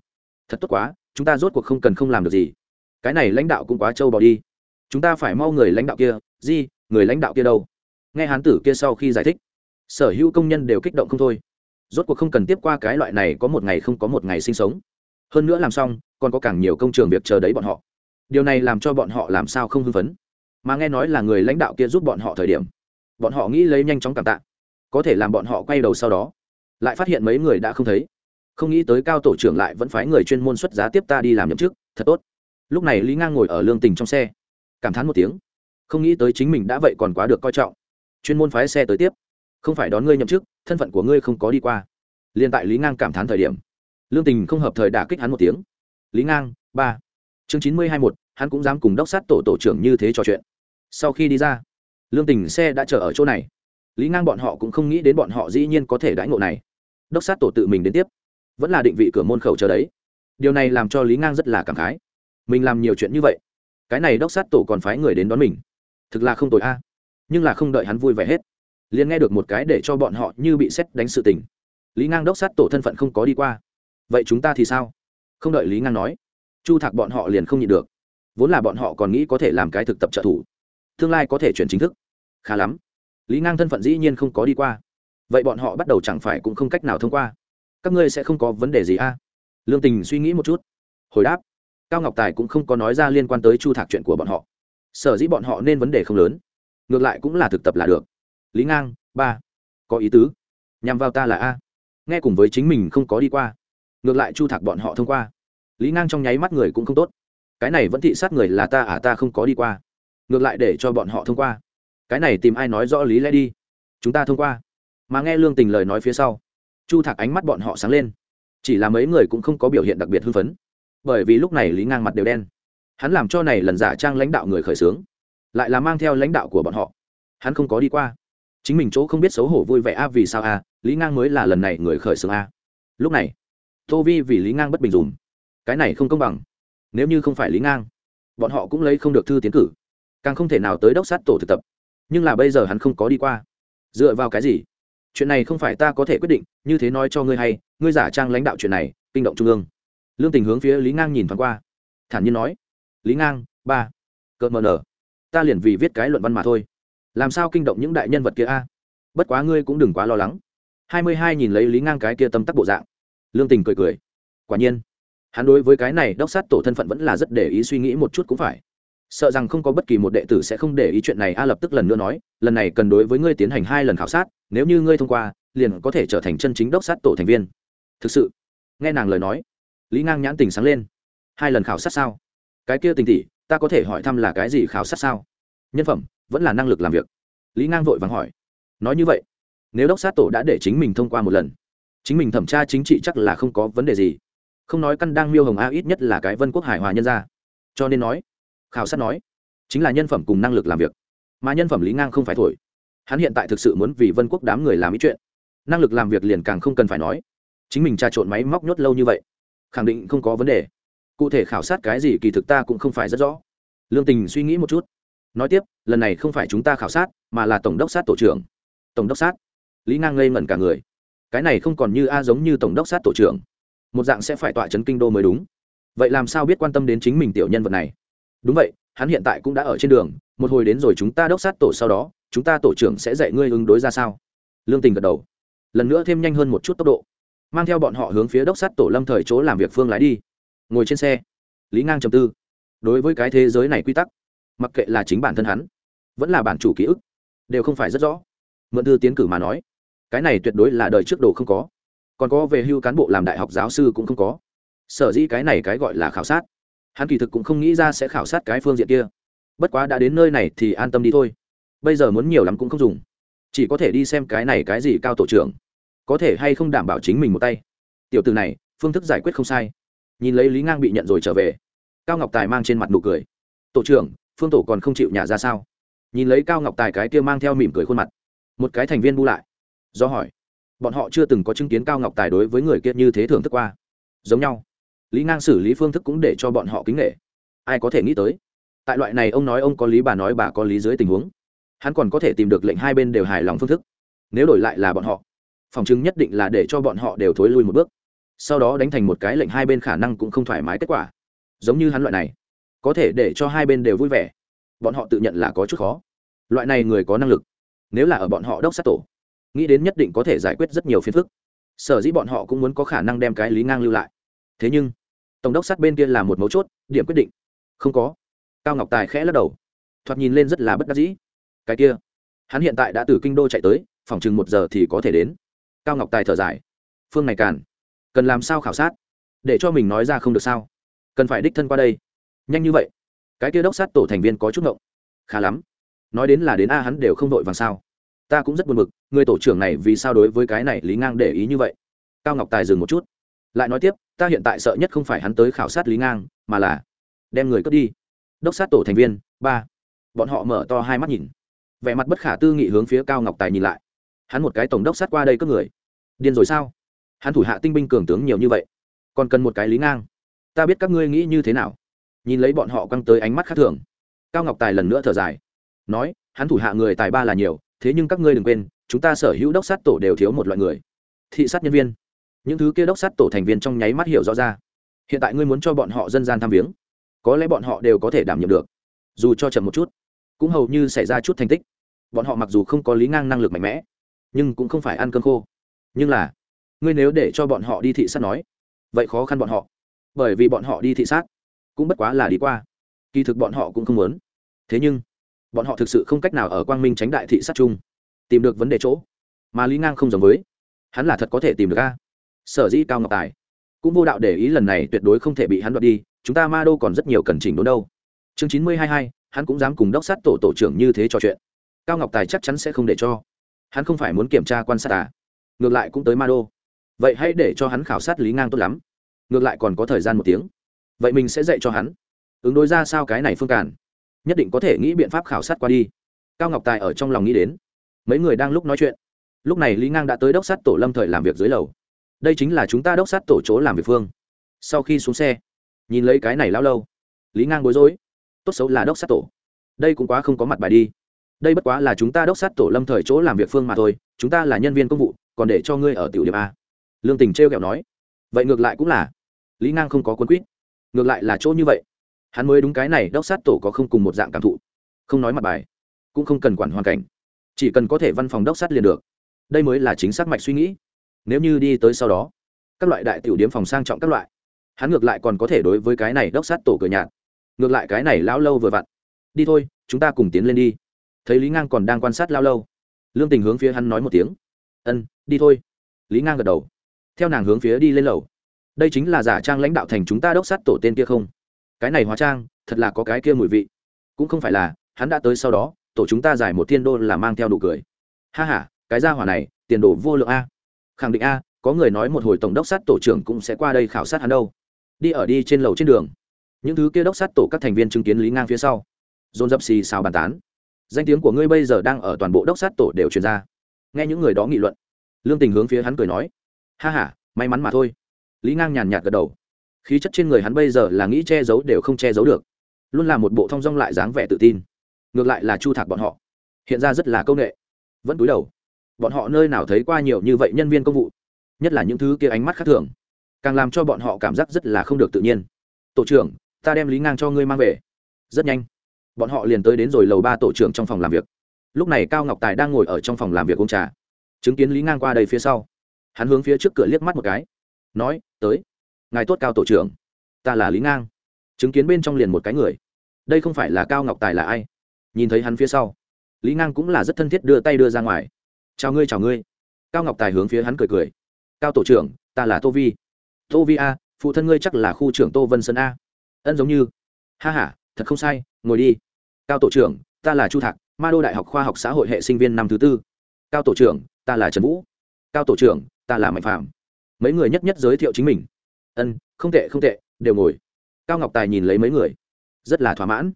Thật tốt quá, chúng ta rốt cuộc không cần không làm được gì. Cái này lãnh đạo cũng quá trâu bỏ đi. Chúng ta phải mau người lãnh đạo kia gì người lãnh đạo kia đâu? Nghe hán tử kia sau khi giải thích, sở hữu công nhân đều kích động không thôi. Rốt cuộc không cần tiếp qua cái loại này có một ngày không có một ngày sinh sống. Hơn nữa làm xong còn có càng nhiều công trường việc chờ đấy bọn họ. Điều này làm cho bọn họ làm sao không hưng phấn? Mà nghe nói là người lãnh đạo kia giúp bọn họ thời điểm, bọn họ nghĩ lấy nhanh chóng cảm tạ. Có thể làm bọn họ quay đầu sau đó, lại phát hiện mấy người đã không thấy. Không nghĩ tới cao tổ trưởng lại vẫn phái người chuyên môn xuất giá tiếp ta đi làm nhậm chức, thật tốt. Lúc này lý ngang ngồi ở lương tình trong xe, cảm thán một tiếng. Không nghĩ tới chính mình đã vậy còn quá được coi trọng. Chuyên môn phái xe tới tiếp, không phải đón ngươi nhậm chức, thân phận của ngươi không có đi qua. Liên tại lý ngang cảm thán thời điểm, lương tình không hợp thời đả kích hắn một tiếng lý ngang, ba. Chương chín mươi hai một, hắn cũng dám cùng đốc sát tổ tổ trưởng như thế trò chuyện. Sau khi đi ra, lương tình xe đã chờ ở chỗ này. Lý ngang bọn họ cũng không nghĩ đến bọn họ dĩ nhiên có thể đãi ngộ này. Đốc sát tổ tự mình đến tiếp. Vẫn là định vị cửa môn khẩu chờ đấy. Điều này làm cho lý ngang rất là cảm khái. Mình làm nhiều chuyện như vậy, cái này đốc sát tổ còn phái người đến đón mình. Thực là không tội a. Nhưng là không đợi hắn vui vẻ hết, liền nghe được một cái để cho bọn họ như bị xét đánh sự tình. Lý ngang đốc sát tổ thân phận không có đi qua. Vậy chúng ta thì sao? Không đợi lý ngang nói, chu thạc bọn họ liền không nhịn được. Vốn là bọn họ còn nghĩ có thể làm cái thực tập trợ thủ, tương lai có thể chuyển chính thức. Khá lắm. Lý ngang thân phận dĩ nhiên không có đi qua. Vậy bọn họ bắt đầu chẳng phải cũng không cách nào thông qua. Các ngươi sẽ không có vấn đề gì a? Lương tình suy nghĩ một chút, hồi đáp. Cao ngọc tài cũng không có nói ra liên quan tới chu thạc chuyện của bọn họ. Sở dĩ bọn họ nên vấn đề không lớn, ngược lại cũng là thực tập là được. Lý ngang, ba, có ý tứ. Nhằm vào ta là a? Nghe cùng với chính mình không có đi qua. Ngược lại chu thạc bọn họ thông qua lý ngang trong nháy mắt người cũng không tốt. Cái này vẫn thị sát người là ta à ta không có đi qua. Ngược lại để cho bọn họ thông qua. Cái này tìm ai nói rõ lý lẽ đi. Chúng ta thông qua. Mà nghe lương tình lời nói phía sau, chu thạc ánh mắt bọn họ sáng lên. Chỉ là mấy người cũng không có biểu hiện đặc biệt hưng phấn. Bởi vì lúc này lý ngang mặt đều đen. Hắn làm cho này lần giả trang lãnh đạo người khởi xướng lại là mang theo lãnh đạo của bọn họ. Hắn không có đi qua. Chính mình chỗ không biết xấu hổ vui vẻ a vì sao a lý ngang mới là lần này người khởi xướng a à. lúc này, tô vi vì lý ngang bất bình dùng cái này không công bằng. Nếu như không phải lý ngang, bọn họ cũng lấy không được thư tiến cử, càng không thể nào tới đốc sát tổ thực tập. Nhưng là bây giờ hắn không có đi qua. Dựa vào cái gì? Chuyện này không phải ta có thể quyết định, như thế nói cho ngươi hay, ngươi giả trang lãnh đạo chuyện này, kinh động trung ương. Lương tình hướng phía lý ngang nhìn thoáng qua. Thản nhiên nói, lý ngang, ba, cợt mờ nở. Ta liền vì viết cái luận văn mà thôi. Làm sao kinh động những đại nhân vật kia a? Bất quá ngươi cũng đừng quá lo lắng. Hai mươi hai nhìn lấy lý ngang cái kia tâm tắc bộ dạng. Lương tình cười cười. Quả nhiên hắn đối với cái này đốc sát tổ thân phận vẫn là rất để ý suy nghĩ một chút cũng phải. Sợ rằng không có bất kỳ một đệ tử sẽ không để ý chuyện này, a lập tức lần nữa nói, lần này cần đối với ngươi tiến hành hai lần khảo sát, nếu như ngươi thông qua, liền có thể trở thành chân chính đốc sát tổ thành viên. Thực sự, nghe nàng lời nói, lý ngang nhãn tình sáng lên. Hai lần khảo sát sao? Cái kia tình tỷ, ta có thể hỏi thăm là cái gì khảo sát sao? Nhân phẩm, vẫn là năng lực làm việc. Lý ngang vội vàng hỏi. Nói như vậy, nếu đốc sát tổ đã để chính mình thông qua một lần, chính mình thẩm tra chính trị chắc là không có vấn đề gì không nói căn đang miêu hồng a, ít nhất là cái vân quốc hải hòa nhân ra cho nên nói, khảo sát nói, chính là nhân phẩm cùng năng lực làm việc. Mà nhân phẩm lý ngang không phải thổi. Hắn hiện tại thực sự muốn vì vân quốc đám người làm ý chuyện. Năng lực làm việc liền càng không cần phải nói. Chính mình trà trộn máy móc nhốt lâu như vậy, khẳng định không có vấn đề. Cụ thể khảo sát cái gì kỳ thực ta cũng không phải rất rõ. Lương tình suy nghĩ một chút. Nói tiếp, lần này không phải chúng ta khảo sát, mà là tổng đốc sát tổ trưởng. Tổng đốc sát. Lý ngang ngây ngẩn cả người. Cái này không còn như a giống như tổng đốc sát tổ trưởng một dạng sẽ phải tọa chấn kinh đô mới đúng. Vậy làm sao biết quan tâm đến chính mình tiểu nhân vật này? Đúng vậy, hắn hiện tại cũng đã ở trên đường, một hồi đến rồi chúng ta đốc sát tổ sau đó, chúng ta tổ trưởng sẽ dạy ngươi ứng đối ra sao? Lương tình gật đầu. Lần nữa thêm nhanh hơn một chút tốc độ. Mang theo bọn họ hướng phía đốc sát tổ lâm thời chỗ làm việc phương lái đi. Ngồi trên xe. Lý ngang trầm tư. Đối với cái thế giới này quy tắc, mặc kệ là chính bản thân hắn, vẫn là bản chủ ký ức, đều không phải rất rõ. Mượn thư tiến cử mà nói, cái này tuyệt đối là đời trước đồ không có còn có về hưu cán bộ làm đại học giáo sư cũng không có. Sở dĩ cái này cái gọi là khảo sát. Hắn kỳ thực cũng không nghĩ ra sẽ khảo sát cái phương diện kia. Bất quá đã đến nơi này thì an tâm đi thôi. Bây giờ muốn nhiều lắm cũng không dùng. Chỉ có thể đi xem cái này cái gì cao tổ trưởng. Có thể hay không đảm bảo chính mình một tay. Tiểu từ này, phương thức giải quyết không sai. Nhìn lấy lý ngang bị nhận rồi trở về. Cao ngọc tài mang trên mặt nụ cười. Tổ trưởng, phương tổ còn không chịu nhà ra sao? Nhìn lấy cao ngọc tài cái kia mang theo mỉm cười khuôn mặt. Một cái thành viên bu lại. Do hỏi bọn họ chưa từng có chứng kiến cao ngọc tài đối với người kia như thế thưởng thức qua. Giống nhau. Lý ngang xử lý phương thức cũng để cho bọn họ kính nghệ. Ai có thể nghĩ tới? Tại loại này ông nói ông có lý, bà nói bà có lý dưới tình huống, hắn còn có thể tìm được lệnh hai bên đều hài lòng phương thức. Nếu đổi lại là bọn họ, phòng chứng nhất định là để cho bọn họ đều thối lui một bước. Sau đó đánh thành một cái lệnh hai bên khả năng cũng không thoải mái kết quả. Giống như hắn loại này, có thể để cho hai bên đều vui vẻ, bọn họ tự nhận là có chút khó. Loại này người có năng lực, nếu là ở bọn họ đốc sát tổ nghĩ đến nhất định có thể giải quyết rất nhiều phiền phức. Sở dĩ bọn họ cũng muốn có khả năng đem cái lý ngang lưu lại. Thế nhưng, tổng đốc sát bên kia là một mấu chốt, điểm quyết định. Không có. Cao ngọc tài khẽ lắc đầu. Thoạt nhìn lên rất là bất đắc dĩ. Cái kia, hắn hiện tại đã từ kinh đô chạy tới, phòng chừng một giờ thì có thể đến. Cao ngọc tài thở dài. Phương này càn. Cần làm sao khảo sát? Để cho mình nói ra không được sao? Cần phải đích thân qua đây. Nhanh như vậy. Cái kia đốc sát tổ thành viên có chút ngộng. Khá lắm. Nói đến là đến a hắn đều không đội vàng sao ta cũng rất buồn bực, người tổ trưởng này vì sao đối với cái này lý ngang để ý như vậy? Cao ngọc tài dừng một chút, lại nói tiếp, ta hiện tại sợ nhất không phải hắn tới khảo sát lý ngang, mà là đem người cướp đi. Đốc sát tổ thành viên, ba. Bọn họ mở to hai mắt nhìn. Vẻ mặt bất khả tư nghị hướng phía cao ngọc tài nhìn lại. Hắn một cái tổng đốc sát qua đây cướp người. Điên rồi sao? Hắn thủ hạ tinh binh cường tướng nhiều như vậy, còn cần một cái lý ngang. Ta biết các ngươi nghĩ như thế nào. Nhìn lấy bọn họ quăng tới ánh mắt khác thường. Cao ngọc tài lần nữa thở dài. Nói, hắn thủ hạ người tài ba là nhiều thế nhưng các ngươi đừng quên, chúng ta sở hữu đốc sát tổ đều thiếu một loại người. Thị sát nhân viên. Những thứ kia đốc sát tổ thành viên trong nháy mắt hiểu rõ ra. Hiện tại ngươi muốn cho bọn họ dân gian tham viếng. Có lẽ bọn họ đều có thể đảm nhiệm được. Dù cho chậm một chút, cũng hầu như xảy ra chút thành tích. Bọn họ mặc dù không có lý ngang năng lực mạnh mẽ, nhưng cũng không phải ăn cơm khô. Nhưng là, ngươi nếu để cho bọn họ đi thị sát nói, vậy khó khăn bọn họ. Bởi vì bọn họ đi thị sát cũng bất quá là đi qua. Kỳ thực bọn họ cũng không muốn. Thế nhưng bọn họ thực sự không cách nào ở quang minh tránh đại thị sát chung. Tìm được vấn đề chỗ, mà lý ngang không giống với. Hắn là thật có thể tìm được a. Sở dĩ cao ngọc tài cũng vô đạo để ý lần này tuyệt đối không thể bị hắn đoạt đi, chúng ta ma đô còn rất nhiều cần chỉnh đốn đâu. Chương chín mươi hai hai, hắn cũng dám cùng đốc sát tổ tổ trưởng như thế trò chuyện. Cao ngọc tài chắc chắn sẽ không để cho. Hắn không phải muốn kiểm tra quan sát à. Ngược lại cũng tới ma đô. Vậy hãy để cho hắn khảo sát lý ngang tốt lắm. Ngược lại còn có thời gian một tiếng. Vậy mình sẽ dạy cho hắn. Ứng đối ra sao cái này phương cản nhất định có thể nghĩ biện pháp khảo sát qua đi. Cao ngọc tài ở trong lòng nghĩ đến. Mấy người đang lúc nói chuyện. Lúc này lý ngang đã tới đốc sát tổ lâm thời làm việc dưới lầu. Đây chính là chúng ta đốc sát tổ chỗ làm việc phương. Sau khi xuống xe, nhìn lấy cái này lao lâu, lý ngang bối rối. Tốt xấu là đốc sát tổ. Đây cũng quá không có mặt bài đi. Đây bất quá là chúng ta đốc sát tổ lâm thời chỗ làm việc phương mà thôi, chúng ta là nhân viên công vụ, còn để cho ngươi ở tiểu điểm a. Lương tình t r e o kẹo nói. Vậy ngược lại cũng là. Lý ngang không có quân quýt. Ngược lại là chỗ như vậy hắn mới đúng cái này, đốc sát tổ có không cùng một dạng cảm thụ. Không nói mặt bài, cũng không cần quản hoàn cảnh. Chỉ cần có thể văn phòng đốc sát liền được. Đây mới là chính xác mạch suy nghĩ. Nếu như đi tới sau đó, các loại đại tiểu điếm phòng sang trọng các loại, hắn ngược lại còn có thể đối với cái này đốc sát tổ cửa nhạt. Ngược lại cái này lão lâu vừa vặn. Đi thôi, chúng ta cùng tiến lên đi. Thấy lý ngang còn đang quan sát lao lâu, lương tình hướng phía hắn nói một tiếng. Ân, đi thôi. Lý ngang gật đầu. Theo nàng hướng phía đi lên lầu. Đây chính là giả trang lãnh đạo thành chúng ta đốc sát tổ tên kia không? Cái này hóa trang, thật là có cái kia mùi vị. Cũng không phải là, hắn đã tới sau đó, tổ chúng ta giải một thiên đô là mang theo đủ cười. Ha h a cái gia hỏa này, tiền đồ vô lượng a. Khẳng định a, có người nói một hồi tổng đốc sát tổ trưởng cũng sẽ qua đây khảo sát hắn đâu. Đi ở đi trên lầu trên đường. Những thứ kia đốc sát tổ các thành viên chứng kiến lý ngang phía sau. Dồn dập xì xào bàn tán. Danh tiếng của ngươi bây giờ đang ở toàn bộ đốc sát tổ đều truyền ra. Nghe những người đó nghị luận. Lương tình hướng phía hắn cười nói. Ha h a may mắn mà thôi. Lý ngang nhàn nhạt gật đầu khí chất trên người hắn bây giờ là nghĩ che giấu đều không che giấu được. Luôn là một bộ thong dong lại dáng vẻ tự tin. Ngược lại là chu thạc bọn họ. Hiện ra rất là công nghệ. Vẫn cúi đầu. Bọn họ nơi nào thấy qua nhiều như vậy nhân viên công vụ? Nhất là những thứ kia ánh mắt khác thường. Càng làm cho bọn họ cảm giác rất là không được tự nhiên. Tổ trưởng, ta đem lý ngang cho ngươi mang về. Rất nhanh, bọn họ liền tới đến rồi lầu ba tổ trưởng trong phòng làm việc. Lúc này cao ngọc tài đang ngồi ở trong phòng làm việc uống trà. Chứng kiến lý ngang qua đây phía sau, hắn hướng phía trước cửa liếc mắt một cái, nói, tới ngài tốt cao tổ trưởng. Ta là lý ngang. Chứng kiến bên trong liền một cái người. Đây không phải là cao ngọc tài là ai? Nhìn thấy hắn phía sau, lý ngang cũng là rất thân thiết đưa tay đưa ra ngoài. Chào ngươi chào ngươi. Cao ngọc tài hướng phía hắn cười cười. Cao tổ trưởng, ta là tô vi. Tô vi a, phụ thân ngươi chắc là khu trưởng tô vân sơn a. Ân giống như. Ha h a thật không sai, ngồi đi. Cao tổ trưởng, ta là chu thạc, ma đô đại học khoa học xã hội hệ sinh viên năm thứ tư. Cao tổ trưởng, ta là trần vũ. Cao tổ trưởng, ta là mạnh phạm mấy người nhất nhất giới thiệu chính mình ân, không tệ không tệ, đều ngồi. Cao ngọc tài nhìn lấy mấy người. Rất là thỏa mãn.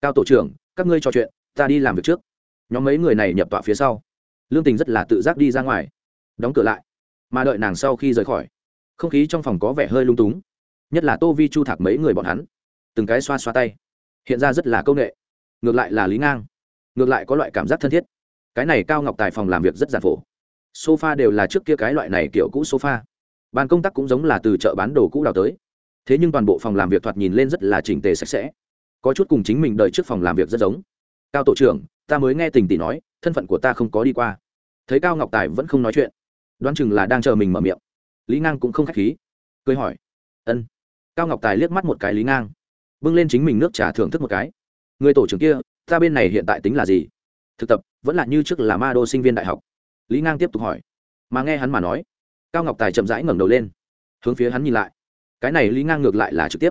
Cao tổ trưởng, các ngươi trò chuyện, ta đi làm việc trước. Nhóm mấy người này nhập tọa phía sau. Lương tình rất là tự giác đi ra ngoài. Đóng cửa lại. Mà đợi nàng sau khi rời khỏi, không khí trong phòng có vẻ hơi lung túng. Nhất là tô vi chu thạc mấy người bọn hắn. Từng cái xoa xoa tay. Hiện ra rất là công nghệ. Ngược lại là lý ngang. Ngược lại có loại cảm giác thân thiết. Cái này cao ngọc tài phòng làm việc rất giản phổ. Sofa đều là trước kia cái loại này kiểu cũ sofa bàn công tác cũng giống là từ chợ bán đồ cũ đào tới. Thế nhưng toàn bộ phòng làm việc thoạt nhìn lên rất là chỉnh tề sạch sẽ. Có chút cùng chính mình đợi trước phòng làm việc rất giống. Cao tổ trưởng, ta mới nghe tình tỷ nói, thân phận của ta không có đi qua. Thấy cao ngọc tài vẫn không nói chuyện. Đoán chừng là đang chờ mình mở miệng. Lý ngang cũng không k h á c h khí. Cười hỏi. Ân. Cao ngọc tài liếc mắt một cái lý ngang. Bưng lên chính mình nước trà thưởng thức một cái. Người tổ trưởng kia, ta bên này hiện tại tính là gì? Thực tập, vẫn là như trước là ma đô sinh viên đại học. Lý ngang tiếp tục hỏi. Mà nghe hắn mà nói cao ngọc tài chậm rãi ngẩng đầu lên, hướng phía hắn nhìn lại. Cái này lý ngang ngược lại là trực tiếp,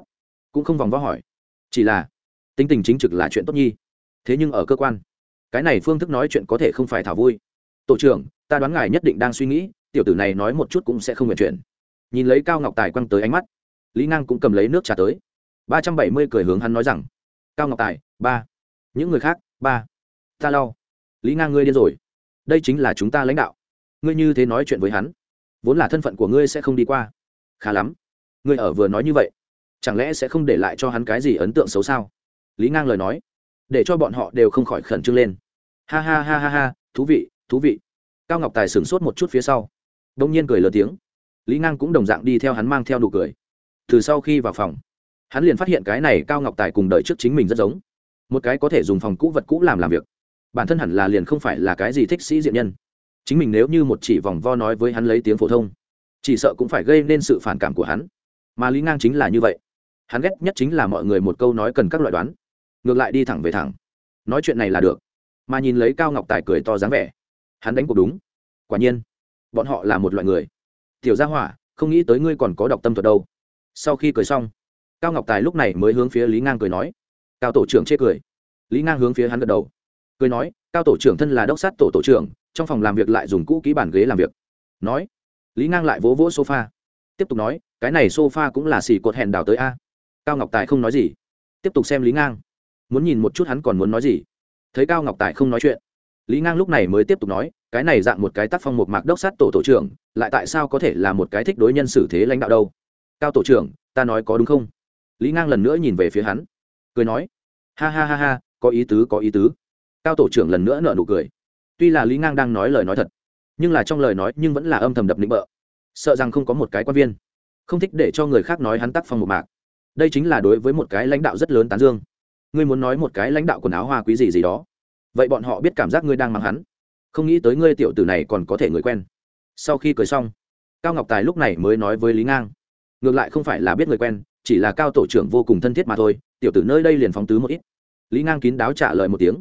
cũng không vòng vo hỏi. Chỉ là, tính tình chính trực là chuyện tốt nhi. Thế nhưng ở cơ quan, cái này phương thức nói chuyện có thể không phải thảo vui. Tổ trưởng, ta đoán ngài nhất định đang suy nghĩ, tiểu tử này nói một chút cũng sẽ không nguyện chuyện. Nhìn lấy cao ngọc tài quăng tới ánh mắt, lý ngang cũng cầm lấy nước trà tới. Ba trăm bảy mươi cười hướng hắn nói rằng, cao ngọc tài, ba. Những người khác, ba. Ta lau lý ngang ngươi điên rồi. Đây chính là chúng ta lãnh đạo. Ngươi như thế nói chuyện với hắn vốn là thân phận của ngươi sẽ không đi qua. Khá lắm. Ngươi ở vừa nói như vậy, chẳng lẽ sẽ không để lại cho hắn cái gì ấn tượng xấu sao? Lý ngang lời nói, để cho bọn họ đều không khỏi khẩn trương lên. Ha ha ha ha ha, thú vị thú vị. Cao ngọc tài sửng sốt một chút phía sau đông nhiên cười lớn tiếng. Lý ngang cũng đồng dạng đi theo hắn mang theo nụ cười. Từ sau khi vào phòng, hắn liền phát hiện cái này cao ngọc tài cùng đợi trước chính mình rất giống. Một cái có thể dùng phòng cũ vật cũ làm làm việc. Bản thân hẳn là liền không phải là cái gì thích sĩ diện nhân chính mình nếu như một chỉ vòng vo nói với hắn lấy tiếng phổ thông, chỉ sợ cũng phải gây nên sự phản cảm của hắn. Mà lý ngang chính là như vậy. Hắn ghét nhất chính là mọi người một câu nói cần các loại đoán. Ngược lại đi thẳng về thẳng. Nói chuyện này là được. Mà nhìn lấy cao ngọc tài cười to dáng vẻ, hắn đánh cuộc đúng. Quả nhiên, bọn họ là một loại người. Tiểu gia hỏa, không nghĩ tới ngươi còn có đọc tâm thuật đâu. Sau khi cười xong, cao ngọc tài lúc này mới hướng phía lý ngang cười nói. Cao tổ trưởng chê cười. Lý ngang hướng phía hắn gật đầu. Cười nói, cao tổ trưởng thân là đốc sát tổ tổ trưởng trong phòng làm việc lại dùng cũ kỹ bàn ghế làm việc. Nói, lý ngang lại vỗ vỗ sofa. Tiếp tục nói, cái này sofa cũng là xì cột hẹn đào tới a. Cao ngọc tài không nói gì. Tiếp tục xem lý ngang. Muốn nhìn một chút hắn còn muốn nói gì. Thấy cao ngọc tài không nói chuyện, lý ngang lúc này mới tiếp tục nói, cái này dạng một cái tác phong một mạc đốc sát tổ tổ trưởng, lại tại sao có thể là một cái thích đối nhân xử thế lãnh đạo đâu? Cao tổ trưởng, ta nói có đúng không? Lý ngang lần nữa nhìn về phía hắn, cười nói, ha ha ha ha, có ý tứ, có ý tứ. Cao tổ trưởng lần nữa nợ nụ cười tuy là lý ngang đang nói lời nói thật, nhưng là trong lời nói nhưng vẫn là âm thầm đập nịnh bợ. Sợ rằng không có một cái quan viên, không thích để cho người khác nói hắn tác phong một mạc. Đây chính là đối với một cái lãnh đạo rất lớn tán dương. Ngươi muốn nói một cái lãnh đạo quần áo hoa quý gì gì đó, vậy bọn họ biết cảm giác ngươi đang mắng hắn. Không nghĩ tới ngươi tiểu tử này còn có thể người quen. Sau khi cười xong, cao ngọc tài lúc này mới nói với lý ngang, ngược lại không phải là biết người quen, chỉ là cao tổ trưởng vô cùng thân thiết mà thôi, tiểu tử nơi đây liền phóng tứ một ít. Lý ngang kín đáo trả lời một tiếng,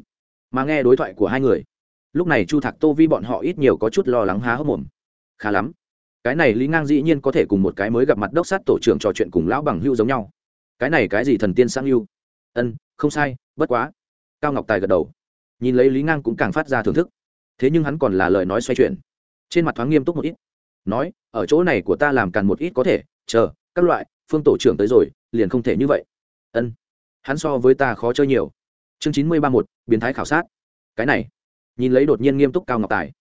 mà nghe đối thoại của hai người lúc này chu thạc tô vi bọn họ ít nhiều có chút lo lắng há hốc mồm. Khá lắm. Cái này lý ngang dĩ nhiên có thể cùng một cái mới gặp mặt đốc sát tổ trưởng trò chuyện cùng lão bằng hưu giống nhau. Cái này cái gì thần tiên sang hưu ân, không sai, bất quá. Cao ngọc tài gật đầu. Nhìn lấy lý ngang cũng càng phát ra thưởng thức. Thế nhưng hắn còn là lời nói xoay chuyển. Trên mặt thoáng nghiêm túc một ít. Nói, ở chỗ này của ta làm càn một ít có thể, chờ, các loại, phương tổ trưởng tới rồi, liền không thể như vậy. Ân. Hắn so với ta khó chơi nhiều. Chương chín mươi ba một biến thái khảo sát. Cái này nhìn lấy đột nhiên nghiêm túc cao ngọc tài.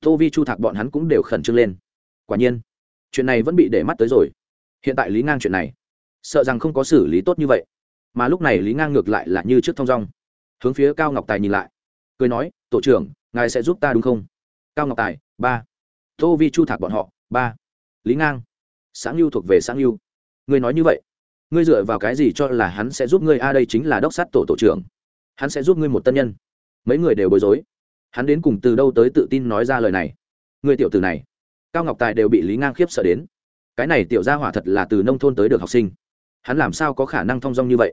Tô vi, chu thạc bọn hắn cũng đều khẩn trương lên. Quả nhiên, chuyện này vẫn bị để mắt tới rồi. Hiện tại lý ngang chuyện này, sợ rằng không có xử lý tốt như vậy. Mà lúc này lý ngang ngược lại là như trước thong dong. Hướng phía cao ngọc tài nhìn lại. Cười nói, tổ trưởng, ngài sẽ giúp ta đúng không? Cao ngọc tài, ba. Tô vi, chu thạc bọn họ, ba. Lý ngang sáng lưu thuộc về sáng lưu ngươi nói như vậy, ngươi dựa vào cái gì cho là hắn sẽ giúp ngươi? A, đây chính là đốc sát tổ tổ trưởng. Hắn sẽ giúp ngươi một tân nhân. Mấy người đều bối rối hắn đến cùng từ đâu tới tự tin nói ra lời này? Người tiểu tử này, cao ngọc tài đều bị lý ngang khiếp sợ đến. Cái này tiểu gia hỏa thật là từ nông thôn tới được học sinh. Hắn làm sao có khả năng thong dong như vậy?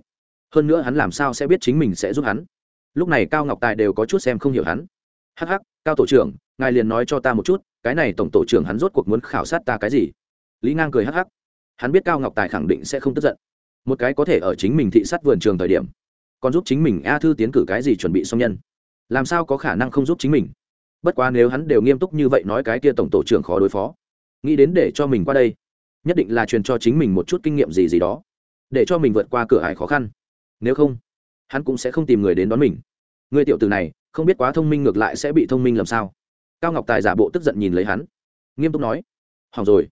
Hơn nữa hắn làm sao sẽ biết chính mình sẽ giúp hắn? Lúc này cao ngọc tài đều có chút xem không hiểu hắn. Hắc hắc, cao tổ trưởng, ngài liền nói cho ta một chút, cái này tổng tổ trưởng hắn rốt cuộc muốn khảo sát ta cái gì? Lý ngang cười hắc hắc. Hắn biết cao ngọc tài khẳng định sẽ không tức giận. Một cái có thể ở chính mình thị sát vườn trường thời điểm, còn giúp chính mình a thư tiến cử cái gì chuẩn bị xong nhân làm sao có khả năng không giúp chính mình? Bất quá nếu hắn đều nghiêm túc như vậy nói cái kia tổng tổ trưởng khó đối phó, nghĩ đến để cho mình qua đây, nhất định là truyền cho chính mình một chút kinh nghiệm gì gì đó, để cho mình vượt qua cửa hải khó khăn. Nếu không, hắn cũng sẽ không tìm người đến đón mình. Người tiểu từ này, không biết quá thông minh ngược lại sẽ bị thông minh làm sao. Cao ngọc tài giả bộ tức giận nhìn lấy hắn, nghiêm túc nói, hỏng rồi.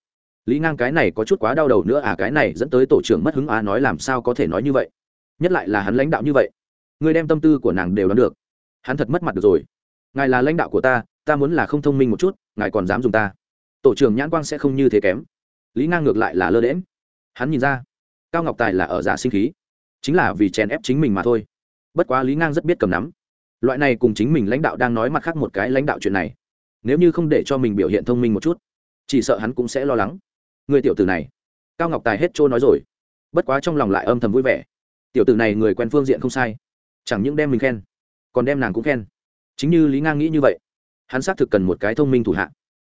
Lý ngang cái này có chút quá đau đầu nữa à cái này dẫn tới tổ trưởng mất hứng á, nói làm sao có thể nói như vậy? Nhất lại là hắn lãnh đạo như vậy, người đem tâm tư của nàng đều đoán được hắn thật mất mặt được rồi. Ngài là lãnh đạo của ta ta muốn là không thông minh một chút, ngài còn dám dùng ta. Tổ trưởng nhãn quang sẽ không như thế kém. Lý ngang ngược lại là lơ đễm hắn nhìn ra, cao ngọc tài là ở giả sinh khí. Chính là vì chèn ép chính mình mà thôi. Bất quá lý ngang rất biết cầm nắm. Loại này cùng chính mình lãnh đạo đang nói mặt khác một cái lãnh đạo chuyện này. Nếu như không để cho mình biểu hiện thông minh một chút, chỉ sợ hắn cũng sẽ lo lắng. Người tiểu tử này, cao ngọc tài hết trôi nói rồi. Bất quá trong lòng lại âm thầm vui vẻ. Tiểu tử này người quen phương diện không sai. Chẳng những đem mình khen còn đem nàng cũng khen. Chính như lý ngang nghĩ như vậy, hắn xác thực cần một cái thông minh thủ hạ.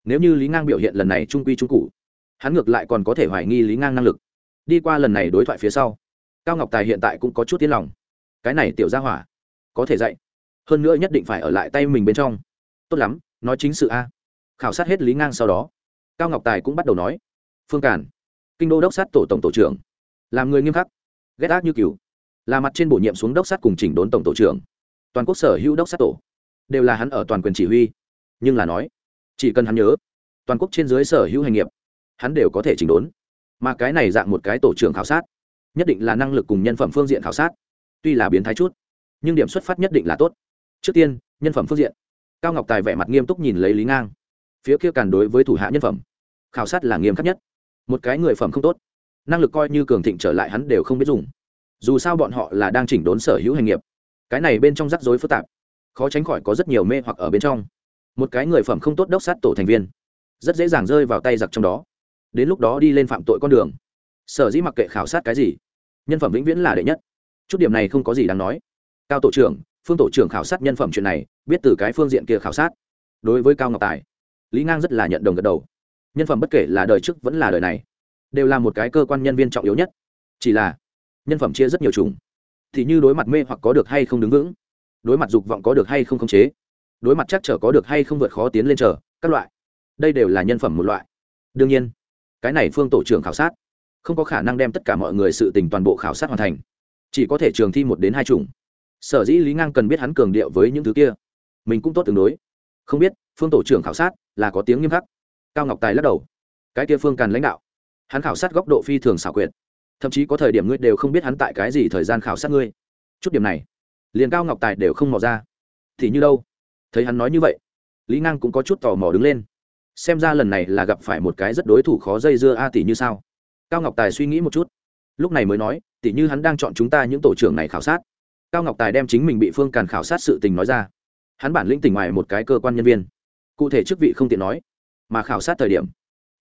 Nếu như lý ngang biểu hiện lần này trung quy trung cụ, hắn ngược lại còn có thể hoài nghi lý ngang năng lực. Đi qua lần này đối thoại phía sau, cao ngọc tài hiện tại cũng có chút tiến lòng. Cái này tiểu ra hỏa, có thể dạy. Hơn nữa nhất định phải ở lại tay mình bên trong. Tốt lắm, nói chính sự a. Khảo sát hết lý ngang sau đó, cao ngọc tài cũng bắt đầu nói. Phương cản, kinh đô đốc sát tổ tổng tổ trưởng. Làm người nghiêm khắc, ghét ác như cừu. Là mặt trên bổ nhiệm xuống đốc sát cùng chỉnh đốn tổng tổ trưởng toàn quốc sở hữu đốc sát tổ, đều là hắn ở toàn quyền chỉ huy. Nhưng là nói, chỉ cần hắn nhớ, toàn quốc trên dưới sở hữu hành nghiệp, hắn đều có thể chỉnh đốn. Mà cái này dạng một cái tổ trưởng khảo sát, nhất định là năng lực cùng nhân phẩm phương diện khảo sát, tuy là biến thái chút, nhưng điểm xuất phát nhất định là tốt. Trước tiên, nhân phẩm phương diện. Cao ngọc tài vẻ mặt nghiêm túc nhìn lấy lý ngang. Phía kia càn đối với thủ hạ nhân phẩm, khảo sát là nghiêm khắc nhất. Một cái người phẩm không tốt, năng lực coi như cường thịnh trở lại hắn đều không biết dùng. Dù sao bọn họ là đang chỉnh đốn sở hữu hành nghiệp cái này bên trong rắc rối phức tạp. Khó tránh khỏi có rất nhiều mê hoặc ở bên trong. Một cái người phẩm không tốt đốc sát tổ thành viên. Rất dễ dàng rơi vào tay giặc trong đó. Đến lúc đó đi lên phạm tội con đường. Sở dĩ mặc kệ khảo sát cái gì, nhân phẩm vĩnh viễn là đệ nhất. Chút điểm này không có gì đáng nói. Cao tổ trưởng, phương tổ trưởng khảo sát nhân phẩm chuyện này, biết từ cái phương diện kia khảo sát. Đối với cao ngọc tài, lý ngang rất là nhận đồng gật đầu. Nhân phẩm bất kể là đời trước vẫn là đời này, đều là một cái cơ quan nhân viên trọng yếu nhất. Chỉ là, nhân phẩm chia rất nhiều chủng thì như đối mặt mê hoặc có được hay không đứng vững đối mặt dục vọng có được hay không khống chế đối mặt chắc trở có được hay không vượt khó tiến lên trở, các loại. Đây đều là nhân phẩm một loại. Đương nhiên cái này phương tổ trưởng khảo sát không có khả năng đem tất cả mọi người sự tình toàn bộ khảo sát hoàn thành. Chỉ có thể trường thi một đến hai chủng. Sở dĩ lý ngang cần biết hắn cường điệu với những thứ kia. Mình cũng tốt tương đối. Không biết phương tổ trưởng khảo sát là có tiếng nghiêm khắc. Cao ngọc tài lắc đầu. Cái kia phương càn lãnh đạo. Hắn khảo sát góc độ phi thường xảo quyệt thậm chí có thời điểm ngươi đều không biết hắn tại cái gì thời gian khảo sát ngươi. Chút điểm này, liền cao ngọc tài đều không mò ra. Thì như đâu? Thấy hắn nói như vậy, lý ngang cũng có chút tò mò đứng lên. Xem ra lần này là gặp phải một cái rất đối thủ khó dây dưa a tỷ như sao? Cao ngọc tài suy nghĩ một chút. Lúc này mới nói tỷ như hắn đang chọn chúng ta những tổ trưởng này khảo sát. Cao ngọc tài đem chính mình bị phương càn khảo sát sự tình nói ra. Hắn bản lĩnh tỉnh ngoài một cái cơ quan nhân viên. Cụ thể chức vị không tiện nói, mà khảo sát thời điểm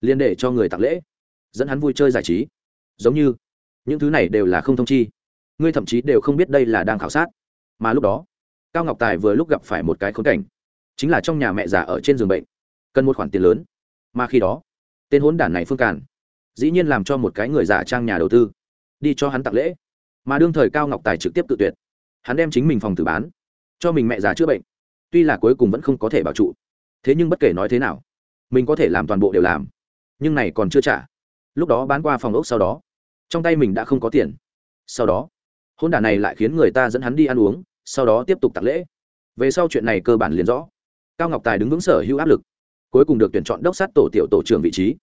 liên để cho người tặng lễ, dẫn hắn vui chơi giải trí. Giống như những thứ này đều là không thông chi. Ngươi thậm chí đều không biết đây là đang khảo sát. Mà lúc đó, cao ngọc tài vừa lúc gặp phải một cái khốn cảnh. Chính là trong nhà mẹ già ở trên giường bệnh, cần một khoản tiền lớn. Mà khi đó, tên hốn đản này phương càn, dĩ nhiên làm cho một cái người giả trang nhà đầu tư, đi cho hắn tặng lễ. Mà đương thời cao ngọc tài trực tiếp tự tuyệt. Hắn đem chính mình phòng tử bán, cho mình mẹ già chữa bệnh. Tuy là cuối cùng vẫn không có thể bảo trụ, thế nhưng bất kể nói thế nào, mình có thể làm toàn bộ đều làm. Nhưng này còn chưa trả. Lúc đó bán qua phòng ốc sau đó trong tay mình đã không có tiền. Sau đó, hôn đả này lại khiến người ta dẫn hắn đi ăn uống, sau đó tiếp tục tặng lễ. Về sau chuyện này cơ bản liền rõ. Cao ngọc tài đứng vững sở hữu áp lực, cuối cùng được tuyển chọn đốc sát tổ tiểu tổ trưởng vị trí.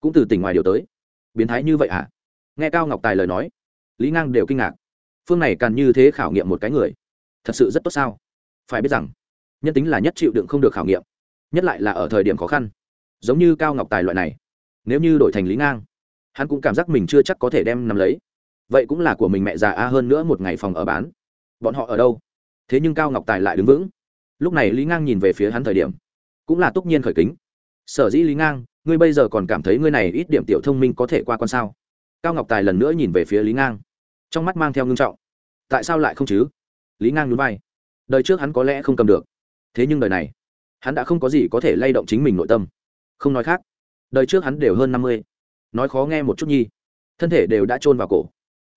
Cũng từ tỉnh ngoài điều tới. Biến thái như vậy hả? Nghe cao ngọc tài lời nói, lý ngang đều kinh ngạc. Phương này càng như thế khảo nghiệm một cái người, thật sự rất tốt sao? Phải biết rằng, nhân tính là nhất chịu đựng không được khảo nghiệm, nhất lại là ở thời điểm khó khăn. Giống như cao ngọc tài loại này, nếu như đổi thành lý ngang hắn cũng cảm giác mình chưa chắc có thể đem nắm lấy. Vậy cũng là của mình mẹ già a hơn nữa một ngày phòng ở bán. Bọn họ ở đâu? Thế nhưng cao ngọc tài lại đứng vững. Lúc này lý ngang nhìn về phía hắn thời điểm, cũng là tất nhiên khởi kính. Sở dĩ lý ngang, ngươi bây giờ còn cảm thấy ngươi này ít điểm tiểu thông minh có thể qua con sao? Cao ngọc tài lần nữa nhìn về phía lý ngang, trong mắt mang theo ngưng trọng. Tại sao lại không chứ? Lý ngang nhún vai. Đời trước hắn có lẽ không cầm được, thế nhưng đời này, hắn đã không có gì có thể lay động chính mình nội tâm. Không nói khác, đời trước hắn đều hơn năm mươi nói khó nghe một chút nhi. Thân thể đều đã chôn vào cổ,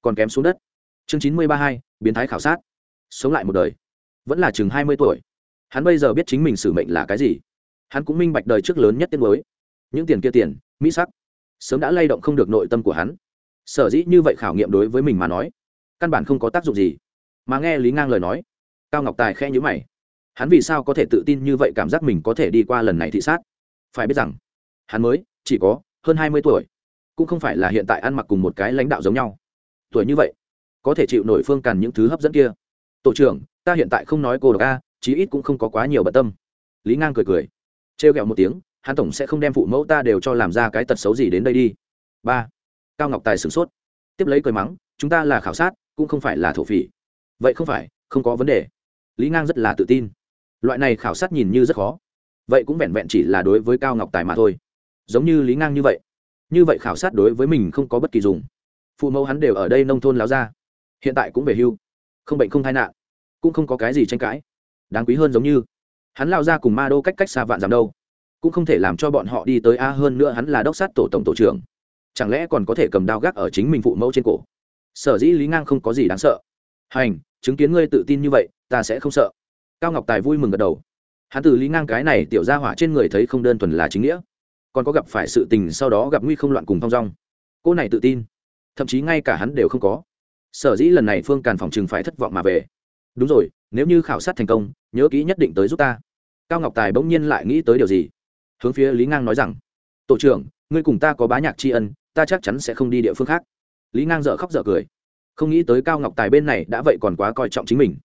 còn kém xuống đất. Chương chín mươi ba hai, biến thái khảo sát. Sống lại một đời. Vẫn là chừng hai mươi tuổi. Hắn bây giờ biết chính mình xử mệnh là cái gì. Hắn cũng minh bạch đời trước lớn nhất tiên mới những tiền kia tiền, mỹ sắc. Sớm đã lay động không được nội tâm của hắn. Sở dĩ như vậy khảo nghiệm đối với mình mà nói, căn bản không có tác dụng gì. Mà nghe lý ngang lời nói, cao ngọc tài khe nhữ mày. Hắn vì sao có thể tự tin như vậy cảm giác mình có thể đi qua lần này thị sát? Phải biết rằng, hắn mới chỉ có hơn hai mươi tuổi cũng không phải là hiện tại ăn mặc cùng một cái lãnh đạo giống nhau. Tuổi như vậy, có thể chịu nổi phương càn những thứ hấp dẫn kia. Tổ trưởng, ta hiện tại không nói cô độc a, chí ít cũng không có quá nhiều bận tâm. Lý ngang cười cười, trêu ghẹo một tiếng, hắn tổng sẽ không đem phụ mẫu ta đều cho làm ra cái tật xấu gì đến đây đi. Ba, cao ngọc tài sửng sốt. Tiếp lấy cười mắng, chúng ta là khảo sát, cũng không phải là thổ phỉ. Vậy không phải, không có vấn đề. Lý ngang rất là tự tin. Loại này khảo sát nhìn như rất khó. Vậy cũng vẹn vẹn chỉ là đối với cao ngọc tài mà thôi. Giống như lý ngang như vậy như vậy khảo sát đối với mình không có bất kỳ dùng. Phụ mẫu hắn đều ở đây nông thôn láo ra. Hiện tại cũng về hưu. Không bệnh không tai nạn. Cũng không có cái gì tranh cãi. Đáng quý hơn giống như. Hắn lao ra cùng ma đô cách cách xa vạn dặm đâu. Cũng không thể làm cho bọn họ đi tới a hơn nữa hắn là đốc sát tổ tổng tổ trưởng. Chẳng lẽ còn có thể cầm đao gác ở chính mình phụ mẫu trên cổ? Sở dĩ lý ngang không có gì đáng sợ. Hành, chứng kiến ngươi tự tin như vậy, ta sẽ không sợ. Cao ngọc tài vui mừng gật đầu. Hắn từ lý ngang cái này tiểu ra hỏa trên người thấy không đơn thuần là chính nghĩa còn có gặp phải sự tình sau đó gặp nguy không loạn cùng thong dong. Cô này tự tin. Thậm chí ngay cả hắn đều không có. Sở dĩ lần này phương càn phòng chừng phải thất vọng mà về. Đúng rồi, nếu như khảo sát thành công, nhớ kỹ nhất định tới giúp ta. Cao ngọc tài bỗng nhiên lại nghĩ tới điều gì? Hướng phía lý ngang nói rằng, tổ trưởng, ngươi cùng ta có bá nhạc tri ân, ta chắc chắn sẽ không đi địa phương khác. Lý ngang dợ khóc dợ cười. Không nghĩ tới cao ngọc tài bên này đã vậy còn quá coi trọng chính mình.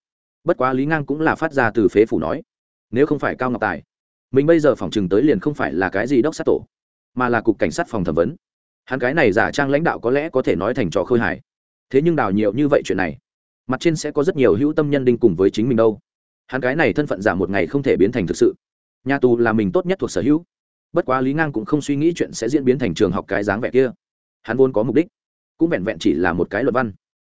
Bất quá lý ngang cũng là phát ra từ phế phủ nói. Nếu không phải cao ngọc tài mình bây giờ phòng chừng tới liền không phải là cái gì đốc sát tổ, mà là cục cảnh sát phòng thẩm vấn. Hắn cái này giả trang lãnh đạo có lẽ có thể nói thành trò khơi hài. Thế nhưng đào nhiều như vậy chuyện này, mặt trên sẽ có rất nhiều hữu tâm nhân đinh cùng với chính mình đâu. Hắn cái này thân phận giả một ngày không thể biến thành thực sự. Nhà tù là mình tốt nhất thuộc sở hữu. Bất quá lý ngang cũng không suy nghĩ chuyện sẽ diễn biến thành trường học cái dáng vẻ kia. Hắn vốn có mục đích, cũng vẹn vẹn chỉ là một cái luật văn.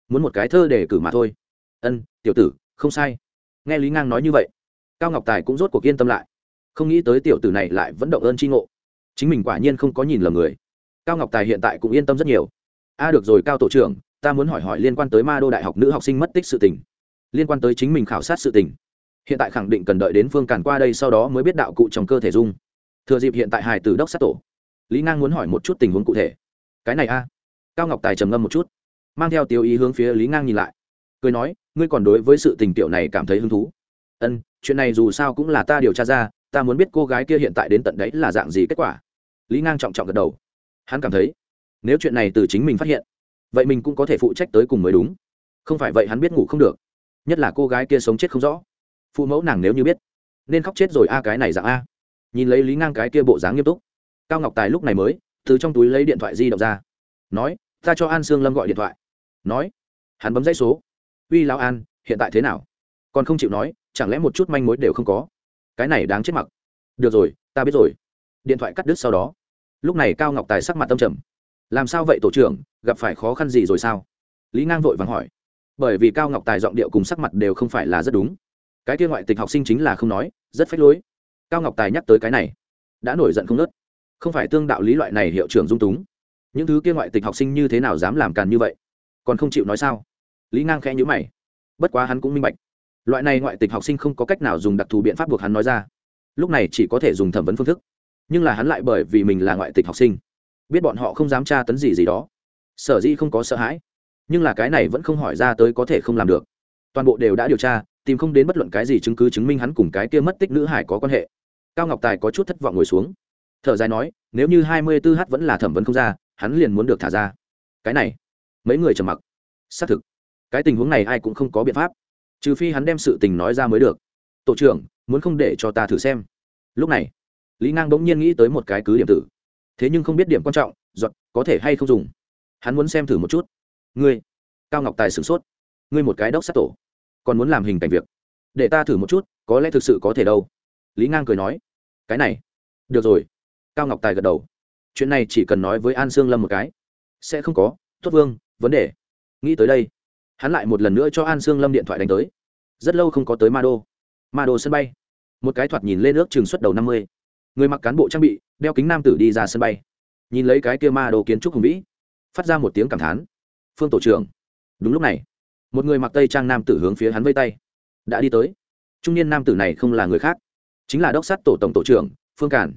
Muốn một cái thơ để cử mà thôi. Ân, tiểu tử, không sai. Nghe lý ngang nói như vậy, cao ngọc tài cũng rốt cuộc yên tâm lại không nghĩ tới tiểu tử này lại vẫn động ơn tri ngộ. Chính mình quả nhiên không có nhìn lầm người. Cao ngọc tài hiện tại cũng yên tâm rất nhiều. A, được rồi, cao tổ trưởng, ta muốn hỏi hỏi liên quan tới ma đô đại học nữ học sinh mất tích sự tình. Liên quan tới chính mình khảo sát sự tình. Hiện tại khẳng định cần đợi đến phương càn qua đây sau đó mới biết đạo cụ trong cơ thể dung. Thừa dịp hiện tại Hải Tử đốc sát tổ. Lý ngang muốn hỏi một chút tình huống cụ thể. Cái này a. Cao ngọc tài trầm ngâm một chút. Mang theo tiêu ý hướng phía lý ngang nhìn lại. Cười nói, ngươi còn đối với sự tình tiểu này cảm thấy hứng thú. Ân, chuyện này dù sao cũng là ta điều tra ra ta muốn biết cô gái kia hiện tại đến tận đấy là dạng gì kết quả. Lý ngang trọng trọng gật đầu. Hắn cảm thấy, nếu chuyện này từ chính mình phát hiện, vậy mình cũng có thể phụ trách tới cùng mới đúng. Không phải vậy hắn biết ngủ không được. Nhất là cô gái kia sống chết không rõ. Phụ mẫu nàng nếu như biết, nên khóc chết rồi a, cái này dạng a. Nhìn lấy lý ngang cái kia bộ dáng nghiêm túc, cao ngọc tài lúc này mới từ trong túi lấy điện thoại di động ra. Nói, ta cho an sương lâm gọi điện thoại. Nói, hắn bấm dãy số. Uy lao an, hiện tại thế nào? Còn không chịu nói, chẳng lẽ một chút manh mối đều không có? Cái này đáng chết mặc. Được rồi, ta biết rồi. Điện thoại cắt đứt sau đó. Lúc này cao ngọc tài sắc mặt tâm trầm. Làm sao vậy tổ trưởng, gặp phải khó khăn gì rồi sao? Lý ngang vội vàng hỏi. Bởi vì cao ngọc tài giọng điệu cùng sắc mặt đều không phải là rất đúng. Cái kia ngoại tịch học sinh chính là không nói, rất phách lối. Cao ngọc tài nhắc tới cái này, đã nổi giận không nớt không phải tương đạo lý loại này hiệu trưởng dung túng. Những thứ kia ngoại tịch học sinh như thế nào dám làm càn như vậy? Còn không chịu nói sao? Lý ngang khẽ nhữ mày. Bất quá hắn cũng minh bạch loại này ngoại tịch học sinh không có cách nào dùng đặc thù biện pháp buộc hắn nói ra. Lúc này chỉ có thể dùng thẩm vấn phương thức. Nhưng là hắn lại bởi vì mình là ngoại tịch học sinh, biết bọn họ không dám tra tấn gì gì đó. Sở dĩ không có sợ hãi, nhưng là cái này vẫn không hỏi ra tới có thể không làm được. Toàn bộ đều đã điều tra, tìm không đến bất luận cái gì chứng cứ chứng minh hắn cùng cái kia mất tích nữ hải có quan hệ. Cao ngọc tài có chút thất vọng ngồi xuống. Thở dài nói, nếu như hai mươi 24 h vẫn là thẩm vấn không ra, hắn liền muốn được thả ra. Cái này, mấy người trầm mặc. Xác thực, cái tình huống này ai cũng không có biện pháp trừ phi hắn đem sự tình nói ra mới được. Tổ trưởng, muốn không để cho ta thử xem. Lúc này, lý ngang bỗng nhiên nghĩ tới một cái cứ điểm tử. Thế nhưng không biết điểm quan trọng giọt có thể hay không dùng. Hắn muốn xem thử một chút. Ngươi, cao ngọc tài sửng sốt. Ngươi một cái đốc sát tổ, còn muốn làm hình cảnh việc. Để ta thử một chút, có lẽ thực sự có thể đâu. Lý ngang cười nói. Cái này, được rồi. Cao ngọc tài gật đầu. Chuyện này chỉ cần nói với an sương lâm một cái. Sẽ không có tuất vương, vấn đề. Nghĩ tới đây hắn lại một lần nữa cho an sương lâm điện thoại đánh tới. Rất lâu không có tới ma đô. Ma đô sân bay. Một cái thoạt nhìn lên nước trường xuất đầu năm mươi. Người mặc cán bộ trang bị, đeo kính nam tử đi ra sân bay. Nhìn lấy cái kia ma đô kiến trúc hùng vĩ, phát ra một tiếng cảm thán. Phương tổ trưởng. Đúng lúc này, một người mặc tây trang nam tử hướng phía hắn vây tay. Đã đi tới. Trung niên nam tử này không là người khác, chính là đốc sát tổ tổng tổ trưởng, phương cản.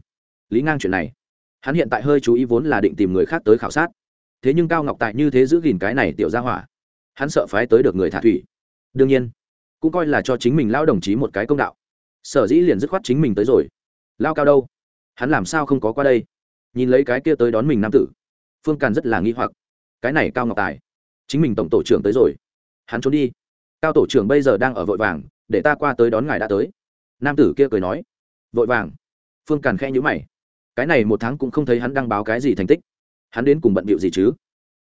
Lý ngang chuyện này. Hắn hiện tại hơi chú ý vốn là định tìm người khác tới khảo sát. Thế nhưng cao ngọc tại như thế giữ gìn cái này tiểu ra hỏa hắn sợ phái tới được người thả thủy. Đương nhiên, cũng coi là cho chính mình lao đồng chí một cái công đạo. Sở dĩ liền dứt khoát chính mình tới rồi. Lao cao đâu? Hắn làm sao không có qua đây? Nhìn lấy cái kia tới đón mình nam tử, phương càn rất là nghi hoặc. Cái này cao ngọc tài, chính mình tổng tổ trưởng tới rồi. Hắn trốn đi. Cao tổ trưởng bây giờ đang ở vội vàng, để ta qua tới đón ngài đã tới. Nam tử kia cười nói, vội vàng. Phương càn khẽ nhữ mày. Cái này một tháng cũng không thấy hắn đăng báo cái gì thành tích. Hắn đến cùng bận bịu gì chứ?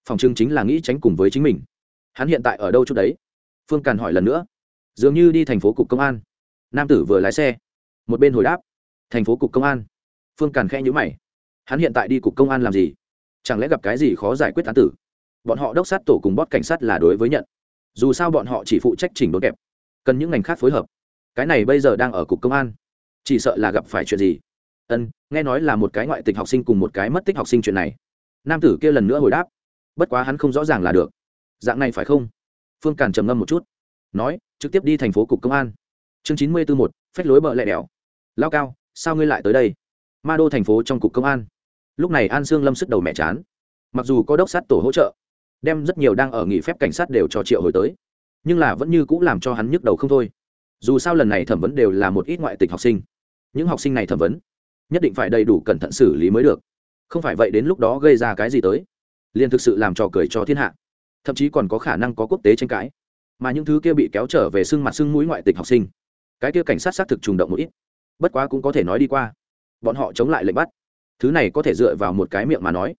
Phòng trưng chính là nghĩ tránh cùng với chính mình hắn hiện tại ở đâu chút đấy? Phương càn hỏi lần nữa. Dường như đi thành phố cục công an. Nam tử vừa lái xe. Một bên hồi đáp. Thành phố cục công an. Phương càn khẽ nhữ mày. Hắn hiện tại đi cục công an làm gì? Chẳng lẽ gặp cái gì khó giải quyết án tử? Bọn họ đốc sát tổ cùng bót cảnh sát là đối với nhận. Dù sao bọn họ chỉ phụ trách chỉnh đốn kẹp. Cần những ngành khác phối hợp. Cái này bây giờ đang ở cục công an. Chỉ sợ là gặp phải chuyện gì? Ân, nghe nói là một cái ngoại tịch học sinh cùng một cái mất tích học sinh chuyện này. Nam tử kia lần nữa hồi đáp. Bất quá hắn không rõ ràng là được dạng này phải không? Phương càn trầm ngâm một chút, nói, trực tiếp đi thành phố cục công an. Chương chín mươi b ố một, phách lối bợ lẹ đèo lao cao, sao ngươi lại tới đây? Ma đô thành phố trong cục công an. Lúc này an sương lâm sức đầu mẹ chán. Mặc dù có đốc sát tổ hỗ trợ, đem rất nhiều đang ở nghỉ phép cảnh sát đều cho triệu hồi tới, nhưng là vẫn như c ũ làm cho hắn nhức đầu không thôi. Dù sao lần này thẩm vấn đều là một ít ngoại tịch học sinh. Những học sinh này thẩm vấn, nhất định phải đầy đủ cẩn thận xử lý mới được. Không phải vậy đến lúc đó gây ra cái gì tới, liền thực sự làm trò cười cho thiên hạ thậm chí còn có khả năng có quốc tế tranh cãi. Mà những thứ kia bị kéo trở về xương mặt xương mũi ngoại tịch học sinh, cái kia cảnh sát xác thực trùng động một ít. Bất quá cũng có thể nói đi qua. Bọn họ chống lại lệnh bắt. Thứ này có thể dựa vào một cái miệng mà nói.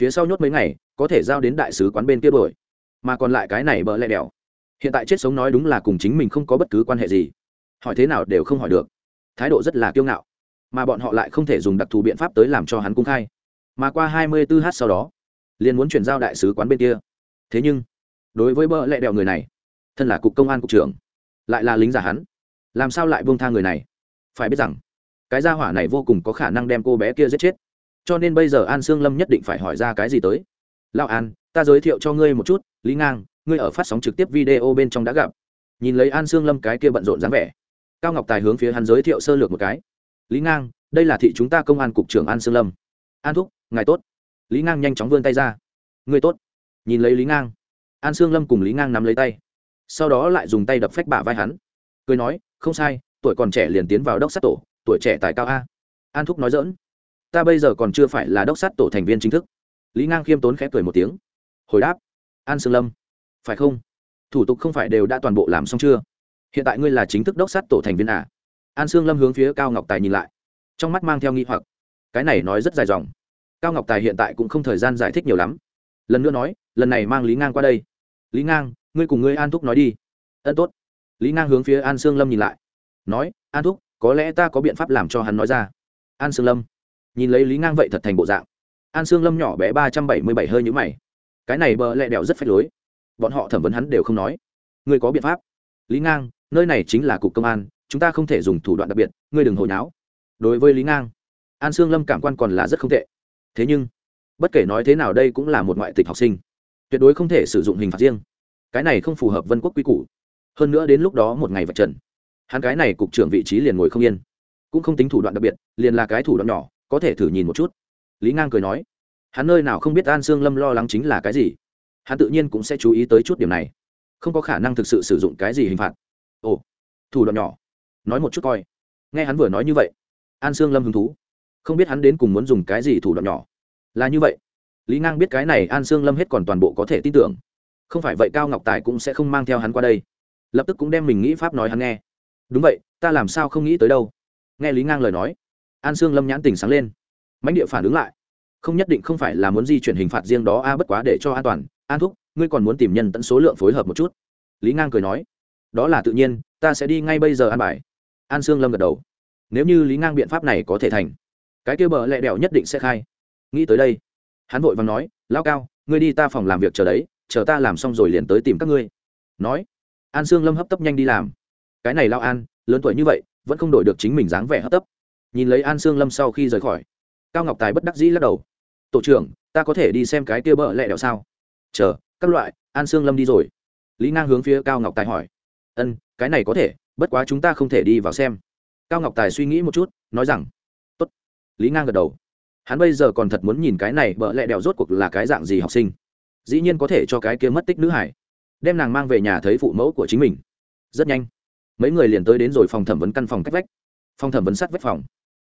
Phía sau nhốt mấy ngày, có thể giao đến đại sứ quán bên kia đổi mà còn lại cái này bỡ lẹ đèo hiện tại chết sống nói đúng là cùng chính mình không có bất cứ quan hệ gì. Hỏi thế nào đều không hỏi được. Thái độ rất là kiêu ngạo. Mà bọn họ lại không thể dùng đặc thù biện pháp tới làm cho hắn cung khai. Mà qua hai mươi 24 h sau đó, liền muốn chuyển giao đại sứ quán bên kia thế nhưng, đối với bợ lẹ đèo người này, thân là cục công an cục trưởng, lại là lính giả hắn, làm sao lại buông tha người này? Phải biết rằng, cái gia hỏa này vô cùng có khả năng đem cô bé kia giết chết. Cho nên bây giờ an sương lâm nhất định phải hỏi ra cái gì tới. Lão an, ta giới thiệu cho ngươi một chút, lý ngang, ngươi ở phát sóng trực tiếp video bên trong đã gặp. Nhìn lấy an sương lâm cái kia bận rộn dáng vẻ, cao ngọc tài hướng phía hắn giới thiệu sơ lược một cái. Lý ngang, đây là thị chúng ta công an cục trưởng an sương lâm. An thúc, ngài tốt. Lý ngang nhanh chóng vươn tay ra. Ngươi tốt nhìn lấy lý ngang. An sương lâm cùng lý ngang nắm lấy tay. Sau đó lại dùng tay đập phách bả vai hắn. Cười nói, không sai, tuổi còn trẻ liền tiến vào đốc sát tổ, tuổi trẻ tài cao a. An thúc nói dỡn ta bây giờ còn chưa phải là đốc sát tổ thành viên chính thức. Lý ngang khiêm tốn khẽ cười một tiếng. Hồi đáp, an sương lâm, phải không? Thủ tục không phải đều đã toàn bộ làm xong chưa? Hiện tại ngươi là chính thức đốc sát tổ thành viên à? An sương lâm hướng phía cao ngọc tài nhìn lại. Trong mắt mang theo nghi hoặc. Cái này nói rất dài dòng. Cao ngọc tài hiện tại cũng không thời gian giải thích nhiều lắm lần nữa nói, lần này mang lý ngang qua đây. Lý ngang, ngươi cùng ngươi an thúc nói đi. Ân, tốt. Lý ngang hướng phía an sương lâm nhìn lại. Nói, an thúc, có lẽ ta có biện pháp làm cho hắn nói ra. An sương lâm. Nhìn lấy lý ngang vậy thật thành bộ dạng. An sương lâm nhỏ bé ba trăm bảy mươi bảy hơi nhũ mày. Cái này bờ lẹ đẹo rất phách lối. Bọn họ thẩm vấn hắn đều không nói. Ngươi có biện pháp. Lý ngang, nơi này chính là cục công an, chúng ta không thể dùng thủ đoạn đặc biệt, ngươi đừng hồi náo. Đối với lý ngang, an sương lâm cảm quan còn là rất không tệ. Thế nhưng bất kể nói thế nào đây cũng là một ngoại tịch học sinh. Tuyệt đối không thể sử dụng hình phạt riêng. Cái này không phù hợp vân quốc quy củ. Hơn nữa đến lúc đó một ngày vạch trần, hắn cái này cục trưởng vị trí liền ngồi không yên. Cũng không tính thủ đoạn đặc biệt, liền là cái thủ đoạn nhỏ, có thể thử nhìn một chút. Lý ngang cười nói, hắn nơi nào không biết an sương lâm lo lắng chính là cái gì. Hắn tự nhiên cũng sẽ chú ý tới chút điểm này. Không có khả năng thực sự sử dụng cái gì hình phạt. Ồ, thủ đoạn nhỏ. Nói một chút coi. Nghe hắn vừa nói như vậy, an sương lâm hứng thú. Không biết hắn đến cùng muốn dùng cái gì thủ đoạn nhỏ là như vậy. Lý ngang biết cái này an sương lâm hết còn toàn bộ có thể tin tưởng. Không phải vậy cao ngọc tài cũng sẽ không mang theo hắn qua đây. Lập tức cũng đem mình nghĩ pháp nói hắn nghe. Đúng vậy, ta làm sao không nghĩ tới đâu. Nghe lý ngang lời nói, an sương lâm nhãn tình sáng lên. Mãnh địa phản ứng lại. Không nhất định không phải là muốn di chuyển hình phạt riêng đó a, bất quá để cho an toàn. An thúc, ngươi còn muốn tìm nhân tận số lượng phối hợp một chút. Lý ngang cười nói, đó là tự nhiên, ta sẽ đi ngay bây giờ an bài. An sương lâm gật đầu. Nếu như lý ngang biện pháp này có thể thành, cái kia bờ lẹ đẹo nhất định sẽ khai nghĩ tới đây, hắn vội vàng nói lao cao, ngươi đi ta phòng làm việc chờ đấy, chờ ta làm xong rồi liền tới tìm các ngươi. Nói, an sương lâm hấp tấp nhanh đi làm. Cái này lao an, lớn tuổi như vậy, vẫn không đổi được chính mình dáng vẻ hấp tấp. Nhìn lấy an sương lâm sau khi rời khỏi, cao ngọc tài bất đắc dĩ lắc đầu. Tổ trưởng, ta có thể đi xem cái kia bợ lẹ đẹo sao? Chờ, các loại, an sương lâm đi rồi. Lý ngang hướng phía cao ngọc tài hỏi. Ân, cái này có thể, bất quá chúng ta không thể đi vào xem. Cao ngọc tài suy nghĩ một chút, nói rằng, tốt. Lý ngang gật đầu hắn bây giờ còn thật muốn nhìn cái này bợ lẹ đèo rốt cuộc là cái dạng gì học sinh. Dĩ nhiên có thể cho cái kia mất tích nữ hải, đem nàng mang về nhà thấy phụ mẫu của chính mình. Rất nhanh, mấy người liền tới đến rồi phòng thẩm vấn căn phòng cách vách. Phòng thẩm vấn sát vách phòng,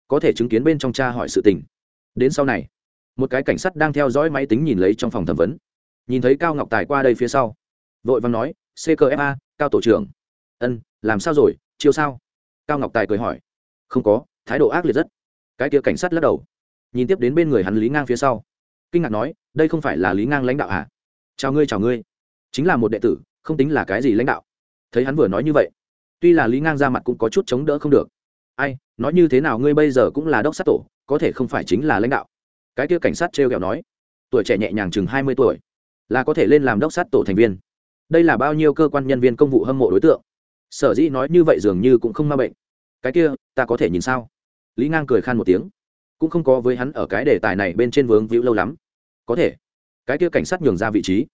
có thể chứng kiến bên trong cha hỏi sự tình. Đến sau này, một cái cảnh sát đang theo dõi máy tính nhìn lấy trong phòng thẩm vấn. Nhìn thấy cao ngọc tài qua đây phía sau, vội vàng nói ckfa cao tổ trưởng. Ân, làm sao rồi, chiêu sao? Cao ngọc tài cười hỏi. Không có, thái độ ác liệt rất. Cái kia cảnh sát lắc đầu nhìn tiếp đến bên người hắn lý ngang phía sau. Kinh ngạc nói, đây không phải là lý ngang lãnh đạo hả? Chào ngươi chào ngươi. Chính là một đệ tử, không tính là cái gì lãnh đạo. Thấy hắn vừa nói như vậy, tuy là lý ngang ra mặt cũng có chút chống đỡ không được. Ai, nói như thế nào ngươi bây giờ cũng là đốc sát tổ, có thể không phải chính là lãnh đạo? Cái kia cảnh sát trêu kẹo nói. Tuổi trẻ nhẹ nhàng chừng hai mươi tuổi, là có thể lên làm đốc sát tổ thành viên. Đây là bao nhiêu cơ quan nhân viên công vụ hâm mộ đối tượng? Sở dĩ nói như vậy dường như cũng không ma bệnh. Cái kia, ta có thể nhìn sao? Lý ngang cười khan một tiếng cũng không có với hắn ở cái đề tài này bên trên vướng víu lâu lắm. Có thể, cái kia cảnh sát nhường ra vị trí.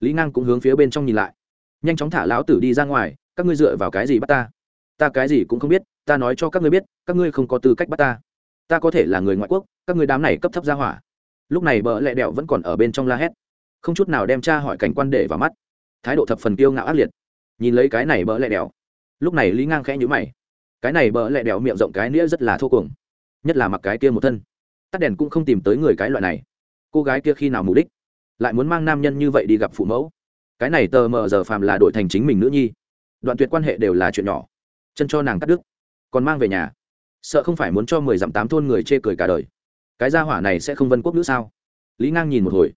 Lý ngang cũng hướng phía bên trong nhìn lại. Nhanh chóng thả lão tử đi ra ngoài, các ngươi dựa vào cái gì bắt ta? Ta cái gì cũng không biết, ta nói cho các ngươi biết, các ngươi không có tư cách bắt ta. Ta có thể là người ngoại quốc, các ngươi đám này cấp thấp ra hỏa. Lúc này bờ lẹ đẹo vẫn còn ở bên trong la hét. Không chút nào đem cha hỏi cảnh quan để vào mắt. Thái độ thập phần kiêu ngạo ác liệt. Nhìn lấy cái này bờ lẹ đẹo. Lúc này lý ngang khẽ nhữ mày. Cái này bờ lẹ đẹo miệng rộng cái nĩa rất là thô cuồng nhất là mặc cái kia một thân. Tắt đèn cũng không tìm tới người cái loại này. Cô gái kia khi nào mục đích? Lại muốn mang nam nhân như vậy đi gặp phụ mẫu? Cái này tờ mờ giờ phàm là đổi thành chính mình nữ nhi. Đoạn tuyệt quan hệ đều là chuyện nhỏ. Chân cho nàng cắt đứt. Còn mang về nhà. Sợ không phải muốn cho mười dặm tám thôn người chê cười cả đời. Cái gia hỏa này sẽ không vân quốc nữ sao? Lý ngang nhìn một hồi.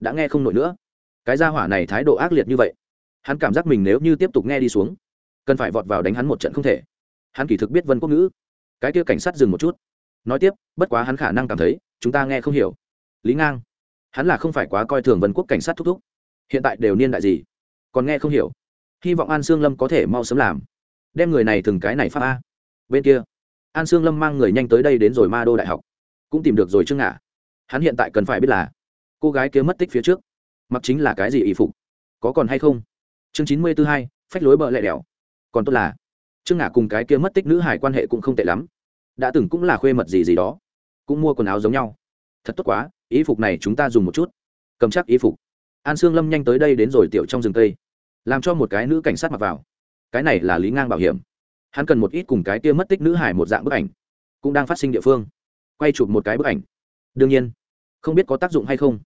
Đã nghe không nổi nữa. Cái gia hỏa này thái độ ác liệt như vậy. Hắn cảm giác mình nếu như tiếp tục nghe đi xuống, cần phải vọt vào đánh hắn một trận không thể. Hắn kỳ thực biết vân quốc ngữ cái kia cảnh sát dừng một chút nói tiếp, bất quá hắn khả năng cảm thấy, chúng ta nghe không hiểu. Lý ngang, hắn là không phải quá coi thường vân quốc cảnh sát thúc thúc. Hiện tại đều niên đại gì, còn nghe không hiểu. Hy vọng an sương lâm có thể mau sớm làm. Đem người này từng cái này pháp a. Bên kia, an sương lâm mang người nhanh tới đây đến rồi ma đô đại học. Cũng tìm được rồi chương ngả. Hắn hiện tại cần phải biết là, cô gái kia mất tích phía trước. Mặc chính là cái gì y phục? Có còn hay không? Chương chín mươi Tư hai, phách lối bợ lẹ đẻo. Còn tốt là chương ngả cùng cái kia mất tích nữ hải quan hệ cũng không tệ lắm đã từng cũng là khuê mật gì gì đó. Cũng mua quần áo giống nhau. Thật tốt quá ý phục này chúng ta dùng một chút. Cầm chắc ý phục. An sương lâm nhanh tới đây đến rồi tiểu trong rừng tây, làm cho một cái nữ cảnh sát mặc vào. Cái này là lý ngang bảo hiểm. Hắn cần một ít cùng cái kia mất tích nữ hải một dạng bức ảnh. Cũng đang phát sinh địa phương. Quay chụp một cái bức ảnh. Đương nhiên không biết có tác dụng hay không.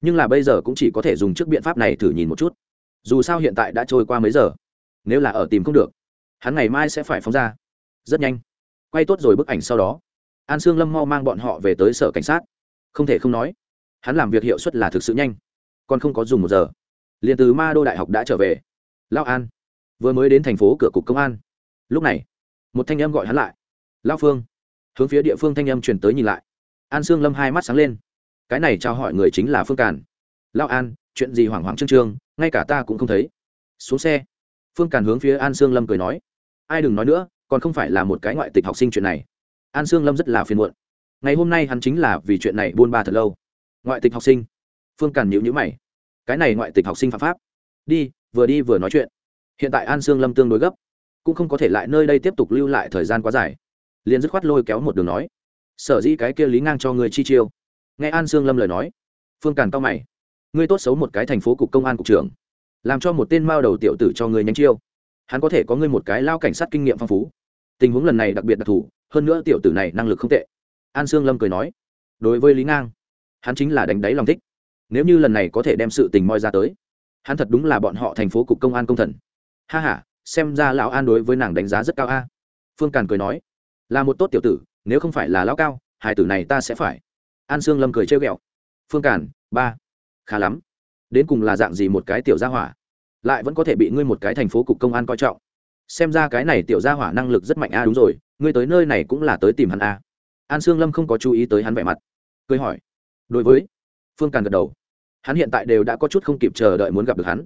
Nhưng là bây giờ cũng chỉ có thể dùng trước biện pháp này thử nhìn một chút. Dù sao hiện tại đã trôi qua mấy giờ. Nếu là ở tìm không được hắn ngày mai sẽ phải phóng ra. Rất nhanh quay tốt rồi bức ảnh sau đó. An sương lâm mau mang bọn họ về tới sở cảnh sát. Không thể không nói, hắn làm việc hiệu suất là thực sự nhanh, còn không có dùng một giờ. Liền từ ma đô đại học đã trở về. Lao an, vừa mới đến thành phố cửa cục công an. Lúc này, một thanh âm gọi hắn lại. Lao phương, hướng phía địa phương thanh âm truyền tới nhìn lại. An sương lâm hai mắt sáng lên. Cái này trao hỏi người chính là phương càn. Lao an, chuyện gì hoảng hoảng trương trương, ngay cả ta cũng không thấy. Xuống xe. Phương càn hướng phía an sương lâm cười nói. Ai đừng nói nữa còn không phải là một cái ngoại tịch học sinh chuyện này. An sương lâm rất là phiền muộn. Ngày hôm nay hắn chính là vì chuyện này buôn ba thật lâu. Ngoại tịch học sinh. Phương càn nhịu nhữ mày. Cái này ngoại tịch học sinh phạm pháp. Đi, vừa đi vừa nói chuyện. Hiện tại an sương lâm tương đối gấp. Cũng không có thể lại nơi đây tiếp tục lưu lại thời gian quá dài. Liền dứt khoát lôi kéo một đường nói. Sở dĩ cái kia lý ngang cho người chi chiêu. Nghe an sương lâm lời nói, phương càn cao mày. Ngươi tốt xấu một cái thành phố cục công an cục trưởng. Làm cho một tên mao đầu tiểu tử cho người nhanh chiêu. Hắn có thể có ngươi một cái lao cảnh sát kinh nghiệm phong phú tình huống lần này đặc biệt đặc thù, hơn nữa tiểu tử này năng lực không tệ. An sương lâm cười nói, đối với lý ngang, hắn chính là đánh đáy lòng thích. Nếu như lần này có thể đem sự tình moi ra tới, hắn thật đúng là bọn họ thành phố cục công an công thần. Ha h a xem ra lão an đối với nàng đánh giá rất cao a. Phương càn cười nói, là một tốt tiểu tử, nếu không phải là lão cao hải tử này ta sẽ phải. An sương lâm cười trêu ghẹo. Phương càn, ba, khá lắm. Đến cùng là dạng gì một cái tiểu gia hỏa, lại vẫn có thể bị ngươi một cái thành phố cục công an coi trọng xem ra cái này tiểu gia hỏa năng lực rất mạnh a, đúng rồi, ngươi tới nơi này cũng là tới tìm hắn a. An sương lâm không có chú ý tới hắn vẻ mặt. Cười hỏi. Đối với, phương càn gật đầu. Hắn hiện tại đều đã có chút không kịp chờ đợi muốn gặp được hắn.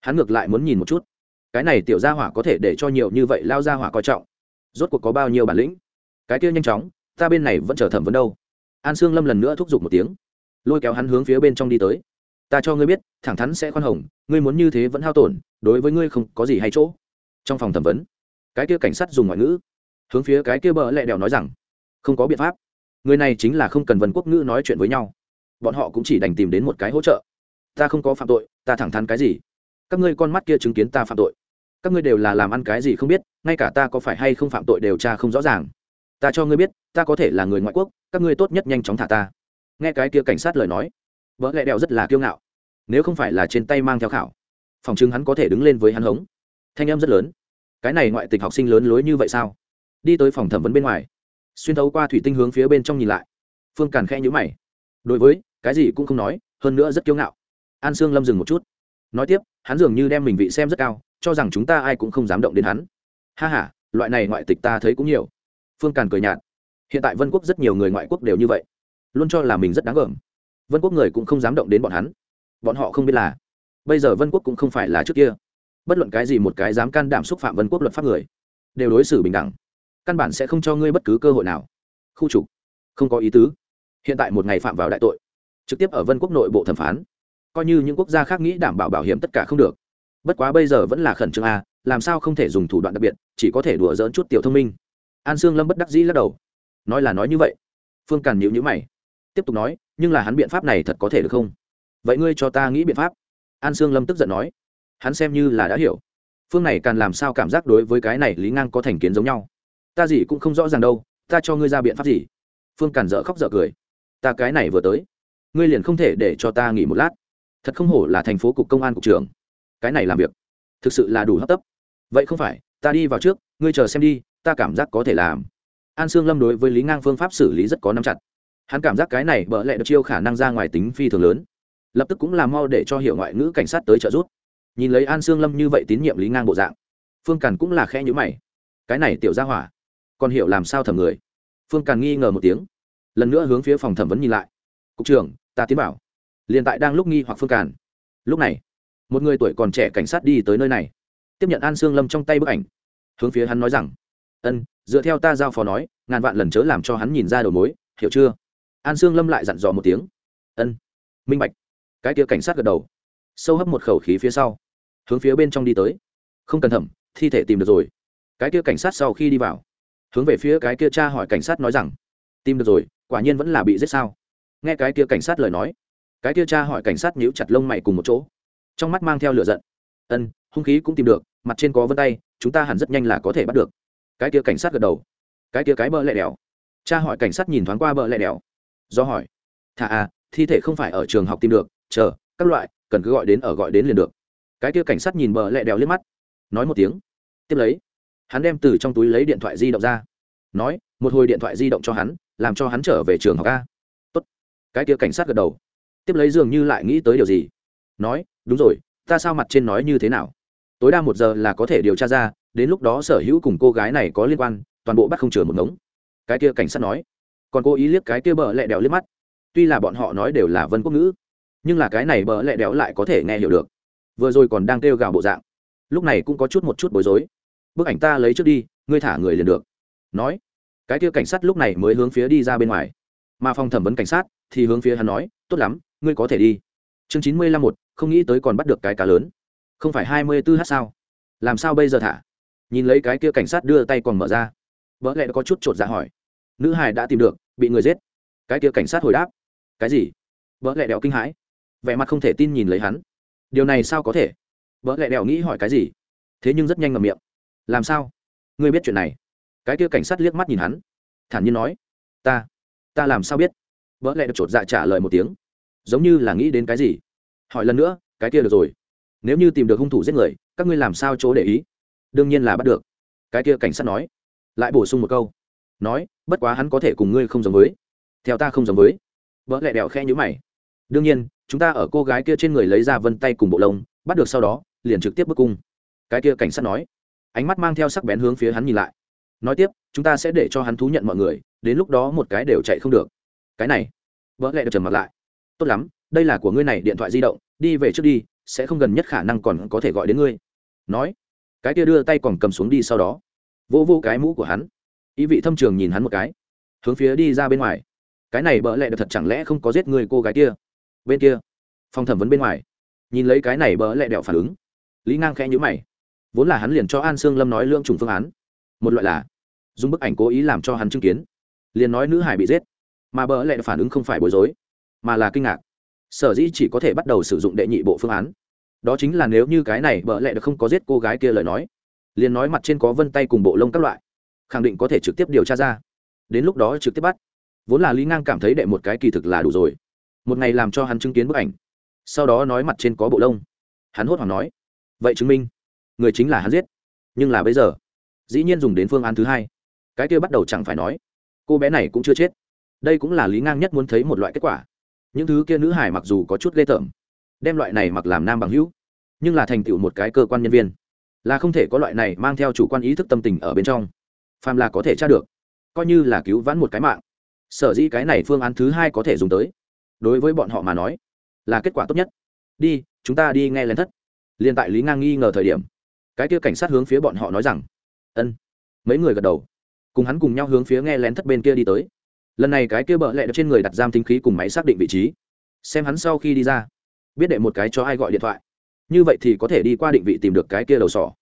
Hắn ngược lại muốn nhìn một chút. Cái này tiểu gia hỏa có thể để cho nhiều như vậy lao gia hỏa coi trọng. Rốt cuộc có bao nhiêu bản lĩnh? Cái kia nhanh chóng, ta bên này vẫn chờ thẩm vấn đâu. An sương lâm lần nữa thúc giục một tiếng. Lôi kéo hắn hướng phía bên trong đi tới. Ta cho ngươi biết, thẳng thắn sẽ khoan hồng, ngươi muốn như thế vẫn hao tổn, đối với ngươi không có gì hay chỗ trong phòng thẩm vấn. Cái kia cảnh sát dùng ngoại ngữ. Hướng phía cái kia bờ lẹ đèo nói rằng, không có biện pháp. Người này chính là không cần Vân quốc ngữ nói chuyện với nhau. Bọn họ cũng chỉ đành tìm đến một cái hỗ trợ. Ta không có phạm tội, ta thẳng thắn cái gì? Các ngươi con mắt kia chứng kiến ta phạm tội. Các ngươi đều là làm ăn cái gì không biết, ngay cả ta có phải hay không phạm tội điều tra không rõ ràng. Ta cho ngươi biết, ta có thể là người ngoại quốc, các ngươi tốt nhất nhanh chóng thả ta. Nghe cái kia cảnh sát lời nói vợ lẹ đèo rất là kiêu ngạo. Nếu không phải là trên tay mang theo khảo, phòng chứng hắn có thể đứng lên với hắn hống thanh em rất lớn. Cái này ngoại tịch học sinh lớn lối như vậy sao? Đi tới phòng thẩm vấn bên ngoài, xuyên thấu qua thủy tinh hướng phía bên trong nhìn lại. Phương càn khẽ nhữ mày. Đối với, cái gì cũng không nói, hơn nữa rất kiêu ngạo. An sương lâm dừng một chút. Nói tiếp, hắn dường như đem mình vị xem rất cao, cho rằng chúng ta ai cũng không dám động đến hắn. Ha h a loại này ngoại tịch ta thấy cũng nhiều. Phương càn cười nhạt. Hiện tại vân quốc rất nhiều người ngoại quốc đều như vậy. Luôn cho là mình rất đáng gờm. Vân quốc người cũng không dám động đến bọn hắn. Bọn họ không biết là, bây giờ vân quốc cũng không phải là trước kia bất luận cái gì một cái dám can đảm xúc phạm vân quốc luật pháp người, đều đối xử bình đẳng. Căn bản sẽ không cho ngươi bất cứ cơ hội nào. Khu trục. Không có ý tứ. Hiện tại một ngày phạm vào đại tội, trực tiếp ở vân quốc nội bộ thẩm phán. Coi như những quốc gia khác nghĩ đảm bảo bảo hiểm tất cả không được. Bất quá bây giờ vẫn là khẩn trương a, làm sao không thể dùng thủ đoạn đặc biệt, chỉ có thể đùa dỡn chút tiểu thông minh. An sương lâm bất đắc dĩ lắc đầu. Nói là nói như vậy. Phương càn nhịu nhữ mày. Tiếp tục nói, nhưng là hắn biện pháp này thật có thể được không? Vậy ngươi cho ta nghĩ biện pháp. An sương lâm tức giận nói hắn xem như là đã hiểu. Phương này càng làm sao cảm giác đối với cái này lý ngang có thành kiến giống nhau. Ta gì cũng không rõ ràng đâu, ta cho ngươi ra biện pháp gì? Phương càn dở khóc dở cười. Ta cái này vừa tới, ngươi liền không thể để cho ta nghỉ một lát. Thật không hổ là thành phố cục công an cục trưởng. Cái này làm việc, thực sự là đủ hấp tấp. Vậy không phải, ta đi vào trước, ngươi chờ xem đi, ta cảm giác có thể làm. An sương lâm đối với lý ngang phương pháp xử lý rất có nắm chặt. Hắn cảm giác cái này bỡ lẽ được chiêu khả năng ra ngoài tính phi thường lớn. Lập tức cũng làm mau để cho hiệu ngoại ngữ cảnh sát tới trợ giúp nhìn lấy an sương lâm như vậy tín nhiệm lý ngang bộ dạng phương càn cũng là khe nhữ mày cái này tiểu ra hỏa còn hiểu làm sao thẩm người phương càn nghi ngờ một tiếng lần nữa hướng phía phòng thẩm vấn nhìn lại cục trưởng ta tiến bảo liền tại đang lúc nghi hoặc phương càn lúc này một người tuổi còn trẻ cảnh sát đi tới nơi này tiếp nhận an sương lâm trong tay bức ảnh hướng phía hắn nói rằng ân dựa theo ta giao phó nói ngàn vạn lần chớ làm cho hắn nhìn ra đầu mối hiểu chưa an sương lâm lại dặn dò một tiếng ân minh bạch cái kia cảnh sát gật đầu sâu hấp một khẩu khí phía sau hướng phía bên trong đi tới. Không cần thẩm, thi thể tìm được rồi. Cái kia cảnh sát sau khi đi vào, hướng về phía cái kia cha hỏi cảnh sát nói rằng, tìm được rồi, quả nhiên vẫn là bị giết sao? Nghe cái kia cảnh sát lời nói, cái kia cha hỏi cảnh sát nhíu chặt lông mày cùng một chỗ. Trong mắt mang theo lửa giận. Ân, hung khí cũng tìm được, mặt trên có vân tay, chúng ta hẳn rất nhanh là có thể bắt được. Cái kia cảnh sát gật đầu. Cái kia cái bờ lẹ đèo cha hỏi cảnh sát nhìn thoáng qua bờ lẹ đèo do hỏi thà à thi thể không phải ở trường học tìm được, chờ, các loại, cần cứ gọi đến ở gọi đến liền được cái kia cảnh sát nhìn bờ lẹ đèo liếc mắt, nói một tiếng, tiếp lấy, hắn đem từ trong túi lấy điện thoại di động ra, nói, một hồi điện thoại di động cho hắn, làm cho hắn trở về trường học a. Tốt. Cái kia cảnh sát gật đầu. Tiếp lấy dường như lại nghĩ tới điều gì, nói, đúng rồi, ta sao mặt trên nói như thế nào? Tối đa một giờ là có thể điều tra ra, đến lúc đó sở hữu cùng cô gái này có liên quan, toàn bộ bắt không chừa một ngống. Cái kia cảnh sát nói. Còn cô ý liếc cái kia bờ lẹ đèo liếc mắt. Tuy là bọn họ nói đều là vân quốc ngữ, nhưng là cái này bờ lẹ đéo lại có thể nghe hiểu được vừa rồi còn đang kêu gào bộ dạng. Lúc này cũng có chút một chút bối rối. Bức ảnh ta lấy trước đi, ngươi thả người liền được. Nói, cái kia cảnh sát lúc này mới hướng phía đi ra bên ngoài. Mà phòng thẩm vấn cảnh sát thì hướng phía hắn nói, tốt lắm, ngươi có thể đi. Chương chín mươi lăm một, không nghĩ tới còn bắt được cái cá lớn. Không phải hai mươi b ố h sao? Làm sao bây giờ thả? Nhìn lấy cái kia cảnh sát đưa tay còn mở ra. Vợ lẽ có chút chột dạ hỏi. Nữ hải đã tìm được, bị người giết. Cái kia cảnh sát hồi đáp. Cái gì? Vợ lẽ đẹo kinh hãi. Vẻ mặt không thể tin nhìn lấy hắn điều này sao có thể? Vợ lẹ đèo nghĩ hỏi cái gì? Thế nhưng rất nhanh ngầm miệng. Làm sao? Ngươi biết chuyện này? Cái kia cảnh sát liếc mắt nhìn hắn. Thản nhiên nói. Ta ta làm sao biết? Vợ lẹ được chột dạ trả lời một tiếng. Giống như là nghĩ đến cái gì. Hỏi lần nữa, cái kia được rồi. Nếu như tìm được hung thủ giết người, các ngươi làm sao chỗ để ý? Đương nhiên là bắt được. Cái kia cảnh sát nói. Lại bổ sung một câu. Nói, bất quá hắn có thể cùng ngươi không giống với. Theo ta không giống với. Vợ lẹ đẹo khe nhữ mày đương nhiên, chúng ta ở cô gái kia trên người lấy ra vân tay cùng bộ lông, bắt được sau đó, liền trực tiếp bức cung. Cái kia cảnh sát nói. Ánh mắt mang theo sắc bén hướng phía hắn nhìn lại. Nói tiếp, chúng ta sẽ để cho hắn thú nhận mọi người, đến lúc đó một cái đều chạy không được. Cái này. Vỡ lẹ được trầm mặt lại. Tốt lắm, đây là của ngươi này, điện thoại di động, đi về trước đi, sẽ không gần nhất khả năng còn có thể gọi đến ngươi. Nói. Cái kia đưa tay còn cầm xuống đi sau đó. Vô vô cái mũ của hắn. Ý vị thâm trường nhìn hắn một cái. Hướng phía đi ra bên ngoài. Cái này bỡ lẹ được thật chẳng lẽ không có giết người cô gái kia? Bên kia. Phòng thẩm vấn bên ngoài. Nhìn lấy cái này bỡ lẹ đẹo phản ứng. Lý ngang khẽ nhữ mày. Vốn là hắn liền cho an sương lâm nói lương trùng phương án. Một loại là dùng bức ảnh cố ý làm cho hắn chứng kiến. Liền nói nữ hải bị giết. Mà bỡ lẹ phản ứng không phải bối rối, mà là kinh ngạc. Sở dĩ chỉ có thể bắt đầu sử dụng đệ nhị bộ phương án. Đó chính là nếu như cái này bỡ lẹ được không có giết cô gái kia lời nói, liền nói mặt trên có vân tay cùng bộ lông các loại, khẳng định có thể trực tiếp điều tra ra. Đến lúc đó trực tiếp bắt. Vốn là lý ngang cảm thấy đệ một cái kỳ thực là đủ rồi một ngày làm cho hắn chứng kiến bức ảnh. Sau đó nói mặt trên có bộ lông. Hắn hốt hoảng nói, vậy chứng minh, người chính là hắn giết. Nhưng là bây giờ, dĩ nhiên dùng đến phương án thứ hai. Cái kia bắt đầu chẳng phải nói, cô bé này cũng chưa chết. Đây cũng là lý ngang nhất muốn thấy một loại kết quả. Những thứ kia nữ hải mặc dù có chút ghê tởm, đem loại này mặc làm nam bằng hữu, nhưng là thành tựu một cái cơ quan nhân viên, là không thể có loại này mang theo chủ quan ý thức tâm tình ở bên trong. Phàm là có thể tra được, coi như là cứu vãn một cái mạng, sở dĩ cái này phương án thứ hai có thể dùng tới đối với bọn họ mà nói, là kết quả tốt nhất. Đi, chúng ta đi nghe lén thất. Liên tại lý ngang nghi ngờ thời điểm, cái kia cảnh sát hướng phía bọn họ nói rằng, ân. Mấy người gật đầu, cùng hắn cùng nhau hướng phía nghe lén thất bên kia đi tới. Lần này cái kia bợ lẹ trên người đặt giam tinh khí cùng máy xác định vị trí. Xem hắn sau khi đi ra, biết đệ một cái cho ai gọi điện thoại. Như vậy thì có thể đi qua định vị tìm được cái kia đầu sỏ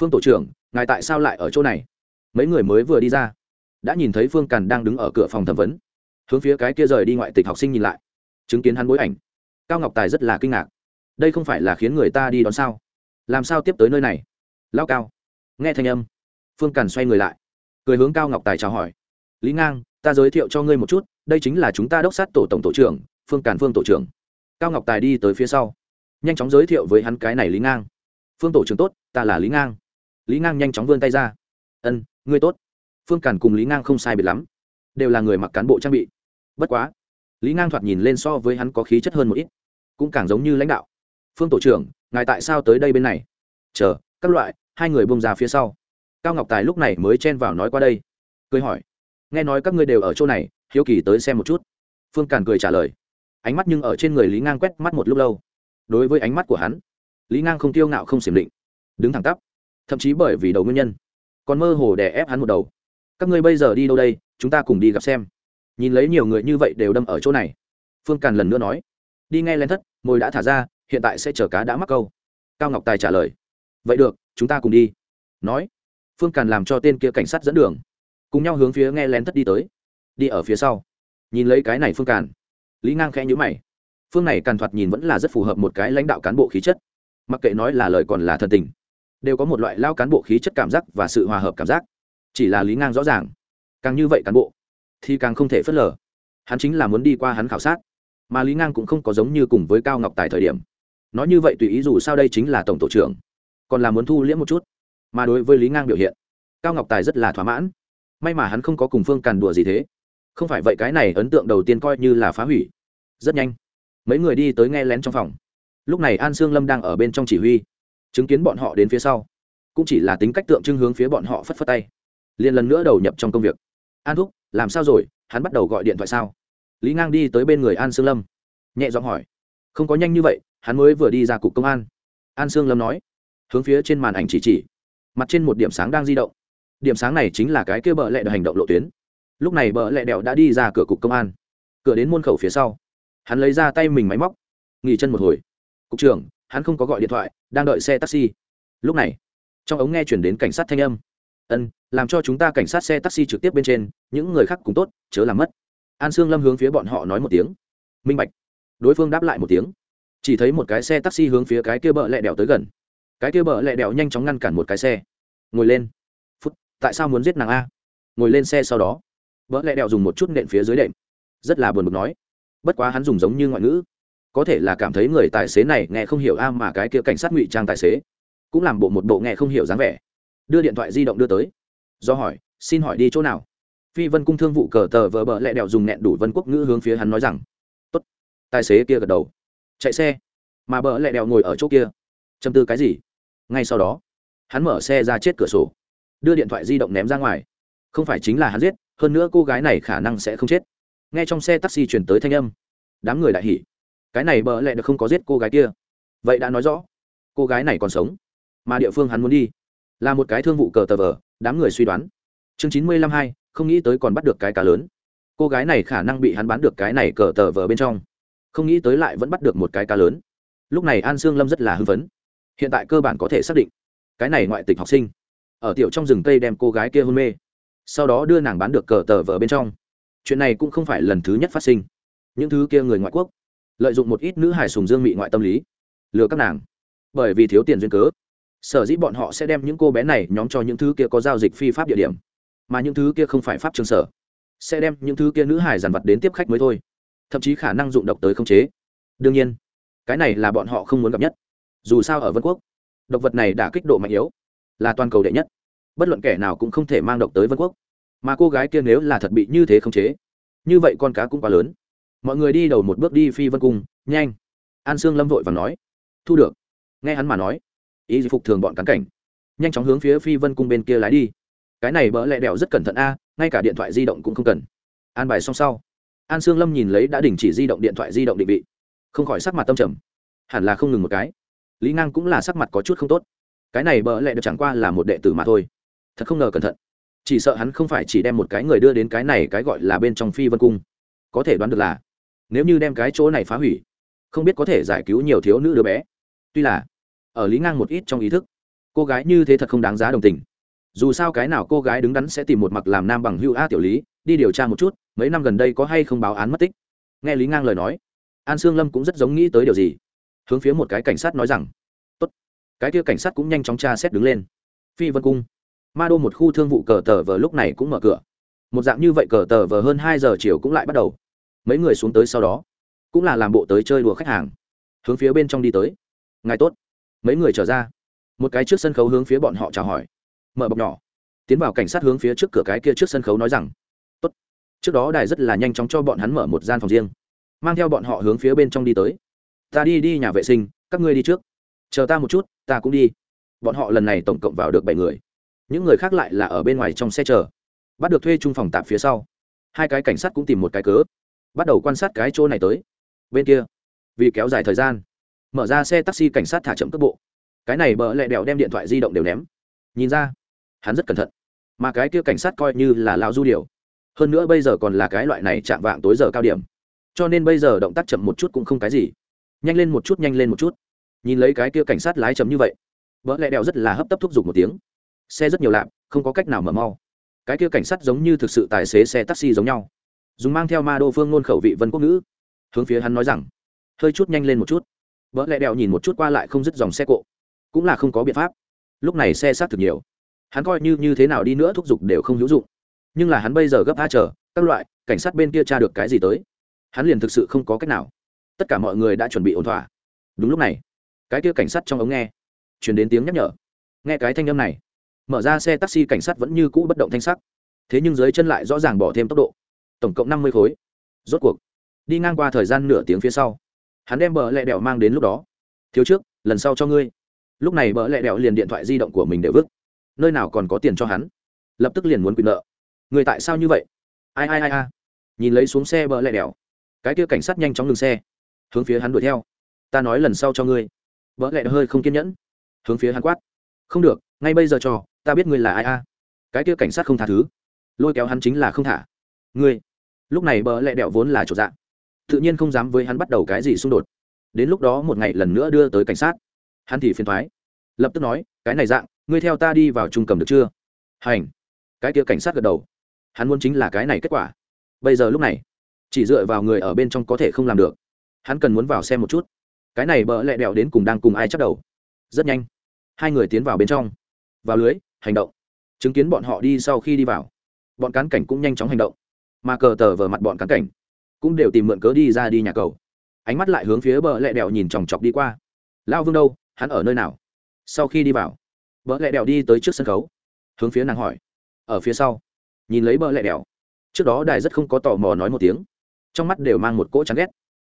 phương tổ trưởng, ngài tại sao lại ở chỗ này? Mấy người mới vừa đi ra, đã nhìn thấy phương càn đang đứng ở cửa phòng thẩm vấn. Hướng phía cái kia rời đi ngoại tịch học sinh nhìn lại chứng kiến hắn bối ảnh. Cao ngọc tài rất là kinh ngạc. Đây không phải là khiến người ta đi đón sao? Làm sao tiếp tới nơi này? Lao cao. Nghe thanh âm. Phương càn xoay người lại. Cười hướng cao ngọc tài chào hỏi. Lý ngang, ta giới thiệu cho ngươi một chút, đây chính là chúng ta đốc sát tổ tổng tổ trưởng, phương càn phương tổ trưởng. Cao ngọc tài đi tới phía sau. Nhanh chóng giới thiệu với hắn cái này lý ngang. Phương tổ trưởng tốt, ta là lý ngang. Lý ngang nhanh chóng vươn tay ra. Ân, ngươi tốt. Phương càn cùng lý ngang không sai biệt lắm. Đều là người mặc cán bộ trang bị. Bất quá lý ngang thoạt nhìn lên so với hắn có khí chất hơn một ít, cũng càng giống như lãnh đạo. Phương tổ trưởng, ngài tại sao tới đây bên này? Chờ, các loại, hai người bông ra phía sau. Cao ngọc tài lúc này mới chen vào nói qua đây. Cười hỏi, nghe nói các ngươi đều ở chỗ này, hiếu kỳ tới xem một chút. Phương càn cười trả lời. Ánh mắt nhưng ở trên người lý ngang quét mắt một lúc lâu. Đối với ánh mắt của hắn, lý ngang không tiêu ngạo không xiểm định. Đứng thẳng tắp, thậm chí bởi vì đầu nguyên nhân, còn mơ hồ đè ép hắn một đầu. Các ngươi bây giờ đi đâu đây? Chúng ta cùng đi gặp xem nhìn lấy nhiều người như vậy đều đâm ở chỗ này. Phương càn lần nữa nói, đi ngay lên thất, mồi đã thả ra, hiện tại sẽ chở cá đã mắc câu. Cao ngọc tài trả lời, vậy được, chúng ta cùng đi. Nói, phương càn làm cho tên kia cảnh sát dẫn đường, cùng nhau hướng phía nghe lén thất đi tới. Đi ở phía sau, nhìn lấy cái này phương càn, lý ngang khẽ nhữ mày. Phương này càn thoạt nhìn vẫn là rất phù hợp một cái lãnh đạo cán bộ khí chất, mặc kệ nói là lời còn là thần tình, đều có một loại lao cán bộ khí chất cảm giác và sự hòa hợp cảm giác. Chỉ là lý ngang rõ ràng, càng như vậy cán bộ thì càng không thể phớt lờ. Hắn chính là muốn đi qua hắn khảo sát. Mà lý ngang cũng không có giống như cùng với cao ngọc tài thời điểm. Nói như vậy tùy ý dù sao đây chính là tổng tổ trưởng, còn là muốn thu liễm một chút. Mà đối với lý ngang biểu hiện, cao ngọc tài rất là thỏa mãn. May mà hắn không có cùng phương càn đùa gì thế. Không phải vậy cái này ấn tượng đầu tiên coi như là phá hủy. Rất nhanh, mấy người đi tới nghe lén trong phòng. Lúc này an sương lâm đang ở bên trong chỉ huy, chứng kiến bọn họ đến phía sau. Cũng chỉ là tính cách tượng trưng hướng phía bọn họ phất phất tay. Liền lần nữa đầu nhập trong công việc. An thúc làm sao rồi, hắn bắt đầu gọi điện thoại sao? Lý ngang đi tới bên người an sương lâm, nhẹ giọng hỏi. Không có nhanh như vậy, hắn mới vừa đi ra cục công an. An sương lâm nói, hướng phía trên màn ảnh chỉ chỉ, mặt trên một điểm sáng đang di động. Điểm sáng này chính là cái kia bợ lẹ đ hành động lộ tuyến. Lúc này bợ lẹ đẹo đã đi ra cửa cục công an. Cửa đến môn khẩu phía sau, hắn lấy ra tay mình máy móc, nghỉ chân một hồi. Cục trưởng, hắn không có gọi điện thoại, đang đợi xe taxi. Lúc này, trong ống nghe chuyển đến cảnh sát thanh âm ân, làm cho chúng ta cảnh sát xe taxi trực tiếp bên trên, những người khác cũng tốt, chớ làm mất. An sương lâm hướng phía bọn họ nói một tiếng. Minh bạch. Đối phương đáp lại một tiếng. Chỉ thấy một cái xe taxi hướng phía cái kia bờ lẹ đèo tới gần. Cái kia bờ lẹ đèo nhanh chóng ngăn cản một cái xe. Ngồi lên. Phút, tại sao muốn giết nàng a? Ngồi lên xe sau đó. Bờ lẹ đèo dùng một chút nện phía dưới đệm. Rất là buồn bực nói. Bất quá hắn dùng giống như ngoại ngữ. Có thể là cảm thấy người tài xế này nghe không hiểu a mà cái kia cảnh sát ngụy trang tài xế. Cũng làm bộ một bộ nghe không hiểu dáng vẻ đưa điện thoại di động đưa tới. Do hỏi, xin hỏi đi chỗ nào? Phi vân cung thương vụ cờ tờ vờ bờ lẹ đèo dùng nẹn đủ vân quốc ngữ hướng phía hắn nói rằng, tốt. Tài xế kia gật đầu. Chạy xe. Mà bờ lẹ đèo ngồi ở chỗ kia. Châm tư cái gì? Ngay sau đó, hắn mở xe ra chết cửa sổ, đưa điện thoại di động ném ra ngoài. Không phải chính là hắn giết, hơn nữa cô gái này khả năng sẽ không chết. Nghe trong xe taxi chuyển tới thanh âm, đám người đại hỉ. Cái này bờ lẹ được không có giết cô gái kia. Vậy đã nói rõ, cô gái này còn sống, mà địa phương hắn muốn đi là một cái thương vụ cờ tờ vờ, đám người suy đoán. Chương chín mươi lăm hai, không nghĩ tới còn bắt được cái cá lớn. Cô gái này khả năng bị hắn bán được cái này cờ tờ vờ bên trong. Không nghĩ tới lại vẫn bắt được một cái cá lớn. Lúc này an sương lâm rất là hưng phấn. Hiện tại cơ bản có thể xác định, cái này ngoại tịch học sinh, ở tiểu trong rừng cây đem cô gái kia hôn mê. Sau đó đưa nàng bán được cờ tờ vờ bên trong. Chuyện này cũng không phải lần thứ nhất phát sinh. Những thứ kia người ngoại quốc, lợi dụng một ít nữ hải sùng dương mị ngoại tâm lý, lừa các nàng. Bởi vì thiếu tiền duyên cớ sở dĩ bọn họ sẽ đem những cô bé này nhóm cho những thứ kia có giao dịch phi pháp địa điểm, mà những thứ kia không phải pháp trường sở, sẽ đem những thứ kia nữ hải dàn vật đến tiếp khách mới thôi, thậm chí khả năng dụng độc tới không chế. Đương nhiên, cái này là bọn họ không muốn gặp nhất. Dù sao ở vân quốc, độc vật này đã kích độ mạnh yếu, là toàn cầu đệ nhất. Bất luận kẻ nào cũng không thể mang độc tới vân quốc. Mà cô gái kia nếu là thật bị như thế không chế, như vậy con cá cũng quá lớn. Mọi người đi đầu một bước đi phi vân cung, nhanh. An sương lâm vội và nói, thu được. Nghe hắn mà nói ý phục thường bọn cán cảnh. Nhanh chóng hướng phía phi vân cung bên kia lái đi. Cái này bỡ lẹ đèo rất cẩn thận a, ngay cả điện thoại di động cũng không cần. An bài xong sau, an sương lâm nhìn lấy đã đình chỉ di động điện thoại di động định vị. Không khỏi sắc mặt tâm trầm. Hẳn là không ngừng một cái. Lý ngang cũng là sắc mặt có chút không tốt. Cái này bỡ lẹ được chẳng qua là một đệ tử mà thôi. Thật không ngờ cẩn thận. Chỉ sợ hắn không phải chỉ đem một cái người đưa đến cái này cái gọi là bên trong phi vân cung. Có thể đoán được là, nếu như đem cái chỗ này phá hủy, không biết có thể giải cứu nhiều thiếu nữ đứa bé. Tuy là ở lý ngang một ít trong ý thức. Cô gái như thế thật không đáng giá đồng tình. Dù sao cái nào cô gái đứng đắn sẽ tìm một mặc làm nam bằng hưu a tiểu lý, đi điều tra một chút, mấy năm gần đây có hay không báo án mất tích. Nghe lý ngang lời nói, an sương lâm cũng rất giống nghĩ tới điều gì. Hướng phía một cái cảnh sát nói rằng, tốt. Cái kia cảnh sát cũng nhanh chóng tra xét đứng lên. Phi vân cung, ma đô một khu thương vụ cờ tờ vờ lúc này cũng mở cửa. Một dạng như vậy cờ tờ vờ hơn hai giờ chiều cũng lại bắt đầu. Mấy người xuống tới sau đó, cũng là làm bộ tới chơi đùa khách hàng. Hướng phía bên trong đi tới. Ngài tốt mấy người trở ra. Một cái trước sân khấu hướng phía bọn họ chào hỏi. Mở bọc nhỏ. Tiến vào cảnh sát hướng phía trước cửa cái kia trước sân khấu nói rằng, tốt. Trước đó đài rất là nhanh chóng cho bọn hắn mở một gian phòng riêng. Mang theo bọn họ hướng phía bên trong đi tới. Ta đi đi nhà vệ sinh, các ngươi đi trước. Chờ ta một chút, ta cũng đi. Bọn họ lần này tổng cộng vào được bảy người. Những người khác lại là ở bên ngoài trong xe chờ. Bắt được thuê chung phòng tạm phía sau. Hai cái cảnh sát cũng tìm một cái cớ. Bắt đầu quan sát cái chỗ này tới. Bên kia. Vì kéo dài thời gian mở ra xe taxi cảnh sát thả chậm cước bộ. Cái này bờ lẹ đèo đem điện thoại di động đều ném. Nhìn ra, hắn rất cẩn thận. Mà cái kia cảnh sát coi như là lao du điều. Hơn nữa bây giờ còn là cái loại này chạm vạng tối giờ cao điểm. Cho nên bây giờ động tác chậm một chút cũng không cái gì. Nhanh lên một chút, nhanh lên một chút. Nhìn lấy cái kia cảnh sát lái chậm như vậy vợ lẹ đèo rất là hấp tấp thúc giục một tiếng. Xe rất nhiều lạp, không có cách nào mở mau. Cái kia cảnh sát giống như thực sự tài xế xe taxi giống nhau. Dùng mang theo ma đô phương ngôn khẩu vị vân quốc ngữ. Hướng phía hắn nói rằng, hơi chút nhanh lên một chút vợ lẹ đèo nhìn một chút qua lại không dứt dòng xe cộ. Cũng là không có biện pháp. Lúc này xe sát thực nhiều. Hắn coi như như thế nào đi nữa thúc giục đều không hữu dụng. Nhưng là hắn bây giờ gấp a chờ, các loại, cảnh sát bên kia tra được cái gì tới? Hắn liền thực sự không có cách nào. Tất cả mọi người đã chuẩn bị ổn thỏa. Đúng lúc này, cái kia cảnh sát trong ống nghe chuyển đến tiếng nhắc nhở. Nghe cái thanh âm này, mở ra xe taxi cảnh sát vẫn như cũ bất động thanh sắc. Thế nhưng dưới chân lại rõ ràng bỏ thêm tốc độ. Tổng cộng năm mươi khối. Rốt cuộc, đi ngang qua thời gian nửa tiếng phía sau hắn đem bờ lẹ đèo mang đến lúc đó. Thiếu trước, lần sau cho ngươi. Lúc này bờ lẹ đèo liền điện thoại di động của mình đều vứt. Nơi nào còn có tiền cho hắn? Lập tức liền muốn quyền nợ. Người tại sao như vậy? Ai ai ai a nhìn lấy xuống xe bờ lẹ đèo cái kia cảnh sát nhanh chóng ngừng xe. Hướng phía hắn đuổi theo. Ta nói lần sau cho ngươi. Bờ lẹ hơi không kiên nhẫn. Hướng phía hắn quát. Không được, ngay bây giờ cho, ta biết ngươi là ai a. Cái kia cảnh sát không tha thứ. Lôi kéo hắn chính là không thả. Ngươi. Lúc này bờ lẹ đẹo vốn là chỗ dạng tự nhiên không dám với hắn bắt đầu cái gì xung đột. Đến lúc đó một ngày lần nữa đưa tới cảnh sát. Hắn thì phiền thoái. Lập tức nói, cái này dạng, ngươi theo ta đi vào trung cầm được chưa? Hành. Cái kia cảnh sát gật đầu. Hắn muốn chính là cái này kết quả. Bây giờ lúc này, chỉ dựa vào người ở bên trong có thể không làm được. Hắn cần muốn vào xem một chút. Cái này bỡ lẹ đẹo đến cùng đang cùng ai chắc đầu. Rất nhanh, hai người tiến vào bên trong. Vào lưới, hành động. Chứng kiến bọn họ đi sau khi đi vào, bọn cán cảnh cũng nhanh chóng hành động. Mà cờ tờ vờ mặt bọn cán cảnh cũng đều tìm mượn cớ đi ra đi nhà cầu. Ánh mắt lại hướng phía bờ lẹ đèo nhìn chòng chọc đi qua. Lao vương đâu? Hắn ở nơi nào? Sau khi đi vào, bờ lẹ đèo đi tới trước sân khấu, hướng phía nàng hỏi. Ở phía sau, nhìn lấy bờ lẹ đèo trước đó đài rất không có tò mò nói một tiếng. Trong mắt đều mang một cỗ chán ghét.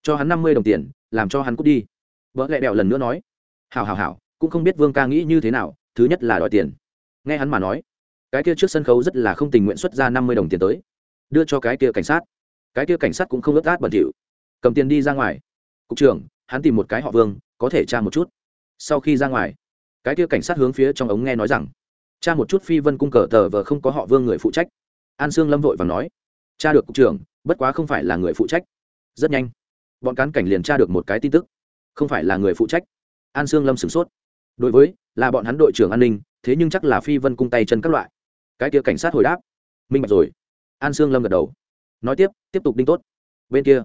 Cho hắn năm mươi đồng tiền, làm cho hắn cút đi. Vợ lẹ đèo lần nữa nói. Hào hào hào cũng không biết vương ca nghĩ như thế nào, thứ nhất là đòi tiền. Nghe hắn mà nói, cái kia trước sân khấu rất là không tình nguyện xuất ra năm mươi đồng tiền tới. Đưa cho cái kia cảnh sát cái kia cảnh sát cũng không ướt át bẩn thỉu. Cầm tiền đi ra ngoài. Cục trưởng, hắn tìm một cái họ vương, có thể tra một chút. Sau khi ra ngoài, cái kia cảnh sát hướng phía trong ống nghe nói rằng cha một chút phi vân cung cờ tờ vờ không có họ vương người phụ trách. An sương lâm vội và nói cha được cục trưởng, bất quá không phải là người phụ trách. Rất nhanh, bọn cán cảnh liền tra được một cái tin tức. Không phải là người phụ trách. An sương lâm sửng sốt. Đối với, là bọn hắn đội trưởng an ninh, thế nhưng chắc là phi vân cung tay chân các loại. Cái kia cảnh sát hồi đáp, minh bạch rồi. An sương lâm gật đầu nói tiếp tiếp tục đinh tốt. Bên kia,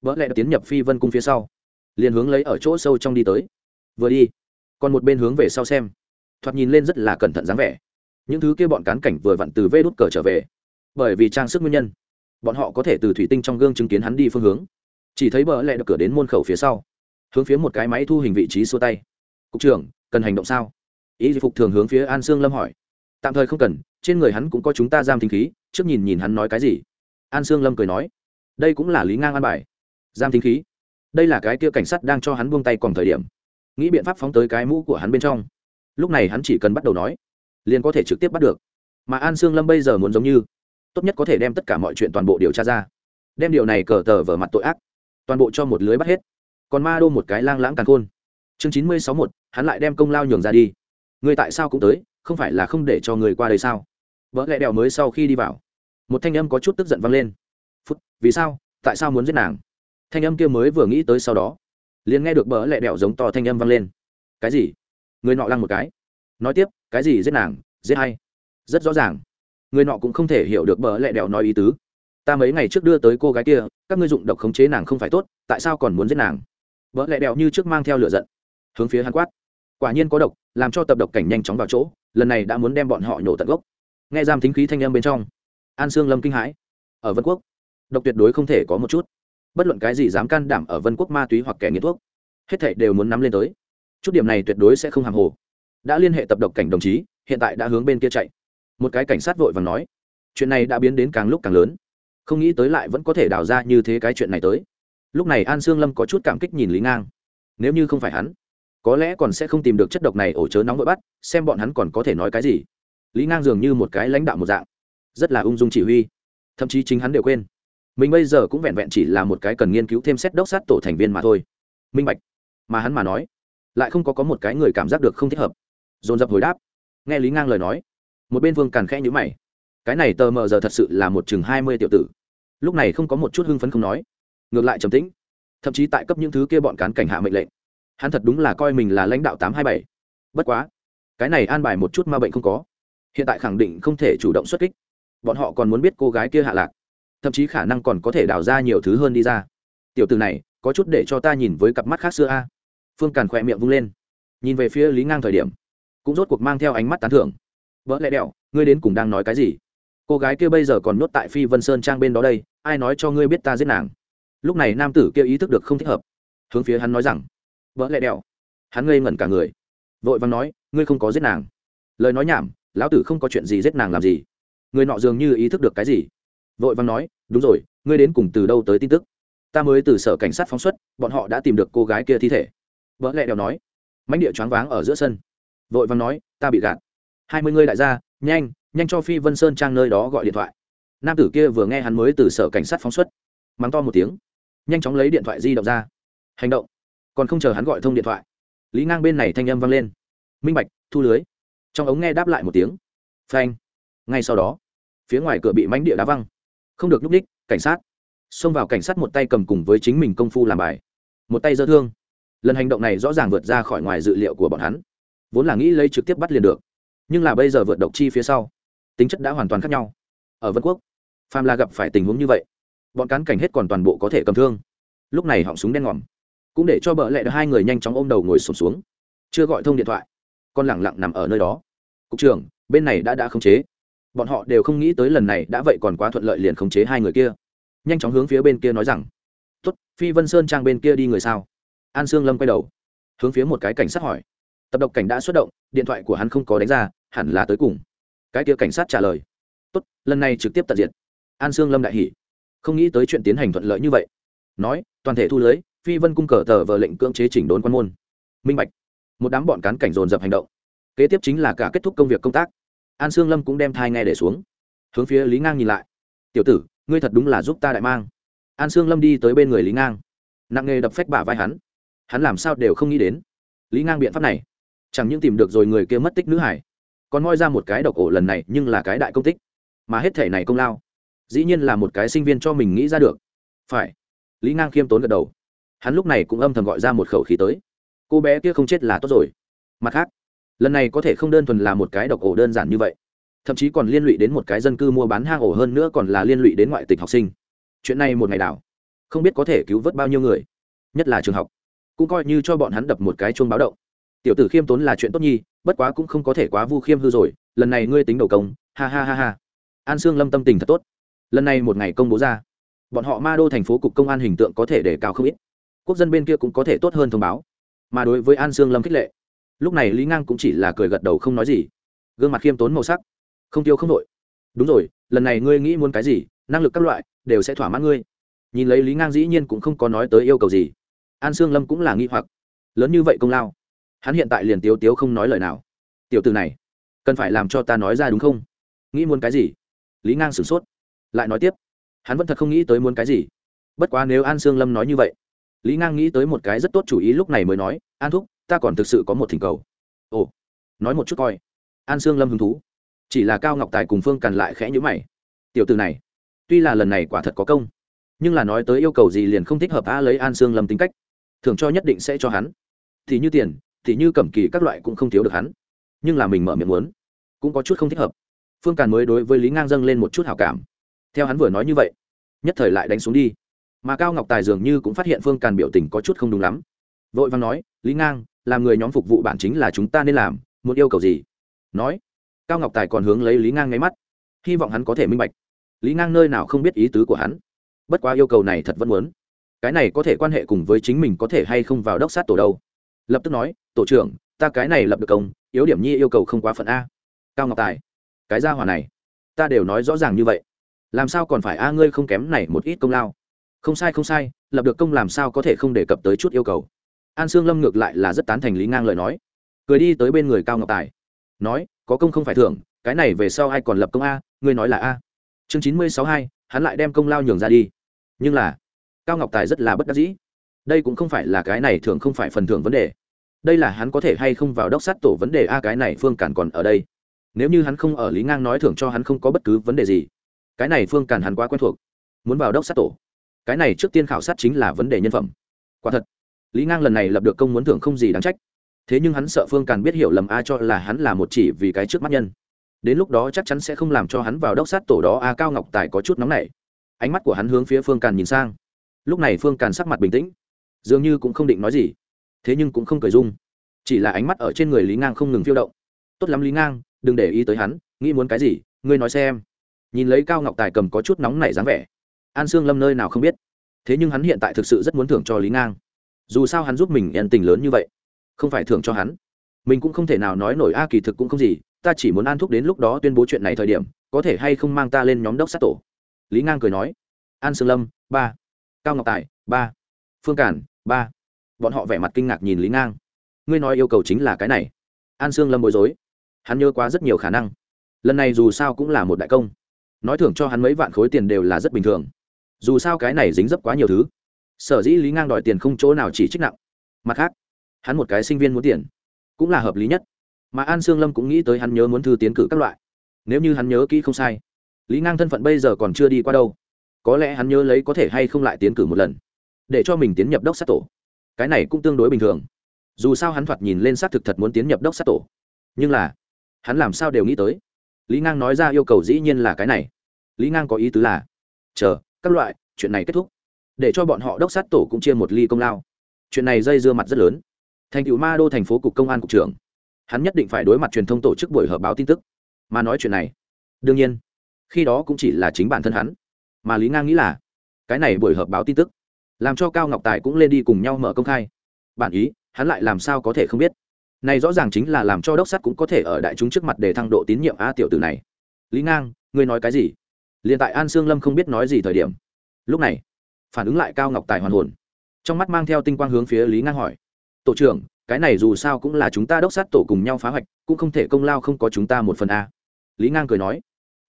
vợ lẽ tiến nhập phi vân cung phía sau, liền hướng lấy ở chỗ sâu trong đi tới. Vừa đi, còn một bên hướng về sau xem, thoạt nhìn lên rất là cẩn thận dáng vẻ. Những thứ kia bọn cán cảnh vừa vặn từ vê đút cờ trở về, bởi vì trang sức nguyên nhân, bọn họ có thể từ thủy tinh trong gương chứng kiến hắn đi phương hướng. Chỉ thấy bờ lẹ được cửa đến môn khẩu phía sau, hướng phía một cái máy thu hình vị trí xua tay. Cục trưởng, cần hành động sao? Ý phục thường hướng phía an sương lâm hỏi. Tạm thời không cần, trên người hắn cũng có chúng ta giam thính khí, trước nhìn nhìn hắn nói cái gì an sương lâm cười nói, đây cũng là lý ngang an bài. Giam thính khí. Đây là cái kia cảnh sát đang cho hắn buông tay còn thời điểm. Nghĩ biện pháp phóng tới cái mũ của hắn bên trong. Lúc này hắn chỉ cần bắt đầu nói, liền có thể trực tiếp bắt được. Mà an sương lâm bây giờ muốn giống như, tốt nhất có thể đem tất cả mọi chuyện toàn bộ điều tra ra. Đem điều này cờ tờ vở mặt tội ác, toàn bộ cho một lưới bắt hết. Còn ma đô một cái lang lãng càng khôn. Chương chín mươi sáu một hắn lại đem công lao nhường ra đi. Người tại sao cũng tới, không phải là không để cho người qua đây sao? Vợ lẽ đèo mới sau khi đi vào một thanh âm có chút tức giận vang lên. Phút, vì sao? Tại sao muốn giết nàng? Thanh âm kia mới vừa nghĩ tới sau đó, liền nghe được bỡ lẹ đẹo giống to thanh âm vang lên. Cái gì? Người nọ lăng một cái. Nói tiếp, cái gì giết nàng? Giết hay rất rõ ràng. Người nọ cũng không thể hiểu được bỡ lẹ đẹo nói ý tứ. Ta mấy ngày trước đưa tới cô gái kia, các ngươi dụng độc khống chế nàng không phải tốt, tại sao còn muốn giết nàng? Bỡ lẹ đẹo như trước mang theo lửa giận, hướng phía hắn quát. Quả nhiên có độc, làm cho tập độc cảnh nhanh chóng vào chỗ, lần này đã muốn đem bọn họ nhổ tận gốc. Nghe giam thính khí thanh âm bên trong an sương lâm kinh hãi. Ở vân quốc, độc tuyệt đối không thể có một chút. Bất luận cái gì dám can đảm ở vân quốc ma túy hoặc kẻ nghiện thuốc, hết thảy đều muốn nắm lên tới. Chút điểm này tuyệt đối sẽ không hàng hồ. Đã liên hệ tập độc cảnh đồng chí, hiện tại đã hướng bên kia chạy. Một cái cảnh sát vội vàng nói, chuyện này đã biến đến càng lúc càng lớn. Không nghĩ tới lại vẫn có thể đào ra như thế cái chuyện này tới. Lúc này an sương lâm có chút cảm kích nhìn lý ngang. Nếu như không phải hắn, có lẽ còn sẽ không tìm được chất độc này ổ chớ nóng vội bắt, xem bọn hắn còn có thể nói cái gì. Lý ngang dường như một cái lãnh đạo một dạng rất là ung dung chỉ huy. Thậm chí chính hắn đều quên. Mình bây giờ cũng vẹn vẹn chỉ là một cái cần nghiên cứu thêm xét đốc sát tổ thành viên mà thôi. Minh bạch. Mà hắn mà nói, lại không có có một cái người cảm giác được không thích hợp. Dồn dập hồi đáp. Nghe lý ngang lời nói, một bên vương càn khẽ nhữ mày. Cái này tờ mờ giờ thật sự là một chừng hai mươi tiểu tử. Lúc này không có một chút hưng phấn không nói. Ngược lại trầm tĩnh. Thậm chí tại cấp những thứ kia bọn cán cảnh hạ mệnh lệnh. Hắn thật đúng là coi mình là lãnh đạo tám hai bảy. Bất quá, cái này an bài một chút ma bệnh không có. Hiện tại khẳng định không thể chủ động xuất kích bọn họ còn muốn biết cô gái kia hạ lạc, thậm chí khả năng còn có thể đào ra nhiều thứ hơn đi ra. Tiểu từ này, có chút để cho ta nhìn với cặp mắt khác xưa a. Phương càn khỏe miệng vung lên, nhìn về phía lý ngang thời điểm, cũng rốt cuộc mang theo ánh mắt tán thưởng. Vỡ lẽ đẹo, ngươi đến cùng đang nói cái gì? Cô gái kia bây giờ còn nuốt tại phi vân sơn trang bên đó đây, ai nói cho ngươi biết ta giết nàng? Lúc này nam tử kia ý thức được không thích hợp, hướng phía hắn nói rằng, vỡ lẽ đẹo. Hắn ngây ngẩn cả người, vội vàng nói, ngươi không có giết nàng. Lời nói nhảm, lão tử không có chuyện gì giết nàng làm gì người nọ dường như ý thức được cái gì. Vội vàng nói, đúng rồi, ngươi đến cùng từ đâu tới tin tức? Ta mới từ sở cảnh sát phóng xuất, bọn họ đã tìm được cô gái kia thi thể. Vợ lẹ đèo nói. Mánh địa choáng váng ở giữa sân. Vội vàng nói, ta bị gạt. Hai mươi ngươi đại gia, nhanh nhanh cho phi vân sơn trang nơi đó gọi điện thoại. Nam tử kia vừa nghe hắn mới từ sở cảnh sát phóng xuất. Mắng to một tiếng. Nhanh chóng lấy điện thoại di động ra. Hành động. Còn không chờ hắn gọi thông điện thoại, lý ngang bên này thanh âm vang lên. Minh bạch, thu lưới. Trong ống nghe đáp lại một tiếng. Phanh ngay sau đó phía ngoài cửa bị mánh địa đá văng. Không được nhúc ních cảnh sát. Xông vào cảnh sát một tay cầm cùng với chính mình công phu làm bài. Một tay dơ thương. Lần hành động này rõ ràng vượt ra khỏi ngoài dự liệu của bọn hắn. Vốn là nghĩ lấy trực tiếp bắt liền được. Nhưng là bây giờ vượt độc chi phía sau tính chất đã hoàn toàn khác nhau. Ở vân quốc phàm La gặp phải tình huống như vậy bọn cán cảnh hết còn toàn bộ có thể cầm thương. Lúc này họng súng đen ngòm cũng để cho bợ lẹ được hai người nhanh chóng ôm đầu ngồi sụp xuống, xuống chưa gọi thông điện thoại con lẳng lặng nằm ở nơi đó. Cục trưởng bên này đã đã khống chế bọn họ đều không nghĩ tới lần này đã vậy còn quá thuận lợi liền khống chế hai người kia. Nhanh chóng hướng phía bên kia nói rằng tuất phi vân sơn trang bên kia đi người sao? An sương lâm quay đầu, hướng phía một cái cảnh sát hỏi. Tập độc cảnh đã xuất động, điện thoại của hắn không có đánh ra, hẳn là tới cùng. Cái kia cảnh sát trả lời, tốt, lần này trực tiếp tận diện an sương lâm đại hỉ, không nghĩ tới chuyện tiến hành thuận lợi như vậy. Nói, toàn thể thu lưới, phi vân cung cờ tờ vờ lệnh cưỡng chế chỉnh đốn quan môn. Minh bạch, một đám bọn cán cảnh dồn dập hành động. Kế tiếp chính là cả kết thúc công việc công tác an sương lâm cũng đem thai nghe để xuống. Hướng phía lý ngang nhìn lại. Tiểu tử, ngươi thật đúng là giúp ta đại mang. An sương lâm đi tới bên người lý ngang. Nặng nghề đập phách bả vai hắn. Hắn làm sao đều không nghĩ đến. Lý ngang biện pháp này, chẳng những tìm được rồi người kia mất tích nữ hải, còn moi ra một cái độc ổ lần này nhưng là cái đại công tích. Mà hết thể này công lao, dĩ nhiên là một cái sinh viên cho mình nghĩ ra được. Phải. Lý ngang khiêm tốn gật đầu. Hắn lúc này cũng âm thầm gọi ra một khẩu khí tới. Cô bé kia không chết là tốt rồi. Mặt khác lần này có thể không đơn thuần là một cái độc ổ đơn giản như vậy. Thậm chí còn liên lụy đến một cái dân cư mua bán hang ổ hơn nữa còn là liên lụy đến ngoại tịch học sinh. Chuyện này một ngày đảo không biết có thể cứu vớt bao nhiêu người, nhất là trường học. Cũng coi như cho bọn hắn đập một cái chuông báo động. Tiểu tử khiêm tốn là chuyện tốt nhi, bất quá cũng không có thể quá vu khiêm hư rồi, lần này ngươi tính đầu công, ha ha ha ha. An sương lâm tâm tình thật tốt. Lần này một ngày công bố ra, bọn họ ma đô thành phố cục công an hình tượng có thể để cao không ít. Quốc dân bên kia cũng có thể tốt hơn thông báo. Mà đối với an sương lâm khích lệ lúc này lý ngang cũng chỉ là cười gật đầu không nói gì. Gương mặt khiêm tốn màu sắc. Không tiêu không đội. Đúng rồi, lần này ngươi nghĩ muốn cái gì, năng lực các loại, đều sẽ thỏa mãn ngươi. Nhìn lấy lý ngang dĩ nhiên cũng không có nói tới yêu cầu gì. An sương lâm cũng là nghi hoặc. Lớn như vậy công lao. Hắn hiện tại liền tiếu tiếu không nói lời nào. Tiểu từ này, cần phải làm cho ta nói ra đúng không? Nghĩ muốn cái gì? Lý ngang sửng sốt. Lại nói tiếp. Hắn vẫn thật không nghĩ tới muốn cái gì. Bất quá nếu an sương lâm nói như vậy, lý ngang nghĩ tới một cái rất tốt chủ ý lúc này mới nói, an thúc ta còn thực sự có một thỉnh cầu. Ồ, nói một chút coi. An sương lâm hứng thú. Chỉ là cao ngọc tài cùng phương càn lại khẽ nhữ mày. Tiểu từ này, tuy là lần này quả thật có công, nhưng là nói tới yêu cầu gì liền không thích hợp a lấy an sương lâm tính cách. Thường cho nhất định sẽ cho hắn. Thì như tiền, thì như cẩm kỳ các loại cũng không thiếu được hắn. Nhưng là mình mở miệng muốn, cũng có chút không thích hợp. Phương càn mới đối với lý ngang dâng lên một chút hảo cảm. Theo hắn vừa nói như vậy, nhất thời lại đánh xuống đi. Mà cao ngọc tài dường như cũng phát hiện phương càn biểu tình có chút không đúng lắm. Vội vàng nói, lý ngang làm người nhóm phục vụ bản chính là chúng ta nên làm, muốn yêu cầu gì? Nói. Cao ngọc tài còn hướng lấy lý ngang ngáy mắt. Hy vọng hắn có thể minh bạch. Lý ngang nơi nào không biết ý tứ của hắn. Bất quá yêu cầu này thật vẫn muốn. Cái này có thể quan hệ cùng với chính mình có thể hay không vào đốc sát tổ đâu. Lập tức nói, tổ trưởng, ta cái này lập được công, yếu điểm nhi yêu cầu không quá phận a. Cao ngọc tài. Cái gia hỏa này, ta đều nói rõ ràng như vậy. Làm sao còn phải a ngươi không kém này một ít công lao? Không sai không sai, lập được công làm sao có thể không đề cập tới chút yêu cầu an sương lâm ngược lại là rất tán thành lý ngang lời nói. Cười đi tới bên người cao ngọc tài. Nói, có công không phải thưởng, cái này về sau ai còn lập công a, ngươi nói là a. Chương chín mươi sáu hai, hắn lại đem công lao nhường ra đi. Nhưng là, cao ngọc tài rất là bất đắc dĩ. Đây cũng không phải là cái này thường không phải phần thưởng vấn đề. Đây là hắn có thể hay không vào đốc sát tổ vấn đề a, cái này phương cản còn ở đây. Nếu như hắn không ở lý ngang nói thưởng cho hắn không có bất cứ vấn đề gì, cái này phương cản hắn quá quen thuộc, muốn vào đốc sát tổ. Cái này trước tiên khảo sát chính là vấn đề nhân phẩm. Quả thật lý ngang lần này lập được công muốn thưởng không gì đáng trách. Thế nhưng hắn sợ phương càn biết hiểu lầm a cho là hắn là một chỉ vì cái trước mắt nhân. Đến lúc đó chắc chắn sẽ không làm cho hắn vào đốc sát tổ đó a cao ngọc tài có chút nóng nảy. Ánh mắt của hắn hướng phía phương càn nhìn sang. Lúc này phương càn sắc mặt bình tĩnh, dường như cũng không định nói gì, thế nhưng cũng không cười dung chỉ là ánh mắt ở trên người lý ngang không ngừng phiêu động. Tốt lắm lý ngang, đừng để ý tới hắn, nghĩ muốn cái gì, ngươi nói xem. Nhìn lấy cao ngọc tài cầm có chút nóng nảy dáng vẻ, an sương lâm nơi nào không biết. Thế nhưng hắn hiện tại thực sự rất muốn thưởng cho lý ngang dù sao hắn giúp mình nhận tình lớn như vậy, không phải thưởng cho hắn. Mình cũng không thể nào nói nổi, a, kỳ thực cũng không gì, ta chỉ muốn an thúc đến lúc đó tuyên bố chuyện này thời điểm, có thể hay không mang ta lên nhóm đốc sát tổ. Lý ngang cười nói, an sương lâm, ba. Cao ngọc tài, ba. Phương cản, ba. Bọn họ vẻ mặt kinh ngạc nhìn lý ngang. Ngươi nói yêu cầu chính là cái này. An sương lâm bối rối. Hắn nhớ quá rất nhiều khả năng. Lần này dù sao cũng là một đại công. Nói thưởng cho hắn mấy vạn khối tiền đều là rất bình thường. Dù sao cái này dính dấp quá nhiều thứ sở dĩ lý ngang đòi tiền không chỗ nào chỉ trích nặng. Mặt khác, hắn một cái sinh viên muốn tiền, cũng là hợp lý nhất. Mà an sương lâm cũng nghĩ tới hắn nhớ muốn thư tiến cử các loại. Nếu như hắn nhớ kỹ không sai, lý ngang thân phận bây giờ còn chưa đi qua đâu. Có lẽ hắn nhớ lấy có thể hay không lại tiến cử một lần, để cho mình tiến nhập đốc sát tổ. Cái này cũng tương đối bình thường. Dù sao hắn thoạt nhìn lên xác thực thật muốn tiến nhập đốc sát tổ. Nhưng là, hắn làm sao đều nghĩ tới. Lý ngang nói ra yêu cầu dĩ nhiên là cái này. Lý ngang có ý tứ là, chờ, các loại, chuyện này kết thúc để cho bọn họ đốc sát tổ cũng chia một ly công lao. Chuyện này dây dưa mặt rất lớn. Thành cựu ma đô thành phố cục công an cục trưởng. Hắn nhất định phải đối mặt truyền thông tổ chức buổi họp báo tin tức. Mà nói chuyện này, đương nhiên, khi đó cũng chỉ là chính bản thân hắn. Mà lý ngang nghĩ là, cái này buổi họp báo tin tức, làm cho cao ngọc tài cũng lên đi cùng nhau mở công khai. Bản ý, hắn lại làm sao có thể không biết? Này rõ ràng chính là làm cho đốc sắt cũng có thể ở đại chúng trước mặt để thăng độ tín nhiệm a tiểu tử này. Lý ngang, ngươi nói cái gì? Liền tại an sương lâm không biết nói gì thời điểm. Lúc này phản ứng lại cao ngọc tài hoàn hồn. Trong mắt mang theo tinh quang hướng phía lý ngang hỏi, tổ trưởng, cái này dù sao cũng là chúng ta đốc sát tổ cùng nhau phá hoạch, cũng không thể công lao không có chúng ta một phần a. Lý ngang cười nói,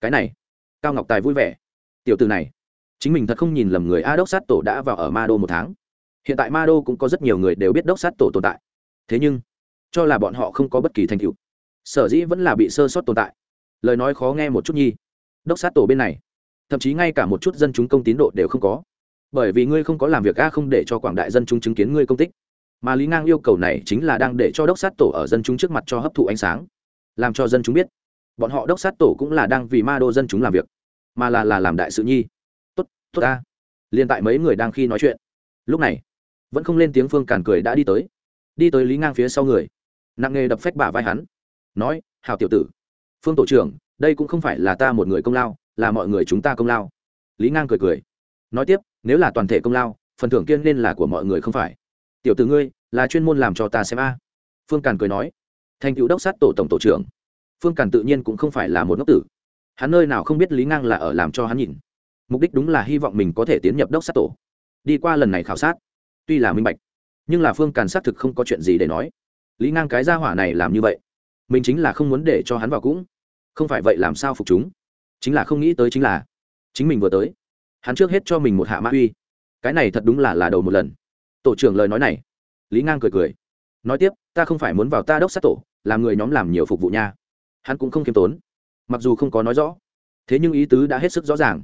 cái này. Cao ngọc tài vui vẻ, tiểu từ này, chính mình thật không nhìn lầm người a đốc sát tổ đã vào ở ma đô một tháng. Hiện tại ma đô cũng có rất nhiều người đều biết đốc sát tổ tồn tại. Thế nhưng, cho là bọn họ không có bất kỳ thành tựu. Sở dĩ vẫn là bị sơ sót tồn tại. Lời nói khó nghe một chút nhi. Đốc sát tổ bên này, thậm chí ngay cả một chút dân chúng công tín độ đều không có bởi vì ngươi không có làm việc a không để cho quảng đại dân chúng chứng kiến ngươi công tích. Mà lý ngang yêu cầu này chính là đang để cho đốc sát tổ ở dân chúng trước mặt cho hấp thụ ánh sáng, làm cho dân chúng biết. Bọn họ đốc sát tổ cũng là đang vì ma đô dân chúng làm việc, mà là là làm đại sự nhi. Tốt tốt ta. Liên tại mấy người đang khi nói chuyện. Lúc này, vẫn không lên tiếng phương càn cười đã đi tới. Đi tới lý ngang phía sau người. Nặng nghề đập phách bả vai hắn. Nói hào tiểu tử, phương tổ trưởng, đây cũng không phải là ta một người công lao, là mọi người chúng ta công lao. Lý ngang cười cười nói tiếp, nếu là toàn thể công lao, phần thưởng kiên nên là của mọi người không phải. Tiểu tử ngươi, là chuyên môn làm cho ta xem a. Phương càn cười nói. Thành cựu đốc sát tổ tổng tổ trưởng. Phương càn tự nhiên cũng không phải là một ngốc tử. Hắn nơi nào không biết lý ngang là ở làm cho hắn nhìn. Mục đích đúng là hy vọng mình có thể tiến nhập đốc sát tổ. Đi qua lần này khảo sát, tuy là minh bạch, nhưng là phương càn xác thực không có chuyện gì để nói. Lý ngang cái gia hỏa này làm như vậy, mình chính là không muốn để cho hắn vào cũng. Không phải vậy làm sao phục chúng? Chính là không nghĩ tới chính là, chính mình vừa tới hắn trước hết cho mình một hạ mã uy. Cái này thật đúng là là đầu một lần. Tổ trưởng lời nói này. Lý ngang cười cười. Nói tiếp, ta không phải muốn vào ta đốc sát tổ, làm người nhóm làm nhiều phục vụ nha. Hắn cũng không khiêm tốn. Mặc dù không có nói rõ, thế nhưng ý tứ đã hết sức rõ ràng.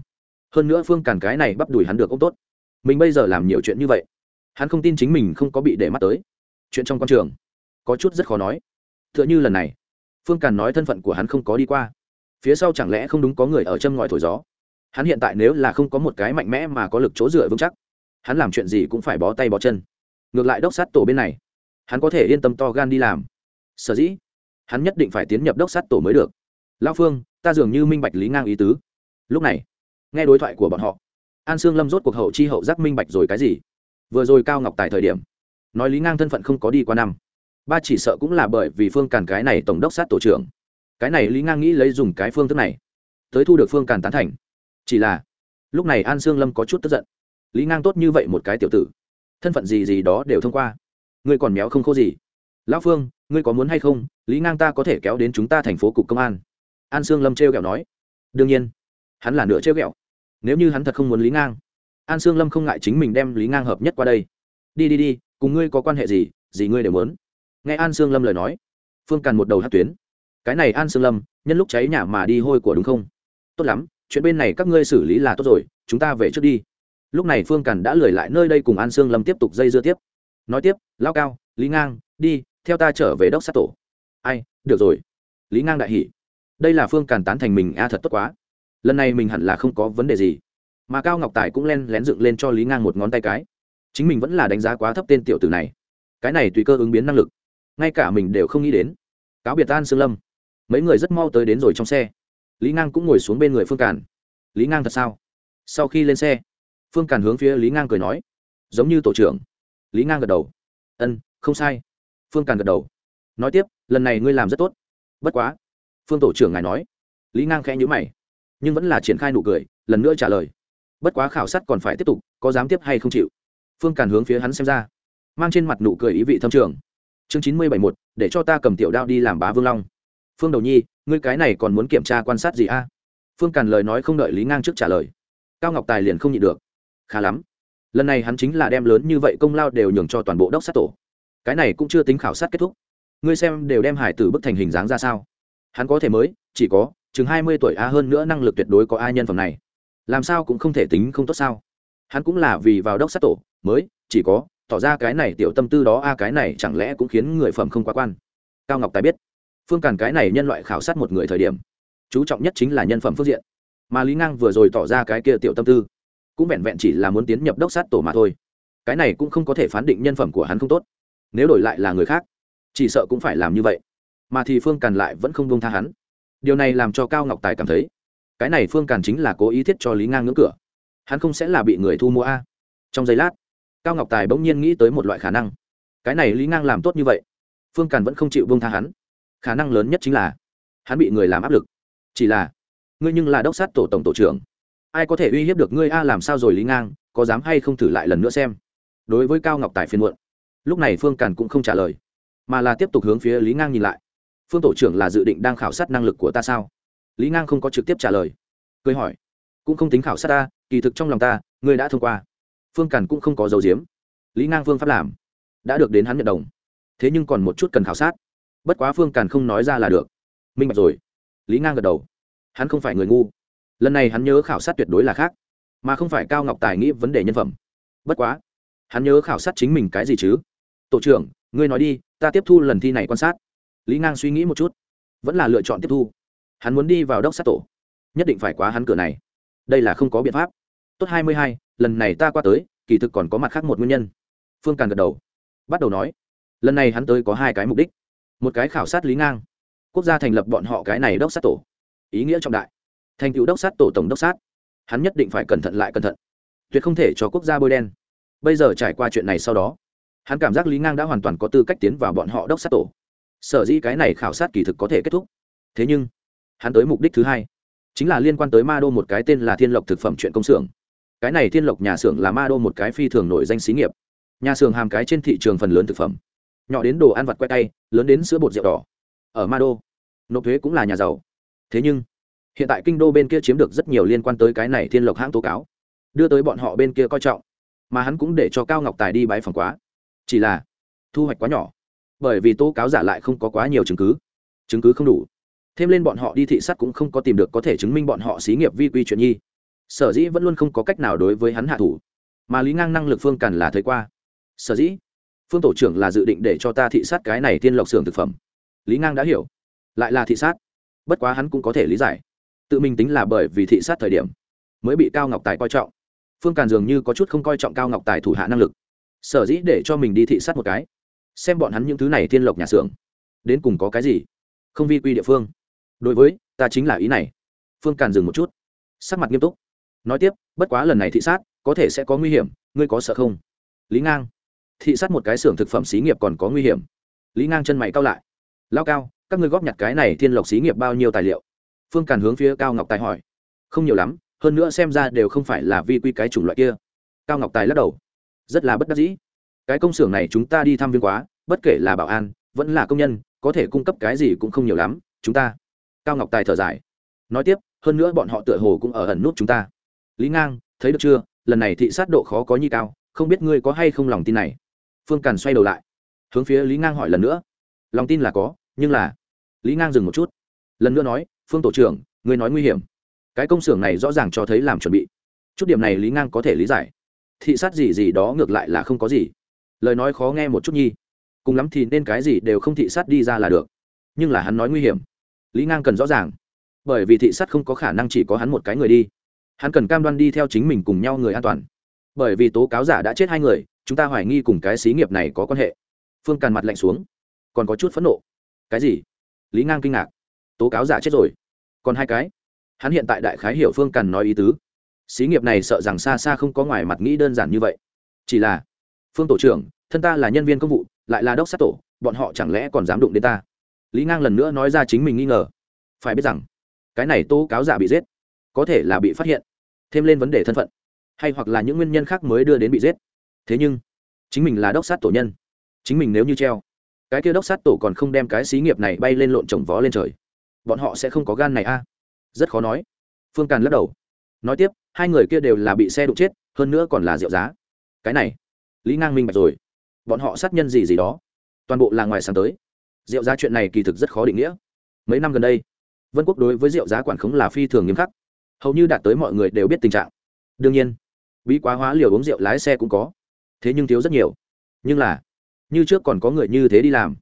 Hơn nữa phương càn cái này bắp đùi hắn được ông tốt. Mình bây giờ làm nhiều chuyện như vậy, hắn không tin chính mình không có bị để mắt tới. Chuyện trong q trường, có chút rất khó nói. T h ư ợ n h ư lần này, phương càn nói thân phận của hắn không có đi qua. Phía sau chẳng lẽ không đúng có người ở châm ngòi thổi gió hắn hiện tại nếu là không có một cái mạnh mẽ mà có lực chỗ dựa vững chắc, hắn làm chuyện gì cũng phải bó tay bó chân. Ngược lại đốc sát tổ bên này, hắn có thể yên tâm to gan đi làm. Sở dĩ, hắn nhất định phải tiến nhập đốc sát tổ mới được. Lao phương, ta dường như minh bạch lý ngang ý tứ. Lúc này, nghe đối thoại của bọn họ, an sương lâm rốt cuộc hậu chi hậu giác minh bạch rồi cái gì? Vừa rồi cao ngọc tại thời điểm, nói lý ngang thân phận không có đi qua năm. Ba chỉ sợ cũng là bởi vì phương càn cái này tổng đốc sát tổ trưởng. Cái này lý ngang nghĩ lấy dùng cái phương thức này, tới thu được phương càn tán thành chỉ là, lúc này an sương lâm có chút tức giận. Lý ngang tốt như vậy một cái tiểu tử, thân phận gì gì đó đều thông qua. Ngươi còn méo không khô gì. Lão phương, ngươi có muốn hay không? Lý ngang ta có thể kéo đến chúng ta thành phố cục công an. An sương lâm trêu ghẹo nói. Đương nhiên, hắn là nửa trêu ghẹo. Nếu như hắn thật không muốn lý ngang, an sương lâm không ngại chính mình đem lý ngang hợp nhất qua đây. Đi đi đi, cùng ngươi có quan hệ gì gì ngươi đều muốn. Nghe an sương lâm lời nói, phương càn một đầu hát tuyến. Cái này an sương lâm, nhân lúc cháy nhà mà đi hôi của đúng không? Tốt lắm chuyện bên này các ngươi xử lý là tốt rồi, chúng ta về trước đi. Lúc này phương càn đã lười lại nơi đây cùng an sương lâm tiếp tục dây dưa tiếp. Nói tiếp lao cao, lý ngang, đi, theo ta trở về đốc sát tổ. Ai, được rồi. Lý ngang đại hỉ. Đây là phương càn tán thành mình, a, thật tốt quá. Lần này mình hẳn là không có vấn đề gì. Mà cao ngọc tài cũng len lén dựng lên cho lý ngang một ngón tay cái. Chính mình vẫn là đánh giá quá thấp tên tiểu tử này. Cái này tùy cơ ứng biến năng lực. Ngay cả mình đều không nghĩ đến. Cáo biệt an sương lâm. Mấy người rất mau tới đến rồi trong xe lý ngang cũng ngồi xuống bên người phương càn. Lý ngang thật sao? Sau khi lên xe, phương càn hướng phía lý ngang cười nói, giống như tổ trưởng. Lý ngang gật đầu. Ân, không sai. Phương càn gật đầu. Nói tiếp, lần này ngươi làm rất tốt. Bất quá, phương tổ trưởng ngài nói. Lý ngang khẽ nhữ mày, nhưng vẫn là triển khai nụ cười, lần nữa trả lời. Bất quá khảo sát còn phải tiếp tục, có dám tiếp hay không chịu? Phương càn hướng phía hắn xem ra, mang trên mặt nụ cười ý vị thâm trường. Chương chín mươi bảy một để cho ta cầm tiểu đao đi làm bá vương long phương đầu nhi, ngươi cái này còn muốn kiểm tra quan sát gì a? Phương càn lời nói không đợi lý ngang trước trả lời. Cao ngọc tài liền không nhịn được. Khá lắm. Lần này hắn chính là đem lớn như vậy công lao đều nhường cho toàn bộ đốc sát tổ. Cái này cũng chưa tính khảo sát kết thúc. Ngươi xem đều đem hải tử bức thành hình dáng ra sao? Hắn có thể mới, chỉ có, chừng hai mươi tuổi a hơn nữa năng lực tuyệt đối có ai nhân phẩm này. Làm sao cũng không thể tính không tốt sao? Hắn cũng là vì vào đốc sát tổ, mới, chỉ có, tỏ ra cái này tiểu tâm tư đó a, cái này chẳng lẽ cũng khiến người phẩm không quá quan. Cao ngọc tài biết phương càn cái này nhân loại khảo sát một người thời điểm, chú trọng nhất chính là nhân phẩm phương diện. Mà lý ngang vừa rồi tỏ ra cái kia tiểu tâm tư, cũng vẹn vẹn chỉ là muốn tiến nhập đốc sát tổ mà thôi. Cái này cũng không có thể phán định nhân phẩm của hắn không tốt. Nếu đổi lại là người khác, chỉ sợ cũng phải làm như vậy. Mà thì phương càn lại vẫn không đông tha hắn. Điều này làm cho cao ngọc tài cảm thấy, cái này phương càn chính là cố ý thiết cho lý ngang ngưỡng cửa. Hắn không sẽ là bị người thu mua a. Trong giây lát, cao ngọc tài bỗng nhiên nghĩ tới một loại khả năng. Cái này lý ngang làm tốt như vậy, phương càn vẫn không chịu bông tha hắn khả năng lớn nhất chính là hắn bị người làm áp lực. Chỉ là, ngươi nhưng là đốc sát tổ tổng tổ trưởng. Ai có thể uy hiếp được ngươi a, làm sao rồi lý ngang, có dám hay không thử lại lần nữa xem? Đối với cao ngọc tài phiên muộn, lúc này phương càn cũng không trả lời, mà là tiếp tục hướng phía lý ngang nhìn lại. Phương tổ trưởng là dự định đang khảo sát năng lực của ta sao? Lý ngang không có trực tiếp trả lời, cười hỏi. Cũng không tính khảo sát ta, kỳ thực trong lòng ta, ngươi đã thông qua. Phương càn cũng không có dấu diếm. Lý ngang phương pháp làm, đã được đến hắn nhận đồng. Thế nhưng còn một chút cần khảo sát bất quá phương càn không nói ra là được. Minh bạch rồi. Lý ngang gật đầu. Hắn không phải người ngu. Lần này hắn nhớ khảo sát tuyệt đối là khác, mà không phải cao ngọc tài nghĩ vấn đề nhân phẩm. Bất quá, hắn nhớ khảo sát chính mình cái gì chứ? Tổ trưởng, ngươi nói đi, ta tiếp thu lần thi này quan sát. Lý ngang suy nghĩ một chút, vẫn là lựa chọn tiếp thu. Hắn muốn đi vào đốc sát tổ. Nhất định phải quá hắn cửa này. Đây là không có biện pháp. Tốt hai mươi hai, lần này ta qua tới, kỳ thực còn có mặt khác một nguyên nhân. Phương càn gật đầu. Bắt đầu nói, lần này hắn tới có hai cái mục đích một cái khảo sát lý ngang. Quốc gia thành lập bọn họ cái này đốc sát tổ. Ý nghĩa trọng đại. Thành cựu đốc sát tổ tổng đốc sát. Hắn nhất định phải cẩn thận lại cẩn thận. Tuyệt không thể cho quốc gia bôi đen. Bây giờ trải qua chuyện này sau đó, hắn cảm giác lý ngang đã hoàn toàn có tư cách tiến vào bọn họ đốc sát tổ. Sở dĩ cái này khảo sát kỳ thực có thể kết thúc. Thế nhưng, hắn tới mục đích thứ hai, chính là liên quan tới ma đô một cái tên là thiên lộc thực phẩm chuyện công xưởng. Cái này thiên lộc nhà xưởng là ma đô một cái phi thường nổi danh xí nghiệp. Nhà xưởng hàm cái trên thị trường phần lớn thực phẩm nhỏ đến đồ ăn vặt que tay, lớn đến sữa bột rượu đỏ. Ở ma đô, nộp thuế cũng là nhà giàu. Thế nhưng, hiện tại kinh đô bên kia chiếm được rất nhiều liên quan tới cái này thiên lộc hãng tố cáo. Đưa tới bọn họ bên kia coi trọng, mà hắn cũng để cho cao ngọc tài đi bái phòng quá. Chỉ là, thu hoạch quá nhỏ, bởi vì tố cáo giả lại không có quá nhiều chứng cứ. Chứng cứ không đủ. Thêm lên bọn họ đi thị sát cũng không có tìm được có thể chứng minh bọn họ xí nghiệp vi quy chuyện nhi. Sở dĩ vẫn luôn không có cách nào đối với hắn hạ thủ, mà lý ngang năng lực phương càn là thấy qua. Sở dĩ phương tổ trưởng là dự định để cho ta thị sát cái này tiên lộc xưởng thực phẩm. Lý ngang đã hiểu. Lại là thị sát. Bất quá hắn cũng có thể lý giải. Tự mình tính là bởi vì thị sát thời điểm mới bị cao ngọc tài coi trọng. Phương càn dường như có chút không coi trọng cao ngọc tài thủ hạ năng lực. Sở dĩ để cho mình đi thị sát một cái. Xem bọn hắn những thứ này thiên lộc nhà xưởng. Đến cùng có cái gì? Không vi quy địa phương. Đối với, ta chính là ý này. Phương càn dừng một chút. Sắc mặt nghiêm túc. Nói tiếp, bất quá lần này thị sát, có thể sẽ có nguy hiểm, ngươi có sợ không? Lý ngang thị sát một cái xưởng thực phẩm xí nghiệp còn có nguy hiểm. Lý ngang chân mày cao lại. Lao cao, các ngươi góp nhặt cái này thiên lộc xí nghiệp bao nhiêu tài liệu? Phương càn hướng phía cao ngọc tài hỏi. Không nhiều lắm, hơn nữa xem ra đều không phải là vi quy cái chủng loại kia. Cao ngọc tài lắc đầu. Rất là bất đắc dĩ. Cái công xưởng này chúng ta đi thăm viên quá, bất kể là bảo an, vẫn là công nhân, có thể cung cấp cái gì cũng không nhiều lắm, chúng ta. Cao ngọc tài thở dài. Nói tiếp, hơn nữa bọn họ tựa hồ cũng ở ẩn nút chúng ta. Lý ngang, thấy được chưa? Lần này thị sát độ khó có nhi cao, không biết ngươi có hay không lòng tin này? Phương càn xoay đầu lại, hướng phía lý ngang hỏi lần nữa. Lòng tin là có, nhưng là, lý ngang dừng một chút. Lần nữa nói, phương tổ trưởng người nói nguy hiểm. Cái công xưởng này rõ ràng cho thấy làm chuẩn bị. Chút điểm này lý ngang có thể lý giải. Thị sát gì gì đó ngược lại là không có gì. Lời nói khó nghe một chút nhi. Cùng lắm thì nên cái gì đều không thị sát đi ra là được. Nhưng là hắn nói nguy hiểm. Lý ngang cần rõ ràng. Bởi vì thị sát không có khả năng chỉ có hắn một cái người đi. Hắn cần cam đoan đi theo chính mình cùng nhau người an toàn. Bởi vì tố cáo giả đã chết hai người chúng ta hoài nghi cùng cái xí nghiệp này có quan hệ. Phương càn mặt lạnh xuống. Còn có chút phẫn nộ. Cái gì? Lý ngang kinh ngạc. Tố cáo giả chết rồi. Còn hai cái. Hắn hiện tại đại khái hiểu phương càn nói ý tứ. Xí nghiệp này sợ rằng xa xa không có ngoài mặt nghĩ đơn giản như vậy. Chỉ là, phương tổ trưởng, thân ta là nhân viên công vụ, lại là đốc sát tổ, bọn họ chẳng lẽ còn dám đụng đến ta? Lý ngang lần nữa nói ra chính mình nghi ngờ. Phải biết rằng, cái này tố cáo giả bị giết. Có thể là bị phát hiện. Thêm lên vấn đề thân phận. Hay hoặc là những nguyên nhân khác mới đưa đến bị giết thế nhưng, chính mình là đốc sát tổ nhân. Chính mình nếu như treo, cái kia đốc sát tổ còn không đem cái xí nghiệp này bay lên lộn trồng vó lên trời. Bọn họ sẽ không có gan này a. Rất khó nói. Phương càn lắc đầu. Nói tiếp, hai người kia đều là bị xe đụng chết, hơn nữa còn là rượu giá. Cái này, lý ngang minh bạch rồi. Bọn họ sát nhân gì gì đó. Toàn bộ là ngoài sáng tới. Rượu giá chuyện này kỳ thực rất khó định nghĩa. Mấy năm gần đây, vân quốc đối với rượu giá quản khống là phi thường nghiêm khắc. Hầu như đạt tới mọi người đều biết tình trạng. Đương nhiên, bí quá hóa liều uống rượu lái xe cũng có thế nhưng thiếu rất nhiều. Nhưng là, như trước còn có người như thế đi làm,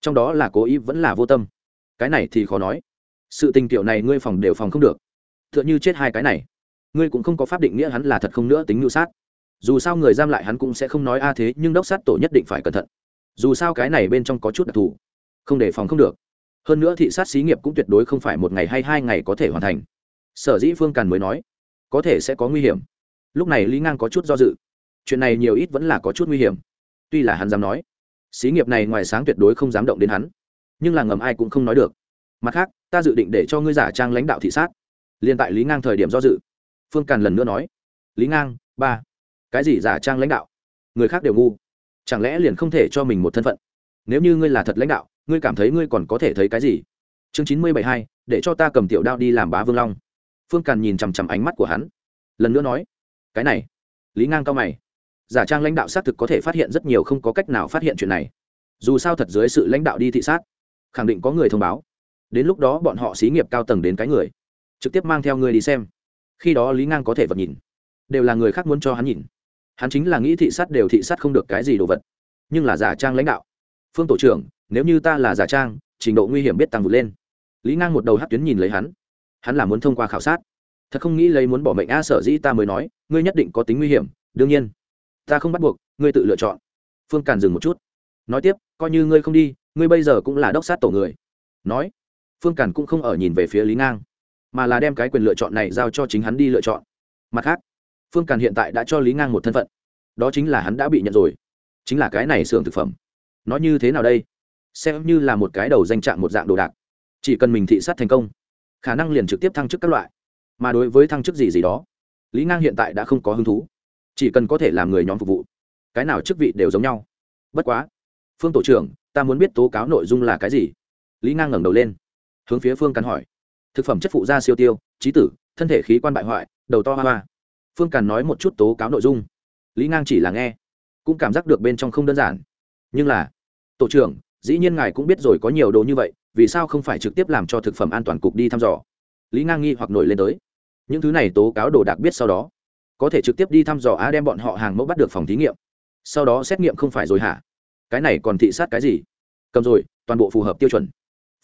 trong đó là cố ý vẫn là vô tâm. Cái này thì khó nói. Sự tình kiểu này ngươi phòng đều phòng không được. T h ư ợ n h ư chết hai cái này, ngươi cũng không có pháp định nghĩa hắn là thật không nữa tính mưu sát. Dù sao người giam lại hắn cũng sẽ không nói, a, thế nhưng đốc sát tổ nhất định phải cẩn thận. Dù sao cái này bên trong có chút đặc thù, không để phòng không được. Hơn nữa thị sát xí nghiệp cũng tuyệt đối không phải một ngày hay hai ngày có thể hoàn thành. Sở dĩ phương càn mới nói, có thể sẽ có nguy hiểm. Lúc này lý ngang có chút do dự chuyện này nhiều ít vẫn là có chút nguy hiểm. Tuy là hắn dám nói, xí nghiệp này ngoài sáng tuyệt đối không dám động đến hắn, nhưng là ngầm ai cũng không nói được. Mặt khác, ta dự định để cho ngươi giả trang lãnh đạo thị sát. Liên tại lý ngang thời điểm do dự, phương càn lần nữa nói, lý ngang, ba, cái gì giả trang lãnh đạo? Người khác đều ngu, chẳng lẽ liền không thể cho mình một thân phận? Nếu như ngươi là thật lãnh đạo, ngươi cảm thấy ngươi còn có thể thấy cái gì? Chương chín mươi bảy hai, để cho ta cầm tiểu đao đi làm bá vương long. Phương càn nhìn chằm chằm ánh mắt của hắn, lần nữa nói, cái này. Lý ngang cao mày giả trang lãnh đạo xác thực có thể phát hiện rất nhiều không có cách nào phát hiện chuyện này. Dù sao thật dưới sự lãnh đạo đi thị sát, khẳng định có người thông báo. Đến lúc đó bọn họ xí nghiệp cao tầng đến cái người, trực tiếp mang theo người đi xem. Khi đó lý ngang có thể vật nhìn, đều là người khác muốn cho hắn nhìn. Hắn chính là nghĩ thị sát đều thị sát không được cái gì đồ vật, nhưng là giả trang lãnh đạo. Phương tổ trưởng, nếu như ta là giả trang, trình độ nguy hiểm biết tăng vượt lên. Lý ngang một đầu hát tuyến nhìn lấy hắn. Hắn là muốn thông qua khảo sát. Thật không nghĩ lấy muốn bỏ mệnh a sở dĩ ta mới nói, ngươi nhất định có tính nguy hiểm, đương nhiên ta không bắt buộc, ngươi tự lựa chọn. Phương càn dừng một chút. Nói tiếp, coi như ngươi không đi, ngươi bây giờ cũng là đốc sát tổ người. Nói. Phương càn cũng không ở nhìn về phía lý ngang, mà là đem cái quyền lựa chọn này giao cho chính hắn đi lựa chọn. Mặt khác, phương càn hiện tại đã cho lý ngang một thân phận. Đó chính là hắn đã bị nhận rồi. Chính là cái này xưởng thực phẩm. Nói như thế nào đây? Xem như là một cái đầu danh trạng một dạng đồ đạc. Chỉ cần mình thị sát thành công, khả năng liền trực tiếp thăng chức các loại. Mà đối với thăng chức gì gì đó, lý ngang hiện tại đã không có hứng thú chỉ cần có thể làm người nhóm phục vụ, cái nào chức vị đều giống nhau. Bất quá, phương tổ trưởng, ta muốn biết tố cáo nội dung là cái gì? Lý ngang ngẩng đầu lên, hướng phía phương càn hỏi. Thực phẩm chất phụ da siêu tiêu, trí tử, thân thể khí quan bại hoại, đầu to hoa hoa. Phương càn nói một chút tố cáo nội dung. Lý ngang chỉ là nghe, cũng cảm giác được bên trong không đơn giản. Nhưng là, tổ trưởng, dĩ nhiên ngài cũng biết rồi có nhiều đồ như vậy, vì sao không phải trực tiếp làm cho thực phẩm an toàn cục đi thăm dò? Lý ngang nghi hoặc nổi lên tới. Những thứ này tố cáo đồ đạc biết sau đó có thể trực tiếp đi thăm dò á đem bọn họ hàng mẫu bắt được phòng thí nghiệm. Sau đó xét nghiệm không phải rồi hả? Cái này còn thị sát cái gì? Cầm rồi, toàn bộ phù hợp tiêu chuẩn.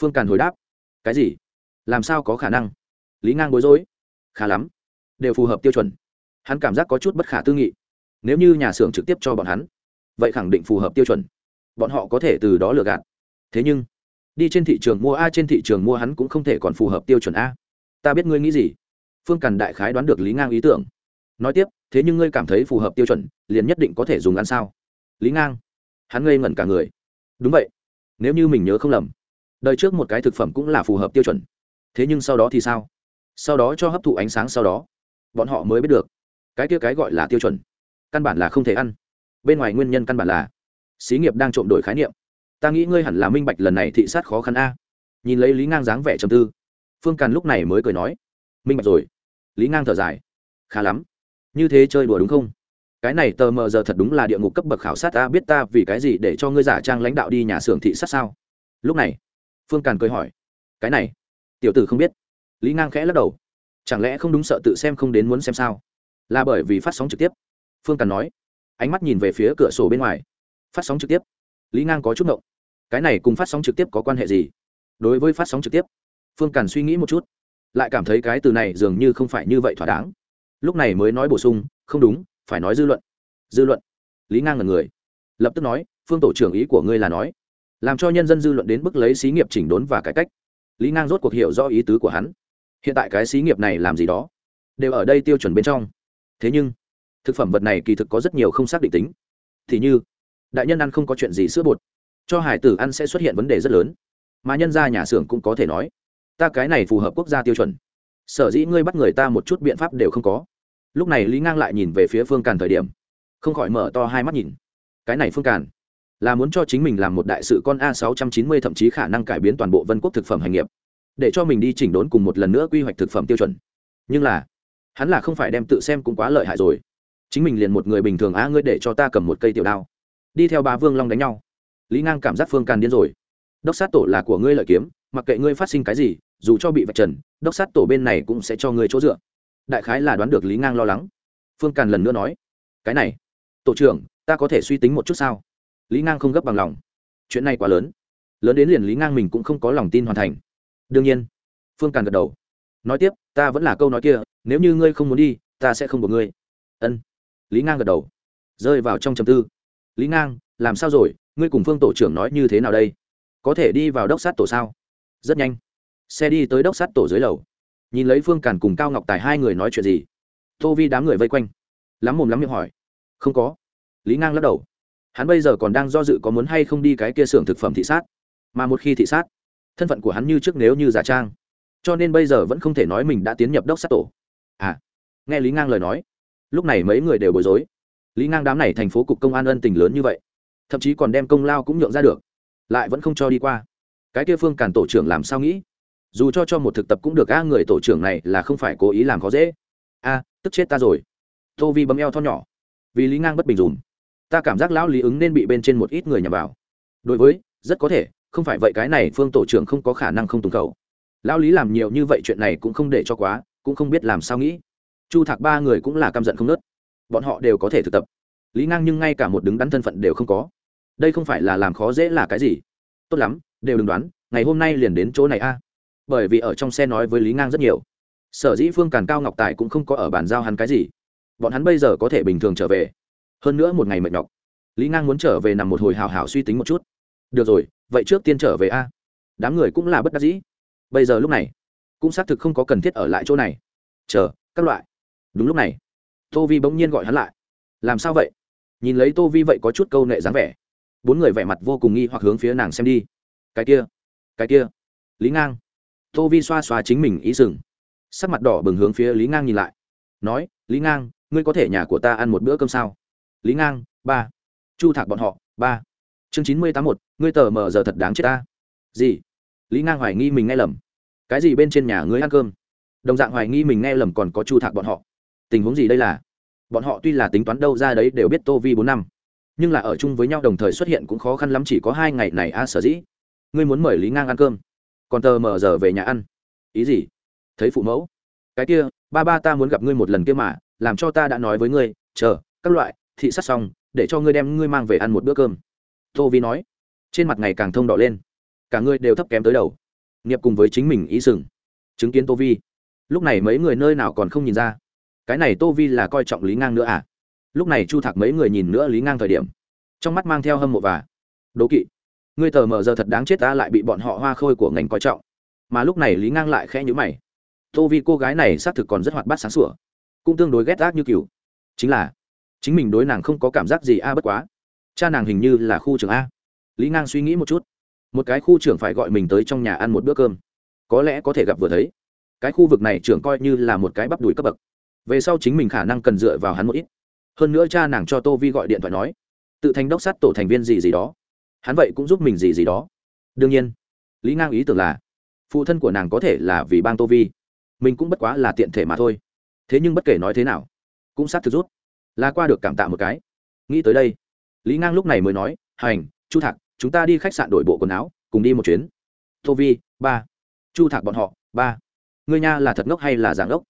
Phương càn hồi đáp. Cái gì? Làm sao có khả năng? Lý ngang bối rối. Khá lắm. Đều phù hợp tiêu chuẩn. Hắn cảm giác có chút bất khả tư nghị. Nếu như nhà xưởng trực tiếp cho bọn hắn, vậy khẳng định phù hợp tiêu chuẩn. Bọn họ có thể từ đó lừa gạt. Thế nhưng, đi trên thị trường mua a, trên thị trường mua hắn cũng không thể còn phù hợp tiêu chuẩn a. Ta biết ngươi nghĩ gì? Phương càn đại khái đoán được lý ngang ý tưởng nói tiếp, thế nhưng ngươi cảm thấy phù hợp tiêu chuẩn, liền nhất định có thể dùng ăn sao? Lý ngang. Hắn ngây ngẩn cả người. Đúng vậy. Nếu như mình nhớ không lầm, đời trước một cái thực phẩm cũng là phù hợp tiêu chuẩn. Thế nhưng sau đó thì sao? Sau đó cho hấp thụ ánh sáng sau đó, bọn họ mới biết được, cái kia cái gọi là tiêu chuẩn, căn bản là không thể ăn. Bên ngoài nguyên nhân căn bản là, xí nghiệp đang trộm đổi khái niệm. Ta nghĩ ngươi hẳn là minh bạch lần này thị sát khó khăn a. Nhìn lấy lý ngang dáng vẻ trầm tư, phương càn lúc này mới cười nói, minh bạch rồi. Lý ngang thở dài, khá lắm như thế chơi đùa đúng không? Cái này tờ mờ giờ thật đúng là địa ngục cấp bậc khảo sát ta, biết ta vì cái gì để cho ngươi giả trang lãnh đạo đi nhà xưởng thị sát sao? Lúc này, phương càn cười hỏi, cái này? Tiểu tử không biết. Lý ngang khẽ lắc đầu, chẳng lẽ không đúng sợ tự xem không đến muốn xem sao? Là bởi vì phát sóng trực tiếp. Phương càn nói, ánh mắt nhìn về phía cửa sổ bên ngoài. Phát sóng trực tiếp? Lý ngang có chút ngộng. Cái này cùng phát sóng trực tiếp có quan hệ gì? Đối với phát sóng trực tiếp. Phương càn suy nghĩ một chút, lại cảm thấy cái từ này dường như không phải như vậy thỏa đáng lúc này mới nói bổ sung, không đúng, phải nói dư luận. Dư luận? Lý ngang là người, lập tức nói, phương tổ trưởng ý của ngươi là nói, làm cho nhân dân dư luận đến bức lấy xí nghiệp chỉnh đốn và cải cách. Lý ngang rốt cuộc hiểu rõ ý tứ của hắn. Hiện tại cái xí nghiệp này làm gì đó, đều ở đây tiêu chuẩn bên trong. Thế nhưng, thực phẩm vật này kỳ thực có rất nhiều không xác định tính. Thì như, đại nhân ăn không có chuyện gì sữa bột, cho hải tử ăn sẽ xuất hiện vấn đề rất lớn. Mà nhân ra nhà xưởng cũng có thể nói, ta cái này phù hợp quốc gia tiêu chuẩn. Sở dĩ ngươi bắt người ta một chút biện pháp đều không có lúc này lý ngang lại nhìn về phía phương càn thời điểm, không khỏi mở to hai mắt nhìn. Cái này phương càn, là muốn cho chính mình làm một đại sự con a sáu trăm chín mươi thậm chí khả năng cải biến toàn bộ vân quốc thực phẩm hành nghiệp, để cho mình đi chỉnh đốn cùng một lần nữa quy hoạch thực phẩm tiêu chuẩn. Nhưng là, hắn là không phải đem tự xem cũng quá lợi hại rồi. Chính mình liền một người bình thường a ngươi để cho ta cầm một cây tiểu đao, đi theo ba vương long đánh nhau. Lý ngang cảm giác phương càn điên rồi. Đốc sát tổ là của ngươi lợi kiếm, mặc kệ ngươi phát sinh cái gì, dù cho bị vạch trần, đốc sát tổ bên này cũng sẽ cho ngươi chỗ dựa đại khái là đoán được lý ngang lo lắng. Phương càn lần nữa nói, cái này, tổ trưởng, ta có thể suy tính một chút sao? Lý ngang không gấp bằng lòng. Chuyện này quá lớn. Lớn đến liền lý ngang mình cũng không có lòng tin hoàn thành. Đương nhiên. Phương càn gật đầu. Nói tiếp, ta vẫn là câu nói kia, nếu như ngươi không muốn đi, ta sẽ không buộc ngươi. Ân. Lý ngang gật đầu. Rơi vào trong trầm tư. Lý ngang, làm sao rồi? Ngươi cùng phương tổ trưởng nói như thế nào đây? Có thể đi vào đốc sát tổ sao? Rất nhanh. Xe đi tới đốc sát tổ dưới lầu nhìn lấy phương càn cùng cao ngọc tài hai người nói chuyện gì tô vi đám người vây quanh lắm mồm lắm miệng hỏi không có lý ngang lắc đầu hắn bây giờ còn đang do dự có muốn hay không đi cái kia xưởng thực phẩm thị sát mà một khi thị sát thân phận của hắn như trước nếu như giả trang cho nên bây giờ vẫn không thể nói mình đã tiến nhập đốc sát tổ à nghe lý ngang lời nói lúc này mấy người đều bối rối lý ngang đám này thành phố cục công an ân tình lớn như vậy thậm chí còn đem công lao cũng nhượng ra được lại vẫn không cho đi qua cái kia phương càn tổ trưởng làm sao nghĩ dù cho cho một thực tập cũng được, a, người tổ trưởng này là không phải cố ý làm khó dễ. A, tức chết ta rồi. Tô vi bấm eo tho nhỏ. Vì lý ngang bất bình dùm. Ta cảm giác lão lý ứng nên bị bên trên một ít người nhằm vào. Đối với, rất có thể, không phải vậy, cái này phương tổ trưởng không có khả năng không tùng cầu lão lý làm nhiều như vậy chuyện này cũng không để cho quá, cũng không biết làm sao nghĩ. Chu thạc ba người cũng là căm giận không nớt bọn họ đều có thể thực tập. Lý ngang nhưng ngay cả một đứng đắn thân phận đều không có. Đây không phải là làm khó dễ là cái gì? Tốt lắm, đều đừng đoán, ngày hôm nay liền đến chỗ này a bởi vì ở trong xe nói với lý ngang rất nhiều. Sở dĩ phương càn cao ngọc tài cũng không có ở bàn giao hắn cái gì. Bọn hắn bây giờ có thể bình thường trở về. Hơn nữa một ngày mệt nhọc. Lý ngang muốn trở về nằm một hồi hào hào suy tính một chút. Được rồi, vậy trước tiên trở về a. Đám người cũng là bất đắc dĩ. Bây giờ lúc này, cũng xác thực không có cần thiết ở lại chỗ này. Chờ, các loại. Đúng lúc này, tô vi bỗng nhiên gọi hắn lại. Làm sao vậy? Nhìn lấy tô vi vậy có chút câu nệ dáng vẻ. Bốn người vẻ mặt vô cùng nghi hoặc hướng phía nàng xem đi. Cái kia cái kia. Lý ngang tô vi xoa xoa chính mình ý sừng. Sắc mặt đỏ bừng hướng phía lý ngang nhìn lại. Nói, lý ngang, ngươi có thể nhà của ta ăn một bữa cơm sao? Lý ngang, ba. Chu thạc bọn họ, ba. Chương chín mươi tám một ngươi tờ mờ giờ thật đáng chết ta. Gì? Lý ngang hoài nghi mình nghe lầm. Cái gì bên trên nhà ngươi ăn cơm? Đồng dạng hoài nghi mình nghe lầm còn có chu thạc bọn họ. Tình huống gì đây là? Bọn họ tuy là tính toán đâu ra đấy đều biết tô vi bốn năm, nhưng là ở chung với nhau đồng thời xuất hiện cũng khó khăn lắm chỉ có hai ngày này a, sở dĩ. Ngươi muốn mời lý ngang ăn cơm? Còn tờ mờ giờ về nhà ăn. Ý gì? Thấy phụ mẫu. Cái kia, ba ba ta muốn gặp ngươi một lần kia mà, làm cho ta đã nói với ngươi, chờ, các loại, thị sát xong, để cho ngươi đem ngươi mang về ăn một bữa cơm. Tô vi nói. Trên mặt ngày càng thông đỏ lên. Cả ngươi đều thấp kém tới đầu. Nghiệp cùng với chính mình ý sừng. Chứng kiến tô vi. Lúc này mấy người nơi nào còn không nhìn ra. Cái này tô vi là coi trọng lý ngang nữa à? Lúc này chu thạc mấy người nhìn nữa lý ngang thời điểm. Trong mắt mang theo hâm mộ và đố kỵ ngươi tờ mờ giờ thật đáng chết ta lại bị bọn họ hoa khôi của ngành coi trọng. Mà lúc này lý ngang lại khẽ nhữ mày. Tô vi cô gái này xác thực còn rất hoạt bát sáng sủa, cũng tương đối ghét ác như cừu chính là, chính mình đối nàng không có cảm giác gì a à bất quá. Cha nàng hình như là khu trưởng a. Lý ngang suy nghĩ một chút. Một cái khu trưởng phải gọi mình tới trong nhà ăn một bữa cơm. Có lẽ có thể gặp vừa thấy. Cái khu vực này trưởng coi như là một cái bắp đùi cấp bậc. Về sau chính mình khả năng cần dựa vào hắn một ít. Hơn nữa cha nàng cho tô vi gọi điện thoại nói, tự thành đốc sát tổ thành viên gì gì đó hắn vậy cũng giúp mình gì gì đó. Đương nhiên, lý ngang ý tưởng là, phụ thân của nàng có thể là vì bang tô vi. Mình cũng bất quá là tiện thể mà thôi. Thế nhưng bất kể nói thế nào, cũng sát thực rút. Là qua được cảm tạ một cái. Nghĩ tới đây, lý ngang lúc này mới nói, hành, chu thạc, chúng ta đi khách sạn đổi bộ quần áo, cùng đi một chuyến. Tô vi, ba. Chu thạc bọn họ, ba. Người nha là thật ngốc hay là giảng ngốc?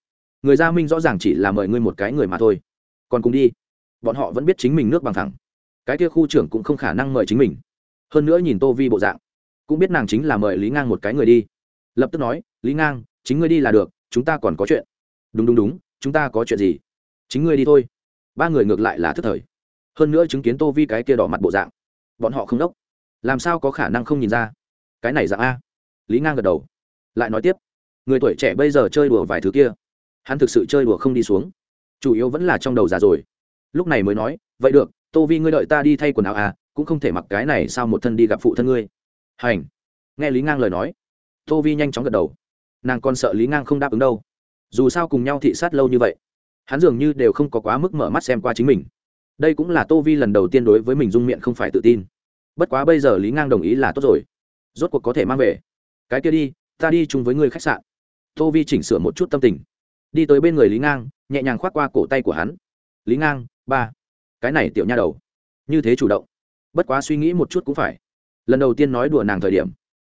Người gia minh rõ ràng chỉ là mời ngươi một cái người mà thôi. Còn cùng đi. Bọn họ vẫn biết chính mình nước bằng thẳng. Cái kia khu trưởng cũng không khả năng mời chính mình hơn nữa nhìn tô vi bộ dạng, cũng biết nàng chính là mời lý ngang một cái người đi. Lập tức nói, lý ngang, chính ngươi đi là được, chúng ta còn có chuyện. Đúng đúng đúng, chúng ta có chuyện gì? Chính ngươi đi thôi. Ba người ngược lại là thức thời. Hơn nữa chứng kiến tô vi cái kia đỏ mặt bộ dạng, bọn họ không đốc. Làm sao có khả năng không nhìn ra? Cái này dạng a. Lý ngang gật đầu. Lại nói tiếp, người tuổi trẻ bây giờ chơi đùa vài thứ kia, hắn thực sự chơi đùa không đi xuống. Chủ yếu vẫn là trong đầu già rồi. Lúc này mới nói, vậy được, tô vi ngươi đợi ta đi thay quần áo à cũng không thể mặc cái này sao một thân đi gặp phụ thân ngươi. Hành. Nghe lý ngang lời nói, tô vi nhanh chóng gật đầu. Nàng còn sợ lý ngang không đáp ứng đâu. Dù sao cùng nhau thị sát lâu như vậy, hắn dường như đều không có quá mức mở mắt xem qua chính mình. Đây cũng là tô vi lần đầu tiên đối với mình dung miệng không phải tự tin. Bất quá bây giờ lý ngang đồng ý là tốt rồi. Rốt cuộc có thể mang về. Cái kia đi, ta đi chung với người khách sạn. Tô vi chỉnh sửa một chút tâm tình. Đi tới bên người lý ngang, nhẹ nhàng khoác qua cổ tay của hắn. Lý ngang, ba. Cái này tiểu nha đầu. Như thế chủ động bất quá suy nghĩ một chút cũng phải. Lần đầu tiên nói đùa nàng thời điểm,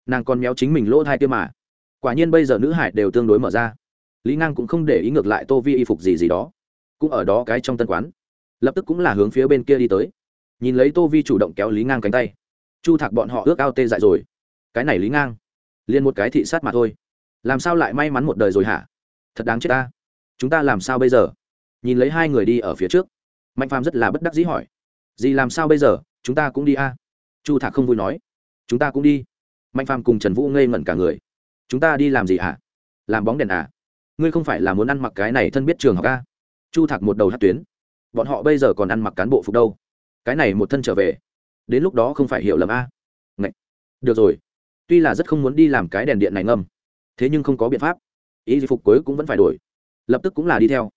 nàng còn méo chính mình lỗ thai kia mà. Quả nhiên bây giờ nữ hải đều tương đối mở ra. Lý ngang cũng không để ý ngược lại tô vi y phục gì gì đó. Cũng ở đó cái trong tân quán. Lập tức cũng là hướng phía bên kia đi tới. Nhìn lấy tô vi chủ động kéo lý ngang cánh tay. Chu thạc bọn họ ước ao tê dại rồi. Cái này lý ngang, liền một cái thị sát mà thôi. Làm sao lại may mắn một đời rồi hả? Thật đáng chết ta. Chúng ta làm sao bây giờ? Nhìn lấy hai người đi ở phía trước. Mạnh phàm rất là bất đắc dĩ hỏi. Gì làm sao bây giờ? Chúng ta cũng đi a. Chu thạc không vui nói. Chúng ta cũng đi. Mạnh phàm cùng trần vũ ngây ngẩn cả người. Chúng ta đi làm gì hả? Làm bóng đèn à? Ngươi không phải là muốn ăn mặc cái này thân biết trường học a? Chu thạc một đầu hát tuyến. Bọn họ bây giờ còn ăn mặc cán bộ phục đâu? Cái này một thân trở về. Đến lúc đó không phải hiểu lầm a? Ngậy. được rồi. Tuy là rất không muốn đi làm cái đèn điện này ngâm. Thế nhưng không có biện pháp. Ý phục cuối cũng vẫn phải đổi. Lập tức cũng là đi theo.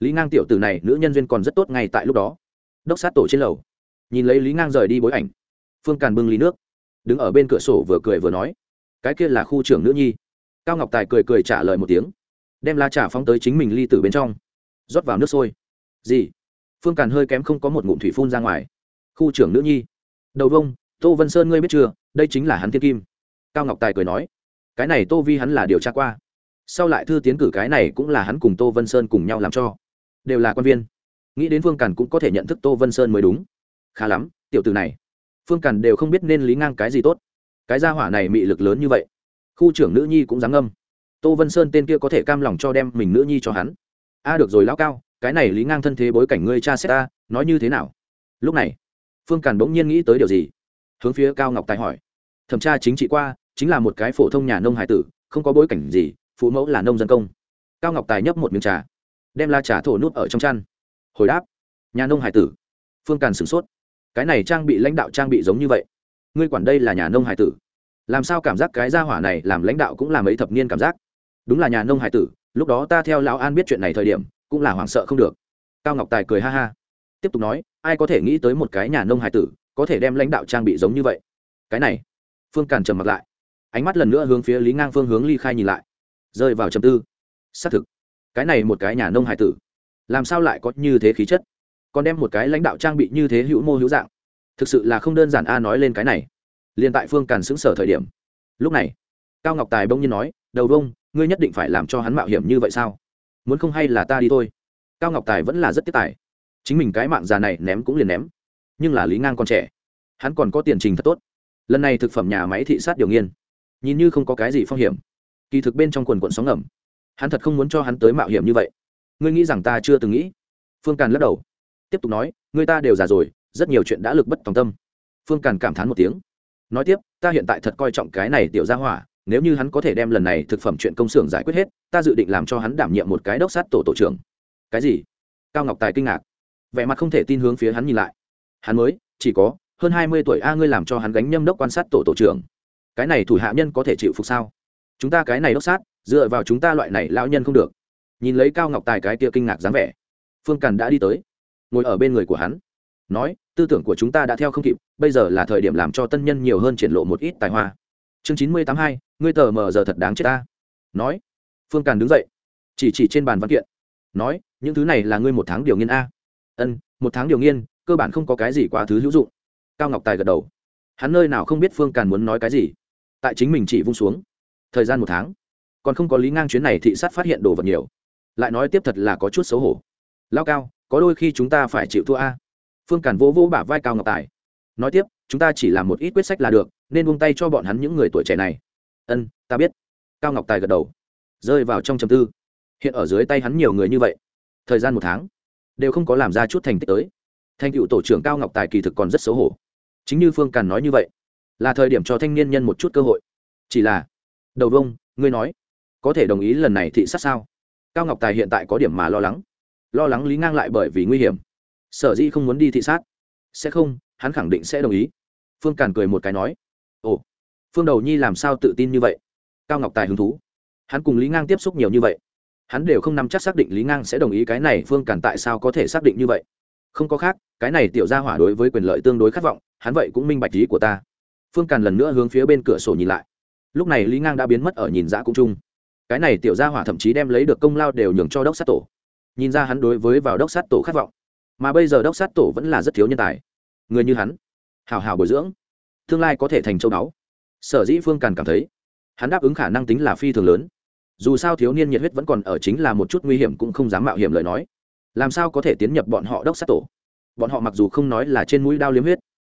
Lý ngang tiểu tử này, nữ nhân duyên còn rất tốt ngay tại lúc đó. Đốc sát tổ trên lầu nhìn lấy lý ngang rời đi bối ảnh phương càn bưng ly nước đứng ở bên cửa sổ vừa cười vừa nói cái kia là khu trưởng nữ nhi cao ngọc tài cười cười trả lời một tiếng đem la trà phóng tới chính mình ly từ bên trong rót vào nước sôi gì phương càn hơi kém không có một ngụm thủy phun ra ngoài khu trưởng nữ nhi đầu vông tô vân sơn ngươi biết chưa đây chính là hắn thiên kim cao ngọc tài cười nói cái này tô vi hắn là điều tra qua sau lại thư tiến cử cái này cũng là hắn cùng tô vân sơn cùng nhau làm cho đều là quan viên nghĩ đến phương càn cũng có thể nhận thức tô vân sơn mới đúng khá lắm, tiểu từ này. Phương càn đều không biết nên lý ngang cái gì tốt. Cái gia hỏa này mị lực lớn như vậy. Khu trưởng nữ nhi cũng dám ngâm. Tô vân sơn tên kia có thể cam lòng cho đem mình nữ nhi cho hắn. A, được rồi, lão cao, cái này lý ngang thân thế bối cảnh ngươi cha xét ta, nói như thế nào? Lúc này, phương càn bỗng nhiên nghĩ tới điều gì? Hướng phía cao ngọc tài hỏi. Thẩm tra chính trị qua, chính là một cái phổ thông nhà nông hải tử, không có bối cảnh gì, phụ mẫu là nông dân công. Cao ngọc tài nhấp một miếng trà, đem la trà thổ nút ở trong chăn. Hồi đáp, nhà nông hải tử. Phương càn sửng sốt cái này trang bị lãnh đạo trang bị giống như vậy. Ngươi quản đây là nhà nông hải tử. Làm sao cảm giác cái gia hỏa này làm lãnh đạo cũng là mấy thập niên cảm giác? Đúng là nhà nông hải tử, lúc đó ta theo lão an biết chuyện này thời điểm, cũng là hoảng sợ không được. Cao ngọc tài cười ha ha. Tiếp tục nói, ai có thể nghĩ tới một cái nhà nông hải tử có thể đem lãnh đạo trang bị giống như vậy? Cái này, phương càn trầm mặt lại. Ánh mắt lần nữa hướng phía lý ngang phương hướng ly khai nhìn lại. Rơi vào trầm tư. Xác thực, cái này một cái nhà nông hải tử, làm sao lại có như thế khí chất? Còn đem một cái lãnh đạo trang bị như thế hữu mô hữu dạng. Thực sự là không đơn giản a nói lên cái này. Liền tại phương càn xứng sở thời điểm. Lúc này, cao ngọc tài bỗng nhiên nói, đầu đông ngươi nhất định phải làm cho hắn mạo hiểm như vậy sao? Muốn không hay là ta đi thôi. Cao ngọc tài vẫn là rất tiết tài. Chính mình cái mạng già này ném cũng liền ném. Nhưng là lý ngang còn trẻ. Hắn còn có tiền trình thật tốt. Lần này thực phẩm nhà máy thị sát điều nghiên. Nhìn như không có cái gì phong hiểm. Kỳ thực bên trong quần quận sóng ngầm. Hắn thật không muốn cho hắn tới mạo hiểm như vậy. Ngươi nghĩ rằng ta chưa từng nghĩ? Phương càn lắc đầu tiếp tục nói người ta đều già rồi, rất nhiều chuyện đã lực bất tòng tâm. Phương càn cảm thán một tiếng. Nói tiếp, ta hiện tại thật coi trọng cái này tiểu gia hỏa, nếu như hắn có thể đem lần này thực phẩm chuyện công xưởng giải quyết hết, ta dự định làm cho hắn đảm nhiệm một cái đốc sát tổ tổ trưởng. Cái gì? Cao ngọc tài kinh ngạc. Vẻ mặt không thể tin hướng phía hắn nhìn lại. Hắn mới, chỉ có hơn hai mươi tuổi a, ngươi làm cho hắn gánh nhâm đốc quan sát tổ tổ trưởng. Cái này thủ hạ nhân có thể chịu phục sao? Chúng ta cái này đốc sát, dựa vào chúng ta loại này lão nhân không được. Nhìn lấy cao ngọc tài cái kia kinh ngạc dáng vẻ, phương càn đã đi tới ngồi ở bên người của hắn, nói, tư tưởng của chúng ta đã theo không kịp, bây giờ là thời điểm làm cho tân nhân nhiều hơn triển lộ một ít tài hoa. Chương chín mươi tám hai, ngươi tờ mờ giờ thật đáng chết ta. Nói, phương càn đứng dậy, chỉ chỉ trên bàn văn kiện, nói, những thứ này là ngươi một tháng điều nghiên a. Ân, một tháng điều nghiên, cơ bản không có cái gì quá thứ hữu dụng. Cao ngọc tài gật đầu. Hắn nơi nào không biết phương càn muốn nói cái gì. Tại chính mình chỉ vung xuống. Thời gian một tháng. Còn không có lý ngang chuyến này thị sát phát hiện đồ vật nhiều. Lại nói tiếp thật là có chút xấu hổ. Lao cao có đôi khi chúng ta phải chịu thua a. Phương càn vỗ vỗ bả vai cao ngọc tài. Nói tiếp, chúng ta chỉ làm một ít quyết sách là được, nên buông tay cho bọn hắn những người tuổi trẻ này. Ân, ta biết. Cao ngọc tài gật đầu. Rơi vào trong chầm tư. Hiện ở dưới tay hắn nhiều người như vậy. Thời gian một tháng, đều không có làm ra chút thành tích tới. Thành cựu tổ trưởng cao ngọc tài kỳ thực còn rất xấu hổ. Chính như phương càn nói như vậy, là thời điểm cho thanh niên nhân một chút cơ hội. Chỉ là, đầu vông, ngươi nói, có thể đồng ý lần này thị sát sao? Cao ngọc tài hiện tại có điểm mà lo lắng lo lắng lý ngang lại bởi vì nguy hiểm. Sở dĩ không muốn đi thị sát. Sẽ không, hắn khẳng định sẽ đồng ý. Phương càn cười một cái nói, ồ, phương đầu nhi làm sao tự tin như vậy? Cao ngọc tài hứng thú. Hắn cùng lý ngang tiếp xúc nhiều như vậy. Hắn đều không nắm chắc xác định lý ngang sẽ đồng ý cái này, phương càn tại sao có thể xác định như vậy? Không có khác, cái này tiểu ra hỏa đối với quyền lợi tương đối khát vọng, hắn vậy cũng minh bạch lý của ta. Phương càn lần nữa hướng phía bên cửa sổ nhìn lại. Lúc này lý ngang đã biến mất ở nhìn dã cũng chung. Cái này tiểu gia hỏa thậm chí đem lấy được công lao đều nhường cho đốc sát tổ nhìn ra hắn đối với vào đốc sát tổ khát vọng. Mà bây giờ đốc sát tổ vẫn là rất thiếu nhân tài. Người như hắn, hào hào bồi dưỡng, tương lai có thể thành châu báu. Sở dĩ phương càn cảm thấy, hắn đáp ứng khả năng tính là phi thường lớn. Dù sao thiếu niên nhiệt huyết vẫn còn ở chính là một chút nguy hiểm cũng không dám mạo hiểm lời nói. Làm sao có thể tiến nhập bọn họ đốc sát tổ? Bọn họ mặc dù không nói là trên mũi đao liếm huyết,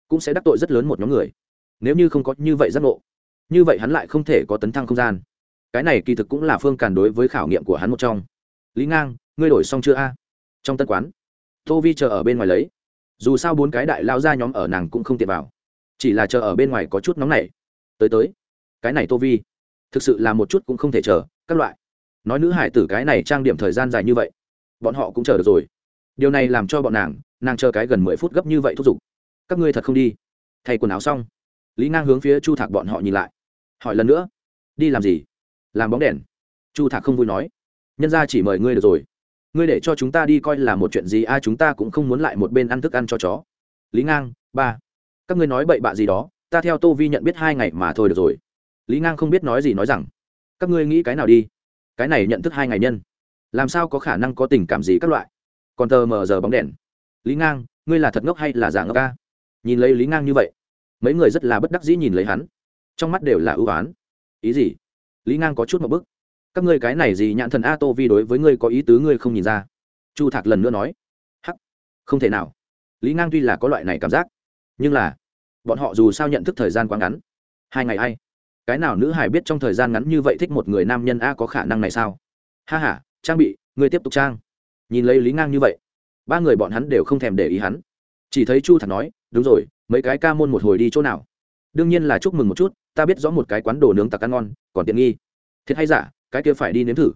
cũng sẽ đắc tội rất lớn một nhóm người. Nếu như không có như vậy giác ngộ, như vậy hắn lại không thể có tấn thăng không gian. Cái này kỳ thực cũng là phương càn đối với khảo nghiệm của hắn một trong. Lý ngang ngươi đổi xong chưa a? Trong tân quán, tô vi chờ ở bên ngoài lấy. Dù sao bốn cái đại lao ra nhóm ở nàng cũng không tiện vào. Chỉ là chờ ở bên ngoài có chút nóng này tới tới, cái này tô vi, thực sự là một chút cũng không thể chờ, các loại. Nói nữ hải tử cái này trang điểm thời gian dài như vậy, bọn họ cũng chờ được rồi. Điều này làm cho bọn nàng nàng chờ cái gần mười phút gấp như vậy thúc giục. Các ngươi thật không đi. Thay quần áo xong, lý ngang hướng phía chu thạc bọn họ nhìn lại. Hỏi lần nữa, đi làm gì? Làm bóng đèn? Chu thạc không vui nói. Nhân ra chỉ mời ngươi được rồi ngươi để cho chúng ta đi coi là một chuyện gì, a, chúng ta cũng không muốn lại một bên ăn thức ăn cho chó. Lý ngang, ba, các ngươi nói bậy bạ gì đó, ta theo tô vi nhận biết hai ngày mà thôi được rồi. Lý ngang không biết nói gì nói rằng, các ngươi nghĩ cái nào đi? Cái này nhận thức hai ngày nhân, làm sao có khả năng có tình cảm gì các loại? Còn tờ mờ giờ bóng đèn. Lý ngang, ngươi là thật ngốc hay là giả ngốc ca nhìn lấy lý ngang như vậy, mấy người rất là bất đắc dĩ nhìn lấy hắn. Trong mắt đều là ưu á n ý gì? Lý ngang có chút một bức các ngươi cái này gì nhãn thần a tô vi đối với ngươi có ý tứ ngươi không nhìn ra? Chu thạc lần nữa nói. Hắc, không thể nào. Lý ngang tuy là có loại này cảm giác, nhưng là bọn họ dù sao nhận thức thời gian quá ngắn. Hai ngày a i cái nào nữ hải biết trong thời gian ngắn như vậy thích một người nam nhân a có khả năng này sao? Ha h a trang bị, ngươi tiếp tục trang. Nhìn lấy lý ngang như vậy, ba người bọn hắn đều không thèm để ý hắn. Chỉ thấy chu thạc nói, đúng rồi, mấy cái ca môn một hồi đi chỗ nào? Đương nhiên là chúc mừng một chút, ta biết rõ một cái quán đồ nướng tặc ăn ngon, còn tiện nghi. Thiệt hay giả? Cái kia phải đi nếm thử.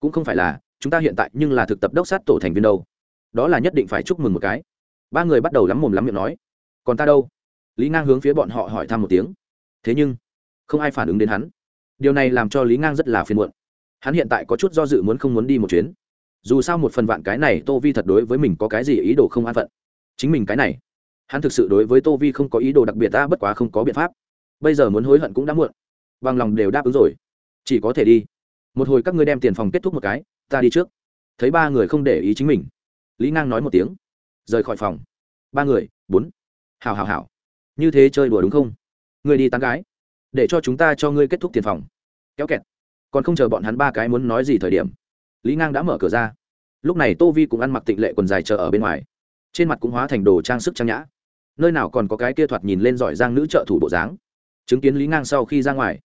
Cũng không phải là, chúng ta hiện tại nhưng là thực tập đốc sát tổ thành viên đâu. Đó là nhất định phải chúc mừng một cái. Ba người bắt đầu lắm mồm lắm miệng nói. Còn ta đâu? Lý ngang hướng phía bọn họ hỏi thăm một tiếng. Thế nhưng, không ai phản ứng đến hắn. Điều này làm cho lý ngang rất là phiền muộn. Hắn hiện tại có chút do dự muốn không muốn đi một chuyến. Dù sao một phần vạn cái này tô vi thật đối với mình có cái gì ý đồ không an phận. Chính mình cái này, hắn thực sự đối với tô vi không có ý đồ đặc biệt, ta bất quá không có biện pháp. Bây giờ muốn hối hận cũng đã muộn. Bằng lòng đều đáp ứng rồi. Chỉ có thể đi một hồi các ngươi đem tiền phòng kết thúc một cái, ta đi trước. Thấy ba người không để ý chính mình, lý ngang nói một tiếng, rời khỏi phòng. Ba người, bốn. Hào hào hào như thế chơi đùa đúng không? Người đi tán gái, để cho chúng ta cho ngươi kết thúc tiền phòng. Kéo kẹt. Còn không chờ bọn hắn ba cái muốn nói gì thời điểm, lý ngang đã mở cửa ra. Lúc này tô vi cũng ăn mặc tịnh lệ quần dài chờ ở bên ngoài. Trên mặt cũng hóa thành đồ trang sức trang nhã. Nơi nào còn có cái kia thoạt nhìn lên giỏi giang nữ trợ thủ bộ dáng. Chứng kiến lý ngang sau khi ra ngoài,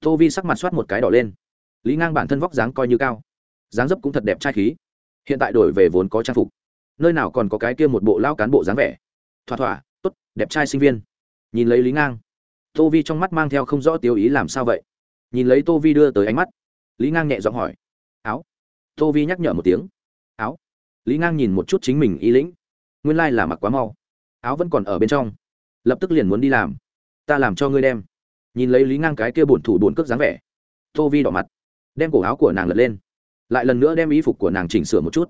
tô vi sắc mặt soát một cái đỏ lên lý ngang bản thân vóc dáng coi như cao dáng dấp cũng thật đẹp trai khí hiện tại đổi về vốn có trang phục nơi nào còn có cái kia một bộ lao cán bộ dáng vẻ thỏa thỏa t ố t đẹp trai sinh viên nhìn lấy lý ngang tô vi trong mắt mang theo không rõ tiêu ý làm sao vậy nhìn lấy tô vi đưa tới ánh mắt lý ngang nhẹ giọng hỏi áo tô vi nhắc nhở một tiếng áo lý ngang nhìn một chút chính mình ý lĩnh nguyên lai、like、là mặc quá mau áo vẫn còn ở bên trong lập tức liền muốn đi làm ta làm cho ngươi đem nhìn lấy lý ngang cái kia bổn thủ bổn cước dáng vẻ tô vi đỏ mặt đem cổ áo của nàng lật lên. Lại lần nữa đem y phục của nàng chỉnh sửa một chút.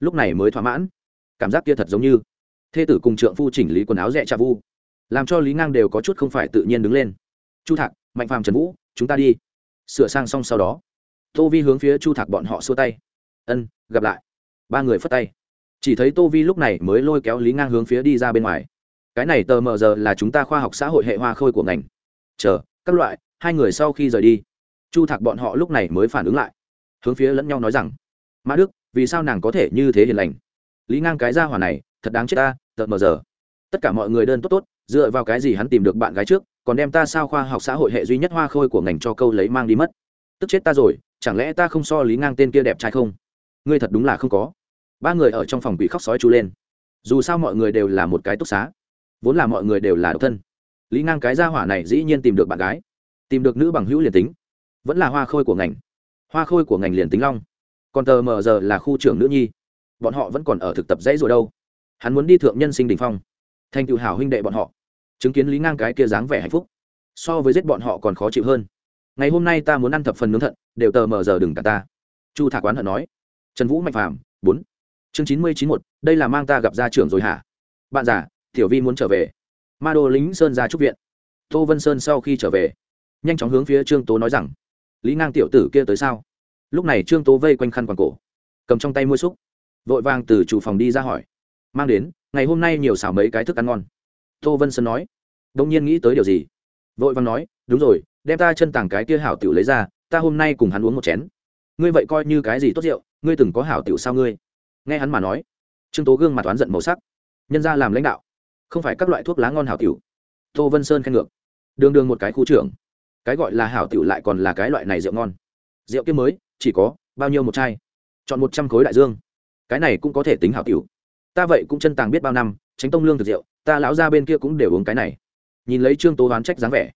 Lúc này mới thỏa mãn. Cảm giác kia thật giống như thê tử cùng trượng phu chỉnh lý quần áo rẻ trà vu. Làm cho lý ngang đều có chút không phải tự nhiên đứng lên. Chu thạc, mạnh phàm trần vũ, chúng ta đi. Sửa sang xong sau đó, tô vi hướng phía chu thạc bọn họ xua tay. Ân, gặp lại. Ba người phất tay. Chỉ thấy tô vi lúc này mới lôi kéo lý ngang hướng phía đi ra bên ngoài. Cái này tờ mờ giờ là chúng ta khoa học xã hội hệ hoa khôi của ngành. Chờ, các loại, hai người sau khi rời đi chu thạc bọn họ lúc này mới phản ứng lại. Hướng phía lẫn nhau nói rằng, mã đức, vì sao nàng có thể như thế hiền lành? Lý ngang cái ra hỏa này, thật đáng chết ta tợt mờ giờ. Tất cả mọi người đơn tốt tốt, dựa vào cái gì hắn tìm được bạn gái trước, còn đem ta sao khoa học xã hội hệ duy nhất hoa khôi của ngành cho câu lấy mang đi mất? Tức chết ta rồi, chẳng lẽ ta không so lý ngang tên kia đẹp trai không? Ngươi thật đúng là không có. Ba người ở trong phòng bị khóc sói chú lên. Dù sao mọi người đều là một cái túc xá, vốn là mọi người đều là độc thân. Lý ngang cái gia hỏa này dĩ nhiên tìm được bạn gái, tìm được nữ bằng hữu liền tính vẫn là hoa khôi của ngành. Hoa khôi của ngành liền tính long. Còn tờ mờ giờ là khu trưởng nữ nhi. Bọn họ vẫn còn ở thực tập dãy rồi đâu. Hắn muốn đi thượng nhân sinh đình phong. Thành tựu hảo huynh đệ bọn họ. Chứng kiến lý ngang cái kia dáng vẻ hạnh phúc. So với giết bọn họ còn khó chịu hơn. Ngày hôm nay ta muốn ăn thập phần nướng thận, đều tờ mờ giờ đừng cả ta. Chu thạc quán hận nói. Trần vũ mạnh phàm, bốn. Chương chín mươi chín một đây là mang ta gặp gia trưởng rồi hả? Bạn già, tiểu vi muốn trở về. Ma đô lính sơn ra trúc viện. Tô vân sơn sau khi trở về, nhanh chóng hướng phía trương tố nói rằng lý ngang tiểu tử kia tới sao? Lúc này trương tố vây quanh khăn quàng cổ, cầm trong tay mua xúc, vội vàng từ chủ phòng đi ra hỏi, mang đến, ngày hôm nay nhiều xào mấy cái thức ăn ngon. Tô vân sơn nói, đông nhiên nghĩ tới điều gì? Vội vàng nói, đúng rồi, đem ta chân tàng cái kia hảo tiểu lấy ra, ta hôm nay cùng hắn uống một chén. Ngươi vậy coi như cái gì tốt rượu, ngươi từng có hảo tiểu sao ngươi? Nghe hắn mà nói, trương tố gương mặt oán giận màu sắc, nhân ra làm lãnh đạo, không phải các loại thuốc lá ngon hảo tiểu. Tô vân sơn khen ngược, đường đường một cái khu trưởng cái gọi là hảo tiểu lại còn là cái loại này rượu ngon. Rượu kia mới, chỉ có bao nhiêu một chai? Chọn một trăm khối đại dương. Cái này cũng có thể tính hảo tiểu. Ta vậy cũng chân tàng biết bao năm, tránh tông lương thực rượu, ta lão ra bên kia cũng đều uống cái này. Nhìn lấy trương tố đoán trách dáng vẻ.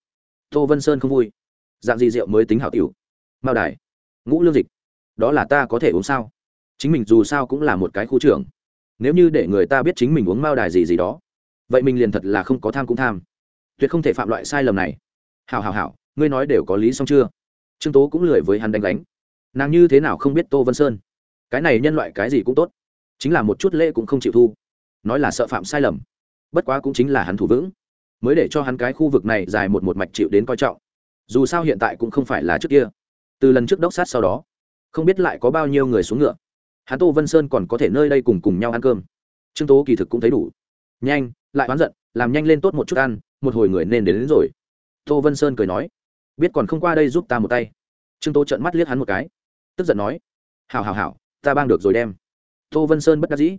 Tô vân sơn không vui. Dạng gì rượu mới tính hảo tiểu? Mao đài, ngũ lương dịch. Đó là ta có thể uống sao? Chính mình dù sao cũng là một cái khu trưởng. Nếu như để người ta biết chính mình uống mao đài gì gì đó, vậy mình liền thật là không có tham cũng tham. Tuyệt không thể phạm loại sai lầm này. Hào hào hào ngươi nói đều có lý xong chưa? Trương tố cũng lười với hắn đánh đánh nàng như thế nào không biết tô vân sơn? Cái này nhân loại cái gì cũng tốt chính là một chút lễ cũng không chịu thu. Nói là sợ phạm sai lầm bất quá cũng chính là hắn thủ vững mới để cho hắn cái khu vực này dài một một mạch chịu đến coi trọng. Dù sao hiện tại cũng không phải là trước kia. Từ lần trước đốc sát sau đó không biết lại có bao nhiêu người xuống ngựa. Hắn tô vân sơn còn có thể nơi đây cùng cùng nhau ăn cơm. Trương tố kỳ thực cũng thấy đủ. Nhanh lại oán giận làm nhanh lên tốt một chút ăn một hồi người nên đến, đến rồi. Tô vân sơn cười nói biết còn không qua đây giúp ta một tay. Trương tố trợn mắt liếc hắn một cái, tức giận nói, hảo hảo hảo, ta bang được rồi đem. Tô vân sơn bất đắc dĩ,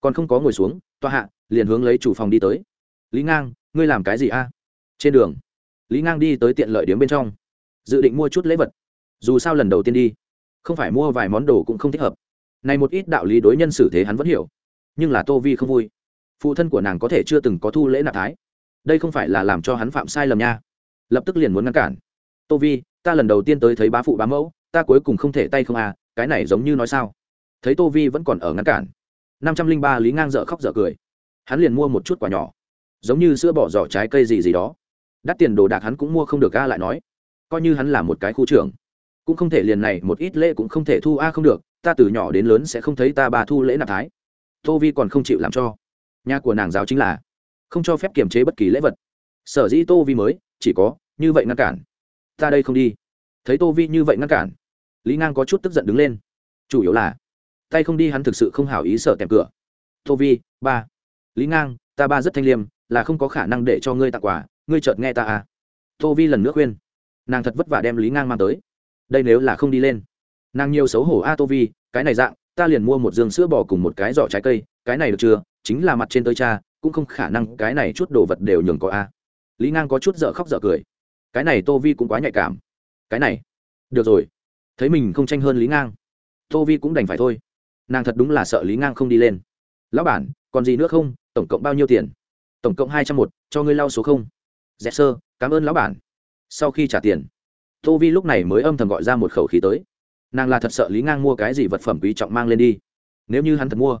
còn không có ngồi xuống, tòa hạ, liền hướng lấy chủ phòng đi tới. Lý ngang, ngươi làm cái gì a? Trên đường. Lý ngang đi tới tiện lợi điếm bên trong, dự định mua chút lễ vật. Dù sao lần đầu tiên đi, không phải mua vài món đồ cũng không thích hợp. Này một ít đạo lý đối nhân xử thế hắn vẫn hiểu, nhưng là tô vi không vui. Phụ thân của nàng có thể chưa từng có thu lễ nạp thái. Đây không phải là làm cho hắn phạm sai lầm nha. Lập tức liền muốn ngăn cản tô vi, ta lần đầu tiên tới thấy bá phụ bá mẫu, ta cuối cùng không thể tay không à cái này giống như nói sao? Thấy tô vi vẫn còn ở ngăn cản. Năm trăm linh ba lý ngang dợ khóc dợ cười. Hắn liền mua một chút quả nhỏ. Giống như sữa bỏ giỏ trái cây gì gì đó. Đắt tiền đồ đạc hắn cũng mua không được a, lại nói. Coi như hắn là một cái khu trưởng, cũng không thể liền này một ít lễ cũng không thể thu a, không được, ta từ nhỏ đến lớn sẽ không thấy ta bà thu lễ nạp thái. Tô vi còn không chịu làm cho. Nhà của nàng giáo chính là không cho phép kiềm chế bất kỳ lễ vật. Sở dĩ tô vi mới, chỉ có như vậy ngăn cản ta đây không đi. Thấy tô vi như vậy ngăn cản, lý ngang có chút tức giận đứng lên. Chủ yếu là, tay không đi hắn thực sự không hảo ý sợ tèm cửa. Tô vi, ba. Lý ngang, ta ba rất thanh liêm, là không có khả năng để cho ngươi tặng quà, ngươi chợt nghe ta à. Tô vi lần nữa khuyên. Nàng thật vất vả đem lý ngang mang tới. Đây nếu là không đi lên. Nàng nhiều xấu hổ a tô vi, cái này dạng, ta liền mua một giường sữa bò cùng một cái giỏ trái cây, cái này được chưa? Chính là mặt trên tới cha, cũng không khả năng cái này chút đồ vật đều nhường có a. Lý ngang có chút dở khóc dở cười cái này tô vi cũng quá nhạy cảm. Cái này, được rồi. Thấy mình không tranh hơn lý ngang. Tô vi cũng đành phải thôi. Nàng thật đúng là sợ lý ngang không đi lên. Lão bản, còn gì nữa không? Tổng cộng bao nhiêu tiền? Tổng cộng hai trăm một, cho ngươi lau số không. Dẹp sơ, cảm ơn lão bản. Sau khi trả tiền, tô vi lúc này mới âm thầm gọi ra một khẩu khí tới. Nàng là thật sợ lý ngang mua cái gì vật phẩm quý trọng mang lên đi. Nếu như hắn thật mua,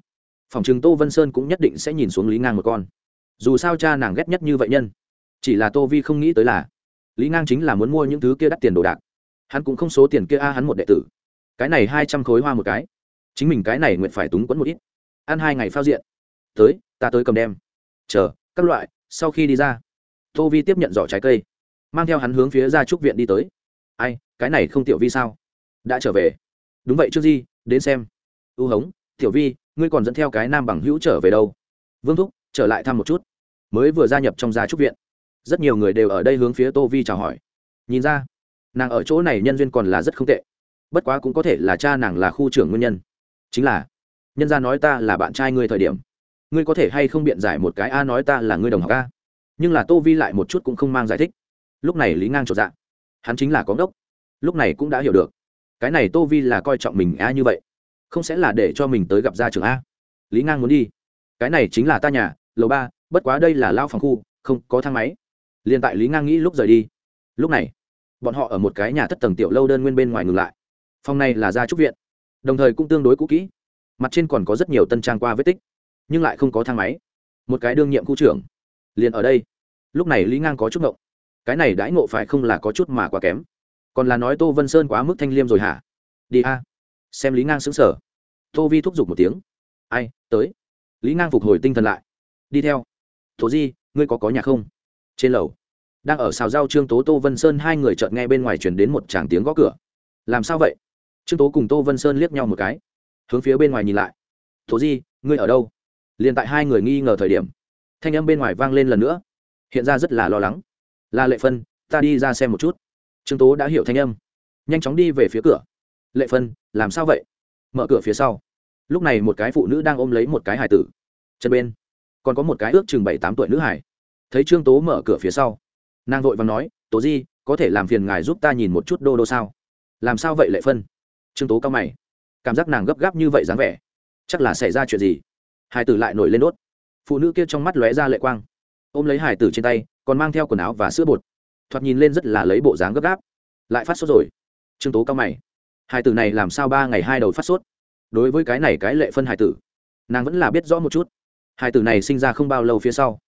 phòng chừng tô vân sơn cũng nhất định sẽ nhìn xuống lý ngang một con. Dù sao cha nàng ghét nhất như vậy nhân. Chỉ là tô vi không nghĩ tới là lý ngang chính là muốn mua những thứ kia đắt tiền đồ đạc. Hắn cũng không số tiền kia, a, hắn một đệ tử. Cái này hai trăm khối hoa một cái. Chính mình cái này nguyện phải túng quẫn một ít. Ăn hai ngày phao diện. Tới, ta tới cầm đem. Chờ, các loại, sau khi đi ra. Tô vi tiếp nhận giỏ trái cây. Mang theo hắn hướng phía ra trúc viện đi tới. Ai, cái này không tiểu vi sao? Đã trở về. Đúng vậy trước di, đến xem. Ưu hống, tiểu vi, ngươi còn dẫn theo cái nam bằng hữu trở về đâu? Vương thúc, trở lại thăm một chút. Mới vừa gia nhập trong gia trúc viện rất nhiều người đều ở đây hướng phía tô vi chào hỏi. Nhìn ra, nàng ở chỗ này nhân duyên còn là rất không tệ. Bất quá cũng có thể là cha nàng là khu trưởng nguyên nhân. Chính là, nhân gia nói ta là bạn trai ngươi thời điểm, ngươi có thể hay không biện giải một cái a nói ta là ngươi đồng học a. Nhưng là tô vi lại một chút cũng không mang giải thích. Lúc này lý ngang trột dạ. Hắn chính là có đốc. Lúc này cũng đã hiểu được. Cái này tô vi là coi trọng mình a như vậy. Không sẽ là để cho mình tới gặp gia trưởng a. Lý ngang muốn đi. Cái này chính là ta nhà, lầu ba, bất quá đây là lao phòng khu, không có thang máy liền tại lý ngang nghĩ lúc rời đi lúc này bọn họ ở một cái nhà thất tầng tiểu lâu đơn nguyên bên ngoài ngừng lại phòng này là gia trúc viện đồng thời cũng tương đối cũ kỹ mặt trên còn có rất nhiều tân trang qua vết tích nhưng lại không có thang máy một cái đương nhiệm khu trưởng liền ở đây lúc này lý ngang có chút ngộng cái này đãi ngộ phải không là có chút mà quá kém còn là nói tô vân sơn quá mức thanh liêm rồi hả đi a xem lý ngang xứng sở tô vi thúc giục một tiếng ai tới lý ngang phục hồi tinh thần lại đi theo thố di ngươi có có nhà không trên lầu. Đang ở xào rau trương tố, tô vân sơn hai người chợt nghe bên ngoài chuyển đến một tràng tiếng gõ cửa. Làm sao vậy? Trương tố cùng tô vân sơn liếc nhau một cái. Hướng phía bên ngoài nhìn lại. Tố di, ngươi ở đâu? Liền tại hai người nghi ngờ thời điểm, thanh âm bên ngoài vang lên lần nữa. Hiện ra rất là lo lắng. Là lệ phân, ta đi ra xem một chút. Trương tố đã hiểu thanh âm. Nhanh chóng đi về phía cửa. Lệ phân, làm sao vậy? Mở cửa phía sau. Lúc này một cái phụ nữ đang ôm lấy một cái hải tử. Chân bên, còn có một cái ước chừng bảy tám tuổi nữ hải thấy trương tố mở cửa phía sau nàng vội và nói tố di có thể làm phiền ngài giúp ta nhìn một chút đô đô sao làm sao vậy lệ phân trương tố cao mày cảm giác nàng gấp gáp như vậy dáng vẻ chắc là xảy ra chuyện gì hải tử lại nổi lên đốt phụ nữ kia trong mắt lóe ra lệ quang ôm lấy hải tử trên tay còn mang theo quần áo và sữa bột thoạt nhìn lên rất là lấy bộ dáng gấp gáp lại phát sốt rồi trương tố cao mày hải tử này làm sao ba ngày hai đầu phát sốt đối với cái này cái lệ phân hải tử nàng vẫn là biết rõ một chút hải tử này sinh ra không bao lâu phía sau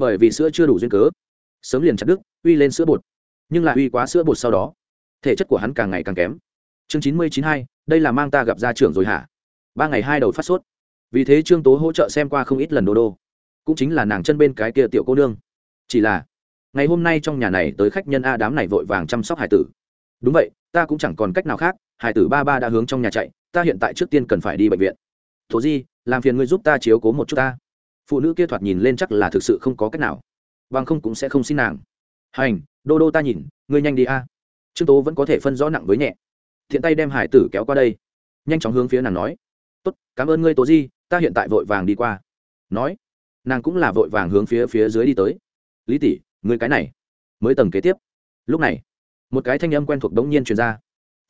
bởi vì sữa chưa đủ duyên cớ. Sớm liền chặt đứt, uy lên sữa bột. Nhưng lại uy quá sữa bột sau đó, thể chất của hắn càng ngày càng kém. Chương chín mươi chín hai, đây là mang ta gặp gia trưởng rồi hả? Ba ngày hai đầu phát sốt. Vì thế trương tố hỗ trợ xem qua không ít lần đô đô. Cũng chính là nàng chân bên cái kia tiểu cô nương. Chỉ là, ngày hôm nay trong nhà này tới khách nhân a đám này vội vàng chăm sóc hải tử. Đúng vậy, ta cũng chẳng còn cách nào khác, hải tử ba ba đã hướng trong nhà chạy, ta hiện tại trước tiên cần phải đi bệnh viện. Thổ di, làm phiền ngươi giúp ta chiếu cố một chút ta phụ nữ kia thoạt nhìn lên chắc là thực sự không có cách nào, bằng không cũng sẽ không xin nàng. Hành, đô đô ta nhìn, ngươi nhanh đi a. Trương tố vẫn có thể phân rõ nặng với nhẹ. Thiện tay đem hải tử kéo qua đây, nhanh chóng hướng phía nàng nói, tốt, cảm ơn ngươi, tố di, ta hiện tại vội vàng đi qua. Nói, nàng cũng là vội vàng hướng phía phía dưới đi tới. Lý tỷ, ngươi cái này, mới tầng kế tiếp. Lúc này, một cái thanh âm quen thuộc đống nhiên truyền ra.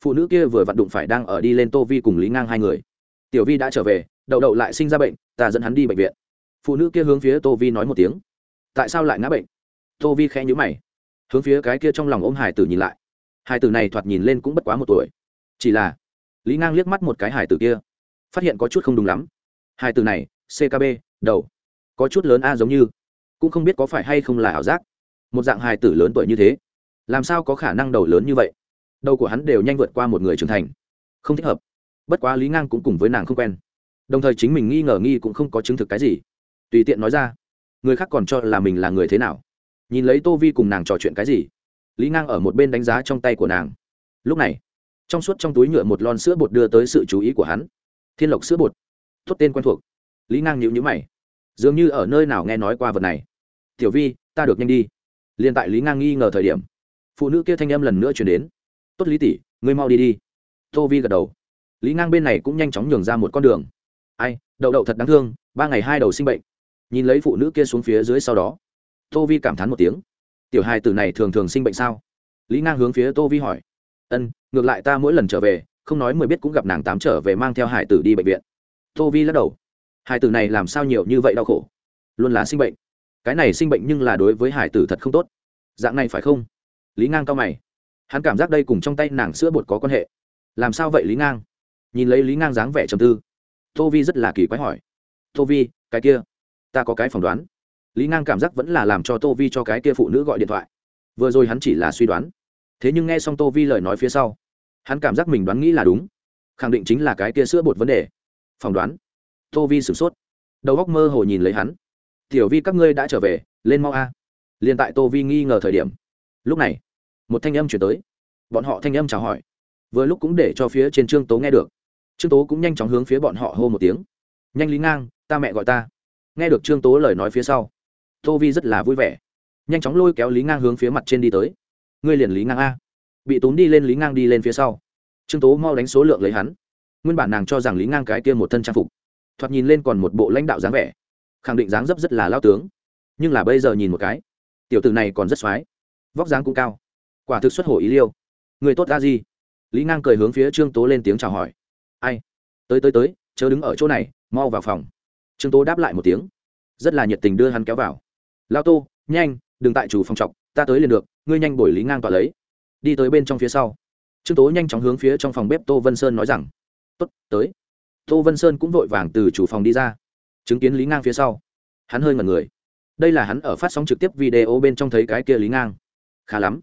Phụ nữ kia vừa vặn đụng phải đang ở đi lên tô vi cùng lý ngang hai người. Tiểu vi đã trở về, đậu đậu lại sinh ra bệnh, ta dẫn hắn đi bệnh viện phụ nữ kia hướng phía tô vi nói một tiếng. Tại sao lại ngã bệnh? Tô vi khẽ nhữ mày. Hướng phía cái kia trong lòng ôm hải tử nhìn lại. Hải tử này thoạt nhìn lên cũng bất quá một tuổi. Chỉ là, lý ngang liếc mắt một cái hải tử kia. Phát hiện có chút không đúng lắm. Hải tử này ckb đầu. Có chút lớn a giống như. Cũng không biết có phải hay không là ảo giác. Một dạng Hải tử lớn tuổi như thế. Làm sao có khả năng đầu lớn như vậy? Đầu của hắn đều nhanh vượt qua một người trưởng thành. Không thích hợp. Bất quá lý ngang cũng cùng với nàng không quen. Đồng thời chính mình nghi ngờ nghi cũng không có chứng thực cái gì tùy tiện nói ra. Người khác còn cho là mình là người thế nào? Nhìn lấy tô vi cùng nàng trò chuyện cái gì? Lý ngang ở một bên đánh giá trong tay của nàng. Lúc này, trong suốt trong túi nhựa một lon sữa bột đưa tới sự chú ý của hắn. Thiên lộc sữa bột. Thốt tên quen thuộc. Lý ngang nhịu nhữ mày. Dường như ở nơi nào nghe nói qua vật này. Tiểu vi, ta được nhanh đi. Liền tại lý ngang nghi ngờ thời điểm, phụ nữ kia thanh âm lần nữa chuyển đến. Tốt lý tỷ, ngươi mau đi đi. Tô vi gật đầu. Lý ngang bên này cũng nhanh chóng nhường ra một con đường. Ai, đậu đậu thật đáng thương, ba ngày hai đầu sinh bệnh nhìn lấy phụ nữ kia xuống phía dưới sau đó. Tô vi cảm thán một tiếng. Tiểu hai tử này thường thường sinh bệnh sao? Lý ngang hướng phía tô vi hỏi. Ân, ngược lại ta mỗi lần trở về, không nói mười biết cũng gặp nàng tám trở về mang theo hải tử đi bệnh viện. Tô vi lắc đầu. Hải tử này làm sao nhiều như vậy đau khổ? Luôn là sinh bệnh. Cái này sinh bệnh nhưng là đối với hải tử thật không tốt. Dạng này phải không? Lý ngang cao mày. Hắn cảm giác đây cùng trong tay nàng sữa bột có quan hệ. Làm sao vậy lý ngang? Nhìn lấy lý ngang dáng vẻ trầm tư. Tô vi rất là kỳ quái hỏi. Tô vi, cái kia ta có cái phỏng đoán. Lý ngang cảm giác vẫn là làm cho tô vi cho cái kia phụ nữ gọi điện thoại. Vừa rồi hắn chỉ là suy đoán. Thế nhưng nghe xong tô vi lời nói phía sau, hắn cảm giác mình đoán nghĩ là đúng. Khẳng định chính là cái kia sữa bột vấn đề. Phỏng đoán. Tô vi sửng sốt. Đầu góc mơ hồ nhìn lấy hắn. Tiểu vi, các ngươi đã trở về, lên mau a. À. liền tại tô vi nghi ngờ thời điểm. Lúc này, một thanh âm chuyển tới. Bọn họ thanh âm chào hỏi. Vừa lúc cũng để cho phía trên trương tố nghe được. Trương tố cũng nhanh chóng hướng phía bọn họ hô một tiếng. Nhanh lý ngang, ta mẹ gọi ta nghe được trương tố lời nói phía sau, tô vi rất là vui vẻ. Nhanh chóng lôi kéo lý ngang hướng phía mặt trên đi tới. Ngươi liền lý ngang a. Bị tốn đi lên lý ngang đi lên phía sau. Trương tố mau đánh số lượng lấy hắn. Nguyên bản nàng cho rằng lý ngang cái kia một thân trang phục, thoạt nhìn lên còn một bộ lãnh đạo dáng vẻ, khẳng định dáng dấp rất là lao tướng. Nhưng là bây giờ nhìn một cái, tiểu tử này còn rất x o á i vóc dáng cũng cao, quả thực xuất hổ ý liêu. Người tốt ra gì? Lý ngang cười hướng phía trương tố lên tiếng chào hỏi. Ai? Tới tới tới, chớ đứng ở chỗ này, mau vào phòng trương tố đáp lại một tiếng. Rất là nhiệt tình đưa hắn kéo vào. Lao tô, nhanh, đừng tại chủ phòng trọc ta tới liền được, ngươi nhanh bồi lý ngang tỏa lấy. Đi tới bên trong phía sau, trương tố nhanh chóng hướng phía trong phòng bếp tô vân sơn nói rằng, tốt, tới. Tô vân sơn cũng vội vàng từ chủ phòng đi ra, chứng kiến lý ngang phía sau. Hắn hơi ngẩn người. Đây là hắn ở phát sóng trực tiếp video bên trong thấy cái kia lý ngang. Khá lắm.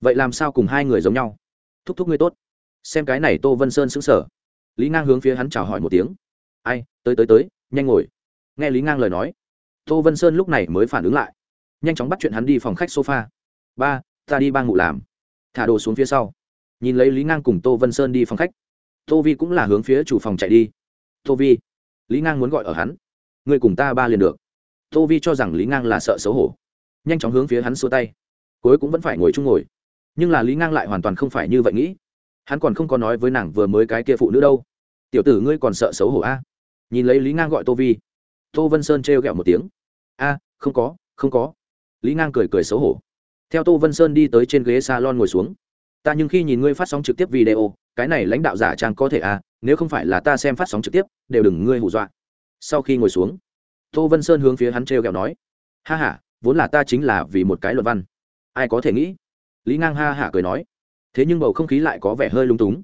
Vậy làm sao cùng hai người giống nhau? Thúc thúc ngươi tốt. Xem cái này tô vân sơn xứng sở lý ngang hướng phía hắn chào hỏi một tiếng. Ai, tới tới tới, nhanh ngồi nghe lý ngang lời nói, tô vân sơn lúc này mới phản ứng lại, nhanh chóng bắt chuyện hắn đi phòng khách sofa. Ba, ta đi bang ngụ làm. Thả đồ xuống phía sau, nhìn lấy lý ngang cùng tô vân sơn đi phòng khách. Tô vi cũng là hướng phía chủ phòng chạy đi. Tô vi, lý ngang muốn gọi ở hắn. Người cùng ta ba liền được. Tô vi cho rằng lý ngang là sợ xấu hổ, nhanh chóng hướng phía hắn xua tay. Cuối cũng vẫn phải ngồi chung ngồi. Nhưng là lý ngang lại hoàn toàn không phải như vậy nghĩ. Hắn còn không có nói với nàng vừa mới cái kia phụ nữ đâu. Tiểu tử ngươi còn sợ xấu hổ a. Nhìn lấy lý ngang gọi tô vi tô vân sơn trêu ghẹo một tiếng. A, không có không có. Lý ngang cười cười xấu hổ. Theo tô vân sơn đi tới trên ghế salon ngồi xuống. Ta nhưng khi nhìn ngươi phát sóng trực tiếp video, cái này lãnh đạo giả trang có thể à nếu không phải là ta xem phát sóng trực tiếp, đều đừng ngươi hù dọa. Sau khi ngồi xuống, tô vân sơn hướng phía hắn trêu ghẹo kẹo nói, ha h a vốn là ta chính là vì một cái luận văn. Ai có thể nghĩ? Lý ngang ha hả cười nói, thế nhưng bầu không khí lại có vẻ hơi lung túng.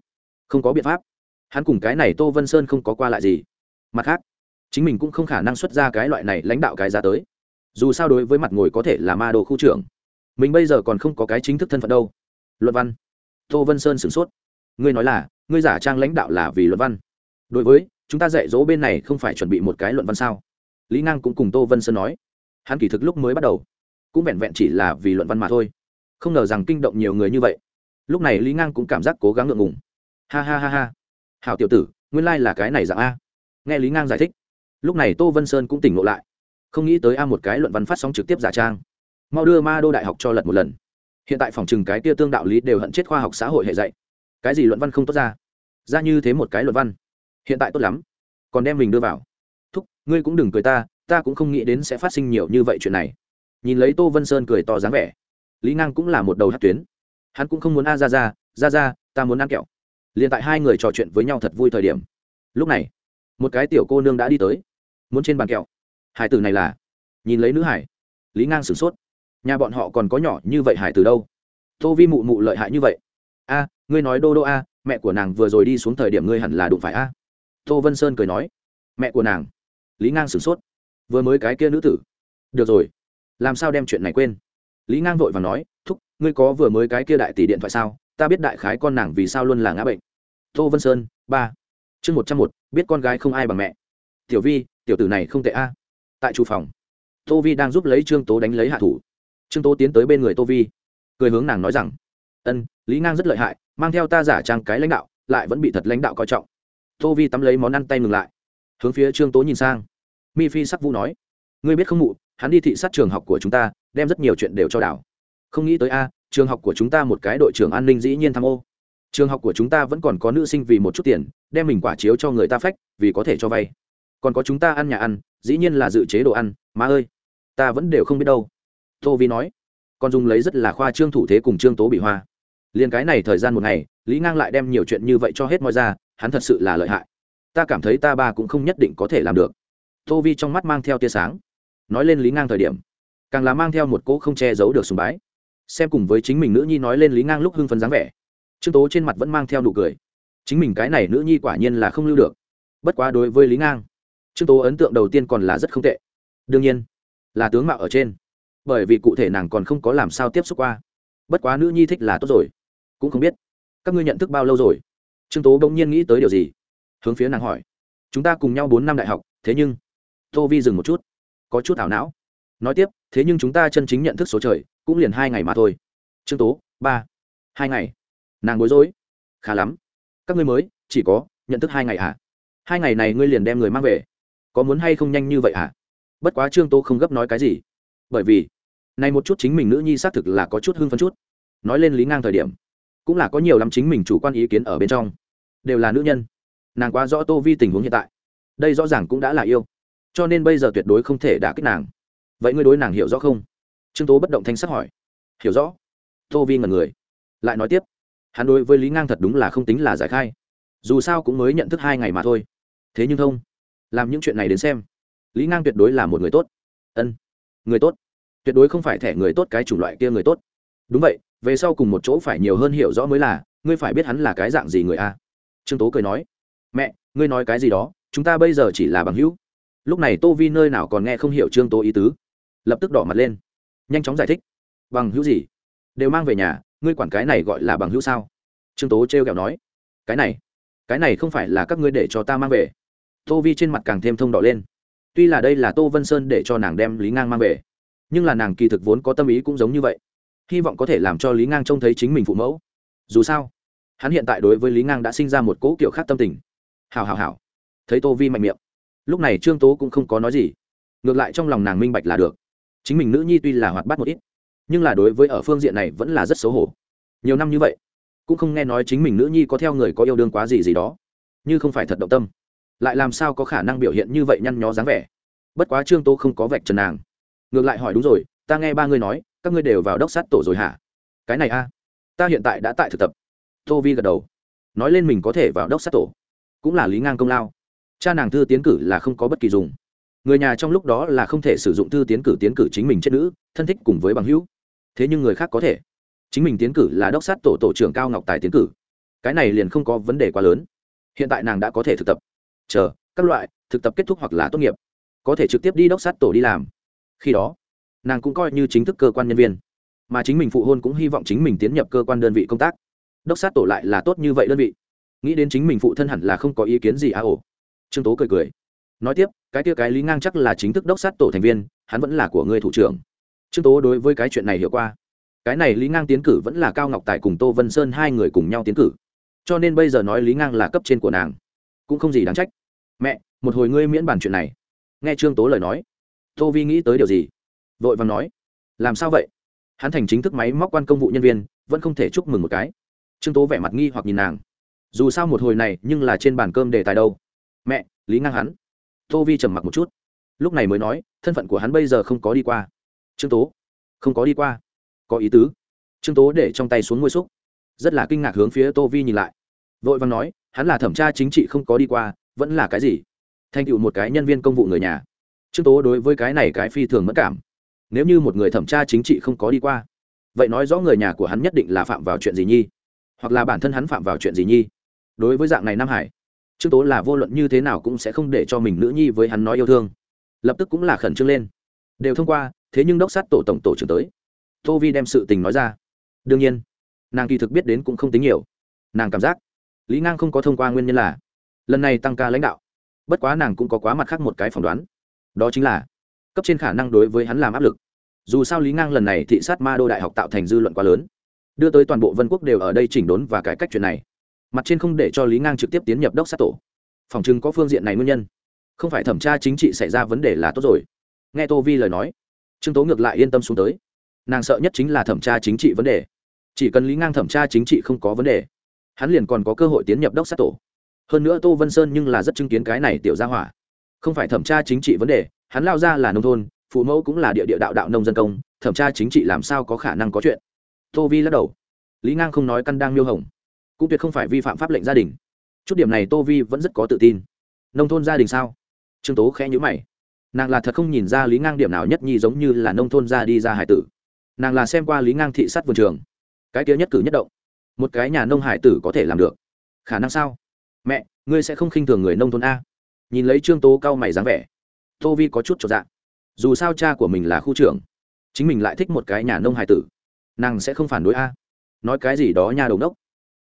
Không có biện pháp. Hắn cùng cái này tô vân sơn không có qua lại gì. Mặt khác chính mình cũng không khả năng xuất ra cái loại này lãnh đạo cái ra tới. Dù sao đối với mặt ngồi có thể là ma đồ khu trưởng. Mình bây giờ còn không có cái chính thức thân phận đâu. Luận văn. Tô vân sơn sửng sốt. Ngươi nói là, ngươi giả trang lãnh đạo là vì luận văn. Đối với, chúng ta dạy dỗ bên này không phải chuẩn bị một cái luận văn sao? Lý ngang cũng cùng tô vân sơn nói. Hắn kỳ thực lúc mới bắt đầu, cũng vẹn vẹn chỉ là vì luận văn mà thôi. Không ngờ rằng kinh động nhiều người như vậy. Lúc này lý ngang cũng cảm giác cố gắng ngượng ngùng. Ha ha ha ha. Hảo tiểu tử, nguyên lai là cái này dạng a. Nghe lý ngang giải thích lúc này tô vân sơn cũng tỉnh ngộ lại. Không nghĩ tới a một cái luận văn phát sóng trực tiếp giả trang. Mau đưa ma đô đại học cho lật một lần. Hiện tại phòng chừng cái kia tương đạo lý đều hận chết khoa học xã hội hệ dạy. Cái gì luận văn không tốt ra? Ra như thế một cái luận văn. Hiện tại tốt lắm. Còn đem mình đưa vào. Thúc, ngươi cũng đừng cười ta ta cũng không nghĩ đến sẽ phát sinh nhiều như vậy chuyện này. Nhìn lấy tô vân sơn cười to dáng vẻ, lý ngang cũng là một đầu hát tuyến. Hắn cũng không muốn a ra ra ra ra, ta muốn ăn kẹo. Liền tại hai người trò chuyện với nhau thật vui thời điểm. Lúc này một cái tiểu cô nương đã đi tới, muốn trên bàn kẹo. Hải tử này là? Nhìn lấy nữ hải. Lý ngang sửng sốt. Nhà bọn họ còn có nhỏ như vậy hải tử đâu? Tô vi mụ mụ lợi hại như vậy. A, ngươi nói đô đô a, mẹ của nàng vừa rồi đi xuống thời điểm ngươi hẳn là đụng phải a. Tô vân sơn cười nói. Mẹ của nàng. Lý ngang sửng sốt. Vừa mới cái kia nữ tử. Được rồi. Làm sao đem chuyện này quên? Lý ngang vội và nói. Thúc, ngươi có vừa mới cái kia đại tỷ điện thoại sao? Ta biết đại khái con nàng vì sao luôn là ngã bệnh. Tô vân sơn, ba chương một trăm một, biết con gái không ai bằng mẹ. Tiểu vi, tiểu tử này không tệ a. Tại chủ phòng, tô vi đang giúp lấy trương tố đánh lấy hạ thủ. Trương tố tiến tới bên người tô vi, cười hướng nàng nói rằng, ân, lý ngang rất lợi hại, mang theo ta giả trang cái lãnh đạo, lại vẫn bị thật lãnh đạo coi trọng. Tô vi tắm lấy món ăn tay ngừng lại, hướng phía trương tố nhìn sang. Mi phi sắc vũ nói, ngươi biết không mụ, hắn đi thị sát trường học của chúng ta, đem rất nhiều chuyện đều cho đảo. Không nghĩ tới a, trường học của chúng ta một cái đội trưởng an ninh dĩ nhiên tham ô trường học của chúng ta vẫn còn có nữ sinh vì một chút tiền, đem mình quả chiếu cho người ta phách, vì có thể cho vay. Còn có chúng ta ăn nhà ăn, dĩ nhiên là dự chế đồ ăn, má ơi. Ta vẫn đều không biết đâu. Tô vi nói. Còn dùng lấy rất là khoa trương thủ thế cùng trương tố bị hoa. Liền cái này thời gian một ngày, lý ngang lại đem nhiều chuyện như vậy cho hết mọi ra, hắn thật sự là lợi hại. Ta cảm thấy ta ba cũng không nhất định có thể làm được. Tô vi trong mắt mang theo tia sáng. Nói lên lý ngang thời điểm, càng là mang theo một cỗ không che giấu được sùng bái. Xem cùng với chính mình nữ nhi nói lên lý ngang lúc hưng phấn dáng vẻ trương tố trên mặt vẫn mang theo nụ cười. Chính mình cái này nữ nhi quả nhiên là không lưu được. Bất quá đối với lý ngang, trương tố ấn tượng đầu tiên còn là rất không tệ. Đương nhiên, là tướng mạo ở trên. Bởi vì cụ thể nàng còn không có làm sao tiếp xúc qua. Bất quá nữ nhi thích là tốt rồi. Cũng không biết, các ngươi nhận thức bao lâu rồi? Trương tố bỗng nhiên nghĩ tới điều gì? Hướng phía nàng hỏi. Chúng ta cùng nhau bốn năm đại học, thế nhưng, tô vi dừng một chút, có chút ảo não. Nói tiếp, thế nhưng chúng ta chân chính nhận thức số trời, cũng liền hai ngày mà thôi. Trương tố, ba, hai ngày nàng bối rối. Khá lắm. Các ngươi mới, chỉ có, nhận thức hai ngày à hai ngày này ngươi liền đem người mang về. Có muốn hay không nhanh như vậy à bất quá trương tô không gấp nói cái gì. Bởi vì, này một chút chính mình nữ nhi xác thực là có chút hưng phấn chút. Nói lên lý ngang thời điểm, cũng là có nhiều lắm chính mình chủ quan ý kiến ở bên trong. Đều là nữ nhân. Nàng quá rõ tô vi tình huống hiện tại. Đây rõ ràng cũng đã là yêu. Cho nên bây giờ tuyệt đối không thể đả kích nàng. Vậy ngươi đối nàng hiểu rõ không? Trương tố bất động thanh sắc hỏi. Hiểu rõ. Tô vi ngần người. Lại nói tiếp hắn đối với lý ngang thật đúng là không tính là giải khai. Dù sao cũng mới nhận thức hai ngày mà thôi. Thế nhưng thông làm những chuyện này đến xem, lý ngang tuyệt đối là một người tốt. Ân, người tốt. Tuyệt đối không phải thẻ người tốt cái chủng loại kia người tốt. Đúng vậy, về sau cùng một chỗ phải nhiều hơn hiểu rõ mới là, ngươi phải biết hắn là cái dạng gì người a. Trương tố cười nói, mẹ, ngươi nói cái gì đó, chúng ta bây giờ chỉ là bằng hữu. Lúc này tô vi nơi nào còn nghe không hiểu trương tố ý tứ. Lập tức đỏ mặt lên. Nhanh chóng giải thích. Bằng hữu gì? Đều mang về nhà ngươi quản cái này gọi là bằng hữu sao? Trương tố t r e o kẹo nói. Cái này cái này không phải là các ngươi để cho ta mang về. Tô vi trên mặt càng thêm thông đỏ lên. Tuy là đây là tô vân sơn để cho nàng đem lý ngang mang về, nhưng là nàng kỳ thực vốn có tâm ý cũng giống như vậy. Hy vọng có thể làm cho lý ngang trông thấy chính mình phụ mẫu. Dù sao, hắn hiện tại đối với lý ngang đã sinh ra một cỗ kiểu khác tâm tình. Hào hào hào thấy tô vi mạnh miệng, lúc này trương tố cũng không có nói gì. Ngược lại trong lòng nàng minh bạch là được. Chính mình nữ nhi tuy là hoạt bát một ít nhưng là đối với ở phương diện này vẫn là rất xấu hổ. Nhiều năm như vậy, cũng không nghe nói chính mình nữ nhi có theo người có yêu đương quá gì gì đó. Như không phải thật động tâm. Lại làm sao có khả năng biểu hiện như vậy nhăn nhó dáng vẻ? Bất quá trương tô không có vạch trần nàng. Ngược lại hỏi đúng rồi, ta nghe ba người nói, các ngươi đều vào đốc sát tổ rồi hả? Cái này a, ta hiện tại đã tại thực tập. Tô vi gật đầu. Nói lên mình có thể vào đốc sát tổ, cũng là lý ngang công lao. Cha nàng thư tiến cử là không có bất kỳ dùng. Người nhà trong lúc đó là không thể sử dụng thư tiến cử tiến cử chính mình chết nữ, thân thích cùng với bằng hữu thế nhưng người khác có thể. Chính mình tiến cử là đốc sát tổ tổ trưởng cao ngọc tài tiến cử. Cái này liền không có vấn đề quá lớn. Hiện tại nàng đã có thể thực tập. Chờ, các loại, thực tập kết thúc hoặc là tốt nghiệp. Có thể trực tiếp đi đốc sát tổ đi làm. Khi đó, nàng cũng coi như chính thức cơ quan nhân viên. Mà chính mình phụ hôn cũng hy vọng chính mình tiến nhập cơ quan đơn vị công tác. Đốc sát tổ lại là tốt như vậy đơn vị. Nghĩ đến chính mình phụ thân hẳn là không có ý kiến gì à ổ trương tố cười cười. Nói tiếp, cái kia cái lý ngang chắc là chính thức đốc sát tổ thành viên, hắn vẫn là của người thủ trưởng trương tố đối với cái chuyện này hiểu qua. Cái này lý ngang tiến cử vẫn là cao ngọc tài cùng tô vân sơn hai người cùng nhau tiến cử. Cho nên bây giờ nói lý ngang là cấp trên của nàng, cũng không gì đáng trách. Mẹ, một hồi ngươi miễn bàn chuyện này. Nghe trương tố lời nói, tô vi nghĩ tới điều gì? Vội vàng nói, làm sao vậy? Hắn thành chính thức máy móc quan công vụ nhân viên, vẫn không thể chúc mừng một cái. Trương tố vẻ mặt nghi hoặc nhìn nàng. Dù sao một hồi này, nhưng là trên bàn cơm đề tài đâu. Mẹ, lý ngang hắn. Tô vi trầm mặc một chút. Lúc này mới nói, thân phận của hắn bây giờ không có đi qua trương tố, không có đi qua. Có ý tứ. Trương tố để trong tay xuống ngôi xúc. Rất là kinh ngạc hướng phía tô vi nhìn lại. Vội vàng nói, hắn là thẩm tra chính trị không có đi qua, vẫn là cái gì? Thành tựu một cái nhân viên công vụ người nhà. Trương tố đối với cái này cái phi thường mất cảm. Nếu như một người thẩm tra chính trị không có đi qua, vậy nói rõ người nhà của hắn nhất định là phạm vào chuyện gì nhi? Hoặc là bản thân hắn phạm vào chuyện gì nhi? Đối với dạng này nam hải, trương tố là vô luận như thế nào cũng sẽ không để cho mình nữ nhi với hắn nói yêu thương. Lập tức cũng là khẩn trương lên. Đều thông qua thế nhưng đốc sát tổ tổng tổ trưởng tới. Tô vi đem sự tình nói ra. Đương nhiên, nàng kỳ thực biết đến cũng không tính nhiều. Nàng cảm giác, lý ngang không có thông qua nguyên nhân là, lần này tăng ca lãnh đạo. Bất quá nàng cũng có quá mặt khác một cái phỏng đoán. Đó chính là, cấp trên khả năng đối với hắn làm áp lực. Dù sao lý ngang lần này thị sát ma đô đại học tạo thành dư luận quá lớn, đưa tới toàn bộ vân quốc đều ở đây chỉnh đốn và cải cách chuyện này. Mặt trên không để cho lý ngang trực tiếp tiến nhập đốc sát tổ. Phòng chừng có phương diện này nguyên nhân, không phải thẩm tra chính trị xảy ra vấn đề là tốt rồi. Nghe tô vi lời nói trương tố ngược lại yên tâm xuống tới. Nàng sợ nhất chính là thẩm tra chính trị vấn đề. Chỉ cần lý ngang thẩm tra chính trị không có vấn đề, hắn liền còn có cơ hội tiến nhập đốc sát tổ. Hơn nữa tô vân sơn nhưng là rất chứng kiến cái này tiểu gia hỏa. Không phải thẩm tra chính trị vấn đề, hắn lao ra là nông thôn, phụ mẫu cũng là địa địa đạo đạo nông dân công, thẩm tra chính trị làm sao có khả năng có chuyện? Tô vi lắc đầu. Lý ngang không nói căn đang miêu hồng. Cũng tuyệt không phải vi phạm pháp lệnh gia đình. Chút điểm này tô vi vẫn rất có tự tin. Nông thôn gia đình sao? Trương tố khẽ nhữ mày nàng là thật không nhìn ra lý ngang điểm nào nhất nhi giống như là nông thôn ra đi ra hải tử. Nàng là xem qua lý ngang thị sát vườn trường. Cái kia nhất cử nhất động, một cái nhà nông hải tử có thể làm được. Khả năng sao? Mẹ, ngươi sẽ không khinh thường người nông thôn a. Nhìn lấy trương tố cao mày dáng vẻ, tô vi có chút trọn dạng dù sao cha của mình là khu trưởng, chính mình lại thích một cái nhà nông hải tử. Nàng sẽ không phản đối a. Nói cái gì đó nhà đầu đốc.